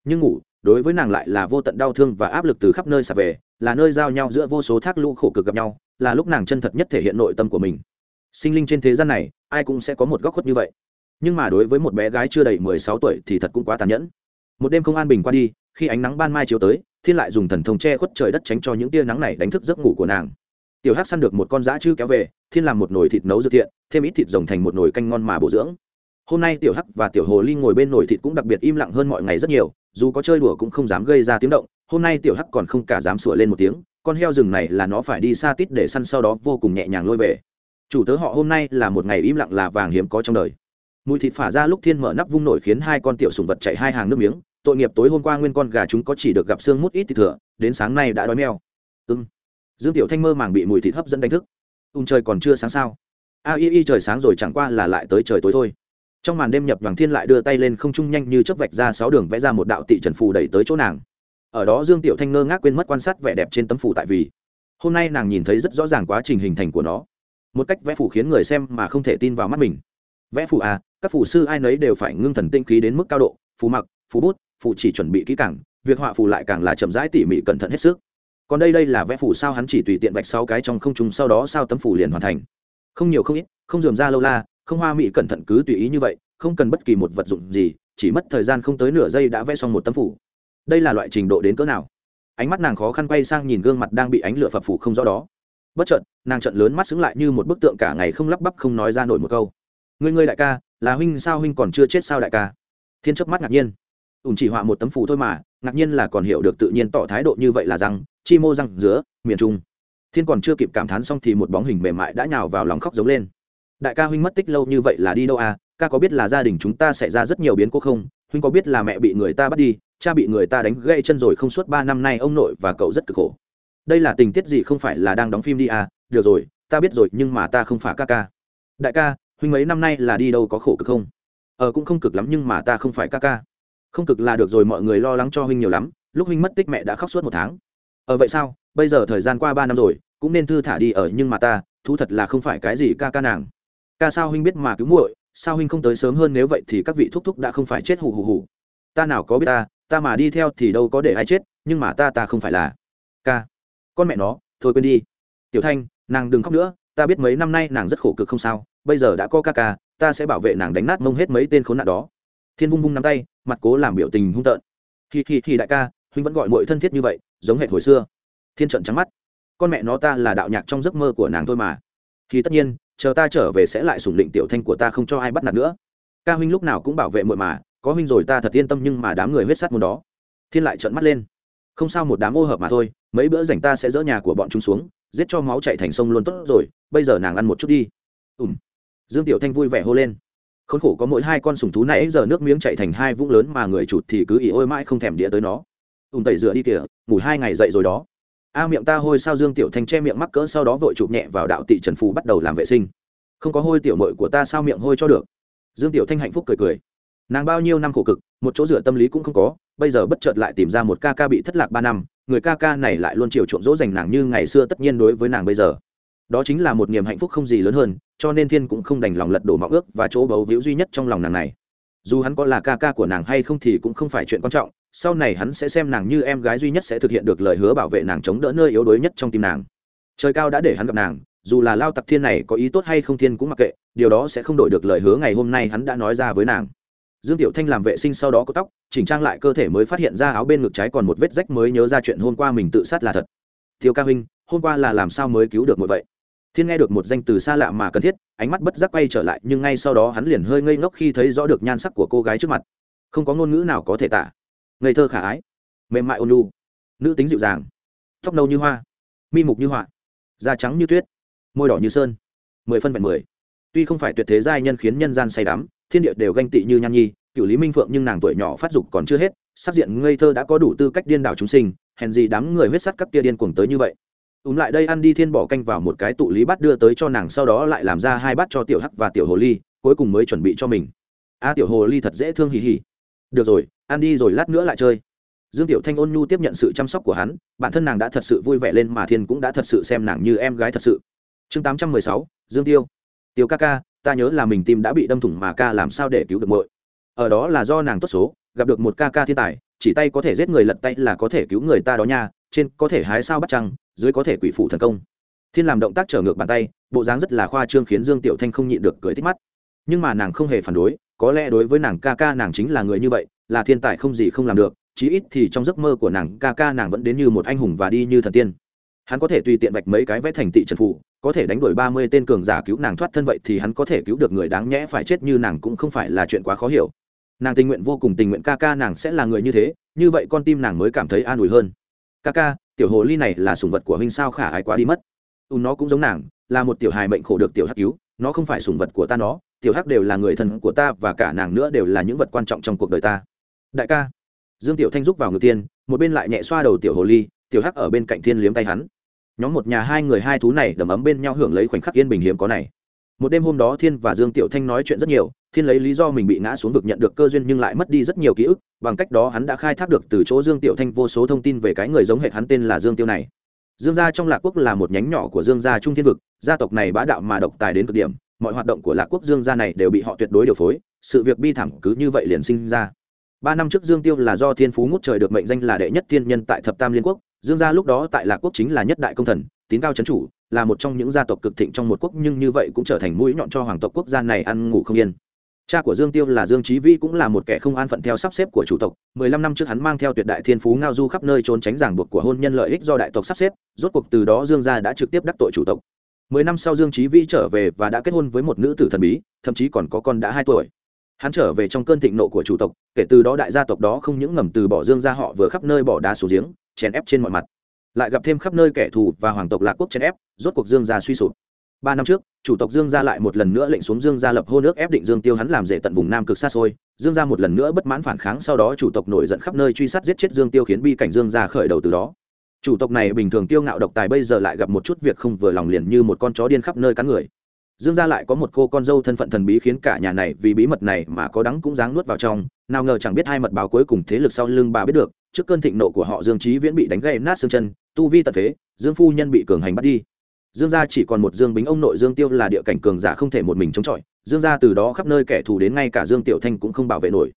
S1: Nhưng ngủ đối với nàng lại là vô tận đau thương và áp lực từ khắp nơi xả về, là nơi giao nhau giữa vô số thác lũ khổ cực gặp nhau, là lúc nàng chân thật nhất thể hiện nội tâm của mình sinh linh trên thế gian này, ai cũng sẽ có một góc khuất như vậy. Nhưng mà đối với một bé gái chưa đầy mười sáu tuổi thì thật cũng quá tàn nhẫn. Một đêm không an bình qua đi, khi ánh nắng ban mai chiếu tới, thiên lại dùng thần thông che khuất trời đất tránh cho những tia nắng này đánh thức giấc ngủ của nàng. Tiểu hắc săn được một con dã chư kéo về, thiên làm một nồi thịt nấu dược thiện, thêm ít thịt rồng thành một nồi canh ngon mà bổ dưỡng. Hôm nay tiểu hắc và tiểu hồ ly ngồi bên nồi thịt cũng đặc biệt im lặng hơn mọi ngày rất nhiều, dù có chơi đùa cũng không dám gây ra tiếng động. Hôm nay tiểu hắc còn không cả dám sủa lên một tiếng, con heo rừng này là nó phải đi xa tít để săn sau đó vô cùng nhẹ nhàng lôi về chủ tớ họ hôm nay là một ngày im lặng là vàng hiếm có trong đời. Mùi thịt phả ra lúc thiên mở nắp vung nổi khiến hai con tiểu sùng vật chạy hai hàng nước miếng. Tội nghiệp tối hôm qua nguyên con gà chúng có chỉ được gặp xương mút ít thịt thừa, đến sáng nay đã đói meo. Ưng dương tiểu thanh mơ màng bị mùi thịt hấp dẫn đánh thức. Ung trời còn chưa sáng sao? A y y trời sáng rồi chẳng qua là lại tới trời tối thôi. Trong màn đêm nhập hoàng thiên lại đưa tay lên không trung nhanh như chớp vạch ra sáu đường vẽ ra một đạo tị trần phù đẩy tới chỗ nàng. Ở đó dương tiểu thanh ngơ ngác quên mất quan sát vẻ đẹp trên tấm phù tại vì. Hôm nay nàng nhìn thấy rất rõ ràng quá trình hình thành của nó một cách vẽ phủ khiến người xem mà không thể tin vào mắt mình. Vẽ phủ à các phủ sư ai nấy đều phải ngưng thần tinh khí đến mức cao độ phù mặc phù bút phù chỉ chuẩn bị kỹ càng, việc họa phù lại càng là chậm rãi tỉ mỉ cẩn thận hết sức. Còn đây đây là vẽ phủ sao hắn chỉ tùy tiện vạch sáu cái trong không trung, sau đó sao tấm phủ liền hoàn thành. Không nhiều không ít, không dườm ra lâu la, không hoa mỹ cẩn thận cứ tùy ý như vậy, không cần bất kỳ một vật dụng gì, chỉ mất thời gian không tới nửa giây đã vẽ xong một tấm phủ. Đây là loại trình độ đến cỡ nào? Ánh mắt nàng khó khăn quay sang nhìn gương mặt đang bị ánh lửa phập phủ không rõ đó bất trợn nàng trận lớn mắt xứng lại như một bức tượng cả ngày không lắp bắp không nói ra nổi một câu. Ngươi ngươi đại ca, là huynh sao huynh còn chưa chết sao đại ca? Thiên chớp mắt ngạc nhiên. Ùn chỉ họa một tấm phù thôi mà, ngạc nhiên là còn hiểu được tự nhiên tỏ thái độ như vậy là rằng chi mô răng giữa miền trung. Thiên còn chưa kịp cảm thán xong thì một bóng hình mềm mại đã nhào vào lòng khóc giống lên. Đại ca huynh mất tích lâu như vậy là đi đâu à? Ca có biết là gia đình chúng ta xảy ra rất nhiều biến cố không? Huynh có biết là mẹ bị người ta bắt đi, cha bị người ta đánh gãy chân rồi không suốt ba năm nay ông nội và cậu rất cực khổ đây là tình tiết gì không phải là đang đóng phim đi à? Được rồi, ta biết rồi, nhưng mà ta không phải ca ca. Đại ca, huynh mấy năm nay là đi đâu có khổ cực không? Ờ cũng không cực lắm, nhưng mà ta không phải ca ca. Không cực là được rồi, mọi người lo lắng cho huynh nhiều lắm. Lúc huynh mất tích mẹ đã khóc suốt một tháng. Ờ vậy sao? Bây giờ thời gian qua ba năm rồi, cũng nên thư thả đi ở, nhưng mà ta, thú thật là không phải cái gì ca ca nàng. Ca sao huynh biết mà cứu muội? Sao huynh không tới sớm hơn nếu vậy thì các vị thúc thúc đã không phải chết hù hù hù. Ta nào có biết ta ta mà đi theo thì đâu có để ai chết, nhưng mà ta ta không phải là ca con mẹ nó, thôi quên đi. Tiểu thanh, nàng đừng khóc nữa, ta biết mấy năm nay nàng rất khổ cực không sao, bây giờ đã có ca ca, ta sẽ bảo vệ nàng đánh nát mông hết mấy tên khốn nạn đó. Thiên vung vung nắm tay, mặt cố làm biểu tình hung tợn. Khi khi khi đại ca, huynh vẫn gọi mọi thân thiết như vậy, giống hệt hồi xưa. Thiên trận trắng mắt. Con mẹ nó ta là đạo nhạc trong giấc mơ của nàng thôi mà. Thì tất nhiên, chờ ta trở về sẽ lại sủng định tiểu thanh của ta không cho ai bắt nạt nữa. Ca huynh lúc nào cũng bảo vệ muội mà, có huynh rồi ta thật yên tâm nhưng mà đám người huyết sát muốn đó. Thiên lại trợn mắt lên không sao một đám ô hợp mà thôi, mấy bữa rảnh ta sẽ dỡ nhà của bọn chúng xuống, giết cho máu chạy thành sông luôn tốt rồi, bây giờ nàng ăn một chút đi. Ùm dương tiểu thanh vui vẻ hô lên. Khốn khổ có mỗi hai con sùng thú nãy giờ nước miếng chạy thành hai vũng lớn mà người chụt thì cứ ỉ ôi mãi không thèm đĩa tới nó. Ùm tẩy rửa đi kìa, ngủ hai ngày dậy rồi đó. A miệng ta hôi sao dương tiểu thanh che miệng mắc cỡ sau đó vội chụp nhẹ vào đạo tị trần phù bắt đầu làm vệ sinh. Không có hôi tiểu mội của ta sao miệng hôi cho được? Dương tiểu thanh hạnh phúc cười cười. Nàng bao nhiêu năm khổ cực, một chỗ dựa tâm lý cũng không có bây giờ bất chợt lại tìm ra một ca ca bị thất lạc ba năm, người ca ca này lại luôn chiều chuộng dỗ dành nàng như ngày xưa tất nhiên đối với nàng bây giờ. Đó chính là một niềm hạnh phúc không gì lớn hơn, cho nên thiên cũng không đành lòng lật đổ mọng ước và chỗ bấu víu duy nhất trong lòng nàng này. Dù hắn có là ca ca của nàng hay không thì cũng không phải chuyện quan trọng, sau này hắn sẽ xem nàng như em gái duy nhất sẽ thực hiện được lời hứa bảo vệ nàng chống đỡ nơi yếu đuối nhất trong tim nàng. Trời cao đã để hắn gặp nàng, dù là lao tặc thiên này có ý tốt hay không thiên cũng mặc kệ, điều đó sẽ không đổi được lời hứa ngày hôm nay hắn đã nói ra với nàng dương tiểu thanh làm vệ sinh sau đó có tóc, chỉnh trang lại cơ thể mới phát hiện ra áo bên ngực trái còn một vết rách mới nhớ ra chuyện hôm qua mình tự sát là thật. Tiêu ca huynh, hôm qua là làm sao mới cứu được một vậy? Thiên nghe được một danh từ xa lạ mà cần thiết, ánh mắt bất giác quay trở lại, nhưng ngay sau đó hắn liền hơi ngây ngốc khi thấy rõ được nhan sắc của cô gái trước mặt. Không có ngôn ngữ nào có thể tả. Ngây thơ khả ái, mềm mại ôn lu nữ tính dịu dàng, tóc nâu như hoa, mi mục như họa, da trắng như tuyết, môi đỏ như sơn, mười phân vẹn mười. Tuy không phải tuyệt thế giai nhân khiến nhân gian say đắm thiên địa đều ganh tị như nhan nhi cựu lý minh phượng nhưng nàng tuổi nhỏ phát dục còn chưa hết, sắc diện ngây thơ đã có đủ tư cách điên đảo chúng sinh, hèn gì đám người huyết sắt các kia điên cuồng tới như vậy. Ùm lại đây ăn đi thiên bỏ canh vào một cái tụ lý bát đưa tới cho nàng sau đó lại làm ra hai bát cho tiểu hắc và tiểu hồ ly, cuối cùng mới chuẩn bị cho mình. A, tiểu hồ ly thật dễ thương hì hì. Được rồi, ăn đi rồi lát nữa lại chơi. Dương tiểu thanh ôn nhu tiếp nhận sự chăm sóc của hắn, bản thân nàng đã thật sự vui vẻ lên mà thiên cũng đã thật sự xem nàng như em gái thật sự. Chương tám trăm mười sáu, dương tiêu. Tiêu ca ca ta nhớ là mình tim đã bị đâm thủng mà ca làm sao để cứu được muội. Ở đó là do nàng tốt số, gặp được một ca ca thiên tài, chỉ tay có thể giết người lật tay là có thể cứu người ta đó nha, trên có thể hái sao bắt trăng, dưới có thể quỷ phụ thần công. Thiên làm động tác trở ngược bàn tay, bộ dáng rất là khoa trương khiến dương tiểu thanh không nhịn được cười thích mắt. Nhưng mà nàng không hề phản đối, có lẽ đối với nàng ca ca nàng chính là người như vậy, là thiên tài không gì không làm được, chí ít thì trong giấc mơ của nàng ca ca nàng vẫn đến như một anh hùng và đi như thần tiên. Hắn có thể tùy tiện vạch mấy cái vẽ thành tị trần phụ có thể đánh đuổi ba mươi tên cường giả cứu nàng thoát thân vậy thì hắn có thể cứu được người đáng nhẽ phải chết như nàng cũng không phải là chuyện quá khó hiểu. Nàng tình nguyện vô cùng tình nguyện ca ca nàng sẽ là người như thế, như vậy con tim nàng mới cảm thấy an ủi hơn. Ca ca, tiểu hồ ly này là sùng vật của huynh sao khả ái quá đi mất. U nó cũng giống nàng, là một tiểu hài mệnh khổ được tiểu hắc cứu, nó không phải sùng vật của ta nó, tiểu hắc đều là người thân của ta và cả nàng nữa đều là những vật quan trọng trong cuộc đời ta. Đại ca. Dương tiểu thanh giúp vào ngược tiên, một bên lại nhẹ xoa đầu tiểu hồ ly, tiểu hắc ở bên cạnh thiên liếm tay hắn nhóm một nhà hai người hai thú này đầm ấm bên nhau hưởng lấy khoảnh khắc yên bình hiếm có này. Một đêm hôm đó thiên và dương tiểu thanh nói chuyện rất nhiều, thiên lấy lý do mình bị ngã xuống vực nhận được cơ duyên nhưng lại mất đi rất nhiều ký ức, bằng cách đó hắn đã khai thác được từ chỗ dương tiểu thanh vô số thông tin về cái người giống hệt hắn tên là dương tiêu này. Dương gia trong lạc quốc là một nhánh nhỏ của dương gia trung thiên vực, gia tộc này bá đạo mà độc tài đến cực điểm, mọi hoạt động của lạc quốc dương gia này đều bị họ tuyệt đối điều phối, sự việc bi thảm cứ như vậy liền sinh ra. Ba năm trước dương tiêu là do thiên phú ngút trời được mệnh danh là đệ nhất thiên nhân tại thập tam liên quốc dương gia lúc đó tại lạc quốc chính là nhất đại công thần, tín cao c chủ, là một trong những gia tộc cực thịnh trong một quốc, nhưng như vậy cũng trở thành mũi nhọn cho hoàng tộc quốc gia này ăn ngủ không yên. Cha của dương tiêu là dương trí vi cũng là một kẻ không an phận theo sắp xếp của chủ tộc. Mười lăm năm trước hắn mang theo tuyệt đại thiên phú ngao du khắp nơi trốn tránh ràng buộc của hôn nhân lợi ích do đại tộc sắp xếp, rốt cuộc từ đó dương gia đã trực tiếp đắc tội chủ tộc. Mười năm sau dương trí vi trở về và đã kết hôn với một nữ tử thần bí, thậm chí còn có con đã hai tuổi. Hắn trở về trong cơn thịnh nộ của chủ tộc, kể từ đó đại gia tộc đó không những ngầm từ bỏ dương gia họ vừa khắp nơi bỏ đá xuống giếng chèn ép trên mọi mặt. Lại gặp thêm khắp nơi kẻ thù và hoàng tộc lạc quốc chèn ép, rốt cuộc dương gia suy sụp. Ba năm trước, chủ tộc dương gia lại một lần nữa lệnh xuống dương gia lập hô nước ép định dương tiêu hắn làm rể tận vùng nam cực xa xôi. Dương gia một lần nữa bất mãn phản kháng, sau đó chủ tộc nổi giận khắp nơi truy sát giết chết dương tiêu khiến bi cảnh dương gia khởi đầu từ đó. Chủ tộc này bình thường tiêu ngạo độc tài bây giờ lại gặp một chút việc không vừa lòng liền như một con chó điên khắp nơi cắn người. Dương gia lại có một cô con dâu thân phận thần bí khiến cả nhà này vì bí mật này mà có đắng cũng dáng nuốt vào trong nào ngờ chẳng biết hai mật báo cuối cùng thế lực sau lưng bà biết được, trước cơn thịnh nộ của họ dương trí viễn bị đánh gây nát xương chân, tu vi tật phế, dương phu nhân bị cường hành bắt đi. Dương gia chỉ còn một dương bính, ông nội dương tiêu là địa cảnh cường giả không thể một mình chống chọi, dương gia từ đó khắp nơi kẻ thù đến ngay cả dương tiểu thanh cũng không bảo vệ nổi.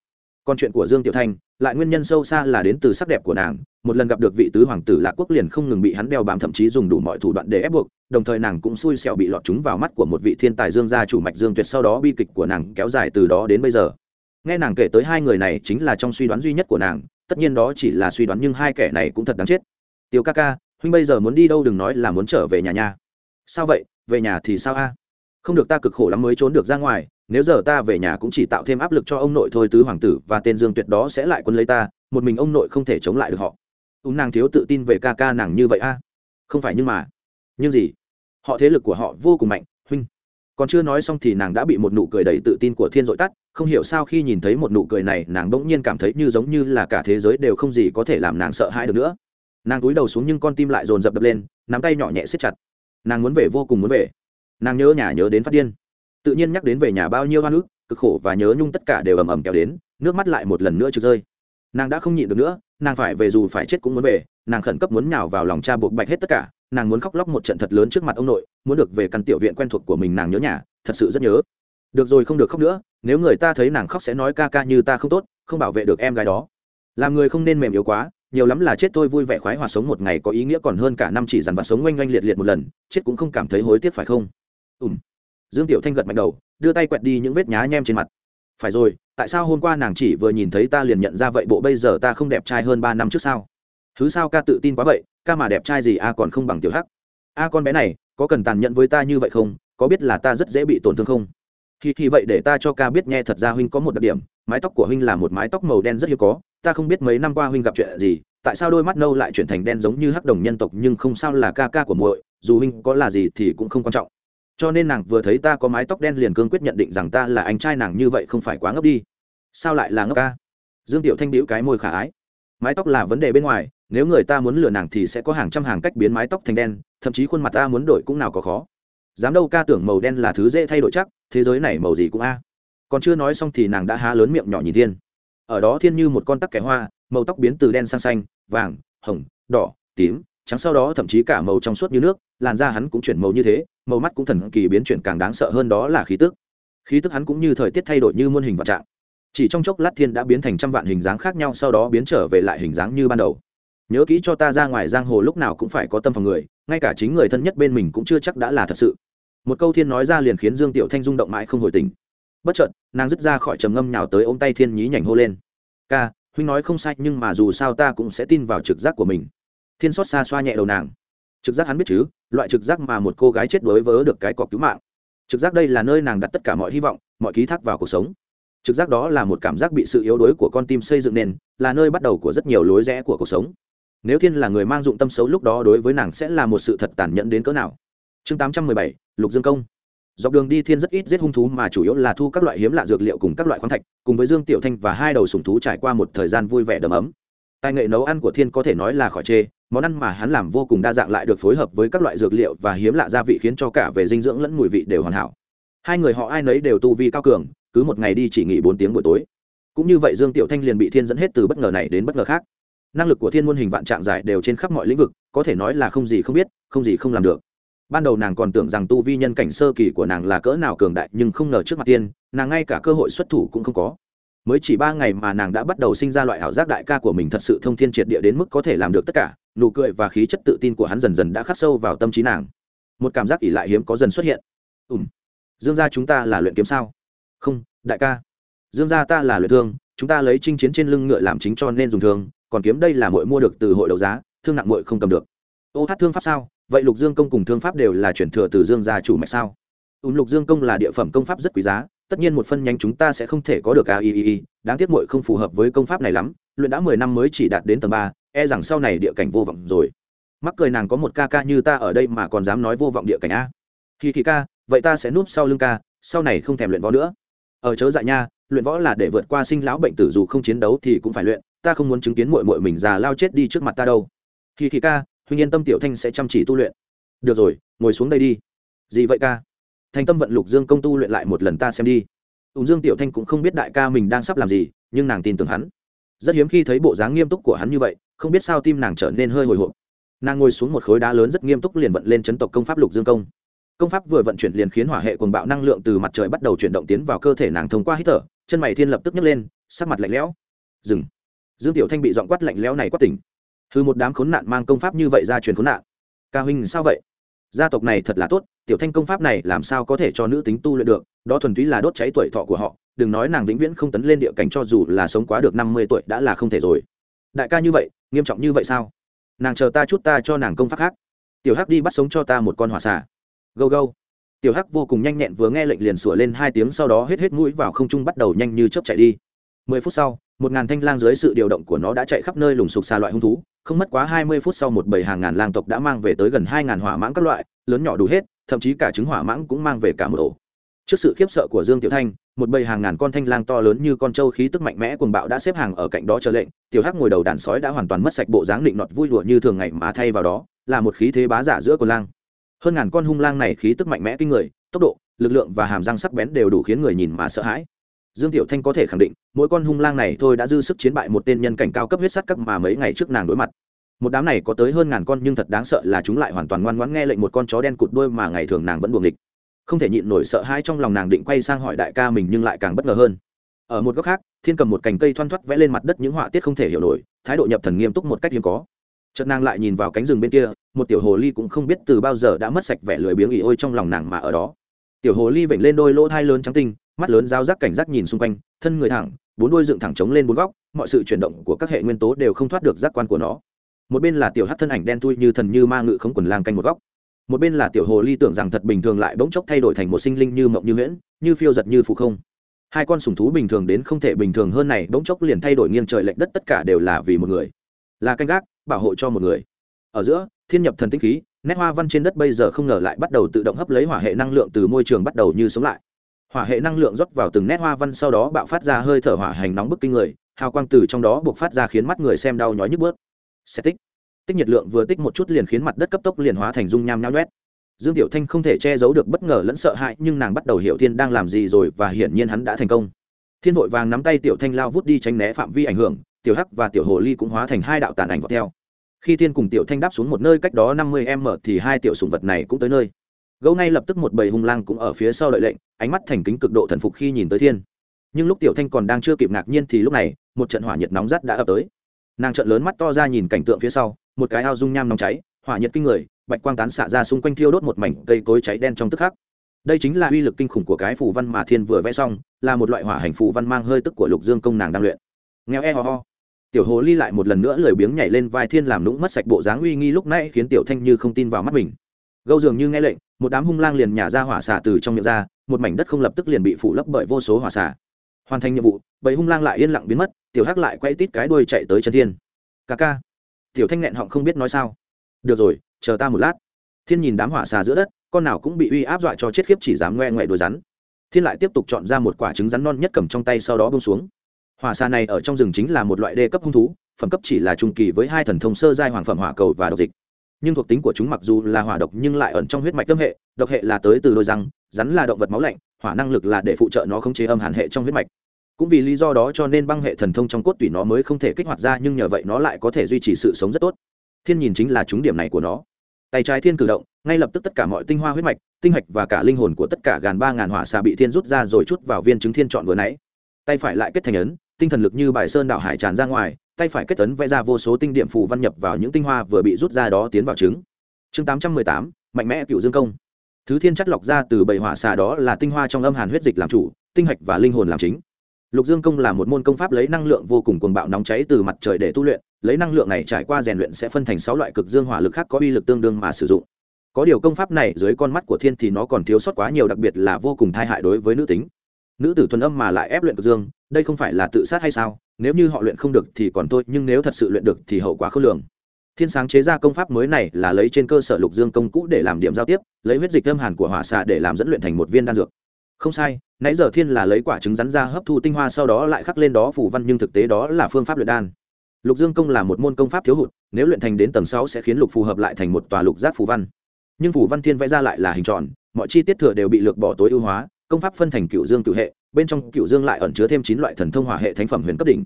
S1: Còn chuyện của dương tiểu thanh, lại nguyên nhân sâu xa là đến từ sắc đẹp của nàng, một lần gặp được vị tứ hoàng tử lạc quốc liền không ngừng bị hắn đeo bám, thậm chí dùng đủ mọi thủ đoạn để ép buộc, đồng thời nàng cũng xui xẻo bị lọt chúng vào mắt của một vị thiên tài dương gia chủ mạch dương tuyệt, sau đó bi kịch của nàng kéo dài từ đó đến bây giờ nghe nàng kể tới hai người này chính là trong suy đoán duy nhất của nàng, tất nhiên đó chỉ là suy đoán nhưng hai kẻ này cũng thật đáng chết. Tiêu ca ca, huynh bây giờ muốn đi đâu đừng nói là muốn trở về nhà nha. Sao vậy? Về nhà thì sao a? Không được ta cực khổ lắm mới trốn được ra ngoài, nếu giờ ta về nhà cũng chỉ tạo thêm áp lực cho ông nội thôi, tứ hoàng tử và tên dương tuyệt đó sẽ lại quân lấy ta, một mình ông nội không thể chống lại được họ. Ú, nàng thiếu tự tin về ca ca nàng như vậy a? Không phải nhưng mà. Nhưng gì? Họ thế lực của họ vô cùng mạnh, huynh. Còn chưa nói xong thì nàng đã bị một nụ cười đầy tự tin của thiên dội tắt không hiểu sao khi nhìn thấy một nụ cười này, nàng bỗng nhiên cảm thấy như giống như là cả thế giới đều không gì có thể làm nàng sợ hãi được nữa. Nàng cúi đầu xuống nhưng con tim lại dồn dập đập lên, nắm tay nhỏ nhẹ xếp chặt. Nàng muốn về, vô cùng muốn về. Nàng nhớ nhà nhớ đến phát điên. Tự nhiên nhắc đến về nhà bao nhiêu hoa nước cực khổ và nhớ nhung tất cả đều ầm ầm kéo đến, nước mắt lại một lần nữa trực rơi. Nàng đã không nhịn được nữa, nàng phải về dù phải chết cũng muốn về, nàng khẩn cấp muốn nhào vào lòng cha buộc bạch hết tất cả, nàng muốn khóc lóc một trận thật lớn trước mặt ông nội, muốn được về căn tiểu viện quen thuộc của mình nàng nhớ nhà, thật sự rất nhớ. Được rồi không được khóc nữa nếu người ta thấy nàng khóc sẽ nói ca ca như ta không tốt, không bảo vệ được em gái đó. Làm người không nên mềm yếu quá, nhiều lắm là chết thôi vui vẻ khoái hòa sống một ngày có ý nghĩa còn hơn cả năm chỉ dằn vặt sống oanh oanh liệt liệt một lần, chết cũng không cảm thấy hối tiếc phải không? Ùm dương tiểu thanh gật mạnh đầu, đưa tay quẹt đi những vết nhá nhem trên mặt. Phải rồi, tại sao hôm qua nàng chỉ vừa nhìn thấy ta liền nhận ra vậy bộ bây giờ ta không đẹp trai hơn ba năm trước sao? Thứ sao ca tự tin quá vậy, ca mà đẹp trai gì a còn không bằng tiểu hắc. A con bé này, có cần tàn nhẫn với ta như vậy không? Có biết là ta rất dễ bị tổn thương không? Thì thì vậy để ta cho ca biết nghe thật ra huynh có một đặc điểm, mái tóc của huynh là một mái tóc màu đen rất hiếm có, ta không biết mấy năm qua huynh gặp chuyện gì, tại sao đôi mắt nâu lại chuyển thành đen giống như hắc đồng nhân tộc nhưng không sao là ca ca của muội, dù huynh có là gì thì cũng không quan trọng. Cho nên nàng vừa thấy ta có mái tóc đen liền cương quyết nhận định rằng ta là anh trai nàng như vậy không phải quá ngốc đi. Sao lại là ngốc ca? Dương tiểu thanh đĩu cái môi khả ái. Mái tóc là vấn đề bên ngoài, nếu người ta muốn lừa nàng thì sẽ có hàng trăm hàng cách biến mái tóc thành đen, thậm chí khuôn mặt ta muốn đổi cũng nào có khó. Dám đâu ca tưởng màu đen là thứ dễ thay đổi chắc thế giới này màu gì cũng a. Còn chưa nói xong thì nàng đã há lớn miệng nhỏ nhìn thiên. Ở đó thiên như một con tắc kẻ hoa, màu tóc biến từ đen sang xanh, vàng, hồng, đỏ, tím, trắng sau đó thậm chí cả màu trong suốt như nước, làn da hắn cũng chuyển màu như thế, màu mắt cũng thần kỳ biến chuyển càng đáng sợ hơn đó là khí tức. Khí tức hắn cũng như thời tiết thay đổi như muôn hình vạn trạng. Chỉ trong chốc lát thiên đã biến thành trăm vạn hình dáng khác nhau, sau đó biến trở về lại hình dáng như ban đầu. Nhớ kỹ cho ta ra ngoài giang hồ lúc nào cũng phải có tâm phòng người, ngay cả chính người thân nhất bên mình cũng chưa chắc đã là thật sự một câu thiên nói ra liền khiến dương tiểu thanh rung động mãi không hồi tình bất chợt, nàng dứt ra khỏi trầm ngâm nhào tới ôm tay thiên nhí nhảnh hô lên. Ca, huynh nói không sai, nhưng mà dù sao ta cũng sẽ tin vào trực giác của mình. Thiên xót xa xoa nhẹ đầu nàng. Trực giác hắn biết chứ, loại trực giác mà một cô gái chết đối vớ được cái cọc cứu mạng. Trực giác đây là nơi nàng đặt tất cả mọi hy vọng, mọi ký thác vào cuộc sống. Trực giác đó là một cảm giác bị sự yếu đuối của con tim xây dựng nên, là nơi bắt đầu của rất nhiều lối rẽ của cuộc sống. Nếu thiên là người mang dụng tâm xấu lúc đó đối với nàng sẽ là một sự thật tàn nhẫn đến cỡ nào? Chương tám trăm mười bảy, lục dương công. Dọc đường đi thiên rất ít giết hung thú mà chủ yếu là thu các loại hiếm lạ dược liệu cùng các loại khoáng thạch, cùng với dương tiểu thanh và hai đầu sùng thú trải qua một thời gian vui vẻ đầm ấm. Tài nghệ nấu ăn của thiên có thể nói là khỏi chê, món ăn mà hắn làm vô cùng đa dạng lại được phối hợp với các loại dược liệu và hiếm lạ gia vị khiến cho cả về dinh dưỡng lẫn mùi vị đều hoàn hảo. Hai người họ ai nấy đều tu vi cao cường, cứ một ngày đi chỉ nghỉ bốn tiếng buổi tối. Cũng như vậy dương tiểu thanh liền bị thiên dẫn hết từ bất ngờ này đến bất ngờ khác. Năng lực của thiên muôn hình vạn trạng giải đều trên khắp mọi lĩnh vực, có thể nói là không gì không biết, không gì không làm được ban đầu nàng còn tưởng rằng tu vi nhân cảnh sơ kỳ của nàng là cỡ nào cường đại, nhưng không ngờ trước mặt tiên, nàng ngay cả cơ hội xuất thủ cũng không có. Mới chỉ ba ngày mà nàng đã bắt đầu sinh ra loại ảo giác đại ca của mình thật sự thông thiên triệt địa đến mức có thể làm được tất cả, nụ cười và khí chất tự tin của hắn dần dần đã khắc sâu vào tâm trí nàng. Một cảm giác ỉ lại hiếm có dần xuất hiện. Ùm dương gia chúng ta là luyện kiếm sao? Không, đại ca. Dương gia ta là luyện thương, chúng ta lấy chinh chiến trên lưng ngựa làm chính cho nên dùng thương, còn kiếm đây là muội mua được từ hội đấu giá, thương nặng muội không cầm được. Ô hát thương pháp sao? Vậy lục dương công cùng thương pháp đều là chuyển thừa từ dương gia chủ mạch sao? Ùn lục dương công là địa phẩm công pháp rất quý giá, tất nhiên một phân nhánh chúng ta sẽ không thể có được a i i i, đáng tiếc muội không phù hợp với công pháp này lắm, luyện đã mười năm mới chỉ đạt đến tầng ba e rằng sau này địa cảnh vô vọng rồi. Mắc cười nàng có một ca ca như ta ở đây mà còn dám nói vô vọng địa cảnh a. Khi kỳ ca, vậy ta sẽ núp sau lưng ca, sau này không thèm luyện võ nữa. Ở chớ dại nha, luyện võ là để vượt qua sinh lão bệnh tử dù không chiến đấu thì cũng phải luyện, ta không muốn chứng kiến mội mội mình già lao chết đi trước mặt ta đâu. Khi kỳ ca huynh yên tâm tiểu thanh sẽ chăm chỉ tu luyện. Được rồi, ngồi xuống đây đi. Gì vậy ca? Thành tâm vận lục dương công tu luyện lại một lần ta xem đi. Ùn dương tiểu thanh cũng không biết đại ca mình đang sắp làm gì, nhưng nàng tin tưởng hắn. Rất hiếm khi thấy bộ dáng nghiêm túc của hắn như vậy, không biết sao tim nàng trở nên hơi hồi hộp. Nàng ngồi xuống một khối đá lớn rất nghiêm túc liền vận lên chấn tộc công pháp lục dương công. Công pháp vừa vận chuyển liền khiến hỏa hệ cuồng bạo năng lượng từ mặt trời bắt đầu chuyển động tiến vào cơ thể nàng thông qua hít thở, chân mày thiên lập tức nhấc lên, sắc mặt lạnh lẽo. Dừng. Dương tiểu thanh bị dọn quát lạnh lẽo này quát tỉnh hư một đám khốn nạn mang công pháp như vậy ra truyền khốn nạn. Ca huynh sao vậy? Gia tộc này thật là tốt, tiểu thanh công pháp này làm sao có thể cho nữ tính tu luyện được, đó thuần túy là đốt cháy tuổi thọ của họ, đừng nói nàng vĩnh viễn không tấn lên địa cảnh cho dù là sống quá được năm mươi tuổi đã là không thể rồi. Đại ca như vậy, nghiêm trọng như vậy sao? Nàng chờ ta chút ta cho nàng công pháp khác. Tiểu hắc đi bắt sống cho ta một con hỏa xà. Gâu gâu. Tiểu hắc vô cùng nhanh nhẹn vừa nghe lệnh liền sủa lên hai tiếng sau đó hết hết mũi vào không trung bắt đầu nhanh như chớp chạy đi mười phút sau, một ngàn thanh lang dưới sự điều động của nó đã chạy khắp nơi lùng sục xa loại hung thú, không mất quá hai mươi phút sau một bầy hàng ngàn lang tộc đã mang về tới gần hai ngàn hỏa mãng các loại, lớn nhỏ đủ hết, thậm chí cả trứng hỏa mãng cũng mang về cả một ổ. Trước sự khiếp sợ của dương tiểu thanh, một bầy hàng ngàn con thanh lang to lớn như con trâu khí tức mạnh mẽ cuồng bạo đã xếp hàng ở cạnh đó chờ lệnh, tiểu hắc ngồi đầu đàn sói đã hoàn toàn mất sạch bộ dáng định nọt vui đùa như thường ngày mà thay vào đó, là một khí thế bá giả giữa con lang. Hơn ngàn con hung lang này khí tức mạnh mẽ kinh người, tốc độ, lực lượng và hàm răng sắc bén đều đủ khiến người nhìn mà sợ hãi dương tiểu thanh có thể khẳng định, mỗi con hung lang này thôi đã dư sức chiến bại một tên nhân cảnh cao cấp huyết sắt cấp mà mấy ngày trước nàng đối mặt. Một đám này có tới hơn ngàn con nhưng thật đáng sợ là chúng lại hoàn toàn ngoan ngoãn nghe lệnh một con chó đen cụt đuôi mà ngày thường nàng vẫn buồng địch không thể nhịn nổi sợ hãi trong lòng nàng định quay sang hỏi đại ca mình nhưng lại càng bất ngờ hơn. Ở một góc khác, thiên cầm một cành cây thoăn thoắt vẽ lên mặt đất những họa tiết không thể hiểu nổi, thái độ nhập thần nghiêm túc một cách hiếm có. Chợt nàng lại nhìn vào cánh rừng bên kia, một tiểu hồ ly cũng không biết từ bao giờ đã mất sạch vẻ lười biếng ỉ ôi trong lòng nàng mà ở đó. Tiểu hồ ly vểnh lên đôi lỗ thai lớn trắng tinh mắt lớn giao giác cảnh giác nhìn xung quanh, thân người thẳng, bốn đuôi dựng thẳng trống lên bốn góc, mọi sự chuyển động của các hệ nguyên tố đều không thoát được giác quan của nó. Một bên là tiểu hát thân ảnh đen thui như thần như ma ngự không quần lang canh một góc. Một bên là tiểu hồ ly tưởng rằng thật bình thường lại bỗng chốc thay đổi thành một sinh linh như mộng như nguyễn như phiêu giật như phụ không. Hai con sùng thú bình thường đến không thể bình thường hơn này, bỗng chốc liền thay đổi nghiêng trời lệch đất tất cả đều là vì một người. Là canh gác, bảo hộ cho một người. Ở giữa, thiên nhập thần tinh khí, nét hoa văn trên đất bây giờ không ngờ lại bắt đầu tự động hấp lấy hỏa hệ năng lượng từ môi trường bắt đầu như sống lại hỏa hệ năng lượng rót vào từng nét hoa văn sau đó bạo phát ra hơi thở hỏa hành nóng bức kinh người, hào quang từ trong đó buộc phát ra khiến mắt người xem đau nhói nhức bớt xe tích. Tích nhiệt lượng vừa tích một chút liền khiến mặt đất cấp tốc liền hóa thành dung nham nhão nhét. Dương tiểu thanh không thể che giấu được bất ngờ lẫn sợ hãi, nhưng nàng bắt đầu hiểu thiên đang làm gì rồi và hiển nhiên hắn đã thành công. Thiên vội vàng nắm tay tiểu thanh lao vút đi tránh né phạm vi ảnh hưởng, tiểu hắc và tiểu hồ ly cũng hóa thành hai đạo tàn ảnh vọt theo. Khi thiên cùng tiểu thanh đáp xuống một nơi cách đó năm mươi m thì hai tiểu sùng vật này cũng tới nơi. Gấu ngay lập tức một bầy hung lang cũng ở phía sau đợi lệnh ánh mắt thành kính cực độ thần phục khi nhìn tới thiên. Nhưng lúc tiểu thanh còn đang chưa kịp ngạc nhiên thì lúc này, một trận hỏa nhiệt nóng rát đã ập tới. Nàng trận lớn mắt to ra nhìn cảnh tượng phía sau, một cái ao dung nham nóng cháy, hỏa nhiệt kinh người, bạch quang tán xạ ra xung quanh thiêu đốt một mảnh cây cối cháy đen trong tức khắc. Đây chính là uy lực kinh khủng của cái phù văn mà thiên vừa vẽ xong, là một loại hỏa hành phù văn mang hơi tức của lục dương công nàng đang luyện. Nghèo e ho ho. Tiểu hồ ly lại một lần nữa lười biếng nhảy lên vai thiên làm lũng mất sạch bộ dáng uy nghi lúc nãy khiến tiểu thanh như không tin vào mắt mình gâu dường như nghe lệnh, một đám hung lang liền nhả ra hỏa xả từ trong miệng ra, một mảnh đất không lập tức liền bị phủ lấp bởi vô số hỏa xả hoàn thành nhiệm vụ bầy hung lang lại yên lặng biến mất, tiểu hắc lại quay tít cái đuôi chạy tới chân thiên. Ca ca. Tiểu thanh nghẹn họng không biết nói sao. Được rồi, chờ ta một lát. Thiên nhìn đám hỏa xà giữa đất, con nào cũng bị uy áp dọa cho chết khiếp chỉ dám ngoe ngoẹ đuôi rắn. Thiên lại tiếp tục chọn ra một quả trứng rắn non nhất cầm trong tay sau đó bông xuống. Hỏa xà này ở trong rừng chính là một loại đê cấp hung thú, phẩm cấp chỉ là trung kỳ với hai thần thông sơ giai hoàng phẩm hỏa cầu và độc dịch nhưng thuộc tính của chúng mặc dù là hỏa độc nhưng lại ẩn trong huyết mạch tâm hệ, độc hệ là tới từ đôi răng, rắn là động vật máu lạnh, hỏa năng lực là để phụ trợ nó khống chế âm hàn hệ trong huyết mạch. Cũng vì lý do đó cho nên băng hệ thần thông trong cốt tủy nó mới không thể kích hoạt ra, nhưng nhờ vậy nó lại có thể duy trì sự sống rất tốt. Thiên nhìn chính là trúng điểm này của nó. Tay trái thiên cử động, ngay lập tức tất cả mọi tinh hoa huyết mạch, tinh hạch và cả linh hồn của tất cả gàn ba ngàn hỏa xà bị thiên rút ra rồi chút vào viên trứng thiên chọn vừa nãy. Tay phải lại kết thành ấn tinh thần lực như bài sơn đạo hải tràn ra ngoài, tay phải kết ấn vẽ ra vô số tinh điểm phù văn nhập vào những tinh hoa vừa bị rút ra đó tiến vào trứng. Chương tám trăm mười tám, mạnh mẽ cựu dương công. Thứ thiên chất lọc ra từ bảy hỏa xà đó là tinh hoa trong âm hàn huyết dịch làm chủ, tinh hạch và linh hồn làm chính. Lục dương công là một môn công pháp lấy năng lượng vô cùng cuồng bạo nóng cháy từ mặt trời để tu luyện, lấy năng lượng này trải qua rèn luyện sẽ phân thành sáu loại cực dương hỏa lực khác có uy lực tương đương mà sử dụng. Có điều công pháp này dưới con mắt của thiên thì nó còn thiếu sót quá nhiều, đặc biệt là vô cùng thai hại đối với nữ tính nữ tử thuần âm mà lại ép luyện cực dương, đây không phải là tự sát hay sao? Nếu như họ luyện không được thì còn thôi, nhưng nếu thật sự luyện được thì hậu quả khôn lường. Thiên sáng chế ra công pháp mới này là lấy trên cơ sở lục dương công cũ để làm điểm giao tiếp, lấy huyết dịch âm hàn của hỏa xạ để làm dẫn luyện thành một viên đan dược. Không sai, nãy giờ thiên là lấy quả trứng rắn ra hấp thu tinh hoa, sau đó lại khắc lên đó phủ văn, nhưng thực tế đó là phương pháp luyện đan. Lục dương công là một môn công pháp thiếu hụt, nếu luyện thành đến tầng sáu sẽ khiến lục phù hợp lại thành một tòa lục giác phù văn. Nhưng phù văn thiên vẽ ra lại là hình tròn, mọi chi tiết thừa đều bị lược bỏ tối ưu hóa công pháp phân thành cựu dương cựu hệ, bên trong cựu dương lại ẩn chứa thêm chín loại thần thông hỏa hệ thánh phẩm huyền cấp đỉnh.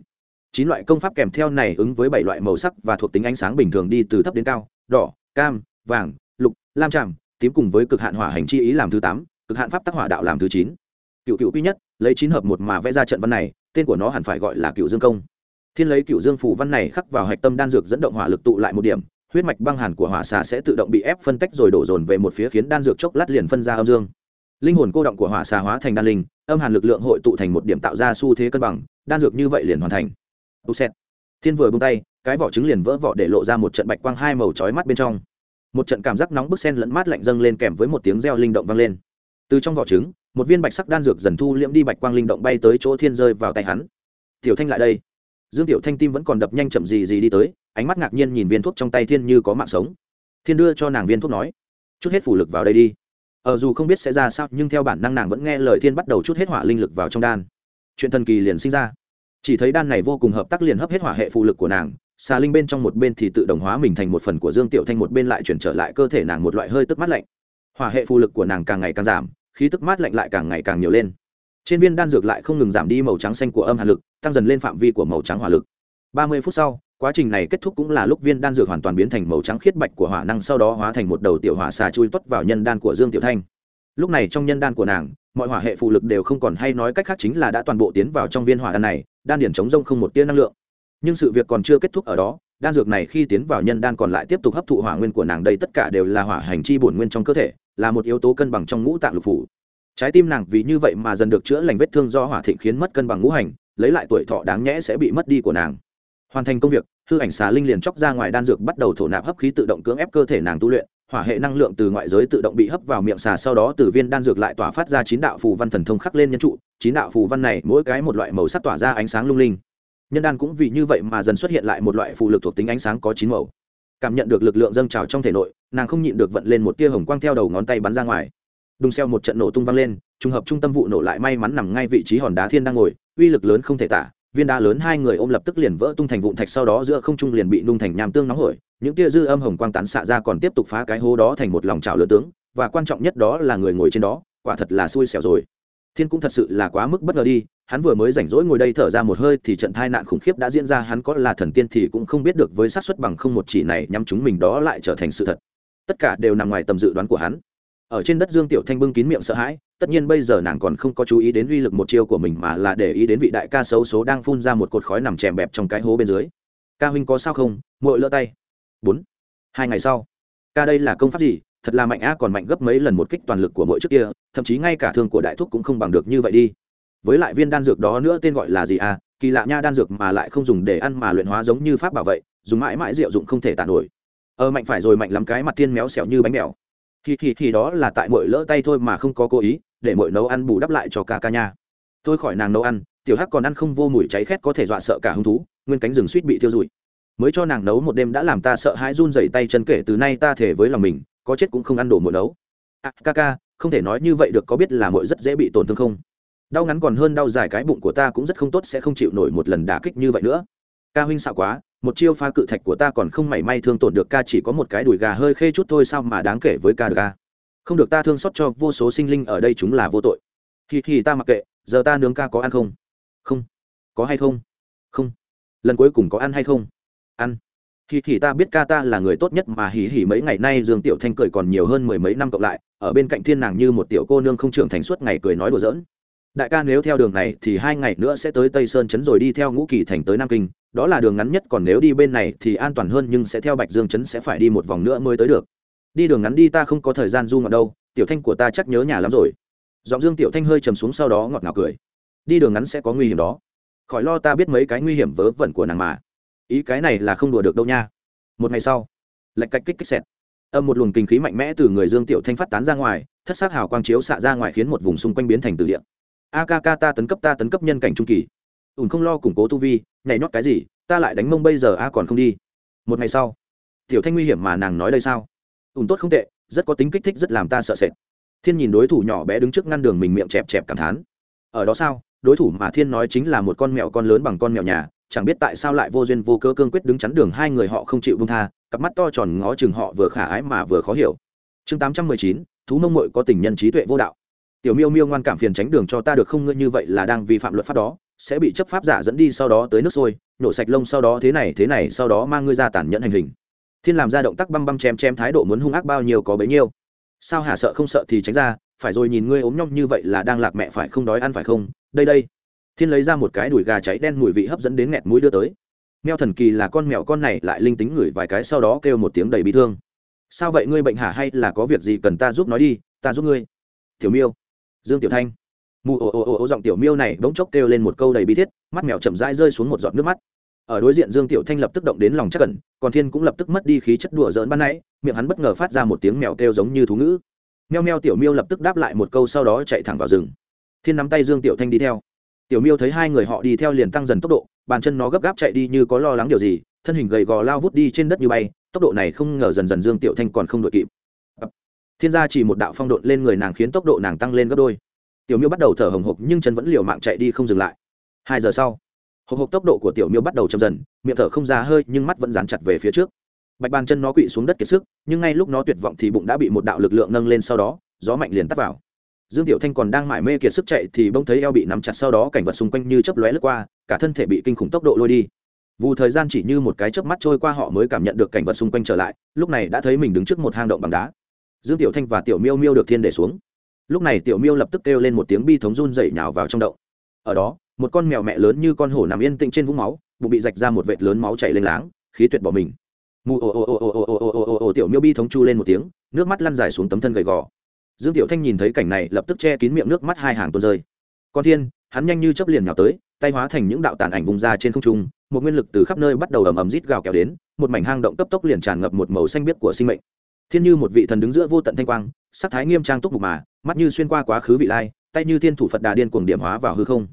S1: Chín loại công pháp kèm theo này ứng với bảy loại màu sắc và thuộc tính ánh sáng bình thường đi từ thấp đến cao, đỏ, cam, vàng, lục, lam tràm, tím cùng với cực hạn hỏa hành chi ý làm thứ tám, cực hạn pháp tác hỏa đạo làm thứ chín. Cựu cựu quy nhất, lấy chín hợp một mà vẽ ra trận văn này, tên của nó hẳn phải gọi là cựu dương công. Thiên lấy cựu dương phủ văn này khắc vào hạch tâm đan dược dẫn động hỏa lực tụ lại một điểm, huyết mạch băng hàn của hỏa xà sẽ tự động bị ép phân tách rồi đổ dồn về một phía khiến đan dược chốc lát liền phân ra âm dương linh hồn cô động của hỏa xà hóa thành đan linh, âm hàn lực lượng hội tụ thành một điểm tạo ra xu thế cân bằng, đan dược như vậy liền hoàn thành. U xét. Thiên vừa bung tay, cái vỏ trứng liền vỡ vỏ để lộ ra một trận bạch quang hai màu chói mắt bên trong. Một trận cảm giác nóng bức sen lẫn mát lạnh dâng lên kèm với một tiếng reo linh động vang lên. Từ trong vỏ trứng, một viên bạch sắc đan dược dần thu liễm đi bạch quang linh động bay tới chỗ thiên rơi vào tay hắn. Tiểu thanh lại đây. Dương tiểu thanh tim vẫn còn đập nhanh chậm gì gì đi tới, ánh mắt ngạc nhiên nhìn viên thuốc trong tay thiên như có mạng sống. Thiên đưa cho nàng viên thuốc nói, chút hết phủ lực vào đây đi ở dù không biết sẽ ra sao, nhưng theo bản năng nàng vẫn nghe lời thiên bắt đầu chút hết hỏa linh lực vào trong đan. Chuyện thần kỳ liền sinh ra. Chỉ thấy đan này vô cùng hợp tác liền hấp hết hỏa hệ phụ lực của nàng, xà linh bên trong một bên thì tự động hóa mình thành một phần của dương tiểu thanh, một bên lại chuyển trở lại cơ thể nàng một loại hơi tức mát lạnh. Hỏa hệ phụ lực của nàng càng ngày càng giảm, khí tức mát lạnh lại càng ngày càng nhiều lên. Trên viên đan dược lại không ngừng giảm đi màu trắng xanh của âm hàn lực, tăng dần lên phạm vi của màu trắng hỏa lực. Ba mươi phút sau quá trình này kết thúc cũng là lúc viên đan dược hoàn toàn biến thành màu trắng khiết bạch của hỏa năng, sau đó hóa thành một đầu tiểu hỏa xà chui tuất vào nhân đan của dương tiểu thanh. Lúc này trong nhân đan của nàng, mọi hỏa hệ phụ lực đều không còn, hay nói cách khác chính là đã toàn bộ tiến vào trong viên hỏa đan này, đan điển chống rông không một tia năng lượng. Nhưng sự việc còn chưa kết thúc ở đó, đan dược này khi tiến vào nhân đan còn lại tiếp tục hấp thụ hỏa nguyên của nàng, đây tất cả đều là hỏa hành chi bổn nguyên trong cơ thể, là một yếu tố cân bằng trong ngũ tạng lục phủ. Trái tim nàng vì như vậy mà dần được chữa lành vết thương do hỏa thịnh khiến mất cân bằng ngũ hành, lấy lại tuổi thọ đáng nhẽ sẽ bị mất đi của nàng hoàn thành công việc, hư ảnh xà linh liền chóc ra ngoài đan dược bắt đầu thổ nạp hấp khí tự động cưỡng ép cơ thể nàng tu luyện, hỏa hệ năng lượng từ ngoại giới tự động bị hấp vào miệng xà sau đó từ viên đan dược lại tỏa phát ra chín đạo phù văn thần thông khắc lên nhân trụ, chín đạo phù văn này mỗi cái một loại màu sắc tỏa ra ánh sáng lung linh. Nhân đan cũng vì như vậy mà dần xuất hiện lại một loại phù lực thuộc tính ánh sáng có chín màu. Cảm nhận được lực lượng dâng trào trong thể nội, nàng không nhịn được vận lên một tia hồng quang theo đầu ngón tay bắn ra ngoài. Đùng xeo một trận nổ tung văng lên, trùng hợp trung tâm vụ nổ lại may mắn nằm ngay vị trí hòn đá thiên đang ngồi, uy lực lớn không thể tả viên đá lớn hai người ôm lập tức liền vỡ tung thành vụn thạch, sau đó giữa không trung liền bị nung thành nham tương nóng hổi. Những tia dư âm hồng quang tán xạ ra còn tiếp tục phá cái hố đó thành một lòng trào lớn tướng, và quan trọng nhất đó là người ngồi trên đó, quả thật là xui xẻo rồi. Thiên cũng thật sự là quá mức bất ngờ đi, hắn vừa mới rảnh rỗi ngồi đây thở ra một hơi thì trận tai nạn khủng khiếp đã diễn ra, hắn có là thần tiên thì cũng không biết được với xác suất bằng không một chỉ này, nhắm chúng mình đó lại trở thành sự thật. Tất cả đều nằm ngoài tầm dự đoán của hắn ở trên đất dương tiểu thanh bưng kín miệng sợ hãi, tất nhiên bây giờ nàng còn không có chú ý đến uy lực một chiêu của mình mà là để ý đến vị đại ca xấu số đang phun ra một cột khói nằm chèm bẹp trong cái hố bên dưới. Ca huynh có sao không? Mội lỡ tay. Bốn. Hai ngày sau. Ca đây là công pháp gì? Thật là mạnh a còn mạnh gấp mấy lần một kích toàn lực của mỗi trước kia, thậm chí ngay cả thương của đại thúc cũng không bằng được như vậy đi. Với lại viên đan dược đó nữa tên gọi là gì à? Kỳ lạ nha, đan dược mà lại không dùng để ăn mà luyện hóa giống như pháp bảo vệ dùng mãi mãi diệu dụng không thể tàn nổi. Ờ mạnh phải rồi, mạnh lắm, cái mặt tiên méo xẻo như bánh mèo thì thì thì đó là tại mội lỡ tay thôi mà không có cố ý, để mội nấu ăn bù đắp lại cho ca ca nha. Tôi khỏi nàng nấu ăn, tiểu hắc còn ăn không vô mùi cháy khét có thể dọa sợ cả hứng thú, nguyên cánh rừng suýt bị thiêu rụi. Mới cho nàng nấu một đêm đã làm ta sợ hãi run dày tay chân kể từ nay ta thể với lòng mình, có chết cũng không ăn đổ mội nấu. À ca ca, không thể nói như vậy được, có biết là mội rất dễ bị tổn thương không? Đau ngắn còn hơn đau dài cái bụng của ta cũng rất không tốt, sẽ không chịu nổi một lần đả kích như vậy nữa. Ca huynh xạo quá một chiêu phá cự thạch của ta còn không mảy may thương tổn được ca, chỉ có một cái đùi gà hơi khê chút thôi, sao mà đáng kể với ca được ca? Không được ta thương xót cho vô số sinh linh ở đây chúng là vô tội. Thì thì ta mặc kệ, giờ ta nướng ca có ăn không? Không. Có hay không? Không. Lần cuối cùng có ăn hay không? Ăn. Thì thì ta biết ca ta là người tốt nhất mà hỉ hỉ mấy ngày nay dương tiểu thanh cười còn nhiều hơn mười mấy năm cộng lại, ở bên cạnh thiên nàng như một tiểu cô nương không trưởng thành suốt ngày cười nói đùa giỡn. Đại ca nếu theo đường này thì hai ngày nữa sẽ tới tây sơn chấn rồi đi theo ngũ kỳ thành tới nam kinh đó là đường ngắn nhất, còn nếu đi bên này thì an toàn hơn, nhưng sẽ theo bạch dương chấn sẽ phải đi một vòng nữa mới tới được. Đi đường ngắn đi ta không có thời gian du ngọt đâu, tiểu thanh của ta chắc nhớ nhà lắm rồi. Giọng dương tiểu thanh hơi trầm xuống sau đó ngọt ngào cười. Đi đường ngắn sẽ có nguy hiểm đó. Khỏi lo ta biết mấy cái nguy hiểm vớ vẩn của nàng mà. Ý cái này là không đùa được đâu nha. Một ngày sau, lạch cách kích kích xẹt. Âm một luồng kinh khí mạnh mẽ từ người dương tiểu thanh phát tán ra ngoài, thất sắc hào quang chiếu xạ ra ngoài khiến một vùng xung quanh biến thành từ điện akk ta tấn cấp ta tấn cấp nhân cảnh trung kỳ. Ùn không lo củng cố tu vi nhảy nhót cái gì, ta lại đánh mông bây giờ, a, còn không đi. Một ngày sau, tiểu thanh nguy hiểm mà nàng nói đây sao? Ùn tốt không tệ, rất có tính kích thích, rất làm ta sợ sệt. Thiên nhìn đối thủ nhỏ bé đứng trước ngăn đường mình miệng chẹp chẹp cảm thán. Ở đó sao? Đối thủ mà thiên nói chính là một con mèo con lớn bằng con mèo nhà, chẳng biết tại sao lại vô duyên vô cơ cương quyết đứng chắn đường hai người họ không chịu bông tha, cặp mắt to tròn ngó chừng họ vừa khả ái mà vừa khó hiểu. Chương tám trăm mười chín, thú mông mội có tình nhân trí tuệ vô đạo. Tiểu miêu miêu ngoan cảm phiền tránh đường cho ta được không? Ngươi như vậy là đang vi phạm luật pháp đó sẽ bị chấp pháp giả dẫn đi sau đó tới nước sôi, nổ sạch lông sau đó thế này thế này, sau đó mang ngươi ra tàn nhẫn hành hình. Thiên làm ra động tác băm băm chém chém thái độ muốn hung ác bao nhiêu có bấy nhiêu. Sao hả sợ không sợ thì tránh ra, phải rồi nhìn ngươi ốm nhom như vậy là đang lạc mẹ phải không đói ăn phải không? Đây đây. Thiên lấy ra một cái đùi gà cháy đen mùi vị hấp dẫn đến nghẹt mũi đưa tới. Mèo thần kỳ là con mèo con này lại linh tính ngửi vài cái sau đó kêu một tiếng đầy bị thương. Sao vậy ngươi bệnh hả hay là có việc gì cần ta giúp nói đi, ta giúp ngươi. Tiểu miêu. Dương tiểu thanh mù ồ ồ ồ ồ giọng tiểu miêu này bỗng chốc kêu lên một câu đầy bi thiết, mắt mèo chậm rãi rơi xuống một giọt nước mắt. Ở đối diện dương tiểu thanh lập tức động đến lòng chắc cẩn còn thiên cũng lập tức mất đi khí chất đùa giỡn ban nãy, miệng hắn bất ngờ phát ra một tiếng mèo kêu giống như thú ngữ. Meo meo tiểu miêu lập tức đáp lại một câu sau đó chạy thẳng vào rừng. Thiên nắm tay dương tiểu thanh đi theo. Tiểu miêu thấy hai người họ đi theo liền tăng dần tốc độ, bàn chân nó gấp gáp chạy đi như có lo lắng điều gì, thân hình gầy gò lao vút đi trên đất như bay, tốc độ này không ngờ dần dần dương tiểu thanh còn không đội kịp. Thiên gia chỉ một đạo phong độn lên người nàng khiến tốc độ nàng tăng lên gấp đôi tiểu miêu bắt đầu thở hồng hộc nhưng chân vẫn liều mạng chạy đi không dừng lại. Hai giờ sau, hộc hộc tốc độ của tiểu miêu bắt đầu chậm dần, miệng thở không ra hơi nhưng mắt vẫn dán chặt về phía trước. Bạch bàn chân nó quỵ xuống đất kiệt sức, nhưng ngay lúc nó tuyệt vọng thì bụng đã bị một đạo lực lượng nâng lên sau đó, gió mạnh liền tắt vào. Dương tiểu thanh còn đang mải mê kiệt sức chạy thì bỗng thấy eo bị nắm chặt sau đó cảnh vật xung quanh như chớp lóe lướt qua, cả thân thể bị kinh khủng tốc độ lôi đi. Vụ thời gian chỉ như một cái chớp mắt trôi qua họ mới cảm nhận được cảnh vật xung quanh trở lại, lúc này đã thấy mình đứng trước một hang động bằng đá. Dương tiểu thanh và tiểu miêu miêu được thiên để xuống lúc này tiểu miêu lập tức kêu lên một tiếng bi thống run dậy nhào vào trong đậu. ở đó một con mèo mẹ lớn như con hổ nằm yên tĩnh trên vũng máu bụng bị rạch ra một vệt lớn máu chảy lên láng khí tuyệt bỏ mình mù ồ ồ ồ ồ ồ ồ ồ ồ ồ tiểu miêu bi thống chu lên một tiếng nước mắt lăn dài xuống tấm thân gầy gò dương tiểu thanh nhìn thấy cảnh này lập tức che kín miệng nước mắt hai hàng tuôn rơi con thiên hắn nhanh như chấp liền nhào tới tay hóa thành những đạo tàn ảnh vùng ra trên không trung một nguyên lực từ khắp nơi bắt đầu ầm ầm rít gào kéo đến một mảnh hang động cấp tốc liền tràn ngập một màu xanh biếc của sinh mệnh thiên như một vị thần đứng giữa vô tận thanh quang sắc thái nghiêm trang túc mục mà mắt như xuyên qua quá khứ vị lai, tay như thiên thủ phật đà điên cuồng điểm hóa vào hư không.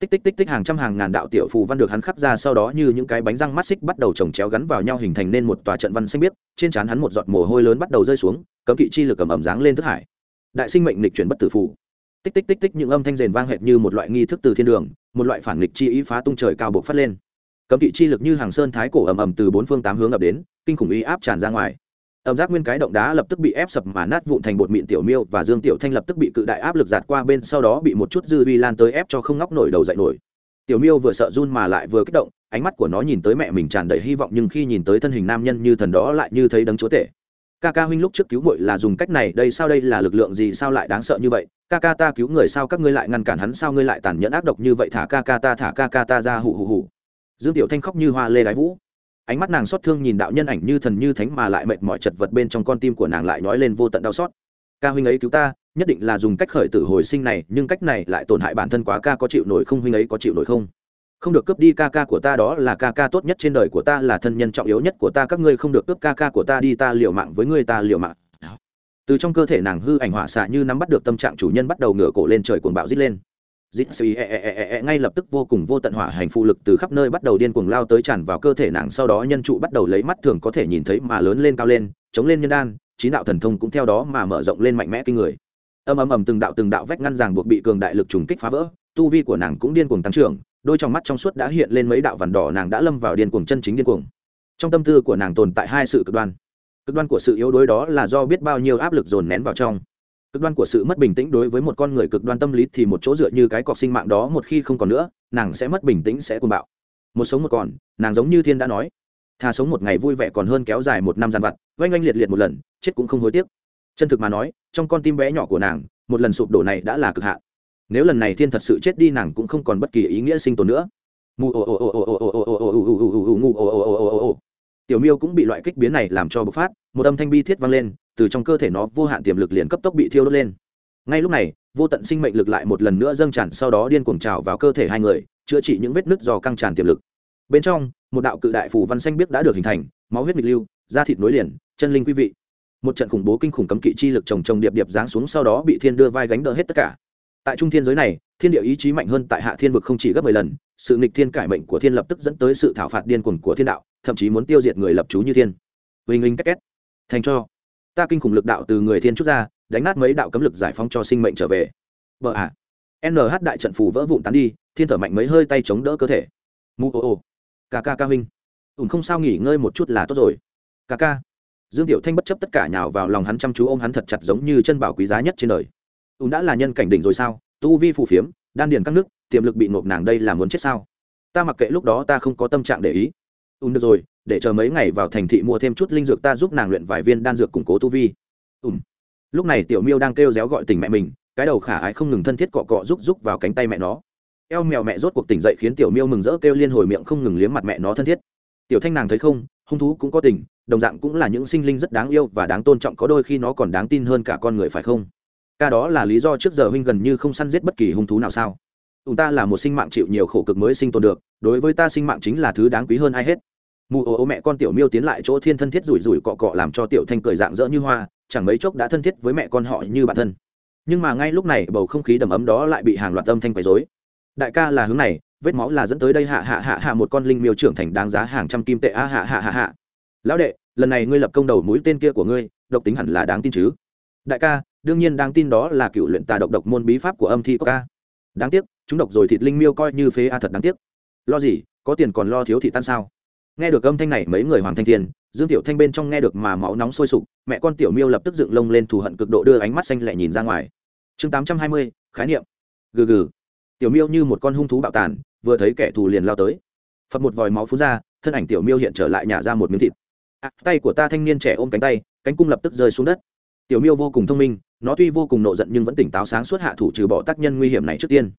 S1: Tích tích tích tích hàng trăm hàng ngàn đạo tiểu phù văn được hắn khắc ra sau đó như những cái bánh răng mắt xích bắt đầu chồng chéo gắn vào nhau hình thành nên một tòa trận văn xanh biếc, trên trán hắn một giọt mồ hôi lớn bắt đầu rơi xuống, cấm kỵ chi lực ầm ầm dáng lên thức hải. Đại sinh mệnh lịch chuyển bất tử phù. Tích tích tích tích những âm thanh rền vang hệt như một loại nghi thức từ thiên đường, một loại phản nghịch chi ý phá tung trời cao buộc phát lên. Cấm kỵ chi lực như hàng sơn thái cổ ầm ầm từ bốn phương tám hướng ập đến, kinh khủng ý áp tràn ra ngoài ẩm giác nguyên cái động đá lập tức bị ép sập mà nát vụn thành bột mịn tiểu miêu và dương tiểu thanh lập tức bị cự đại áp lực giạt qua bên sau đó bị một chút dư vi lan tới ép cho không ngóc nổi đầu dậy nổi. Tiểu miêu vừa sợ run mà lại vừa kích động, ánh mắt của nó nhìn tới mẹ mình tràn đầy hy vọng nhưng khi nhìn tới thân hình nam nhân như thần đó lại như thấy đấng chúa tể. Ca ca huynh lúc trước cứu muội là dùng cách này, đây sao đây là lực lượng gì sao lại đáng sợ như vậy? Ca ca ta cứu người sao các ngươi lại ngăn cản hắn sao ngươi lại tàn nhẫn ác độc như vậy? Thả ca ca ta, thả ca ca ta ra hụ hụ hụ dương tiểu thanh khóc như hoa lê đái vũ ánh mắt nàng xót thương nhìn đạo nhân ảnh như thần như thánh mà lại mệt mỏi chật vật bên trong con tim của nàng lại nói lên vô tận đau xót. Ca huynh ấy cứu ta, nhất định là dùng cách khởi tử hồi sinh này, nhưng cách này lại tổn hại bản thân quá, ca có chịu nổi không, huynh ấy có chịu nổi không? Không được cướp đi ca ca của ta đó là ca ca tốt nhất trên đời của ta, là thân nhân trọng yếu nhất của ta, các ngươi không được cướp ca ca của ta đi, ta liều mạng với ngươi, ta liều mạng. Từ trong cơ thể nàng hư ảnh hỏa xạ như nắm bắt được tâm trạng chủ nhân bắt đầu ngửa cổ lên trời cuồng bạo rít lên rít xì e, e e e e ngay lập tức vô cùng vô tận hỏa hành phụ lực từ khắp nơi bắt đầu điên cuồng lao tới tràn vào cơ thể nàng sau đó nhân trụ bắt đầu lấy mắt thường có thể nhìn thấy mà lớn lên cao lên chống lên nhân đan chín đạo thần thông cũng theo đó mà mở rộng lên mạnh mẽ kinh người. Ầm ầm ầm từng đạo từng đạo vách ngăn ràng buộc bị cường đại lực trùng kích phá vỡ tu vi của nàng cũng điên cuồng tăng trưởng đôi trong mắt trong suốt đã hiện lên mấy đạo vằn đỏ nàng đã lâm vào điên cuồng chân chính điên cuồng. Trong tâm tư của nàng tồn tại hai sự cực đoan. Cực đoan của sự yếu đuối đó là do biết bao nhiêu áp lực dồn nén vào trong cực đoan của sự mất bình tĩnh đối với một con người cực đoan tâm lý thì một chỗ dựa như cái cọc sinh mạng đó một khi không còn nữa nàng sẽ mất bình tĩnh sẽ cuồng bạo một sống một còn nàng giống như thiên đã nói thà sống một ngày vui vẻ còn hơn kéo dài một năm gian vặt oanh oanh liệt liệt một lần chết cũng không hối tiếc chân thực mà nói trong con tim bé nhỏ của nàng một lần sụp đổ này đã là cực hạn nếu lần này thiên thật sự chết đi nàng cũng không còn bất kỳ ý nghĩa sinh tồn nữa tiểu miêu cũng bị loại kích biến này làm cho bộc phát, một âm thanh bi thiết vang lên, từ trong cơ thể nó vô hạn tiềm lực liền cấp tốc bị thiêu đốt lên. Ngay lúc này, vô tận sinh mệnh lực lại một lần nữa dâng tràn, sau đó điên cuồng trào vào cơ thể hai người, chữa trị những vết nứt do căng tràn tiềm lực. Bên trong, một đạo cự đại phù văn xanh biếc đã được hình thành, máu huyết nghịch lưu, da thịt nối liền, chân linh quý vị. Một trận khủng bố kinh khủng cấm kỵ chi lực trồng trồng điệp điệp giáng xuống, sau đó bị thiên đưa vai gánh đỡ hết tất cả. Tại trung thiên giới này, thiên địa ý chí mạnh hơn tại hạ thiên vực không chỉ gấp mười lần sự nghịch thiên cải mệnh của thiên lập tức dẫn tới sự thảo phạt điên cuồng của thiên đạo, thậm chí muốn tiêu diệt người lập chú như thiên. Huỳnh huỳnh cách két. Thành cho. Ta kinh khủng lực đạo từ người thiên trúc ra, đánh nát mấy đạo cấm lực giải phóng cho sinh mệnh trở về. Vợ ạ. À. nh đại trận phù vỡ vụn tán đi, thiên thở mạnh mấy hơi tay chống đỡ cơ thể. Mu ô ô. Ca ca ca huynh. Ùn không sao nghỉ ngơi một chút là tốt rồi. Ca ca. Dương tiểu thanh bất chấp tất cả nhào vào lòng hắn chăm chú ôm hắn thật chặt giống như chân bảo quý giá nhất trên đời. Ùn đã là nhân cảnh đỉnh rồi sao? Tu vi phù phiếm, đan điền các nước tiềm lực bị nộp nàng đây là muốn chết sao? Ta mặc kệ lúc đó ta không có tâm trạng để ý. Ùn được rồi, để chờ mấy ngày vào thành thị mua thêm chút linh dược ta giúp nàng luyện vài viên đan dược củng cố tu vi. Ùn lúc này tiểu miêu đang kêu réo gọi tình mẹ mình, cái đầu khả ái không ngừng thân thiết cọ cọ rúc rúc vào cánh tay mẹ nó. Eo mèo mẹ rốt cuộc tỉnh dậy khiến tiểu miêu mừng rỡ kêu liên hồi miệng không ngừng liếm mặt mẹ nó thân thiết. Tiểu thanh nàng thấy không, hung thú cũng có tình đồng dạng cũng là những sinh linh rất đáng yêu và đáng tôn trọng có đôi khi nó còn đáng tin hơn cả con người phải không? Ca đó là lý do trước giờ huynh gần như không săn giết bất kỳ hung thú nào sao? Ùn ta là một sinh mạng chịu nhiều khổ cực mới sinh tồn được, đối với ta sinh mạng chính là thứ đáng quý hơn ai hết. Mù ô ô mẹ con tiểu miêu tiến lại chỗ thiên thân thiết rủi rủi cọ cọ làm cho tiểu thanh cười dạng dỡ như hoa, chẳng mấy chốc đã thân thiết với mẹ con họ như bản thân. Nhưng mà ngay lúc này, bầu không khí đầm ấm đó lại bị hàng loạt âm thanh quấy dối đại ca là hướng này, vết máu là dẫn tới đây, hạ hạ hạ hạ một con linh miêu trưởng thành đáng giá hàng trăm kim tệ a hạ hạ hạ hạ. Lão đệ, lần này ngươi lập công đầu mũi tên kia của ngươi, độc tính hẳn là đáng tin chứ. Đại ca, đương nhiên đáng tin đó là cựu luyện tà độc độc môn bí pháp của âm thi của ca. Đáng tiếc chúng độc rồi thịt linh miêu coi như phế a thật đáng tiếc. Lo gì? Có tiền còn lo thiếu thị tan sao? Nghe được âm thanh này mấy người hoàng thanh thiên dương tiểu thanh bên trong nghe được mà máu nóng sôi sục mẹ con tiểu miêu lập tức dựng lông lên thù hận cực độ đưa ánh mắt xanh lẹ nhìn ra ngoài. Chương tám trăm hai mươi khái niệm. Gừ gừ. Tiểu miêu như một con hung thú bạo tàn vừa thấy kẻ thù liền lao tới. Phật một vòi máu phú ra thân ảnh tiểu miêu hiện trở lại nhả ra một miếng thịt. À, tay của ta thanh niên trẻ ôm cánh tay cánh cung lập tức rơi xuống đất. Tiểu miêu vô cùng thông minh nó tuy vô cùng nộ giận nhưng vẫn tỉnh táo sáng suốt hạ thủ trừ bỏ tác nhân nguy hiểm này trước tiên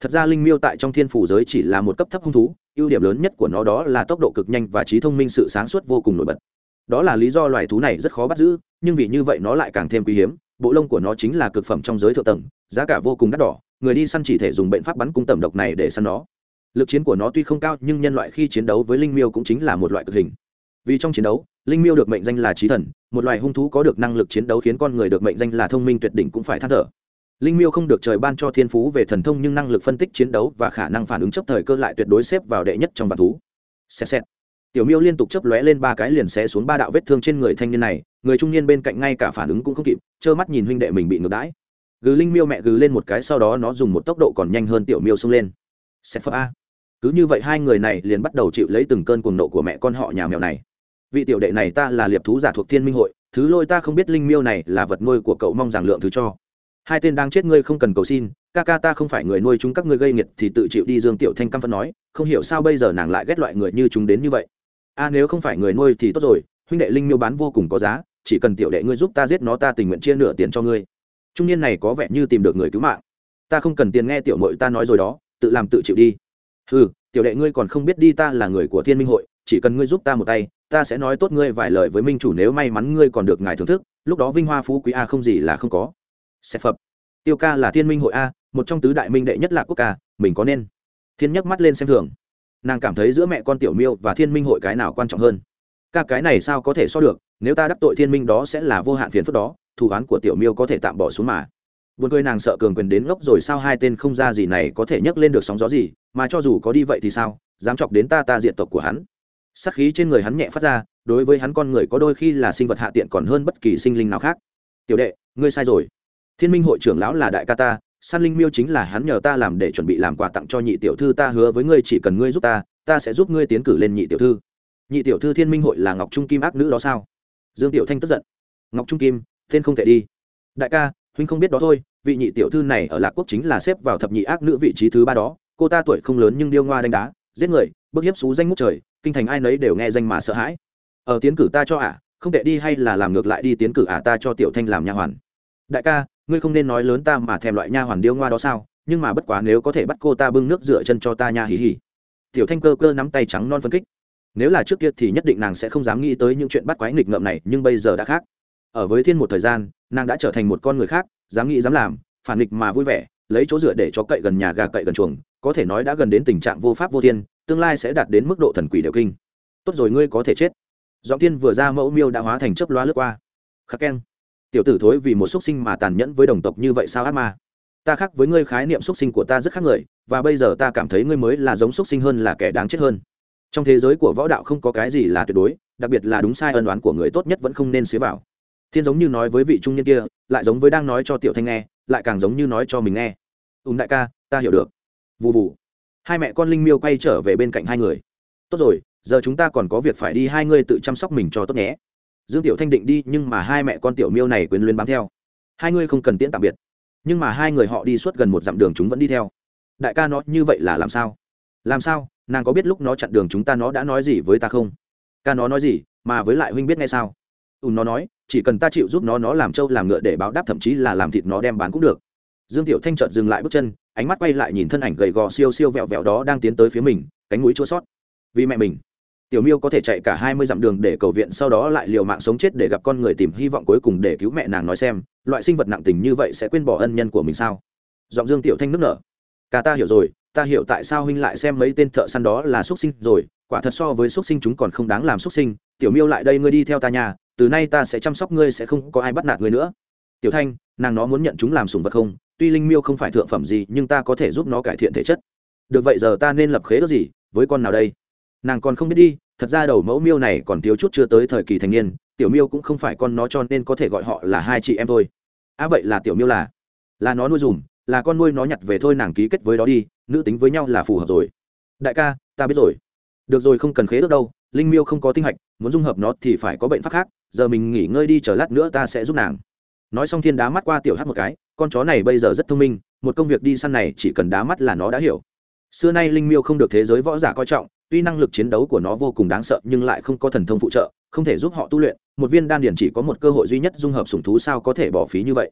S1: thật ra linh miêu tại trong thiên phủ giới chỉ là một cấp thấp hung thú, ưu điểm lớn nhất của nó đó là tốc độ cực nhanh và trí thông minh sự sáng suốt vô cùng nổi bật. Đó là lý do loài thú này rất khó bắt giữ, nhưng vì như vậy nó lại càng thêm quý hiếm, bộ lông của nó chính là cực phẩm trong giới thượng tầng, giá cả vô cùng đắt đỏ, người đi săn chỉ thể dùng bệnh pháp bắn cung tầm độc này để săn nó. Lực chiến của nó tuy không cao, nhưng nhân loại khi chiến đấu với linh miêu cũng chính là một loại cực hình. Vì trong chiến đấu, linh miêu được mệnh danh là trí thần, một loài hung thú có được năng lực chiến đấu khiến con người được mệnh danh là thông minh tuyệt đỉnh cũng phải than thở linh miêu không được trời ban cho thiên phú về thần thông nhưng năng lực phân tích chiến đấu và khả năng phản ứng chấp thời cơ lại tuyệt đối xếp vào đệ nhất trong vạn thú. Xẹt xẹt. Tiểu miêu liên tục chấp lóe lên ba cái liền xé xuống ba đạo vết thương trên người thanh niên này, người trung niên bên cạnh ngay cả phản ứng cũng không kịp, trơ mắt nhìn huynh đệ mình bị ngược đãi. Gừ linh miêu mẹ gừ lên một cái sau đó nó dùng một tốc độ còn nhanh hơn tiểu miêu xông lên. Xẹt phập a cứ như vậy hai người này liền bắt đầu chịu lấy từng cơn cuồng nộ của mẹ con họ nhà mèo này. Vị tiểu đệ này ta là liệp thú giả thuộc thiên minh hội, thứ lôi ta không biết linh miêu này là vật nuôi của cậu mong rằng lượng thứ cho hai tên đang chết ngươi không cần cầu xin, ca ca ta không phải người nuôi chúng các ngươi gây nghiệt thì tự chịu đi, dương tiểu thanh căm phân nói, không hiểu sao bây giờ nàng lại ghét loại người như chúng đến như vậy. A, nếu không phải người nuôi thì tốt rồi, huynh đệ linh miêu bán vô cùng có giá, chỉ cần tiểu đệ ngươi giúp ta giết nó, ta tình nguyện chia nửa tiền cho ngươi. Trung niên này có vẻ như tìm được người cứu mạng. Ta không cần tiền nghe tiểu mội ta nói rồi đó, tự làm tự chịu đi. Ừ tiểu đệ ngươi còn không biết đi, ta là người của thiên minh hội, chỉ cần ngươi giúp ta một tay, ta sẽ nói tốt ngươi vài lời với minh chủ, nếu may mắn ngươi còn được ngài thưởng thức, lúc đó vinh hoa phú quý, a, không gì là không có. Xẹp phập. Tiêu ca là thiên minh hội a, một trong tứ đại minh đệ nhất là quốc ca, mình có nên? Thiên nhắc mắt lên xem thường. Nàng cảm thấy giữa mẹ con tiểu miêu và thiên minh hội cái nào quan trọng hơn? Ca cái này sao có thể so được, nếu ta đắc tội thiên minh đó sẽ là vô hạn phiền phức đó, thù oán của tiểu miêu có thể tạm bỏ xuống mà. Buồn cười nàng sợ cường quyền đến ngốc rồi sao hai tên không ra gì này có thể nhấc lên được sóng gió gì, mà cho dù có đi vậy thì sao, dám chọc đến ta ta diện tộc của hắn. Sắc khí trên người hắn nhẹ phát ra, đối với hắn con người có đôi khi là sinh vật hạ tiện còn hơn bất kỳ sinh linh nào khác. Tiểu đệ, ngươi sai rồi thiên minh hội trưởng lão là đại ca ta, san linh miêu chính là hắn nhờ ta làm để chuẩn bị làm quà tặng cho nhị tiểu thư ta hứa với ngươi chỉ cần ngươi giúp ta ta sẽ giúp ngươi tiến cử lên nhị tiểu thư. Nhị tiểu thư thiên minh hội là ngọc trung kim ác nữ đó sao? Dương tiểu thanh tức giận. Ngọc trung kim, tên không thể đi. Đại ca, huynh không biết đó thôi, vị nhị tiểu thư này ở lạc quốc chính là xếp vào thập nhị ác nữ vị trí thứ ba đó, cô ta tuổi không lớn nhưng điêu ngoa đánh đá, giết người, bức hiếp xú danh ngút trời, kinh thành ai nấy đều nghe danh mà sợ hãi. Ở tiến cử ta cho ả không tệ đi hay là làm ngược lại đi, tiến cử ả ta cho tiểu thanh làm nha hoàn đại ca, ngươi không nên nói lớn ta mà thèm loại nha hoàn điêu ngoa đó sao, nhưng mà bất quá nếu có thể bắt cô ta bưng nước rửa chân cho ta nha hỉ hỉ. tiểu thanh cơ cơ nắm tay trắng non phân kích. Nếu là trước kia thì nhất định nàng sẽ không dám nghĩ tới những chuyện bắt quái nghịch ngợm này, nhưng bây giờ đã khác. Ở với thiên một thời gian, nàng đã trở thành một con người khác, dám nghĩ dám làm, phản nghịch mà vui vẻ, lấy chỗ dựa để cho cậy gần nhà gà cậy gần chuồng, có thể nói đã gần đến tình trạng vô pháp vô thiên, tương lai sẽ đạt đến mức độ thần quỷ đều kinh. Tốt rồi, ngươi có thể chết. Giọng thiên vừa ra mẫu miêu đã hóa thành chớp loa lướt qua. Khắc keng tiểu tử thối vì một xuất sinh mà tàn nhẫn với đồng tộc như vậy sao ác ma? Ta khác với ngươi khái niệm xuất sinh của ta rất khác người, và bây giờ ta cảm thấy ngươi mới là giống xuất sinh hơn là kẻ đáng chết hơn. Trong thế giới của võ đạo không có cái gì là tuyệt đối, đặc biệt là đúng sai ân đoán của người tốt nhất vẫn không nên xế vào. Thiên giống như nói với vị trung nhân kia, lại giống với đang nói cho tiểu thanh nghe, lại càng giống như nói cho mình nghe. Ùm đại ca, ta hiểu được. Vụ vụ hai mẹ con linh miêu quay trở về bên cạnh hai người. Tốt rồi, giờ chúng ta còn có việc phải đi, hai ngươi tự chăm sóc mình cho tốt nhé dương tiểu thanh định đi nhưng mà hai mẹ con tiểu miêu này quyến luyến bám theo. Hai người không cần tiễn tạm biệt. Nhưng mà hai người họ đi suốt gần một dặm đường chúng vẫn đi theo. Đại ca nó như vậy là làm sao? Làm sao? Nàng có biết lúc nó chặn đường chúng ta nó đã nói gì với ta không? Ca nó nói gì? Mà với lại huynh biết ngay sao? Ùn ừ, nó nói chỉ cần ta chịu giúp nó nó làm trâu làm ngựa để báo đáp thậm chí là làm thịt nó đem bán cũng được. Dương tiểu thanh trợt dừng lại bước chân ánh mắt quay lại nhìn thân ảnh gầy gò siêu siêu vẹo vẹo đó đang tiến tới phía mình cánh mũi chua sót vì mẹ mình tiểu miêu có thể chạy cả hai mươi dặm đường để cầu viện, sau đó lại liều mạng sống chết để gặp con người tìm hy vọng cuối cùng để cứu mẹ nàng nói xem, loại sinh vật nặng tình như vậy sẽ quên bỏ ân nhân của mình sao? Giọng dương tiểu thanh nức nở. Cả ta hiểu rồi, ta hiểu tại sao huynh lại xem mấy tên thợ săn đó là xuất sinh rồi, quả thật so với xuất sinh chúng còn không đáng làm xuất sinh. Tiểu miêu lại đây, ngươi đi theo ta nhà từ nay ta sẽ chăm sóc ngươi, sẽ không có ai bắt nạt ngươi nữa. Tiểu thanh, nàng nó muốn nhận chúng làm sùng vật không? Tuy linh miêu không phải thượng phẩm gì, nhưng ta có thể giúp nó cải thiện thể chất. Được vậy giờ ta nên lập khế ước gì với con nào đây? Nàng còn không biết đi, thật ra đầu mẫu miêu này còn thiếu chút chưa tới thời kỳ thành niên, tiểu miêu cũng không phải con nó cho nên có thể gọi họ là hai chị em thôi. À vậy là tiểu miêu là là nó nuôi dùm, là con nuôi nó nhặt về thôi nàng ký kết với đó đi, nữ tính với nhau là phù hợp rồi. Đại ca, ta biết rồi. Được rồi không cần khế ước đâu, linh miêu không có tinh hạch, muốn dung hợp nó thì phải có bệnh pháp khác, giờ mình nghỉ ngơi đi chờ lát nữa ta sẽ giúp nàng. Nói xong thiên đá mắt qua tiểu hát một cái, con chó này bây giờ rất thông minh, một công việc đi săn này chỉ cần đá mắt là nó đã hiểu. Xưa nay linh miêu không được thế giới võ giả coi trọng tuy năng lực chiến đấu của nó vô cùng đáng sợ nhưng lại không có thần thông phụ trợ, không thể giúp họ tu luyện. Một viên đan điển chỉ có một cơ hội duy nhất dung hợp sủng thú sao có thể bỏ phí như vậy?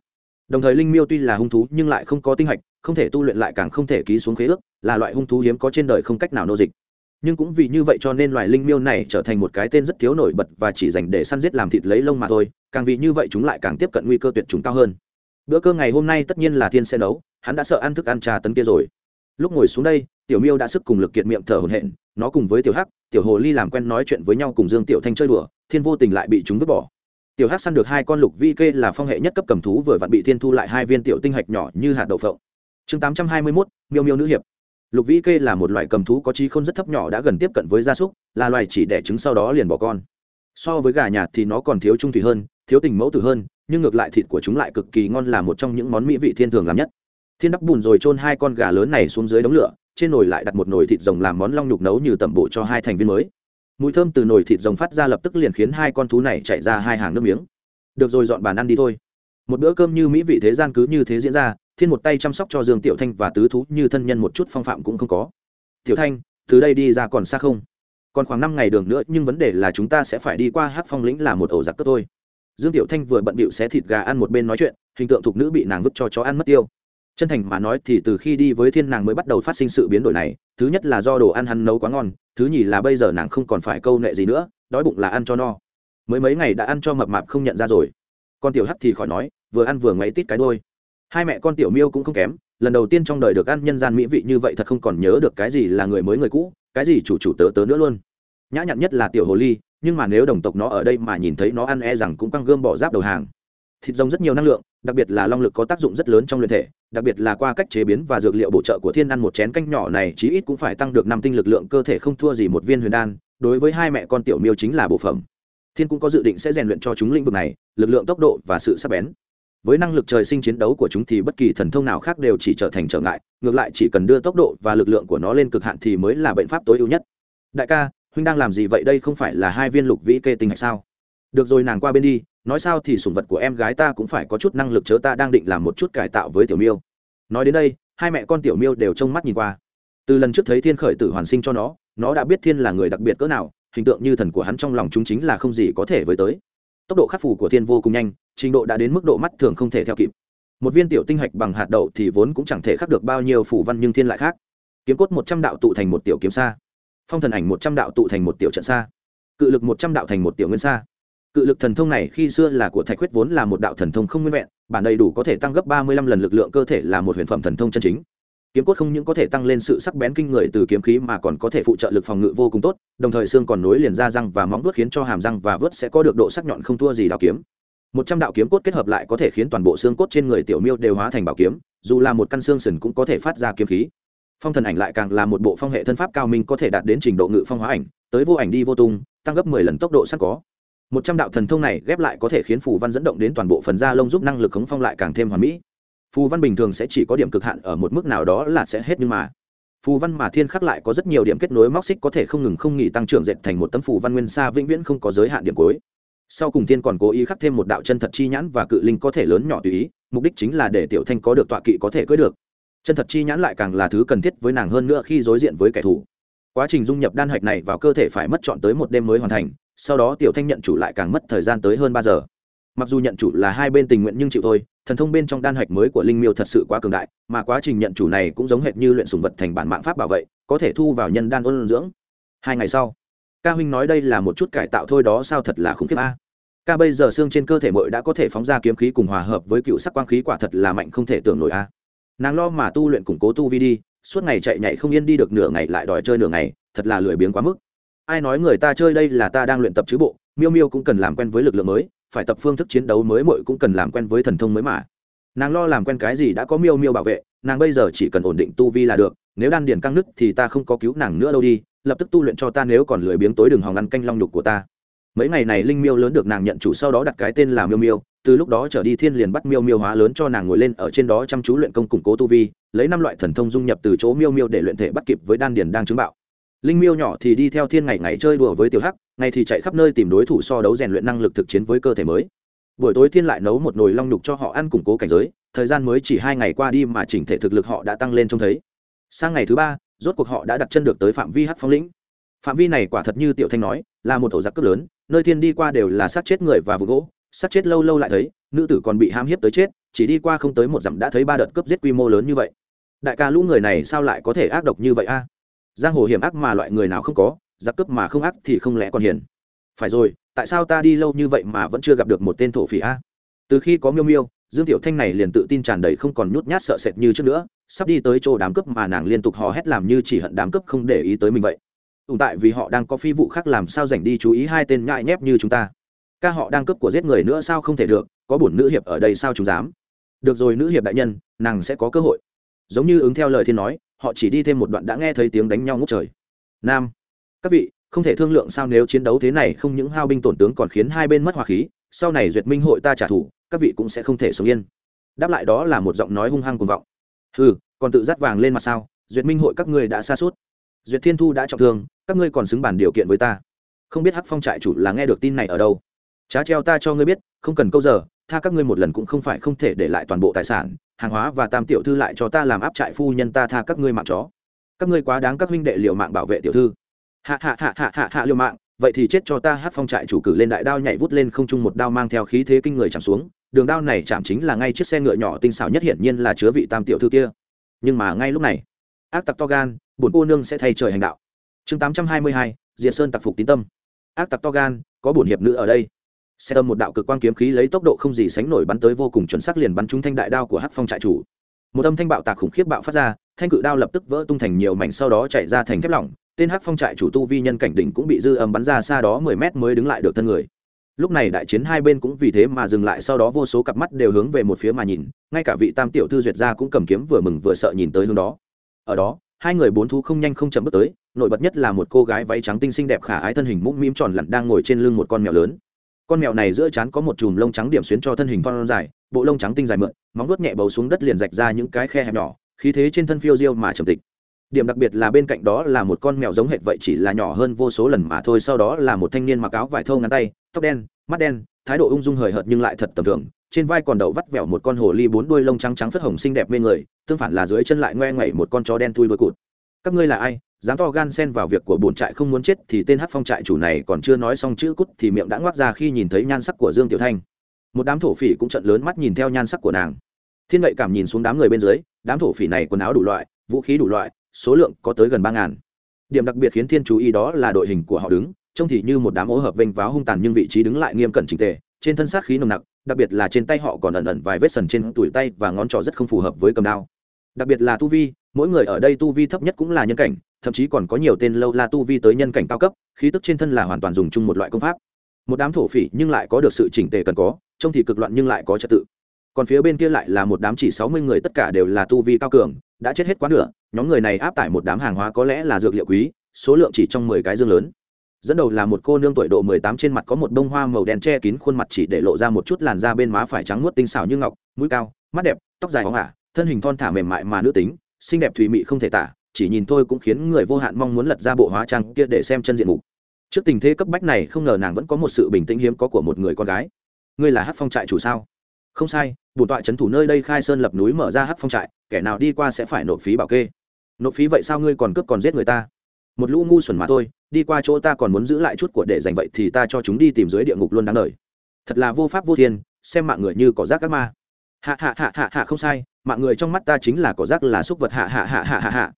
S1: Đồng thời linh miêu tuy là hung thú nhưng lại không có tinh hạch, không thể tu luyện lại càng không thể ký xuống khế ước, là loại hung thú hiếm có trên đời không cách nào nô dịch. Nhưng cũng vì như vậy cho nên loài linh miêu này trở thành một cái tên rất thiếu nổi bật và chỉ dành để săn giết làm thịt lấy lông mà thôi, càng vì như vậy chúng lại càng tiếp cận nguy cơ tuyệt chúng cao hơn. Bữa cơm ngày hôm nay tất nhiên là thiên sẽ nấu, hắn đã sợ ăn thức ăn trà tấn kia rồi. Lúc ngồi xuống đây, tiểu miêu đã sức cùng lực kiệt miệng thở hổn hển nó cùng với tiểu hắc, tiểu hồ ly làm quen nói chuyện với nhau cùng dương tiểu thanh chơi đùa, thiên vô tình lại bị chúng vứt bỏ. Tiểu hắc săn được hai con lục vi kê là phong hệ nhất cấp cầm thú vừa vặn bị thiên thu lại hai viên tiểu tinh hạch nhỏ như hạt đậu phộng. Chương tám trăm hai mươi mốt, miêu miêu nữ hiệp. Lục vĩ kê là một loài cầm thú có trí không rất thấp nhỏ đã gần tiếp cận với gia súc, là loài chỉ đẻ trứng sau đó liền bỏ con. So với gà nhạt thì nó còn thiếu trung thủy hơn, thiếu tình mẫu tử hơn, nhưng ngược lại thịt của chúng lại cực kỳ ngon là một trong những món mỹ vị thiên thường làm nhất. Thiên đắp bùn rồi trôn hai con gà lớn này xuống dưới đống lửa trên nồi lại đặt một nồi thịt rồng làm món long nhục nấu như tẩm bộ cho hai thành viên mới. Mùi thơm từ nồi thịt rồng phát ra lập tức liền khiến hai con thú này chạy ra hai hàng nước miếng. Được rồi, dọn bàn ăn đi thôi. Một bữa cơm như mỹ vị thế gian cứ như thế diễn ra, thiên một tay chăm sóc cho dương tiểu thanh và tứ thú như thân nhân một chút phong phạm cũng không có. Tiểu thanh, từ đây đi ra còn xa không? Còn khoảng năm ngày đường nữa, nhưng vấn đề là chúng ta sẽ phải đi qua hát phong lĩnh là một ổ giặc cướp thôi. Dương tiểu thanh vừa bận bịu xé thịt gà ăn một bên nói chuyện, hình tượng thục nữ bị nàng vứt cho chó ăn mất tiêu chân thành mà nói thì từ khi đi với thiên nàng mới bắt đầu phát sinh sự biến đổi này, thứ nhất là do đồ ăn hắn nấu quá ngon, thứ nhì là bây giờ nàng không còn phải câu nệ gì nữa, đói bụng là ăn cho no. Mới mấy ngày đã ăn cho mập mạp không nhận ra rồi. Con tiểu hắc thì khỏi nói, vừa ăn vừa ngáy tít cái đôi hai mẹ con tiểu miêu cũng không kém, lần đầu tiên trong đời được ăn nhân gian mỹ vị như vậy thật không còn nhớ được cái gì là người mới người cũ, cái gì chủ chủ tớ tớ nữa luôn. Nhã nhặn nhất là tiểu hồ ly, nhưng mà nếu đồng tộc nó ở đây mà nhìn thấy nó ăn e rằng cũng căng gươm bỏ giáp đầu hàng. Thịt rồng rất nhiều năng lượng đặc biệt là long lực có tác dụng rất lớn trong luyện thể, đặc biệt là qua cách chế biến và dược liệu bổ trợ của thiên ăn một chén canh nhỏ này, chí ít cũng phải tăng được năm tinh lực lượng cơ thể không thua gì một viên huyền đan, đối với hai mẹ con tiểu miêu chính là bộ phẩm. Thiên cũng có dự định sẽ rèn luyện cho chúng lĩnh vực này, lực lượng tốc độ và sự sắc bén. Với năng lực trời sinh chiến đấu của chúng thì bất kỳ thần thông nào khác đều chỉ trở thành trở ngại, ngược lại chỉ cần đưa tốc độ và lực lượng của nó lên cực hạn thì mới là bệnh pháp tối ưu nhất. Đại ca, huynh đang làm gì vậy? Đây không phải là hai viên lục vĩ kê tinh hạch sao? Được rồi, nàng qua bên đi nói sao thì sủng vật của em gái ta cũng phải có chút năng lực chớ ta đang định làm một chút cải tạo với tiểu miêu. Nói đến đây, hai mẹ con tiểu miêu đều trông mắt nhìn qua. Từ lần trước thấy thiên khởi tử hoàn sinh cho nó nó đã biết thiên là người đặc biệt cỡ nào, hình tượng như thần của hắn trong lòng chúng chính là không gì có thể với tới. Tốc độ khắc phủ của thiên vô cùng nhanh, trình độ đã đến mức độ mắt thường không thể theo kịp. Một viên tiểu tinh hạch bằng hạt đậu thì vốn cũng chẳng thể khắc được bao nhiêu phủ văn nhưng thiên lại khác. Kiếm cốt một trăm đạo tụ thành một tiểu kiếm xa phong thần ảnh một trăm đạo tụ thành một tiểu trận xa cự lực một trăm đạo thành một tiểu nguyên xa cự lực thần thông này khi xưa là của thạch huyết vốn là một đạo thần thông không nguyên vẹn, bản đầy đủ có thể tăng gấp ba mươi lăm lần lực lượng cơ thể là một huyền phẩm thần thông chân chính. Kiếm cốt không những có thể tăng lên sự sắc bén kinh người từ kiếm khí mà còn có thể phụ trợ lực phòng ngự vô cùng tốt, đồng thời xương còn nối liền ra răng và móng vuốt khiến cho hàm răng và vớt sẽ có được độ sắc nhọn không thua gì đạo kiếm. Một trăm đạo kiếm cốt kết hợp lại có thể khiến toàn bộ xương cốt trên người tiểu miêu đều hóa thành bảo kiếm, dù là một căn xương sừng cũng có thể phát ra kiếm khí. Phong thần ảnh lại càng là một bộ phong hệ thân pháp cao minh có thể đạt đến trình độ ngự phong hóa ảnh, tới vô ảnh đi vô tung, tăng gấp mười lần tốc độ sẵn có một trăm đạo thần thông này ghép lại có thể khiến phù văn dẫn động đến toàn bộ phần da lông giúp năng lực khống phong lại càng thêm hoàn mỹ. Phù văn bình thường sẽ chỉ có điểm cực hạn ở một mức nào đó là sẽ hết nhưng mà. Phù văn mà thiên khắc lại có rất nhiều điểm kết nối móc xích có thể không ngừng không nghỉ tăng trưởng dệt thành một tấm phù văn nguyên xa vĩnh viễn không có giới hạn điểm cuối. Sau cùng thiên còn cố ý khắc thêm một đạo chân thật chi nhãn và cự linh có thể lớn nhỏ tùy ý, mục đích chính là để tiểu thanh có được tọa kỵ có thể cưỡi được. Chân thật chi nhãn lại càng là thứ cần thiết với nàng hơn nữa khi đối diện với kẻ thù. Quá trình dung nhập đan hạch này vào cơ thể phải mất chọn tới một đêm mới hoàn thành sau đó tiểu thanh nhận chủ lại càng mất thời gian tới hơn ba giờ. Mặc dù nhận chủ là hai bên tình nguyện nhưng chịu thôi, thần thông bên trong đan hạch mới của linh miêu thật sự quá cường đại, mà quá trình nhận chủ này cũng giống hệt như luyện sùng vật thành bản mạng pháp bảo vệ có thể thu vào nhân đan ôn dưỡng. Hai ngày sau, ca huynh nói đây là một chút cải tạo thôi đó sao thật là khủng khiếp a. Ca bây giờ xương trên cơ thể mội đã có thể phóng ra kiếm khí cùng hòa hợp với cựu sắc quang khí quả thật là mạnh không thể tưởng nổi a. Nàng lo mà tu luyện củng cố tu vi đi, suốt ngày chạy nhảy không yên đi được nửa ngày lại đòi chơi nửa ngày, thật là lười biếng quá mức ai nói người ta chơi đây là ta đang luyện tập chứ bộ, miêu miêu cũng cần làm quen với lực lượng mới, phải tập phương thức chiến đấu mới mội cũng cần làm quen với thần thông mới mà. Nàng lo làm quen cái gì đã có miêu miêu bảo vệ, nàng bây giờ chỉ cần ổn định tu vi là được, nếu đan điền căng nứt thì ta không có cứu nàng nữa đâu đi, lập tức tu luyện cho ta nếu còn lười biếng tối đừng hòng ăn canh long nhục của ta. Mấy ngày này linh miêu lớn được nàng nhận chủ sau đó đặt cái tên là miêu miêu, từ lúc đó trở đi thiên liền bắt miêu miêu hóa lớn cho nàng ngồi lên ở trên đó chăm chú luyện công củng cố tu vi, lấy năm loại thần thông dung nhập từ chỗ miêu miêu để luyện thể bắt kịp với đan điền đang chứng bạo linh miêu nhỏ thì đi theo thiên ngày ngày chơi đùa với tiểu hắc, ngày thì chạy khắp nơi tìm đối thủ so đấu rèn luyện năng lực thực chiến với cơ thể mới. Buổi tối thiên lại nấu một nồi long nhục cho họ ăn củng cố cảnh giới, thời gian mới chỉ hai ngày qua đi mà chỉnh thể thực lực họ đã tăng lên trông thấy. Sang ngày thứ ba, rốt cuộc họ đã đặt chân được tới phạm vi hắc phong lĩnh. Phạm vi này quả thật như tiểu thanh nói, là một ổ giặc cấp lớn, nơi thiên đi qua đều là sát chết người và vụ gỗ sát chết lâu lâu lại thấy, nữ tử còn bị ham hiếp tới chết, chỉ đi qua không tới một dặm đã thấy ba đợt cướp giết quy mô lớn như vậy. Đại ca lũ người này sao lại có thể ác độc như vậy a? Giang hồ hiểm ác mà loại người nào không có, giặc cướp mà không ác thì không lẽ còn hiền? Phải rồi, tại sao ta đi lâu như vậy mà vẫn chưa gặp được một tên thổ phỉ a? Từ khi có miêu miêu, dương tiểu thanh này liền tự tin tràn đầy không còn nhút nhát sợ sệt như trước nữa, sắp đi tới chỗ đám cướp mà nàng liên tục hò hét làm như chỉ hận đám cướp không để ý tới mình vậy. Ủng tại vì họ đang có phi vụ khác làm sao dành đi chú ý hai tên nhại nhép như chúng ta? Ca họ đang cướp của giết người nữa sao không thể được, có bổn nữ hiệp ở đây sao chúng dám? Được rồi nữ hiệp đại nhân, nàng sẽ có cơ hội. Giống như ứng theo lời thiên nói họ chỉ đi thêm một đoạn đã nghe thấy tiếng đánh nhau ngút trời. Nam, các vị, không thể thương lượng sao nếu chiến đấu thế này không những hao binh tổn tướng còn khiến hai bên mất hòa khí, sau này duyệt minh hội ta trả thù, các vị cũng sẽ không thể sống yên. Đáp lại đó là một giọng nói hung hăng cuồng vọng. Ừ còn tự dắt vàng lên mặt sao, duyệt minh hội các ngươi đã xa suốt. Duyệt thiên thu đã trọng thương, các ngươi còn xứng bản điều kiện với ta. Không biết hắc phong trại chủ là nghe được tin này ở đâu. Trá treo ta cho ngươi biết, không cần câu giờ, tha các ngươi một lần cũng không phải không thể để lại toàn bộ tài sản hàng hóa và tam tiểu thư lại cho ta làm áp trại phu nhân ta tha các ngươi mạng chó. Các ngươi quá đáng các huynh đệ liều mạng bảo vệ tiểu thư. Hạ hạ hạ hạ hạ hạ liều mạng, vậy thì chết cho ta hát phong trại chủ cử lên đại đao nhảy vút lên không trung một đao mang theo khí thế kinh người chạm xuống. Đường đao này chạm chính là ngay chiếc xe ngựa nhỏ tinh xảo nhất hiển nhiên là chứa vị tam tiểu thư kia. Nhưng mà ngay lúc này, ác tặc to gan bổn cô nương sẽ thay trời hành đạo. Chương tám trăm hai mươi hai diện sơn tặc phục tín tâm. Ác tặc to gan, có bổn hiệp nữ ở đây xe tâm một đạo cực quang kiếm khí lấy tốc độ không gì sánh nổi bắn tới vô cùng chuẩn xác liền bắn trúng thanh đại đao của hắc phong trại chủ. Một âm thanh bạo tạc khủng khiếp bạo phát ra, thanh cự đao lập tức vỡ tung thành nhiều mảnh sau đó chạy ra thành thép lỏng, tên hắc phong trại chủ tu vi nhân cảnh đỉnh cũng bị dư âm bắn ra xa đó mười mét mới đứng lại được thân người. Lúc này đại chiến hai bên cũng vì thế mà dừng lại, sau đó vô số cặp mắt đều hướng về một phía mà nhìn, ngay cả vị tam tiểu thư duyệt gia cũng cầm kiếm vừa mừng vừa sợ nhìn tới hướng đó. Ở đó, hai người bốn thú không nhanh không chậm bước tới, nổi bật nhất là một cô gái váy trắng tinh xinh đẹp khả ái thân hình mũm mĩm tròn lặn đang ngồi trên lưng một con mèo lớn con mèo này giữa trán có một chùm lông trắng điểm xuyến cho thân hình phong dài, bộ lông trắng tinh dài mượn, móng vuốt nhẹ bầu xuống đất liền rạch ra những cái khe hẹp nhỏ, khí thế trên thân phiêu diêu mà trầm tịch. Điểm đặc biệt là bên cạnh đó là một con mèo giống hệt vậy chỉ là nhỏ hơn vô số lần mà thôi, sau đó là một thanh niên mặc áo vải thâu ngắn tay, tóc đen, mắt đen, thái độ ung dung hời hợt nhưng lại thật tầm thường, trên vai còn đậu vắt vẻo một con hồ ly bốn đuôi lông trắng trắng phất hồng xinh đẹp mê người, tương phản là dưới chân lại ngoe ngoẩy một con chó đen thui đuôi cụt các ngươi là ai? Dám to gan xen vào việc của bổn trại không muốn chết thì tên hát phong trại chủ này còn chưa nói xong chữ cút thì miệng đã ngoác ra khi nhìn thấy nhan sắc của dương tiểu thanh. Một đám thổ phỉ cũng trận lớn mắt nhìn theo nhan sắc của nàng. Thiên vậy cảm nhìn xuống đám người bên dưới, đám thổ phỉ này quần áo đủ loại, vũ khí đủ loại, số lượng có tới gần ba ngàn. Điểm đặc biệt khiến thiên chú ý đó là đội hình của họ đứng, trông thì như một đám ố hợp vênh váo hung tàn nhưng vị trí đứng lại nghiêm cẩn trình tề, trên thân sát khí nồng nặc, đặc biệt là trên tay họ còn ẩn ẩn vài vết sần trên tủi tay và ngón trỏ rất không phù hợp với cầm đao. Đặc biệt là tu vi mỗi người ở đây tu vi thấp nhất cũng là nhân cảnh, thậm chí còn có nhiều tên lâu la tu vi tới nhân cảnh cao cấp, khí tức trên thân là hoàn toàn dùng chung một loại công pháp. Một đám thổ phỉ nhưng lại có được sự chỉnh tề cần có, trông thì cực loạn nhưng lại có trật tự. Còn phía bên kia lại là một đám chỉ sáu mươi người tất cả đều là tu vi cao cường, đã chết hết quá nửa, nhóm người này áp tải một đám hàng hóa có lẽ là dược liệu quý, số lượng chỉ trong mười cái dương lớn. Dẫn đầu là một cô nương tuổi độ mười tám trên mặt có một bông hoa màu đen che kín khuôn mặt chỉ để lộ ra một chút làn da bên má phải trắng muốt tinh xảo như ngọc, mũi cao, mắt đẹp, tóc dài hóng ả, thân hình thon thả mềm mại mà nữ tính xinh đẹp thùy mị không thể tả, chỉ nhìn thôi cũng khiến người vô hạn mong muốn lật ra bộ hóa trang kia để xem chân diện mục. Trước tình thế cấp bách này không ngờ nàng vẫn có một sự bình tĩnh hiếm có của một người con gái. Ngươi là hát phong trại chủ sao? Không sai, bổn tọa trấn thủ nơi đây khai sơn lập núi mở ra hát phong trại, kẻ nào đi qua sẽ phải nộp phí bảo kê. Nộp phí vậy sao ngươi còn cướp còn giết người ta? Một lũ ngu xuẩn mà thôi, đi qua chỗ ta còn muốn giữ lại chút của để dành vậy thì ta cho chúng đi tìm dưới địa ngục luôn đáng đời. Thật là vô pháp vô thiên, xem mạng người như cỏ rác các ma. Hạ hạ hạ hạ hạ, không sai mạng người trong mắt ta chính là cỏ rác là xúc vật hạ hạ hạ hạ hạ hạ.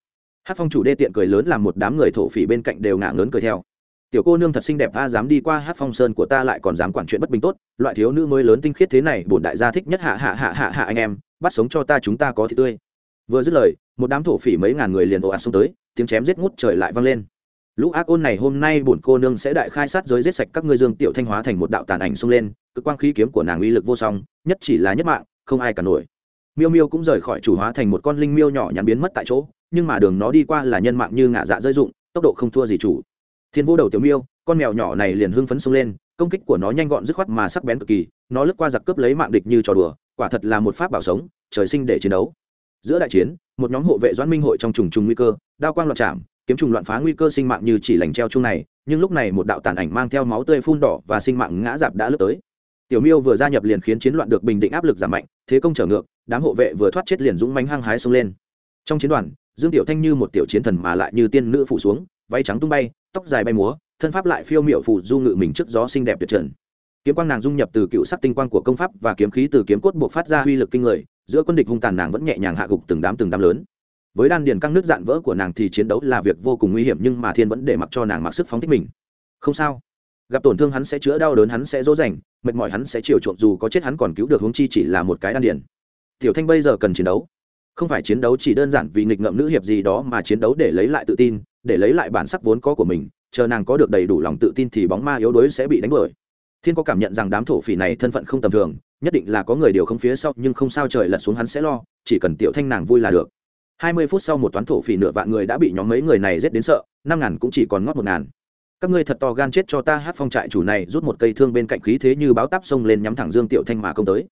S1: Hát phong chủ đê tiện cười lớn làm một đám người thổ phỉ bên cạnh đều ngả ngớn cười theo. Tiểu cô nương thật xinh đẹp ta dám đi qua hát phong sơn của ta lại còn dám quản chuyện bất bình tốt, loại thiếu nữ mới lớn tinh khiết thế này, bổn đại gia thích nhất hạ hạ hạ hạ hạ anh em, bắt sống cho ta chúng ta có thị tươi. Vừa dứt lời, một đám thổ phỉ mấy ngàn người liền ồ ạt xông tới, tiếng chém giết ngút trời lại vang lên. Lũ ác ôn này hôm nay bổn cô nương sẽ đại khai sát giới giết sạch các ngươi dương tiểu thanh hóa thành một đạo tàn ảnh xông lên, cực quang khí kiếm của nàng uy lực vô song, nhất chỉ là nhất mạng, không ai cả nổi miêu miêu cũng rời khỏi chủ hóa thành một con linh miêu nhỏ nhắn biến mất tại chỗ, nhưng mà đường nó đi qua là nhân mạng như ngả dạ rơi dụng tốc độ không thua gì chủ. Thiên vô đầu tiểu miêu, con mèo nhỏ này liền hưng phấn xông lên, công kích của nó nhanh gọn dứt khoát mà sắc bén cực kỳ, nó lướt qua giặc cướp lấy mạng địch như trò đùa, quả thật là một pháp bảo sống, trời sinh để chiến đấu. Giữa đại chiến, một nhóm hộ vệ doãn minh hội trong trùng trùng nguy cơ, đao quang loạn chạm, kiếm trùng loạn phá nguy cơ sinh mạng như chỉ lành treo chung này, nhưng lúc này một đạo tàn ảnh mang theo máu tươi phun đỏ và sinh mạng ngã dạp đã lướt tới tiểu miêu vừa gia nhập liền khiến chiến loạn được bình định áp lực giảm mạnh, thế công trở ngược, đám hộ vệ vừa thoát chết liền dũng mánh hăng hái xông lên. Trong chiến đoàn, dương tiểu thanh như một tiểu chiến thần mà lại như tiên nữ phủ xuống, váy trắng tung bay, tóc dài bay múa, thân pháp lại phiêu miệu phủ du ngự mình trước gió xinh đẹp tuyệt trần. Kiếm quang nàng dung nhập từ cựu sắc tinh quang của công pháp và kiếm khí từ kiếm cốt buộc phát ra uy lực kinh người, giữa quân địch hung tàn nàng vẫn nhẹ nhàng hạ gục từng đám từng đám lớn. Với đan điền căng nước dạn vỡ của nàng thì chiến đấu là việc vô cùng nguy hiểm nhưng mà thiên vẫn để mặc cho nàng mặc sức phóng thích mình. Không sao. Gặp tổn thương hắn sẽ chữa, đau đớn hắn sẽ dỗ dành mệt mỏi hắn sẽ chiều chuộng, dù có chết hắn còn cứu được huống chi chỉ là một cái đan điền. Tiểu thanh bây giờ cần chiến đấu. Không phải chiến đấu chỉ đơn giản vì nghịch ngợm nữ hiệp gì đó mà chiến đấu để lấy lại tự tin, để lấy lại bản sắc vốn có của mình, chờ nàng có được đầy đủ lòng tự tin thì bóng ma yếu đuối sẽ bị đánh đuổi. Thiên có cảm nhận rằng đám thổ phỉ này thân phận không tầm thường, nhất định là có người điều không phía sau, nhưng không sao trời lật xuống hắn sẽ lo, chỉ cần tiểu thanh nàng vui là được. Hai mươi phút sau một toán thổ phỉ nửa vạn người đã bị nhóm mấy người này giết đến sợ, năm ngàn cũng chỉ còn ngót một ngàn các ngươi thật to gan chết cho ta hát phong trại chủ này, rút một cây thương bên cạnh khí thế như báo táp xông lên nhắm thẳng dương tiểu thanh mà công tới.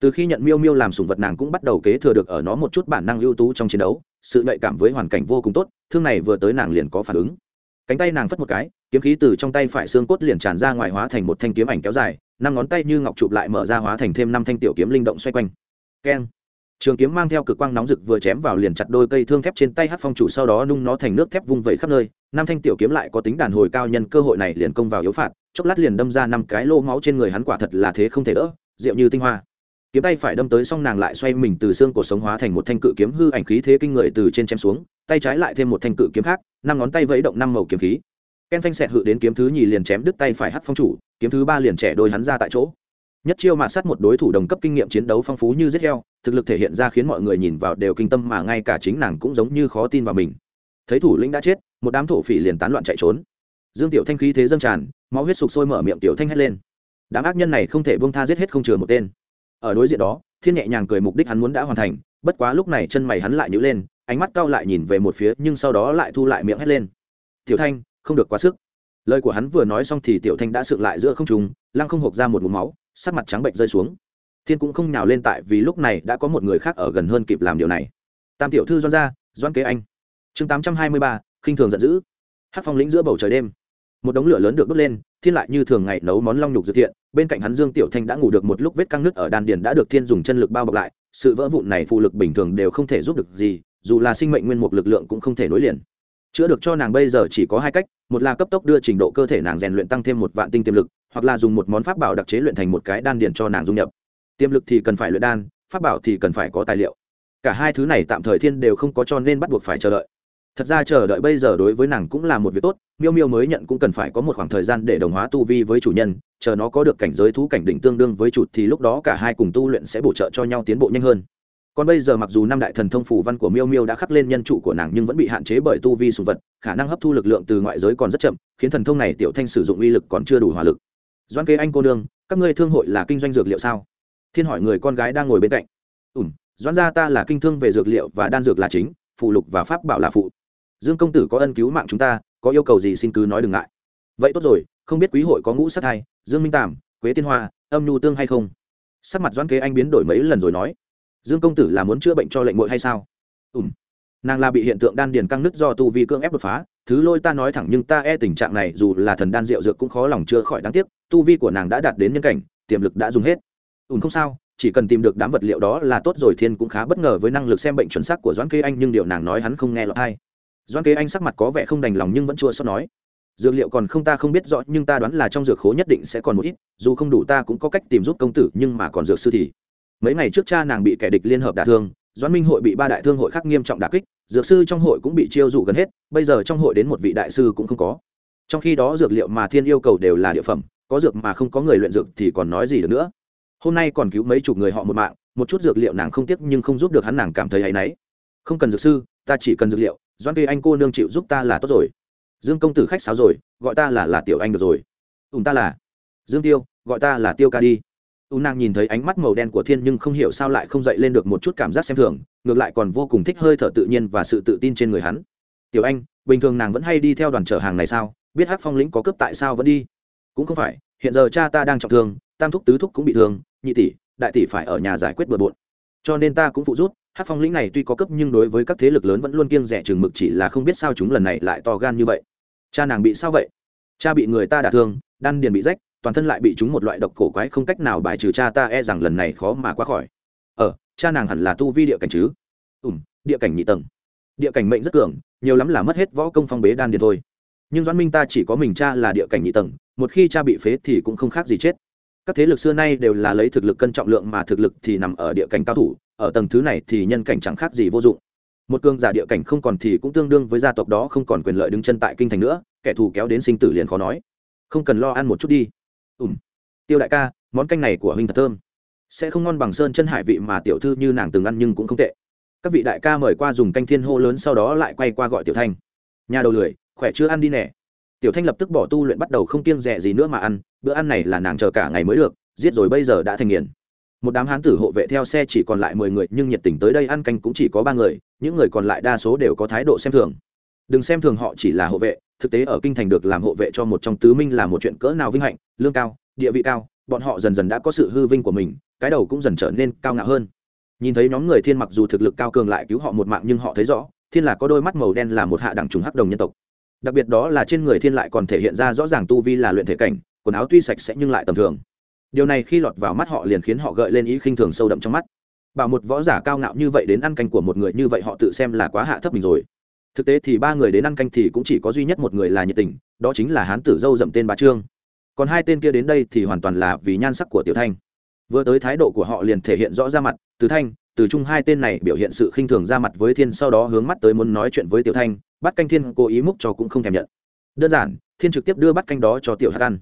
S1: Từ khi nhận miêu miêu làm sủng vật nàng cũng bắt đầu kế thừa được ở nó một chút bản năng ưu tú trong chiến đấu, sự nhạy cảm với hoàn cảnh vô cùng tốt, thương này vừa tới nàng liền có phản ứng. Cánh tay nàng phất một cái, kiếm khí từ trong tay phải xương cốt liền tràn ra ngoài hóa thành một thanh kiếm ảnh kéo dài, năm ngón tay như ngọc chụp lại mở ra hóa thành thêm năm thanh tiểu kiếm linh động xoay quanh. Keng trường kiếm mang theo cực quang nóng rực vừa chém vào liền chặt đôi cây thương thép trên tay hát phong chủ sau đó nung nó thành nước thép vung vẩy khắp nơi. Năm thanh tiểu kiếm lại có tính đàn hồi cao nhân, cơ hội này liền công vào yếu phạt, chốc lát liền đâm ra năm cái lô máu trên người hắn quả thật là thế không thể đỡ, rượu như tinh hoa. Kiếm tay phải đâm tới xong nàng lại xoay mình từ xương cổ sống hóa thành một thanh cự kiếm hư ảnh khí thế kinh người từ trên chém xuống, tay trái lại thêm một thanh cự kiếm khác, năm ngón tay vẫy động năm màu kiếm khí. Ken phanh xẹt hự đến kiếm thứ nhì liền chém đứt tay phải hắt phong chủ, kiếm thứ ba liền trẻ đôi hắn ra tại chỗ. Nhất chiêu mạt sát một đối thủ đồng cấp kinh nghiệm chiến đấu phong phú như giết heo thực lực thể hiện ra khiến mọi người nhìn vào đều kinh tâm mà ngay cả chính nàng cũng giống như khó tin vào mình. Thấy thủ lĩnh đã chết, một đám thổ phỉ liền tán loạn chạy trốn. Dương tiểu thanh khí thế dâng tràn, máu huyết sục sôi mở miệng tiểu thanh hét lên. Đám ác nhân này không thể bông tha giết hết không chừa một tên. Ở đối diện đó, thiên nhẹ nhàng cười mục đích hắn muốn đã hoàn thành, bất quá lúc này chân mày hắn lại nhữ lên, ánh mắt cao lại nhìn về một phía, nhưng sau đó lại thu lại miệng hét lên. Tiểu thanh, không được quá sức. Lời của hắn vừa nói xong thì tiểu thanh đã sượng lại giữa không trùng lăng không hộp ra một mũ máu, sắc mặt trắng bệnh rơi xuống thiên cũng không nhào lên tại vì lúc này đã có một người khác ở gần hơn kịp làm điều này. Tam tiểu thư doan gia, doan kế anh. Chương tám trăm hai mươi ba khinh thường giận dữ. Hát phong lĩnh giữa bầu trời đêm. Một đống lửa lớn được đốt lên thiên lại như thường ngày nấu món long nhục dự thiện bên cạnh hắn dương tiểu thanh đã ngủ được một lúc vết căng nứt ở đan điền đã được thiên dùng chân lực bao bọc lại sự vỡ vụn này phụ lực bình thường đều không thể giúp được gì dù là sinh mệnh nguyên mục lực lượng cũng không thể nối liền. Chữa được cho nàng bây giờ chỉ có hai cách một là cấp tốc đưa trình độ cơ thể nàng rèn luyện tăng thêm một vạn tinh tiềm lực hoặc là dùng một món pháp bảo đặc chế luyện thành một cái đan điền cho nàng dung nhập tiềm lực thì cần phải luyện đan pháp bảo thì cần phải có tài liệu. Cả hai thứ này tạm thời thiên đều không có cho nên bắt buộc phải chờ đợi. Thật ra chờ đợi bây giờ đối với nàng cũng là một việc tốt miêu miêu mới nhận cũng cần phải có một khoảng thời gian để đồng hóa tu vi với chủ nhân chờ nó có được cảnh giới thú cảnh đỉnh tương đương với chủ thì lúc đó cả hai cùng tu luyện sẽ bổ trợ cho nhau tiến bộ nhanh hơn. Còn bây giờ mặc dù năm đại thần thông phủ văn của miêu miêu đã khắc lên nhân trụ của nàng nhưng vẫn bị hạn chế bởi tu vi sùng vật khả năng hấp thu lực lượng từ ngoại giới còn rất chậm khiến thần thông này tiểu thanh sử dụng uy lực còn chưa đủ hỏa lực. Doan kế anh cô nương, các ngươi thương hội là kinh doanh dược liệu sao? Thiên hỏi người con gái đang ngồi bên cạnh. Ủm doãn gia ta là kinh thương về dược liệu và đan dược là chính phụ lục và pháp bảo là phụ. Dương công tử có ân cứu mạng chúng ta, có yêu cầu gì xin cứ nói đừng ngại. Vậy tốt rồi, không biết quý hội có ngũ sát thai, dương minh tàm, quế tiên hoa, âm nhu tương hay không? Sắc mặt doãn kế anh biến đổi mấy lần rồi nói. Dương công tử là muốn chữa bệnh cho lệnh muội hay sao? Ùm nàng là bị hiện tượng đan điền căng nứt do tu vi cưỡng ép đột phá, thứ lôi ta nói thẳng nhưng ta e tình trạng này dù là thần đan rượu dược cũng khó lòng chữa khỏi đáng tiếc, tu vi của nàng đã đạt đến nhân cảnh, tiềm lực đã dùng hết ùn không sao, chỉ cần tìm được đám vật liệu đó là tốt rồi, thiên cũng khá bất ngờ với năng lực xem bệnh chuẩn xác của doãn kế anh, nhưng điều nàng nói hắn không nghe lọt hay doãn kế anh sắc mặt có vẻ không đành lòng nhưng vẫn chua xót nói, dược liệu còn không ta không biết rõ, nhưng ta đoán là trong dược khố nhất định sẽ còn một ít, dù không đủ ta cũng có cách tìm giúp công tử, nhưng mà còn dược sư thì. Mấy ngày trước cha nàng bị kẻ địch liên hợp đả thương, doãn minh hội bị ba đại thương hội khác nghiêm trọng đả kích, dược sư trong hội cũng bị chiêu dụ gần hết, bây giờ trong hội đến một vị đại sư cũng không có. Trong khi đó dược liệu mà thiên yêu cầu đều là địa phẩm, có dược mà không có người luyện dược thì còn nói gì được nữa hôm nay còn cứu mấy chục người họ một mạng, một chút dược liệu nàng không tiếc nhưng không giúp được hắn nàng cảm thấy áy náy. Không cần dược sư, ta chỉ cần dược liệu doan kê anh cô nương chịu giúp ta là tốt rồi. Dương công tử khách sáo rồi, gọi ta là là tiểu anh được rồi. Ùn ta là. Dương tiêu, gọi ta là tiêu ca đi. U nàng nhìn thấy ánh mắt màu đen của thiên nhưng không hiểu sao lại không dậy lên được một chút cảm giác xem thường, ngược lại còn vô cùng thích hơi thở tự nhiên và sự tự tin trên người hắn. Tiểu anh, bình thường nàng vẫn hay đi theo đoàn chở hàng này sao? Biết hát phong lĩnh có cướp tại sao vẫn đi? Cũng không phải, hiện giờ cha ta đang trọng thương tam thúc tứ thúc cũng bị thương, nhị tỷ, đại tỷ phải ở nhà giải quyết bừa bộn. Cho nên ta cũng phụ rút hát phong lĩnh này tuy có cấp nhưng đối với các thế lực lớn vẫn luôn kiêng rẻ chừng mực chỉ là không biết sao chúng lần này lại to gan như vậy. Cha nàng bị sao vậy? Cha bị người ta đả thương, đan điền bị rách, toàn thân lại bị chúng một loại độc cổ quái không cách nào bài trừ cha ta e rằng lần này khó mà qua khỏi. Ờ cha nàng hẳn là tu vi địa cảnh chứ? Ùm địa cảnh nhị tầng. Địa cảnh mệnh rất cường, nhiều lắm là mất hết võ công phong bế đan điền thôi. Nhưng doãn minh ta chỉ có mình cha là địa cảnh nhị tầng, một khi cha bị phế thì cũng không khác gì chết các thế lực xưa nay đều là lấy thực lực cân trọng lượng mà thực lực thì nằm ở địa cảnh cao thủ, ở tầng thứ này thì nhân cảnh chẳng khác gì vô dụng. Một cương giả địa cảnh không còn thì cũng tương đương với gia tộc đó không còn quyền lợi đứng chân tại kinh thành nữa, kẻ thù kéo đến sinh tử liền khó nói. Không cần lo ăn một chút đi. Ùm tiêu đại ca, món canh này của huynh thật thơm. Sẽ không ngon bằng sơn chân hải vị mà tiểu thư như nàng từng ăn nhưng cũng không tệ. Các vị đại ca mời qua dùng canh thiên hô lớn sau đó lại quay qua gọi tiểu thanh. Nhà đầu lười, khỏe chưa ăn đi nè. Tiểu thanh lập tức bỏ tu luyện bắt đầu không kiêng rẻ gì nữa mà ăn bữa ăn này là nàng chờ cả ngày mới được, giết rồi bây giờ đã thành nghiền một đám hán tử hộ vệ theo xe chỉ còn lại mười người, nhưng nhiệt tình tới đây ăn canh cũng chỉ có ba người, những người còn lại đa số đều có thái độ xem thường. Đừng xem thường họ chỉ là hộ vệ, thực tế ở kinh thành được làm hộ vệ cho một trong tứ minh là một chuyện cỡ nào vinh hạnh, lương cao, địa vị cao, bọn họ dần dần đã có sự hư vinh của mình, cái đầu cũng dần trở nên cao ngạo hơn. Nhìn thấy nhóm người thiên mặc dù thực lực cao cường lại cứu họ một mạng nhưng họ thấy rõ, thiên là có đôi mắt màu đen là một hạ đẳng trùng hắc đồng nhân tộc. Đặc biệt đó là trên người thiên lại còn thể hiện ra rõ ràng tu vi là luyện thể cảnh quần áo tuy sạch sẽ nhưng lại tầm thường. Điều này khi lọt vào mắt họ liền khiến họ gợi lên ý khinh thường sâu đậm trong mắt. Bảo một võ giả cao ngạo như vậy đến ăn canh của một người như vậy họ tự xem là quá hạ thấp mình rồi. Thực tế thì ba người đến ăn canh thì cũng chỉ có duy nhất một người là nhiệt tình, đó chính là hán tử dâu dậm tên bá trương. Còn hai tên kia đến đây thì hoàn toàn là vì nhan sắc của tiểu thanh. Vừa tới thái độ của họ liền thể hiện rõ ra mặt, từ thanh, từ chung hai tên này biểu hiện sự khinh thường ra mặt với thiên sau đó hướng mắt tới muốn nói chuyện với tiểu thanh, bắt canh thiên cố ý múc cho cũng không thèm nhận. Đơn giản, thiên trực tiếp đưa bắt canh đó cho tiểu hát ăn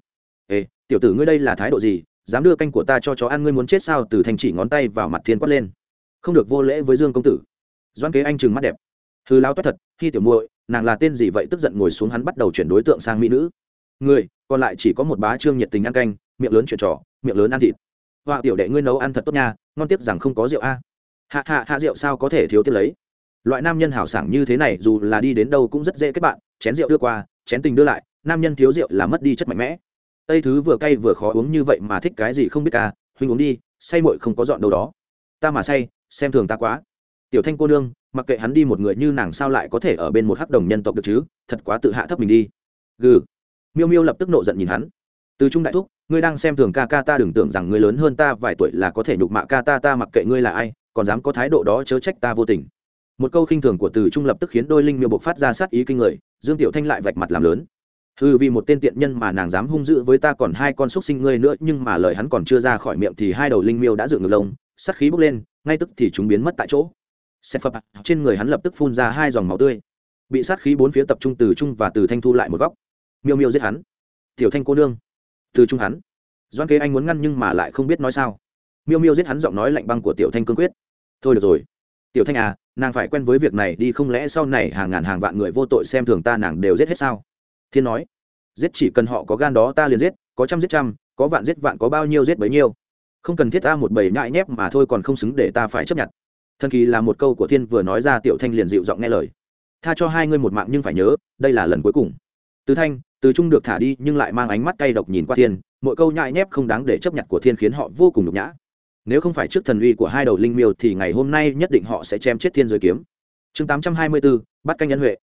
S1: ê, tiểu tử ngươi đây là thái độ gì? Dám đưa canh của ta cho chó ăn, ngươi muốn chết sao? Từ thanh chỉ ngón tay vào mặt thiên quát lên. Không được vô lễ với dương công tử. Doan kế anh trừng mắt đẹp. Hư lao toát thật, khi tiểu muội, nàng là tên gì vậy? Tức giận ngồi xuống hắn bắt đầu chuyển đối tượng sang mỹ nữ. Người còn lại chỉ có một bá trương nhiệt tình ăn canh, miệng lớn chuyện trò, miệng lớn ăn thịt. Họa tiểu đệ ngươi nấu ăn thật tốt nha, ngon tiếp rằng không có rượu a. Hạ hạ hạ rượu sao có thể thiếu tiếp lấy? Loại nam nhân hảo sảng như thế này, dù là đi đến đâu cũng rất dễ kết bạn, chén rượu đưa qua, chén tình đưa lại, nam nhân thiếu rượu là mất đi chất mạnh mẽ tây thứ vừa cay vừa khó uống như vậy mà thích cái gì không biết ca, huynh uống đi, say muội không có dọn đâu đó. Ta mà say, xem thường ta quá. Tiểu thanh cô nương, mặc kệ hắn đi một người như nàng sao lại có thể ở bên một hắc đồng nhân tộc được chứ? Thật quá tự hạ thấp mình đi. Gừ. Miêu miêu lập tức nộ giận nhìn hắn. Từ trung đại thúc, ngươi đang xem thường ca ca ta đừng tưởng rằng ngươi lớn hơn ta, vài tuổi là có thể nhục mạ ca ta ta mặc kệ ngươi là ai, còn dám có thái độ đó chớ trách ta vô tình. Một câu khinh thường của từ trung lập tức khiến đôi linh miêu bộc phát ra sát ý kinh người, dương tiểu thanh lại vạch mặt làm lớn hừ vì một tên tiện nhân mà nàng dám hung dữ với ta còn hai con xúc sinh ngươi nữa, nhưng mà lời hắn còn chưa ra khỏi miệng thì hai đầu linh miêu đã dựng ngược lông, sát khí bốc lên, ngay tức thì chúng biến mất tại chỗ. Xe phập trên người hắn lập tức phun ra hai dòng máu tươi. Bị sát khí bốn phía tập trung từ trung và từ thanh thu lại một góc. Miêu miêu giết hắn. Tiểu thanh cô nương. Từ trung hắn. Doan kế anh muốn ngăn nhưng mà lại không biết nói sao. Miêu miêu giết hắn giọng nói lạnh băng của tiểu thanh cương quyết. Thôi được rồi. Tiểu thanh à nàng phải quen với việc này đi, không lẽ sau này hàng ngàn hàng vạn người vô tội xem thường ta nàng đều giết hết sao? Thiên nói, giết chỉ cần họ có gan đó ta liền giết, có trăm giết trăm, có vạn giết vạn, có bao nhiêu giết bấy nhiêu. Không cần thiết ta một bầy nhãi nhép mà thôi còn không xứng để ta phải chấp nhận. Thần kỳ là một câu của thiên vừa nói ra tiểu thanh liền dịu giọng nghe lời. Tha cho hai ngươi một mạng nhưng phải nhớ, đây là lần cuối cùng. Từ thanh, từ trung được thả đi nhưng lại mang ánh mắt cay độc nhìn qua thiên mỗi câu nhại nhép không đáng để chấp nhận của thiên khiến họ vô cùng nhục nhã. Nếu không phải trước thần uy của hai đầu linh miêu thì ngày hôm nay nhất định họ sẽ chém chết thiên giới kiếm. Chương tám trăm hai mươi bốn, bắt canh nhân huệ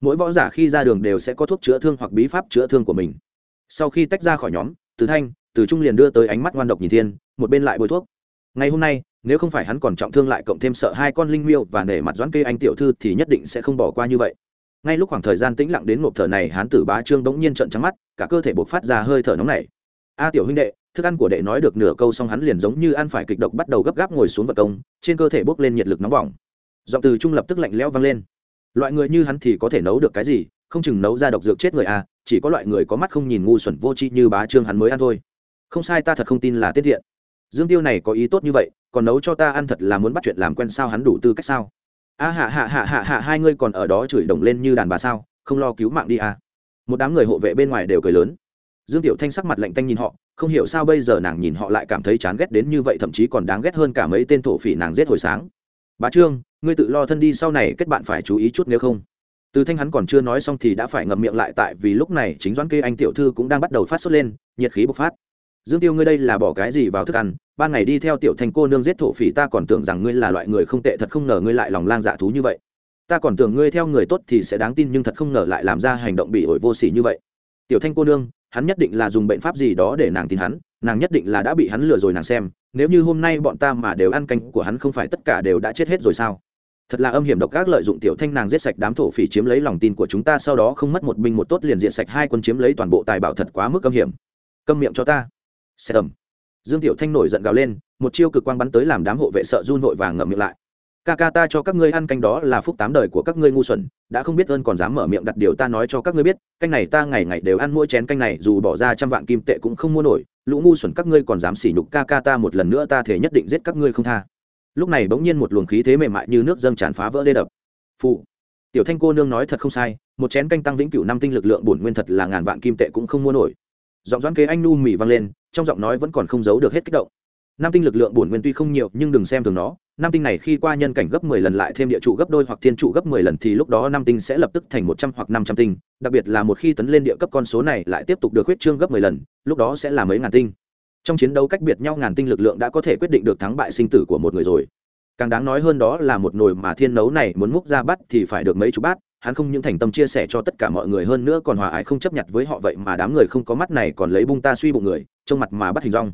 S1: mỗi võ giả khi ra đường đều sẽ có thuốc chữa thương hoặc bí pháp chữa thương của mình. Sau khi tách ra khỏi nhóm, từ thanh, từ trung liền đưa tới ánh mắt ngoan độc nhìn thiên, một bên lại bôi thuốc. Ngày hôm nay, nếu không phải hắn còn trọng thương lại cộng thêm sợ hai con linh miêu và nể mặt doãn kê anh tiểu thư thì nhất định sẽ không bỏ qua như vậy. Ngay lúc khoảng thời gian tĩnh lặng đến một thở này, hán tử bá trương bỗng nhiên trận trắng mắt, cả cơ thể buộc phát ra hơi thở nóng này a tiểu huynh đệ, thức ăn của đệ nói được nửa câu xong hắn liền giống như ăn phải kịch độc bắt đầu gấp gáp ngồi xuống vật công, trên cơ thể bốc lên nhiệt lực nóng bỏng. Giọng từ trung lập tức lạnh lẽo vang lên loại người như hắn thì có thể nấu được cái gì, không chừng nấu ra độc dược chết người à chỉ có loại người có mắt không nhìn ngu xuẩn vô tri như bá trương hắn mới ăn thôi. Không sai ta thật không tin là tiết thiện. Dương tiêu này có ý tốt như vậy, còn nấu cho ta ăn thật là muốn bắt chuyện làm quen sao hắn đủ tư cách sao? A hạ hạ hạ hạ hạ hai ngươi còn ở đó chửi đồng lên như đàn bà sao, không lo cứu mạng đi à. Một đám người hộ vệ bên ngoài đều cười lớn. Dương tiểu thanh sắc mặt lạnh tanh nhìn họ, không hiểu sao bây giờ nàng nhìn họ lại cảm thấy chán ghét đến như vậy, thậm chí còn đáng ghét hơn cả mấy tên thổ phỉ nàng giết hồi sáng bá trương, ngươi tự lo thân đi, sau này kết bạn phải chú ý chút nếu không. Từ thanh hắn còn chưa nói xong thì đã phải ngậm miệng lại tại vì lúc này chính doãn kê anh tiểu thư cũng đang bắt đầu phát sốt lên, nhiệt khí bộc phát. Dương tiêu ngươi đây là bỏ cái gì vào thức ăn? Ban ngày đi theo tiểu thanh cô nương giết thổ phỉ, ta còn tưởng rằng ngươi là loại người không tệ, thật không ngờ ngươi lại lòng lang dạ thú như vậy. Ta còn tưởng ngươi theo người tốt thì sẽ đáng tin, nhưng thật không ngờ lại làm ra hành động bị ổi vô sỉ như vậy. Tiểu thanh cô nương, hắn nhất định là dùng bệnh pháp gì đó để nàng tin hắn nàng nhất định là đã bị hắn lừa rồi nàng xem, nếu như hôm nay bọn ta mà đều ăn canh của hắn không phải tất cả đều đã chết hết rồi sao? Thật là âm hiểm độc ác lợi dụng tiểu thanh nàng giết sạch đám thổ phỉ chiếm lấy lòng tin của chúng ta, sau đó không mất một binh một tốt liền diện sạch hai quân chiếm lấy toàn bộ tài bảo thật quá mức âm hiểm. Câm miệng cho ta. Xe tầm dương tiểu thanh nổi giận gào lên, một chiêu cực quang bắn tới làm đám hộ vệ sợ run vội vàng ngậm miệng lại. Ca ca ta cho các ngươi ăn canh đó là phúc tám đời của các ngươi ngu xuẩn, đã không biết ơn còn dám mở miệng đặt điều ta nói cho các ngươi biết, canh này ta ngày ngày đều ăn mỗi chén canh này, dù bỏ ra trăm vạn kim tệ cũng không mua nổi lũ ngu xuẩn các ngươi còn dám sỉ nhục ca ca ta một lần nữa, ta thể nhất định giết các ngươi không tha. Lúc này bỗng nhiên một luồng khí thế mềm mại như nước dâng tràn phá vỡ đê đập. Phụ tiểu thanh cô nương nói thật không sai, một chén canh tăng vĩnh cửu năm tinh lực lượng bổn nguyên thật là ngàn vạn kim tệ cũng không mua nổi. Giọng doãn kế anh nu mỉ vang lên, trong giọng nói vẫn còn không giấu được hết kích động. Năm tinh lực lượng bổn nguyên tuy không nhiều, nhưng đừng xem thường nó năm tinh này khi qua nhân cảnh gấp mười lần lại thêm địa trụ gấp đôi hoặc thiên trụ gấp mười lần thì lúc đó năm tinh sẽ lập tức thành một trăm hoặc năm trăm tinh, đặc biệt là một khi tấn lên địa cấp con số này lại tiếp tục được huyết trương gấp mười lần, lúc đó sẽ là mấy ngàn tinh. trong chiến đấu cách biệt nhau ngàn tinh lực lượng đã có thể quyết định được thắng bại sinh tử của một người rồi càng đáng nói hơn đó là một nồi mà thiên nấu này muốn múc ra bắt thì phải được mấy chục bát hắn không những thành tâm chia sẻ cho tất cả mọi người hơn nữa còn hòa ái không chấp nhận với họ vậy mà đám người không có mắt này còn lấy bung ta suy bụng người trong mặt mà bắt hình rong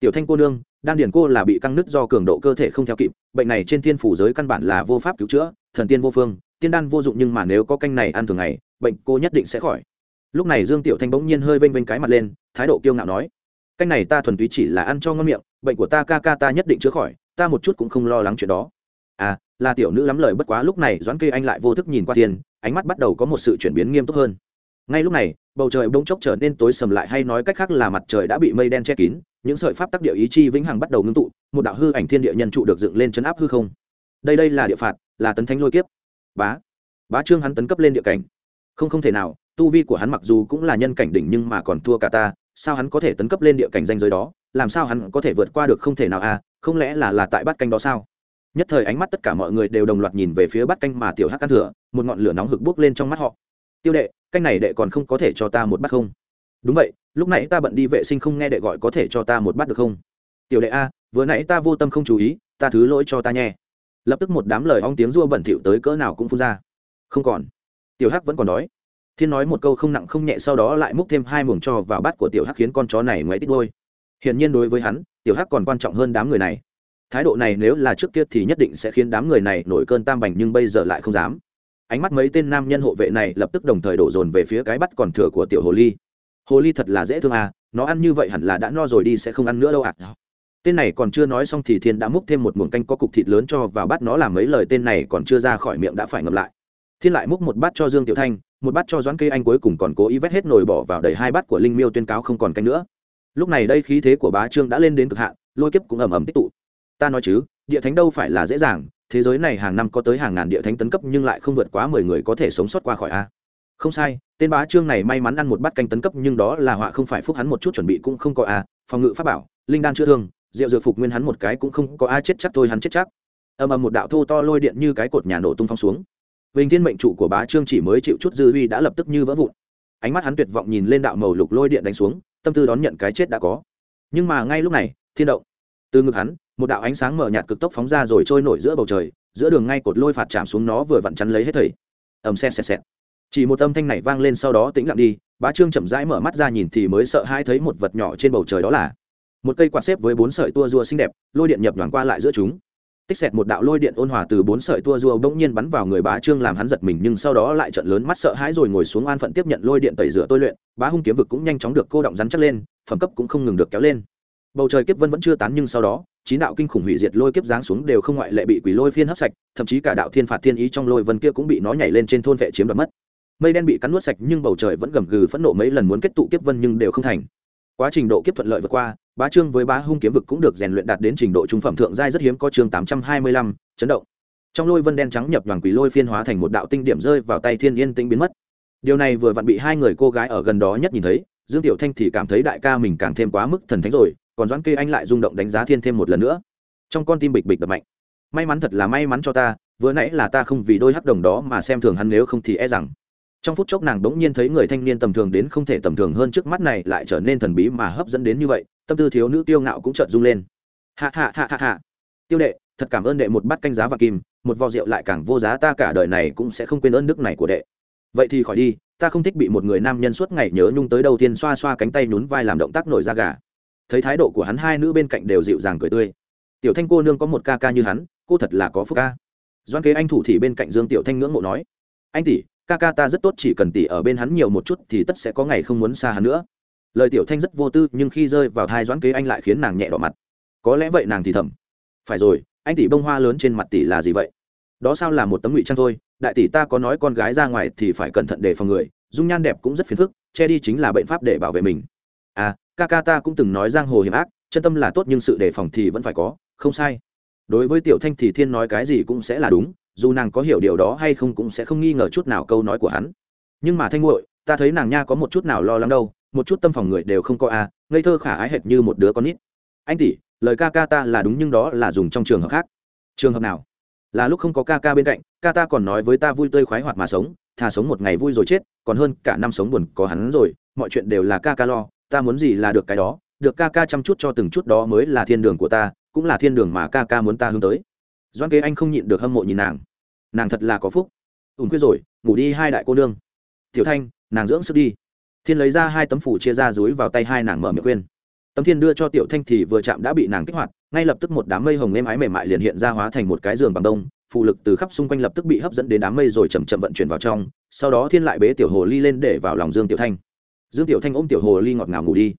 S1: tiểu thanh cô nương đan Điền cô là bị căng nứt do cường độ cơ thể không theo kịp, bệnh này trên thiên phủ giới căn bản là vô pháp cứu chữa, thần tiên vô phương, tiên đan vô dụng nhưng mà nếu có canh này ăn thường ngày, bệnh cô nhất định sẽ khỏi. Lúc này dương tiểu thanh bỗng nhiên hơi vênh vênh cái mặt lên, thái độ kiêu ngạo nói, canh này ta thuần túy chỉ là ăn cho ngon miệng, bệnh của ta ca ca ta nhất định chữa khỏi, ta một chút cũng không lo lắng chuyện đó. À là tiểu nữ lắm lời bất quá lúc này doãn kê anh lại vô thức nhìn qua tiền, ánh mắt bắt đầu có một sự chuyển biến nghiêm túc hơn. Ngay lúc này, bầu trời bỗng chốc trở nên tối sầm lại hay nói cách khác là mặt trời đã bị mây đen che kín những sợi pháp tắc địa ý chi vĩnh hằng bắt đầu ngưng tụ, một đạo hư ảnh thiên địa nhân trụ được dựng lên chấn áp hư không. Đây đây là địa phạt, là tấn thánh lôi kiếp. Bá bá trương hắn tấn cấp lên địa cảnh. Không không thể nào, tu vi của hắn mặc dù cũng là nhân cảnh đỉnh nhưng mà còn thua cả ta, sao hắn có thể tấn cấp lên địa cảnh danh giới đó? Làm sao hắn có thể vượt qua được không thể nào à? Không lẽ là là tại bát canh đó sao? Nhất thời ánh mắt tất cả mọi người đều đồng loạt nhìn về phía bát canh mà tiểu hắc căn thừa, một ngọn lửa nóng hực bốc lên trong mắt họ. Tiêu đệ, canh này đệ còn không có thể cho ta một bát không? Đúng vậy, lúc nãy ta bận đi vệ sinh không nghe đệ gọi có thể cho ta một bát được không? Tiểu đệ a, vừa nãy ta vô tâm không chú ý, ta thứ lỗi cho ta nhé. Lập tức một đám lời ong tiếng rua bẩn thỉu tới cỡ nào cũng phun ra. Không còn. Tiểu hắc vẫn còn đói. Thiên nói một câu không nặng không nhẹ sau đó lại múc thêm hai muồng cho vào bát của tiểu hắc khiến con chó này ngoáy tít đôi. Hiển nhiên đối với hắn, tiểu hắc còn quan trọng hơn đám người này. Thái độ này nếu là trước kia thì nhất định sẽ khiến đám người này nổi cơn tam bành nhưng bây giờ lại không dám. Ánh mắt mấy tên nam nhân hộ vệ này lập tức đồng thời đổ dồn về phía cái bắt còn thừa của tiểu hồ ly hồ ly thật là dễ thương à nó ăn như vậy hẳn là đã no rồi đi, sẽ không ăn nữa đâu ạ. À. tên này còn chưa nói xong thì thiên đã múc thêm một muỗng canh có cục thịt lớn cho vào bắt nó làm mấy lời tên này còn chưa ra khỏi miệng đã phải ngậm lại. Thiên lại múc một bát cho dương tiểu thanh, một bát cho doãn cây anh cuối cùng còn cố ý vét hết nồi bỏ vào đầy hai bát của linh miêu tuyên cáo không còn canh nữa. Lúc này đây khí thế của bá trương đã lên đến cực hạn, lôi kiếp cũng ầm ầm tích tụ. Ta nói chứ, địa thánh đâu phải là dễ dàng, thế giới này hàng năm có tới hàng ngàn địa thánh tấn cấp nhưng lại không vượt quá mười người có thể sống sót qua khỏi a không sai tên bá trương này may mắn ăn một bát canh tấn cấp nhưng đó là họa không phải phúc hắn một chút chuẩn bị cũng không có a phòng ngự pháp bảo linh đan chữa thương rượu dược phục nguyên hắn một cái cũng không có a chết chắc thôi hắn chết chắc ầm ầm một đạo thô to lôi điện như cái cột nhà nổ tung phong xuống Vinh Thiên mệnh trụ của bá trương chỉ mới chịu chút dư uy đã lập tức như vỡ vụn. Ánh mắt hắn tuyệt vọng nhìn lên đạo màu lục lôi điện đánh xuống, tâm tư đón nhận cái chết đã có. Nhưng mà ngay lúc này, thiên động. Từ ngực hắn, một đạo ánh sáng mở nhạt cực tốc phóng ra rồi trôi nổi giữa bầu trời, giữa đường ngay cột lôi phạt chạm xuống nó vừa vặn chắn lấy hết thảy. Ầm xe xe xe. Chỉ một âm thanh này vang lên sau đó tĩnh lặng đi, bá trương chậm rãi mở mắt ra nhìn thì mới sợ hai thấy một vật nhỏ trên bầu trời đó là một cây quạt xếp với bốn sợi tua rua xinh đẹp, lôi điện nhập đoàn qua lại giữa chúng. Tích xẹt một đạo lôi điện ôn hòa từ bốn sợi tua rua bỗng nhiên bắn vào người bá trương làm hắn giật mình nhưng sau đó lại trận lớn mắt sợ hãi rồi ngồi xuống an phận tiếp nhận lôi điện tẩy rửa tôi luyện. Bá hung kiếm vực cũng nhanh chóng được cô động rắn chắc lên phẩm cấp cũng không ngừng được kéo lên. Bầu trời kiếp vân vẫn chưa tán nhưng sau đó chín đạo kinh khủng hủy diệt lôi kiếp giáng xuống đều không ngoại lệ bị quỷ lôi phiên hấp sạch thậm chí cả đạo thiên phạt thiên ý trong lôi vân kia cũng bị nó nhảy lên trên thôn vệ chiếm đoạt mất mây đen bị cắn nuốt sạch nhưng bầu trời vẫn gầm gừ phẫn nộ mấy lần muốn kết tụ kiếp vân nhưng đều không thành. Quá trình độ kiếp thuận lợi vượt qua, bá trương với bá hung kiếm vực cũng được rèn luyện đạt đến trình độ trung phẩm thượng giai rất hiếm có chương tám trăm hai mươi lăm, chấn động. Trong lôi vân đen trắng nhập đoàn quỷ lôi phiên hóa thành một đạo tinh điểm rơi vào tay thiên yên tĩnh biến mất. Điều này vừa vặn bị hai người cô gái ở gần đó nhất nhìn thấy, dương tiểu thanh thì cảm thấy đại ca mình càng thêm quá mức thần thánh rồi, còn doãn kê anh lại rung động đánh giá thiên thêm một lần nữa. Trong con tim bịch bịch đập mạnh. May mắn thật là may mắn cho ta, vừa nãy là ta không vì đôi hắc đồng đó mà xem thường hắn, nếu không thì e rằng trong phút chốc nàng đ n g nhiên thấy người thanh niên tầm thường đến không thể tầm thường hơn trước mắt này lại trở nên thần bí mà hấp dẫn đến như vậy, tâm tư thiếu nữ tiêu ngạo cũng chợt rung lên. Hạ hạ hạ hạ hạ tiêu đệ, thật cảm ơn đệ một bát canh giá và kim, một vò rượu lại càng vô giá ta cả đời này cũng sẽ không quên ơn đức này của đệ. Vậy thì khỏi đi, ta không thích bị một người nam nhân suốt ngày nhớ nhung tới đầu tiên xoa xoa cánh tay nhún vai làm động tác nổi da gà. Thấy thái độ của hắn hai nữ bên cạnh đều dịu dàng cười tươi. Tiểu thanh cô nương có một ca ca như hắn, cô thật là có phúc ca. Doan kế anh thủ thì bên cạnh dương tiểu thanh ngưỡng mộ nói, anh tỷ ca ca ta rất tốt, chỉ cần tỷ ở bên hắn nhiều một chút thì tất sẽ có ngày không muốn xa hắn nữa. Lời tiểu thanh rất vô tư, nhưng khi rơi vào thai doãn kế anh lại khiến nàng nhẹ đỏ mặt. Có lẽ vậy nàng thì thầm. Phải rồi, anh tỷ bông hoa lớn trên mặt tỷ là gì vậy? Đó sao là một tấm ngụy trang thôi, đại tỷ ta có nói con gái ra ngoài thì phải cẩn thận để phòng người, dung nhan đẹp cũng rất phiền phức, che đi chính là bệnh pháp để bảo vệ mình. À ca ca ta cũng từng nói giang hồ hiểm ác, chân tâm là tốt nhưng sự đề phòng thì vẫn phải có, không sai. Đối với tiểu thanh thì thiên nói cái gì cũng sẽ là đúng dù nàng có hiểu điều đó hay không cũng sẽ không nghi ngờ chút nào câu nói của hắn. Nhưng mà thanh nguội ta thấy nàng nha có một chút nào lo lắng đâu, một chút tâm phòng người đều không có a ngây thơ khả ái hệt như một đứa con nít. Anh tỷ, lời ca ca ta là đúng nhưng đó là dùng trong trường hợp khác. Trường hợp nào? Là lúc không có ca ca bên cạnh, ca ta còn nói với ta vui tươi khoái hoạt mà sống, thà sống một ngày vui rồi chết, còn hơn cả năm sống buồn có hắn rồi, mọi chuyện đều là ca ca lo, ta muốn gì là được cái đó, được ca ca chăm chút cho từng chút đó mới là thiên đường của ta, cũng là thiên đường mà ca ca muốn ta hướng tới doan kế anh không nhịn được hâm mộ nhìn nàng. Nàng thật là có phúc. Ủng quyết rồi, ngủ đi hai đại cô nương. Tiểu thanh, nàng dưỡng sức đi. Thiên lấy ra hai tấm phủ chia ra dối vào tay hai nàng mở miệng khuyên. Tấm thiên đưa cho tiểu thanh thì vừa chạm đã bị nàng kích hoạt, ngay lập tức một đám mây hồng êm ái mềm mại liền hiện ra hóa thành một cái giường bằng đông, phụ lực từ khắp xung quanh lập tức bị hấp dẫn đến đám mây rồi chầm chậm vận chuyển vào trong, sau đó thiên lại bế tiểu hồ ly lên để vào lòng dương tiểu thanh. Dương tiểu thanh ôm tiểu hồ ly ngọt ngào ngủ đi.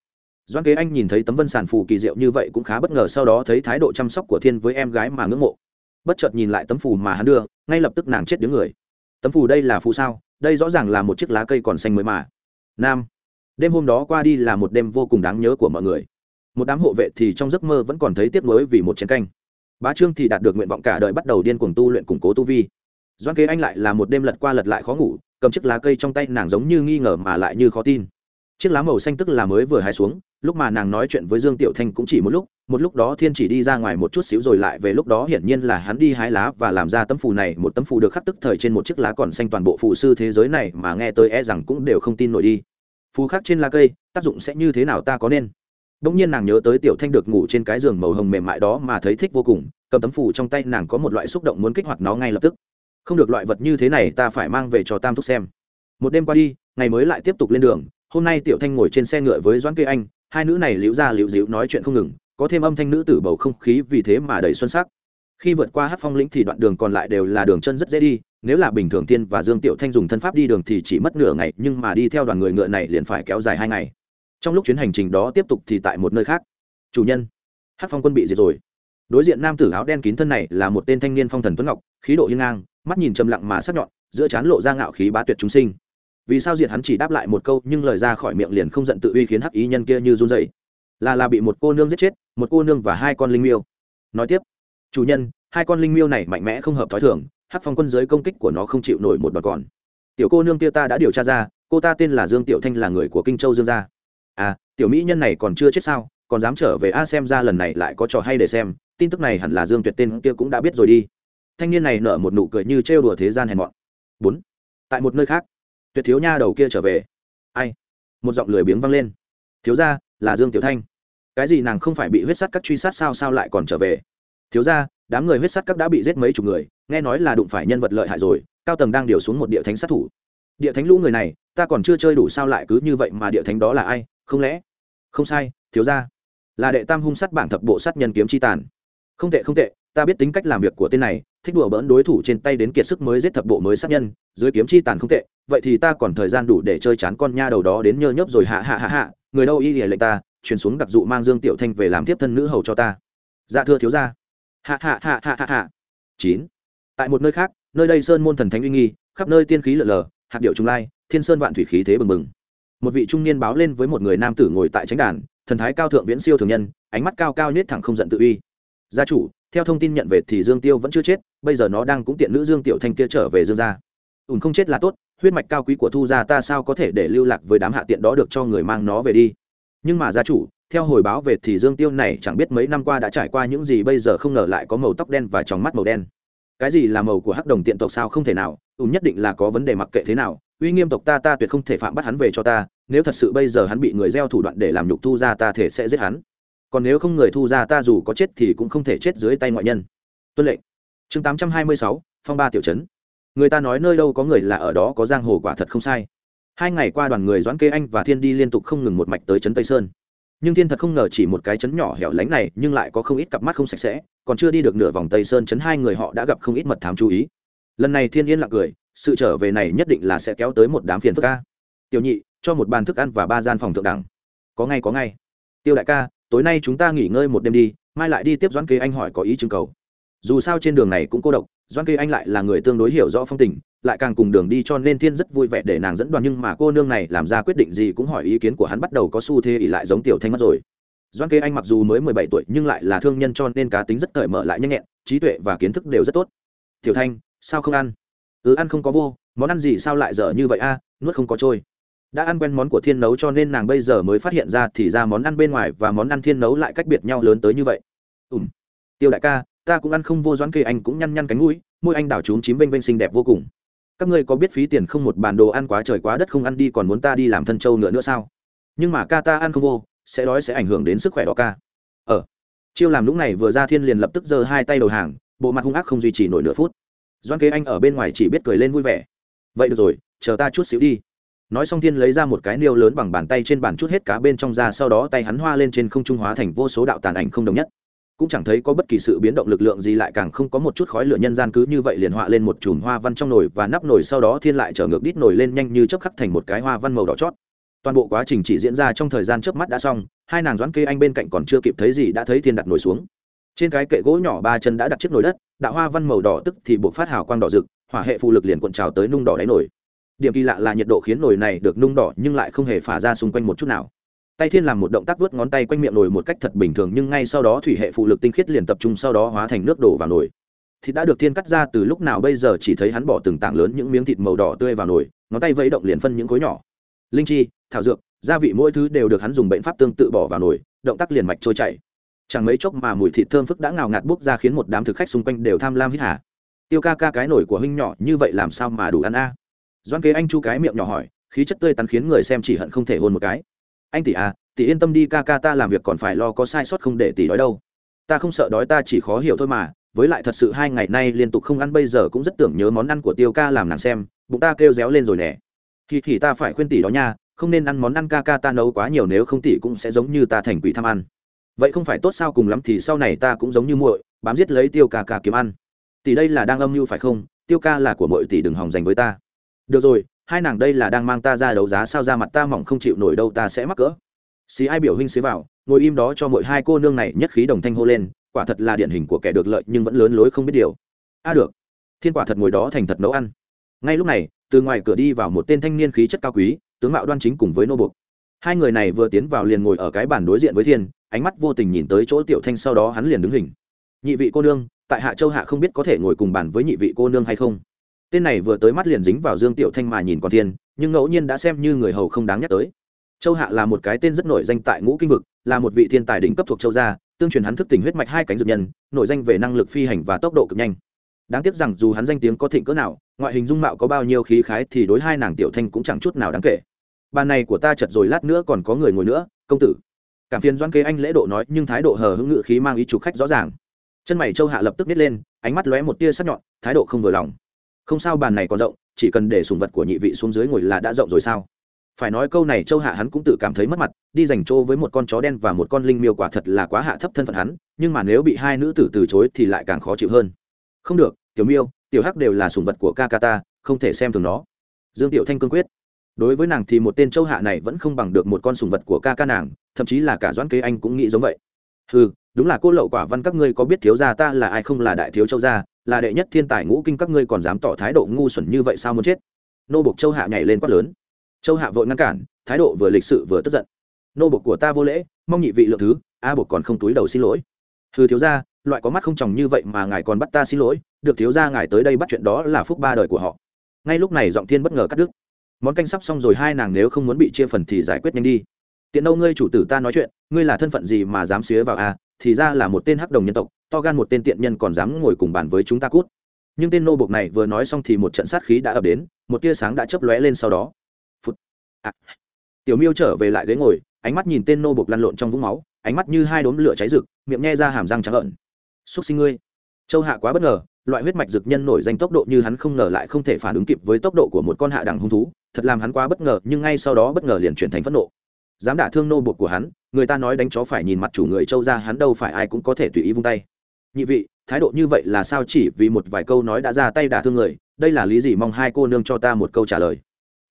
S1: Doan kế anh nhìn thấy tấm vân sản phù kỳ diệu như vậy cũng khá bất ngờ, sau đó thấy thái độ chăm sóc của thiên với em gái mà ngưỡng mộ bất chợt nhìn lại tấm phù mà hắn đưa, ngay lập tức nàng chết đứng người. Tấm phù đây là phù sao? Đây rõ ràng là một chiếc lá cây còn xanh mới mà. Nam. Đêm hôm đó qua đi là một đêm vô cùng đáng nhớ của mọi người. Một đám hộ vệ thì trong giấc mơ vẫn còn thấy tiếc nuối vì một chiến canh. Bá trương thì đạt được nguyện vọng cả đời bắt đầu điên cuồng tu luyện củng cố tu vi. Doan kế anh lại là một đêm lật qua lật lại khó ngủ, cầm chiếc lá cây trong tay nàng giống như nghi ngờ mà lại như khó tin. Chiếc lá màu xanh tức là mới vừa hái xuống lúc mà nàng nói chuyện với dương tiểu thanh cũng chỉ một lúc một lúc đó thiên chỉ đi ra ngoài một chút xíu rồi lại về lúc đó hiển nhiên là hắn đi hái lá và làm ra tấm phù này một tấm phù được khắc tức thời trên một chiếc lá còn xanh toàn bộ phù sư thế giới này mà nghe tới e rằng cũng đều không tin nổi đi phù khắc trên lá cây tác dụng sẽ như thế nào ta có nên Đông nhiên nàng nhớ tới Tiểu Thanh được ngủ trên cái giường màu hồng mềm mại đó mà thấy thích vô cùng, cầm tấm phù trong tay nàng có một loại xúc động muốn kích hoạt nó ngay lập tức. Không được loại vật như thế này ta phải mang về cho Tam Thúc xem. Một đêm qua đi, ngày mới lại tiếp tục lên đường, hôm nay Tiểu Thanh ngồi trên xe ngựa với Doãn Cây Anh, hai nữ này liễu ra liễu dịu nói chuyện không ngừng, có thêm âm thanh nữ tử bầu không khí vì thế mà đầy xuân sắc. Khi vượt qua Hát Phong lĩnh thì đoạn đường còn lại đều là đường chân rất dễ đi, nếu là bình thường tiên và Dương Tiểu Thanh dùng thân pháp đi đường thì chỉ mất nửa ngày, nhưng mà đi theo đoàn người ngựa này liền phải kéo dài hai ngày. Trong lúc chuyến hành trình đó tiếp tục thì tại một nơi khác. Chủ nhân hát phong quân bị diệt rồi. Đối diện nam tử áo đen kín thân này là một tên thanh niên phong thần tuấn ngọc khí độ hiên ngang mắt nhìn trầm lặng mà sắc nhọn giữa trán lộ ra ngạo khí bá tuyệt chúng sinh vì sao diệt hắn chỉ đáp lại một câu, nhưng lời ra khỏi miệng liền không giận tự uy khiến hắc ý nhân kia như run dậy là là bị một cô nương giết chết, một cô nương và hai con linh miêu. Nói tiếp, chủ nhân, hai con linh miêu này mạnh mẽ không hợp t h ó i thường, hắc phong quân giới công kích của nó không chịu nổi một đòn còn. Tiểu cô nương kia ta đã điều tra ra, cô ta tên là dương tiểu thanh, là người của kinh châu dương gia. À tiểu mỹ nhân này còn chưa chết sao, còn dám trở về a xem ra lần này lại có trò hay để xem, tin tức này hẳn là dương tuyệt tên kia cũng đã biết rồi đi. Thanh niên này nở một nụ cười như trêu đùa thế gian hèn mọn. Bốn, tại một nơi khác tuyệt thiếu nha đầu kia trở về. Ai? Một giọng lười biếng vang lên. Thiếu ra là dương tiểu thanh. Cái gì nàng không phải bị huyết sắt các truy sát sao sao lại còn trở về? Thiếu ra đám người huyết sắt các đã bị giết mấy chục người, nghe nói là đụng phải nhân vật lợi hại rồi, cao tầng đang điều xuống một địa thánh sát thủ. Địa thánh lũ người này, ta còn chưa chơi đủ sao lại cứ như vậy mà địa thánh đó là ai? Không lẽ? Không sai, thiếu ra là đệ tam hung sát bảng thập bộ sát nhân kiếm chi tàn. Không tệ không tệ ta biết tính cách làm việc của tên này, thích đùa bỡn đối thủ trên tay đến kiệt sức mới giết thập bộ mới sát nhân, dưới kiếm chi tàn không tệ, vậy thì ta còn thời gian đủ để chơi chán con nha đầu đó đến nhơ nhớp rồi hạ hạ hạ hạ, người đâu y lệnh ta, truyền xuống đặc dụ mang dương tiểu thanh về làm tiếp thân nữ hầu cho ta. Dạ thưa thiếu gia. hạ hạ hạ hạ hạ hạ. Chín. Tại một nơi khác, nơi đây sơn môn thần thánh uy nghi, khắp nơi tiên khí lở lờ, hạt điệu trung lai, thiên sơn vạn thủy khí thế bừng bừng. Một vị trung niên báo lên với một người nam tử ngồi tại tránh đàn, thần thái cao thượng viễn siêu thường nhân, ánh mắt cao cao nhất thẳng không giận tự uy. Gia chủ theo thông tin nhận về thì dương tiêu vẫn chưa chết, bây giờ nó đang cũng tiện nữ dương tiểu thanh kia trở về dương gia. Ùn không chết là tốt, huyết mạch cao quý của thu gia ta sao có thể để lưu lạc với đám hạ tiện đó được cho người mang nó về đi. Nhưng mà gia chủ, theo hồi báo về thì dương tiêu này chẳng biết mấy năm qua đã trải qua những gì bây giờ không ngờ lại có màu tóc đen và tròng mắt màu đen. Cái gì là màu của hắc đồng tiện tộc sao không thể nào ùn nhất định là có vấn đề mặc kệ thế nào, uy nghiêm tộc ta ta tuyệt không thể phạm bắt hắn về cho ta, nếu thật sự bây giờ hắn bị người gieo thủ đoạn để làm nhục thu gia ta thể sẽ giết hắn còn nếu không người thu ra ta dù có chết thì cũng không thể chết dưới tay ngoại nhân. Tuân lệnh. Chương tám trăm hai mươi sáu, phong ba tiểu trấn. Người ta nói nơi đâu có người là ở đó có giang hồ quả thật không sai. Hai ngày qua đoàn người doãn kê anh và thiên đi liên tục không ngừng một mạch tới trấn tây sơn. Nhưng thiên thật không ngờ chỉ một cái trấn nhỏ hẻo lánh này nhưng lại có không ít cặp mắt không sạch sẽ, còn chưa đi được nửa vòng tây sơn trấn hai người họ đã gặp không ít mật thám chú ý. Lần này thiên yên lặng cười, sự trở về này nhất định là sẽ kéo tới một đám phiền phức ca. Tiểu nhị, cho một bàn thức ăn và ba gian phòng thượng đẳng. Có ngay có ngay. Tiêu đại ca tối nay chúng ta nghỉ ngơi một đêm đi, mai lại đi tiếp doãn kế anh hỏi có ý chứng cầu. Dù sao trên đường này cũng cô độc, doãn kế anh lại là người tương đối hiểu rõ phong tình, lại càng cùng đường đi cho nên thiên rất vui vẻ để nàng dẫn đoàn nhưng mà cô nương này làm ra quyết định gì cũng hỏi ý kiến của hắn bắt đầu có xu thế ỉ lại giống tiểu thanh mất rồi. Doãn kế anh mặc dù mới mười bảy tuổi nhưng lại là thương nhân cho nên cá tính rất cởi mở lại nhanh nhẹn, trí tuệ và kiến thức đều rất tốt. Tiểu thanh, sao không ăn? Ừ ăn không có vô, món ăn gì sao lại dở như vậy a, nuốt không có trôi đã ăn quen món của thiên nấu cho nên nàng bây giờ mới phát hiện ra thì ra món ăn bên ngoài và món ăn thiên nấu lại cách biệt nhau lớn tới như vậy. Ùm tiêu đại ca, ta cũng ăn không vô doãn kê, anh cũng nhăn nhăn cánh mũi, môi anh đảo trúng chím vênh vênh xinh đẹp vô cùng. Các ngươi có biết phí tiền không một bàn đồ ăn quá trời quá đất không ăn đi còn muốn ta đi làm thân trâu nữa nữa sao? Nhưng mà ca ta ăn không vô, sẽ đói sẽ ảnh hưởng đến sức khỏe đó ca. Ở chiêu làm lúc này vừa ra thiên liền lập tức giơ hai tay đầu hàng, bộ mặt hung ác không duy trì nổi nửa phút. Doan kế anh ở bên ngoài chỉ biết cười lên vui vẻ. Vậy được rồi, chờ ta chút xíu đi nói xong thiên lấy ra một cái niêu lớn bằng bàn tay trên bàn chút hết cá bên trong ra, sau đó tay hắn hoa lên trên không trung hóa thành vô số đạo tàn ảnh không đồng nhất. Cũng chẳng thấy có bất kỳ sự biến động lực lượng gì lại càng không có một chút khói lửa nhân gian cứ như vậy liền họa lên một chùm hoa văn trong nồi và nắp nồi, sau đó thiên lại trở ngược đít nồi lên nhanh như chớp khắc thành một cái hoa văn màu đỏ chót. Toàn bộ quá trình chỉ diễn ra trong thời gian chớp mắt đã xong, hai nàng doãn kê anh bên cạnh còn chưa kịp thấy gì đã thấy thiên đặt nồi xuống. Trên cái kệ gỗ nhỏ ba chân đã đặt chiếc nồi đất, đạo hoa văn màu đỏ tức thì buộc phát hào quang đỏ rực, hỏa hệ phụ lực liền cuộn trào tới nung đỏ đáy nồi điểm kỳ lạ là nhiệt độ khiến nồi này được nung đỏ nhưng lại không hề phả ra xung quanh một chút nào tay thiên làm một động tác vớt ngón tay quanh miệng nồi một cách thật bình thường nhưng ngay sau đó thủy hệ phụ lực tinh khiết liền tập trung sau đó hóa thành nước đổ vào nồi thịt đã được thiên cắt ra từ lúc nào bây giờ chỉ thấy hắn bỏ từng tảng lớn những miếng thịt màu đỏ tươi vào nồi, ngón tay vẫy động liền phân những khối nhỏ linh chi, thảo dược, gia vị mỗi thứ đều được hắn dùng bệnh pháp tương tự bỏ vào nồi, động tác liền mạch trôi chảy chẳng mấy chốc mà mùi thịt thơm phức đã ngào ngạt bốc ra khiến một đám thực khách xung quanh đều tham lam hít hà. tiêu ca ca cái nổi của huynh nhỏ như vậy làm sao mà đủ ăn a à? Doan kế anh chu cái miệng nhỏ hỏi, khí chất tươi tắn khiến người xem chỉ hận không thể hôn một cái. Anh tỷ à tỷ yên tâm đi, ca ca ta làm việc còn phải lo có sai sót không để tỷ đói đâu. Ta không sợ đói, ta chỉ khó hiểu thôi mà. Với lại thật sự hai ngày nay liên tục không ăn, bây giờ cũng rất tưởng nhớ món ăn của tiêu ca làm nàng xem, bụng ta kêu réo lên rồi nè. Thì thì ta phải khuyên tỷ đó nha, không nên ăn món ăn ca ca ta nấu quá nhiều, nếu không tỷ cũng sẽ giống như ta thành quỷ tham ăn. Vậy không phải tốt sao cùng lắm thì sau này ta cũng giống như muội, bám giết lấy tiêu ca ca kiếm ăn. Tỷ đây là đang âm mưu phải không? Tiêu ca là của muội, tỷ đừng hòng dành với ta được rồi, hai nàng đây là đang mang ta ra đấu giá sao ra mặt ta mỏng không chịu nổi đâu ta sẽ mắc cỡ. Xí ai biểu huynh xế vào, ngồi im đó cho mỗi hai cô nương này nhất khí đồng thanh hô lên, quả thật là điển hình của kẻ được lợi nhưng vẫn lớn lối không biết điều. A được. Thiên quả thật ngồi đó thành thật nấu ăn. Ngay lúc này, từ ngoài cửa đi vào một tên thanh niên khí chất cao quý, tướng mạo đoan chính cùng với nô buộc. Hai người này vừa tiến vào liền ngồi ở cái bàn đối diện với thiên, ánh mắt vô tình nhìn tới chỗ tiểu thanh sau đó hắn liền đứng hình. Nhị vị cô nương, tại hạ châu hạ không biết có thể ngồi cùng bàn với nhị vị cô nương hay không? Tên này vừa tới mắt liền dính vào dương tiểu thanh mà nhìn còn thiên, nhưng ngẫu nhiên đã xem như người hầu không đáng nhắc tới. Châu hạ là một cái tên rất nổi danh tại ngũ kinh vực, là một vị thiên tài đỉnh cấp thuộc châu gia, tương truyền hắn thức tỉnh huyết mạch hai cánh dược nhân, nổi danh về năng lực phi hành và tốc độ cực nhanh. Đáng tiếc rằng dù hắn danh tiếng có thịnh cỡ nào, ngoại hình dung mạo có bao nhiêu khí khái thì đối hai nàng tiểu thanh cũng chẳng chút nào đáng kể. Bàn này của ta chật rồi lát nữa còn có người ngồi nữa, công tử. Cảm phiền doan kế anh lễ độ nói, nhưng thái độ hờ hững ngự khí mang ý chủ khách rõ ràng. Chân mày châu hạ lập tức biết lên, ánh mắt lóe một tia sắc nhọn, thái độ không vừa lòng không sao, bàn này còn rộng, chỉ cần để sùng vật của nhị vị xuống dưới ngồi là đã rộng rồi sao? Phải nói câu này châu hạ hắn cũng tự cảm thấy mất mặt, đi dành chỗ với một con chó đen và một con linh miêu quả thật là quá hạ thấp thân phận hắn, nhưng mà nếu bị hai nữ tử từ chối thì lại càng khó chịu hơn. Không được, tiểu miêu, tiểu hắc đều là sùng vật của ca ca ta, không thể xem thường nó. Dương tiểu thanh cương quyết. Đối với nàng thì một tên châu hạ này vẫn không bằng được một con sùng vật của ca ca nàng, thậm chí là cả doãn kế anh cũng nghĩ giống vậy. Ừ đúng là cô lậu quả văn các ngươi có biết thiếu gia ta là ai không là đại thiếu châu gia là đệ nhất thiên tài ngũ kinh các ngươi còn dám tỏ thái độ ngu xuẩn như vậy sao muốn chết? Nô bộc châu hạ nhảy lên quát lớn. Châu hạ vội ngăn cản, thái độ vừa lịch sự vừa tức giận. Nô bộc của ta vô lễ, mong nhị vị lượng thứ, a bộc còn không túi đầu xin lỗi. Hư thiếu gia, loại có mắt không chồng như vậy mà ngài còn bắt ta xin lỗi, được thiếu gia ngài tới đây bắt chuyện đó là phúc ba đời của họ. Ngay lúc này giọng thiên bất ngờ cắt đứt. Món canh sắp xong rồi hai nàng nếu không muốn bị chia phần thì giải quyết nhanh đi. Tiện đâu ngươi chủ tử ta nói chuyện, ngươi là thân phận gì mà dám xía vào a à? Thì ra là một tên hắc đồng nhân tộc, to gan một tên tiện nhân còn dám ngồi cùng bàn với chúng ta cút. Nhưng tên nô bộc này vừa nói xong thì một trận sát khí đã ập đến, một tia sáng đã chớp lóe lên sau đó. Phút à. tiểu miêu trở về lại ghế ngồi, ánh mắt nhìn tên nô bộc lăn lộn trong vũng máu, ánh mắt như hai đốm lửa cháy rực, miệng nhe ra hàm răng trắng ợn xúc sinh ngươi. Châu hạ quá bất ngờ, loại huyết mạch dực nhân nổi danh tốc độ như hắn không ngờ lại không thể phản ứng kịp với tốc độ của một con hạ đẳng hung thú, thật làm hắn quá bất ngờ, nhưng ngay sau đó bất ngờ liền chuyển thành phẫn nộ dám đả thương nô buộc của hắn, người ta nói đánh chó phải nhìn mặt chủ người châu ra hắn đâu phải ai cũng có thể tùy ý vung tay. Nhị vị, thái độ như vậy là sao chỉ vì một vài câu nói đã ra tay đả thương người, đây là lý gì mong hai cô nương cho ta một câu trả lời.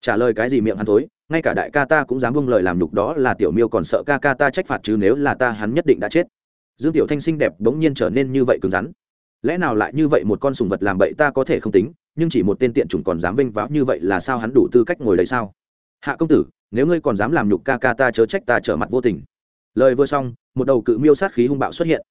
S1: Trả lời cái gì miệng hắn thối, ngay cả đại ca ta cũng dám buông lời làm nhục đó là tiểu miêu còn sợ ca ca ta trách phạt chứ nếu là ta hắn nhất định đã chết. Dương tiểu thanh xinh đẹp bỗng nhiên trở nên như vậy cứng rắn. Lẽ nào lại như vậy một con sùng vật làm bậy ta có thể không tính, nhưng chỉ một tên tiện chủng còn dám vinh váo như vậy là sao hắn đủ tư cách ngồi đấy sao? Hạ công tử nếu ngươi còn dám làm nhục ca ca ta chớ trách ta trở mặt vô tình. Lời vừa xong, một đầu cự miêu sát khí hung bạo xuất hiện.